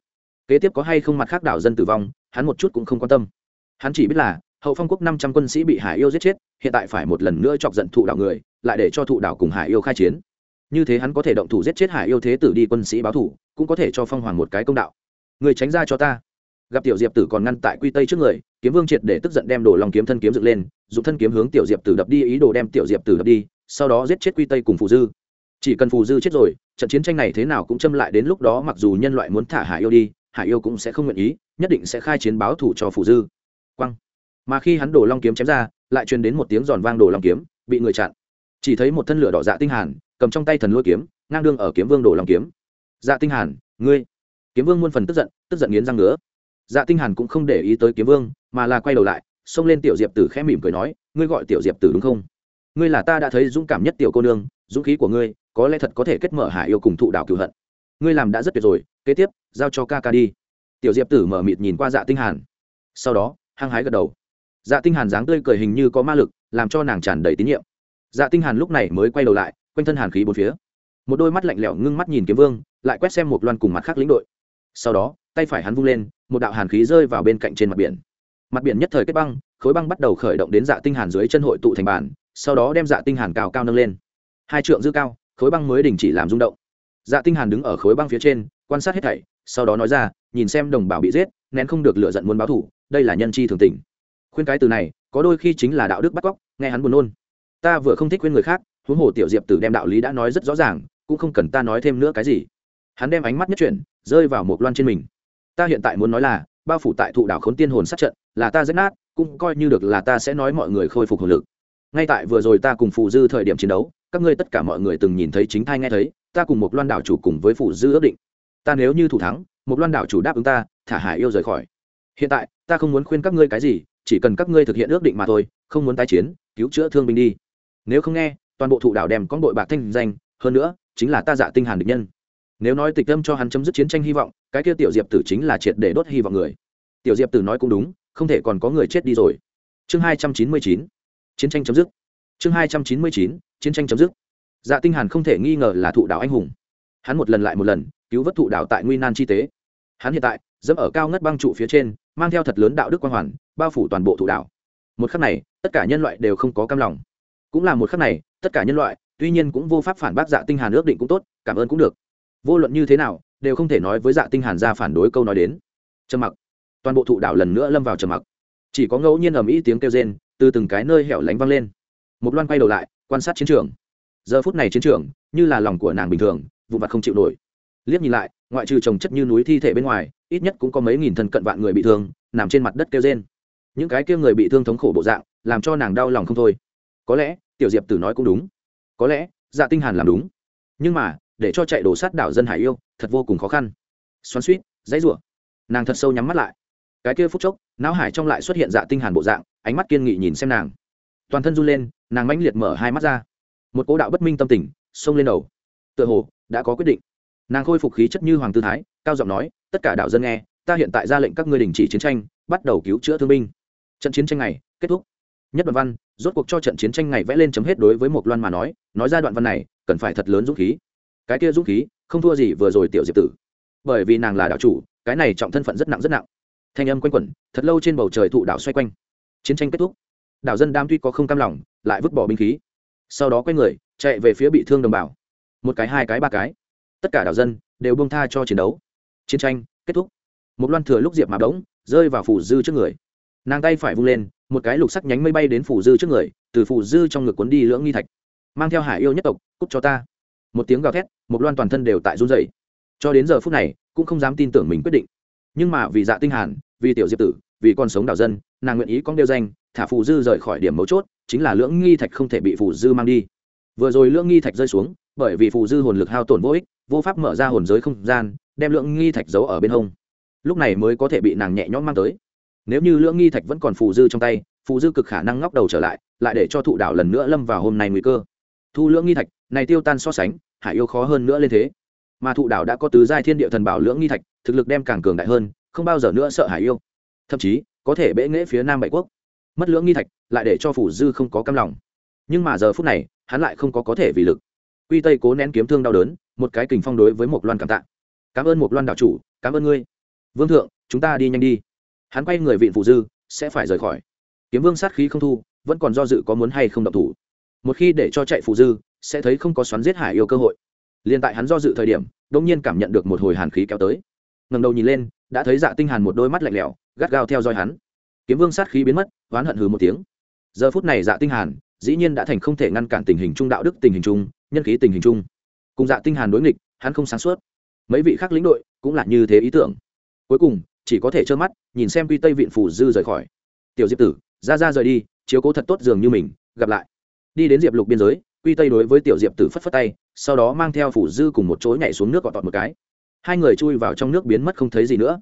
Kế tiếp có hay không mặt khác đảo dân tử vong, hắn một chút cũng không quan tâm. Hắn chỉ biết là, hậu phong quốc năm trăm quân sĩ bị hải yêu giết chết, hiện tại phải một lần nữa chọc giận thụ đảo người, lại để cho thụ đảo cùng hải yêu khai chiến. Như thế hắn có thể động thủ giết chết hải yêu thế tử đi quân sĩ báo thủ cũng có thể cho phong hoàng một cái công đạo. Người tránh ra cho ta. Gặp tiểu diệp tử còn ngăn tại quy tây trước người, kiếm vương triệt để tức giận đem đổ lòng kiếm thân kiếm dựng lên, dùng thân kiếm hướng tiểu diệp tử đập đi, ý đồ đem tiểu diệp tử đập đi, sau đó giết chết quy tây cùng phù dư. Chỉ cần phù dư chết rồi, trận chiến tranh này thế nào cũng châm lại đến lúc đó, mặc dù nhân loại muốn thả hải yêu đi, hải yêu cũng sẽ không nguyện ý, nhất định sẽ khai chiến báo thủ cho phù dư. Quăng. Mà khi hắn đổ long kiếm chém ra, lại truyền đến một tiếng giòn vang đổ long kiếm, bị người chặn. Chỉ thấy một thân lửa đỏ dạ tinh hàn, cầm trong tay thần lôi kiếm, ngang đương ở kiếm vương đổ long kiếm dạ tinh hàn, ngươi. Kiếm vương muôn phần tức giận tức giận nghiến răng nữa. dạ tinh hàn cũng không để ý tới kiếm vương, mà là quay đầu lại, xông lên tiểu diệp tử khẽ mỉm cười nói, ngươi gọi tiểu diệp tử đúng không? Ngươi là ta đã thấy dũng cảm nhất tiểu cô nương, dũng khí của ngươi, có lẽ thật có thể kết mở hải yêu cùng thụ đạo cửu hận. Ngươi làm đã rất tuyệt rồi, kế tiếp, giao cho ca ca đi. Tiểu diệp tử mở mịt nhìn qua dạ tinh hàn. Sau đó, hăng hái gật đầu. Dạ tinh hàn dáng tươi cười hình như có ma lực, làm cho nàng tràn đầy tín nhiệm. Dạ tinh hàn lúc này mới quay đầu lại, quanh thân hàn khí bốn phía. Một đôi mắt lạnh lẽo ngưng mắt nhìn kiếm vương lại quét xem một loan cùng mặt khác lĩnh đội. Sau đó, tay phải hắn vung lên, một đạo hàn khí rơi vào bên cạnh trên mặt biển. Mặt biển nhất thời kết băng, khối băng bắt đầu khởi động đến dạ tinh hàn dưới chân hội tụ thành bản sau đó đem dạ tinh hàn cao cao nâng lên. Hai trượng dư cao, khối băng mới đình chỉ làm rung động. Dạ tinh hàn đứng ở khối băng phía trên, quan sát hết thảy, sau đó nói ra, nhìn xem đồng bào bị giết, nén không được lựa giận muốn báo thù đây là nhân chi thường tình. Khuyên cái từ này, có đôi khi chính là đạo đức bắt cóc, nghe hắn buồn nôn. Ta vừa không thích khuyên người khác, huống hồ tiểu diệp tử đem đạo lý đã nói rất rõ ràng, cũng không cần ta nói thêm nữa cái gì hắn đem ánh mắt nhất chuyển, rơi vào một loan trên mình. Ta hiện tại muốn nói là, bao phủ tại thụ đảo khốn tiên hồn sát trận, là ta rách nát, cũng coi như được là ta sẽ nói mọi người khôi phục hồn lực. Ngay tại vừa rồi ta cùng phụ dư thời điểm chiến đấu, các ngươi tất cả mọi người từng nhìn thấy chính thai nghe thấy, ta cùng một loan đảo chủ cùng với phụ dư ước định. Ta nếu như thủ thắng, một loan đảo chủ đáp ứng ta, thả hải yêu rời khỏi. Hiện tại, ta không muốn khuyên các ngươi cái gì, chỉ cần các ngươi thực hiện ước định mà thôi, không muốn tái chiến, cứu chữa thương binh đi. Nếu không nghe, toàn bộ thụ đảo đem con đội bạc thanh danh, hơn nữa, chính là ta giả tinh hàn địch nhân nếu nói tịch tâm cho hắn chấm dứt chiến tranh hy vọng, cái kia tiểu diệp tử chính là triệt để đốt hy vọng người. Tiểu diệp tử nói cũng đúng, không thể còn có người chết đi rồi. Chương hai trăm chín mươi chín, chiến tranh chấm dứt. Chương hai trăm chín mươi chín, chiến tranh chấm dứt. Dạ tinh hàn không thể nghi ngờ là thụ đạo anh hùng. Hắn một lần lại một lần, cứu vớt thụ đạo tại nguy nan chi tế. Hắn hiện tại, dẫm ở cao ngất băng trụ phía trên, mang theo thật lớn đạo đức quan hoàn, bao phủ toàn bộ thụ đạo. một khắc này, tất cả nhân loại đều không có cam lòng. Cũng là một khắc này, tất cả nhân loại, tuy nhiên cũng vô pháp phản bác dạ tinh hàn ước định cũng tốt, cảm ơn cũng được vô luận như thế nào, đều không thể nói với dạ tinh hàn ra phản đối câu nói đến. Trầm mặc. Toàn bộ thụ đảo lần nữa lâm vào trầm mặc. Chỉ có ngẫu nhiên ầm ĩ tiếng kêu rên, từ từng cái nơi hẻo lánh vang lên. Một loan quay đầu lại, quan sát chiến trường. Giờ phút này chiến trường, như là lòng của nàng bình thường vụ mặt không chịu nổi. Liếc nhìn lại, ngoại trừ trồng chất như núi thi thể bên ngoài, ít nhất cũng có mấy nghìn thân cận vạn người bị thương, nằm trên mặt đất kêu rên. Những cái kêu người bị thương thống khổ bộ dạng, làm cho nàng đau lòng không thôi. Có lẽ, tiểu diệp tử nói cũng đúng. Có lẽ dạ tinh hàn làm đúng. Nhưng mà để cho chạy đổ sát đảo dân hải yêu, thật vô cùng khó khăn. Xoắn suýt dãy rủa. Nàng thật sâu nhắm mắt lại. Cái kia phút chốc, não hải trong lại xuất hiện dạ tinh hàn bộ dạng, ánh mắt kiên nghị nhìn xem nàng. Toàn thân run lên, nàng mãnh liệt mở hai mắt ra. Một cố đạo bất minh tâm tình, xông lên đầu. Tựa hồ, đã có quyết định. Nàng khôi phục khí chất như hoàng tư thái, cao giọng nói, tất cả đạo dân nghe, ta hiện tại ra lệnh các ngươi đình chỉ chiến tranh, bắt đầu cứu chữa thương binh. Trận chiến tranh này, kết thúc. Nhất đoạn văn, rốt cuộc cho trận chiến tranh này vẽ lên chấm hết đối với một loan mà nói. Nói ra đoạn văn này, cần phải thật lớn dũng khí cái kia dũng khí, không thua gì vừa rồi tiểu diệp tử. Bởi vì nàng là đảo chủ, cái này trọng thân phận rất nặng rất nặng. Thanh âm quanh quẩn, thật lâu trên bầu trời thụ đảo xoay quanh. Chiến tranh kết thúc. Đảo dân đam tuy có không cam lòng, lại vứt bỏ binh khí. Sau đó quay người, chạy về phía bị thương đồng bào. Một cái, hai cái, ba cái. Tất cả đảo dân đều bông tha cho chiến đấu. Chiến tranh kết thúc. Một loan thừa lúc diệp mà đống, rơi vào phủ dư trước người. Nàng tay phải vung lên, một cái lục sắc nhánh mây bay đến phủ dư trước người, từ phủ dư trong ngực cuốn đi lưỡng nghi thạch. Mang theo hải yêu nhất tộc, cút cho ta một tiếng gào thét, một loan toàn thân đều tại run dày cho đến giờ phút này, cũng không dám tin tưởng mình quyết định. Nhưng mà vì dạ tinh hàn, vì tiểu diệp tử, vì con sống đảo dân, nàng nguyện ý con đeo danh, thả phù dư rời khỏi điểm mấu chốt, chính là lưỡng nghi thạch không thể bị phù dư mang đi. Vừa rồi lưỡng nghi thạch rơi xuống, bởi vì phù dư hồn lực hao tổn vô ích, vô pháp mở ra hồn giới không gian, đem lưỡng nghi thạch giấu ở bên hông. Lúc này mới có thể bị nàng nhẹ nhõm mang tới. Nếu như lưỡng nghi thạch vẫn còn phù dư trong tay, phù dư cực khả năng ngóc đầu trở lại lại để cho thụ đảo lần nữa lâm vào hôm nay nguy cơ thu lưỡng nghi thạch, này tiêu tan so sánh, hải yêu khó hơn nữa lên thế. Mà thụ đảo đã có tứ giai thiên địa thần bảo lưỡng nghi thạch, thực lực đem càng cường đại hơn, không bao giờ nữa sợ hải yêu. Thậm chí, có thể bệ nghễ phía nam bảy quốc. Mất lưỡng nghi thạch, lại để cho phủ dư không có cam lòng. Nhưng mà giờ phút này, hắn lại không có có thể vì lực. Quy tây cố nén kiếm thương đau đớn, một cái kình phong đối với một loan cảm tạ. Cảm ơn một loan đạo chủ, cảm ơn ngươi. Vương thượng, chúng ta đi nhanh đi. Hắn quay người vịn phủ dư, sẽ phải rời khỏi. Kiếm vương sát khí không thu, vẫn còn do dự có muốn hay không động thủ một khi để cho chạy phù dư, sẽ thấy không có xoắn giết hải yêu cơ hội. Liền tại hắn do dự thời điểm đông nhiên cảm nhận được một hồi hàn khí kéo tới. Ngầm đầu nhìn lên, đã thấy dạ tinh hàn một đôi mắt lạnh lẽo, gắt gao theo dõi hắn. Kiếm vương sát khí biến mất, oán hận hừ một tiếng. Giờ phút này dạ tinh hàn, dĩ nhiên đã thành không thể ngăn cản tình hình trung, đạo đức tình hình trung, nhân khí tình hình trung. Cùng dạ tinh hàn đối nghịch, hắn không sáng suốt. Mấy vị khác lĩnh đội cũng là như thế ý tưởng. Cuối cùng, chỉ có thể trơ mắt, nhìn xem quy tây viện phủ dư rời khỏi. Tiểu diệp tử, ra ra rời đi, chiếu cố thật tốt dường như mình, gặp lại đi đến diệp lục biên giới, quy tây đối với tiểu diệp tử phất phất tay, sau đó mang theo phủ dư cùng một chối nhảy xuống nước gọt tọt một cái. Hai người chui vào trong nước biến mất không thấy gì nữa.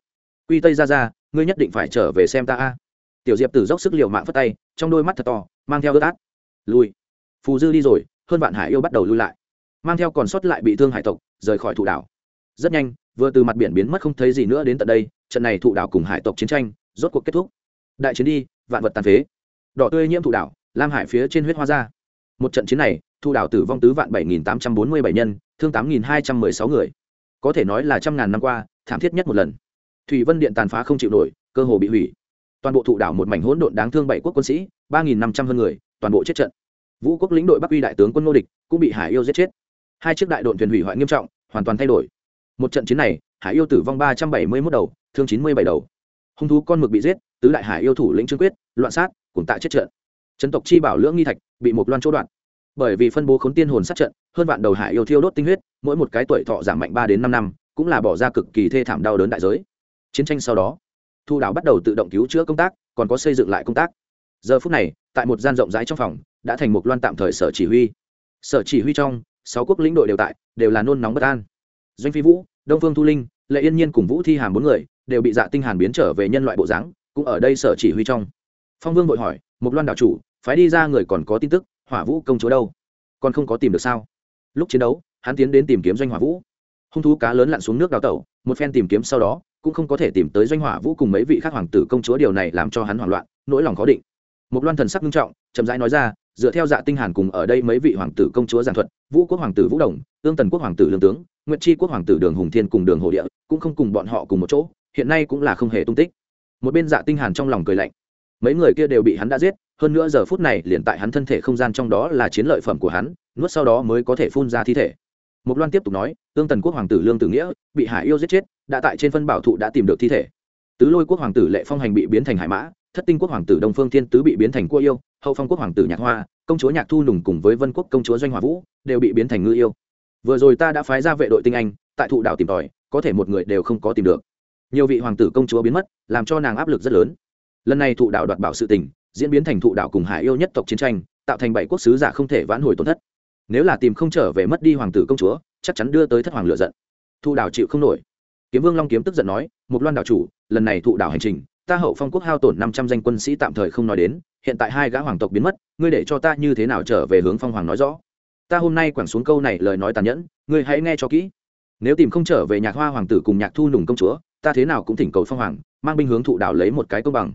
Quy tây ra ra, ngươi nhất định phải trở về xem ta a. Tiểu diệp tử dốc sức liều mạng phất tay, trong đôi mắt thật to, mang theo ướt át. Lui. Phù dư đi rồi, hơn vạn hải yêu bắt đầu lui lại. Mang theo còn sót lại bị thương hải tộc, rời khỏi thụ đảo. Rất nhanh, vừa từ mặt biển biến mất không thấy gì nữa đến tận đây, trận này thụ đảo cùng hải tộc chiến tranh, rốt cuộc kết thúc. Đại chiến đi, vạn vật tàn phế. Đỏ tươi nhiễm thụ đảo, lam hải phía trên huyết hoa ra một trận chiến này, thu đảo tử vong tứ vạn bảy nghìn tám trăm bốn mươi bảy nhân, thương tám nghìn hai trăm mười sáu người. Có thể nói là trăm ngàn năm qua, thảm thiết nhất một lần. Thủy vân điện tàn phá không chịu nổi, cơ hồ bị hủy. Toàn bộ thụ đảo một mảnh hỗn độn đáng thương bảy quốc quân sĩ, ba nghìn năm trăm hơn người, toàn bộ chết trận. Vũ quốc lĩnh đội bắc uy đại tướng quân nô địch cũng bị hải yêu giết chết. Hai chiếc đại đội thuyền hủy hoại nghiêm trọng, hoàn toàn thay đổi. Một trận chiến này, hải yêu tử vong ba trăm bảy mươi mốt đầu, thương chín mươi bảy đầu. Hung thú con mực bị giết, tứ đại hải yêu thủ lĩnh trương quyết, loạn sát cùng tại chết trận trấn tộc chi bảo lưỡng nghi thạch, bị một loan chỗ đoạn. Bởi vì phân bố khốn tiên hồn sát trận, hơn vạn đầu hải yêu thiêu đốt tinh huyết, mỗi một cái tuổi thọ giảm mạnh ba đến năm năm, cũng là bỏ ra cực kỳ thê thảm đau đớn đại giới. Chiến tranh sau đó, thu đảo bắt đầu tự động cứu chữa công tác, còn có xây dựng lại công tác. Giờ phút này, tại một gian rộng rãi trong phòng, đã thành một loan tạm thời sở chỉ huy. Sở chỉ huy trong, sáu quốc lĩnh đội đều tại, đều là nôn nóng bất an. Doanh phi vũ, đông phương thu linh, lệ yên nhiên cùng vũ thi hàm bốn người, đều bị dạ tinh hàn biến trở về nhân loại bộ dáng, cũng ở đây sở chỉ huy trong. Phong vương vội hỏi, một loan đảo chủ phái đi ra người còn có tin tức, hỏa vũ công chúa đâu? Còn không có tìm được sao? Lúc chiến đấu, hắn tiến đến tìm kiếm doanh hỏa vũ. Hung thú cá lớn lặn xuống nước đào tẩu, một phen tìm kiếm sau đó, cũng không có thể tìm tới doanh hỏa vũ cùng mấy vị khác hoàng tử công chúa, điều này làm cho hắn hoảng loạn, nỗi lòng khó định. Một loan thần sắc nghiêm trọng, chậm rãi nói ra, dựa theo dạ tinh hàn cùng ở đây mấy vị hoàng tử công chúa giảng thuật, vũ quốc hoàng tử vũ đồng tương tần quốc hoàng tử lương tướng, nguyệt chi quốc hoàng tử đường hùng thiên cùng đường hồ địa cũng không cùng bọn họ cùng một chỗ, hiện nay cũng là không hề tung tích. Một bên dạ tinh hàn trong lòng cười lạnh mấy người kia đều bị hắn đã giết hơn nữa giờ phút này liền tại hắn thân thể không gian trong đó là chiến lợi phẩm của hắn nuốt sau đó mới có thể phun ra thi thể Mục Loan tiếp tục nói, Tương Tần quốc hoàng tử Lương Tử Nghĩa bị Hải yêu giết chết, đã tại trên phân bảo thụ đã tìm được thi thể. Tứ Lôi quốc hoàng tử Lệ Phong hành bị biến thành hải mã, Thất Tinh quốc hoàng tử Đông Phương Thiên Tứ bị biến thành cua yêu, Hậu Phong quốc hoàng tử Nhạc Hoa, công chúa Nhạc Thu Nùng cùng với Vân quốc công chúa Doanh Hòa Vũ đều bị biến thành ngư yêu. Vừa rồi ta đã phái ra vệ đội tinh anh, tại thụ đảo tìm tòi, có thể một người đều không có tìm được. Nhiều vị hoàng tử công chúa biến mất, làm cho nàng áp lực rất lớn. Lần này thụ đạo đoạt bảo sự tình, diễn biến thành thụ đạo cùng Hải yêu nhất tộc chiến tranh, tạo thành bảy quốc sứ giả không thể vãn hồi tổn thất. Nếu là tìm không trở về mất đi hoàng tử công chúa chắc chắn đưa tới thất hoàng lựa giận. Thụ đảo chịu không nổi. Kiếm vương long kiếm tức giận nói một loan đảo chủ lần này thụ đảo hành trình ta hậu phong quốc hao tổn năm trăm danh quân sĩ tạm thời không nói đến hiện tại hai gã hoàng tộc biến mất ngươi để cho ta như thế nào trở về hướng phong hoàng nói rõ? Ta hôm nay quẳng xuống câu này lời nói tàn nhẫn ngươi hãy nghe cho kỹ. Nếu tìm không trở về nhạc hoa hoàng tử cùng nhạc thu nùng công chúa ta thế nào cũng thỉnh cầu phong hoàng mang binh hướng thụ đảo lấy một cái công bằng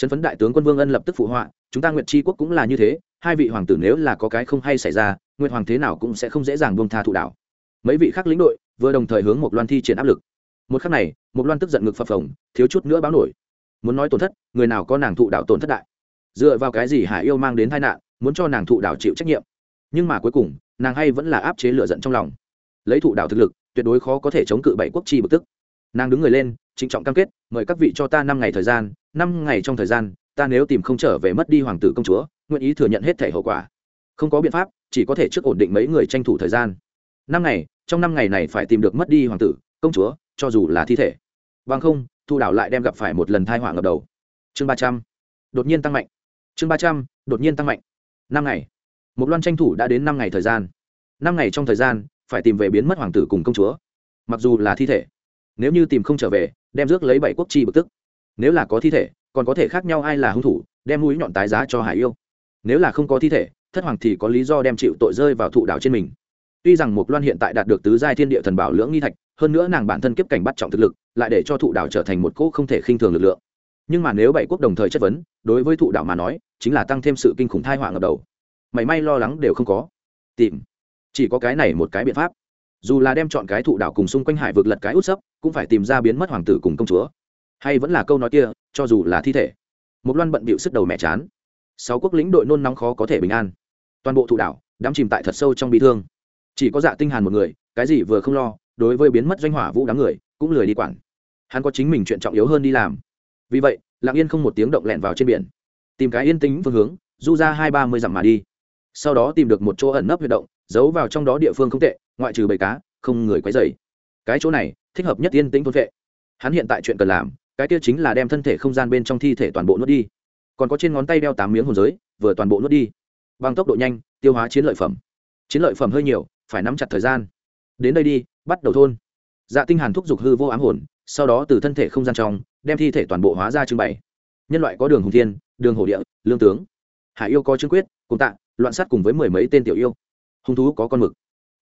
trấn phấn đại tướng quân vương ân lập tức phụ họa, chúng ta nguyệt tri quốc cũng là như thế, hai vị hoàng tử nếu là có cái không hay xảy ra, nguyệt hoàng thế nào cũng sẽ không dễ dàng buông tha thụ đạo. Mấy vị khác lĩnh đội vừa đồng thời hướng một loan thi triển áp lực. Một khắc này một loan tức giận ngực phập phồng, thiếu chút nữa báo nổi. Muốn nói tổn thất, người nào có nàng thụ đạo tổn thất đại? Dựa vào cái gì hải yêu mang đến tai nạn, muốn cho nàng thụ đạo chịu trách nhiệm? Nhưng mà cuối cùng, nàng hay vẫn là áp chế lựa giận trong lòng. Lấy thụ đạo thực lực, tuyệt đối khó có thể chống cự bảy quốc chi bực tức nàng đứng người lên, trịnh trọng cam kết, mời các vị cho ta năm ngày thời gian, năm ngày trong thời gian, ta nếu tìm không trở về mất đi hoàng tử công chúa, nguyện ý thừa nhận hết thể hậu quả. Không có biện pháp, chỉ có thể trước ổn định mấy người tranh thủ thời gian. Năm ngày, trong năm ngày này phải tìm được mất đi hoàng tử, công chúa, cho dù là thi thể. Vâng không, thu đảo lại đem gặp phải một lần thai họa ngập đầu. Chương ba trăm, đột nhiên tăng mạnh. Chương ba trăm, đột nhiên tăng mạnh. Năm ngày. Một loan tranh thủ đã đến năm ngày thời gian. Năm ngày trong thời gian, phải tìm về biến mất hoàng tử cùng công chúa. Mặc dù là thi thể nếu như tìm không trở về, đem rước lấy bảy quốc chi bực tức. Nếu là có thi thể, còn có thể khác nhau ai là hung thủ, đem mũi nhọn tái giá cho hải yêu. Nếu là không có thi thể, thất hoàng thì có lý do đem chịu tội rơi vào thụ đảo trên mình. Tuy rằng mục loan hiện tại đạt được tứ giai thiên địa thần bảo lưỡng nghi thạch, hơn nữa nàng bản thân kiếp cảnh bắt trọng thực lực, lại để cho thụ đảo trở thành một cỗ không thể khinh thường lực lượng. Nhưng mà nếu bảy quốc đồng thời chất vấn, đối với thụ đảo mà nói, chính là tăng thêm sự kinh khủng thai họa ngập đầu. Mảy may lo lắng đều không có. Tìm. Chỉ có cái này một cái biện pháp dù là đem chọn cái thụ đảo cùng xung quanh hải vực lật cái út sấp, cũng phải tìm ra biến mất hoàng tử cùng công chúa. Hay vẫn là câu nói kia, cho dù là thi thể. Một loan bận bịu sức đầu mẹ chán. Sáu quốc lĩnh đội nôn nóng khó có thể bình an. Toàn bộ thụ đảo, đắm chìm tại thật sâu trong bị thương. Chỉ có dạ tinh hàn một người, cái gì vừa không lo, đối với biến mất doanh hỏa vũ đám người, cũng lười đi quản. Hắn có chính mình chuyện trọng yếu hơn đi làm. Vì vậy, lặng yên không một tiếng động lẹn vào trên biển. Tìm cái yên tĩnh phương hướng, du ra hai ba mươi dặm mà đi. Sau đó tìm được một chỗ ẩn nấp huy động giấu vào trong đó địa phương không tệ, ngoại trừ bầy cá, không người quấy dày cái chỗ này, thích hợp nhất yên tĩnh thôn vệ. Hắn hiện tại chuyện cần làm, cái kia chính là đem thân thể không gian bên trong thi thể toàn bộ nuốt đi. Còn có trên ngón tay đeo tám miếng hồn giới, vừa toàn bộ nuốt đi. Bằng tốc độ nhanh, tiêu hóa chiến lợi phẩm. Chiến lợi phẩm hơi nhiều, phải nắm chặt thời gian. Đến đây đi, bắt đầu thôn. Dạ tinh hàn thúc giục hư vô ám hồn, sau đó từ thân thể không gian trong, đem thi thể toàn bộ hóa ra trưng bày. Nhân loại có đường hùng thiên, đường hổ địa, lương tướng. Hải yêu có chứng quyết, cùng tạ, loạn sát cùng với mười mấy tên tiểu yêu hung thú có con mực.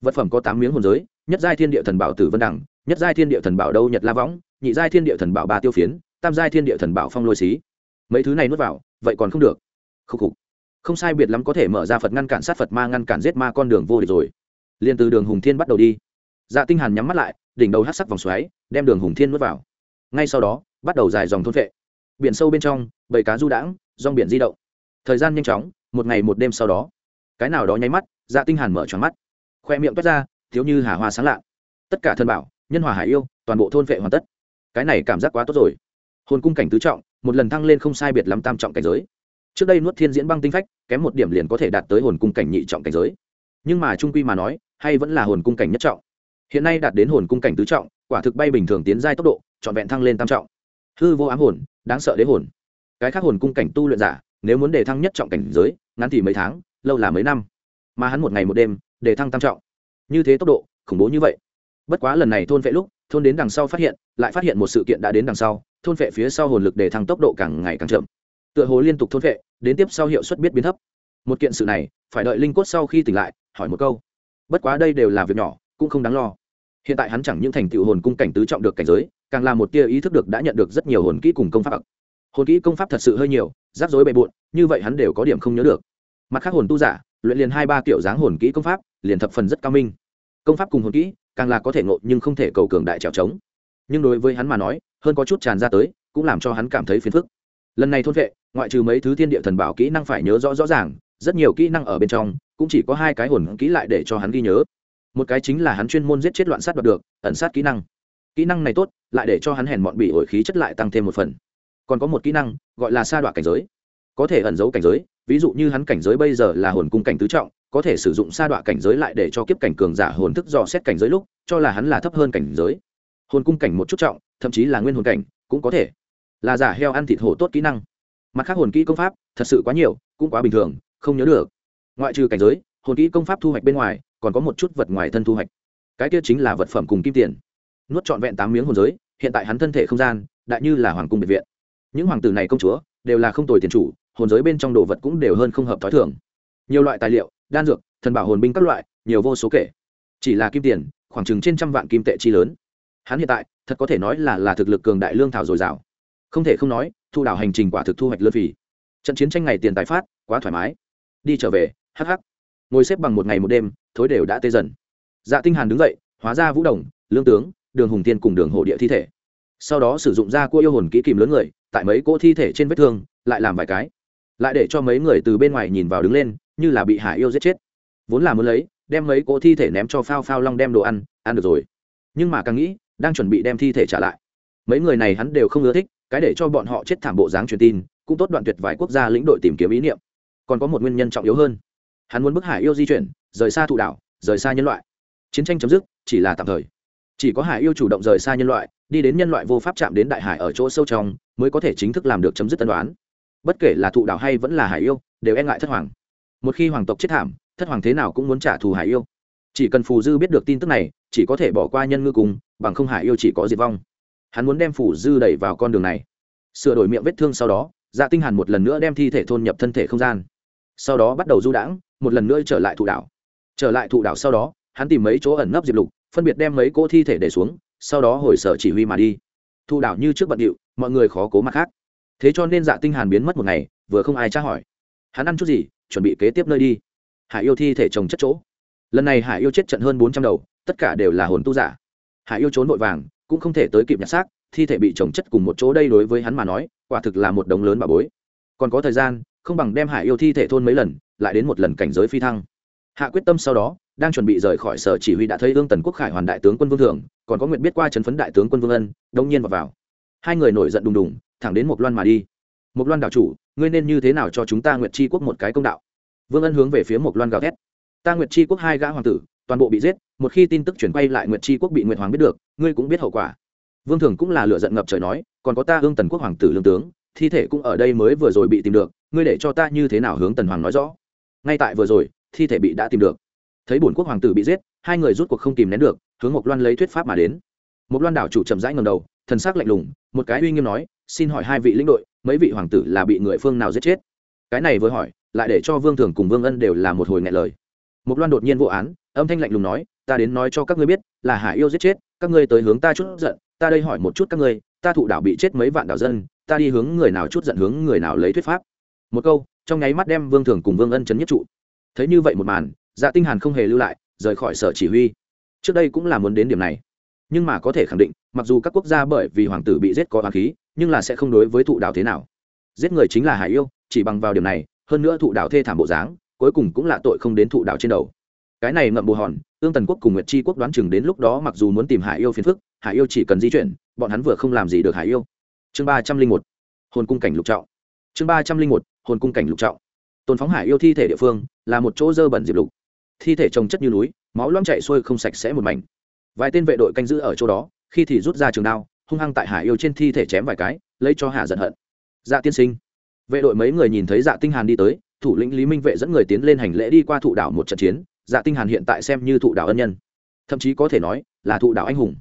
Vật phẩm có tám miếng hồn giới, nhất giai thiên địa thần bảo tử vân đẳng, nhất giai thiên địa thần bảo đâu nhật la võng, nhị giai thiên địa thần bảo ba tiêu phiến, tam giai thiên địa thần bảo phong lôi xí. Mấy thứ này nuốt vào, vậy còn không được. Khúc khục. Không sai biệt lắm có thể mở ra phật ngăn cản sát phật ma ngăn cản giết ma con đường vô địch rồi. Liền từ đường hùng thiên bắt đầu đi. Dạ tinh hàn nhắm mắt lại, đỉnh đầu hất sắc vòng xoáy, đem đường hùng thiên nuốt vào. Ngay sau đó, bắt đầu dài dòng thôn vệ. Biển sâu bên trong, bầy cá du đãng, rong biển di động. Thời gian nhanh chóng, một ngày một đêm sau đó. Cái nào đó nháy mắt dạ tinh hàn mở tròn mắt, khoe miệng toát ra, thiếu như hà hoa sáng lạ. Tất cả thân bảo, nhân hòa hải yêu, toàn bộ thôn vệ hoàn tất. Cái này cảm giác quá tốt rồi. Hồn cung cảnh tứ trọng, một lần thăng lên không sai biệt lắm tam trọng cảnh giới. Trước đây nuốt thiên diễn băng tinh phách, kém một điểm liền có thể đạt tới hồn cung cảnh nhị trọng cảnh giới. Nhưng mà trung quy mà nói, hay vẫn là hồn cung cảnh nhất trọng. Hiện nay đạt đến hồn cung cảnh tứ trọng, quả thực bay bình thường tiến giai tốc độ, trọn vẹn thăng lên tam trọng. Hư vô ám hồn, đáng sợ đế hồn. Cái khác hồn cung cảnh tu luyện giả, nếu muốn đề thăng nhất trọng cảnh giới, ngắn thì mấy tháng, lâu là mấy năm mà hắn một ngày một đêm, để thăng tam trọng. Như thế tốc độ, khủng bố như vậy. Bất quá lần này thôn vệ lúc, thôn đến đằng sau phát hiện, lại phát hiện một sự kiện đã đến đằng sau, thôn vệ phía sau hồn lực để thăng tốc độ càng ngày càng chậm. Tựa hồ liên tục thôn vệ, đến tiếp sau hiệu suất biết biến thấp. Một kiện sự này, phải đợi linh cốt sau khi tỉnh lại, hỏi một câu. Bất quá đây đều là việc nhỏ, cũng không đáng lo. Hiện tại hắn chẳng những thành tựu hồn cung cảnh tứ trọng được cảnh giới, càng là một tia ý thức được đã nhận được rất nhiều hồn kỹ cùng công pháp. Hồn kỹ công pháp thật sự hơi nhiều, rắc rối bề bộn, như vậy hắn đều có điểm không nhớ được. Mặt khác hồn tu giả luyện liền hai ba kiểu dáng hồn kỹ công pháp, liền thập phần rất cao minh. Công pháp cùng hồn kỹ, càng là có thể ngộ nhưng không thể cầu cường đại trèo trống. Nhưng đối với hắn mà nói, hơn có chút tràn ra tới, cũng làm cho hắn cảm thấy phiền phức. Lần này thôn vệ, ngoại trừ mấy thứ thiên địa thần bảo kỹ năng phải nhớ rõ rõ ràng, rất nhiều kỹ năng ở bên trong, cũng chỉ có hai cái hồn kỹ lại để cho hắn ghi nhớ. Một cái chính là hắn chuyên môn giết chết loạn sát đoạt được, ẩn sát kỹ năng. Kỹ năng này tốt, lại để cho hắn hèn mọn bị ổi khí chất lại tăng thêm một phần. Còn có một kỹ năng, gọi là sa đoạn cảnh giới có thể ẩn giấu cảnh giới, ví dụ như hắn cảnh giới bây giờ là hồn cung cảnh tứ trọng, có thể sử dụng sa đọa cảnh giới lại để cho kiếp cảnh cường giả hồn thức dò xét cảnh giới lúc, cho là hắn là thấp hơn cảnh giới. Hồn cung cảnh một chút trọng, thậm chí là nguyên hồn cảnh, cũng có thể. Là giả heo ăn thịt hổ tốt kỹ năng. Mặt khác hồn kỹ công pháp, thật sự quá nhiều, cũng quá bình thường, không nhớ được. Ngoại trừ cảnh giới, hồn kỹ công pháp thu hoạch bên ngoài, còn có một chút vật ngoài thân thu hoạch. Cái kia chính là vật phẩm cùng kim tiền. Nuốt trọn vẹn tám miếng hồn giới, hiện tại hắn thân thể không gian, đại như là hoàng cung biệt viện. Những hoàng tử này công chúa, đều là không tồi tiền chủ hồn giới bên trong đồ vật cũng đều hơn không hợp t h ó i thường. Nhiều loại tài liệu, đan dược, thần bảo hồn binh các loại, nhiều vô số kể. Chỉ là kim tiền, khoảng chừng trên trăm vạn kim tệ chi lớn. Hắn hiện tại, thật có thể nói là là thực lực cường đại lương thảo dồi dào. Không thể không nói, thu đảo hành trình quả thực thu hoạch lơ phì. Trận chiến tranh ngày tiền tài phát, quá thoải mái. Đi trở về hh ngồi xếp bằng một ngày một đêm, thối đều đã tê dần. Dạ tinh hàn đứng dậy, hóa ra vũ đồng, lương tướng, đường hùng tiên cùng đường hộ địa thi thể. Sau đó sử dụng da cua yêu hồn kỹ kìm lớn người, tại mấy cỗ thi thể trên vết thương, lại làm vài cái lại để cho mấy người từ bên ngoài nhìn vào đứng lên, như là bị hải yêu giết chết. Vốn là muốn lấy, đem mấy cỗ thi thể ném cho phao phao long đem đồ ăn ăn được rồi. Nhưng mà càng nghĩ, đang chuẩn bị đem thi thể trả lại. Mấy người này hắn đều không ưa thích, cái để cho bọn họ chết thảm bộ dáng truyền tin, cũng tốt đoạn tuyệt vài quốc gia lĩnh đội tìm kiếm ý niệm. Còn có một nguyên nhân trọng yếu hơn. Hắn muốn bức hải yêu di chuyển, rời xa thụ đảo, rời xa nhân loại. Chiến tranh chấm dứt, chỉ là tạm thời. Chỉ có hải yêu chủ động rời xa nhân loại, đi đến nhân loại vô pháp chạm đến đại hải ở chỗ sâu trong, mới có thể chính thức làm được chấm dứt tân đoán bất kể là thụ đảo hay vẫn là hải yêu, đều e ngại thất hoàng. Một khi hoàng tộc chết thảm, thất hoàng thế nào cũng muốn trả thù hải yêu. Chỉ cần phù dư biết được tin tức này, chỉ có thể bỏ qua nhân ngư cùng, bằng không hải yêu chỉ có diệt vong. Hắn muốn đem phù dư đẩy vào con đường này. Sửa đổi miệng vết thương sau đó dạ tinh hàn một lần nữa đem thi thể thôn nhập thân thể không gian. Sau đó bắt đầu du đãng, một lần nữa trở lại thụ đảo. Trở lại thụ đảo sau đó, hắn tìm mấy chỗ ẩn nấp diệp lục, phân biệt đem mấy cỗ thi thể để xuống, sau đó hồi sở chỉ huy mà đi. Thu đảo như trước bận điệu, mọi người khó cố mặt khác thế cho nên dạ tinh hàn biến mất một ngày vừa không ai tra hỏi. Hắn ăn chút gì chuẩn bị kế tiếp nơi đi. Hải yêu thi thể trồng chất chỗ. Lần này hải yêu chết trận hơn bốn trăm đầu tất cả đều là hồn tu giả. Hải yêu trốn vội vàng cũng không thể tới kịp nhặt xác thi thể bị trồng chất cùng một chỗ đây đối với hắn mà nói quả thực là một đống lớn bà bối. Còn có thời gian không bằng đem hải yêu thi thể thôn mấy lần lại đến một lần cảnh giới phi thăng. Hạ quyết tâm sau đó đang chuẩn bị rời khỏi sở chỉ huy đã thấy ương tần quốc khải hoàn đại tướng quân vương thường còn có nguyện biết qua chấn phấn đại tướng quân vương ân đông nhiên vào, vào. Hai người nổi giận đùng đùng thẳng đến một loan mà đi. Một loan đảo chủ, ngươi nên như thế nào cho chúng ta nguyệt chi quốc một cái công đạo? Vương ân hướng về phía một loan gào thét. Ta nguyệt chi quốc hai gã hoàng tử, toàn bộ bị giết, một khi tin tức chuyển quay lại nguyệt chi quốc bị nguyệt hoàng biết được, ngươi cũng biết hậu quả. Vương thường cũng là lựa giận ngập trời nói, còn có ta hương tần quốc hoàng tử lương tướng, thi thể cũng ở đây mới vừa rồi bị tìm được, ngươi để cho ta như thế nào hướng tần hoàng nói rõ? Ngay tại vừa rồi, thi thể bị đã tìm được. Thấy bổn quốc hoàng tử bị giết, hai người rút cuộc không tìm nén được, hướng mộc loan lấy thuyết pháp mà đến. Mộc loan đảo chủ chậm rãi ngầm đầu, thần sắc lạnh lùng, một cái uy nghiêm nói xin hỏi hai vị lĩnh đội, mấy vị hoàng tử là bị người phương nào giết chết? Cái này vừa hỏi, lại để cho vương thường cùng vương ân đều là một hồi ngại lời. Một loan đột nhiên vô án, âm thanh lạnh lùng nói, ta đến nói cho các ngươi biết, là hải yêu giết chết, các ngươi tới hướng ta chút giận, ta đây hỏi một chút các ngươi, ta thụ đảo bị chết mấy vạn đảo dân, ta đi hướng người nào chút giận hướng người nào lấy thuyết pháp? Một câu, trong nháy mắt đem vương thường cùng vương ân chấn nhất trụ. Thấy như vậy một màn dạ tinh hàn không hề lưu lại, rời khỏi sở chỉ huy. Trước đây cũng là muốn đến điểm này. Nhưng mà có thể khẳng định, mặc dù các quốc gia bởi vì hoàng tử bị giết có oán khí nhưng là sẽ không đối với thụ đảo thế nào. Giết người chính là hải yêu, chỉ bằng vào điểm này, hơn nữa thụ đảo thê thảm bộ dáng, cuối cùng cũng là tội không đến thụ đảo trên đầu. Cái này ngậm bù hòn tương tần quốc cùng nguyệt chi quốc đoán chừng đến lúc đó mặc dù muốn tìm hải yêu phiền phức, hải yêu chỉ cần di chuyển, bọn hắn vừa không làm gì được hải yêu. Chương ba trăm linh một, hồn cung cảnh lục trọng. Chương ba trăm linh một, hồn cung cảnh lục trọng. Tôn phóng hải yêu thi thể địa phương, là một chỗ dơ bẩn diệp lục. Thi thể trồng chất như núi, máu loang chạy xuôi không sạch sẽ một mảnh. Vài tên vệ đội canh giữ ở chỗ đó, khi thì rút ra trường đao hung hăng tại hải yêu trên thi thể chém vài cái, lấy cho hạ giận hận. Dạ tiên sinh. Vệ đội mấy người nhìn thấy dạ tinh hàn đi tới, thủ lĩnh lý minh vệ dẫn người tiến lên hành lễ đi qua thụ đảo một trận chiến. Dạ tinh hàn hiện tại xem như thụ đảo ân nhân. Thậm chí có thể nói là thụ đảo anh hùng.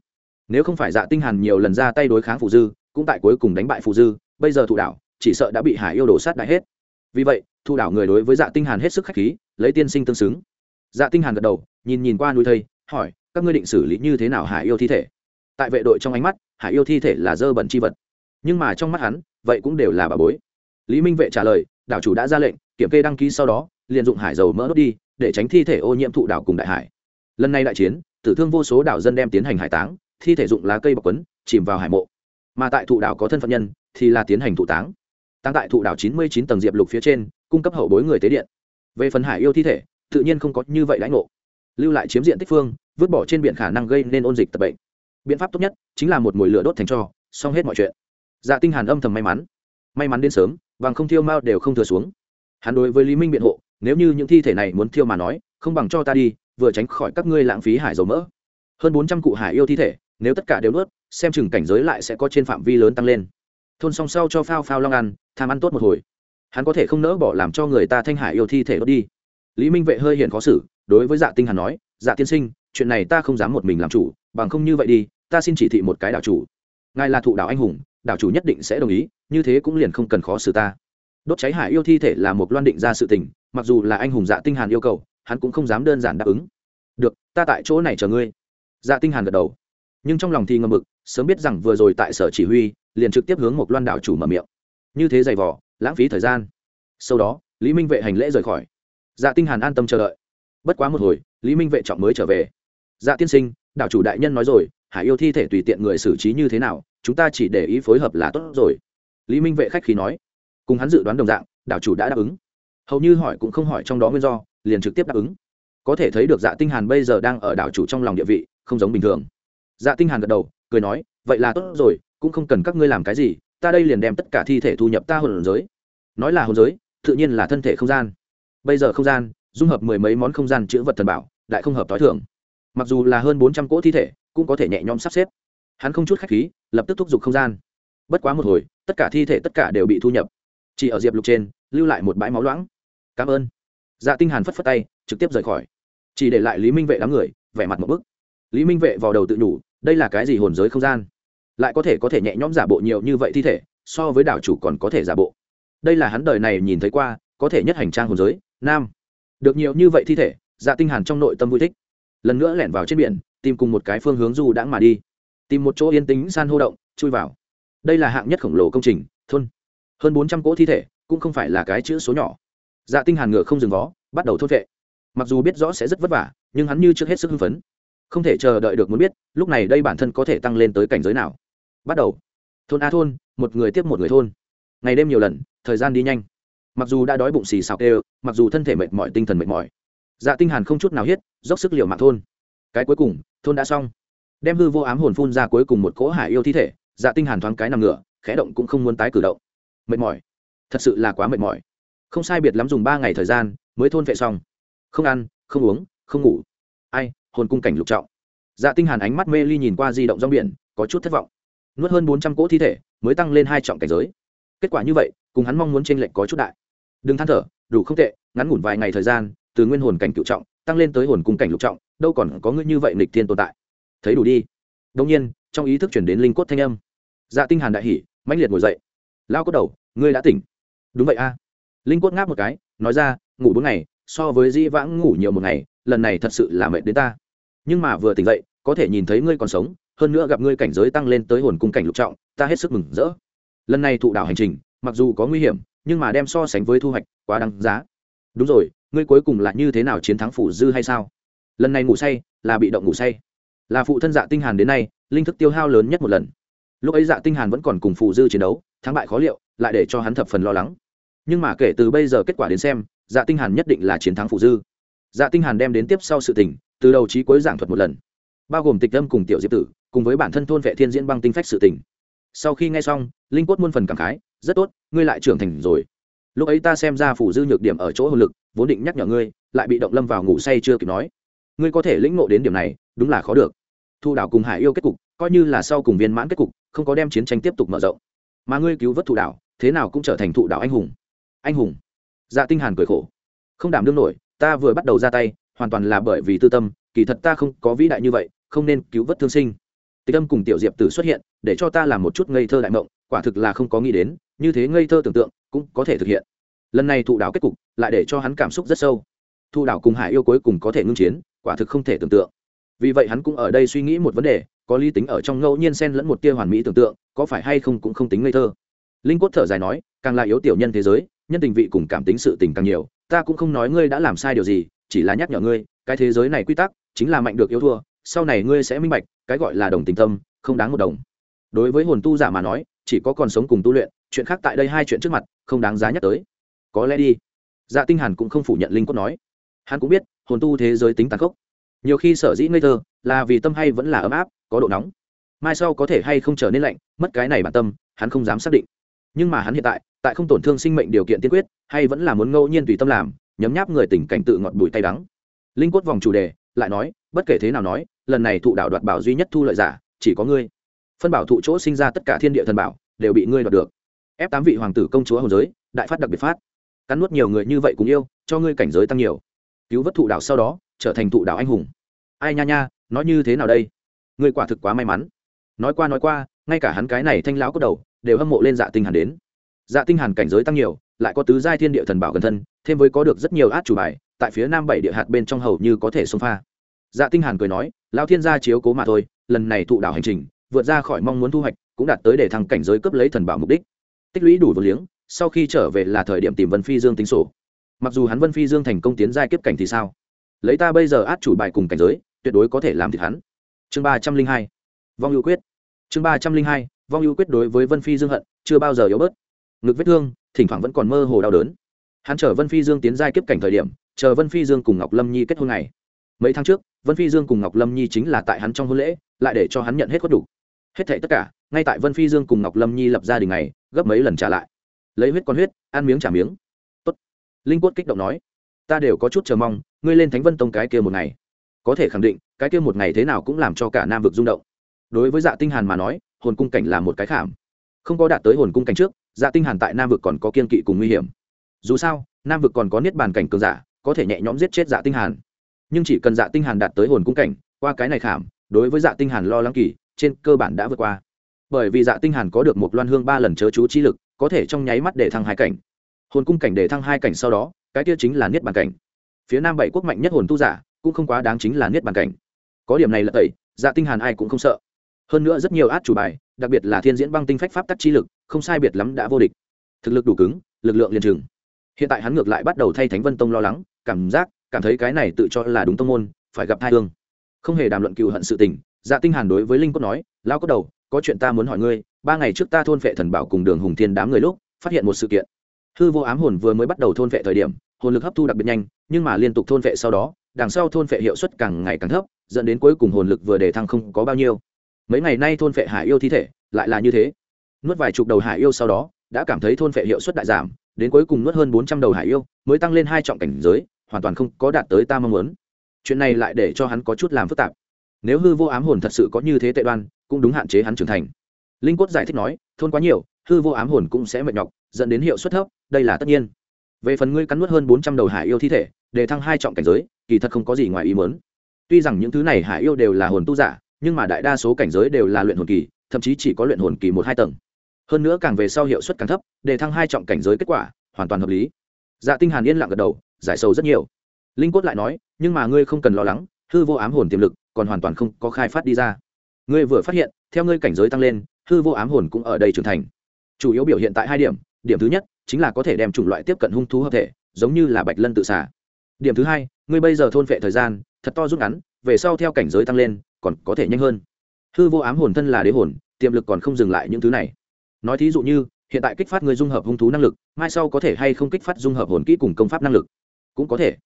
Nếu không phải dạ tinh hàn nhiều lần ra tay đối kháng phù dư, cũng tại cuối cùng đánh bại phù dư, bây giờ thụ đảo chỉ sợ đã bị hải yêu đổ sát đại hết. Vì vậy, thụ đảo người đối với dạ tinh hàn hết sức khách khí, lấy tiên sinh tương xứng. Dạ tinh hàn gật đầu, nhìn nhìn qua núi thây, hỏi, các ngươi định xử lý như thế nào hải yêu thi thể? Tại vệ đội trong ánh mắt, hải yêu thi thể là dơ bẩn chi vật. Nhưng mà trong mắt hắn, vậy cũng đều là bà bối. Lý minh vệ trả lời, đảo chủ đã ra lệnh, kiểm kê đăng ký sau đó, liền dụng hải dầu mỡ đốt đi, để tránh thi thể ô nhiễm thụ đảo cùng đại hải. Lần này đại chiến, tử thương vô số đảo dân đem tiến hành hải táng, thi thể dụng lá cây bọc quấn, chìm vào hải mộ. Mà tại thụ đảo có thân phận nhân, thì là tiến hành thụ táng. Tăng tại thụ đảo chín mươi chín tầng diệp lục phía trên, cung cấp hậu bối người tế điện. Về phần hải yêu thi thể, tự nhiên không có như vậy lãnh ngộ. Lưu lại chiếm diện tích phương, vứt bỏ trên biển khả năng gây nên ôn dịch tập bệnh biện pháp tốt nhất chính là một mồi lửa đốt thành cho, xong hết mọi chuyện. Dạ tinh hàn âm thầm may mắn. May mắn đến sớm, vàng không thiêu mao đều không thừa xuống. Hắn đối với lý minh biện hộ, nếu như những thi thể này muốn thiêu mà nói, không bằng cho ta đi, vừa tránh khỏi các ngươi lãng phí hải dầu mỡ. Hơn bốn trăm cụ hải yêu thi thể, nếu tất cả đều nuốt, xem chừng cảnh giới lại sẽ có trên phạm vi lớn tăng lên. Thôn song sau cho phao phao long ăn, tham ăn tốt một hồi. Hắn có thể không nỡ bỏ làm cho người ta thanh hải yêu thi thể đốt đi. Lý minh vệ hơi hiện khó xử, đối với dạ tinh hàn nói dạ tiên sinh, chuyện này ta không dám một mình làm chủ, bằng không như vậy đi ta xin chỉ thị một cái đảo chủ. Ngài là thụ đảo anh hùng, đảo chủ nhất định sẽ đồng ý, như thế cũng liền không cần khó xử ta. Đốt cháy hải yêu thi thể là một loan định ra sự tình, mặc dù là anh hùng dạ tinh hàn yêu cầu, hắn cũng không dám đơn giản đáp ứng. Được, ta tại chỗ này chờ ngươi. Dạ tinh hàn gật đầu. Nhưng trong lòng thì ngầm mực, sớm biết rằng vừa rồi tại sở chỉ huy, liền trực tiếp hướng một loan đảo chủ mở miệng. Như thế dày vỏ lãng phí thời gian. Sau đó, lý minh vệ hành lễ rời khỏi. Dạ tinh hàn an tâm chờ đợi. Bất quá một hồi, lý minh vệ trọng mới trở về. Dạ tiên sinh, đảo chủ đại nhân nói rồi hải yêu thi thể tùy tiện người xử trí như thế nào, chúng ta chỉ để ý phối hợp là tốt rồi. Lý minh vệ khách khí nói. Cùng hắn dự đoán đồng dạng, đảo chủ đã đáp ứng. Hầu như hỏi cũng không hỏi trong đó nguyên do, liền trực tiếp đáp ứng. Có thể thấy được dạ tinh hàn bây giờ đang ở đảo chủ trong lòng địa vị, không giống bình thường. Dạ tinh hàn gật đầu, cười nói, vậy là tốt rồi, cũng không cần các ngươi làm cái gì, ta đây liền đem tất cả thi thể thu nhập ta hồn giới. Nói là hồn giới, tự nhiên là thân thể không gian. Bây giờ không gian, dung hợp mười mấy món không gian chữ vật thần bảo, lại không hợp tối thường mặc dù là hơn bốn trăm cỗ thi thể cũng có thể nhẹ nhõm sắp xếp. Hắn không chút khách khí, lập tức thúc giục không gian. Bất quá một hồi, tất cả thi thể tất cả đều bị thu nhập. Chỉ ở diệp lục trên, lưu lại một bãi máu loãng. Cảm ơn. Dạ tinh hàn phất phất tay, trực tiếp rời khỏi. Chỉ để lại lý minh vệ đám người, vẻ mặt một bức. Lý minh vệ vào đầu tự nhủ, đây là cái gì hồn giới không gian? Lại có thể có thể nhẹ nhõm giả bộ nhiều như vậy thi thể, so với đảo chủ còn có thể giả bộ. Đây là hắn đời này nhìn thấy qua, có thể nhất hành trang hồn giới, nam. Được nhiều như vậy thi thể dạ tinh hàn trong nội tâm vui thích lần nữa lẻn vào trên biển, tìm cùng một cái phương hướng du đãng mà đi. Tìm một chỗ yên tĩnh san hô động, chui vào. Đây là hạng nhất khổng lồ công trình, thôn. Hơn bốn trăm cỗ thi thể, cũng không phải là cái chữ số nhỏ. Dạ tinh hàn ngựa không dừng vó, bắt đầu thốt vệ. Mặc dù biết rõ sẽ rất vất vả, nhưng hắn như trước hết sức hưng phấn. Không thể chờ đợi được muốn biết, lúc này đây bản thân có thể tăng lên tới cảnh giới nào. Bắt đầu. Thôn a thôn, một người tiếp một người thôn. Ngày đêm nhiều lần, thời gian đi nhanh. Mặc dù đã đói bụng xì xào kêu, mặc dù thân thể mệt mỏi, tinh thần mệt mỏi dạ tinh hàn không chút nào hiết, dốc sức liều mạng thôn. Cái cuối cùng, thôn đã xong. Đem hư vô ám hồn phun ra cuối cùng một cỗ hải yêu thi thể dạ tinh hàn thoáng cái nằm ngửa, khẽ động cũng không muốn tái cử động. Mệt mỏi. Thật sự là quá mệt mỏi. Không sai biệt lắm dùng ba ngày thời gian, mới thôn vệ xong. Không ăn, không uống, không ngủ. Ai, hồn cung cảnh lục trọng. Dạ tinh hàn ánh mắt mê ly nhìn qua di động rong biển, có chút thất vọng. Nuốt hơn 400 cỗ thi thể, mới tăng lên hai trọng cảnh giới. Kết quả như vậy, cùng hắn mong muốn trên lệnh có chút đại. Đừng than thở, đủ không tệ, ngắn ngủn vài ngày thời gian từ nguyên hồn cảnh cựu trọng, tăng lên tới hồn cung cảnh lục trọng, đâu còn có ngươi như vậy nịch thiên tồn tại. Thấy đủ đi. Đông nhiên, trong ý thức chuyển đến linh cốt thanh âm. Dạ tinh hàn đại hỉ, mãnh liệt ngồi dậy. Lao cốt đầu, ngươi đã tỉnh. Đúng vậy a. Linh cốt ngáp một cái, nói ra, ngủ bốn ngày, so với di vãng ngủ nhiều một ngày, lần này thật sự là mệt đến ta. Nhưng mà vừa tỉnh dậy, có thể nhìn thấy ngươi còn sống, hơn nữa gặp ngươi cảnh giới tăng lên tới hồn cung cảnh lục trọng, ta hết sức mừng rỡ. Lần này thụ đạo hành trình, mặc dù có nguy hiểm, nhưng mà đem so sánh với thu hoạch, quá đáng giá. Đúng rồi ngươi cuối cùng là như thế nào chiến thắng phủ dư hay sao? Lần này ngủ say, là bị động ngủ say. Là phụ thân dạ tinh hàn đến nay, linh thức tiêu hao lớn nhất một lần. Lúc ấy dạ tinh hàn vẫn còn cùng phủ dư chiến đấu, thắng bại khó liệu, lại để cho hắn thập phần lo lắng. Nhưng mà kể từ bây giờ kết quả đến xem dạ tinh hàn nhất định là chiến thắng phủ dư. Dạ tinh hàn đem đến tiếp sau sự tình, từ đầu chí cuối giảng thuật một lần. Bao gồm tịch âm cùng tiểu diệp tử, cùng với bản thân thôn vệ thiên diễn băng tinh phách sự tình. Sau khi nghe xong, linh quất muôn phần cảm khái, rất tốt, ngươi lại trưởng thành rồi. Lúc ấy ta xem ra phủ dư nhược điểm ở chỗ hồn lực vốn định nhắc nhở ngươi, lại bị động lâm vào ngủ say chưa kịp nói. Ngươi có thể lĩnh ngộ đến điểm này, đúng là khó được. Thu đảo cùng hải yêu kết cục, coi như là sau cùng viên mãn kết cục, không có đem chiến tranh tiếp tục mở rộng. Mà ngươi cứu vớt thụ đảo, thế nào cũng trở thành thụ đảo anh hùng. Anh hùng. Dạ tinh hàn cười khổ. Không đảm đương nổi, ta vừa bắt đầu ra tay, hoàn toàn là bởi vì tư tâm, kỳ thật ta không có vĩ đại như vậy, không nên cứu vớt thương sinh. Tịch âm cùng tiểu diệp tử xuất hiện, để cho ta làm một chút ngây thơ đại mộng, quả thực là không có nghĩ đến, như thế ngây thơ tưởng tượng, cũng có thể thực hiện lần này thụ đảo kết cục lại để cho hắn cảm xúc rất sâu. Thụ đảo cùng hải yêu cuối cùng có thể ngưng chiến, quả thực không thể tưởng tượng. Vì vậy hắn cũng ở đây suy nghĩ một vấn đề, có lý tính ở trong ngẫu nhiên xen lẫn một tia hoàn mỹ tưởng tượng, có phải hay không cũng không tính ngây thơ. Linh cốt thở dài nói, càng là yếu tiểu nhân thế giới, nhân tình vị cùng cảm tính sự tình càng nhiều, ta cũng không nói ngươi đã làm sai điều gì, chỉ là nhắc nhở ngươi, cái thế giới này quy tắc chính là mạnh được yếu thua, sau này ngươi sẽ minh bạch, cái gọi là đồng tình tâm không đáng một đồng. Đối với hồn tu giả mà nói, chỉ có còn sống cùng tu luyện, chuyện khác tại đây hai chuyện trước mặt, không đáng giá nhắc tới có lẽ đi. Dạ tinh hàn cũng không phủ nhận linh cốt nói. Hắn cũng biết, hồn tu thế giới tính tàn khốc. Nhiều khi sở dĩ ngây thơ, là vì tâm hay vẫn là ấm áp, có độ nóng. Mai sau có thể hay không trở nên lạnh, mất cái này bản tâm, hắn không dám xác định. Nhưng mà hắn hiện tại tại không tổn thương sinh mệnh điều kiện tiên quyết, hay vẫn là muốn ngẫu nhiên tùy tâm làm, nhấm nháp người tình cảnh tự ngọt bụi tay đắng. Linh cốt vòng chủ đề, lại nói, bất kể thế nào nói, lần này thụ đạo đoạt bảo duy nhất thu lợi giả, chỉ có ngươi. Phân bảo thụ chỗ sinh ra tất cả thiên địa thần bảo, đều bị ngươi đoạt được. Ép tám vị hoàng tử công chúa hồng giới, đại phát đặc biệt phát cắn nuốt nhiều người như vậy cũng yêu, cho ngươi cảnh giới tăng nhiều. Cứu vớt thụ đảo sau đó, trở thành thụ đảo anh hùng. Ai nha nha, nói như thế nào đây? Ngươi quả thực quá may mắn. Nói qua nói qua, ngay cả hắn cái này thanh lão cốt đầu, đều hâm mộ lên dạ tinh hàn đến. Dạ tinh hàn cảnh giới tăng nhiều, lại có tứ giai thiên địa thần bảo gần thân, thêm với có được rất nhiều át chủ bài, tại phía nam bảy địa hạt bên trong hầu như có thể xông pha. Dạ tinh hàn cười nói, lão thiên gia chiếu cố mà thôi, lần này thụ đảo hành trình, vượt ra khỏi mong muốn thu hoạch, cũng đạt tới để thăng cảnh giới cấp lấy thần bảo mục đích. Tích lũy đủ vô liếng sau khi trở về là thời điểm tìm vân phi dương tính sổ. Mặc dù hắn vân phi dương thành công tiến giai kiếp cảnh thì sao? Lấy ta bây giờ át chủ bài cùng cảnh giới, tuyệt đối có thể làm thịt hắn. Chương ba trăm linh hai, vong ưu quyết. Chương ba trăm linh hai, vong ưu quyết đối với vân phi dương hận, chưa bao giờ yếu bớt. Ngực vết thương, thỉnh thoảng vẫn còn mơ hồ đau đớn. Hắn chờ vân phi dương tiến giai kiếp cảnh thời điểm, chờ vân phi dương cùng ngọc lâm nhi kết hôn này mấy tháng trước, vân phi dương cùng ngọc lâm nhi chính là tại hắn trong hôn lễ, lại để cho hắn nhận hết khuất đủ. Hết thệ tất cả, ngay tại vân phi dương cùng ngọc lâm nhi lập gia đình này gấp mấy lần trả lại lấy huyết con huyết, ăn miếng trả miếng. Tốt. Linh quất kích động nói, ta đều có chút chờ mong, ngươi lên thánh vân tông cái kia một ngày. Có thể khẳng định, cái kia một ngày thế nào cũng làm cho cả nam vực rung động. Đối với dạ tinh hàn mà nói, hồn cung cảnh là một cái khảm. Không có đạt tới hồn cung cảnh trước dạ tinh hàn tại nam vực còn có kiên kỵ cùng nguy hiểm. Dù sao, nam vực còn có niết bàn cảnh cường giả, có thể nhẹ nhõm giết chết dạ tinh hàn. Nhưng chỉ cần dạ tinh hàn đạt tới hồn cung cảnh, qua cái này khảm, đối với dạ tinh hàn lo lắng kỳ, trên cơ bản đã vượt qua. Bởi vì dạ tinh hàn có được một loan hương ba lần chớ chú chi lực có thể trong nháy mắt để thăng hai cảnh. Hồn cung cảnh để thăng hai cảnh sau đó, cái kia chính là niết bàn cảnh. Phía nam bảy quốc mạnh nhất hồn tu giả, cũng không quá đáng chính là niết bàn cảnh. Có điểm này là tẩy dạ tinh hàn ai cũng không sợ. Hơn nữa rất nhiều át chủ bài, đặc biệt là thiên diễn băng tinh phách pháp tắc chi lực, không sai biệt lắm đã vô địch. Thực lực đủ cứng, lực lượng liền trường hiện tại hắn ngược lại bắt đầu thay thánh vân tông lo lắng, cảm giác, cảm thấy cái này tự cho là đúng tông môn, phải gặp hai thương không hề đàm luận cựu hận sự tình dạ tinh hàn đối với linh cốt nói, lão cốt đầu, có chuyện ta muốn hỏi ngươi ba ngày trước ta thôn vệ thần bảo cùng đường hùng thiên đám người lúc, phát hiện một sự kiện. Hư vô ám hồn vừa mới bắt đầu thôn vệ thời điểm, hồn lực hấp thu đặc biệt nhanh, nhưng mà liên tục thôn vệ sau đó, đằng sau thôn vệ hiệu suất càng ngày càng thấp, dẫn đến cuối cùng hồn lực vừa để thăng không có bao nhiêu. Mấy ngày nay thôn vệ hải yêu thi thể, lại là như thế. Nuốt vài chục đầu hải yêu sau đó, đã cảm thấy thôn vệ hiệu suất đại giảm, đến cuối cùng nuốt hơn bốn trăm đầu hải yêu, mới tăng lên hai trọng cảnh giới, hoàn toàn không có đạt tới ta mong muốn. Chuyện này lại để cho hắn có chút làm phức tạp. Nếu hư vô ám hồn thật sự có như thế tệ đoan, cũng đúng hạn chế hắn trưởng thành linh cốt giải thích nói, thôn quá nhiều, hư vô ám hồn cũng sẽ mệt nhọc, dẫn đến hiệu suất thấp, đây là tất nhiên. Về phần ngươi cắn nuốt hơn bốn trăm đầu hải yêu thi thể, để thăng hai trọng cảnh giới, kỳ thật không có gì ngoài ý mớn tuy rằng những thứ này hải yêu đều là hồn tu giả, nhưng mà đại đa số cảnh giới đều là luyện hồn kỳ, thậm chí chỉ có luyện hồn kỳ một hai tầng. Hơn nữa càng về sau hiệu suất càng thấp, để thăng hai trọng cảnh giới kết quả, hoàn toàn hợp lý. Dạ tinh hàn yên lặng gật đầu, giải sầu rất nhiều. Linh cốt lại nói, nhưng mà ngươi không cần lo lắng, hư vô ám hồn tiềm lực còn hoàn toàn không có khai phát đi ra. Ngươi vừa phát hiện, theo ngươi cảnh giới tăng lên hư vô ám hồn cũng ở đây trưởng thành. Chủ yếu biểu hiện tại hai điểm điểm thứ nhất chính là có thể đem chủng loại tiếp cận hung thú hợp thể, giống như là bạch lân tự xả. Điểm thứ hai, ngươi bây giờ thôn vệ thời gian, thật to rút ngắn, về sau theo cảnh giới tăng lên, còn có thể nhanh hơn. Hư vô ám hồn thân là đế hồn, tiềm lực còn không dừng lại những thứ này. Nói thí dụ như, hiện tại kích phát người dung hợp hung thú năng lực, mai sau có thể hay không kích phát dung hợp hồn kỹ cùng công pháp năng lực? Cũng có thể.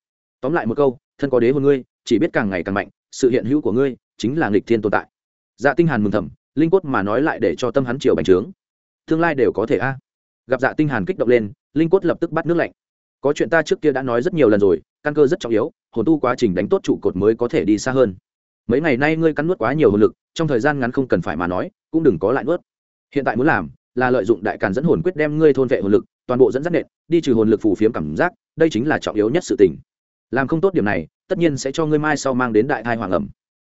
Tóm lại một câu, thân có đế hồn ngươi, chỉ biết càng ngày càng mạnh, sự hiện hữu của ngươi chính là nghịch thiên tồn tại. Dạ tinh hàn mừng thầm linh cốt mà nói lại để cho tâm hắn chiều bành trướng. Tương lai đều có thể a. Gặp dạ tinh hàn kích động lên, linh cốt lập tức bắt nước lạnh. Có chuyện ta trước kia đã nói rất nhiều lần rồi, căn cơ rất trọng yếu, hồn tu quá trình đánh tốt trụ cột mới có thể đi xa hơn. Mấy ngày nay ngươi cắn nuốt quá nhiều hồn lực, trong thời gian ngắn không cần phải mà nói, cũng đừng có lại nuốt. Hiện tại muốn làm, là lợi dụng đại càn dẫn hồn quyết đem ngươi thôn vệ hồn lực, toàn bộ dẫn dắt nện, đi trừ hồn lực phù phiếm cảm giác, đây chính là trọng yếu nhất sự tình. Làm không tốt điểm này, tất nhiên sẽ cho ngươi mai sau mang đến đại thai hoàng ẩm.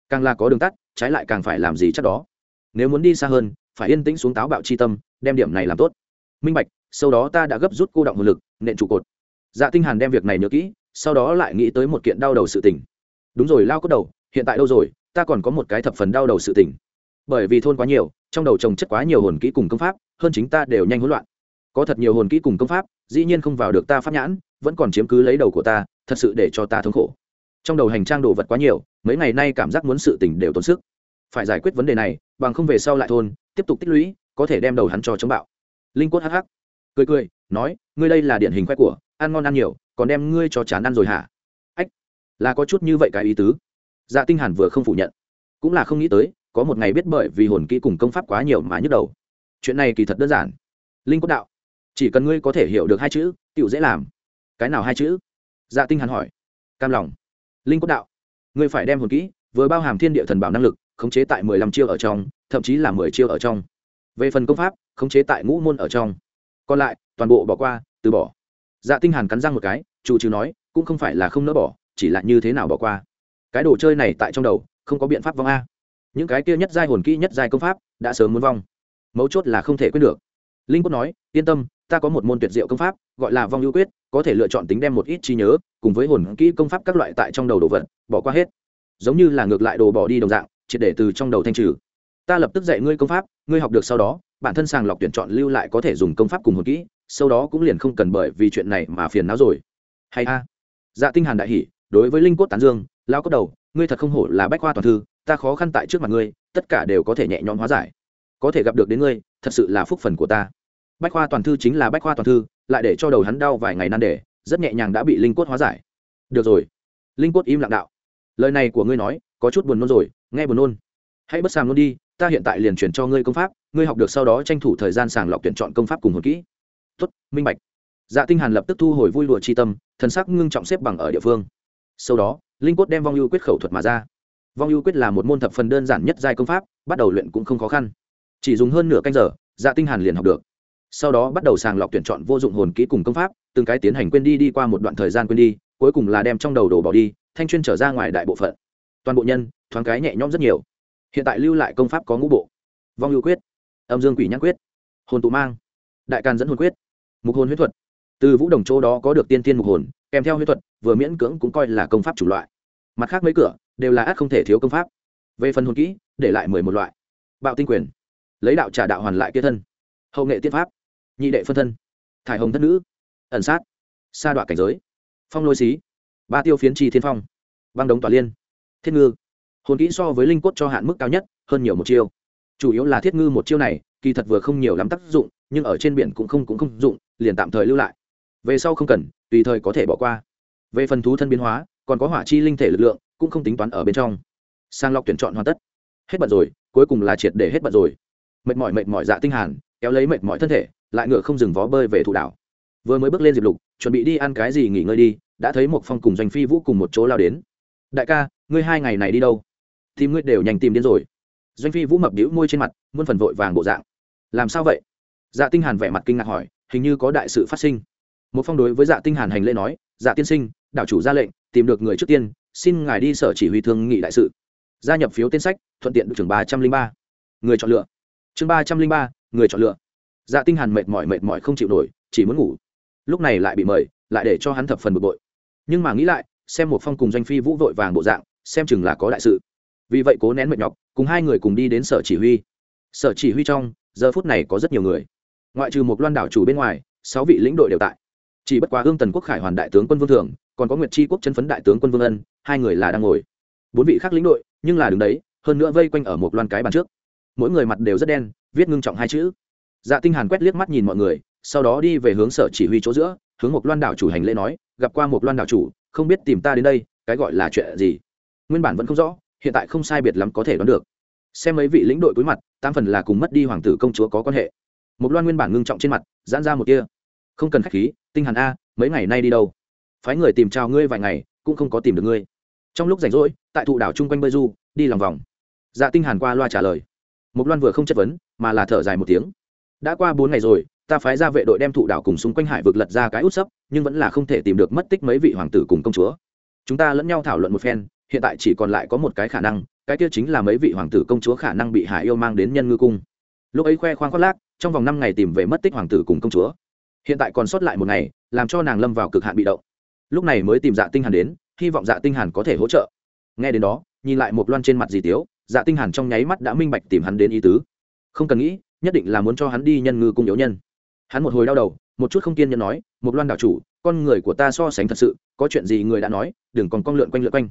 Càng là có đường tắt, trái lại càng phải làm gì chắc đó nếu muốn đi xa hơn, phải yên tĩnh xuống táo bạo chi tâm, đem điểm này làm tốt. Minh bạch, sau đó ta đã gấp rút cô động hồn lực, nện trụ cột. Dạ tinh hàn đem việc này nhớ kỹ, sau đó lại nghĩ tới một kiện đau đầu sự tình. Đúng rồi, lao cốt đầu, hiện tại đâu rồi? Ta còn có một cái thập phần đau đầu sự tình. Bởi vì thôn quá nhiều, trong đầu trồng chất quá nhiều hồn kỹ cùng công pháp, hơn chính ta đều nhanh hỗn loạn. Có thật nhiều hồn kỹ cùng công pháp, dĩ nhiên không vào được ta pháp nhãn, vẫn còn chiếm cứ lấy đầu của ta, thật sự để cho ta thống khổ. Trong đầu hành trang đồ vật quá nhiều, mấy ngày nay cảm giác muốn sự tình đều tốn sức. Phải giải quyết vấn đề này bằng không về sau lại thôn, tiếp tục tích lũy, có thể đem đầu hắn cho chống bạo. Linh quất hắc hắc, cười cười, nói, ngươi đây là điển hình khoe của, ăn ngon ăn nhiều, còn đem ngươi cho chán ăn rồi hả? Ách, là có chút như vậy cái ý tứ. Dạ tinh hàn vừa không phủ nhận, cũng là không nghĩ tới, có một ngày biết bởi vì hồn kỹ cùng công pháp quá nhiều mà nhức đầu. Chuyện này kỳ thật đơn giản. Linh quất đạo, chỉ cần ngươi có thể hiểu được hai chữ, tiểu dễ làm. Cái nào hai chữ? Dạ tinh hàn hỏi. Cam lòng. Linh quất đạo, ngươi phải đem hồn kỹ, vừa bao hàm thiên địa thần bảo năng lực khống chế tại mười lăm chiêu ở trong, thậm chí là mười chiêu ở trong. Về phần công pháp, khống chế tại ngũ môn ở trong. Còn lại, toàn bộ bỏ qua, từ bỏ. Dạ tinh hàn cắn răng một cái, chủ trừ nói, cũng không phải là không nỡ bỏ, chỉ là như thế nào bỏ qua. Cái đồ chơi này tại trong đầu, không có biện pháp vong a. Những cái kia nhất giai hồn kỹ nhất giai công pháp, đã sớm muốn vong. Mấu chốt là không thể quyết được. Linh quốc nói, yên tâm, ta có một môn tuyệt diệu công pháp, gọi là vong ưu quyết, có thể lựa chọn tính đem một ít trí nhớ, cùng với hồn kỹ công pháp các loại tại trong đầu đồ vật, bỏ qua hết. Giống như là ngược lại đồ bỏ đi đồng dạng triệt để từ trong đầu thanh trừ. Ta lập tức dạy ngươi công pháp, ngươi học được sau đó, bản thân sàng lọc tuyển chọn lưu lại có thể dùng công pháp cùng hồn kỹ, sau đó cũng liền không cần bởi vì chuyện này mà phiền não rồi. Hay a. Dạ tinh hàn đại hỉ, đối với linh cốt tán dương, lao cốt đầu, ngươi thật không hổ là bách khoa toàn thư, ta khó khăn tại trước mặt ngươi, tất cả đều có thể nhẹ nhõm hóa giải. Có thể gặp được đến ngươi, thật sự là phúc phần của ta. Bách khoa toàn thư chính là bách khoa toàn thư, lại để cho đầu hắn đau vài ngày nan đề, rất nhẹ nhàng đã bị linh cốt hóa giải. Được rồi. Linh cốt im lặng đạo. Lời này của ngươi nói, có chút buồn nôn rồi nghe buồn nôn. Hãy bất sàng luôn đi, ta hiện tại liền chuyển cho ngươi công pháp, ngươi học được sau đó tranh thủ thời gian sàng lọc tuyển chọn công pháp cùng hồn kỹ. Tuất minh bạch. Dạ tinh hàn lập tức thu hồi vui lụa chi tâm, thần sắc ngưng trọng xếp bằng ở địa phương. Sau đó, linh cốt đem vong ưu quyết khẩu thuật mà ra. Vong ưu quyết là một môn thập phần đơn giản nhất giai công pháp, bắt đầu luyện cũng không khó khăn. Chỉ dùng hơn nửa canh giờ dạ tinh hàn liền học được. Sau đó bắt đầu sàng lọc tuyển chọn vô dụng hồn kỹ cùng công pháp, từng cái tiến hành quên đi đi qua một đoạn thời gian quên đi, cuối cùng là đem trong đầu đồ bỏ đi, thanh chuyên trở ra ngoài đại bộ phận. Toàn bộ nhân thoáng cái nhẹ nhõm rất nhiều. Hiện tại lưu lại công pháp có ngũ bộ. Vong ưu quyết, âm dương quỷ nhãn quyết, hồn tụ mang, đại càn dẫn hồn quyết, mục hồn huyết thuật. Từ vũ đồng châu đó có được tiên tiên mục hồn, kèm theo huyết thuật, vừa miễn cưỡng cũng coi là công pháp chủ loại. Mặt khác mấy cửa đều là ác không thể thiếu công pháp. Về phần hồn kỹ, để lại mười một loại. Bạo tinh quyền, lấy đạo trả đạo hoàn lại kia thân. Hậu nghệ tiên pháp, nhị đệ phân thân, thải hồng thất nữ, ẩn sát, sa đoạn cảnh giới, phong lôi xí, ba tiêu phiến trì thiên phong, băng đống tòa liên thiên ngư hồn kỹ so với linh cốt cho hạn mức cao nhất, hơn nhiều một chiêu. Chủ yếu là thiết ngư một chiêu này, kỳ thật vừa không nhiều lắm tác dụng, nhưng ở trên biển cũng không cũng không dụng, liền tạm thời lưu lại. Về sau không cần, tùy thời có thể bỏ qua. Về phần thú thân biến hóa, còn có hỏa chi linh thể lực lượng, cũng không tính toán ở bên trong. Sang lọc tuyển chọn hoàn tất. Hết bận rồi, cuối cùng là triệt để hết bận rồi. Mệt mỏi mệt mỏi dạ tinh hàn, kéo lấy mệt mỏi thân thể, lại ngựa không dừng vó bơi về thủ đảo. Vừa mới bước lên diệp lục, chuẩn bị đi ăn cái gì nghỉ ngơi đi, đã thấy một phong cùng doanh phi vũ cùng một chỗ lao đến. Đại ca, ngươi hai ngày này đi đâu? Tìm ngươi đều nhanh tìm đến rồi. Doanh phi vũ mập đĩu môi trên mặt, muôn phần vội vàng bộ dạng. Làm sao vậy? Dạ tinh hàn vẻ mặt kinh ngạc hỏi, hình như có đại sự phát sinh. Một phong đối với dạ tinh hàn hành lễ nói dạ tiên sinh, đảo chủ ra lệnh, tìm được người trước tiên, xin ngài đi sở chỉ huy thương nghị đại sự. Gia nhập phiếu tên sách, thuận tiện được trưởng ba trăm linh ba. Người chọn lựa. Chương ba trăm linh ba, người chọn lựa. Dạ tinh hàn mệt mỏi mệt mỏi không chịu nổi, chỉ muốn ngủ. Lúc này lại bị mời, lại để cho hắn thập phần bực bội. Nhưng mà nghĩ lại, xem một phong cùng doanh phi vũ vội vàng bộ dạng, xem chừng là có đại sự vì vậy cố nén mệt nhọc, cùng hai người cùng đi đến sở chỉ huy. Sở chỉ huy trong, giờ phút này có rất nhiều người. Ngoại trừ một loan đảo chủ bên ngoài, sáu vị lĩnh đội đều tại. Chỉ bất quá hương tần quốc khải hoàn đại tướng quân vương thường còn có nguyệt tri quốc chân phấn đại tướng quân vương ân, hai người là đang ngồi. Bốn vị khác lĩnh đội, nhưng là đứng đấy, hơn nữa vây quanh ở một loan cái bàn trước. Mỗi người mặt đều rất đen, viết ngưng trọng hai chữ. Dạ tinh hàn quét liếc mắt nhìn mọi người, sau đó đi về hướng sở chỉ huy chỗ giữa, hướng một loan đảo chủ hành lễ nói, gặp qua một loan đảo chủ, không biết tìm ta đến đây, cái gọi là chuyện gì? Nguyên bản vẫn không rõ hiện tại không sai biệt lắm có thể đoán được. Xem mấy vị lĩnh đội cuối mặt tam phần là cùng mất đi hoàng tử công chúa có quan hệ. Một loan nguyên bản ngưng trọng trên mặt, giãn ra một kia không cần khách khí, tinh hàn a, mấy ngày nay đi đâu? Phái người tìm chào ngươi vài ngày, cũng không có tìm được ngươi. Trong lúc rảnh rỗi, tại thụ đảo chung quanh bơi du đi lòng vòng. Dạ tinh hàn qua loa trả lời. Một loan vừa không chất vấn, mà là thở dài một tiếng. Đã qua bốn ngày rồi, ta phái ra vệ đội đem thụ đảo cùng xung quanh hải vực lật ra cái út sấp, nhưng vẫn là không thể tìm được mất tích mấy vị hoàng tử cùng công chúa. Chúng ta lẫn nhau thảo luận một phen hiện tại chỉ còn lại có một cái khả năng, cái kia chính là mấy vị hoàng tử công chúa khả năng bị hải yêu mang đến nhân ngư cung. Lúc ấy khoe khoang khoác lác, trong vòng năm ngày tìm về mất tích hoàng tử cùng công chúa. Hiện tại còn sót lại một ngày, làm cho nàng lâm vào cực hạn bị động. Lúc này mới tìm dạ tinh hàn đến, hy vọng dạ tinh hàn có thể hỗ trợ. Nghe đến đó, nhìn lại một loan trên mặt dì tiếu dạ tinh hàn trong nháy mắt đã minh bạch tìm hắn đến ý tứ. Không cần nghĩ, nhất định là muốn cho hắn đi nhân ngư cung yếu nhân. Hắn một hồi đau đầu, một chút không kiên nhẫn nói, một loan đảo chủ, con người của ta so sánh thật sự, có chuyện gì người đã nói, đừng còn con lượn quanh lượn quanh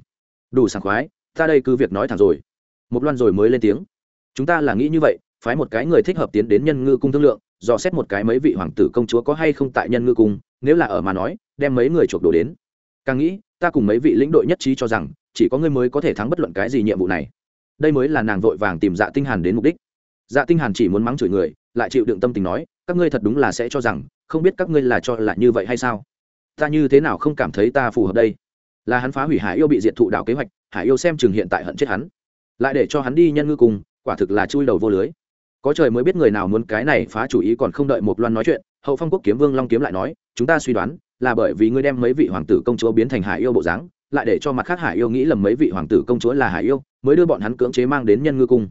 đủ sảng khoái, ta đây cứ việc nói thẳng rồi. Một loan rồi mới lên tiếng. Chúng ta là nghĩ như vậy, phái một cái người thích hợp tiến đến nhân ngư cung thương lượng, dò xét một cái mấy vị hoàng tử công chúa có hay không tại nhân ngư cung, nếu là ở mà nói, đem mấy người chuộc đồ đến. Càng nghĩ, ta cùng mấy vị lĩnh đội nhất trí cho rằng, chỉ có ngươi mới có thể thắng bất luận cái gì nhiệm vụ này. Đây mới là nàng vội vàng tìm dạ tinh hàn đến mục đích. Dạ tinh hàn chỉ muốn mắng chửi người, lại chịu đựng tâm tình nói, các ngươi thật đúng là sẽ cho rằng, không biết các ngươi là cho là như vậy hay sao? Ta như thế nào không cảm thấy ta phù hợp đây? Là hắn phá hủy hải yêu bị diệt thụ đảo kế hoạch, hải yêu xem chừng hiện tại hận chết hắn. Lại để cho hắn đi nhân ngư cùng, quả thực là chui đầu vô lưới. Có trời mới biết người nào muốn cái này phá chủ ý còn không đợi một loan nói chuyện, hậu phong quốc kiếm vương long kiếm lại nói, chúng ta suy đoán là bởi vì ngươi đem mấy vị hoàng tử công chúa biến thành hải yêu bộ dáng, lại để cho mặt khác hải yêu nghĩ lầm mấy vị hoàng tử công chúa là hải yêu, mới đưa bọn hắn cưỡng chế mang đến nhân ngư cung.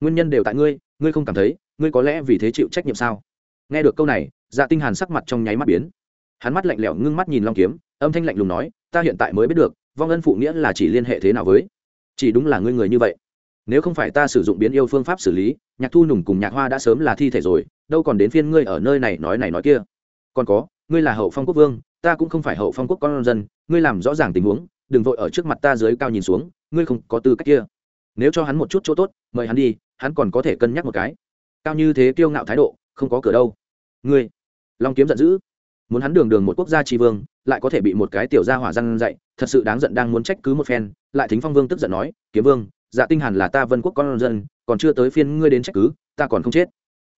Nguyên nhân đều tại ngươi ngươi không cảm thấy, ngươi có lẽ vì thế chịu trách nhiệm sao? Nghe được câu này dạ tinh hàn sắc mặt trong nháy mắt biến. Hắn mắt lạnh lẽo, ngưng mắt nhìn long kiếm, âm thanh lạnh lùng nói ta hiện tại mới biết được, vong ân phụ nghĩa là chỉ liên hệ thế nào với. Chỉ đúng là ngươi người như vậy. Nếu không phải ta sử dụng biến yêu phương pháp xử lý, nhạc thu nùng cùng nhạc hoa đã sớm là thi thể rồi, đâu còn đến phiên ngươi ở nơi này nói này nói kia. Còn có, ngươi là hậu phong quốc vương, ta cũng không phải hậu phong quốc con dân, ngươi làm rõ ràng tình huống, đừng vội ở trước mặt ta dưới cao nhìn xuống, ngươi không có tư cách kia. Nếu cho hắn một chút chỗ tốt, mời hắn đi, hắn còn có thể cân nhắc một cái. Cao như thế kiêu ngạo thái độ, không có cửa đâu. Ngươi, long kiếm giận dữ muốn hắn đường đường một quốc gia tri vương, lại có thể bị một cái tiểu gia hỏa răn dạy, thật sự đáng giận đang muốn trách cứ một phen, lại thính phong vương tức giận nói, kiếm vương dạ tinh hàn là ta vân quốc con dân, còn chưa tới phiên ngươi đến trách cứ, ta còn không chết.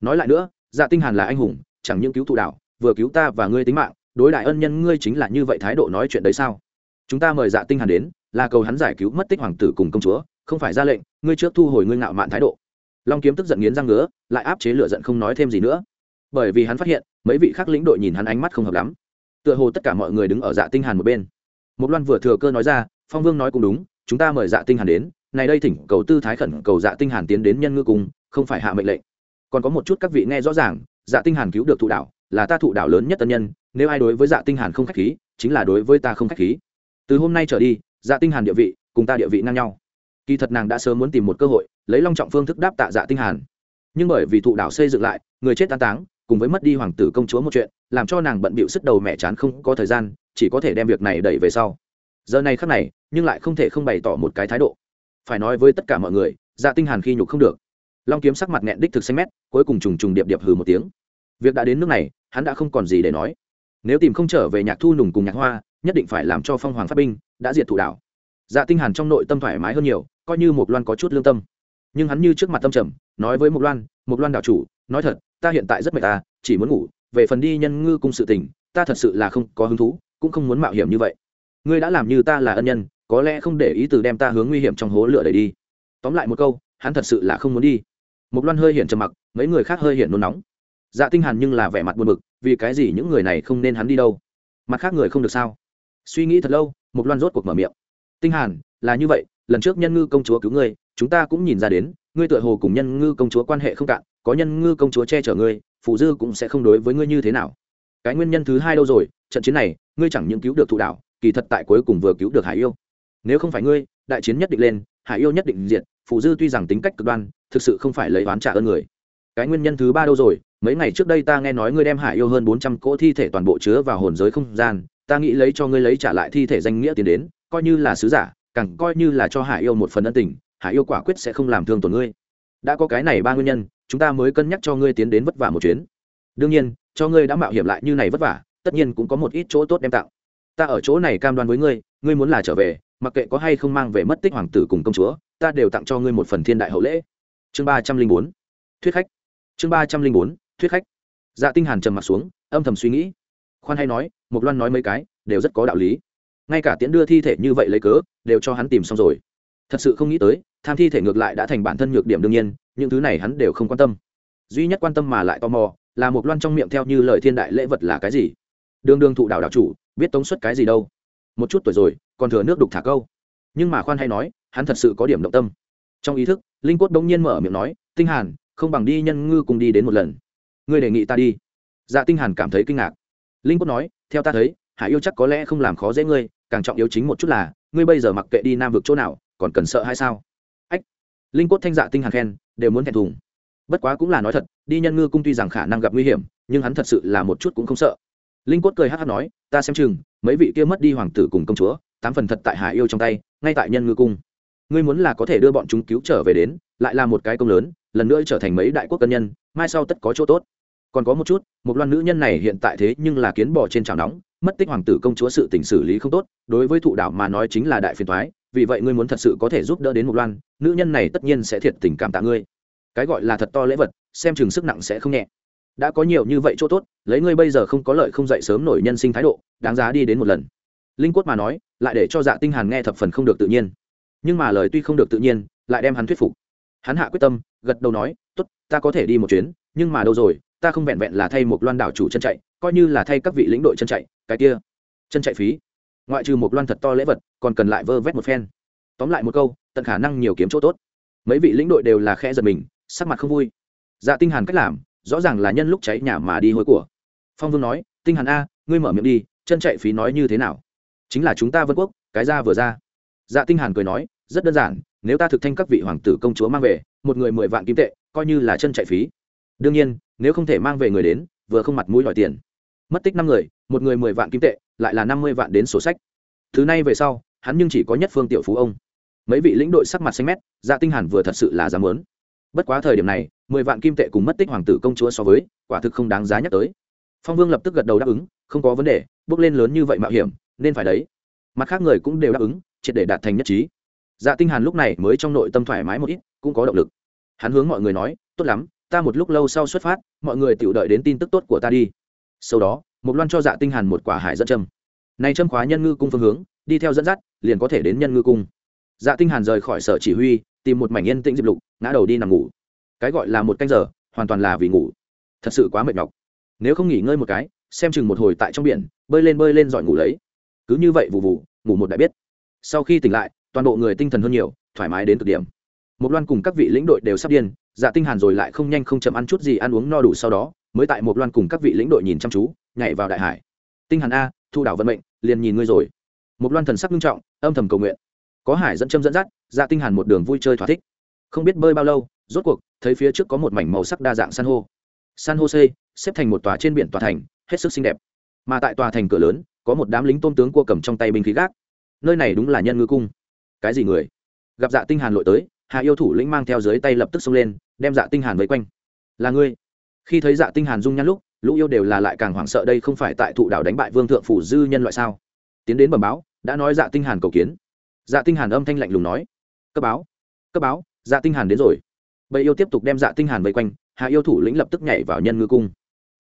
Nói lại nữa dạ tinh hàn là anh hùng, chẳng những cứu thụ đạo, vừa cứu ta và ngươi tính mạng, đối đại ân nhân ngươi chính là như vậy thái độ nói chuyện đấy sao? Chúng ta mời dạ tinh hàn đến, là cầu hắn giải cứu mất tích hoàng tử cùng công chúa, không phải ra lệnh, ngươi trước thu hồi ngươi ngạo mạn thái độ. Long kiếm tức giận nghiến răng ngứa, lại áp chế lửa giận không nói thêm gì nữa bởi vì hắn phát hiện, mấy vị khác lĩnh đội nhìn hắn ánh mắt không hợp lắm. Tựa hồ tất cả mọi người đứng ở dạ tinh hàn một bên. Một loan vừa thừa cơ nói ra, phong vương nói cũng đúng, chúng ta mời dạ tinh hàn đến, này đây thỉnh cầu tư thái khẩn cầu dạ tinh hàn tiến đến nhân ngư cung, không phải hạ mệnh lệnh. Còn có một chút các vị nghe rõ ràng dạ tinh hàn cứu được thụ đạo, là ta thụ đạo lớn nhất tân nhân, nếu ai đối với dạ tinh hàn không khách khí, chính là đối với ta không khách khí. Từ hôm nay trở đi dạ tinh hàn địa vị cùng ta địa vị ngang nhau. Kỳ thật nàng đã sớm muốn tìm một cơ hội, lấy long trọng phương thức đáp tạ dạ tinh hàn. Nhưng bởi vì thụ đạo xây dựng lại, người chết tan táng cùng với mất đi hoàng tử công chúa một chuyện, làm cho nàng bận bịu sức đầu mẹ chán không có thời gian, chỉ có thể đem việc này đẩy về sau. Giờ này khắc này, nhưng lại không thể không bày tỏ một cái thái độ. Phải nói với tất cả mọi người dạ tinh hàn khi nhục không được. Long kiếm sắc mặt nghẹn đích thực xanh mét, cuối cùng trùng trùng điệp điệp hừ một tiếng. Việc đã đến nước này, hắn đã không còn gì để nói. Nếu tìm không trở về nhạc thu nùng cùng nhạc hoa, nhất định phải làm cho phong hoàng phát binh, đã diệt thủ đảo. Dạ tinh hàn trong nội tâm thoải mái hơn nhiều, coi như một loan có chút lương tâm. Nhưng hắn như trước mặt tâm trầm, nói với một loan một loan đảo chủ, nói thật ta hiện tại rất mệt ta, chỉ muốn ngủ. Về phần đi nhân ngư cung sự tình, ta thật sự là không có hứng thú, cũng không muốn mạo hiểm như vậy. Ngươi đã làm như ta là ân nhân, có lẽ không để ý từ đem ta hướng nguy hiểm trong hố lửa đẩy đi. Tóm lại một câu, hắn thật sự là không muốn đi. Một loan hơi hiện trầm mặc, mấy người khác hơi hiện nôn nóng. Dạ tinh hàn nhưng là vẻ mặt buồn bực, vì cái gì những người này không nên hắn đi đâu? Mặt khác người không được sao? Suy nghĩ thật lâu một loan rốt cuộc mở miệng. Tinh hàn, là như vậy, lần trước nhân ngư công chúa cứu ngươi, chúng ta cũng nhìn ra đến, ngươi tựa hồ cùng nhân ngư công chúa quan hệ không cạn có nhân ngư công chúa che chở ngươi, phụ dư cũng sẽ không đối với ngươi như thế nào. Cái nguyên nhân thứ hai đâu rồi? Trận chiến này, ngươi chẳng những cứu được thụ đạo, kỳ thật tại cuối cùng vừa cứu được hải yêu. Nếu không phải ngươi, đại chiến nhất định lên, hải yêu nhất định diệt, phụ dư tuy rằng tính cách cực đoan, thực sự không phải lấy oán trả ơn người. Cái nguyên nhân thứ ba đâu rồi? Mấy ngày trước đây ta nghe nói ngươi đem hải yêu hơn bốn trăm cỗ thi thể toàn bộ chứa vào hồn giới không gian, ta nghĩ lấy cho ngươi lấy trả lại thi thể danh nghĩa tiền đến, coi như là sứ giả, càng coi như là cho hải yêu một phần ân tình, hải yêu quả quyết sẽ không làm thương tổn ngươi đã có cái này ba nguyên nhân, chúng ta mới cân nhắc cho ngươi tiến đến vất vả một chuyến. Đương nhiên, cho ngươi đã mạo hiểm lại như này vất vả, tất nhiên cũng có một ít chỗ tốt đem tặng ta ở chỗ này cam đoan với ngươi ngươi muốn là trở về, mặc kệ có hay không mang về mất tích hoàng tử cùng công chúa, ta đều tặng cho ngươi một phần thiên đại hậu lễ. Chương ba trăm linh bốn. Thuyết khách. Chương ba trăm linh bốn. Thuyết khách. Dạ tinh hàn trầm mặt xuống, âm thầm suy nghĩ. Khoan hay nói một loan nói mấy cái, đều rất có đạo lý. Ngay cả tiễn đưa thi thể như vậy lấy cớ, đều cho hắn tìm xong rồi thật sự không nghĩ tới, tham thi thể ngược lại đã thành bản thân nhược điểm đương nhiên, những thứ này hắn đều không quan tâm. Duy nhất quan tâm mà lại tò mò, là một loan trong miệng theo như lời thiên đại lễ vật là cái gì? Đương đương thụ đạo đạo chủ, biết tống xuất cái gì đâu. Một chút tuổi rồi, còn thừa nước đục thả câu. Nhưng mà khoan hay nói, hắn thật sự có điểm động tâm. Trong ý thức, linh cốt bỗng nhiên mở miệng nói, tinh hàn, không bằng đi nhân ngư cùng đi đến một lần. Ngươi đề nghị ta đi. Dạ tinh hàn cảm thấy kinh ngạc. Linh cốt nói, theo ta thấy, hải yêu chắc có lẽ không làm khó dễ ngươi, càng trọng yếu chính một chút là, ngươi bây giờ mặc kệ đi nam vực chỗ nào còn cần sợ hay sao? Ách, linh Cốt thanh dạ tinh hàn khen, đều muốn thẹn thùng. Bất quá cũng là nói thật, đi nhân ngư cung tuy rằng khả năng gặp nguy hiểm, nhưng hắn thật sự là một chút cũng không sợ. Linh Cốt cười hát hát nói, ta xem chừng, mấy vị kia mất đi hoàng tử cùng công chúa, tám phần thật tại hải yêu trong tay, ngay tại nhân ngư cung. Ngươi muốn là có thể đưa bọn chúng cứu trở về đến, lại là một cái công lớn, lần nữa trở thành mấy đại quốc cân nhân, mai sau tất có chỗ tốt. Còn có một chút, một loan nữ nhân này hiện tại thế nhưng là kiến bò trên chảo nóng, mất tích hoàng tử công chúa sự tình xử lý không tốt, đối với thụ đảo mà nói chính là đại phiền thoái vì vậy ngươi muốn thật sự có thể giúp đỡ đến một loan, nữ nhân này tất nhiên sẽ thiệt tình cảm tạ ngươi. Cái gọi là thật to lễ vật, xem chừng sức nặng sẽ không nhẹ. Đã có nhiều như vậy chỗ tốt, lấy ngươi bây giờ không có lợi không dậy sớm nổi nhân sinh thái độ, đáng giá đi đến một lần. Linh quất mà nói, lại để cho dạ tinh hàn nghe thập phần không được tự nhiên. Nhưng mà lời tuy không được tự nhiên, lại đem hắn thuyết phục. Hắn hạ quyết tâm, gật đầu nói, tốt, ta có thể đi một chuyến, nhưng mà đâu rồi, ta không vẹn vẹn là thay một loan đảo chủ chân chạy, coi như là thay các vị lĩnh đội chân chạy, cái kia, chân chạy phí ngoại trừ một loan thật to lễ vật, còn cần lại vơ vét một phen. Tóm lại một câu, tận khả năng nhiều kiếm chỗ tốt. Mấy vị lĩnh đội đều là khe giật mình, sắc mặt không vui. Dạ tinh hàn cách làm, rõ ràng là nhân lúc cháy nhà mà đi hối của. Phong vương nói, tinh hàn a, ngươi mở miệng đi, chân chạy phí nói như thế nào? Chính là chúng ta vân quốc, cái ra vừa ra. Dạ tinh hàn cười nói, rất đơn giản, nếu ta thực thanh các vị hoàng tử công chúa mang về, một người mười vạn kim tệ, coi như là chân chạy phí. Đương nhiên, nếu không thể mang về người đến, vừa không mặt mũi đòi tiền. Mất tích năm người một người mười vạn kim tệ, lại là năm mươi vạn đến sổ sách. Thứ này về sau, hắn nhưng chỉ có nhất phương tiểu phú ông. Mấy vị lĩnh đội sắc mặt xanh mét dạ tinh hàn vừa thật sự là dám muốn bất quá thời điểm này, mười vạn kim tệ cùng mất tích hoàng tử công chúa so với, quả thực không đáng giá nhắc tới. Phong vương lập tức gật đầu đáp ứng, không có vấn đề, bước lên lớn như vậy mạo hiểm, nên phải đấy. Mặt khác người cũng đều đáp ứng, triệt để đạt thành nhất trí. Dạ tinh hàn lúc này mới trong nội tâm thoải mái một ít, cũng có động lực. Hắn hướng mọi người nói, tốt lắm, ta một lúc lâu sau xuất phát, mọi người tự đợi đến tin tức tốt của ta đi. Sau đó một loan cho dạ tinh hàn một quả hải dẫn châm. Này châm khóa nhân ngư cung phương hướng, đi theo dẫn dắt, liền có thể đến nhân ngư cung. Dạ tinh hàn rời khỏi sở chỉ huy, tìm một mảnh yên tĩnh diệp lục, ngã đầu đi nằm ngủ. Cái gọi là một canh giờ, hoàn toàn là vì ngủ. Thật sự quá mệt nhọc. Nếu không nghỉ ngơi một cái, xem chừng một hồi tại trong biển, bơi lên bơi lên dọi ngủ lấy. Cứ như vậy vụ vụ ngủ một đại biết. Sau khi tỉnh lại, toàn bộ người tinh thần hơn nhiều, thoải mái đến cực điểm. Một loan cùng các vị lĩnh đội đều sắp điên dạ tinh hàn rồi lại không nhanh không chậm ăn chút gì ăn uống no đủ sau đó mới tại một loan cùng các vị lĩnh đội nhìn chăm chú, nhảy vào đại hải. Tinh hàn a, thu đảo vận mệnh, liền nhìn ngươi rồi. Một loan thần sắc nghiêm trọng, âm thầm cầu nguyện. Có hải dẫn châm dẫn dắt dạ tinh hàn một đường vui chơi thỏa thích. Không biết bơi bao lâu, rốt cuộc, thấy phía trước có một mảnh màu sắc đa dạng san hô. San hô xây xếp thành một tòa trên biển tòa thành, hết sức xinh đẹp. Mà tại tòa thành cửa lớn, có một đám lính tôn tướng cua cầm trong tay binh khí gác. Nơi này đúng là nhân ngư cung. Cái gì người? Gặp dạ tinh hàn lội tới hạ yêu thủ lĩnh mang theo dưới tay lập tức xông lên, đem dạ tinh hàn vây quanh. Là ngươi khi thấy dạ tinh hàn dung nhan lúc, lũ yêu đều là lại càng hoảng sợ đây không phải tại thụ đảo đánh bại vương thượng phủ dư nhân loại sao? Tiến đến bẩm báo, đã nói dạ tinh hàn cầu kiến. Dạ tinh hàn âm thanh lạnh lùng nói. Cấp báo cấp báo dạ tinh hàn đến rồi. Bầy yêu tiếp tục đem dạ tinh hàn vây quanh, hạ yêu thủ lĩnh lập tức nhảy vào nhân ngư cung.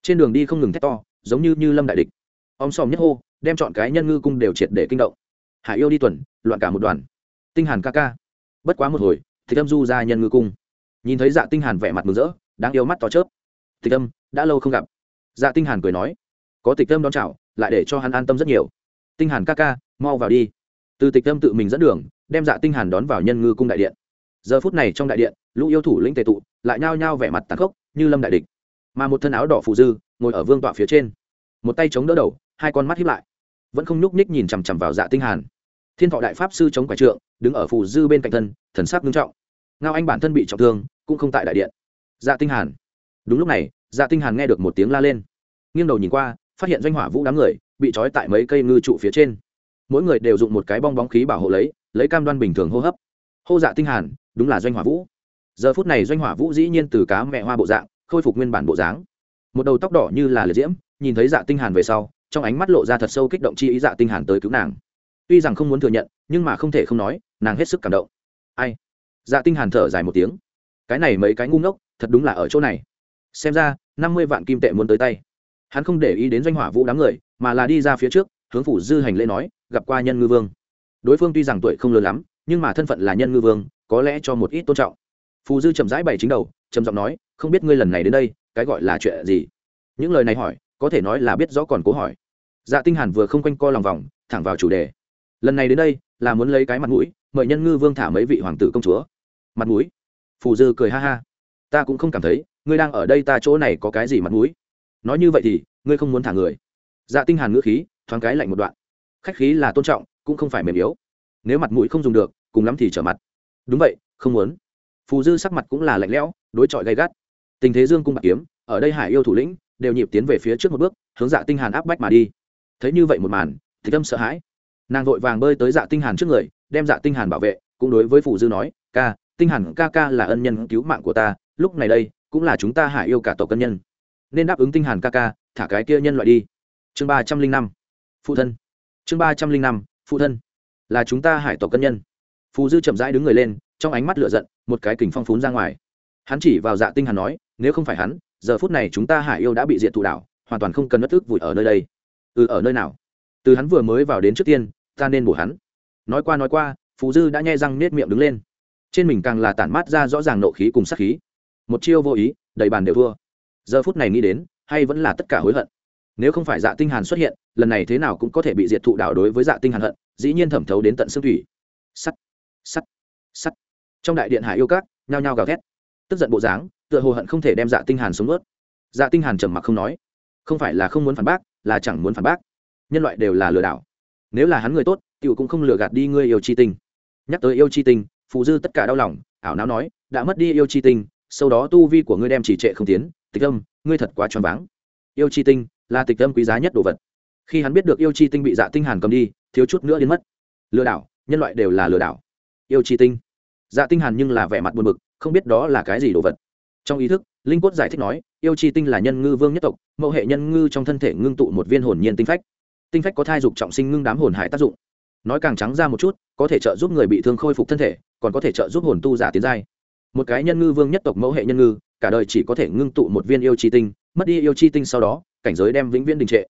Trên đường đi không ngừng thét to, giống như như lâm đại địch. Ông sòm nhất hô, đem chọn cái nhân ngư cung đều triệt để kinh động. Hạ yêu đi tuần, loạn cả một đoàn. Tinh hàn ca ca. Bất quá một hồi, thì âm du ra nhân ngư cung. Nhìn thấy dạ tinh hàn vẻ mặt mừng rỡ, đáng yêu mắt to chớp tịch âm đã lâu không gặp. Dạ tinh hàn cười nói, có tịch âm đón chào, lại để cho hắn an tâm rất nhiều. Tinh hàn ca ca, mau vào đi. Từ tịch âm tự mình dẫn đường, đem dạ tinh hàn đón vào nhân ngư cung đại điện. Giờ phút này trong đại điện, lũ yêu thủ lĩnh tề tụ, lại nhao nhao vẻ mặt tàn khốc, như lâm đại địch. Mà một thân áo đỏ phụ dư, ngồi ở vương tọa phía trên. Một tay chống đỡ đầu, hai con mắt hiếp lại. Vẫn không nhúc nhích nhìn chằm chằm vào dạ tinh hàn. Thiên thọ đại pháp sư chống quải trượng, đứng ở phù dư bên cạnh thân, thần sắc nghiêm trọng. Ngao anh bản thân bị trọng thương, cũng không tại đại điện. Dạ tinh hàn đúng lúc này dạ tinh hàn nghe được một tiếng la lên. Nghiêng đầu nhìn qua, phát hiện doanh hỏa vũ đám người bị trói tại mấy cây ngư trụ phía trên. Mỗi người đều dùng một cái bong bóng khí bảo hộ lấy lấy cam đoan bình thường hô hấp. Hô dạ tinh hàn, đúng là doanh hỏa vũ. Giờ phút này doanh hỏa vũ dĩ nhiên từ cá mẹ hoa bộ dạng, khôi phục nguyên bản bộ dáng. Một đầu tóc đỏ như là liệt diễm, nhìn thấy dạ tinh hàn về sau, trong ánh mắt lộ ra thật sâu kích động chi ý dạ tinh hàn tới cứu nàng. Tuy rằng không muốn thừa nhận, nhưng mà không thể không nói, nàng hết sức cảm động. Ai? Dạ tinh hàn thở dài một tiếng. Cái này mấy cái ngu ngốc, thật đúng là ở chỗ này xem ra, năm mươi vạn kim tệ muốn tới tay. Hắn không để ý đến doanh hỏa vũ đám người, mà là đi ra phía trước, hướng phủ dư hành lễ nói, gặp qua nhân ngư vương. Đối phương tuy rằng tuổi không lớn lắm, nhưng mà thân phận là nhân ngư vương, có lẽ cho một ít tôn trọng. Phù dư chậm rãi bày chính đầu, trầm giọng nói, không biết ngươi lần này đến đây, cái gọi là chuyện gì? Những lời này hỏi, có thể nói là biết rõ còn cố hỏi. Dạ tinh hàn vừa không quanh co lòng vòng, thẳng vào chủ đề. Lần này đến đây, là muốn lấy cái mặt mũi, mời nhân ngư vương thả mấy vị hoàng tử công chúa. Mặt mũi? Phù dư cười ha ha. Ta cũng không cảm thấy ngươi đang ở đây ta chỗ này có cái gì mặt mũi? Nói như vậy thì, ngươi không muốn thả người. Dạ tinh hàn ngữ khí, thoáng cái lạnh một đoạn. Khách khí là tôn trọng, cũng không phải mềm yếu. Nếu mặt mũi không dùng được, cùng lắm thì trở mặt. Đúng vậy, không muốn. Phù dư sắc mặt cũng là lạnh lẽo, đối chọi gay gắt. Tình thế dương cung bạc kiếm, ở đây hải yêu thủ lĩnh, đều nhịp tiến về phía trước một bước, hướng dạ tinh hàn áp bách mà đi. Thấy như vậy một màn, thì tâm sợ hãi. Nàng vội vàng bơi tới dạ tinh hàn trước người, đem dạ tinh hàn bảo vệ, cũng đối với phù dư nói, ca, tinh hàn ca ca là ân nhân cứu mạng của ta, lúc này đây cũng là chúng ta hải yêu cả tộc cân nhân. Nên đáp ứng tinh hàn ca ca, thả cái kia nhân loại đi. Chương ba trăm linh năm. Phụ thân. Chương ba trăm linh năm, phụ thân. Là chúng ta hải tộc cân nhân. Phù dư chậm rãi đứng người lên, trong ánh mắt lửa giận, một cái kình phong phún ra ngoài. Hắn chỉ vào dạ tinh hàn nói, nếu không phải hắn, giờ phút này chúng ta hải yêu đã bị diện thụ đảo, hoàn toàn không cần bất tức vùi ở nơi đây. Ừ ở nơi nào? Từ hắn vừa mới vào đến trước tiên, ta nên bổ hắn. Nói qua nói qua, phù dư đã nhai răng nết miệng đứng lên. Trên mình càng là tản mát ra rõ ràng nộ khí cùng sát khí một chiêu vô ý, đầy bàn đều thua. Giờ phút này nghĩ đến, hay vẫn là tất cả hối hận. Nếu không phải dạ tinh hàn xuất hiện, lần này thế nào cũng có thể bị diệt thụ đảo đối với dạ tinh hàn hận, dĩ nhiên thẩm thấu đến tận xương thủy. Sắt sắt sắt. Trong đại điện hải yêu các, nhao nhao gào thét. Tức giận bộ dáng, tựa hồ hận không thể đem dạ tinh hàn sống nuốt. Dạ tinh hàn trầm mặc không nói. Không phải là không muốn phản bác, là chẳng muốn phản bác. Nhân loại đều là lừa đảo. Nếu là hắn người tốt, tiểu cũng không lừa gạt đi ngươi yêu chi tinh. Nhắc tới yêu chi tinh phụ dư tất cả đau lòng, ảo não nói, đã mất đi yêu chi tinh sau đó tu vi của ngươi đem chỉ trệ không tiến, tịch âm, ngươi thật quá choáng váng. Yêu chi tinh, là tịch âm quý giá nhất đồ vật. Khi hắn biết được yêu chi tinh bị dạ tinh hàn cầm đi, thiếu chút nữa đến mất. Lừa đảo, nhân loại đều là lừa đảo. Yêu chi tinh. Dạ tinh hàn nhưng là vẻ mặt buồn bực, không biết đó là cái gì đồ vật. Trong ý thức, linh cốt giải thích nói, yêu chi tinh là nhân ngư vương nhất tộc, mẫu hệ nhân ngư trong thân thể ngưng tụ một viên hồn nhiên tinh phách. Tinh phách có thai dục trọng sinh ngưng đám hồn hải tác dụng. Nói càng trắng ra một chút, có thể trợ giúp người bị thương khôi phục thân thể, còn có thể trợ giúp hồn tu giả tiến giai một cái nhân ngư vương nhất tộc mẫu hệ nhân ngư, cả đời chỉ có thể ngưng tụ một viên yêu chi tinh, mất đi yêu chi tinh sau đó, cảnh giới đem vĩnh viễn đình trệ.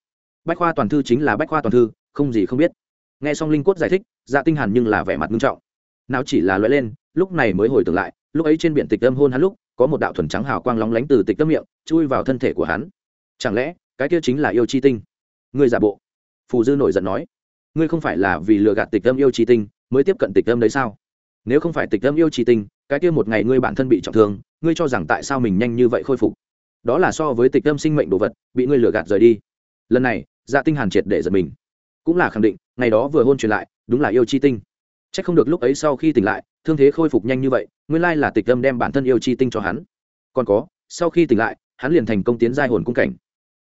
Bách khoa toàn thư chính là bách khoa toàn thư, không gì không biết. Nghe xong linh cốt giải thích dạ tinh hàn nhưng là vẻ mặt nghiêm trọng. Nào chỉ là lóe lên, lúc này mới hồi tưởng lại, lúc ấy trên biển tịch âm hôn hắn lúc, có một đạo thuần trắng hào quang lóng lánh từ tịch âm miệng, chui vào thân thể của hắn. Chẳng lẽ, cái kia chính là yêu chi tinh? Ngươi giả bộ. Phù dư nổi giận nói. Ngươi không phải là vì lừa gạt tịch âm yêu chi tinh, mới tiếp cận tịch âm đấy sao? Nếu không phải tịch âm yêu chi tinh cái kia một ngày ngươi bản thân bị trọng thương, ngươi cho rằng tại sao mình nhanh như vậy khôi phục? Đó là so với tịch âm sinh mệnh đồ vật, bị ngươi lừa gạt rời đi. Lần này dạ tinh hàn triệt để giật mình. Cũng là khẳng định, ngày đó vừa hôn truyền lại, đúng là yêu chi tinh. Chắc không được lúc ấy sau khi tỉnh lại, thương thế khôi phục nhanh như vậy, nguyên lai là tịch âm đem bản thân yêu chi tinh cho hắn. Còn có, sau khi tỉnh lại, hắn liền thành công tiến giai hồn cung cảnh.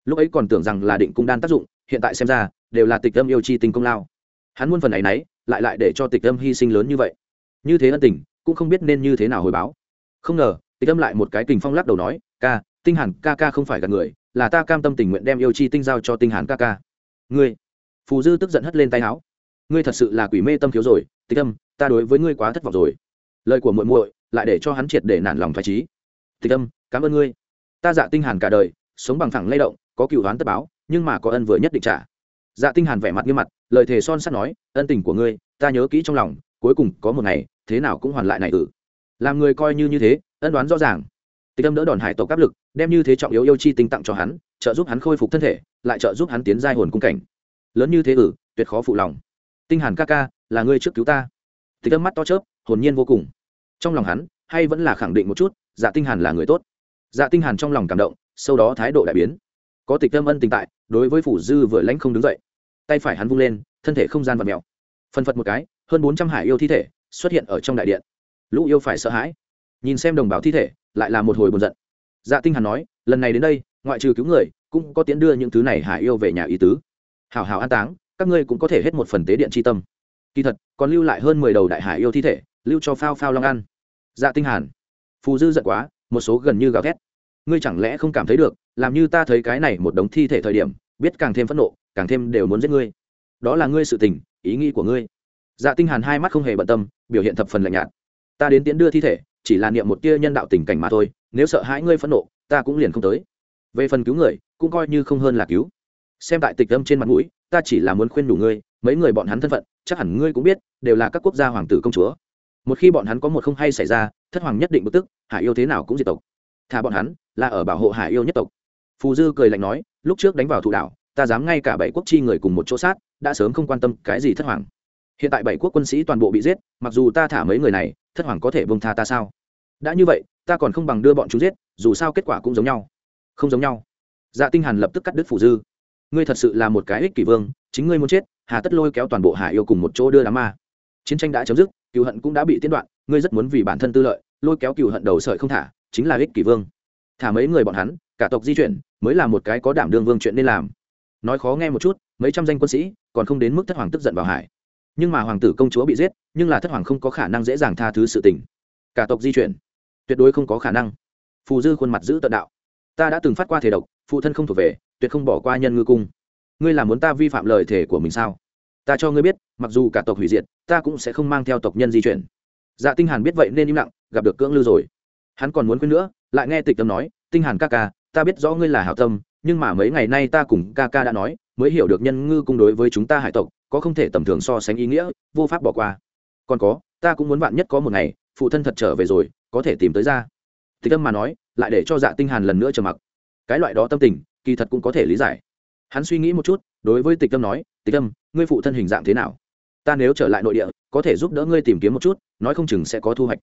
Lúc ấy còn tưởng rằng là định cung đan tác dụng, hiện tại xem ra, đều là tịch âm yêu chi tinh công lao. Hắn muôn phần này nấy, lại lại để cho tịch âm hy sinh lớn như vậy. Như thế ân tình cũng không biết nên như thế nào hồi báo. Không ngờ, tịch âm lại một cái kình phong lắc đầu nói, ca, tinh hàn ca ca không phải gạt người, là ta cam tâm tình nguyện đem yêu chi tinh giao cho tinh hàn ca ca. Ngươi? Phù dư tức giận hất lên tay áo. Ngươi thật sự là quỷ mê tâm thiếu rồi, tịch âm, ta đối với ngươi quá thất vọng rồi. Lời của muội muội lại để cho hắn triệt để nản lòng thoái trí tịch âm, cảm ơn ngươi. Ta dạ tinh hàn cả đời, sống bằng thẳng lay động, có cựu đoán tất báo, nhưng mà có ân vừa nhất định trả. Dạ tinh hàn vẻ mặt nghiêm mặt, lời thề son sắt nói, ân tình của ngươi, ta nhớ kỹ trong lòng, cuối cùng có một ngày thế nào cũng hoàn lại này ử. Làm người coi như như thế, ân đoán rõ ràng. Tịch âm đỡ đòn hải tộc áp lực, đem như thế trọng yếu yêu chi tinh tặng cho hắn, trợ giúp hắn khôi phục thân thể, lại trợ giúp hắn tiến giai hồn cung cảnh. Lớn như thế ử, tuyệt khó phụ lòng. Tinh hàn ca ca, là ngươi trước cứu ta. Tịch âm mắt to chớp, hồn nhiên vô cùng. Trong lòng hắn, hay vẫn là khẳng định một chút dạ tinh hàn là người tốt. Dạ tinh hàn trong lòng cảm động, sau đó thái độ đại biến. Có tịch âm ân tình tại, đối với phủ dư vừa lãnh không đứng dậy. Tay phải hắn vung lên, thân thể không gian vật mèo. Phân phật một cái, hơn bốn trăm hải yêu thi thể xuất hiện ở trong đại điện. Lũ yêu phải sợ hãi. Nhìn xem đồng bào thi thể, lại là một hồi buồn giận. Dạ tinh hàn nói, lần này đến đây, ngoại trừ cứu người, cũng có tiến đưa những thứ này hải yêu về nhà ý tứ. Hảo hảo an táng, các ngươi cũng có thể hết một phần tế điện chi tâm. Kỳ thật, còn lưu lại hơn mười đầu đại hải yêu thi thể, lưu cho phao phao long ăn. Dạ tinh hàn, phù dư giận quá, một số gần như gào thét. Ngươi chẳng lẽ không cảm thấy được, làm như ta thấy cái này một đống thi thể thời điểm, biết càng thêm phẫn nộ, càng thêm đều muốn giết ngươi. Đó là ngươi sự tình, ý nghĩ của ngươi. Dạ tinh hàn hai mắt không hề bận tâm biểu hiện thập phần lạnh nhạt. Ta đến tiến đưa thi thể, chỉ là niệm một tia nhân đạo tình cảnh mà thôi, nếu sợ hãi ngươi phẫn nộ, ta cũng liền không tới. Về phần cứu người, cũng coi như không hơn là cứu. Xem tại tịch âm trên mặt mũi, ta chỉ là muốn khuyên đủ ngươi, mấy người bọn hắn thân phận, chắc hẳn ngươi cũng biết, đều là các quốc gia hoàng tử công chúa. Một khi bọn hắn có một không hay xảy ra, thất hoàng nhất định bực tức, hải yêu thế nào cũng diệt tộc. Thả bọn hắn là ở bảo hộ hải yêu nhất tộc. Phù dư cười lạnh nói, lúc trước đánh vào thủ đảo ta dám ngay cả bảy quốc chi người cùng một chỗ sát, đã sớm không quan tâm cái gì thất hoàng hiện tại bảy quốc quân sĩ toàn bộ bị giết, mặc dù ta thả mấy người này, thất hoàng có thể bông tha ta sao? Đã như vậy, ta còn không bằng đưa bọn chúng giết, dù sao kết quả cũng giống nhau. Không giống nhau. Dạ tinh hàn lập tức cắt đứt phủ dư. Ngươi thật sự là một cái ích kỷ vương, chính ngươi muốn chết, hà tất lôi kéo toàn bộ hải yêu cùng một chỗ đưa đám ma. Chiến tranh đã chấm dứt cựu hận cũng đã bị tiến đoạn, ngươi rất muốn vì bản thân tư lợi, lôi kéo cựu hận đầu sợi không thả, chính là ích kỷ vương. Thả mấy người bọn hắn, cả tộc di chuyển, mới là một cái có đảm đương vương chuyện nên làm. Nói khó nghe một chút, mấy trăm danh quân sĩ, còn không đến mức thất hoàng tức giận vào hải nhưng mà hoàng tử công chúa bị giết, nhưng là thất hoàng không có khả năng dễ dàng tha thứ sự tình. Cả tộc di chuyển. Tuyệt đối không có khả năng. Phù dư khuôn mặt giữ tận đạo. Ta đã từng phát qua thể độc, phụ thân không thuộc về, tuyệt không bỏ qua nhân ngư cung. Ngươi là muốn ta vi phạm lời thể của mình sao? Ta cho ngươi biết, mặc dù cả tộc hủy diệt, ta cũng sẽ không mang theo tộc nhân di chuyển. Dạ tinh hàn biết vậy nên im lặng, gặp được cưỡng lư rồi. Hắn còn muốn quên nữa, lại nghe tịch tâm nói, tinh hàn ca ca, ta biết rõ ngươi là hảo tâm, nhưng mà mấy ngày nay ta cùng ca ca đã nói, mới hiểu được nhân ngư cung đối với chúng ta hải tộc có không thể tầm thường so sánh ý nghĩa, vô pháp bỏ qua. Còn có, ta cũng muốn bạn nhất có một ngày, phụ thân thật trở về rồi, có thể tìm tới ra. Tịch tâm mà nói, lại để cho dạ tinh hàn lần nữa trầm mặc. Cái loại đó tâm tình, kỳ thật cũng có thể lý giải. Hắn suy nghĩ một chút, đối với tịch tâm nói, tịch tâm, ngươi phụ thân hình dạng thế nào? Ta nếu trở lại nội địa, có thể giúp đỡ ngươi tìm kiếm một chút, nói không chừng sẽ có thu hoạch.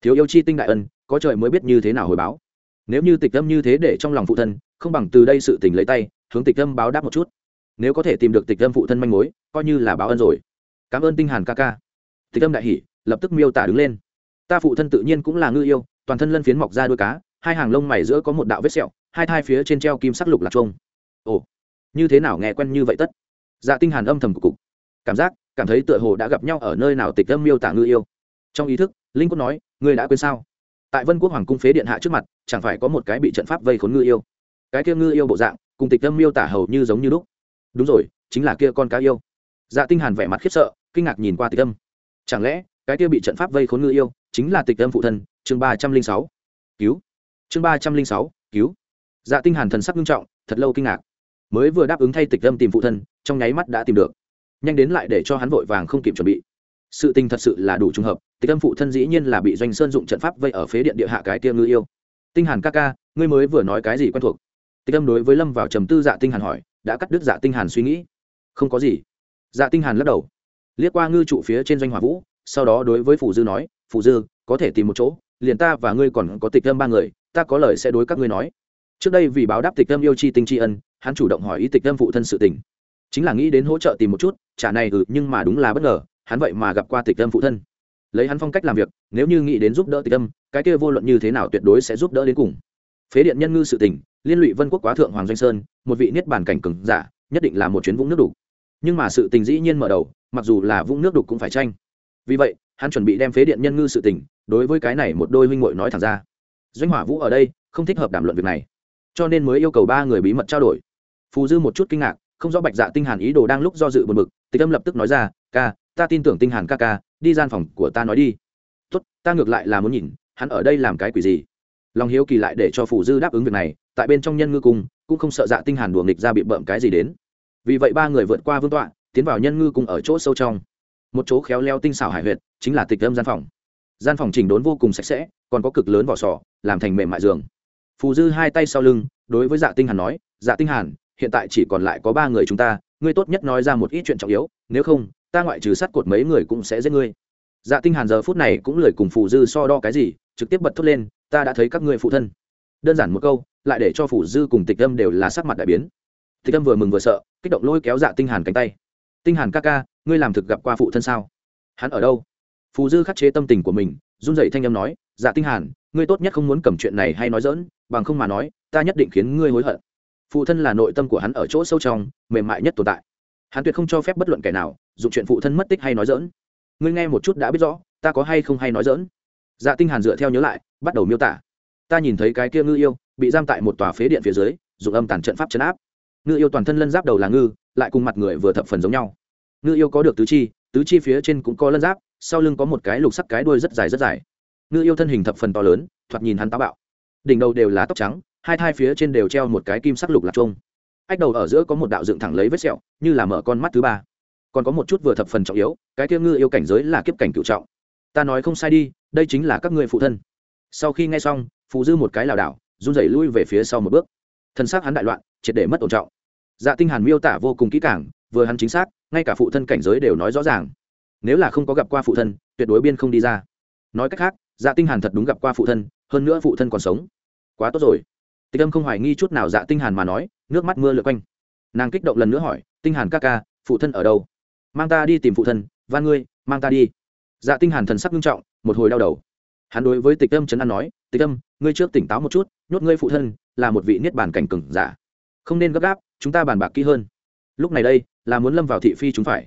Thiếu yêu chi tinh đại ân, có trời mới biết như thế nào hồi báo. Nếu như tịch tâm như thế để trong lòng phụ thân, không bằng từ đây sự tình lấy tay, hướng tịch tâm báo đáp một chút nếu có thể tìm được tịch âm phụ thân manh mối, coi như là báo ân rồi. Cảm ơn tinh hàn ca ca. Tịch âm đại hỉ, lập tức miêu tả đứng lên. Ta phụ thân tự nhiên cũng là ngư yêu, toàn thân lân phiến mọc ra đuôi cá, hai hàng lông mày giữa có một đạo vết sẹo, hai thai phía trên treo kim sắc lục lạc trông ồ, như thế nào nghe quen như vậy tất? Dạ tinh hàn âm thầm cục cục. Cảm giác, cảm thấy tựa hồ đã gặp nhau ở nơi nào tịch âm miêu tả ngư yêu. Trong ý thức, linh quốc nói, ngươi đã quên sao? Tại vân quốc hoàng cung phế điện hạ trước mặt, chẳng phải có một cái bị trận pháp vây khốn ngư yêu. Cái kia ngư yêu bộ dạng, cùng tịch âm miêu tả hầu như giống như lúc đúng rồi, chính là kia con cá yêu. Dạ tinh hàn vẻ mặt khiếp sợ, kinh ngạc nhìn qua tịch âm. Chẳng lẽ, cái kia bị trận pháp vây khốn ngư yêu, chính là tịch âm phụ thân? Chương ba trăm linh sáu. Cứu. Chương ba trăm linh sáu, cứu. Dạ tinh hàn thần sắc nghiêm trọng, thật lâu kinh ngạc. Mới vừa đáp ứng thay tịch âm tìm phụ thân, trong nháy mắt đã tìm được. Nhanh đến lại để cho hắn vội vàng không kịp chuẩn bị. Sự tình thật sự là đủ trùng hợp, tịch âm phụ thân dĩ nhiên là bị doanh sơn dụng trận pháp vây ở phế điện địa hạ cái kia ngư yêu. Tinh hàn ca ca, ngươi mới vừa nói cái gì quen thuộc? Tịch âm đối với lâm vào trầm tư dạ tinh hàn hỏi đã cắt đứt dạ tinh hàn suy nghĩ. Không có gì. Dạ tinh hàn lắc đầu. Liếc qua ngư trụ phía trên doanh hỏa vũ, sau đó đối với phủ dư nói phủ dư, có thể tìm một chỗ, liền ta và ngươi còn có tịch âm ba người, ta có lời sẽ đối các ngươi nói. Trước đây vì báo đáp tịch âm yêu chi tinh tri ân, hắn chủ động hỏi ý tịch âm phụ thân sự tình. Chính là nghĩ đến hỗ trợ tìm một chút trả này ừ nhưng mà đúng là bất ngờ, hắn vậy mà gặp qua tịch âm phụ thân. Lấy hắn phong cách làm việc, nếu như nghĩ đến giúp đỡ tịch âm, cái kia vô luận như thế nào tuyệt đối sẽ giúp đỡ đến cùng. Phế điện nhân ngư sự tình liên lụy vân quốc quá thượng hoàng doanh sơn, một vị niết bàn cảnh cừng giả, nhất định là một chuyến vũng nước đục. Nhưng mà sự tình dĩ nhiên mở đầu, mặc dù là vũng nước đục cũng phải tranh. Vì vậy, hắn chuẩn bị đem phế điện nhân ngư sự tình, đối với cái này một đôi huynh muội nói thẳng ra. Doanh hỏa vũ ở đây, không thích hợp đàm luận việc này. Cho nên mới yêu cầu ba người bí mật trao đổi. Phù dư một chút kinh ngạc, không rõ bạch dạ tinh hàn ý đồ đang lúc do dự buồn bực, tịch âm lập tức nói ra, ca, ta tin tưởng tinh hàn ca ca, đi gian phòng của ta nói đi. Tốt, ta ngược lại là muốn nhìn, hắn ở đây làm cái quỷ gì? Lòng hiếu kỳ lại để cho phù dư đáp ứng việc này tại bên trong nhân ngư cung, cũng không sợ dạ tinh hàn đùa nghịch ra bị bợm cái gì đến. Vì vậy ba người vượt qua vương tọa, tiến vào nhân ngư cung ở chỗ sâu trong. Một chỗ khéo leo tinh xảo hải huyệt, chính là tịch âm gian phòng. Gian phòng chỉnh đốn vô cùng sạch sẽ, còn có cực lớn vỏ sò, làm thành mềm mại giường. Phù dư hai tay sau lưng, đối với dạ tinh hàn nói dạ tinh hàn, hiện tại chỉ còn lại có ba người chúng ta, ngươi tốt nhất nói ra một ít chuyện trọng yếu, nếu không, ta ngoại trừ sát cột mấy người cũng sẽ giết ngươi. Dạ tinh hàn giờ phút này cũng lười cùng phù dư so đo cái gì, trực tiếp bật thốt lên, ta đã thấy các ngươi phụ thân đơn giản một câu, lại để cho phù dư cùng tịch âm đều là sắc mặt đại biến. Tịch âm vừa mừng vừa sợ, kích động lôi kéo dạ tinh hàn cánh tay. Tinh hàn ca ca, ngươi làm thực gặp qua phụ thân sao? Hắn ở đâu? Phù dư khắc chế tâm tình của mình, run rẩy thanh âm nói dạ tinh hàn, ngươi tốt nhất không muốn cầm chuyện này hay nói dỡn bằng không mà nói, ta nhất định khiến ngươi hối hận. Phụ thân là nội tâm của hắn ở chỗ sâu trong, mềm mại nhất tồn tại. Hắn tuyệt không cho phép bất luận kẻ nào dùng chuyện phụ thân mất tích hay nói dỡn ngươi nghe một chút đã biết rõ, ta có hay không hay nói dỡn dạ tinh hàn dựa theo nhớ lại, bắt đầu miêu tả ta nhìn thấy cái kia ngư yêu, bị giam tại một tòa phế điện phía dưới, dùng âm tàn trận pháp chấn áp. Ngư yêu toàn thân lân giáp đầu là ngư, lại cùng mặt người vừa thập phần giống nhau. Ngư yêu có được tứ chi tứ chi phía trên cũng có lân giáp, sau lưng có một cái lục sắc cái đuôi rất dài rất dài. Ngư yêu thân hình thập phần to lớn, thoạt nhìn hắn táo bạo. Đỉnh đầu đều là tóc trắng, hai thai phía trên đều treo một cái kim sắc lục lạc trông ách đầu ở giữa có một đạo dựng thẳng lấy vết sẹo, như là mở con mắt thứ ba. Còn có một chút vừa thập phần trọng yếu, cái kia ngư yêu cảnh giới là kiếp cảnh cựu trọng. Ta nói không sai đi, đây chính là các ngươi phụ thân. Sau khi nghe xong phù dư một cái lảo đảo, run rẩy lui về phía sau một bước. Thân xác hắn đại loạn, triệt để mất ổn trọng. Dạ tinh hàn miêu tả vô cùng kỹ càng, vừa hắn chính xác, ngay cả phụ thân cảnh giới đều nói rõ ràng. Nếu là không có gặp qua phụ thân, tuyệt đối biên không đi ra. Nói cách khác dạ tinh hàn thật đúng gặp qua phụ thân, hơn nữa phụ thân còn sống. Quá tốt rồi. Tịch âm không hoài nghi chút nào dạ tinh hàn mà nói, nước mắt mưa lượn quanh. Nàng kích động lần nữa hỏi, tinh hàn ca ca, phụ thân ở đâu? Mang ta đi tìm phụ thân, van ngươi, mang ta đi. Dạ tinh hàn thần sắc nghiêm trọng, một hồi đau đầu. Hắn đối với tịch âm chấn an nói tịch âm ngươi trước tỉnh táo một chút, nhốt ngươi phụ thân là một vị niết bàn cảnh cừng giả. Không nên gấp gáp, chúng ta bàn bạc kỹ hơn. Lúc này đây, là muốn lâm vào thị phi chúng phải.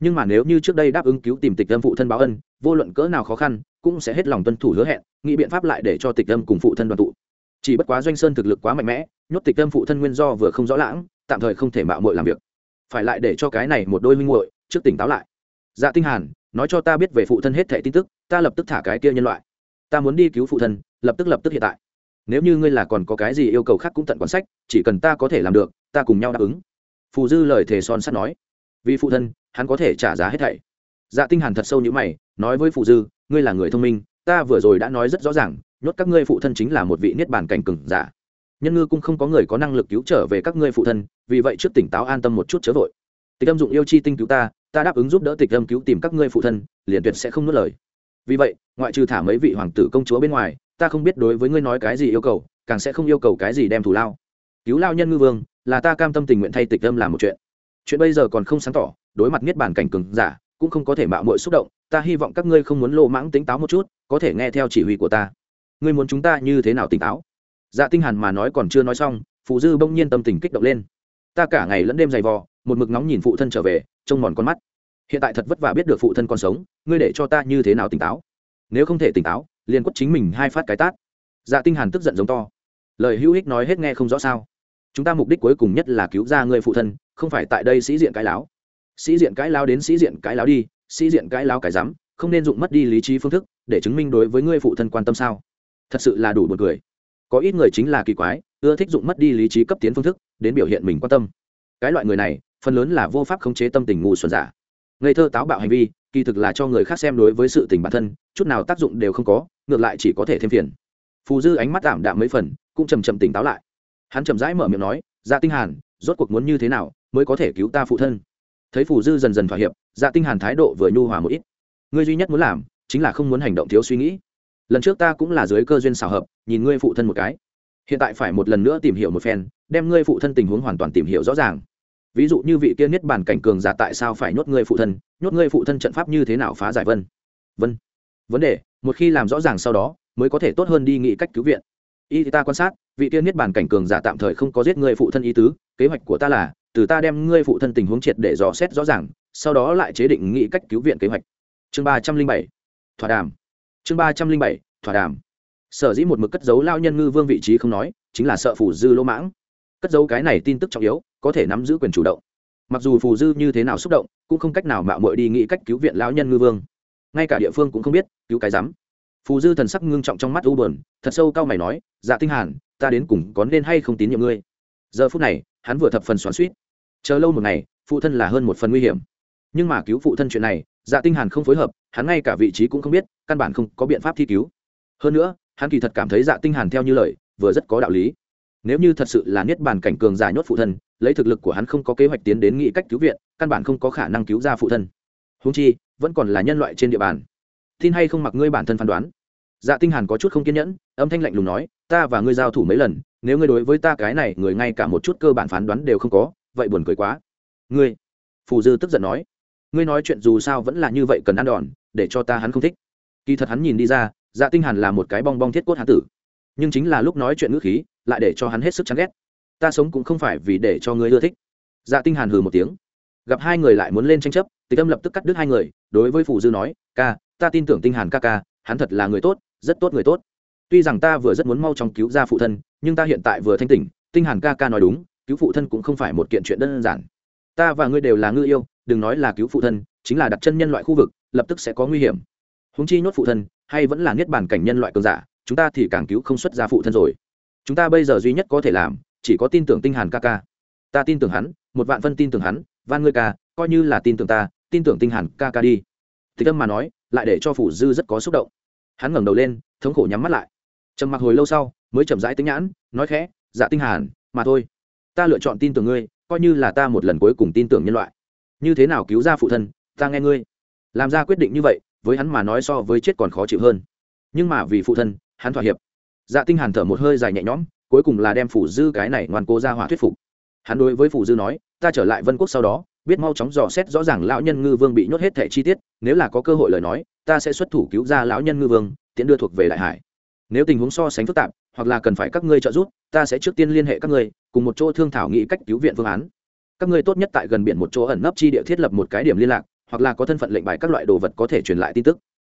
Nhưng mà nếu như trước đây đáp ứng cứu tìm tịch âm phụ thân báo ân, vô luận cỡ nào khó khăn, cũng sẽ hết lòng tuân thủ hứa hẹn, nghĩ biện pháp lại để cho tịch âm cùng phụ thân đoàn tụ. Chỉ bất quá doanh sơn thực lực quá mạnh mẽ, nhốt tịch âm phụ thân nguyên do vừa không rõ lãng, tạm thời không thể mạo muội làm việc. Phải lại để cho cái này một đôi minh muội trước tỉnh táo lại. Dạ tinh hàn, nói cho ta biết về phụ thân hết thảy tin tức, ta lập tức thả cái kia nhân loại. Ta muốn đi cứu phụ thân lập tức lập tức hiện tại. Nếu như ngươi là còn có cái gì yêu cầu khác cũng tận quan sách, chỉ cần ta có thể làm được, ta cùng nhau đáp ứng. Phù dư lời thề son sắt nói. Vì phụ thân, hắn có thể trả giá hết thảy. Dạ tinh hàn thật sâu như mày, nói với phù dư, ngươi là người thông minh, ta vừa rồi đã nói rất rõ ràng, nhốt các ngươi phụ thân chính là một vị niết bàn cảnh cừng giả. Nhân ngư cũng không có người có năng lực cứu trở về các ngươi phụ thân, vì vậy trước tỉnh táo an tâm một chút chớ vội. Tịch âm dụng yêu chi tinh cứu ta ta đáp ứng giúp đỡ tịch âm cứu tìm các ngươi phụ thân, liền tuyệt sẽ không nuốt lời. Vì vậy, ngoại trừ thả mấy vị hoàng tử công chúa bên ngoài ta không biết đối với ngươi nói cái gì yêu cầu, càng sẽ không yêu cầu cái gì đem thù lao. Cứu lao nhân ngư vương, là ta cam tâm tình nguyện thay tịch âm làm một chuyện. Chuyện bây giờ còn không sáng tỏ, đối mặt niết bàn cảnh cường giả, cũng không có thể mạo muội xúc động, ta hy vọng các ngươi không muốn lộ mãng tính táo một chút, có thể nghe theo chỉ huy của ta. Ngươi muốn chúng ta như thế nào tỉnh táo? Dạ tinh hàn mà nói còn chưa nói xong phụ dư bỗng nhiên tâm tình kích động lên. Ta cả ngày lẫn đêm dày vò, một mực nóng nhìn phụ thân trở về, trông mòn con mắt. Hiện tại thật vất vả biết được phụ thân còn sống, ngươi để cho ta như thế nào tỉnh táo? Nếu không thể tỉnh táo liền quất chính mình hai phát cái tát. Dạ tinh hàn tức giận giống to. Lời hữu ích nói hết nghe không rõ sao. Chúng ta mục đích cuối cùng nhất là cứu ra người phụ thân, không phải tại đây sĩ diện cái láo. Sĩ diện cái láo đến sĩ diện cái láo đi, sĩ diện cái láo cái dám không nên dụng mất đi lý trí phương thức, để chứng minh đối với người phụ thân quan tâm sao. Thật sự là đủ buồn cười. Có ít người chính là kỳ quái, ưa thích dụng mất đi lý trí cấp tiến phương thức, đến biểu hiện mình quan tâm. Cái loại người này, phần lớn là vô pháp khống chế tâm tình ngu xuẩn giả. Ngây thơ táo bạo hành vi, kỳ thực là cho người khác xem đối với sự tình bản thân, chút nào tác dụng đều không có ngược lại chỉ có thể thêm phiền. Phù dư ánh mắt tạm đạm mấy phần, cũng chầm chậm tỉnh táo lại. Hắn chậm rãi mở miệng nói dạ tinh hàn, rốt cuộc muốn như thế nào mới có thể cứu ta phụ thân? Thấy phù dư dần dần thỏa hiệp dạ tinh hàn thái độ vừa nhu hòa một ít. Ngươi duy nhất muốn làm, chính là không muốn hành động thiếu suy nghĩ. Lần trước ta cũng là dưới cơ duyên xảo hợp, nhìn ngươi phụ thân một cái. Hiện tại phải một lần nữa tìm hiểu một phen, đem ngươi phụ thân tình huống hoàn toàn tìm hiểu rõ ràng. Ví dụ như vị kia niết bàn cảnh cường giả tại sao phải nhốt ngươi phụ thân, nhốt ngươi phụ thân trận pháp như thế nào phá giải vân? Vân, vấn đề một khi làm rõ ràng sau đó, mới có thể tốt hơn đi nghĩ cách cứu viện. Y ta quan sát, vị tiên niết bàn cảnh cường giả tạm thời không có giết người phụ thân ý tứ, kế hoạch của ta là, từ ta đem ngươi phụ thân tình huống triệt để dò xét rõ ràng, sau đó lại chế định nghĩ cách cứu viện kế hoạch. Chương ba trăm linh bảy, thỏa đàm. Chương ba trăm linh bảy, thỏa đàm. Sở dĩ một mực cất dấu lao nhân ngư vương vị trí không nói, chính là sợ phủ dư lỗ mãng. Cất dấu cái này tin tức trọng yếu, có thể nắm giữ quyền chủ động. Mặc dù phù dư như thế nào xúc động, cũng không cách nào mạo mội đi nghĩ cách cứu viện lão nhân ngư vương ngay cả địa phương cũng không biết, cứu cái rắm. Phù dư thần sắc ngưng trọng trong mắt u bờn thật sâu cao mày nói dạ tinh hàn, ta đến cùng có nên hay không tín nhiệm ngươi? Giờ phút này, hắn vừa thập phần xoắn suýt chờ lâu một ngày, phụ thân là hơn một phần nguy hiểm. Nhưng mà cứu phụ thân chuyện này dạ tinh hàn không phối hợp, hắn ngay cả vị trí cũng không biết, căn bản không có biện pháp thi cứu. Hơn nữa, hắn kỳ thật cảm thấy dạ tinh hàn theo như lời, vừa rất có đạo lý. Nếu như thật sự là niết bàn cảnh cường giả nhốt phụ thân, lấy thực lực của hắn không có kế hoạch tiến đến nghị cách cứu viện, căn bản không có khả năng cứu ra phụ thân. Húng chi vẫn còn là nhân loại trên địa bàn. Tin hay không mặc ngươi bản thân phán đoán? Dạ tinh hàn có chút không kiên nhẫn, âm thanh lạnh lùng nói, ta và ngươi giao thủ mấy lần, nếu ngươi đối với ta cái này, người ngay cả một chút cơ bản phán đoán đều không có, vậy buồn cười quá. Ngươi, phù dư tức giận nói, ngươi nói chuyện dù sao vẫn là như vậy cần ăn đòn, để cho ta hắn không thích. Kỳ thật hắn nhìn đi ra dạ tinh hàn là một cái bong bong thiết cốt hán tử. Nhưng chính là lúc nói chuyện ngữ khí, lại để cho hắn hết sức chán ghét. Ta sống cũng không phải vì để cho ngươi ưa thích. Dạ tinh hàn hừ một tiếng gặp hai người lại muốn lên tranh chấp, tịch âm lập tức cắt đứt hai người, đối với phù dư nói, ca, ta tin tưởng tinh hàn ca ca, hắn thật là người tốt, rất tốt người tốt. Tuy rằng ta vừa rất muốn mau chóng cứu ra phụ thân, nhưng ta hiện tại vừa thanh tỉnh, tinh hàn ca ca nói đúng, cứu phụ thân cũng không phải một kiện chuyện đơn giản. Ta và ngươi đều là ngư yêu, đừng nói là cứu phụ thân, chính là đặt chân nhân loại khu vực, lập tức sẽ có nguy hiểm. Húng chi nhốt phụ thân, hay vẫn là niết bàn cảnh nhân loại cường giả, chúng ta thì càng cứu không xuất ra phụ thân rồi. Chúng ta bây giờ duy nhất có thể làm, chỉ có tin tưởng tinh hàn ca ca. Ta tin tưởng hắn, một vạn phân tin tưởng hắn van ngươi ca coi như là tin tưởng ta tin tưởng tinh hẳn, ca ca đi. Tịch âm mà nói lại để cho phủ dư rất có xúc động. Hắn ngẩng đầu lên thống khổ nhắm mắt lại. Trầm mặc hồi lâu sau mới chậm rãi tính nhãn nói khẽ dạ tinh hàn mà thôi. Ta lựa chọn tin tưởng ngươi coi như là ta một lần cuối cùng tin tưởng nhân loại. Như thế nào cứu ra phụ thân ta nghe ngươi. Làm ra quyết định như vậy với hắn mà nói so với chết còn khó chịu hơn. Nhưng mà vì phụ thân hắn thỏa hiệp. Dạ tinh hàn thở một hơi dài nhẹ nhõm cuối cùng là đem phủ dư cái này ngoan cố ra hỏa thuyết phục. Hắn đối với phủ dư nói ta trở lại vân quốc sau đó, biết mau chóng dò xét rõ ràng lão nhân ngư vương bị nhốt hết thẻ chi tiết, nếu là có cơ hội lời nói, ta sẽ xuất thủ cứu ra lão nhân ngư vương, tiễn đưa thuộc về đại hải. Nếu tình huống so sánh phức tạp, hoặc là cần phải các ngươi trợ giúp, ta sẽ trước tiên liên hệ các ngươi, cùng một chỗ thương thảo nghị cách cứu viện phương án. Các ngươi tốt nhất tại gần biển một chỗ ẩn nấp chi địa thiết lập một cái điểm liên lạc, hoặc là có thân phận lệnh bài các loại đồ vật có thể truyền lại tin tức.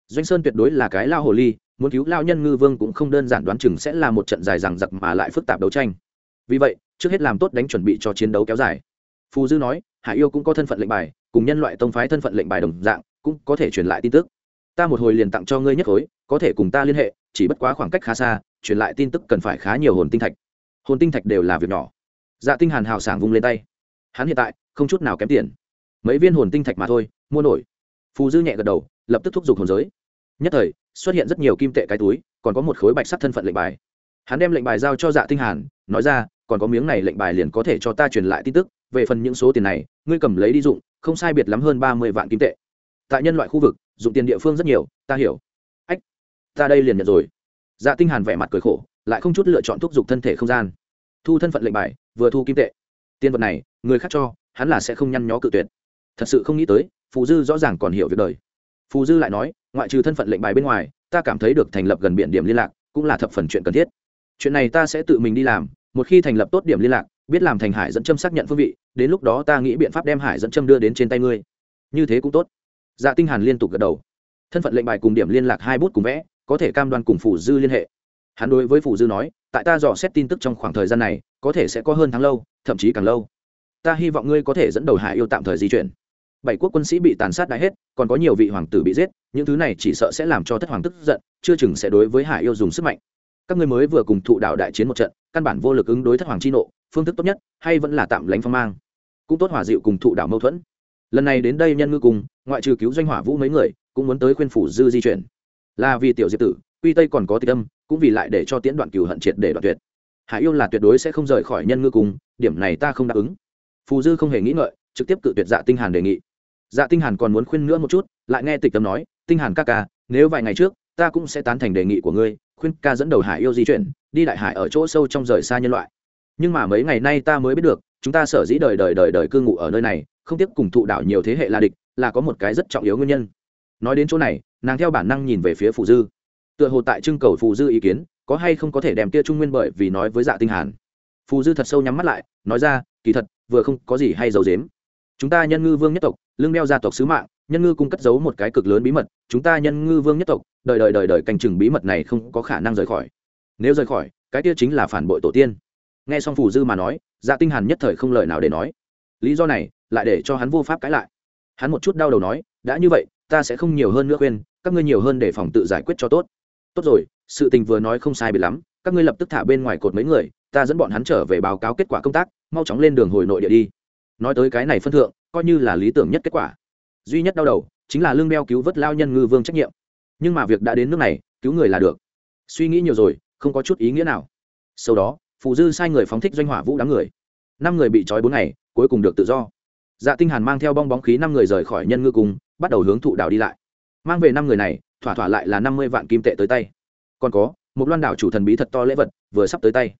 Doanh sơn tuyệt đối là cái lao hồ ly, muốn cứu lao nhân ngư vương cũng không đơn giản đoán chừng sẽ là một trận dài rằng giặc mà lại phức tạp đấu tranh. Vì vậy, trước hết làm tốt đánh chuẩn bị cho chiến đấu kéo dài phù dư nói, hải yêu cũng có thân phận lệnh bài, cùng nhân loại tông phái thân phận lệnh bài đồng dạng, cũng có thể truyền lại tin tức. Ta một hồi liền tặng cho ngươi nhất khối, có thể cùng ta liên hệ, chỉ bất quá khoảng cách khá xa, truyền lại tin tức cần phải khá nhiều hồn tinh thạch. Hồn tinh thạch đều là việc nhỏ. Dạ tinh hàn hào sảng vung lên tay. Hắn hiện tại, không chút nào kém tiền. Mấy viên hồn tinh thạch mà thôi, mua nổi. Phù dư nhẹ gật đầu, lập tức thúc giục hồn giới. Nhất thời, xuất hiện rất nhiều kim tệ cái túi, còn có một khối bạch sắt thân phận lệnh bài. Hắn đem lệnh bài giao cho dạ tinh hàn, nói ra, còn có miếng này lệnh bài liền có thể cho ta truyền lại tin tức về phần những số tiền này, ngươi cầm lấy đi dụng, không sai biệt lắm hơn ba mươi vạn kim tệ. Tại nhân loại khu vực, dụng tiền địa phương rất nhiều, ta hiểu. Ách, ta đây liền nhận rồi. Dạ tinh hàn vẻ mặt cười khổ, lại không chút lựa chọn thúc giục thân thể không gian. Thu thân phận lệnh bài, vừa thu kim tệ. Tiền vật này, người khác cho, hắn là sẽ không nhăn nhó cự tuyệt. Thật sự không nghĩ tới, phù dư rõ ràng còn hiểu việc đời. Phù dư lại nói, ngoại trừ thân phận lệnh bài bên ngoài, ta cảm thấy được thành lập gần biển điểm liên lạc cũng là thập phần chuyện cần thiết. Chuyện này ta sẽ tự mình đi làm, một khi thành lập tốt điểm liên lạc biết làm thành hải dẫn châm xác nhận phương vị, đến lúc đó ta nghĩ biện pháp đem hải dẫn châm đưa đến trên tay ngươi. Như thế cũng tốt. Dạ tinh hàn liên tục gật đầu. Thân phận lệnh bài cùng điểm liên lạc hai bút cùng vẽ, có thể cam đoan cùng phủ dư liên hệ. Hắn đối với phủ dư nói, tại ta dò xét tin tức trong khoảng thời gian này, có thể sẽ có hơn tháng lâu, thậm chí càng lâu. Ta hy vọng ngươi có thể dẫn đầu hải yêu tạm thời di chuyển. Bảy quốc quân sĩ bị tàn sát đã hết, còn có nhiều vị hoàng tử bị giết, những thứ này chỉ sợ sẽ làm cho thất hoàng tức giận, chưa chừng sẽ đối với hải yêu dùng sức mạnh. Các ngươi mới vừa cùng thụ đạo đại chiến một trận, căn bản vô lực ứng đối thất hoàng chi nộ phương thức tốt nhất, hay vẫn là tạm lánh phong mang. Cũng tốt hòa dịu cùng thụ đạo mâu thuẫn. Lần này đến đây nhân ngư cùng, ngoại trừ cứu doanh hỏa vũ mấy người, cũng muốn tới khuyên phủ dư di chuyển. Là vì tiểu diệp tử, quy tây còn có tịch âm, cũng vì lại để cho tiễn đoạn cừu hận triệt để đoạn tuyệt. Hải yêu là tuyệt đối sẽ không rời khỏi nhân ngư cùng, điểm này ta không đáp ứng. Phù dư không hề nghĩ ngợi, trực tiếp cự tuyệt dạ tinh hàn đề nghị. Dạ tinh hàn còn muốn khuyên nữa một chút, lại nghe tịch tâm nói, tinh hàn ca ca, nếu vài ngày trước, ta cũng sẽ tán thành đề nghị của ngươi, khuyên ca dẫn đầu hải yêu di chuyển, đi đại hải ở chỗ sâu trong rời xa nhân loại nhưng mà mấy ngày nay ta mới biết được, chúng ta sở dĩ đời đời đời đời cư ngụ ở nơi này, không tiếp cùng thụ đảo nhiều thế hệ là địch, là có một cái rất trọng yếu nguyên nhân. Nói đến chỗ này, nàng theo bản năng nhìn về phía phù dư. Tựa hồ tại trưng cầu phù dư ý kiến, có hay không có thể đem tia trung nguyên bởi vì nói với dạ tinh hàn. Phù dư thật sâu nhắm mắt lại, nói ra, kỳ thật, vừa không có gì hay giấu dếm chúng ta nhân ngư vương nhất tộc lương đeo gia tộc sứ mạng, nhân ngư cung cất giấu một cái cực lớn bí mật, chúng ta nhân ngư vương nhất tộc, đời đời đời đời canh chừng bí mật này không có khả năng rời khỏi. Nếu rời khỏi, cái kia chính là phản bội tổ tiên nghe xong phù dư mà nói dạ tinh hàn nhất thời không lời nào để nói. Lý do này, lại để cho hắn vô pháp cãi lại. Hắn một chút đau đầu nói, đã như vậy, ta sẽ không nhiều hơn nữa khuyên, các ngươi nhiều hơn để phòng tự giải quyết cho tốt. Tốt rồi, sự tình vừa nói không sai biệt lắm, các ngươi lập tức thả bên ngoài cột mấy người, ta dẫn bọn hắn trở về báo cáo kết quả công tác, mau chóng lên đường hồi nội địa đi. Nói tới cái này phân thượng, coi như là lý tưởng nhất kết quả. Duy nhất đau đầu, chính là lương đeo cứu vớt lao nhân ngư vương trách nhiệm. Nhưng mà việc đã đến nước này, cứu người là được. Suy nghĩ nhiều rồi, không có chút ý nghĩa nào. Sau đó phù dư sai người phóng thích doanh hỏa vũ đám người. Năm người bị trói bốn ngày, cuối cùng được tự do. Dạ tinh hàn mang theo bong bóng khí năm người rời khỏi nhân ngư cung, bắt đầu hướng thụ đảo đi lại. Mang về năm người này, thỏa thỏa lại là năm mươi vạn kim tệ tới tay. Còn có, một loan đảo chủ thần bí thật to lễ vật, vừa sắp tới tay.